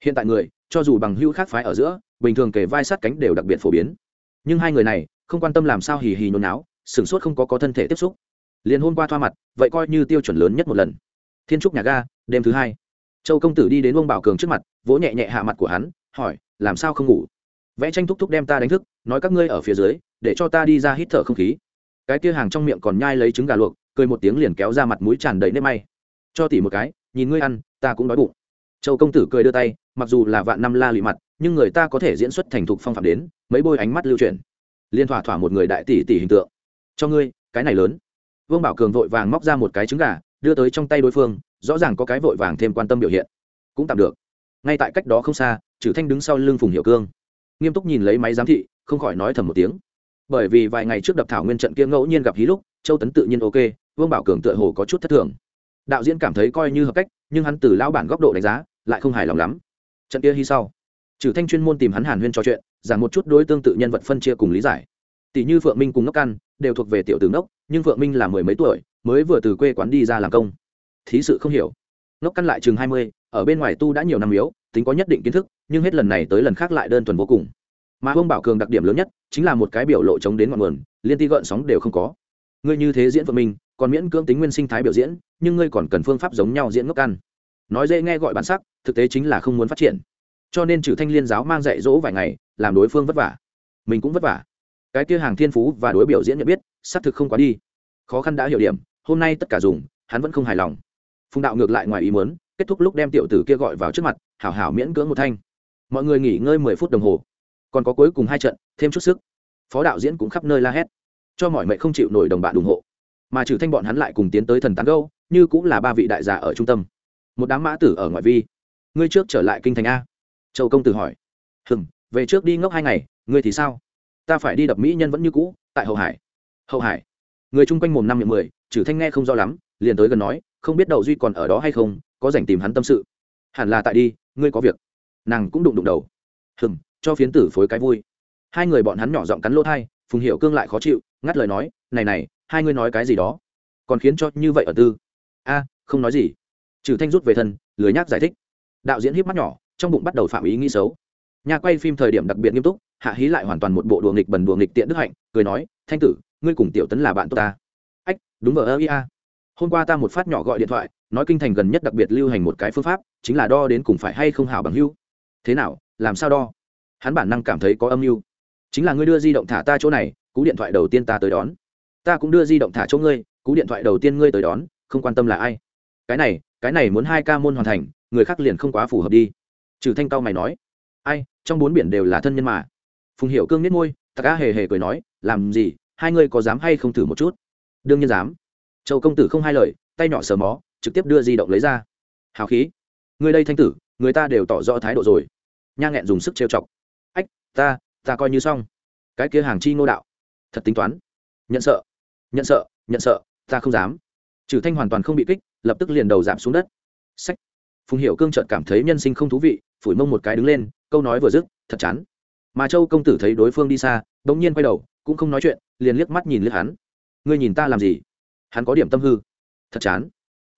Hiện tại người, cho dù bằng hữu khác phái ở giữa, bình thường kể vai sát cánh đều đặc biệt phổ biến. Nhưng hai người này, không quan tâm làm sao hì hì nhốn náo sửng sốt không có có thân thể tiếp xúc. Liền hôm qua thoa mặt, vậy coi như tiêu chuẩn lớn nhất một lần. Thiên trúc nhà ga, đêm thứ hai. Châu công tử đi đến ông bảo cường trước mặt, vỗ nhẹ nhẹ hạ mặt của hắn, hỏi, làm sao không ngủ? Vẽ tranh thúc thúc đem ta đánh thức, nói các ngươi ở phía dưới, để cho ta đi ra hít thở không khí. Cái kia hàng trong miệng còn nhai lấy trứng gà luộc, cười một tiếng liền kéo ra mặt mũi tràn đầy nếp may. Cho tỉ một cái, nhìn ngươi ăn, ta cũng đói bụng. Châu công tử cười đưa tay, mặc dù là vạn năm la lụy mặt, nhưng người ta có thể diễn xuất thành thục phong phạm đến, mấy bôi ánh mắt lưu truyền liên thỏa thỏa một người đại tỷ tỷ hình tượng. Cho ngươi, cái này lớn. Vương bảo cường vội vàng móc ra một cái trứng gà, đưa tới trong tay đối phương, rõ ràng có cái vội vàng thêm quan tâm biểu hiện. Cũng tạm được. Ngay tại cách đó không xa trừ thanh đứng sau lưng phùng hiệu cương nghiêm túc nhìn lấy máy giám thị, không khỏi nói thầm một tiếng. Bởi vì vài ngày trước đập thảo nguyên trận kia ngẫu nhiên gặp hí lúc, châu tấn tự nhiên ok, vương bảo cường tựa hồ có chút thất thường. Đạo diễn cảm thấy coi như hợp cách, nhưng hắn từ lão bản góc độ đánh giá, lại không hài lòng lắm. Trận kia hy sau, trừ thanh chuyên môn tìm hắn hàn huyên trò chuyện, giảng một chút đối tương tự nhân vật phân chia cùng lý giải. Tỷ như phượng minh cùng ngốc căn đều thuộc về tiểu tướng ngốc, nhưng phượng minh là mười mấy tuổi, mới vừa từ quê quán đi ra làm công. Thí sự không hiểu. Ngốc căn lại chừng hai mươi, ở bên ngoài tu đã nhiều năm yếu, tính có nhất định kiến thức nhưng hết lần này tới lần khác lại đơn thuần vô cùng. Mà ông bảo cường đặc điểm lớn nhất chính là một cái biểu lộ chống đến ngọn nguồn, liên ti gợn sóng đều không có. Ngươi như thế diễn vợ mình, còn miễn cưỡng tính nguyên sinh thái biểu diễn, nhưng ngươi còn cần phương pháp giống nhau diễn ngốc ăn nói dễ nghe gọi bản sắc, thực tế chính là không muốn phát triển. Cho nên trừ thanh liên giáo mang dạy dỗ vài ngày, làm đối phương vất vả. Mình cũng vất vả. Cái kia hàng thiên phú và đối biểu diễn nhận biết, xác thực không quá đi. Khó khăn đã hiểu điểm, hôm nay tất cả dùng, hắn vẫn không hài lòng. Phùng đạo ngược lại ngoài ý muốn, kết thúc lúc đem tiểu tử kia gọi vào trước mặt, hảo hảo miễn cưỡng một thanh mọi người nghỉ ngơi mười phút đồng hồ. Còn có cuối cùng hai trận, thêm chút sức. Phó đạo diễn cũng khắp nơi la hét, cho mọi mệnh không chịu nổi đồng bạn ủng hộ. Mà trừ thanh bọn hắn lại cùng tiến tới thần tán gâu, như cũng là ba vị đại giả ở trung tâm. Một đám mã tử ở ngoại vi. Ngươi trước trở lại kinh thành a? Châu công tử hỏi. Hừng về trước đi ngốc hai ngày, ngươi thì sao? Ta phải đi đập mỹ nhân vẫn như cũ, tại hậu hải. Hậu hải? Người chung quanh mồm năm miệng mười, trừ thanh nghe không rõ lắm, liền tới gần nói, không biết đậu duy còn ở đó hay không, có rảnh tìm hắn tâm sự. Hẳn là tại đi, ngươi có việc nàng cũng đụng đụng đầu. Hừng cho phiến tử phối cái vui. Hai người bọn hắn nhỏ giọng cắn lỗ thai, phùng hiệu cương lại khó chịu, ngắt lời nói, này này, hai ngươi nói cái gì đó? Còn khiến cho như vậy ở tư? A, không nói gì. Trừ thanh rút về thân, lười nhác giải thích. Đạo diễn híp mắt nhỏ, trong bụng bắt đầu phạm ý nghĩ xấu. Nhà quay phim thời điểm đặc biệt nghiêm túc, hạ hí lại hoàn toàn một bộ đùa nghịch bần đùa nghịch tiện đức hạnh, cười nói, thanh tử, ngươi cùng tiểu tấn là bạn tốt ta. Ách, đúng vợ ơ ia hôm qua ta một phát nhỏ gọi điện thoại, nói kinh thành gần nhất đặc biệt lưu hành một cái phương pháp, chính là đo đến cùng phải hay không hảo bằng hưu thế nào, làm sao đo? Hắn bản năng cảm thấy có âm mưu. Chính là ngươi đưa di động thả ta chỗ này, cú điện thoại đầu tiên ta tới đón. Ta cũng đưa di động thả chỗ ngươi, cú điện thoại đầu tiên ngươi tới đón, không quan tâm là ai. Cái này cái này muốn hai ca môn hoàn thành, người khác liền không quá phù hợp đi. Trừ thanh cao mày nói. Ai, trong bốn biển đều là thân nhân mà. Phùng hiệu cương nết môi, ta cá hề hề cười nói, làm gì, hai ngươi có dám hay không thử một chút? Đương nhiên dám. Châu công tử không hai lời, tay nhỏ sờ mó, trực tiếp đưa di động lấy ra. Hào khí. Người đây thanh tử người ta đều tỏ rõ thái độ rồi. Nha nghẹn dùng sức trêu chọc. Ách, ta ta coi như xong. Cái kia hàng chi ngô đạo. Thật tính toán. Nhận sợ. Nhận sợ nhận sợ, ta không dám. Trừ thanh hoàn toàn không bị kích, lập tức liền đầu giảm xuống đất. Sách. Phùng hiệu cương trợt cảm thấy nhân sinh không thú vị, phủi mông một cái đứng lên, câu nói vừa dứt, thật chán. Mà châu công tử thấy đối phương đi xa đ ỗ n g nhiên quay đầu, cũng không nói chuyện, liền liếc mắt nhìn liếc hắn. Ngươi nhìn ta làm gì? Hắn có điểm tâm hư. Thật chán.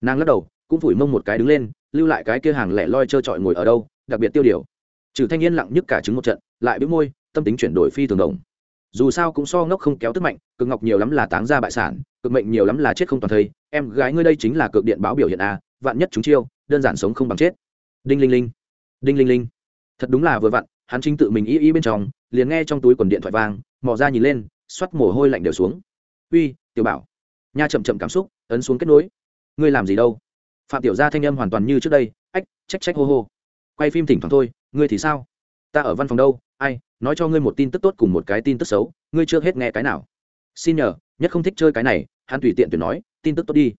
Nàng lắc đầu, cũng phủi mông một cái đứng lên lưu lại cái kia hàng lẻ loi trơ trọi ngồi ở đâu, đặc biệt tiêu điều. Trừ thanh niên lặng nhất cả trứng một trận, lại bĩu môi, tâm tính chuyển đổi phi thường đồng. Dù sao cũng so ngốc không kéo tức mạnh, cực ngọc nhiều lắm là táng ra bại sản, cực mệnh nhiều lắm là chết không toàn thây. Em gái ngươi đây chính là cực điện báo biểu hiện a, vạn nhất chúng chiêu, đơn giản sống không bằng chết. Đinh linh linh. Đinh linh linh. Thật đúng là vừa vặn, hắn chính tự mình y y bên trong, liền nghe trong túi quần điện thoại vang, mò ra nhìn lên xoắt mồ hôi lạnh đều xuống. Uy, tiểu bảo. Nha chậm chậm cảm xúc, ấn xuống kết nối. Ngươi làm gì đâu? Phạm tiểu gia thanh âm hoàn toàn như trước đây, ách, trách trách hô hô. Quay phim thỉnh thoảng thôi, ngươi thì sao? Ta ở văn phòng đâu? Ai, nói cho ngươi một tin tức tốt cùng một cái tin tức xấu, ngươi chưa hết nghe cái nào. Xin nhờ, nhất không thích chơi cái này, hắn tùy tiện tuyển nói, tin tức tốt đi.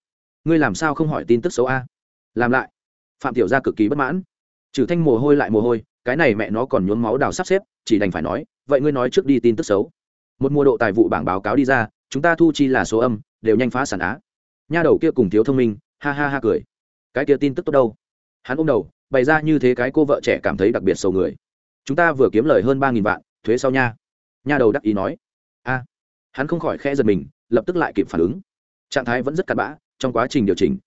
Ngươi làm sao không hỏi tin tức xấu a? Làm lại. Phạm tiểu gia cực kỳ bất mãn. Trừ thanh mồ hôi lại mồ hôi, cái này mẹ nó còn nhuốm máu đào sắp xếp, chỉ đành phải nói, vậy ngươi nói trước đi tin tức xấu. Một mùa độ tài vụ bảng báo cáo đi ra, chúng ta thu chi là số âm, đều nhanh phá sản á. Nha đầu kia cùng thiếu thông minh, ha ha ha cười cái kia tin tức tốt đâu? Hắn ôm đầu, bày ra như thế cái cô vợ trẻ cảm thấy đặc biệt sầu người. Chúng ta vừa kiếm lời hơn ba nghìn vạn, thuế sau nha. Nha đầu đắc ý nói. A. Hắn không khỏi khe giật mình, lập tức lại kịp phản ứng. Trạng thái vẫn rất cặn bã trong quá trình điều chỉnh.